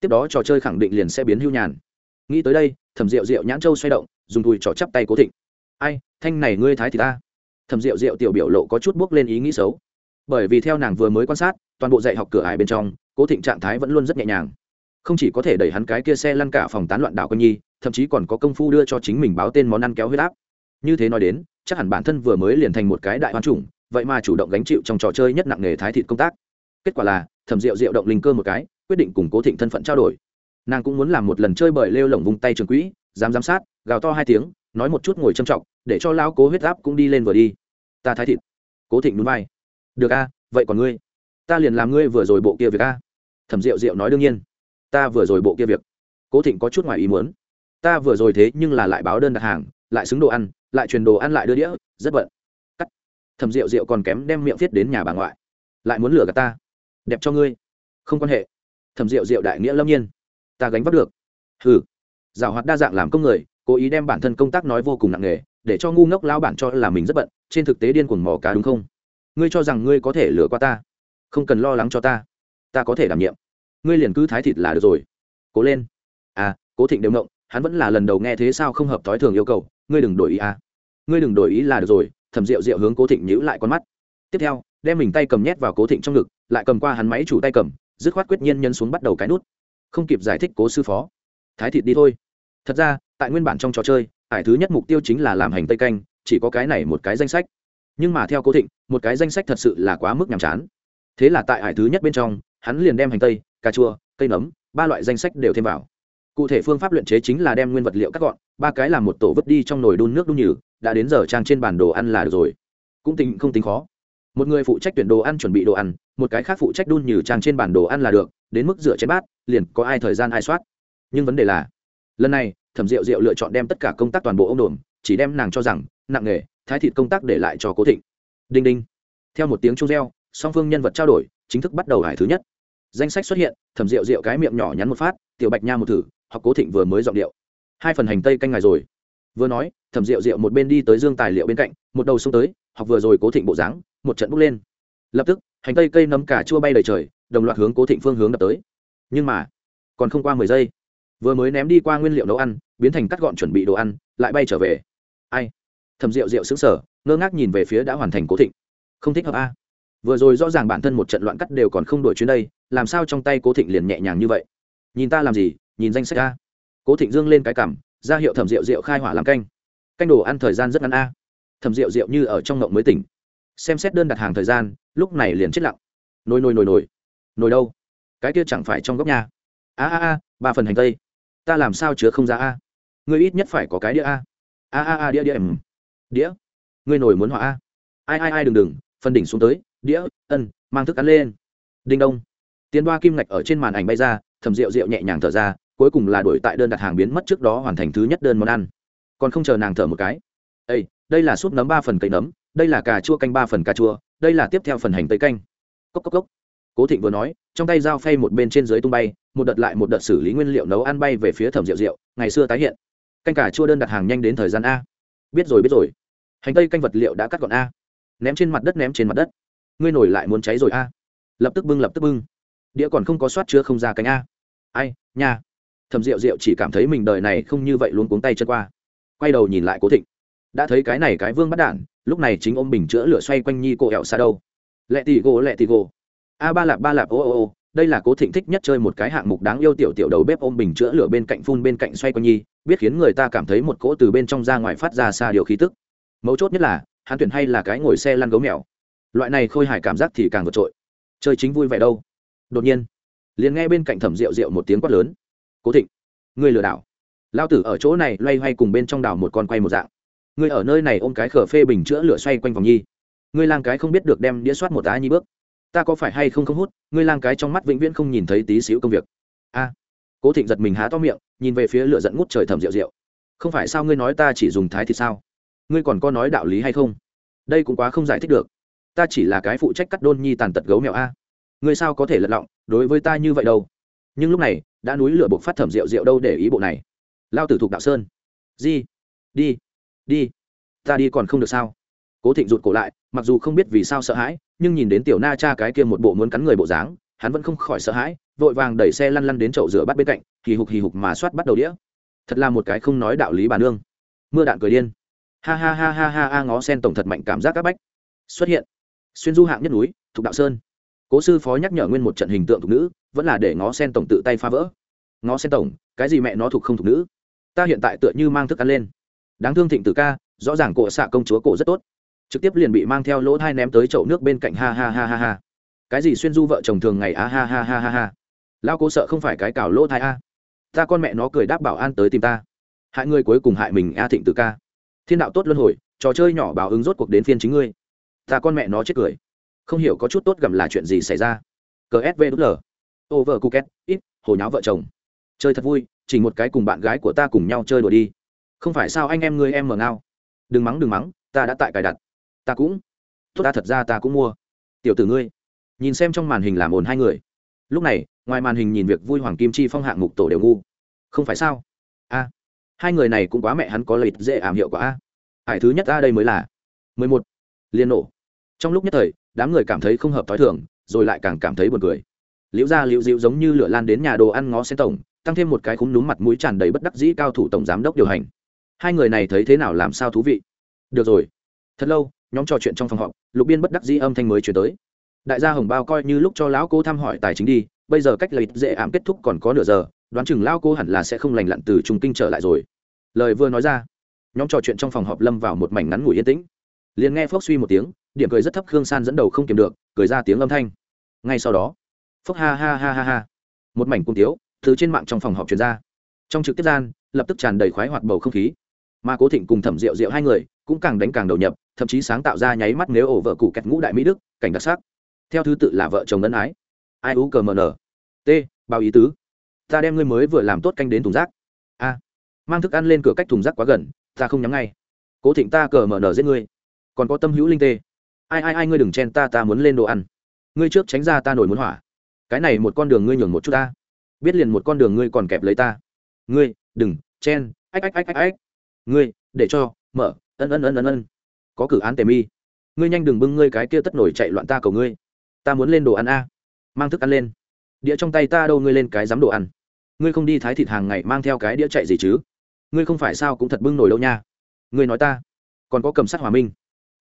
Tiếp đó trò chơi khẳng định liền sẽ biến hưu nhàn. Nghĩ tới đây, thẩm rượu rượu nhãn châu xoay động, dùng đùi trỏ chắp tay cố thịnh. Ai, thanh này ngươi thái thì ta. Thẩm rượu rượu tiểu biểu lộ có chút bước lên ý nghĩ xấu. Bởi vì theo nàng vừa mới quan sát, toàn bộ dạy học cửa ải bên trong, cố thịnh trạng thái vẫn luôn rất nhẹ nhàng. Không chỉ có thể đẩy hắn cái kia xe lăn cả phòng tán loạn đảo quân nhi, thậm chí còn có công phu đưa cho chính mình báo tên món ăn kéo huyết áp. Như thế nói đến, chắc hẳn bản thân vừa mới liền thành một cái đại hoan chủng vậy mà chủ động gánh chịu trong trò chơi nhất nặng nghề thái thịt công tác. Kết quả là, thẩm rượu rượu động linh cơ một cái, quyết định củng cố thịnh thân phận trao đổi. Nàng cũng muốn làm một lần chơi bời lêu lỏng vung tay trường quỹ, dám giám sát, gào to hai tiếng, nói một chút ngồi trầm trọng, để cho lão cố huyết áp cũng đi lên vừa đi. Ta thái thịt. Cố thịnh núi vai. Được a, vậy còn ngươi? Ta liền làm ngươi vừa rồi bộ kia việc a. Thẩm rượu rượu nói đương nhiên. Ta vừa rồi bộ kia việc. Cố thịnh có chút ngoài ý muốn. Ta vừa rồi thế nhưng là lại báo đơn đặt hàng, lại xứng đồ ăn, lại truyền đồ ăn lại đưa đĩa, rất bận thầm rượu rượu còn kém đem miệng viết đến nhà bà ngoại. Lại muốn lừa gạt ta. Đẹp cho ngươi. Không quan hệ. Thầm rượu rượu đại nghĩa lâm nhiên. Ta gánh vác được. Hừ. Giảo hoạt đa dạng làm công người, cố ý đem bản thân công tác nói vô cùng nặng nề, để cho ngu ngốc lao bản cho là mình rất bận, trên thực tế điên cuồng mò cá đúng không? Ngươi cho rằng ngươi có thể lừa qua ta? Không cần lo lắng cho ta. Ta có thể đảm nhiệm. Ngươi liền cứ thái thịt là được rồi. Cố lên. À cố thịnh đều ngộng, hắn vẫn là lần đầu nghe thế sao không hợp thói thường yêu cầu, ngươi đừng đổi ý à. Ngươi đừng đổi ý là được rồi thẩm rượu rượu hướng cố thịnh nhữ lại con mắt. Tiếp theo, đem mình tay cầm nhét vào cố thịnh trong ngực, lại cầm qua hắn máy chủ tay cầm, dứt khoát quyết nhiên nhân xuống bắt đầu cái nút. Không kịp giải thích cố sư phó. Thái thịt đi thôi. Thật ra, tại nguyên bản trong trò chơi, ải thứ nhất mục tiêu chính là làm hành tây canh, chỉ có cái này một cái danh sách. Nhưng mà theo cố thịnh, một cái danh sách thật sự là quá mức nhàm chán. Thế là tại ải thứ nhất bên trong, hắn liền đem hành tây, cà chua, cây nấm, ba loại danh sách đều thêm vào. Cụ thể phương pháp luyện chế chính là đem nguyên vật liệu cắt gọn, ba cái làm một tổ vứt đi trong nồi đun nước đun nhừ đã đến giờ trang trên bản đồ ăn là được rồi. Cũng tính, không tính khó. Một người phụ trách tuyển đồ ăn chuẩn bị đồ ăn, một cái khác phụ trách đun như trang trên bản đồ ăn là được, đến mức rửa chén bát, liền có ai thời gian ai soát. Nhưng vấn đề là, lần này, thẩm rượu rượu lựa chọn đem tất cả công tác toàn bộ ông đồn, chỉ đem nàng cho rằng, nặng nghề, thái thịt công tác để lại cho cố thịnh. Đinh đinh. Theo một tiếng chung reo, song phương nhân vật trao đổi, chính thức bắt đầu hải thứ nhất. Danh sách xuất hiện, thẩm rượu rượu cái miệng nhỏ nhắn một phát, tiểu bạch nha một thử hoặc cố thịnh vừa mới giọng điệu. Hai phần hành tây canh ngài rồi vừa nói, thẩm rượu rượu một bên đi tới dương tài liệu bên cạnh, một đầu xông tới, học vừa rồi cố thịnh bộ dáng, một trận bốc lên. Lập tức, hành tây cây nấm cả chua bay đầy trời, đồng loạt hướng cố thịnh phương hướng đập tới. Nhưng mà, còn không qua mười giây. Vừa mới ném đi qua nguyên liệu nấu ăn, biến thành cắt gọn chuẩn bị đồ ăn, lại bay trở về. Ai? Thầm rượu rượu xứng sở ngơ ngác nhìn về phía đã hoàn thành cố thịnh. Không thích hợp a. Vừa rồi rõ ràng bản thân một trận loạn cắt đều còn không đổi chuyến đây, làm sao trong tay cố thịnh liền nhẹ nhàng như vậy? Nhìn ta làm gì, nhìn danh sách a. Cố thịnh dương lên cái cảm ra hiệu thẩm rượu rượu khai hỏa làm canh. Canh đồ ăn thời gian rất ngắn a. Thẩm rượu rượu như ở trong ngộng mới tỉnh. Xem xét đơn đặt hàng thời gian, lúc này liền chết lặng. Nồi nồi nồi nồi. Nồi đâu? Cái kia chẳng phải trong góc nhà. A a a, ba phần hành tây. Ta làm sao chứa không ra a? Ngươi ít nhất phải có cái đĩa a. A a a, đĩa đĩa em đĩa? Ngươi nổi muốn họa a. Ai ai ai, đừng đừng phân đỉnh xuống tới, đĩa, ân, mang thức ăn lên. Đinh đông. Tiến đoa kim ngạch ở trên màn ảnh bay ra thầm rượu rượu nhẹ nhàng thở ra cuối cùng là đổi tại đơn đặt hàng biến mất trước đó hoàn thành thứ nhất đơn món ăn. Còn không chờ nàng thở một cái. Ây đây là súp nấm ba phần cây nấm, đây là cà chua canh ba phần cà chua, đây là tiếp theo phần hành tây canh. Cốc cốc cốc. Cố thịnh vừa nói, trong tay dao phay một bên trên dưới tung bay, một đợt lại một đợt xử lý nguyên liệu nấu ăn bay về phía thẩm rượu rượu, ngày xưa tái hiện. Canh cà chua đơn đặt hàng nhanh đến thời gian a. Biết rồi biết rồi. Hành tây canh vật liệu đã cắt gọn a. Ném trên mặt đất, ném trên mặt đất. Ngươi nổi lại muốn cháy rồi a. Lập tức bưng, lập tức bưng. Đĩa còn không có soát chưa không ra cánh a. Ai nha thầm rượu rượu chỉ cảm thấy mình đời này không như vậy luôn cuống tay chân qua. Quay đầu nhìn lại cố thịnh. Đã thấy cái này cái vương bắt đản, lúc này chính ôm bình chữa lửa xoay quanh nhi cô ẹo xa đâu. Lẹ tì gỗ lẹ tì gỗ a ba lạp ba lạp, ô ô ô, đây là cố thịnh thích nhất chơi một cái hạng mục đáng yêu tiểu tiểu đầu bếp ôm bình chữa lửa bên cạnh phun bên cạnh xoay quanh nhi, biết khiến người ta cảm thấy một cỗ từ bên trong ra ngoài phát ra xa điều khí tức. Mấu chốt nhất là, hắn tuyển hay là cái ngồi xe lăn gấu mèo. Loại này khôi hài cảm giác thì càng vượt trội. Chơi chính vui vẻ đâu. Đột nhiên, liền nghe bên cạnh thẩm rượu rượu một tiếng quát lớn cố thịnh, ngươi lừa đảo. Lao tử ở chỗ này loay hoay cùng bên trong đảo một con quay một dạng. Ngươi ở nơi này ôm cái khở phê bình chữa lửa xoay quanh vòng nhi. Ngươi lang cái không biết được đem đĩa soát một á nhi bước. Ta có phải hay không không hút, ngươi lang cái trong mắt vĩnh viễn không nhìn thấy tí xíu công việc. A. Cố thịnh giật mình há to miệng, nhìn về phía lửa dẫn ngút trời thầm rượu rượu. Không phải sao ngươi nói ta chỉ dùng thái thì sao? Ngươi còn có nói đạo lý hay không? Đây cũng quá không giải thích được. Ta chỉ là cái phụ trách cắt đôn nhi tàn tật gấu mèo a. Ngươi sao có thể lật lọng, đối với ta như vậy đâu? Nhưng lúc này đã núi lửa buộc phát thẩm rượu rượu đâu để ý bộ này. Lao tử thuộc đạo sơn. Di, đi đi. Ta đi còn không được sao? Cố thịnh rụt cổ lại, mặc dù không biết vì sao sợ hãi, nhưng nhìn đến tiểu na cha cái kia một bộ muốn cắn người bộ dáng, hắn vẫn không khỏi sợ hãi, vội vàng đẩy xe lăn lăn đến chậu rửa bắt bên cạnh, hì hục hì hục mà soát bắt đầu đĩa. Thật là một cái không nói đạo lý bà nương. Mưa đạn cười điên. Ha ha ha ha ha ha, ngó sen tổng thật mạnh cảm giác các bách. Xuất hiện. Xuyên du hạng nhất núi, thuộc đạo sơn cố sư phó nhắc nhở nguyên một trận hình tượng thục nữ, vẫn là để ngó sen tổng tự tay phá vỡ. Ngó sen tổng, cái gì mẹ nó thuộc không thục nữ? Ta hiện tại tựa như mang thức ăn lên. Đáng thương thịnh tử ca, rõ ràng cổ xạ công chúa cổ rất tốt. Trực tiếp liền bị mang theo lỗ thai ném tới chậu nước bên cạnh, ha ha ha ha ha. Cái gì xuyên du vợ chồng thường ngày a ha ha ha ha ha. Lao cô sợ không phải cái cào lỗ thai a. Ta con mẹ nó cười đáp bảo an tới tìm ta. Hại ngươi cuối cùng hại mình a thịnh tử ca. Thiên đạo tốt luân hồi, trò chơi nhỏ báo ứng rốt cuộc đến phiên chính ngươi. Ta con mẹ nó chết cười không hiểu có chút tốt gặm là chuyện gì xảy ra. Cờ sv đút l over cuket ít, hồ nháo vợ chồng. Chơi thật vui, chỉ một cái cùng bạn gái của ta cùng nhau chơi đùa đi. Không phải sao anh em người em mở ngao. Đừng mắng đừng mắng, ta đã tại cài đặt. Ta cũng, tốt, ta thật ra ta cũng mua. Tiểu tử ngươi, nhìn xem trong màn hình làm ồn hai người. Lúc này, ngoài màn hình nhìn việc vui hoàng kim chi phong hạng mục tổ đều ngu. Không phải sao? A, hai người này cũng quá mẹ hắn có lợi dễ ảm hiệu quả a. Hải thứ nhất a đây mới là mười một. Liên nổ trong lúc nhất thời, đám người cảm thấy không hợp t h ó i thường, rồi lại càng cảm thấy buồn cười. Liễu Gia liễu dịu giống như lửa lan đến nhà đồ ăn ngó sen tổng, tăng thêm một cái khúng núm mặt mũi tràn đầy bất đắc dĩ cao thủ tổng giám đốc điều hành. Hai người này thấy thế nào làm sao thú vị? Được rồi. Thật lâu, nhóm trò chuyện trong phòng họp, lục biên bất đắc dĩ âm thanh mới chuyển tới. Đại gia hồng bao coi như lúc cho lão cô thăm hỏi tài chính đi, bây giờ cách lấy dễ ảm kết thúc còn có nửa giờ, đoán chừng lão cô hẳn là sẽ không lành lặn từ trung kinh trở lại rồi. Lời vừa nói ra, nhóm trò chuyện trong phòng họp lâm vào một mảnh ngắn ngủi yên tĩnh. Liền nghe phốc suy một tiếng điểm cười rất thấp khương san dẫn đầu không kiềm được cười ra tiếng âm thanh ngay sau đó phốc ha ha ha ha ha một mảnh cung tiếu từ trên mạng trong phòng họp truyền ra trong trực tiếp gian lập tức tràn đầy khoái hoạt bầu không khí mà cố thịnh cùng thẩm rượu rượu hai người cũng càng đánh càng đầu nhập thậm chí sáng tạo ra nháy mắt nếu ổ vợ cụ kẹt ngũ đại mỹ đức cảnh đặc sắc theo thứ tự là vợ chồng ân ái ai u cờ mn t bao ý tứ ta đem ngươi mới vừa làm tốt canh đến thùng rác a mang thức ăn lên cửa cách thùng rác quá gần ta không nhắm ngay cố thịnh ta cờ mở nở giết ngươi còn có tâm hữu linh tê ai ai ai, ngươi đừng chen ta ta muốn lên đồ ăn. Ngươi trước tránh ra ta nổi muốn hỏa. Cái này một con đường ngươi nhường một chút ta. Biết liền một con đường ngươi còn kẹp lấy ta. Ngươi, đừng, chen, ách ách ách ách ách. Ngươi, để cho, mở, ân ân ân ân ân. Có cử án tề mi. Ngươi nhanh đừng bưng ngươi cái kia tất nổi chạy loạn ta cầu ngươi. Ta muốn lên đồ ăn a. Mang thức ăn lên. Đĩa trong tay ta đâu ngươi lên cái dám đồ ăn. Ngươi không đi thái thịt hàng ngày mang theo cái đĩa chạy gì chứ? Ngươi không phải sao cũng thật bưng nổi đâu nha. Ngươi nói ta. Còn có cầm sắt hòa minh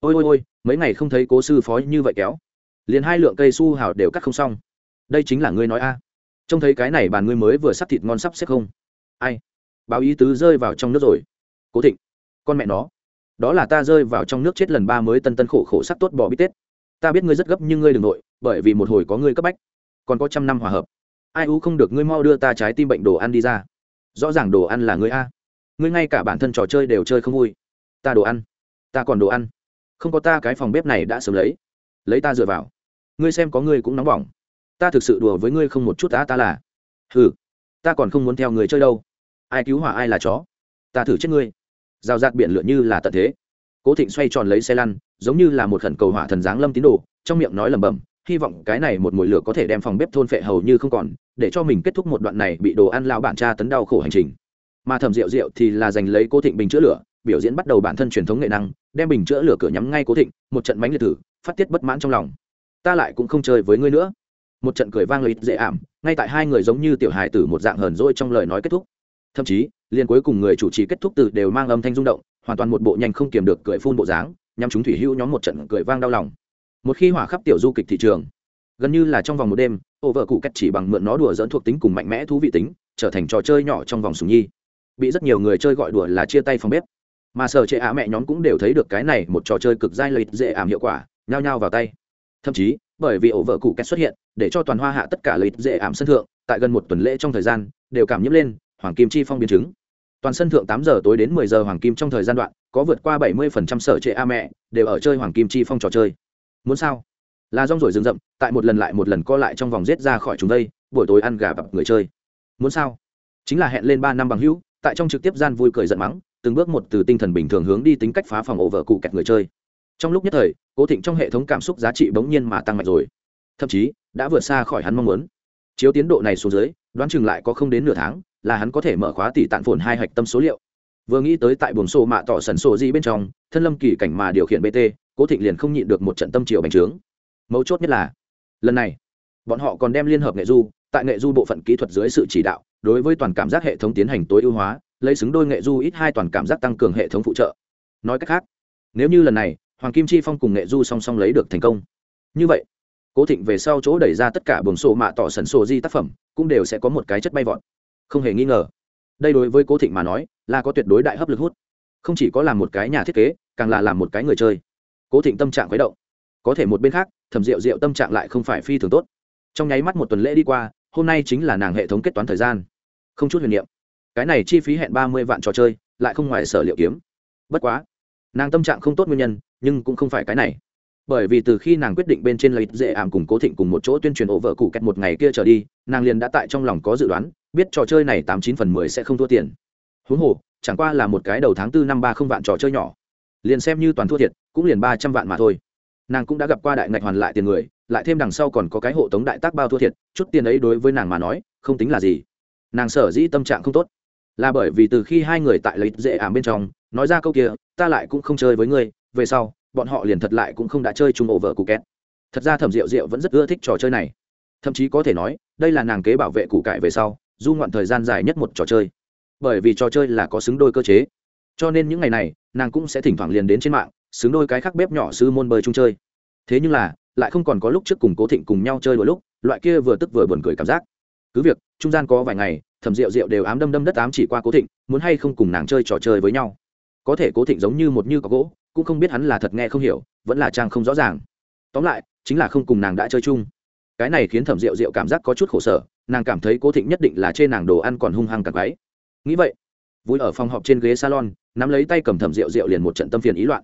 ôi ôi ôi, mấy ngày không thấy cố sư phó như vậy kéo. Liền hai lượng cây su hào đều cắt không xong. Đây chính là ngươi nói a. Trông thấy cái này bàn ngươi mới vừa sắp thịt ngon sắp xếp không? Ai? Báo ý tứ rơi vào trong nước rồi. Cố thịnh, con mẹ nó. Đó là ta rơi vào trong nước chết lần ba mới tân tân khổ khổ sắc tốt bỏ bít tết. Ta biết ngươi rất gấp nhưng ngươi đ ừ n g nội, bởi vì một hồi có ngươi cấp bách. Còn có trăm năm hòa hợp. Ai u không được ngươi mau đưa ta trái tim bệnh đồ ăn đi ra. Rõ ràng đồ ăn là ngươi a. Ngươi ngay cả bản thân trò chơi đều chơi không vui. Ta đồ ăn. Ta còn đồ ăn không có ta cái phòng bếp này đã sớm lấy. Lấy ta dựa vào. Ngươi xem có ngươi cũng nóng bỏng. Ta thực sự đùa với ngươi không một chút ta ta là. Hừ, ta còn không muốn theo người chơi đâu. Ai cứu hỏa ai là chó. Ta thử chết ngươi. Rào rạt biển lửa như là tận thế. Cố thịnh xoay tròn lấy xe lăn giống như là một khẩn cầu hỏa thần giáng lâm tín đồ trong miệng nói lẩm bẩm hy vọng cái này một mùi lửa có thể đem phòng bếp thôn phệ hầu như không còn để cho mình kết thúc một đoạn này bị đồ ăn lao bản tra tấn đau khổ hành trình. Mà thầm rượu rượu thì là giành lấy cố thịnh bình chữa lửa biểu diễn bắt đầu bản thân truyền thống nghệ năng, đem bình chữa lửa cửa nhắm ngay cố thịnh, một trận bánh liệt thử, phát tiết bất mãn trong lòng. Ta lại cũng không chơi với ngươi nữa. Một trận cười vang lợi dễ ảm, ngay tại hai người giống như tiểu hài tử một dạng hờn dỗi trong lời nói kết thúc. Thậm chí, liền cuối cùng người chủ trì kết thúc từ đều mang âm thanh rung động, hoàn toàn một bộ nhanh không kiềm được cười phun bộ dáng nhằm chúng thủy hữu nhóm một trận cười vang đau lòng. Một khi hỏa khắp tiểu du kịch thị trường, gần như là trong vòng một đêm, ô vợ cụ cách chỉ bằng mượn nó đùa dẫn thuộc tính cùng mạnh mẽ thú vị tính, trở thành trò chơi nhỏ trong vòng sùng nhi. Bị rất nhiều người chơi gọi đùa là chia tay phòng bếp mà sở chế á mẹ nhóm cũng đều thấy được cái này một trò chơi cực dai lợi dễ ảm hiệu quả, nhao nhao vào tay. Thậm chí, bởi vì ổ vợ cụ kết xuất hiện, để cho toàn hoa hạ tất cả lợi dễ ảm sân thượng, tại gần một tuần lễ trong thời gian, đều cảm nhiễm lên, hoàng kim chi phong biến chứng. Toàn sân thượng tám giờ tối đến mười giờ hoàng kim trong thời gian đoạn, có vượt qua bảy mươi phần trăm sở trệ a mẹ, đều ở chơi hoàng kim chi phong trò chơi. Muốn sao? Là rong rổi rừng rậm, tại một lần lại một lần co lại trong vòng rết ra khỏi chúng đây, buổi tối ăn gà bập người chơi. Muốn sao? Chính là hẹn lên ba năm bằng hữu, tại trong trực tiếp gian vui cười giận mắng từng bước một từ tinh thần bình thường hướng đi tính cách phá phòng ổ vợ cụ kẹt người chơi. Trong lúc nhất thời, cố thịnh trong hệ thống cảm xúc giá trị bỗng nhiên mà tăng mạnh rồi. Thậm chí, đã vượt xa khỏi hắn mong muốn. Chiếu tiến độ này xuống dưới, đoán chừng lại có không đến nửa tháng, là hắn có thể mở khóa tỷ tạn phồn hai hạch tâm số liệu. Vừa nghĩ tới tại buồng sổ mạ tỏ sần sổ gì bên trong, thân lâm kỳ cảnh mà điều khiển bt cố thịnh liền không nhịn được một trận tâm triều bành trướng. Mấu chốt nhất là, lần này, bọn họ còn đem liên hợp nghệ du, tại nghệ du bộ phận kỹ thuật dưới sự chỉ đạo, đối với toàn cảm giác hệ thống tiến hành tối ưu hóa lấy xứng đôi nghệ du ít hai toàn cảm giác tăng cường hệ thống phụ trợ. Nói cách khác, nếu như lần này, hoàng kim chi phong cùng nghệ du song song lấy được thành công, như vậy, cố thịnh về sau chỗ đẩy ra tất cả buồng sổ mạ tỏ sần sổ di tác phẩm, cũng đều sẽ có một cái chất bay vọt. Không hề nghi ngờ, đây đối với cố thịnh mà nói, là có tuyệt đối đại hấp lực hút. Không chỉ có làm một cái nhà thiết kế, càng là làm một cái người chơi. Cố thịnh tâm trạng khuấy động. Có thể một bên khác, thẩm rượu rượu tâm trạng lại không phải phi thường tốt. Trong nháy mắt một tuần lễ đi qua, hôm nay chính là nàng hệ thống kết toán thời gian. Không chút huyền niệm cái này chi phí hẹn ba mươi vạn trò chơi, lại không ngoài sở liệu kiếm. Bất quá, nàng tâm trạng không tốt nguyên nhân, nhưng cũng không phải cái này. Bởi vì từ khi nàng quyết định bên trên lấy dễ ảm cùng cố thịnh cùng một chỗ tuyên truyền ổ vợ cụ kẹt một ngày kia trở đi, nàng liền đã tại trong lòng có dự đoán, biết trò chơi này tám chín phần mười sẽ không thua tiền. Huống hồ, chẳng qua là một cái đầu tháng tư năm ba không vạn trò chơi nhỏ. Liền xem như toàn thua thiệt, cũng liền ba trăm vạn mà thôi. Nàng cũng đã gặp qua đại ngạch hoàn lại tiền người, lại thêm đằng sau còn có cái hộ tống đại tác bao thua thiệt, chút tiền ấy đối với nàng mà nói, không tính là gì. Nàng sở dĩ tâm trạng không tốt là bởi vì từ khi hai người tại lấy dễ ảm bên trong, nói ra câu kia, ta lại cũng không chơi với ngươi, về sau, bọn họ liền thật lại cũng không đã chơi chung ổ vợ cụ két. Thật ra thẩm rượu rượu vẫn rất ưa thích trò chơi này. Thậm chí có thể nói, đây là nàng kế bảo vệ cụ cải về sau, du ngoạn thời gian dài nhất một trò chơi. Bởi vì trò chơi là có xứng đôi cơ chế. Cho nên những ngày này, nàng cũng sẽ thỉnh thoảng liền đến trên mạng, xứng đôi cái khác bếp nhỏ sư môn bơi chung chơi. Thế nhưng là, lại không còn có lúc trước cùng cố thịnh cùng nhau chơi đôi lúc, loại kia vừa tức vừa buồn cười cảm giác. Cứ việc, trung gian có vài ngày thẩm rượu rượu đều ám đâm đâm đất ám chỉ qua cố thịnh, muốn hay không cùng nàng chơi trò chơi với nhau. Có thể cố thịnh giống như một như có gỗ, cũng không biết hắn là thật nghe không hiểu, vẫn là trang không rõ ràng. Tóm lại, chính là không cùng nàng đã chơi chung. Cái này khiến thẩm rượu rượu cảm giác có chút khổ sở, nàng cảm thấy cố thịnh nhất định là trên nàng đồ ăn còn hung hăng cặp váy nghĩ vậy, vui ở phòng họp trên ghế salon, nắm lấy tay cầm thẩm rượu rượu liền một trận tâm phiền ý loạn.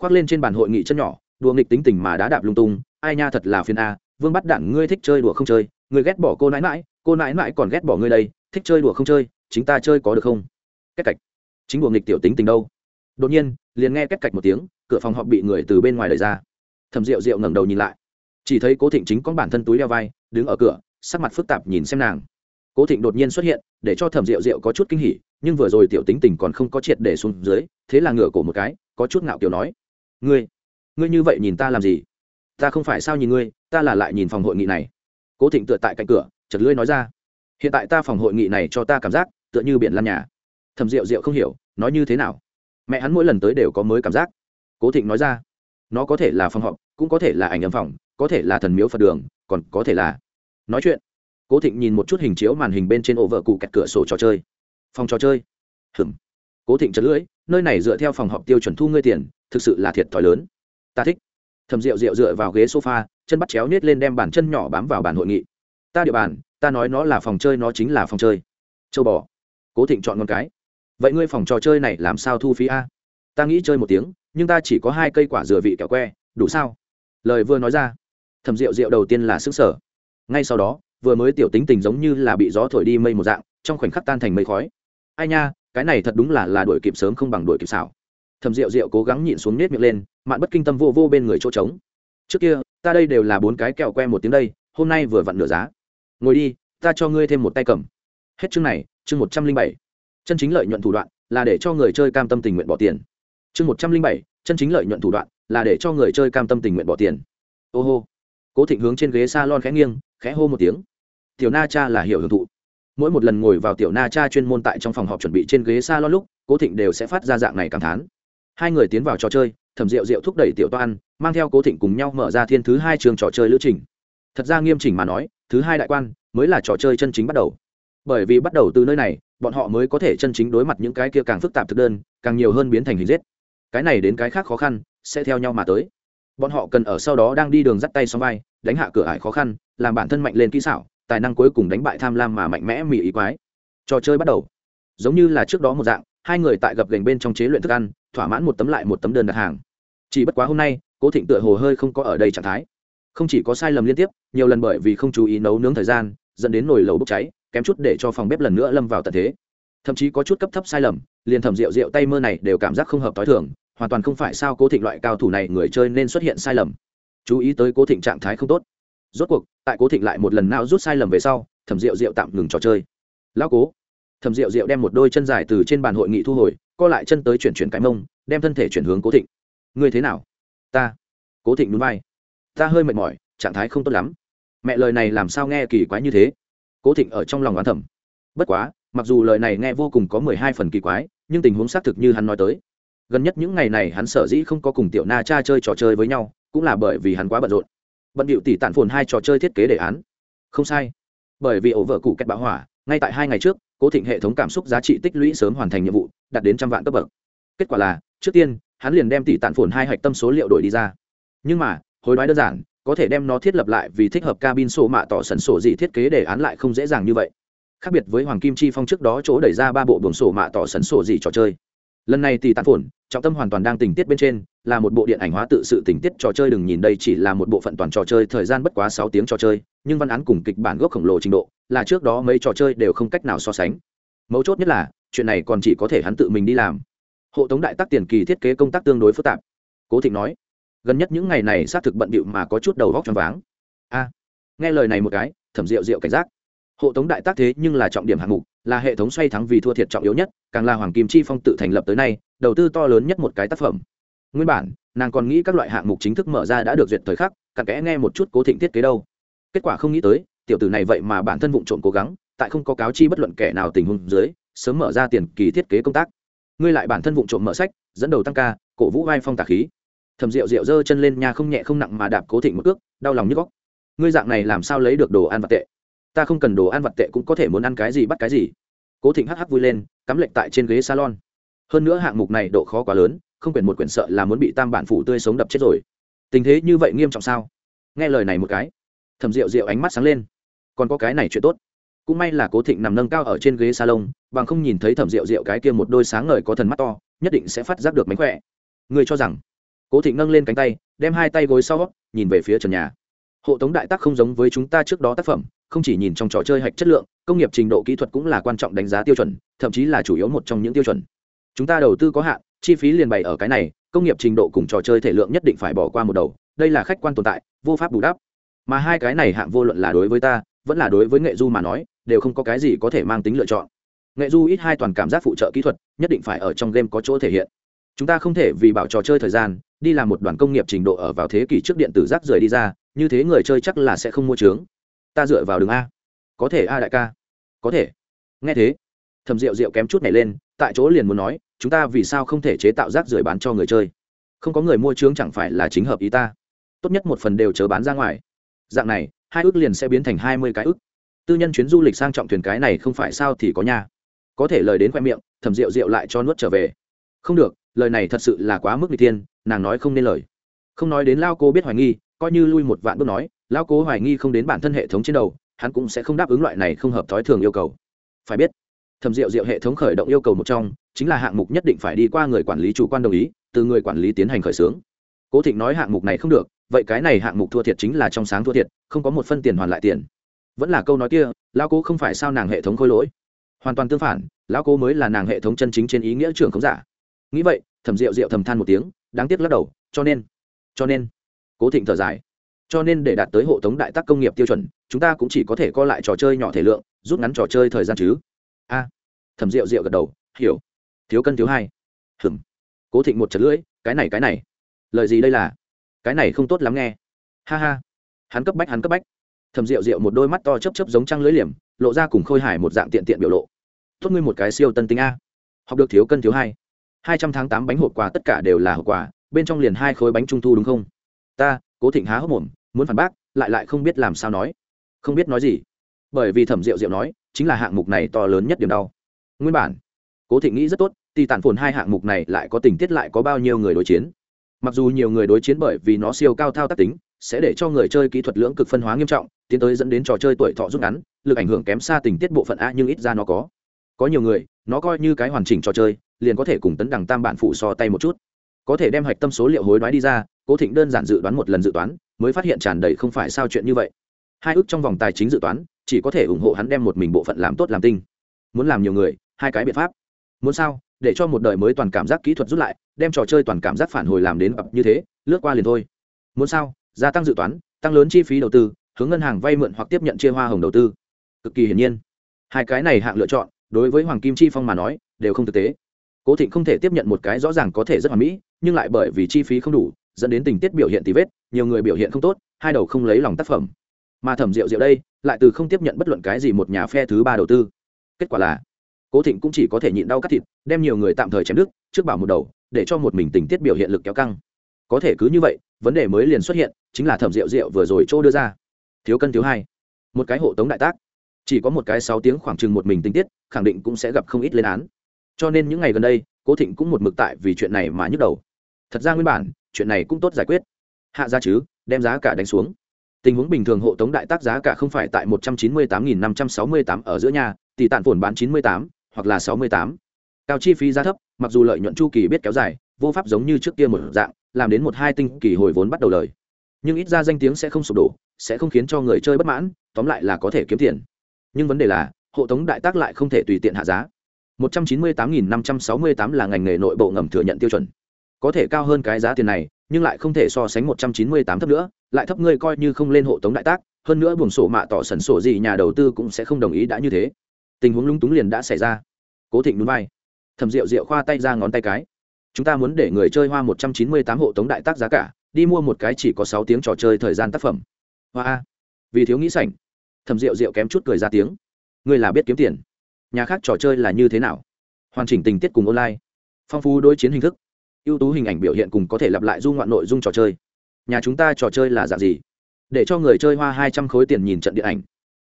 Khoác lên trên bàn hội nghị chân nhỏ, đùa nghịch tính tình mà đã đạp lung tung, ai nha thật là phiền a, vương bắt đạn ngươi thích chơi đùa không chơi, ngươi ghét bỏ cô nãi mãi cô nãi mãi còn ghét bỏ ngươi đây thích chơi đùa không chơi, chính ta chơi có được không? Cách cạch. Chính đùa nghịch tiểu tính tình đâu? Đột nhiên, liền nghe cách cạch một tiếng, cửa phòng họp bị người từ bên ngoài đẩy ra. Thẩm rượu rượu ngẩng đầu nhìn lại. Chỉ thấy cố thịnh chính có bản thân túi đeo vai, đứng ở cửa, sắc mặt phức tạp nhìn xem nàng. Cố thịnh đột nhiên xuất hiện, để cho thẩm rượu rượu có chút kinh hỉ, nhưng vừa rồi tiểu tính tình còn không có triệt để xuống dưới, thế là ngửa cổ một cái, có chút ngạo kiểu nói. Ngươi ngươi như vậy nhìn ta làm gì? Ta không phải sao nhìn ngươi, ta là lại nhìn phòng hội nghị này. Cố thịnh tựa tại cạnh cửa chật lưỡi nói ra hiện tại ta phòng hội nghị này cho ta cảm giác, tựa như biển lan nhà. Thầm rượu rượu không hiểu, nói như thế nào? Mẹ hắn mỗi lần tới đều có mới cảm giác. Cố thịnh nói ra, nó có thể là phòng họp, cũng có thể là ảnh âm phòng, có thể là thần miếu phật đường, còn có thể là nói chuyện, cố thịnh nhìn một chút hình chiếu màn hình bên trên ổ vợ cụ kẹt cửa sổ trò chơi. Phòng trò chơi? Hừm cố thịnh chật lưỡi, nơi này dựa theo phòng họp tiêu chuẩn thu ngươi tiền, thực sự là thiệt thòi lớn. Ta thích. Thầm rượu rượu dựa vào ghế sofa, chân bắt chéo nết lên đem bàn chân nhỏ bám vào bàn hội nghị. Ta địa bàn ta nói nó là phòng chơi nó chính là phòng chơi. Châu bò. Cố thịnh chọn con cái. Vậy ngươi phòng trò chơi này làm sao thu phí a? Ta nghĩ chơi một tiếng, nhưng ta chỉ có hai cây quả dừa vị kẹo que, đủ sao? Lời vừa nói ra thầm rượu rượu đầu tiên là sức sở ngay sau đó, vừa mới tiểu tính tình giống như là bị gió thổi đi mây một dạng, trong khoảnh khắc tan thành mây khói. Ai nha, cái này thật đúng là là đuổi kịp sớm không bằng đuổi kịp xảo. Thầm rượu rượu cố gắng nhịn xuống nết miệng lên, mạn bất kinh tâm vô vô bên người chỗ trống. Trước kia, ta đây đều là bốn cái kẹo que một tiếng đây, hôm nay vừa vặn nửa giá ngồi đi, ta cho ngươi thêm một tay cầm. Hết chương này, chương một trăm linh bảy. Chân chính lợi nhuận thủ đoạn là để cho người chơi cam tâm tình nguyện bỏ tiền. Chương một trăm linh bảy, chân chính lợi nhuận thủ đoạn là để cho người chơi cam tâm tình nguyện bỏ tiền. Ô hô. Cố thịnh hướng trên ghế s a lon khẽ nghiêng, khẽ hô một tiếng. Tiểu na cha là hiểu hưởng thụ. Mỗi một lần ngồi vào tiểu na cha chuyên môn tại trong phòng họp chuẩn bị trên ghế s a lon lúc, cố thịnh đều sẽ phát ra dạng này cảm thán. Hai người tiến vào trò chơi, thẩm rượu rượu thúc đẩy tiểu toan, mang theo cố thịnh cùng nhau mở ra thiên thứ hai trường trò chơi lữ trình. Thật ra nghiêm chỉnh mà nói thứ hai đại quan mới là trò chơi chân chính bắt đầu. Bởi vì bắt đầu từ nơi này, bọn họ mới có thể chân chính đối mặt những cái kia càng phức tạp thực đơn, càng nhiều hơn biến thành hình giết. Cái này đến cái khác khó khăn, sẽ theo nhau mà tới. Bọn họ cần ở sau đó đang đi đường dắt tay xong vai, đánh hạ cửa ải khó khăn, làm bản thân mạnh lên kỹ xảo, tài năng cuối cùng đánh bại tham lam mà mạnh mẽ mỹ ý quái. Trò chơi bắt đầu. Giống như là trước đó một dạng, hai người tại gập gành bên trong chế luyện thức ăn, thỏa mãn một tấm lại một tấm đơn đặt hàng. Chỉ bất quá hôm nay, cố thịnh tựa hồ hơi không có ở đây trạng thái không chỉ có sai lầm liên tiếp, nhiều lần bởi vì không chú ý nấu nướng thời gian, dẫn đến nồi lầu bốc cháy, kém chút để cho phòng bếp lần nữa lâm vào tận thế. Thậm chí có chút cấp thấp sai lầm, liền thẩm rượu rượu tay mơ này đều cảm giác không hợp t h i thường, hoàn toàn không phải sao cố thịnh loại cao thủ này người chơi nên xuất hiện sai lầm. Chú ý tới cố thịnh trạng thái không tốt. Rốt cuộc, tại cố thịnh lại một lần nào rút sai lầm về sau, thẩm rượu rượu tạm ngừng trò chơi. Lão cố, thẩm rượu rượu đem một đôi chân dài từ trên bàn hội nghị thu hồi, co lại chân tới chuyển chuyển cái mông, đem thân thể chuyển hướng cố thịnh. Ngươi thế nào? Ta. Cố thịnh núi vai ta hơi mệt mỏi, trạng thái không tốt lắm. Mẹ lời này làm sao nghe kỳ quái như thế? Cố thịnh ở trong lòng oán thẩm bất quá, mặc dù lời này nghe vô cùng có mười hai phần kỳ quái, nhưng tình huống xác thực như hắn nói tới. Gần nhất những ngày này hắn sở dĩ không có cùng tiểu na cha chơi trò chơi với nhau, cũng là bởi vì hắn quá bận rộn. Bận điệu tỷ tản phồn hai trò chơi thiết kế đề án. Không sai. Bởi vì ổ vợ cụ kết bão hỏa, ngay tại hai ngày trước, cố thịnh hệ thống cảm xúc giá trị tích lũy sớm hoàn thành nhiệm vụ, đạt đến trăm vạn cấp bậc. Kết quả là, trước tiên, hắn liền đem tỷ tản phồn hai hạch tâm số liệu đổi đi ra. Nhưng mà hối đoái đơn giản, có thể đem nó thiết lập lại vì thích hợp cabin sổ mạ tỏ sần sổ gì thiết kế đề án lại không dễ dàng như vậy. Khác biệt với hoàng kim chi phong trước đó chỗ đẩy ra ba bộ buồng sổ mạ tỏ sần sổ gì trò chơi. Lần này thì tàn phổn trọng tâm hoàn toàn đang tình tiết bên trên, là một bộ điện ảnh hóa tự sự tình tiết trò chơi đừng nhìn đây chỉ là một bộ phận toàn trò chơi thời gian bất quá sáu tiếng trò chơi, nhưng văn án cùng kịch bản gốc khổng lồ trình độ, là trước đó mấy trò chơi đều không cách nào so sánh. Mấu chốt nhất là, chuyện này còn chỉ có thể hắn tự mình đi làm. Hộ tống đại tác tiền kỳ thiết kế công tác tương đối phức tạp. Cố thịnh nói gần nhất những ngày này xác thực bận bịu mà có chút đầu vóc t r váng. A, nghe lời này một cái, thẩm rượu rượu cảnh giác. Hộ tống đại tác thế nhưng là trọng điểm hạng mục, là hệ thống xoay thắng vì thua thiệt trọng yếu nhất, càng là hoàng kim chi phong tự thành lập tới nay, đầu tư to lớn nhất một cái tác phẩm. Nguyên bản, nàng còn nghĩ các loại hạng mục chính thức mở ra đã được duyệt thời khắc, cặn kẽ nghe một chút cố thịnh thiết kế đâu. Kết quả không nghĩ tới, tiểu tử này vậy mà bản thân vụ trộm cố gắng, tại không có cáo chi bất luận kẻ nào tình huống dưới, sớm mở ra tiền kỳ thiết kế công tác. Ngươi lại bản thân vụ trộm mở sách, dẫn đầu tăng ca, cổ vũ vai phong tà khí thầm rượu rượu giơ chân lên nhà không nhẹ không nặng mà đạp cố thịnh một cước, đau lòng như góc. Ngươi dạng này làm sao lấy được đồ ăn vật tệ? Ta không cần đồ ăn vật tệ cũng có thể muốn ăn cái gì bắt cái gì. Cố thịnh hắc hắc vui lên, cắm lệnh tại trên ghế salon. Hơn nữa hạng mục này độ khó quá lớn, không quyển một quyển sợ là muốn bị tam bản phủ tươi sống đập chết rồi. Tình thế như vậy nghiêm trọng sao? Nghe lời này một cái, thầm rượu rượu ánh mắt sáng lên. Còn có cái này chuyện tốt. Cũng may là cố thịnh nằm nâng cao ở trên ghế salon, bằng không nhìn thấy thẩm rượu rượu cái kia một đôi sáng ngời có thần mắt to, nhất định sẽ phát giác được mánh khỏe. Người cho rằng cố thịnh nâng lên cánh tay, đem hai tay gối sau, nhìn về phía trần nhà. Hộ tống đại tác không giống với chúng ta trước đó tác phẩm, không chỉ nhìn trong trò chơi hạch chất lượng, công nghiệp trình độ kỹ thuật cũng là quan trọng đánh giá tiêu chuẩn, thậm chí là chủ yếu một trong những tiêu chuẩn. Chúng ta đầu tư có hạn, chi phí liền bày ở cái này, công nghiệp trình độ cùng trò chơi thể lượng nhất định phải bỏ qua một đầu, đây là khách quan tồn tại, vô pháp bù đắp. Mà hai cái này hạng vô luận là đối với ta, vẫn là đối với nghệ du mà nói, đều không có cái gì có thể mang tính lựa chọn. Nghệ du ít hai toàn cảm giác phụ trợ kỹ thuật, nhất định phải ở trong game có chỗ thể hiện chúng ta không thể vì bảo trò chơi thời gian, đi làm một đoàn công nghiệp trình độ ở vào thế kỷ trước điện tử rác rời đi ra, như thế người chơi chắc là sẽ không mua trướng ta dựa vào đường a. Có thể a đại ca. Có thể. Nghe thế thầm rượu rượu kém chút này lên, tại chỗ liền muốn nói, chúng ta vì sao không thể chế tạo rác rưởi bán cho người chơi? Không có người mua trướng chẳng phải là chính hợp ý ta. Tốt nhất một phần đều chớ bán ra ngoài. Dạng này, hai ước liền sẽ biến thành hai mươi cái ước. Tư nhân chuyến du lịch sang trọng thuyền cái này không phải sao thì có nha. Có thể lời đến khoe miệng thầm rượu rượu lại cho nuốt trở về không được, lời này thật sự là quá mức n g tiên nàng nói không nên lời. Không nói đến lao cô biết hoài nghi, coi như lui một vạn bước nói, lao cố hoài nghi không đến bản thân hệ thống trên đầu, hắn cũng sẽ không đáp ứng loại này không hợp thói thường yêu cầu. Phải biết thầm rượu rượu hệ thống khởi động yêu cầu một trong, chính là hạng mục nhất định phải đi qua người quản lý chủ quan đồng ý, từ người quản lý tiến hành khởi xướng. Cố thịnh nói hạng mục này không được, vậy cái này hạng mục thua thiệt chính là trong sáng thua thiệt, không có một phân tiền hoàn lại tiền. Vẫn là câu nói kia, lao cố không phải sao nàng hệ thống khôi lỗi. Hoàn toàn tương phản lão cố mới là nàng hệ thống chân chính trên ý nghĩa trưởng không giả nghĩ vậy thầm rượu rượu thầm than một tiếng, đáng tiếc lắc đầu, cho nên cho nên. Cố thịnh thở dài. Cho nên để đạt tới hộ tống đại tác công nghiệp tiêu chuẩn, chúng ta cũng chỉ có thể co lại trò chơi nhỏ thể lượng, rút ngắn trò chơi thời gian chứ. A. Thầm rượu rượu gật đầu, hiểu. Thiếu cân thiếu hai. Hừm. Cố thịnh một chật lưỡi, cái này cái này. Lời gì đây là? Cái này không tốt lắm nghe. Ha ha. Hắn cấp bách, hắn cấp bách. Thầm rượu rượu một đôi mắt to chấp chấp giống trăng lưỡi liềm, lộ ra cùng khôi hải một dạng tiện tiện biểu lộ. Tốt ngươi một cái siêu tân tinh a. Học được thiếu cân thiếu hai hai trăm tháng tám bánh hộp quà tất cả đều là hộp quà, bên trong liền hai khối bánh trung thu đúng không? Ta, cố thịnh há hốc mồm, muốn phản bác, lại lại không biết làm sao nói. Không biết nói gì. Bởi vì thẩm rượu rượu nói, chính là hạng mục này to lớn nhất điểm đau. Nguyên bản, cố thịnh nghĩ rất tốt thì tàn phồn hai hạng mục này lại có tình tiết lại có bao nhiêu người đối chiến. Mặc dù nhiều người đối chiến bởi vì nó siêu cao thao tác tính, sẽ để cho người chơi kỹ thuật lưỡng cực phân hóa nghiêm trọng, tiến tới dẫn đến trò chơi tuổi thọ rút ngắn, lực ảnh hưởng kém xa tình tiết bộ phận a nhưng ít ra nó có có nhiều người, nó coi như cái hoàn chỉnh trò chơi, liền có thể cùng tấn đằng tam bản phụ so tay một chút. Có thể đem hạch tâm số liệu hối đoái đi ra, cố thịnh đơn giản dự đoán một lần dự toán, mới phát hiện tràn đầy không phải sao chuyện như vậy. Hai ước trong vòng tài chính dự toán, chỉ có thể ủng hộ hắn đem một mình bộ phận làm tốt làm tinh. Muốn làm nhiều người, hai cái biện pháp. Muốn sao? Để cho một đời mới toàn cảm giác kỹ thuật rút lại, đem trò chơi toàn cảm giác phản hồi làm đến ập như thế, lướt qua liền thôi. Muốn sao? Gia tăng dự toán, tăng lớn chi phí đầu tư, hướng ngân hàng vay mượn hoặc tiếp nhận chia hoa hồng đầu tư. Cực kỳ hiển nhiên. Hai cái này hạng lựa chọn đối với hoàng kim chi phong mà nói, đều không thực tế. Cố thịnh không thể tiếp nhận một cái rõ ràng có thể rất hoàn mỹ, nhưng lại bởi vì chi phí không đủ, dẫn đến tình tiết biểu hiện tì vết, nhiều người biểu hiện không tốt, hai đầu không lấy lòng tác phẩm. Mà thẩm rượu rượu đây, lại từ không tiếp nhận bất luận cái gì một nhà phe thứ ba đầu tư. Kết quả là, cố thịnh cũng chỉ có thể nhịn đau cắt thịt, đem nhiều người tạm thời chém đứt, trước bảo một đầu, để cho một mình tình tiết biểu hiện lực kéo căng. Có thể cứ như vậy, vấn đề mới liền xuất hiện, chính là thẩm rượu rượu vừa rồi chỗ đưa ra. Thiếu cân thiếu hai. Một cái hộ tống đại tác chỉ có một cái sáu tiếng khoảng chừng một mình tình tiết, khẳng định cũng sẽ gặp không ít lên án. Cho nên những ngày gần đây, cố thịnh cũng một mực tại vì chuyện này mà nhức đầu. Thật ra nguyên bản, chuyện này cũng tốt giải quyết. Hạ ra chứ, đem giá cả đánh xuống. Tình huống bình thường hộ tống đại tác giá cả không phải tại một trăm chín mươi tám nghìn năm trăm sáu mươi tám ở giữa nhà, tỷ tạn phồn bán chín mươi tám, hoặc là sáu mươi tám. Cao chi phí giá thấp, mặc dù lợi nhuận chu kỳ biết kéo dài, vô pháp giống như trước kia một dạng, làm đến một hai tinh kỳ hồi vốn bắt đầu lời. Nhưng ít ra danh tiếng sẽ không sụp đổ, sẽ không khiến cho người chơi bất mãn, tóm lại là có thể kiếm tiền nhưng vấn đề là, hộ tống đại tác lại không thể tùy tiện hạ giá. 198.568 là ngành nghề nội bộ ngầm thừa nhận tiêu chuẩn. Có thể cao hơn cái giá tiền này, nhưng lại không thể so sánh 198 thấp nữa, lại thấp ngươi coi như không lên hộ tống đại tác, hơn nữa buồng sổ mạ tỏ sẩn sổ gì nhà đầu tư cũng sẽ không đồng ý đã như thế. Tình huống lúng túng liền đã xảy ra. Cố thịnh núi vai. Thầm rượu rượu khoa tay ra ngón tay cái. Chúng ta muốn để người chơi hoa 198 hộ tống đại tác giá cả, đi mua một cái chỉ có sáu tiếng trò chơi thời gian tác phẩm. Hoa vì thiếu nghĩ sảnh thầm rượu rượu kém chút cười ra tiếng. Ngươi là biết kiếm tiền. Nhà khác trò chơi là như thế nào? Hoàn chỉnh tình tiết cùng online. Phong phú đối chiến hình thức. Ưu tú hình ảnh biểu hiện cùng có thể lặp lại du ngoạn nội dung trò chơi. Nhà chúng ta trò chơi là dạng gì? Để cho người chơi hoa hai trăm khối tiền nhìn trận điện ảnh.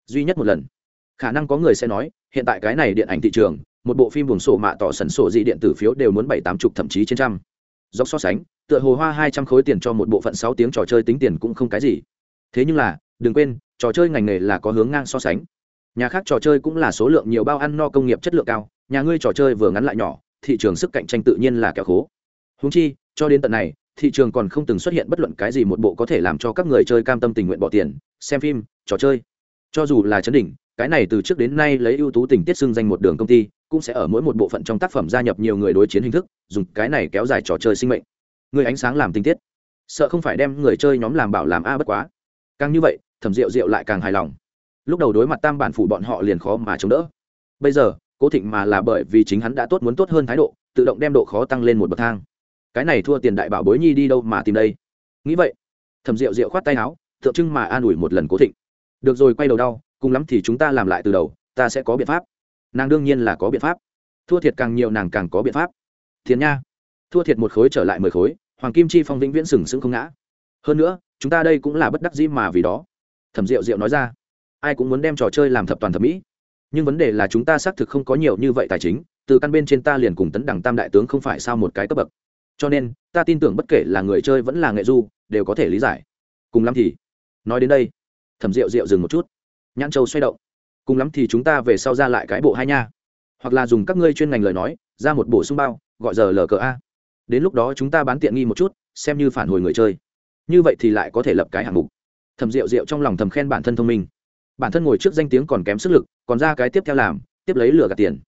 Duy nhất một lần. Khả năng có người sẽ nói, hiện tại cái này điện ảnh thị trường, một bộ phim buồng sổ mạ tỏ sẩn sổ dị điện tử phiếu đều muốn bảy tám chục thậm chí trên trăm. Dọc so sánh, tựa hồ hoa hai trăm khối tiền cho một bộ phận sáu tiếng trò chơi tính tiền cũng không cái gì. Thế nhưng là, đừng quên trò chơi ngành nghề là có hướng ngang so sánh. Nhà khác trò chơi cũng là số lượng nhiều bao ăn no công nghiệp chất lượng cao, nhà ngươi trò chơi vừa ngắn lại nhỏ, thị trường sức cạnh tranh tự nhiên là kẻ khố. Húng chi, cho đến tận này, thị trường còn không từng xuất hiện bất luận cái gì một bộ có thể làm cho các người chơi cam tâm tình nguyện bỏ tiền, xem phim, trò chơi. Cho dù là chấn đỉnh, cái này từ trước đến nay lấy ưu tú tình tiết xưng danh một đường công ty, cũng sẽ ở mỗi một bộ phận trong tác phẩm gia nhập nhiều người đối chiến hình thức, dùng cái này kéo dài trò chơi sinh mệnh. Người ánh sáng làm tình tiết. Sợ không phải đem người chơi nhóm làm bảo làm a bất quá. Càng như vậy thẩm rượu rượu lại càng hài lòng. Lúc đầu đối mặt tam bản phủ bọn họ liền khó mà chống đỡ. Bây giờ, cố thịnh mà là bởi vì chính hắn đã tốt muốn tốt hơn thái độ, tự động đem độ khó tăng lên một bậc thang. Cái này thua tiền đại bảo bối nhi đi đâu mà tìm đây? Nghĩ vậy Thẩm rượu rượu khoát tay áo, tượng trưng mà an ủi một lần cố thịnh. Được rồi, quay đầu đau, cùng lắm thì chúng ta làm lại từ đầu, ta sẽ có biện pháp. Nàng đương nhiên là có biện pháp. Thua thiệt càng nhiều nàng càng có biện pháp. Thiên nha. Thua thiệt một khối trở lại mười khối, hoàng kim chi phong vĩnh viễn sừng sững không ngã. Hơn nữa, chúng ta đây cũng là bất đắc dĩ mà vì đó thẩm diệu diệu nói ra, ai cũng muốn đem trò chơi làm thập toàn thẩm mỹ, nhưng vấn đề là chúng ta xác thực không có nhiều như vậy tài chính, từ căn bên trên ta liền cùng tấn đẳng tam đại tướng không phải sao một cái cấp bậc. Cho nên, ta tin tưởng bất kể là người chơi vẫn là nghệ du, đều có thể lý giải. Cùng lắm thì, nói đến đây, thẩm rượu rượu dừng một chút. Nhãn châu xoay động. Cùng lắm thì chúng ta về sau ra lại cái bộ hai nha. Hoặc là dùng các ngươi chuyên ngành lời nói, ra một bổ sung bao, gọi giờ lờ cờ a. Đến lúc đó chúng ta bán tiện nghi một chút, xem như phản hồi người chơi. Như vậy thì lại có thể lập cái hạng mục thầm rượu rượu trong lòng thầm khen bản thân thông minh. Bản thân ngồi trước danh tiếng còn kém sức lực, còn ra cái tiếp theo làm, tiếp lấy lửa gạt tiền.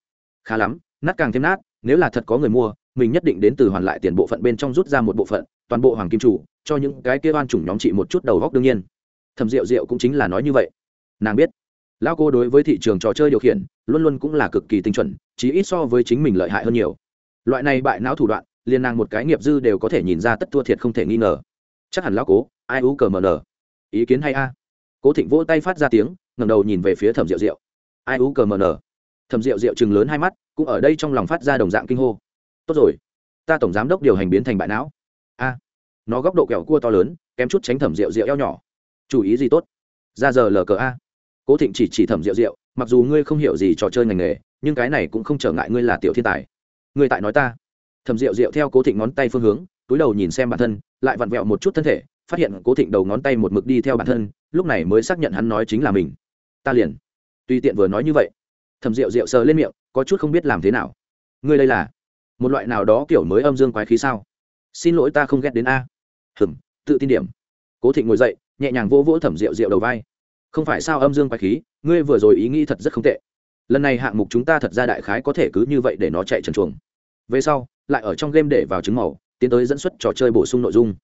Khá lắm, nát càng thêm nát, nếu là thật có người mua, mình nhất định đến từ hoàn lại tiền bộ phận bên trong rút ra một bộ phận, toàn bộ hoàng kim chủ, cho những cái kia oan chủng nhóm chị một chút đầu góc đương nhiên. Thầm rượu rượu cũng chính là nói như vậy. Nàng biết lao cô đối với thị trường trò chơi điều khiển, luôn luôn cũng là cực kỳ tinh chuẩn chỉ ít so với chính mình lợi hại hơn nhiều. Loại này bại não thủ đoạn, liền nàng một cái nghiệp dư đều có thể nhìn ra tất thua thiệt không thể nghi ngờ. Chắc hẳn lao cố, ai u cờ mờ nờ? Ý kiến hay a? Cố thịnh vỗ tay phát ra tiếng ngầm đầu nhìn về phía thẩm rượu rượu ai u cờ mờ nờ thẩm rượu rượu chừng lớn hai mắt, cũng ở đây trong lòng phát ra đồng dạng kinh hô. Tốt rồi, ta tổng giám đốc điều hành biến thành bại não. A, nó góc độ kẹo cua to lớn, kém chút tránh thẩm rượu rượu eo nhỏ. Chủ ý gì tốt? Ra giờ lờ cờ a. Cố thịnh chỉ chỉ thẩm rượu rượu mặc dù ngươi không hiểu gì trò chơi ngành nghề, nhưng cái này cũng không trở ngại ngươi là tiểu thiên tài. Ngươi tại nói ta. Thẩm rượu rượu theo cố thịnh ngón tay phương hướng, túi đầu nhìn xem bản thân, lại vặn vẹo một chút thân thể phát hiện cố thịnh đầu ngón tay một mực đi theo bản thân, lúc này mới xác nhận hắn nói chính là mình. Ta liền. Tùy tiện vừa nói như vậy, thẩm rượu rượu sờ lên miệng, có chút không biết làm thế nào. Ngươi đây là một loại nào đó kiểu mới âm dương quái khí sao? Xin lỗi ta không ghét đến a. Hừng tự tin điểm. Cố thịnh ngồi dậy, nhẹ nhàng vỗ vỗ thẩm rượu rượu đầu vai. Không phải sao âm dương quái khí, ngươi vừa rồi ý nghĩ thật rất không tệ. Lần này hạng mục chúng ta thật ra đại khái có thể cứ như vậy để nó chạy trần chuồng. Về sau, lại ở trong game để vào trứng màu, tiến tới dẫn xuất trò chơi bổ sung nội dung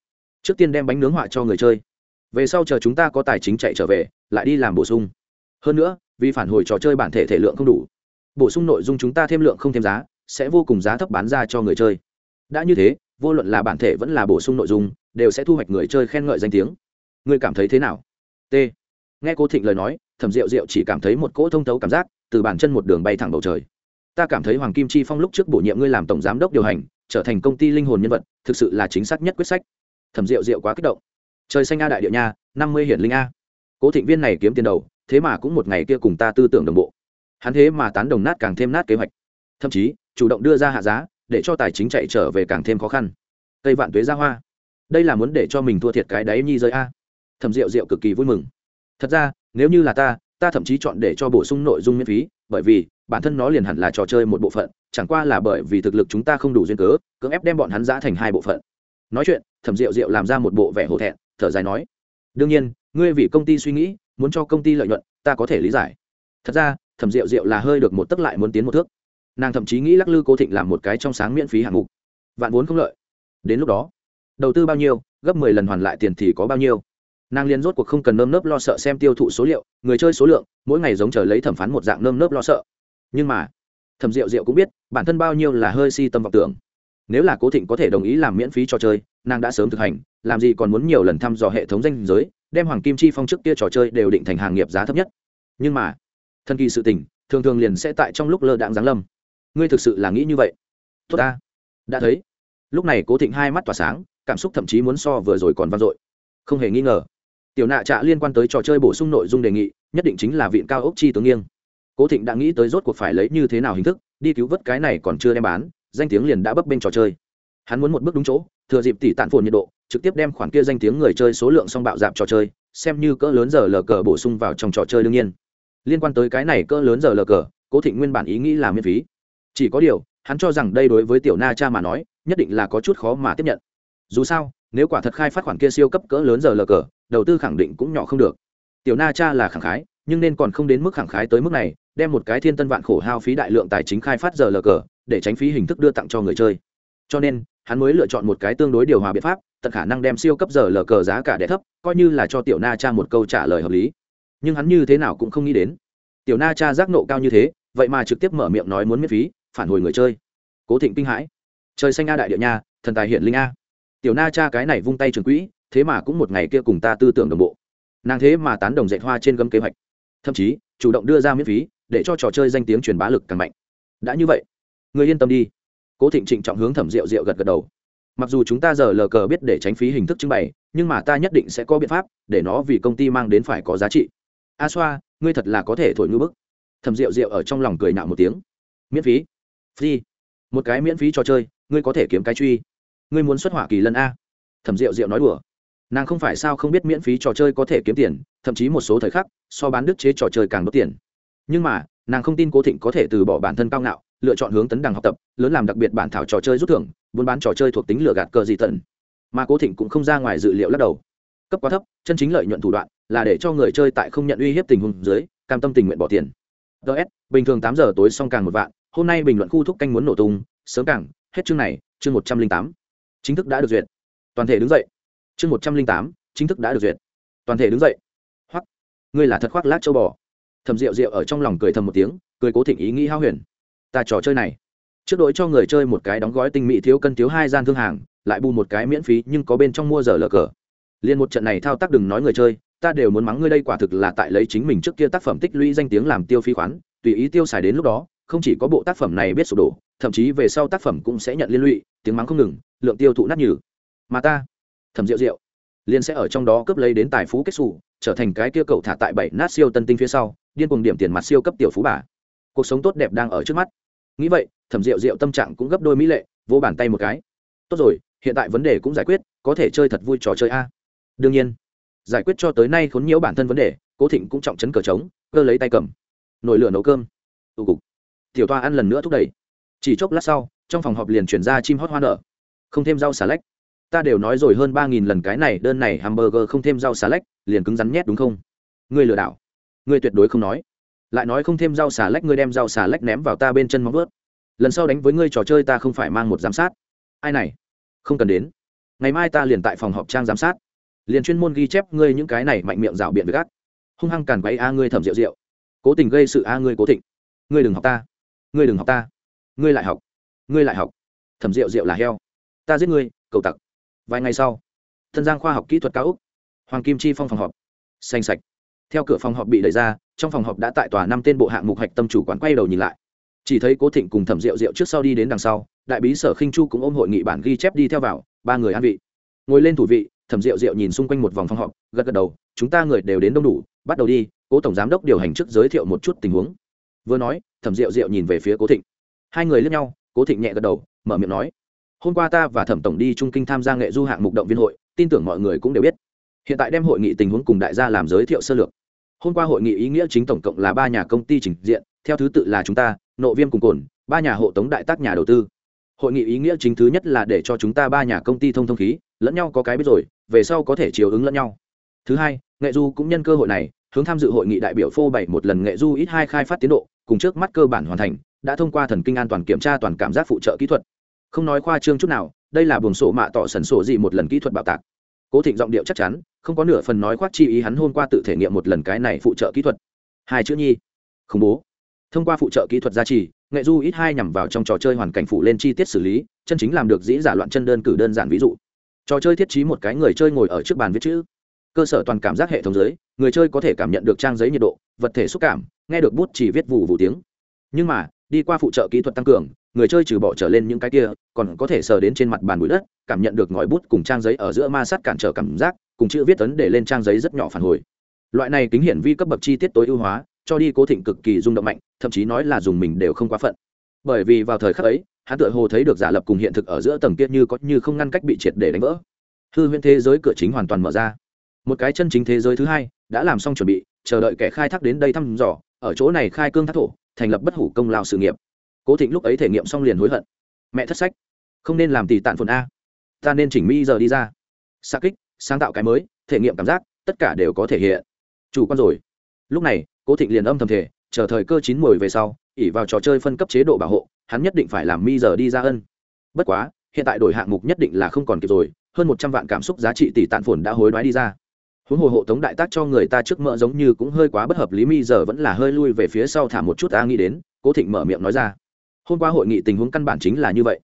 trước tiên đem bánh nướng họa cho người chơi. Về sau chờ chúng ta có tài chính chạy trở về, lại đi làm bổ sung. Hơn nữa, vì phản hồi trò chơi bản thể thể lượng không đủ, bổ sung nội dung chúng ta thêm lượng không thêm giá, sẽ vô cùng giá thấp bán ra cho người chơi. Đã như thế, vô luận là bản thể vẫn là bổ sung nội dung, đều sẽ thu hoạch người chơi khen ngợi danh tiếng. Ngươi cảm thấy thế nào? T. Nghe cô thịnh lời nói, thẩm rượu rượu chỉ cảm thấy một cỗ thông thấu cảm giác từ bàn chân một đường bay thẳng bầu trời. Ta cảm thấy hoàng kim chi phong lúc trước bổ nhiệm ngươi làm tổng giám đốc điều hành, trở thành công ty linh hồn nhân vật, thực sự là chính xác nhất quyết sách thẩm rượu rượu quá kích động. Trời xanh a đại địa nha, năm mươi hiển linh a. Cố thịnh viên này kiếm tiền đầu, thế mà cũng một ngày kia cùng ta tư tưởng đồng bộ. Hắn thế mà tán đồng nát càng thêm nát kế hoạch. Thậm chí, chủ động đưa ra hạ giá, để cho tài chính chạy trở về càng thêm khó khăn. Cây vạn tuế ra hoa. Đây là muốn để cho mình thua thiệt cái đáy nhi rơi a. Thẩm rượu rượu cực kỳ vui mừng. Thật ra, nếu như là ta ta thậm chí chọn để cho bổ sung nội dung miễn phí, bởi vì, bản thân nó liền hẳn là trò chơi một bộ phận, chẳng qua là bởi vì thực lực chúng ta không đủ duyên cớ, cưỡng ép đem bọn hắn giã thành hai bộ phận. Nói chuyện thẩm rượu rượu làm ra một bộ vẻ hổ thẹn, thở dài nói, đương nhiên, ngươi vì công ty suy nghĩ, muốn cho công ty lợi nhuận, ta có thể lý giải. Thật ra, thẩm rượu rượu là hơi được một tấc lại muốn tiến một thước. Nàng thậm chí nghĩ lắc lư cố thịnh làm một cái trong sáng miễn phí hạng mục. Vạn vốn không lợi. Đến lúc đó, đầu tư bao nhiêu, gấp mười lần hoàn lại tiền thì có bao nhiêu? Nàng liên rốt cuộc không cần nơm nớp lo sợ xem tiêu thụ số liệu, người chơi số lượng, mỗi ngày giống chờ lấy thẩm phán một dạng nơm nớp lo sợ. Nhưng mà, thẩm rượu rượu cũng biết, bản thân bao nhiêu là hơi si tâm vọng tưởng. Nếu là cố thịnh có thể đồng ý làm miễn phí cho chơi nàng đã sớm thực hành, làm gì còn muốn nhiều lần thăm dò hệ thống danh giới, đem hoàng kim chi phong trước kia trò chơi đều định thành hàng nghiệp giá thấp nhất. Nhưng mà thân kỳ sự tình, thường thường liền sẽ tại trong lúc lơ đạn giáng lâm. Ngươi thực sự là nghĩ như vậy? Tốt ta. Đã thấy. Lúc này cố thịnh hai mắt tỏa sáng, cảm xúc thậm chí muốn so vừa rồi còn vang dội. Không hề nghi ngờ. Tiểu nạ trạ liên quan tới trò chơi bổ sung nội dung đề nghị, nhất định chính là viện cao ốc chi tướng nghiêng. Cố thịnh đã nghĩ tới rốt cuộc phải lấy như thế nào hình thức, đi cứu vớt cái này còn chưa đem bán, danh tiếng liền đã bấp bên trò chơi. Hắn muốn một bước đúng chỗ thừa dịp tỷ tản phồn nhiệt độ, trực tiếp đem khoản kia danh tiếng người chơi số lượng song bạo dạp trò chơi, xem như cỡ lớn giờ lờ cờ bổ sung vào trong trò chơi đương nhiên. Liên quan tới cái này cỡ lớn giờ lờ cờ, cố thịnh nguyên bản ý nghĩ là miễn phí. Chỉ có điều, hắn cho rằng đây đối với tiểu na cha mà nói, nhất định là có chút khó mà tiếp nhận. Dù sao, nếu quả thật khai phát khoản kia siêu cấp cỡ lớn giờ lờ cờ, đầu tư khẳng định cũng nhỏ không được. Tiểu na cha là khẳng khái, nhưng nên còn không đến mức khẳng khái tới mức này, đem một cái thiên tân vạn khổ hao phí đại lượng tài chính khai phát giờ lờ cờ, để tránh phí hình thức đưa tặng cho người chơi cho nên, hắn mới lựa chọn một cái tương đối điều hòa biện pháp, tận khả năng đem siêu cấp giờ lờ cờ giá cả đẻ thấp, coi như là cho tiểu na cha một câu trả lời hợp lý. Nhưng hắn như thế nào cũng không nghĩ đến. Tiểu na cha giác nộ cao như thế, vậy mà trực tiếp mở miệng nói muốn miễn phí, phản hồi người chơi. Cố thịnh kinh hãi. Trời xanh a đại địa nha, thần tài hiện linh a. Tiểu na cha cái này vung tay trường quỹ, thế mà cũng một ngày kia cùng ta tư tưởng đồng bộ. Nàng thế mà tán đồng dạy hoa trên gấm kế hoạch. Thậm chí, chủ động đưa ra miễn phí, để cho trò chơi danh tiếng truyền bá lực càng mạnh. Đã như vậy, người yên tâm đi cố thịnh trịnh trọng hướng thẩm rượu rượu gật gật đầu. Mặc dù chúng ta giờ lờ cờ biết để tránh phí hình thức trưng bày, nhưng mà ta nhất định sẽ có biện pháp, để nó vì công ty mang đến phải có giá trị. A xoa, ngươi thật là có thể thổi ngư bức. Thẩm rượu rượu ở trong lòng cười nạo một tiếng. Miễn phí. Phi. Một cái miễn phí trò chơi, ngươi có thể kiếm cái truy. Ngươi muốn xuất hỏa kỳ lân a. Thẩm rượu rượu nói đùa. Nàng không phải sao không biết miễn phí trò chơi có thể kiếm tiền, thậm chí một số thời khắc, so bán đức chế trò chơi càng đốt tiền. Nhưng mà, nàng không tin cố thịnh có thể từ bỏ bản thân cao ngạo lựa chọn hướng tấn đằng học tập, lớn làm đặc biệt bản thảo trò chơi rút thưởng, buôn bán trò chơi thuộc tính lừa gạt cờ gì tận. Mà cố thịnh cũng không ra ngoài dự liệu lắc đầu. Cấp quá thấp, chân chính lợi nhuận thủ đoạn là để cho người chơi tại không nhận uy hiếp tình huống dưới, cam tâm tình nguyện bỏ tiền. Ts bình thường tám giờ tối xong càng một vạn, hôm nay bình luận khu thúc canh muốn nổ tung, sớm càng, hết chương này, chương một trăm linh tám. Chính thức đã được duyệt. Toàn thể đứng dậy. Chương một trăm linh tám, chính thức đã được duyệt. Toàn thể đứng dậy. Hoặc ngươi là thật khoác lát châu bò. Thầm rượu rượu ở trong lòng cười thầm một tiếng, cười cố thịnh ý nghĩ hao huyền ta trò chơi này. Trước đội cho người chơi một cái đóng gói tinh mỹ thiếu cân thiếu hai gian thương hàng, lại bù một cái miễn phí nhưng có bên trong mua giờ lờ cờ. Liên một trận này thao tác đừng nói người chơi, ta đều muốn mắng ngươi đây quả thực là tại lấy chính mình trước kia tác phẩm tích lũy danh tiếng làm tiêu phí khoán, tùy ý tiêu xài đến lúc đó, không chỉ có bộ tác phẩm này biết sụp đổ, thậm chí về sau tác phẩm cũng sẽ nhận liên lụy, tiếng mắng không ngừng, lượng tiêu thụ nát nhừ. Mà ta thầm rượu rượu liên sẽ ở trong đó cướp lấy đến tài phú kết xù, trở thành cái kia cậu thả tại bảy nát siêu tân tinh phía sau, điên cuồng điểm tiền mặt siêu cấp tiểu phú bà cuộc sống tốt đẹp đang ở trước mắt. Nghĩ vậy, thẩm rượu rượu tâm trạng cũng gấp đôi mỹ lệ vô bàn tay một cái. Tốt rồi, hiện tại vấn đề cũng giải quyết, có thể chơi thật vui trò chơi a. Đương nhiên, giải quyết cho tới nay khốn nhiễu bản thân vấn đề, cố thịnh cũng trọng chấn cờ trống, cơ lấy tay cầm. Nồi lửa nấu cơm. Tụ cục. Tiểu toa ăn lần nữa thúc đẩy. Chỉ chốc lát sau, trong phòng họp liền chuyển ra chim hót hoa nở. Không thêm rau xà lách. Ta đều nói rồi hơn ba nghìn lần cái này, đơn này hamburger không thêm rau xà lách, liền cứng rắn nhét đúng không? Ngươi lừa đảo. Ngươi tuyệt đối không nói lại nói không thêm rau xà lách, ngươi đem rau xà lách ném vào ta bên chân móng vớt lần sau đánh với ngươi trò chơi ta không phải mang một giám sát. Ai này? Không cần đến. Ngày mai ta liền tại phòng họp trang giám sát. Liền chuyên môn ghi chép ngươi những cái này mạnh miệng rào biện với gắt hung hăng càn quấy a ngươi thẩm rượu rượu. Cố tình gây sự a ngươi cố thịnh. Ngươi đừng học ta. Ngươi đừng học ta. Ngươi lại học. Ngươi lại học. Thẩm rượu rượu là heo. Ta giết ngươi, cầu tặc. Vài ngày sau thân giang khoa học kỹ thuật cao úc, hoàng kim chi phong phòng họp, xanh sạch. Theo cửa phòng họp bị đẩy ra trong phòng họp đã tại tòa năm tên bộ hạng mục hạch tâm chủ quán quay đầu nhìn lại. Chỉ thấy cố thịnh cùng thẩm rượu rượu trước sau đi đến đằng sau, đại bí sở khinh chu cũng ôm hội nghị bản ghi chép đi theo vào, ba người an vị. Ngồi lên thủ vị, thẩm rượu rượu nhìn xung quanh một vòng phòng họp, gật gật đầu, chúng ta người đều đến đông đủ, bắt đầu đi, cố tổng giám đốc điều hành trước giới thiệu một chút tình huống. Vừa nói, thẩm rượu rượu nhìn về phía cố thịnh. Hai người lướt nhau, cố thịnh nhẹ gật đầu, mở miệng nói, hôm qua ta và thẩm tổng đi trung kinh tham gia nghệ du hạng mục động viên hội, tin tưởng mọi người cũng đều biết. Hiện tại đem hội nghị tình huống cùng đại gia làm giới thiệu sơ lược hôm qua hội nghị ý nghĩa chính tổng cộng là ba nhà công ty trình diện, theo thứ tự là chúng ta, nộ viêm cùng cồn ba nhà hộ tống đại tác nhà đầu tư. Hội nghị ý nghĩa chính thứ nhất là để cho chúng ta ba nhà công ty thông thông khí, lẫn nhau có cái biết rồi, về sau có thể chiều ứng lẫn nhau. Thứ hai, nghệ du cũng nhân cơ hội này, hướng tham dự hội nghị đại biểu phô bày một lần nghệ du ít hai khai phát tiến độ, cùng trước mắt cơ bản hoàn thành, đã thông qua thần kinh an toàn kiểm tra toàn cảm giác phụ trợ kỹ thuật. Không nói khoa trương chút nào, đây là buồng sổ mạ tỏ sần sổ gì một lần kỹ thuật bạo tạc cố thịnh giọng điệu chắc chắn, không có nửa phần nói khoác chi ý hắn hôm qua tự thể nghiệm một lần cái này phụ trợ kỹ thuật. Hai chữ nhi. Khủng bố. Thông qua phụ trợ kỹ thuật gia trì, nghệ du ít hai nhằm vào trong trò chơi hoàn cảnh phụ lên chi tiết xử lý, chân chính làm được dĩ giả loạn chân đơn cử đơn giản ví dụ. Trò chơi thiết trí một cái người chơi ngồi ở trước bàn viết chữ. Cơ sở toàn cảm giác hệ thống giới, người chơi có thể cảm nhận được trang giấy nhiệt độ, vật thể xúc cảm, nghe được bút chỉ viết vụ vụ tiếng. Nhưng mà, đi qua phụ trợ kỹ thuật tăng cường người chơi trừ bỏ trở lên những cái kia, còn có thể sờ đến trên mặt bàn bụi đất, cảm nhận được ngòi bút cùng trang giấy ở giữa ma sát cản trở cảm giác, cùng chữ viết tấn để lên trang giấy rất nhỏ phản hồi. Loại này kính hiển vi cấp bậc chi tiết tối ưu hóa, cho đi cố thịnh cực kỳ rung động mạnh, thậm chí nói là dùng mình đều không quá phận. Bởi vì vào thời khắc ấy, hắn tựa hồ thấy được giả lập cùng hiện thực ở giữa tầng kia như có như không ngăn cách bị triệt để đánh vỡ. Hư huyễn thế giới cửa chính hoàn toàn mở ra. Một cái chân chính thế giới thứ hai đã làm xong chuẩn bị, chờ đợi kẻ khai thác đến đây thăm dò, ở chỗ này khai cương thác thổ, thành lập bất hủ công lao sự nghiệp cố thịnh lúc ấy thể nghiệm xong liền hối hận. Mẹ thất sách, không nên làm tỷ tạn phồn a. Ta nên chỉnh mi giờ đi ra. Xa kích, sáng tạo cái mới, thể nghiệm cảm giác, tất cả đều có thể hiện. Chủ quan rồi. Lúc này, cố thịnh liền âm thầm thể chờ thời cơ chín mồi về sau ỉ vào trò chơi phân cấp chế độ bảo hộ, hắn nhất định phải làm mi giờ đi ra ân. Bất quá, hiện tại đổi hạng mục nhất định là không còn kịp rồi, hơn một trăm vạn cảm xúc giá trị tỷ tạn phồn đã hối đoái đi ra. Huống hồ hộ tống đại tác cho người ta trước mỡ giống như cũng hơi quá bất hợp lý, mi giờ vẫn là hơi lui về phía sau thả một chút, ta nghĩ đến, cố thịnh mở miệng nói ra hôm qua hội nghị tình huống căn bản chính là như vậy.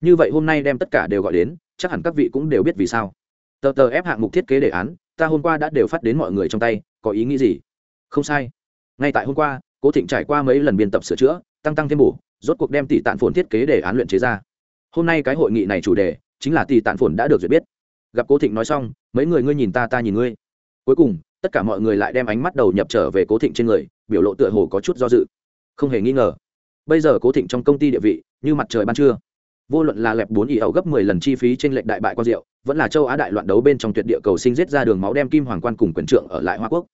Như vậy hôm nay đem tất cả đều gọi đến, chắc hẳn các vị cũng đều biết vì sao. Tờ tờ ép hạng mục thiết kế đề án, ta hôm qua đã đều phát đến mọi người trong tay, có ý nghĩ gì? Không sai. Ngay tại hôm qua, cố thịnh trải qua mấy lần biên tập sửa chữa, tăng tăng thêm bổ, rốt cuộc đem tỷ tạn phồn thiết kế đề án luyện chế ra. Hôm nay cái hội nghị này chủ đề, chính là tỷ tạn phồn đã được duyệt biết. Gặp cố thịnh nói xong, mấy người ngươi nhìn ta ta nhìn ngươi. Cuối cùng, tất cả mọi người lại đem ánh mắt đầu nhập trở về cố thịnh trên người, biểu lộ tựa hồ có chút do dự. Không hề nghi ngờ bây giờ cố thịnh trong công ty địa vị, như mặt trời ban trưa. Vô luận là lẹp bốn ỉ ẩu gấp mười lần chi phí trên lệnh đại bại quan diệu vẫn là châu á đại loạn đấu bên trong tuyệt địa cầu sinh giết ra đường máu đem kim hoàng quan cùng quyền trượng ở lại hoa quốc.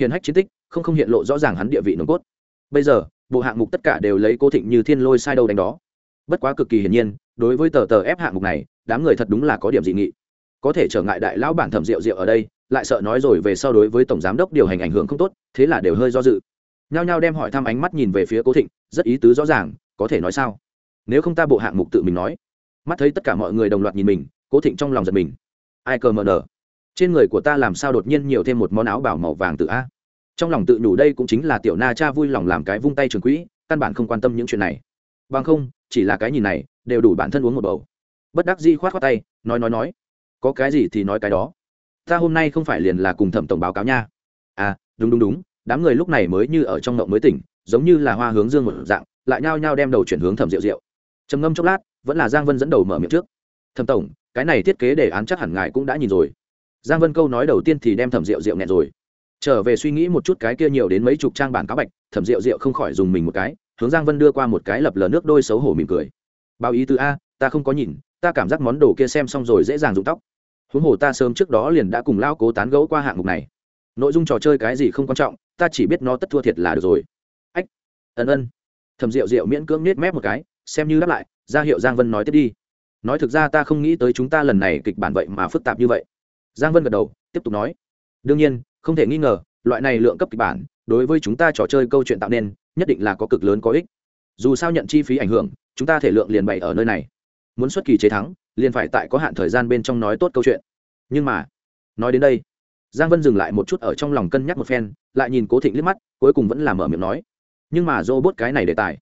Hiền hách chiến tích, không không hiện lộ rõ ràng hắn địa vị nồng cốt. Bây giờ, bộ hạng mục tất cả đều lấy cố thịnh như thiên lôi sai đâu đánh đó. Bất quá cực kỳ hiển nhiên, đối với tờ tờ ép hạng mục này, đám người thật đúng là có điểm dị nghị. Có thể trở ngại đại lão bản thẩm rượu rượu ở đây, lại sợ nói rồi về sau đối với tổng giám đốc điều hành ảnh hưởng không tốt, thế là đều hơi do dự nhao nhao đem hỏi thăm ánh mắt nhìn về phía cố thịnh, rất ý tứ rõ ràng, có thể nói sao? Nếu không ta bộ hạng mục tự mình nói. Mắt thấy tất cả mọi người đồng loạt nhìn mình, cố thịnh trong lòng giật mình. Ai cờ mờ nở? Trên người của ta làm sao đột nhiên nhiều thêm một món áo bảo màu vàng tự a? Trong lòng tự nhủ đây cũng chính là tiểu na cha vui lòng làm cái vung tay trường quỹ, căn bản không quan tâm những chuyện này. Bằng không, chỉ là cái nhìn này, đều đủ bản thân uống một bầu. Bất đắc di khoát khoát tay, nói nói nói. Có cái gì thì nói cái đó. Ta hôm nay không phải liền là cùng thẩm tổng báo cáo nha. À đúng đúng đúng đám người lúc này mới như ở trong ngộng mới tỉnh, giống như là hoa hướng dương một dạng, lại nhao nhao đem đầu chuyển hướng thẩm rượu rượu trầm ngâm chốc lát, vẫn là giang vân dẫn đầu mở miệng trước. Thẩm tổng, cái này thiết kế đề án chắc hẳn ngài cũng đã nhìn rồi. Giang vân câu nói đầu tiên thì đem thẩm rượu rượu nghẹn rồi. Trở về suy nghĩ một chút cái kia nhiều đến mấy chục trang bản cáo bạch, thẩm rượu rượu không khỏi dùng mình một cái, hướng giang vân đưa qua một cái lập lờ nước đôi xấu hổ mỉm cười. Bao ý từ a, ta không có nhìn, ta cảm giác món đồ kia xem xong rồi dễ dàng rụng tóc. Huống hồ ta sớm trước đó liền đã cùng lao cố tán gẫu qua hạng mục này. Nội dung trò chơi cái gì không quan trọng ta chỉ biết nó tất thua thiệt là được rồi. Ách, ân ân. Thầm rượu rượu miễn cưỡng nết mép một cái, xem như đáp lại, ra hiệu giang vân nói tiếp đi. Nói thực ra ta không nghĩ tới chúng ta lần này kịch bản vậy mà phức tạp như vậy. Giang vân gật đầu, tiếp tục nói. Đương nhiên, không thể nghi ngờ, loại này lượng cấp kịch bản, đối với chúng ta trò chơi câu chuyện tạo nên, nhất định là có cực lớn có ích. Dù sao nhận chi phí ảnh hưởng, chúng ta thể lượng liền bày ở nơi này. Muốn xuất kỳ chế thắng, liền phải tại có hạn thời gian bên trong nói tốt câu chuyện. Nhưng mà, nói đến đây giang vân dừng lại một chút ở trong lòng cân nhắc một phen, lại nhìn cố thịnh liếc mắt, cuối cùng vẫn là mở miệng nói, nhưng mà dô bốt cái này đề tài.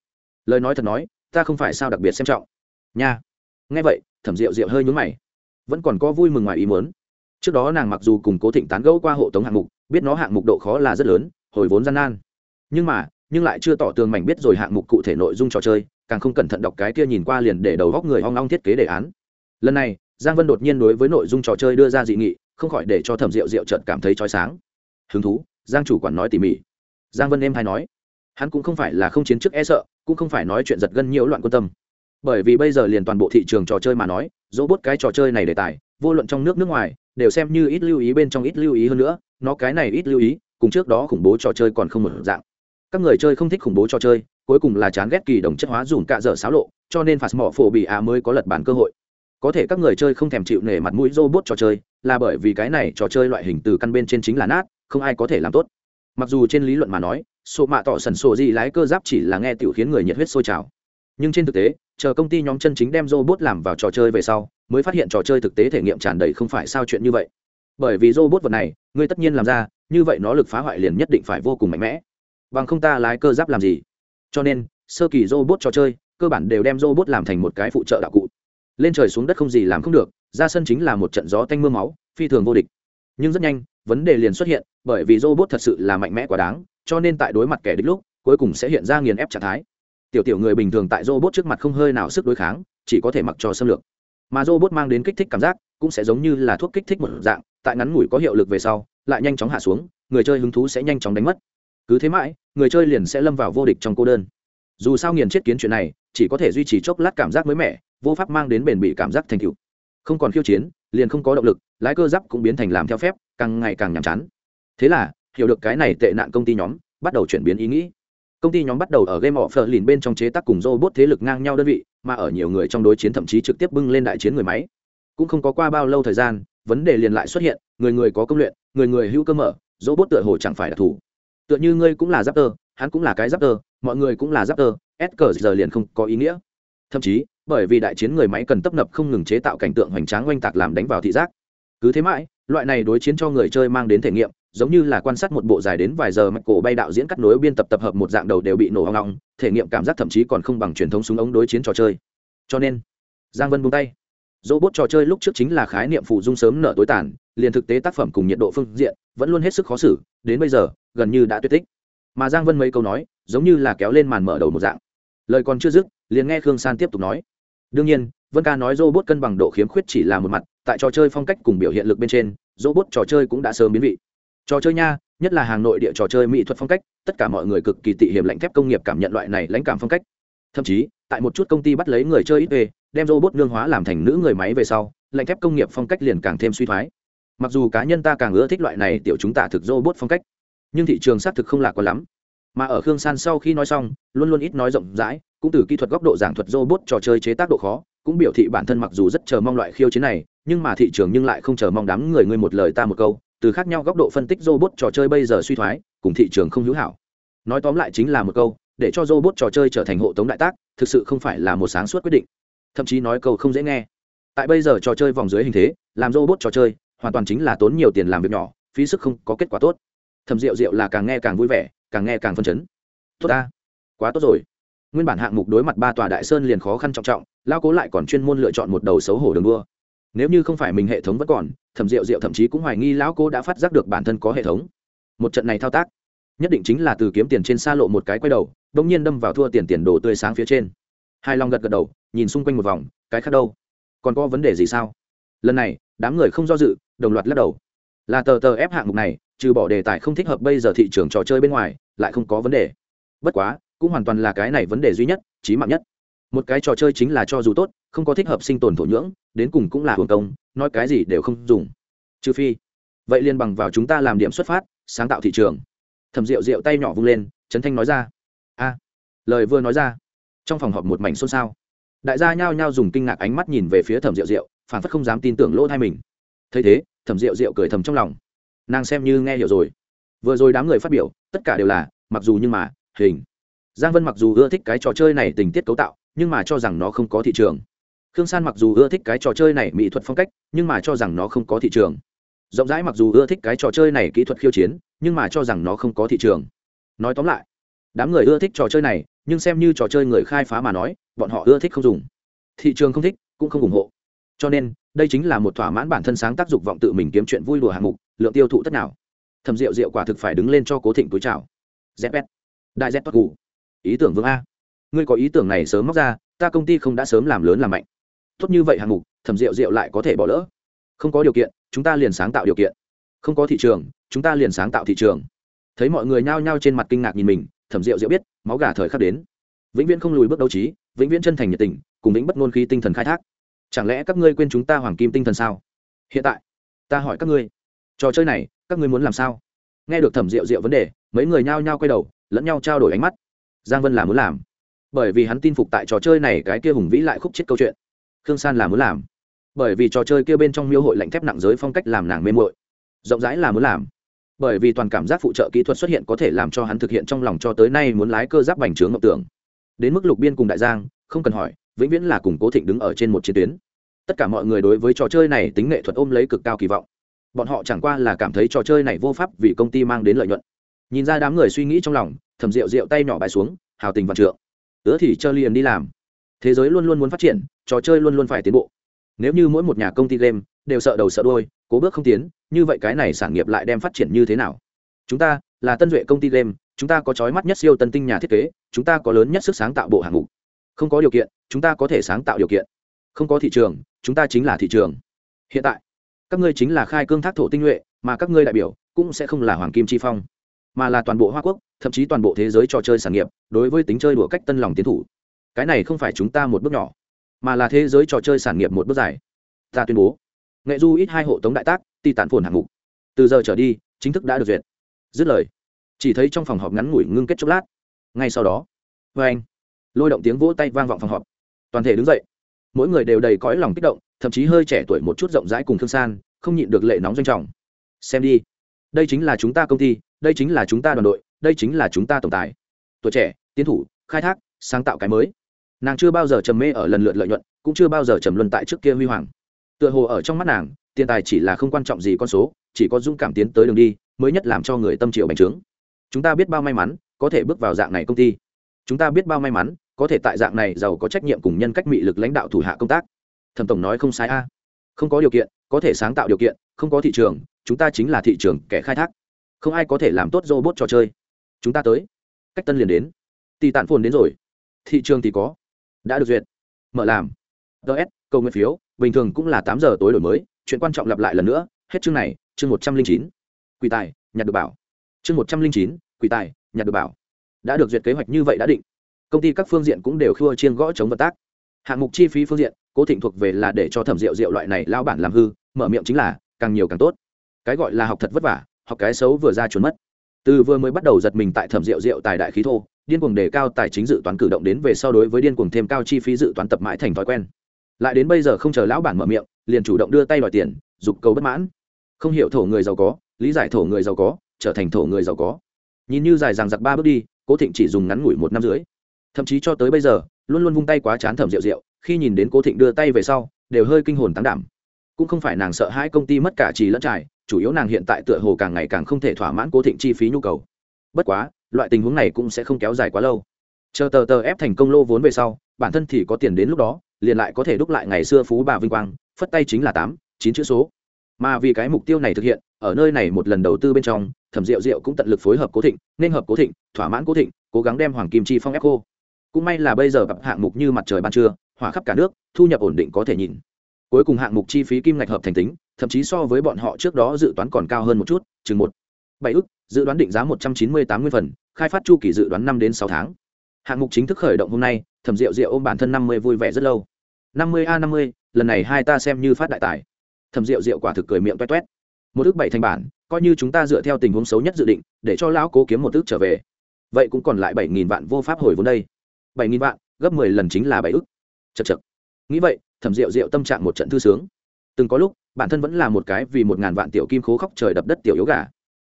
Lời nói thật nói, ta không phải sao đặc biệt xem trọng. Nha. Nghe vậy, thẩm rượu rượu hơi nhún mày. Vẫn còn có vui mừng ngoài ý muốn. Trước đó nàng mặc dù cùng cố thịnh tán gẫu qua hộ tống hạng mục, biết nó hạng mục độ khó là rất lớn, hồi vốn gian nan. Nhưng mà, nhưng lại chưa tỏ tường mảnh biết rồi hạng mục cụ thể nội dung trò chơi, càng không cẩn thận đọc cái kia nhìn qua liền để đầu góc người hoang long thiết kế đề án. Lần này, giang vân đột nhiên đối với nội dung trò chơi đưa ra dị nghị không khỏi để cho thẩm rượu rượu trợt cảm thấy trói sáng. Hứng thú, giang chủ quản nói tỉ mỉ. Giang vân em hay nói, hắn cũng không phải là không chiến trước e sợ, cũng không phải nói chuyện giật gân nhiễu loạn quan tâm. Bởi vì bây giờ liền toàn bộ thị trường trò chơi mà nói, dỗ bốt cái trò chơi này đề tài, vô luận trong nước nước ngoài, đều xem như ít lưu ý bên trong ít lưu ý hơn nữa, nó cái này ít lưu ý, cùng trước đó khủng bố trò chơi còn không một dạng. Các người chơi không thích khủng bố trò chơi, cuối cùng là chán ghét kỳ đồng chất hóa dùn cạ dở xáo lộ, cho nên phạt mỏ phổ bị ạ mới có lật bản cơ hội. Có thể các người chơi không thèm chịu nể mặt mũi robot trò chơi là bởi vì cái này trò chơi loại hình từ căn bên trên chính là nát, không ai có thể làm tốt. Mặc dù trên lý luận mà nói, sổ mạ tỏ sần sổ gì lái cơ giáp chỉ là nghe tiểu khiến người nhiệt huyết sôi trào. Nhưng trên thực tế, chờ công ty nhóm chân chính đem robot làm vào trò chơi về sau, mới phát hiện trò chơi thực tế thể nghiệm tràn đầy không phải sao chuyện như vậy. Bởi vì robot vật này, ngươi tất nhiên làm ra, như vậy nó lực phá hoại liền nhất định phải vô cùng mạnh mẽ. Bằng không ta lái cơ giáp làm gì? Cho nên, sơ kỳ robot trò chơi, cơ bản đều đem robot làm thành một cái phụ trợ đạo cụ. Lên trời xuống đất không gì làm không được ra sân chính là một trận gió tanh mưa máu, phi thường vô địch. Nhưng rất nhanh, vấn đề liền xuất hiện, bởi vì robot thật sự là mạnh mẽ quá đáng, cho nên tại đối mặt kẻ địch lúc, cuối cùng sẽ hiện ra nghiền ép trạng thái. Tiểu tiểu người bình thường tại robot trước mặt không hơi nào sức đối kháng, chỉ có thể mặc cho xâm lược. Mà robot mang đến kích thích cảm giác, cũng sẽ giống như là thuốc kích thích một dạng, tại ngắn ngủi có hiệu lực về sau, lại nhanh chóng hạ xuống, người chơi hứng thú sẽ nhanh chóng đánh mất. Cứ thế mãi, người chơi liền sẽ lâm vào vô địch trong cô đơn. Dù sao nghiền chết kiến chuyện này, chỉ có thể duy trì chốc lát cảm giác mới mẻ, vô pháp mang đến bền bỉ cảm giác thành tựu không còn khiêu chiến, liền không có động lực, lái cơ giáp cũng biến thành làm theo phép, càng ngày càng nhàm chán. Thế là, hiểu được cái này tệ nạn công ty nhóm, bắt đầu chuyển biến ý nghĩ. Công ty nhóm bắt đầu ở game offer lìn bên trong chế tác cùng robot thế lực ngang nhau đơn vị, mà ở nhiều người trong đối chiến thậm chí trực tiếp bưng lên đại chiến người máy. Cũng không có qua bao lâu thời gian, vấn đề liền lại xuất hiện, người người có công luyện, người người hữu cơ mở, robot tựa hồ chẳng phải đặc thù tựa như ngươi cũng là giáp tơ, hắn cũng là cái giáp tơ, mọi người cũng là giáp tơ, s cờ giờ liền không có ý nghĩa. Thậm chí bởi vì đại chiến người máy cần tấp nập không ngừng chế tạo cảnh tượng hoành tráng oanh tạc làm đánh vào thị giác. Cứ thế mãi, loại này đối chiến cho người chơi mang đến thể nghiệm, giống như là quan sát một bộ dài đến vài giờ mạch cổ bay đạo diễn cắt nối biên tập tập hợp một dạng đầu đều bị nổ hoang ngọng thể nghiệm cảm giác thậm chí còn không bằng truyền thống súng ống đối chiến trò chơi. Cho nên, giang vân buông tay. Robot trò chơi lúc trước chính là khái niệm phụ dung sớm nở tối tàn, liền thực tế tác phẩm cùng nhiệt độ phương diện, vẫn luôn hết sức khó xử, đến bây giờ, gần như đã tuyệt tích. Mà giang vân mấy câu nói, giống như là kéo lên màn mở đầu một dạng. Lời còn chưa dứt, liền nghe khương san tiếp tục nói đương nhiên, vân ca nói robot cân bằng độ khiếm khuyết chỉ là một mặt, tại trò chơi phong cách cùng biểu hiện lực bên trên, robot trò chơi cũng đã sớm biến vị. Trò chơi nha, nhất là hàng nội địa trò chơi mỹ thuật phong cách, tất cả mọi người cực kỳ tị hiểm lạnh thép công nghiệp cảm nhận loại này lãnh cảm phong cách. Thậm chí, tại một chút công ty bắt lấy người chơi ít về, đem robot nương hóa làm thành nữ người máy về sau, lạnh thép công nghiệp phong cách liền càng thêm suy thoái. Mặc dù cá nhân ta càng ưa thích loại này tiểu chúng ta thực robot phong cách, nhưng thị trường xác thực không lạc quá lắm. Mà ở khương san sau khi nói xong, luôn luôn ít nói rộng rãi cũng từ kỹ thuật góc độ giảng thuật robot trò chơi chế tác độ khó, cũng biểu thị bản thân mặc dù rất chờ mong loại khiêu chiến này, nhưng mà thị trường nhưng lại không chờ mong đám người ngươi một lời ta một câu, từ khác nhau góc độ phân tích robot trò chơi bây giờ suy thoái, cùng thị trường không hữu hảo. Nói tóm lại chính là một câu, để cho robot trò chơi trở thành hộ tống đại tác, thực sự không phải là một sáng suốt quyết định. Thậm chí nói câu không dễ nghe. Tại bây giờ trò chơi vòng dưới hình thế, làm robot trò chơi, hoàn toàn chính là tốn nhiều tiền làm việc nhỏ, phí sức không có kết quả tốt. Thầm rượu rượu là càng nghe càng vui vẻ, càng nghe càng phân chấn. Tốt ta. Quá tốt rồi nguyên bản hạng mục đối mặt ba tòa đại sơn liền khó khăn trọng trọng lao cố lại còn chuyên môn lựa chọn một đầu xấu hổ đường đua. Nếu như không phải mình hệ thống vẫn còn, thẩm rượu rượu thậm chí cũng hoài nghi lão cố đã phát giác được bản thân có hệ thống. Một trận này thao tác, nhất định chính là từ kiếm tiền trên xa lộ một cái quay đầu đ ỗ n g nhiên đâm vào thua tiền tiền đồ tươi sáng phía trên. Hai long gật gật đầu, nhìn xung quanh một vòng, cái khác đâu? Còn có vấn đề gì sao? Lần này, đám người không do dự, đồng loạt lắc đầu. Là tờ tờ ép hạng mục này, trừ bỏ đề tài không thích hợp bây giờ thị trường trò chơi bên ngoài, lại không có vấn đề. Bất quá cũng hoàn toàn là cái này vấn đề duy nhất trí mạng nhất. Một cái trò chơi chính là cho dù tốt, không có thích hợp sinh tồn thổ nhưỡng, đến cùng cũng là hưởng công, nói cái gì đều không dùng. Trừ phi, vậy liên bằng vào chúng ta làm điểm xuất phát, sáng tạo thị trường. Thẩm rượu rượu tay nhỏ vung lên trấn thanh nói ra. A, lời vừa nói ra, trong phòng họp một mảnh xôn xao. Đại gia nhao nhao dùng kinh ngạc ánh mắt nhìn về phía thẩm rượu rượu phản phất không dám tin tưởng lỗ thai mình. Thấy thế, thẩm rượu rượu cười thầm trong lòng. Nàng xem như nghe hiểu rồi. Vừa rồi đám người phát biểu, tất cả đều là, mặc dù nhưng mà, hình giang vân mặc dù ưa thích cái trò chơi này tình tiết cấu tạo nhưng mà cho rằng nó không có thị trường. Khương san mặc dù ưa thích cái trò chơi này mỹ thuật phong cách nhưng mà cho rằng nó không có thị trường. Rộng rãi mặc dù ưa thích cái trò chơi này kỹ thuật khiêu chiến nhưng mà cho rằng nó không có thị trường. Nói tóm lại đám người ưa thích trò chơi này nhưng xem như trò chơi người khai phá mà nói bọn họ ưa thích không dùng. Thị trường không thích cũng không ủng hộ. Cho nên đây chính là một thỏa mãn bản thân sáng tác dục vọng tự mình kiếm chuyện vui đùa hạng mục lượng tiêu thụ tất nào. Thầm rượu rượu quả thực phải đứng lên cho cố thịnh túi chào. Zepet, đại z tốt ý tưởng vương a. Ngươi có ý tưởng này sớm móc ra, ta công ty không đã sớm làm lớn làm mạnh. Tốt như vậy hạng mục, thẩm rượu rượu lại có thể bỏ lỡ. Không có điều kiện, chúng ta liền sáng tạo điều kiện. Không có thị trường, chúng ta liền sáng tạo thị trường. Thấy mọi người nhao nhao trên mặt kinh ngạc nhìn mình, thẩm rượu rượu biết, máu gà thời khắc đến. Vĩnh viễn không lùi bước đấu trí, vĩnh viễn chân thành nhiệt tình, cùng vĩnh bất ngôn khí tinh thần khai thác. Chẳng lẽ các ngươi quên chúng ta hoàng kim tinh thần sao? Hiện tại, ta hỏi các ngươi, trò chơi này, các ngươi muốn làm sao? Nghe được thẩm rượu rượu vấn đề, mấy người nhao nhao quay đầu, lẫn nhau trao đổi ánh mắt giang vân là muốn làm. Bởi vì hắn tin phục tại trò chơi này cái kia hùng vĩ lại khúc chết câu chuyện. Khương san là muốn làm. Bởi vì trò chơi kia bên trong miêu hội lạnh thép nặng giới phong cách làm nàng mê mội rộng rãi là muốn làm. Bởi vì toàn cảm giác phụ trợ kỹ thuật xuất hiện có thể làm cho hắn thực hiện trong lòng cho tới nay muốn lái cơ giáp bành trướng ngọc tưởng. Đến mức lục biên cùng đại giang, không cần hỏi, vĩnh viễn là cùng cố thịnh đứng ở trên một chiến tuyến. Tất cả mọi người đối với trò chơi này tính nghệ thuật ôm lấy cực cao kỳ vọng. Bọn họ chẳng qua là cảm thấy trò chơi này vô pháp vì công ty mang đến lợi nhuận nhìn ra đám người suy nghĩ trong lòng thầm rượu rượu tay nhỏ bài xuống, hào tình vạn trượng. Ứa thì cho liền đi làm. Thế giới luôn luôn muốn phát triển, trò chơi luôn luôn phải tiến bộ. Nếu như mỗi một nhà công ty game đều sợ đầu sợ đôi cố bước không tiến, như vậy cái này sản nghiệp lại đem phát triển như thế nào? Chúng ta là tân duệ công ty game, chúng ta có trói mắt nhất siêu tân tinh nhà thiết kế, chúng ta có lớn nhất sức sáng tạo bộ hạng mục. Không có điều kiện, chúng ta có thể sáng tạo điều kiện. Không có thị trường, chúng ta chính là thị trường. Hiện tại, các ngươi chính là khai cương thác thổ tinh nhuệ, mà các ngươi đại biểu cũng sẽ không là hoàng kim chi phong mà là toàn bộ hoa quốc, thậm chí toàn bộ thế giới trò chơi sản nghiệp, đối với tính chơi đùa cách tân lòng tiến thủ. Cái này không phải chúng ta một bước nhỏ, mà là thế giới trò chơi sản nghiệp một bước dài. Ta tuyên bố, nghệ du ít hai hộ tống đại tác, ti tản phồn hạng mục. Từ giờ trở đi, chính thức đã được duyệt. Dứt lời, chỉ thấy trong phòng họp ngắn ngủi ngưng kết chốc lát. Ngay sau đó vê anh, lôi động tiếng vỗ tay vang vọng phòng họp. Toàn thể đứng dậy. Mỗi người đều đầy cõi lòng kích động, thậm chí hơi trẻ tuổi một chút rộng rãi cùng thương san, không nhịn được lệ nóng doanh trọng. Xem đi đây chính là chúng ta công ty, đây chính là chúng ta đoàn đội, đây chính là chúng ta tổng tài. Tuổi trẻ, tiến thủ, khai thác, sáng tạo cái mới. Nàng chưa bao giờ trầm mê ở lần lượt lợi nhuận, cũng chưa bao giờ trầm luân tại trước kia huy hoàng. Tựa hồ ở trong mắt nàng, tiền tài chỉ là không quan trọng gì con số, chỉ có dũng cảm tiến tới đường đi, mới nhất làm cho người tâm triệu bành trướng. Chúng ta biết bao may mắn, có thể bước vào dạng này công ty. Chúng ta biết bao may mắn, có thể tại dạng này giàu có trách nhiệm cùng nhân cách mị lực lãnh đạo thủ hạ công tác. Thẩm tổng nói không sai a. Không có điều kiện, có thể sáng tạo điều kiện, không có thị trường chúng ta chính là thị trường kẻ khai thác. Không ai có thể làm tốt robot trò chơi. Chúng ta tới. Cách tân liền đến. Tỷ tản phồn đến rồi. Thị trường thì có. Đã được duyệt. Mở làm. Ts cầu nguyện phiếu. Bình thường cũng là tám giờ tối đổi mới. Chuyện quan trọng lặp lại lần nữa. Hết chương này, chương một trăm linh chín. Quỷ tài, nhặt được bảo. Chương một trăm linh chín, quỷ tài, nhặt được bảo. Đã được duyệt kế hoạch như vậy đã định. Công ty các phương diện cũng đều khua chiên gõ chống vận tác. Hạng mục chi phí phương diện, cố thịnh thuộc về là để cho thẩm rượu rượu loại này lao bản làm hư, mở miệng chính là càng nhiều càng tốt cái gọi là học thật vất vả, học cái xấu vừa ra trốn mất. Từ vừa mới bắt đầu giật mình tại thẩm rượu rượu tài đại khí thô, điên cuồng đề cao tài chính dự toán cử động đến về sau đối với điên cuồng thêm cao chi phí dự toán tập mãi thành thói quen. Lại đến bây giờ không chờ lão bản mở miệng, liền chủ động đưa tay đòi tiền, dục cầu bất mãn. Không hiểu thổ người giàu có, lý giải thổ người giàu có, trở thành thổ người giàu có. Nhìn như dài rằng giặc ba bước đi, cố thịnh chỉ dùng ngắn ngủi một năm dưới thậm chí cho tới bây giờ, luôn luôn vung tay quá chán thẩm rượu rượu, khi nhìn đến cố thịnh đưa tay về sau, đều hơi kinh hồn tán đảm cũng không phải nàng sợ hai công ty mất cả trì lẫn trải, chủ yếu nàng hiện tại tựa hồ càng ngày càng không thể thỏa mãn cố thịnh chi phí nhu cầu. Bất quá, loại tình huống này cũng sẽ không kéo dài quá lâu. Chờ tờ tờ ép thành công lô vốn về sau, bản thân thì có tiền đến lúc đó, liền lại có thể đúc lại ngày xưa phú bà vinh quang, phất tay chính là tám, chín chữ số. Mà vì cái mục tiêu này thực hiện, ở nơi này một lần đầu tư bên trong, thẩm rượu rượu cũng tận lực phối hợp cố thịnh, nên hợp cố thịnh, thỏa mãn cố thịnh, cố gắng đem hoàng kim chi phong ép cô cũng may là bây giờ gặp hạng mục như mặt trời ban trưa, hỏa khắp cả nước, thu nhập ổn định có thể nhìn cuối cùng hạng mục chi phí kim ngạch hợp thành tính, thậm chí so với bọn họ trước đó dự toán còn cao hơn một chút, chừng một, bảy ức, dự đoán định giá một trăm chín mươi tám nguyên phần, khai phát chu kỳ dự đoán năm đến sáu tháng. Hạng mục chính thức khởi động hôm nay, thẩm rượu rượu ôm bản thân năm mươi vui vẻ rất lâu. Năm mươi a năm mươi, lần này hai ta xem như phát đại tài. Thẩm rượu rượu quả thực cười miệng toét toét một ước bảy thành bản, coi như chúng ta dựa theo tình huống xấu nhất dự định, để cho lão cố kiếm một ước trở về. Vậy cũng còn lại bảy nghìn vạn vô pháp hồi vốn đây. Bảy nghìn vạn, gấp mười lần chính là bảy ước chật chật nghĩ vậy thẩm rượu rượu tâm trạng một trận thư sướng. Từng có lúc, bản thân vẫn là một cái vì một ngàn vạn tiểu kim khố khóc trời đập đất tiểu yếu gà.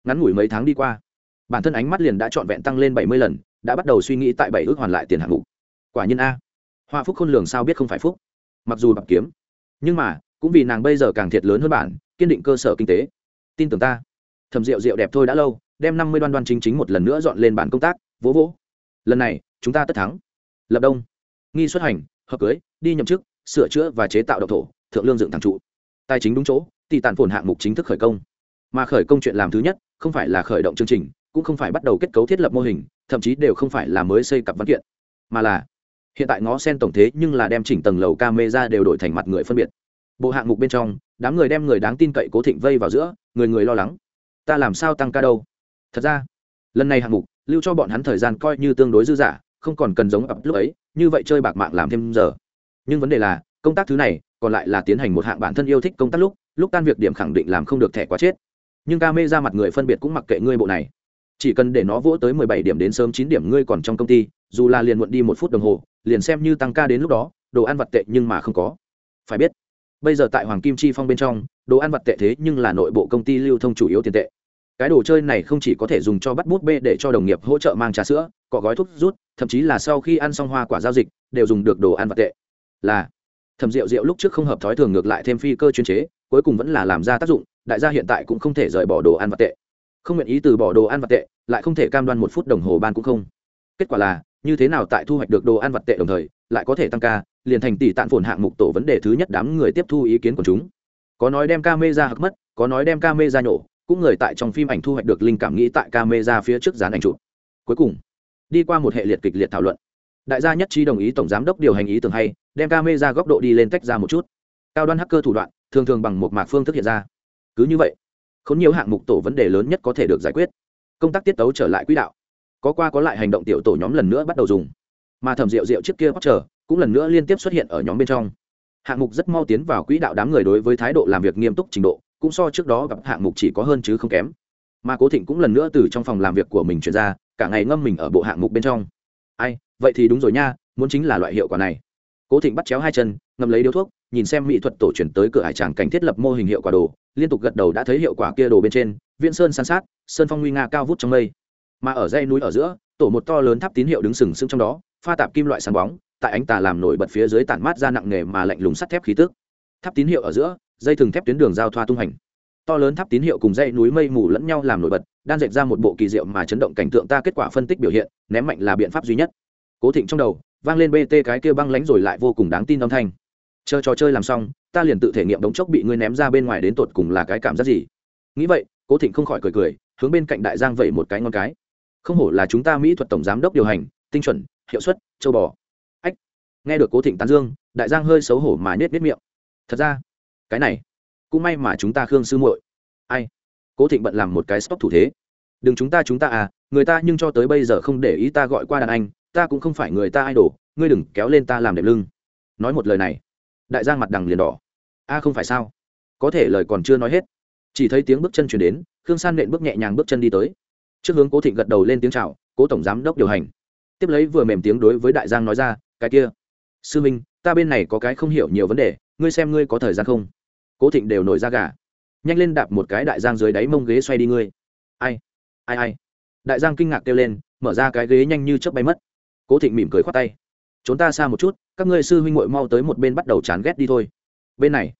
Ngắn ngủi mấy tháng đi qua, bản thân ánh mắt liền đã trọn vẹn tăng lên bảy mươi lần, đã bắt đầu suy nghĩ tại bảy ước hoàn lại tiền hạng mục. Quả nhiên a hoa phúc khôn lường sao biết không phải phúc. Mặc dù bạc kiếm, nhưng mà, cũng vì nàng bây giờ càng thiệt lớn hơn bản, kiên định cơ sở kinh tế. Tin tưởng ta. Thầm rượu rượu đẹp thôi đã lâu, đem năm mươi đoan đoan chính chính một lần nữa dọn lên bản công tác, vỗ vỗ. Lần này, chúng ta tất thắng. Lập đông. Nghi xuất hành, hợp cưới, đi nhậm chức sửa chữa và chế tạo độc thổ, thượng lương dựng thẳng trụ. Tài chính đúng chỗ, tỷ tàn phồn hạng mục chính thức khởi công. Mà khởi công chuyện làm thứ nhất, không phải là khởi động chương trình, cũng không phải bắt đầu kết cấu thiết lập mô hình, thậm chí đều không phải là mới xây cặp văn kiện, mà là hiện tại ngó sen tổng thế nhưng là đem chỉnh tầng lầu camera đều đổi thành mặt người phân biệt. Bộ hạng mục bên trong, đám người đem người đáng tin cậy cố thịnh vây vào giữa, người người lo lắng. Ta làm sao tăng ca đâu? Thật ra, lần này hạng mục, lưu cho bọn hắn thời gian coi như tương đối dư dả, không còn cần giống ập lúc ấy, như vậy chơi bạc mạng làm thêm giờ nhưng vấn đề là, công tác thứ này, còn lại là tiến hành một hạng bản thân yêu thích công tác lúc lúc tan việc điểm khẳng định làm không được thẻ quá chết. Nhưng ca mê ra mặt người phân biệt cũng mặc kệ ngươi bộ này. Chỉ cần để nó vỗ tới mười bảy điểm đến sớm chín điểm ngươi còn trong công ty, dù là liền muộn đi một phút đồng hồ, liền xem như tăng ca đến lúc đó, đồ ăn vặt tệ nhưng mà không có. Phải biết, bây giờ tại hoàng kim chi phong bên trong, đồ ăn vặt tệ thế nhưng là nội bộ công ty lưu thông chủ yếu tiền tệ. Cái đồ chơi này không chỉ có thể dùng cho bắt bút bê để cho đồng nghiệp hỗ trợ mang trà sữa, cọ gói thuốc rút, thậm chí là sau khi ăn xong hoa quả giao dịch, đều dùng được đồ ăn vặt tệ là thẩm rượu rượu lúc trước không hợp thói thường ngược lại thêm phi cơ chuyên chế, cuối cùng vẫn là làm ra tác dụng, đại gia hiện tại cũng không thể rời bỏ đồ ăn vặt tệ. Không nguyện ý từ bỏ đồ ăn vặt tệ, lại không thể cam đoan một phút đồng hồ ban cũng không. Kết quả là, như thế nào tại thu hoạch được đồ ăn vặt tệ đồng thời, lại có thể tăng ca, liền thành tỷ tạn phồn hạng mục tổ vấn đề thứ nhất đám người tiếp thu ý kiến của chúng. Có nói đem ca mê ra hặc mất, có nói đem ca mê ra nhổ, cũng người tại trong phim ảnh thu hoạch được linh cảm nghĩ tại ca mê ra phía trước dán ảnh chụp. Cuối cùng, đi qua một hệ liệt kịch liệt thảo luận đại gia nhất trí đồng ý tổng giám đốc điều hành ý tưởng hay, đem ca mê ra góc độ đi lên tách ra một chút. Cao đoan hacker thủ đoạn, thường thường bằng một mạc phương thức hiện ra. Cứ như vậy không nhiều hạng mục tổ vấn đề lớn nhất có thể được giải quyết. Công tác tiết tấu trở lại quỹ đạo. Có qua có lại hành động tiểu tổ nhóm lần nữa bắt đầu dùng. Mà thẩm rượu rượu trước kia bắt chờ cũng lần nữa liên tiếp xuất hiện ở nhóm bên trong. Hạng mục rất mau tiến vào quỹ đạo đám người đối với thái độ làm việc nghiêm túc trình độ, cũng so trước đó gặp hạng mục chỉ có hơn chứ không kém. Mà cố thịnh cũng lần nữa từ trong phòng làm việc của mình chuyển ra, cả ngày ngâm mình ở bộ hạng mục bên trong. Ai vậy thì đúng rồi nha, muốn chính là loại hiệu quả này. Cố thịnh bắt chéo hai chân ngầm lấy điếu thuốc, nhìn xem mỹ thuật tổ chuyển tới cửa hải tràng cảnh thiết lập mô hình hiệu quả đồ, liên tục gật đầu đã thấy hiệu quả kia đồ bên trên, viễn sơn san sát, sơn phong nguy nga cao vút trong mây. Mà ở dây núi ở giữa, tổ một to lớn tháp tín hiệu đứng sừng sững trong đó, pha tạp kim loại sáng bóng, tại ánh tà làm nổi bật phía dưới tản mát ra nặng nghề mà lạnh lùng sắt thép khí tức. Tháp tín hiệu ở giữa, dây thừng thép tuyến đường giao thoa tung hành. To lớn tháp tín hiệu cùng dây núi mây mù lẫn nhau làm nổi bật đang dệt ra một bộ kỳ diệu mà chấn động cảnh tượng ta kết quả phân tích biểu hiện, ném mạnh là biện pháp duy nhất cố thịnh trong đầu, vang lên bt cái kia băng lánh rồi lại vô cùng đáng tin âm thanh. Chờ trò chơi làm xong, ta liền tự thể nghiệm đống chốc bị ngươi ném ra bên ngoài đến tột cùng là cái cảm giác gì. Nghĩ vậy, cố thịnh không khỏi cười cười, hướng bên cạnh đại giang vẩy một cái ngon cái. Không hổ là chúng ta mỹ thuật tổng giám đốc điều hành, tinh chuẩn, hiệu suất, châu bò. Ách, nghe được cố thịnh tán dương, đại giang hơi xấu hổ mà nết nết miệng. Thật ra, cái này, cũng may mà chúng ta khương sư muội. Ai? Cố thịnh bận làm một cái stop thủ thế. Đừng chúng ta chúng ta à người ta nhưng cho tới bây giờ không để ý ta gọi qua đàn anh ta cũng không phải người ta ai đổ ngươi đừng kéo lên ta làm đẹp lưng. Nói một lời này, đại giang mặt đằng liền đỏ. A, không phải sao? Có thể lời còn chưa nói hết. Chỉ thấy tiếng bước chân chuyển đến, khương san nện bước nhẹ nhàng bước chân đi tới. Trước hướng cố thịnh gật đầu lên tiếng c h à o cố tổng giám đốc điều hành. Tiếp lấy vừa mềm tiếng đối với đại giang nói ra, cái kia, sư minh, ta bên này có cái không hiểu nhiều vấn đề, ngươi xem ngươi có thời gian không? Cố thịnh đều nổi ra gà. Nhanh lên đạp một cái đại giang dưới đáy mông ghế xoay đi ngươi. Ai ai ai. Đại giang kinh ngạc kêu lên, mở ra cái ghế nhanh như chớp bay mất cố thịnh mỉm cười khoát tay. Chúng ta xa một chút, các ngươi sư huynh muội mau tới một bên bắt đầu chán ghét đi thôi. Bên này.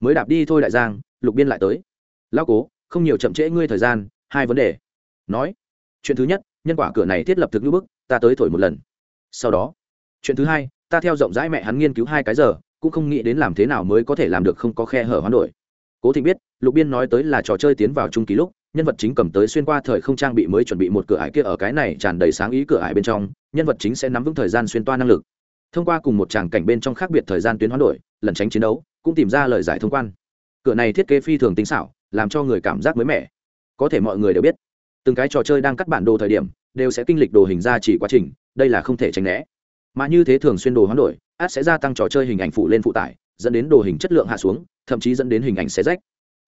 Mới đạp đi thôi đại giang, lục biên lại tới. Lao cố, không nhiều chậm trễ ngươi thời gian, hai vấn đề. Nói. Chuyện thứ nhất, nhân quả cửa này thiết lập thực như bức, ta tới thổi một lần. Sau đó. Chuyện thứ hai, ta theo rộng rãi mẹ hắn nghiên cứu hai cái giờ, cũng không nghĩ đến làm thế nào mới có thể làm được không có khe hở hoán đổi. Cố thịnh biết, lục biên nói tới là trò chơi tiến vào trung kỳ lúc nhân vật chính cầm tới xuyên qua thời không trang bị mới chuẩn bị một cửa ải kia ở cái này tràn đầy sáng ý cửa ải bên trong, nhân vật chính sẽ nắm vững thời gian xuyên toa năng lực. Thông qua cùng một tràng cảnh bên trong khác biệt thời gian tuyến hoán đổi, lẩn tránh chiến đấu, cũng tìm ra lời giải thông quan. Cửa này thiết kế phi thường tinh xảo, làm cho người cảm giác mới mẻ. Có thể mọi người đều biết, từng cái trò chơi đang cắt bản đồ thời điểm, đều sẽ kinh lịch đồ hình ra chỉ quá trình, đây là không thể tránh né. Mà như thế thường xuyên đồ hoán đổi, át sẽ gia tăng trò chơi hình ảnh phụ lên phụ tải, dẫn đến đồ hình chất lượng hạ xuống, thậm chí dẫn đến hình ảnh xé rách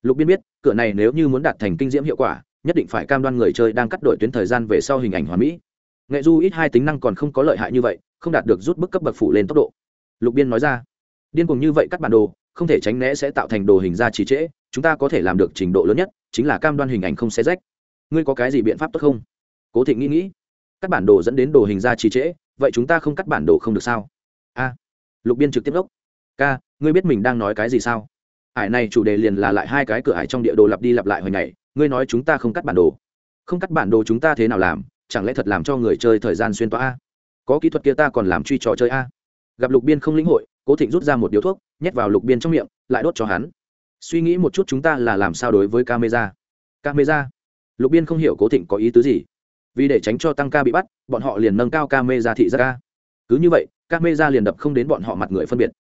lục biên biết, cửa này nếu như muốn đạt thành kinh diễm hiệu quả, nhất định phải cam đoan người chơi đang cắt đổi tuyến thời gian về sau hình ảnh hoàn mỹ. Nghệ du ít hai tính năng còn không có lợi hại như vậy, không đạt được rút bức cấp bậc phụ lên tốc độ. Lục biên nói ra, điên cùng như vậy cắt bản đồ, không thể tránh né sẽ tạo thành đồ hình ra trì trễ chúng ta có thể làm được trình độ lớn nhất, chính là cam đoan hình ảnh không xé rách. Ngươi có cái gì biện pháp tốt không? Cố thịnh nghĩ nghĩ, cắt bản đồ dẫn đến đồ hình ra trì trễ vậy chúng ta không cắt bản đồ không được sao? A. Lục biên trực tiếp đốc, ca, ngươi biết mình đang nói cái gì sao? Ải này chủ đề liền là lại hai cái cửa ải trong địa đồ lặp đi lặp lại hồi ngày, ngươi nói chúng ta không cắt bản đồ. Không cắt bản đồ chúng ta thế nào làm? Chẳng lẽ thật làm cho người chơi thời gian xuyên tỏa a? Có kỹ thuật kia ta còn làm truy trò chơi a? Gặp lục biên không lĩnh hội, cố thịnh rút ra một điếu thuốc, nhét vào lục biên trong miệng, lại đốt cho hắn. Suy nghĩ một chút chúng ta là làm sao đối với camera? Camera? Lục biên không hiểu cố thịnh có ý tứ gì. Vì để tránh cho tăng ca bị bắt, bọn họ liền nâng cao camera thị ra ca cứ như vậy, camera liền đập không đến bọn họ mặt người phân biệt.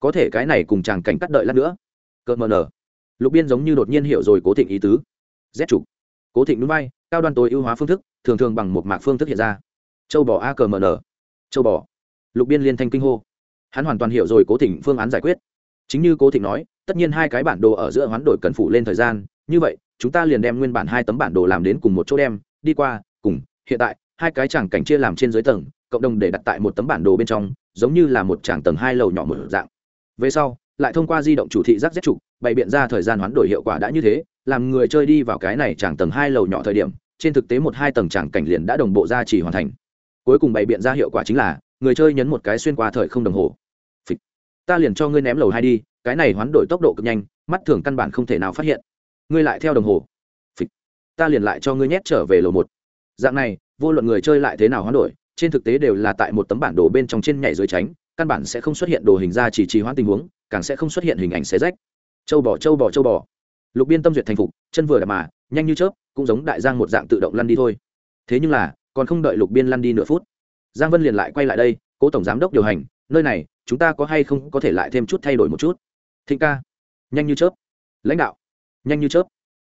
Có thể cái này cùng chàng cảnh cắt đợi lát nữa cợt mờ nở lục biên giống như đột nhiên hiểu rồi cố thịnh ý tứ. Z trục cố thịnh núi bay, cao đoan tối ưu hóa phương thức, thường thường bằng một mạc phương thức hiện ra. Châu bò a cờ mờ nở châu bò. Lục biên liên thanh kinh hô. Hắn hoàn toàn hiểu rồi cố thịnh phương án giải quyết. Chính như cố thịnh nói, tất nhiên hai cái bản đồ ở giữa hoán đổi cần phủ lên thời gian. Như vậy, chúng ta liền đem nguyên bản hai tấm bản đồ làm đến cùng một chỗ đem, đi qua, cùng, hiện tại, hai cái chẳng cảnh chia làm trên dưới tầng, cộng đồng để đặt tại một tấm bản đồ bên trong, giống như là một tràng tầng hai lầu nhỏ một dạng. Về sau lại thông qua di động chủ thị giác rét trục bày biện ra thời gian hoán đổi hiệu quả đã như thế, làm người chơi đi vào cái này chẳng tầng hai lầu nhỏ thời điểm, trên thực tế một hai tầng chẳng cảnh liền đã đồng bộ ra chỉ hoàn thành. Cuối cùng bày biện ra hiệu quả chính là, người chơi nhấn một cái xuyên qua thời không đồng hồ. Phịch. ta liền cho ngươi ném lầu hai đi, cái này hoán đổi tốc độ cực nhanh, mắt thường căn bản không thể nào phát hiện. Ngươi lại theo đồng hồ. Phịch. ta liền lại cho ngươi nhét trở về lầu một. Dạng này, vô luận người chơi lại thế nào hoán đổi, trên thực tế đều là tại một tấm bản đồ bên trong trên nhảy dưới tránh căn bản sẽ không xuất hiện đồ hình ra chỉ trì hoãn tình huống, càng sẽ không xuất hiện hình ảnh xé rách. Châu bò châu bò châu bò. Lục biên tâm duyệt thành phục, chân vừa đạp mà, nhanh như chớp, cũng giống đại giang một dạng tự động lăn đi thôi. Thế nhưng là, còn không đợi lục biên lăn đi nửa phút, giang vân liền lại quay lại đây, cố tổng giám đốc điều hành, nơi này, chúng ta có hay không có thể lại thêm chút thay đổi một chút? Thịnh ca. Nhanh như chớp. Lãnh đạo. Nhanh như chớp.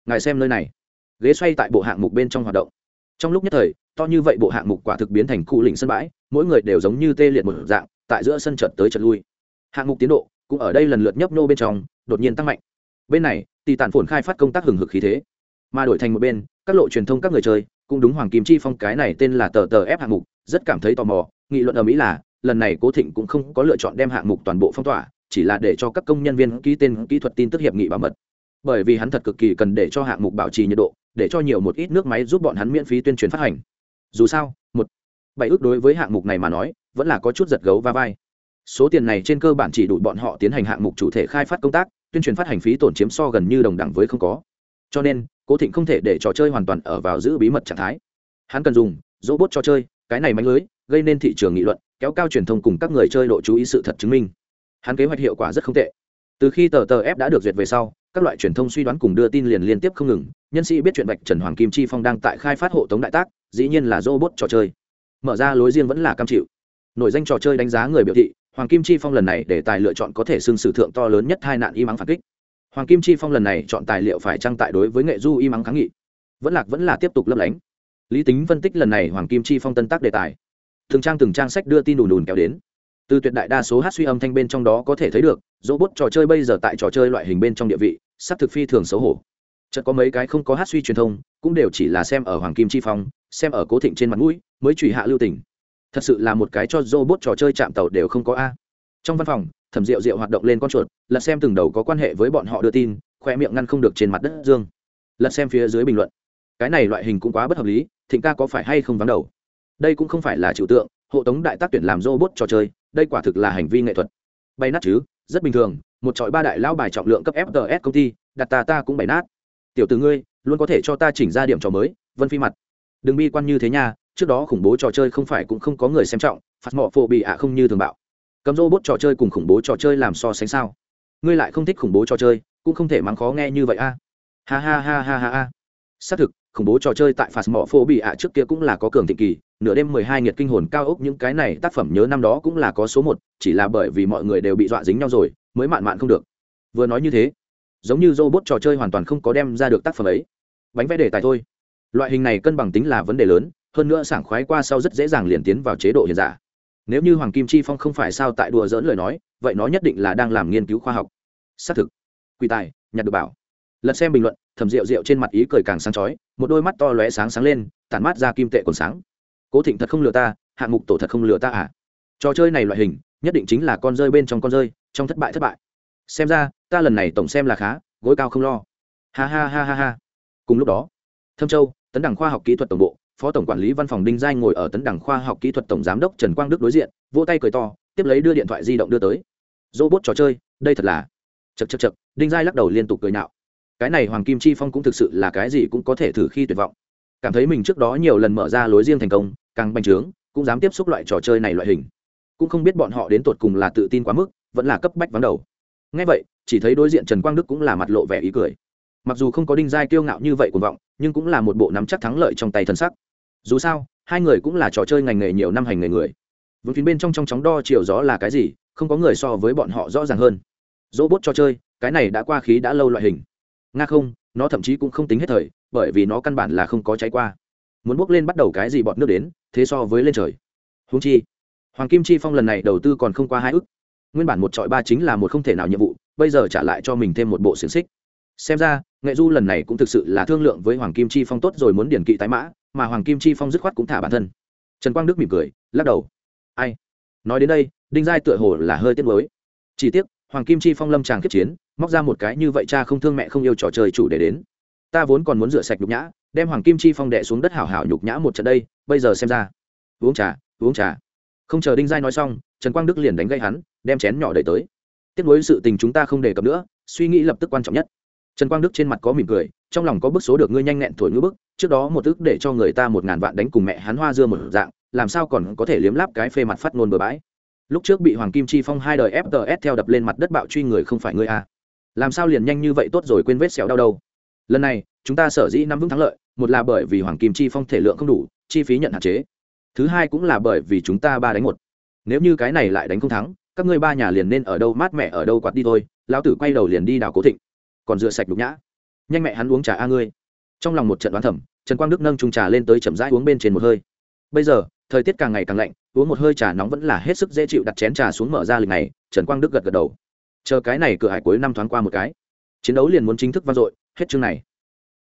Ngài xem nơi này. Ghế xoay tại bộ hạng mục bên trong hoạt động. Trong lúc nhất thời, to như vậy bộ hạng mục quả thực biến thành cụ lĩnh sân bãi, mỗi người đều giống như tê liệt một dạng tại giữa sân trận tới trận lui. Hạng mục tiến độ cũng ở đây lần lượt nhấp nô bên trong, đột nhiên tăng mạnh. Bên này tỷ tản phồn khai phát công tác hừng hực khí thế. Mà đổi thành một bên, các lộ truyền thông các người chơi cũng đúng hoàng kim chi phong cái này tên là tờ tờ ép hạng mục, rất cảm thấy tò mò, nghị luận ở mỹ là, lần này cố thịnh cũng không có lựa chọn đem hạng mục toàn bộ phong tỏa, chỉ là để cho các công nhân viên ký tên, kỹ thuật tin tức hiệp nghị bảo mật. Bởi vì hắn thật cực kỳ cần để cho hạng mục bảo trì nhiệt độ, để cho nhiều một ít nước máy giúp bọn hắn miễn phí tuyên truyền phát hành. Dù sao, một, bảy ước đối với hạng mục này mà nói vẫn là có chút giật gấu va vai. Số tiền này trên cơ bản chỉ đủ bọn họ tiến hành hạng mục chủ thể khai phát công tác, tuyên truyền phát hành phí tổn chiếm so gần như đồng đẳng với không có. Cho nên, cố thịnh không thể để trò chơi hoàn toàn ở vào giữ bí mật trạng thái. Hắn cần dùng robot trò chơi, cái này mánh lưới, gây nên thị trường nghị luận, kéo cao truyền thông cùng các người chơi độ chú ý sự thật chứng minh. Hắn kế hoạch hiệu quả rất không tệ. Từ khi tờ tờ ép đã được duyệt về sau, các loại truyền thông suy đoán cùng đưa tin liền liên tiếp không ngừng. Nhân sĩ biết chuyện bạch trần hoàng kim chi phong đang tại khai phát hộ tống đại tác, dĩ nhiên là robot trò chơi. Mở ra lối riêng vẫn là cam chịu nổi danh trò chơi đánh giá người biểu thị, hoàng kim chi phong lần này để tài lựa chọn có thể xưng sử thượng to lớn nhất hai nạn y mắng phản kích. Hoàng kim chi phong lần này chọn tài liệu phải trang tại đối với nghệ du y mắng kháng nghị. Vẫn lạc vẫn là tiếp tục lấp lánh. Lý tính phân tích lần này hoàng kim chi phong tân tác đề tài. Từng trang từng trang sách đưa tin đùn đùn kéo đến. Từ tuyệt đại đa số hát suy âm thanh bên trong đó có thể thấy được dỗ bút trò chơi bây giờ tại trò chơi loại hình bên trong địa vị s thực phi thường xấu hổ. Chợt có mấy cái không có hát suy truyền thông, cũng đều chỉ là xem ở hoàng kim chi phong, xem ở cố thịnh trên mặt mũi, mới trùy hạ lưu tỉnh thật sự là một cái cho robot trò chơi chạm tàu đều không có a. Trong văn phòng, thẩm rượu rượu hoạt động lên con chuột, lật xem từng đầu có quan hệ với bọn họ đưa tin, khoe miệng ngăn không được trên mặt đất dương. Lật xem phía dưới bình luận. Cái này loại hình cũng quá bất hợp lý, thịnh ca có phải hay không vắng đầu? Đây cũng không phải là trừu tượng, hộ tống đại tác tuyển làm robot trò chơi, đây quả thực là hành vi nghệ thuật. Bay nát chứ, rất bình thường, một trọi ba đại lao bài trọng lượng cấp fts công ty, đặt ta ta cũng bày nát. Tiểu từ ngươi, luôn có thể cho ta chỉnh ra điểm trò mới, vân phi mặt. Đừng bi quan như thế nha trước đó khủng bố trò chơi không phải cũng không có người xem trọng phạt mỏ phổ bị ạ không như thường bạo. Cấm robot trò chơi cùng khủng bố trò chơi làm so sánh sao? Ngươi lại không thích khủng bố trò chơi, cũng không thể mắng khó nghe như vậy a. Ha ha ha ha ha ha. Xác thực, khủng bố trò chơi tại phạt mỏ phổ bị ạ trước kia cũng là có cường thịnh kỳ, nửa đêm mười hai nghiệt kinh hồn cao ốc những cái này tác phẩm nhớ năm đó cũng là có số một, chỉ là bởi vì mọi người đều bị dọa dính nhau rồi, mới mạn mạn không được. Vừa nói như thế, giống như robot trò chơi hoàn toàn không có đem ra được tác phẩm ấy. Bánh vẽ đề tài thôi. Loại hình này cân bằng tính là vấn đề lớn hơn nữa sảng khoái qua sau rất dễ dàng liền tiến vào chế độ hiện giả. Nếu như hoàng kim chi phong không phải sao tại đùa dỡn lời nói, vậy nó nhất định là đang làm nghiên cứu khoa học. Xác thực. Quỷ tài, nhặt được bảo. Lật xem bình luận, thầm rượu rượu trên mặt ý cười càng sáng chói, một đôi mắt to lóe sáng sáng lên, tản mát ra kim tệ còn sáng. Cố thịnh thật không lừa ta, hạng mục tổ thật không lừa ta à? Trò chơi này loại hình, nhất định chính là con rơi bên trong con rơi, trong thất bại thất bại. Xem ra, ta lần này tổng xem là khá, gối cao không lo. Ha ha ha ha ha. Cùng lúc đó, thâm châu, tấn đẳng khoa học kỹ thuật tổng bộ phó tổng quản lý văn phòng đinh giai ngồi ở tấn đẳng khoa học kỹ thuật tổng giám đốc trần quang đức đối diện, vỗ tay cười to, tiếp lấy đưa điện thoại di động đưa tới. Robot trò chơi, đây thật là. Chật chật chật đinh giai lắc đầu liên tục cười nhạo cái này hoàng kim chi phong cũng thực sự là cái gì cũng có thể thử khi tuyệt vọng. Cảm thấy mình trước đó nhiều lần mở ra lối riêng thành công, càng bành trướng, cũng dám tiếp xúc loại trò chơi này loại hình. Cũng không biết bọn họ đến tột cùng là tự tin quá mức, vẫn là cấp bách vắng đầu. Ngay vậy, chỉ thấy đối diện trần quang đức cũng là mặt lộ vẻ ý cười. Mặc dù không có đinh giai kiêu ngạo như vậy cuồng vọng nhưng cũng là một bộ nắm chắc thắng lợi trong tay thân sắc. Dù sao, hai người cũng là trò chơi ngành nghề nhiều năm hành nghề người. Vương phiến bên trong trong chóng đo chiều gió là cái gì, không có người so với bọn họ rõ ràng hơn. Dỗ bốt trò chơi, cái này đã qua khí đã lâu loại hình. Nga không, nó thậm chí cũng không tính hết thời, bởi vì nó căn bản là không có cháy qua. Muốn bước lên bắt đầu cái gì bọn nước đến, thế so với lên trời. Húng chi, hoàng kim chi phong lần này đầu tư còn không qua hai ước nguyên bản một trọi ba chính là một không thể nào nhiệm vụ, bây giờ trả lại cho mình thêm một bộ xiềng xích. Xem ra nghệ du lần này cũng thực sự là thương lượng với hoàng kim chi phong tốt rồi muốn điển kỵ tái mã, mà hoàng kim chi phong dứt khoát cũng thả bản thân. Trần quang đức mỉm cười, lắc đầu. Ai? Nói đến đây, đinh giai tựa hồ là hơi tiếc mới chỉ tiếc, hoàng kim chi phong lâm tràng kiếp chiến, móc ra một cái như vậy cha không thương mẹ không yêu trò chơi chủ để đến. Ta vốn còn muốn rửa sạch nhục nhã, đem hoàng kim chi phong đệ xuống đất hảo hảo nhục nhã một trận đây, bây giờ xem ra. Uống trà uống trà. Không chờ đinh giai nói xong, trần quang đức liền đánh gây hắn, đem chén nhỏ đẩy tới. Tiếp nối sự tình chúng ta không đề cập nữa, suy nghĩ lập tức quan trọng nhất trần quang đức trên mặt có mỉm cười, trong lòng có bức số được ngươi nhanh nhẹn thổi ngữ bức, trước đó một ức để cho người ta một ngàn vạn đánh cùng mẹ hắn hoa dưa một dạng, làm sao còn có thể liếm láp cái phê mặt phát ngôn bừa bãi. Lúc trước bị hoàng kim chi phong hai đời fts theo đập lên mặt đất bạo truy người không phải ngươi à. làm sao liền nhanh như vậy tốt rồi quên vết xẻo đau đâu. Lần này, chúng ta sở dĩ nắm vững thắng lợi, một là bởi vì hoàng kim chi phong thể lượng không đủ, chi phí nhận hạn chế. Thứ hai cũng là bởi vì chúng ta ba đánh một. Nếu như cái này lại đánh không thắng, các ngươi ba nhà liền nên ở đâu mát mẹ ở đâu quạt đi thôi, lão tử quay đầu liền đi đào cố thịnh còn rửa sạch đục nhã. Nhanh mẹ hắn uống trà a ngươi. Trong lòng một trận đoán thẩm trần quang đức nâng trung trà lên tới chậm rãi uống bên trên một hơi. Bây giờ, thời tiết càng ngày càng lạnh, uống một hơi trà nóng vẫn là hết sức dễ chịu đặt chén trà xuống mở ra lịch này, trần quang đức gật gật đầu. Chờ cái này cửa hải cuối năm thoáng qua một cái. Chiến đấu liền muốn chính thức vang dội, hết chương này.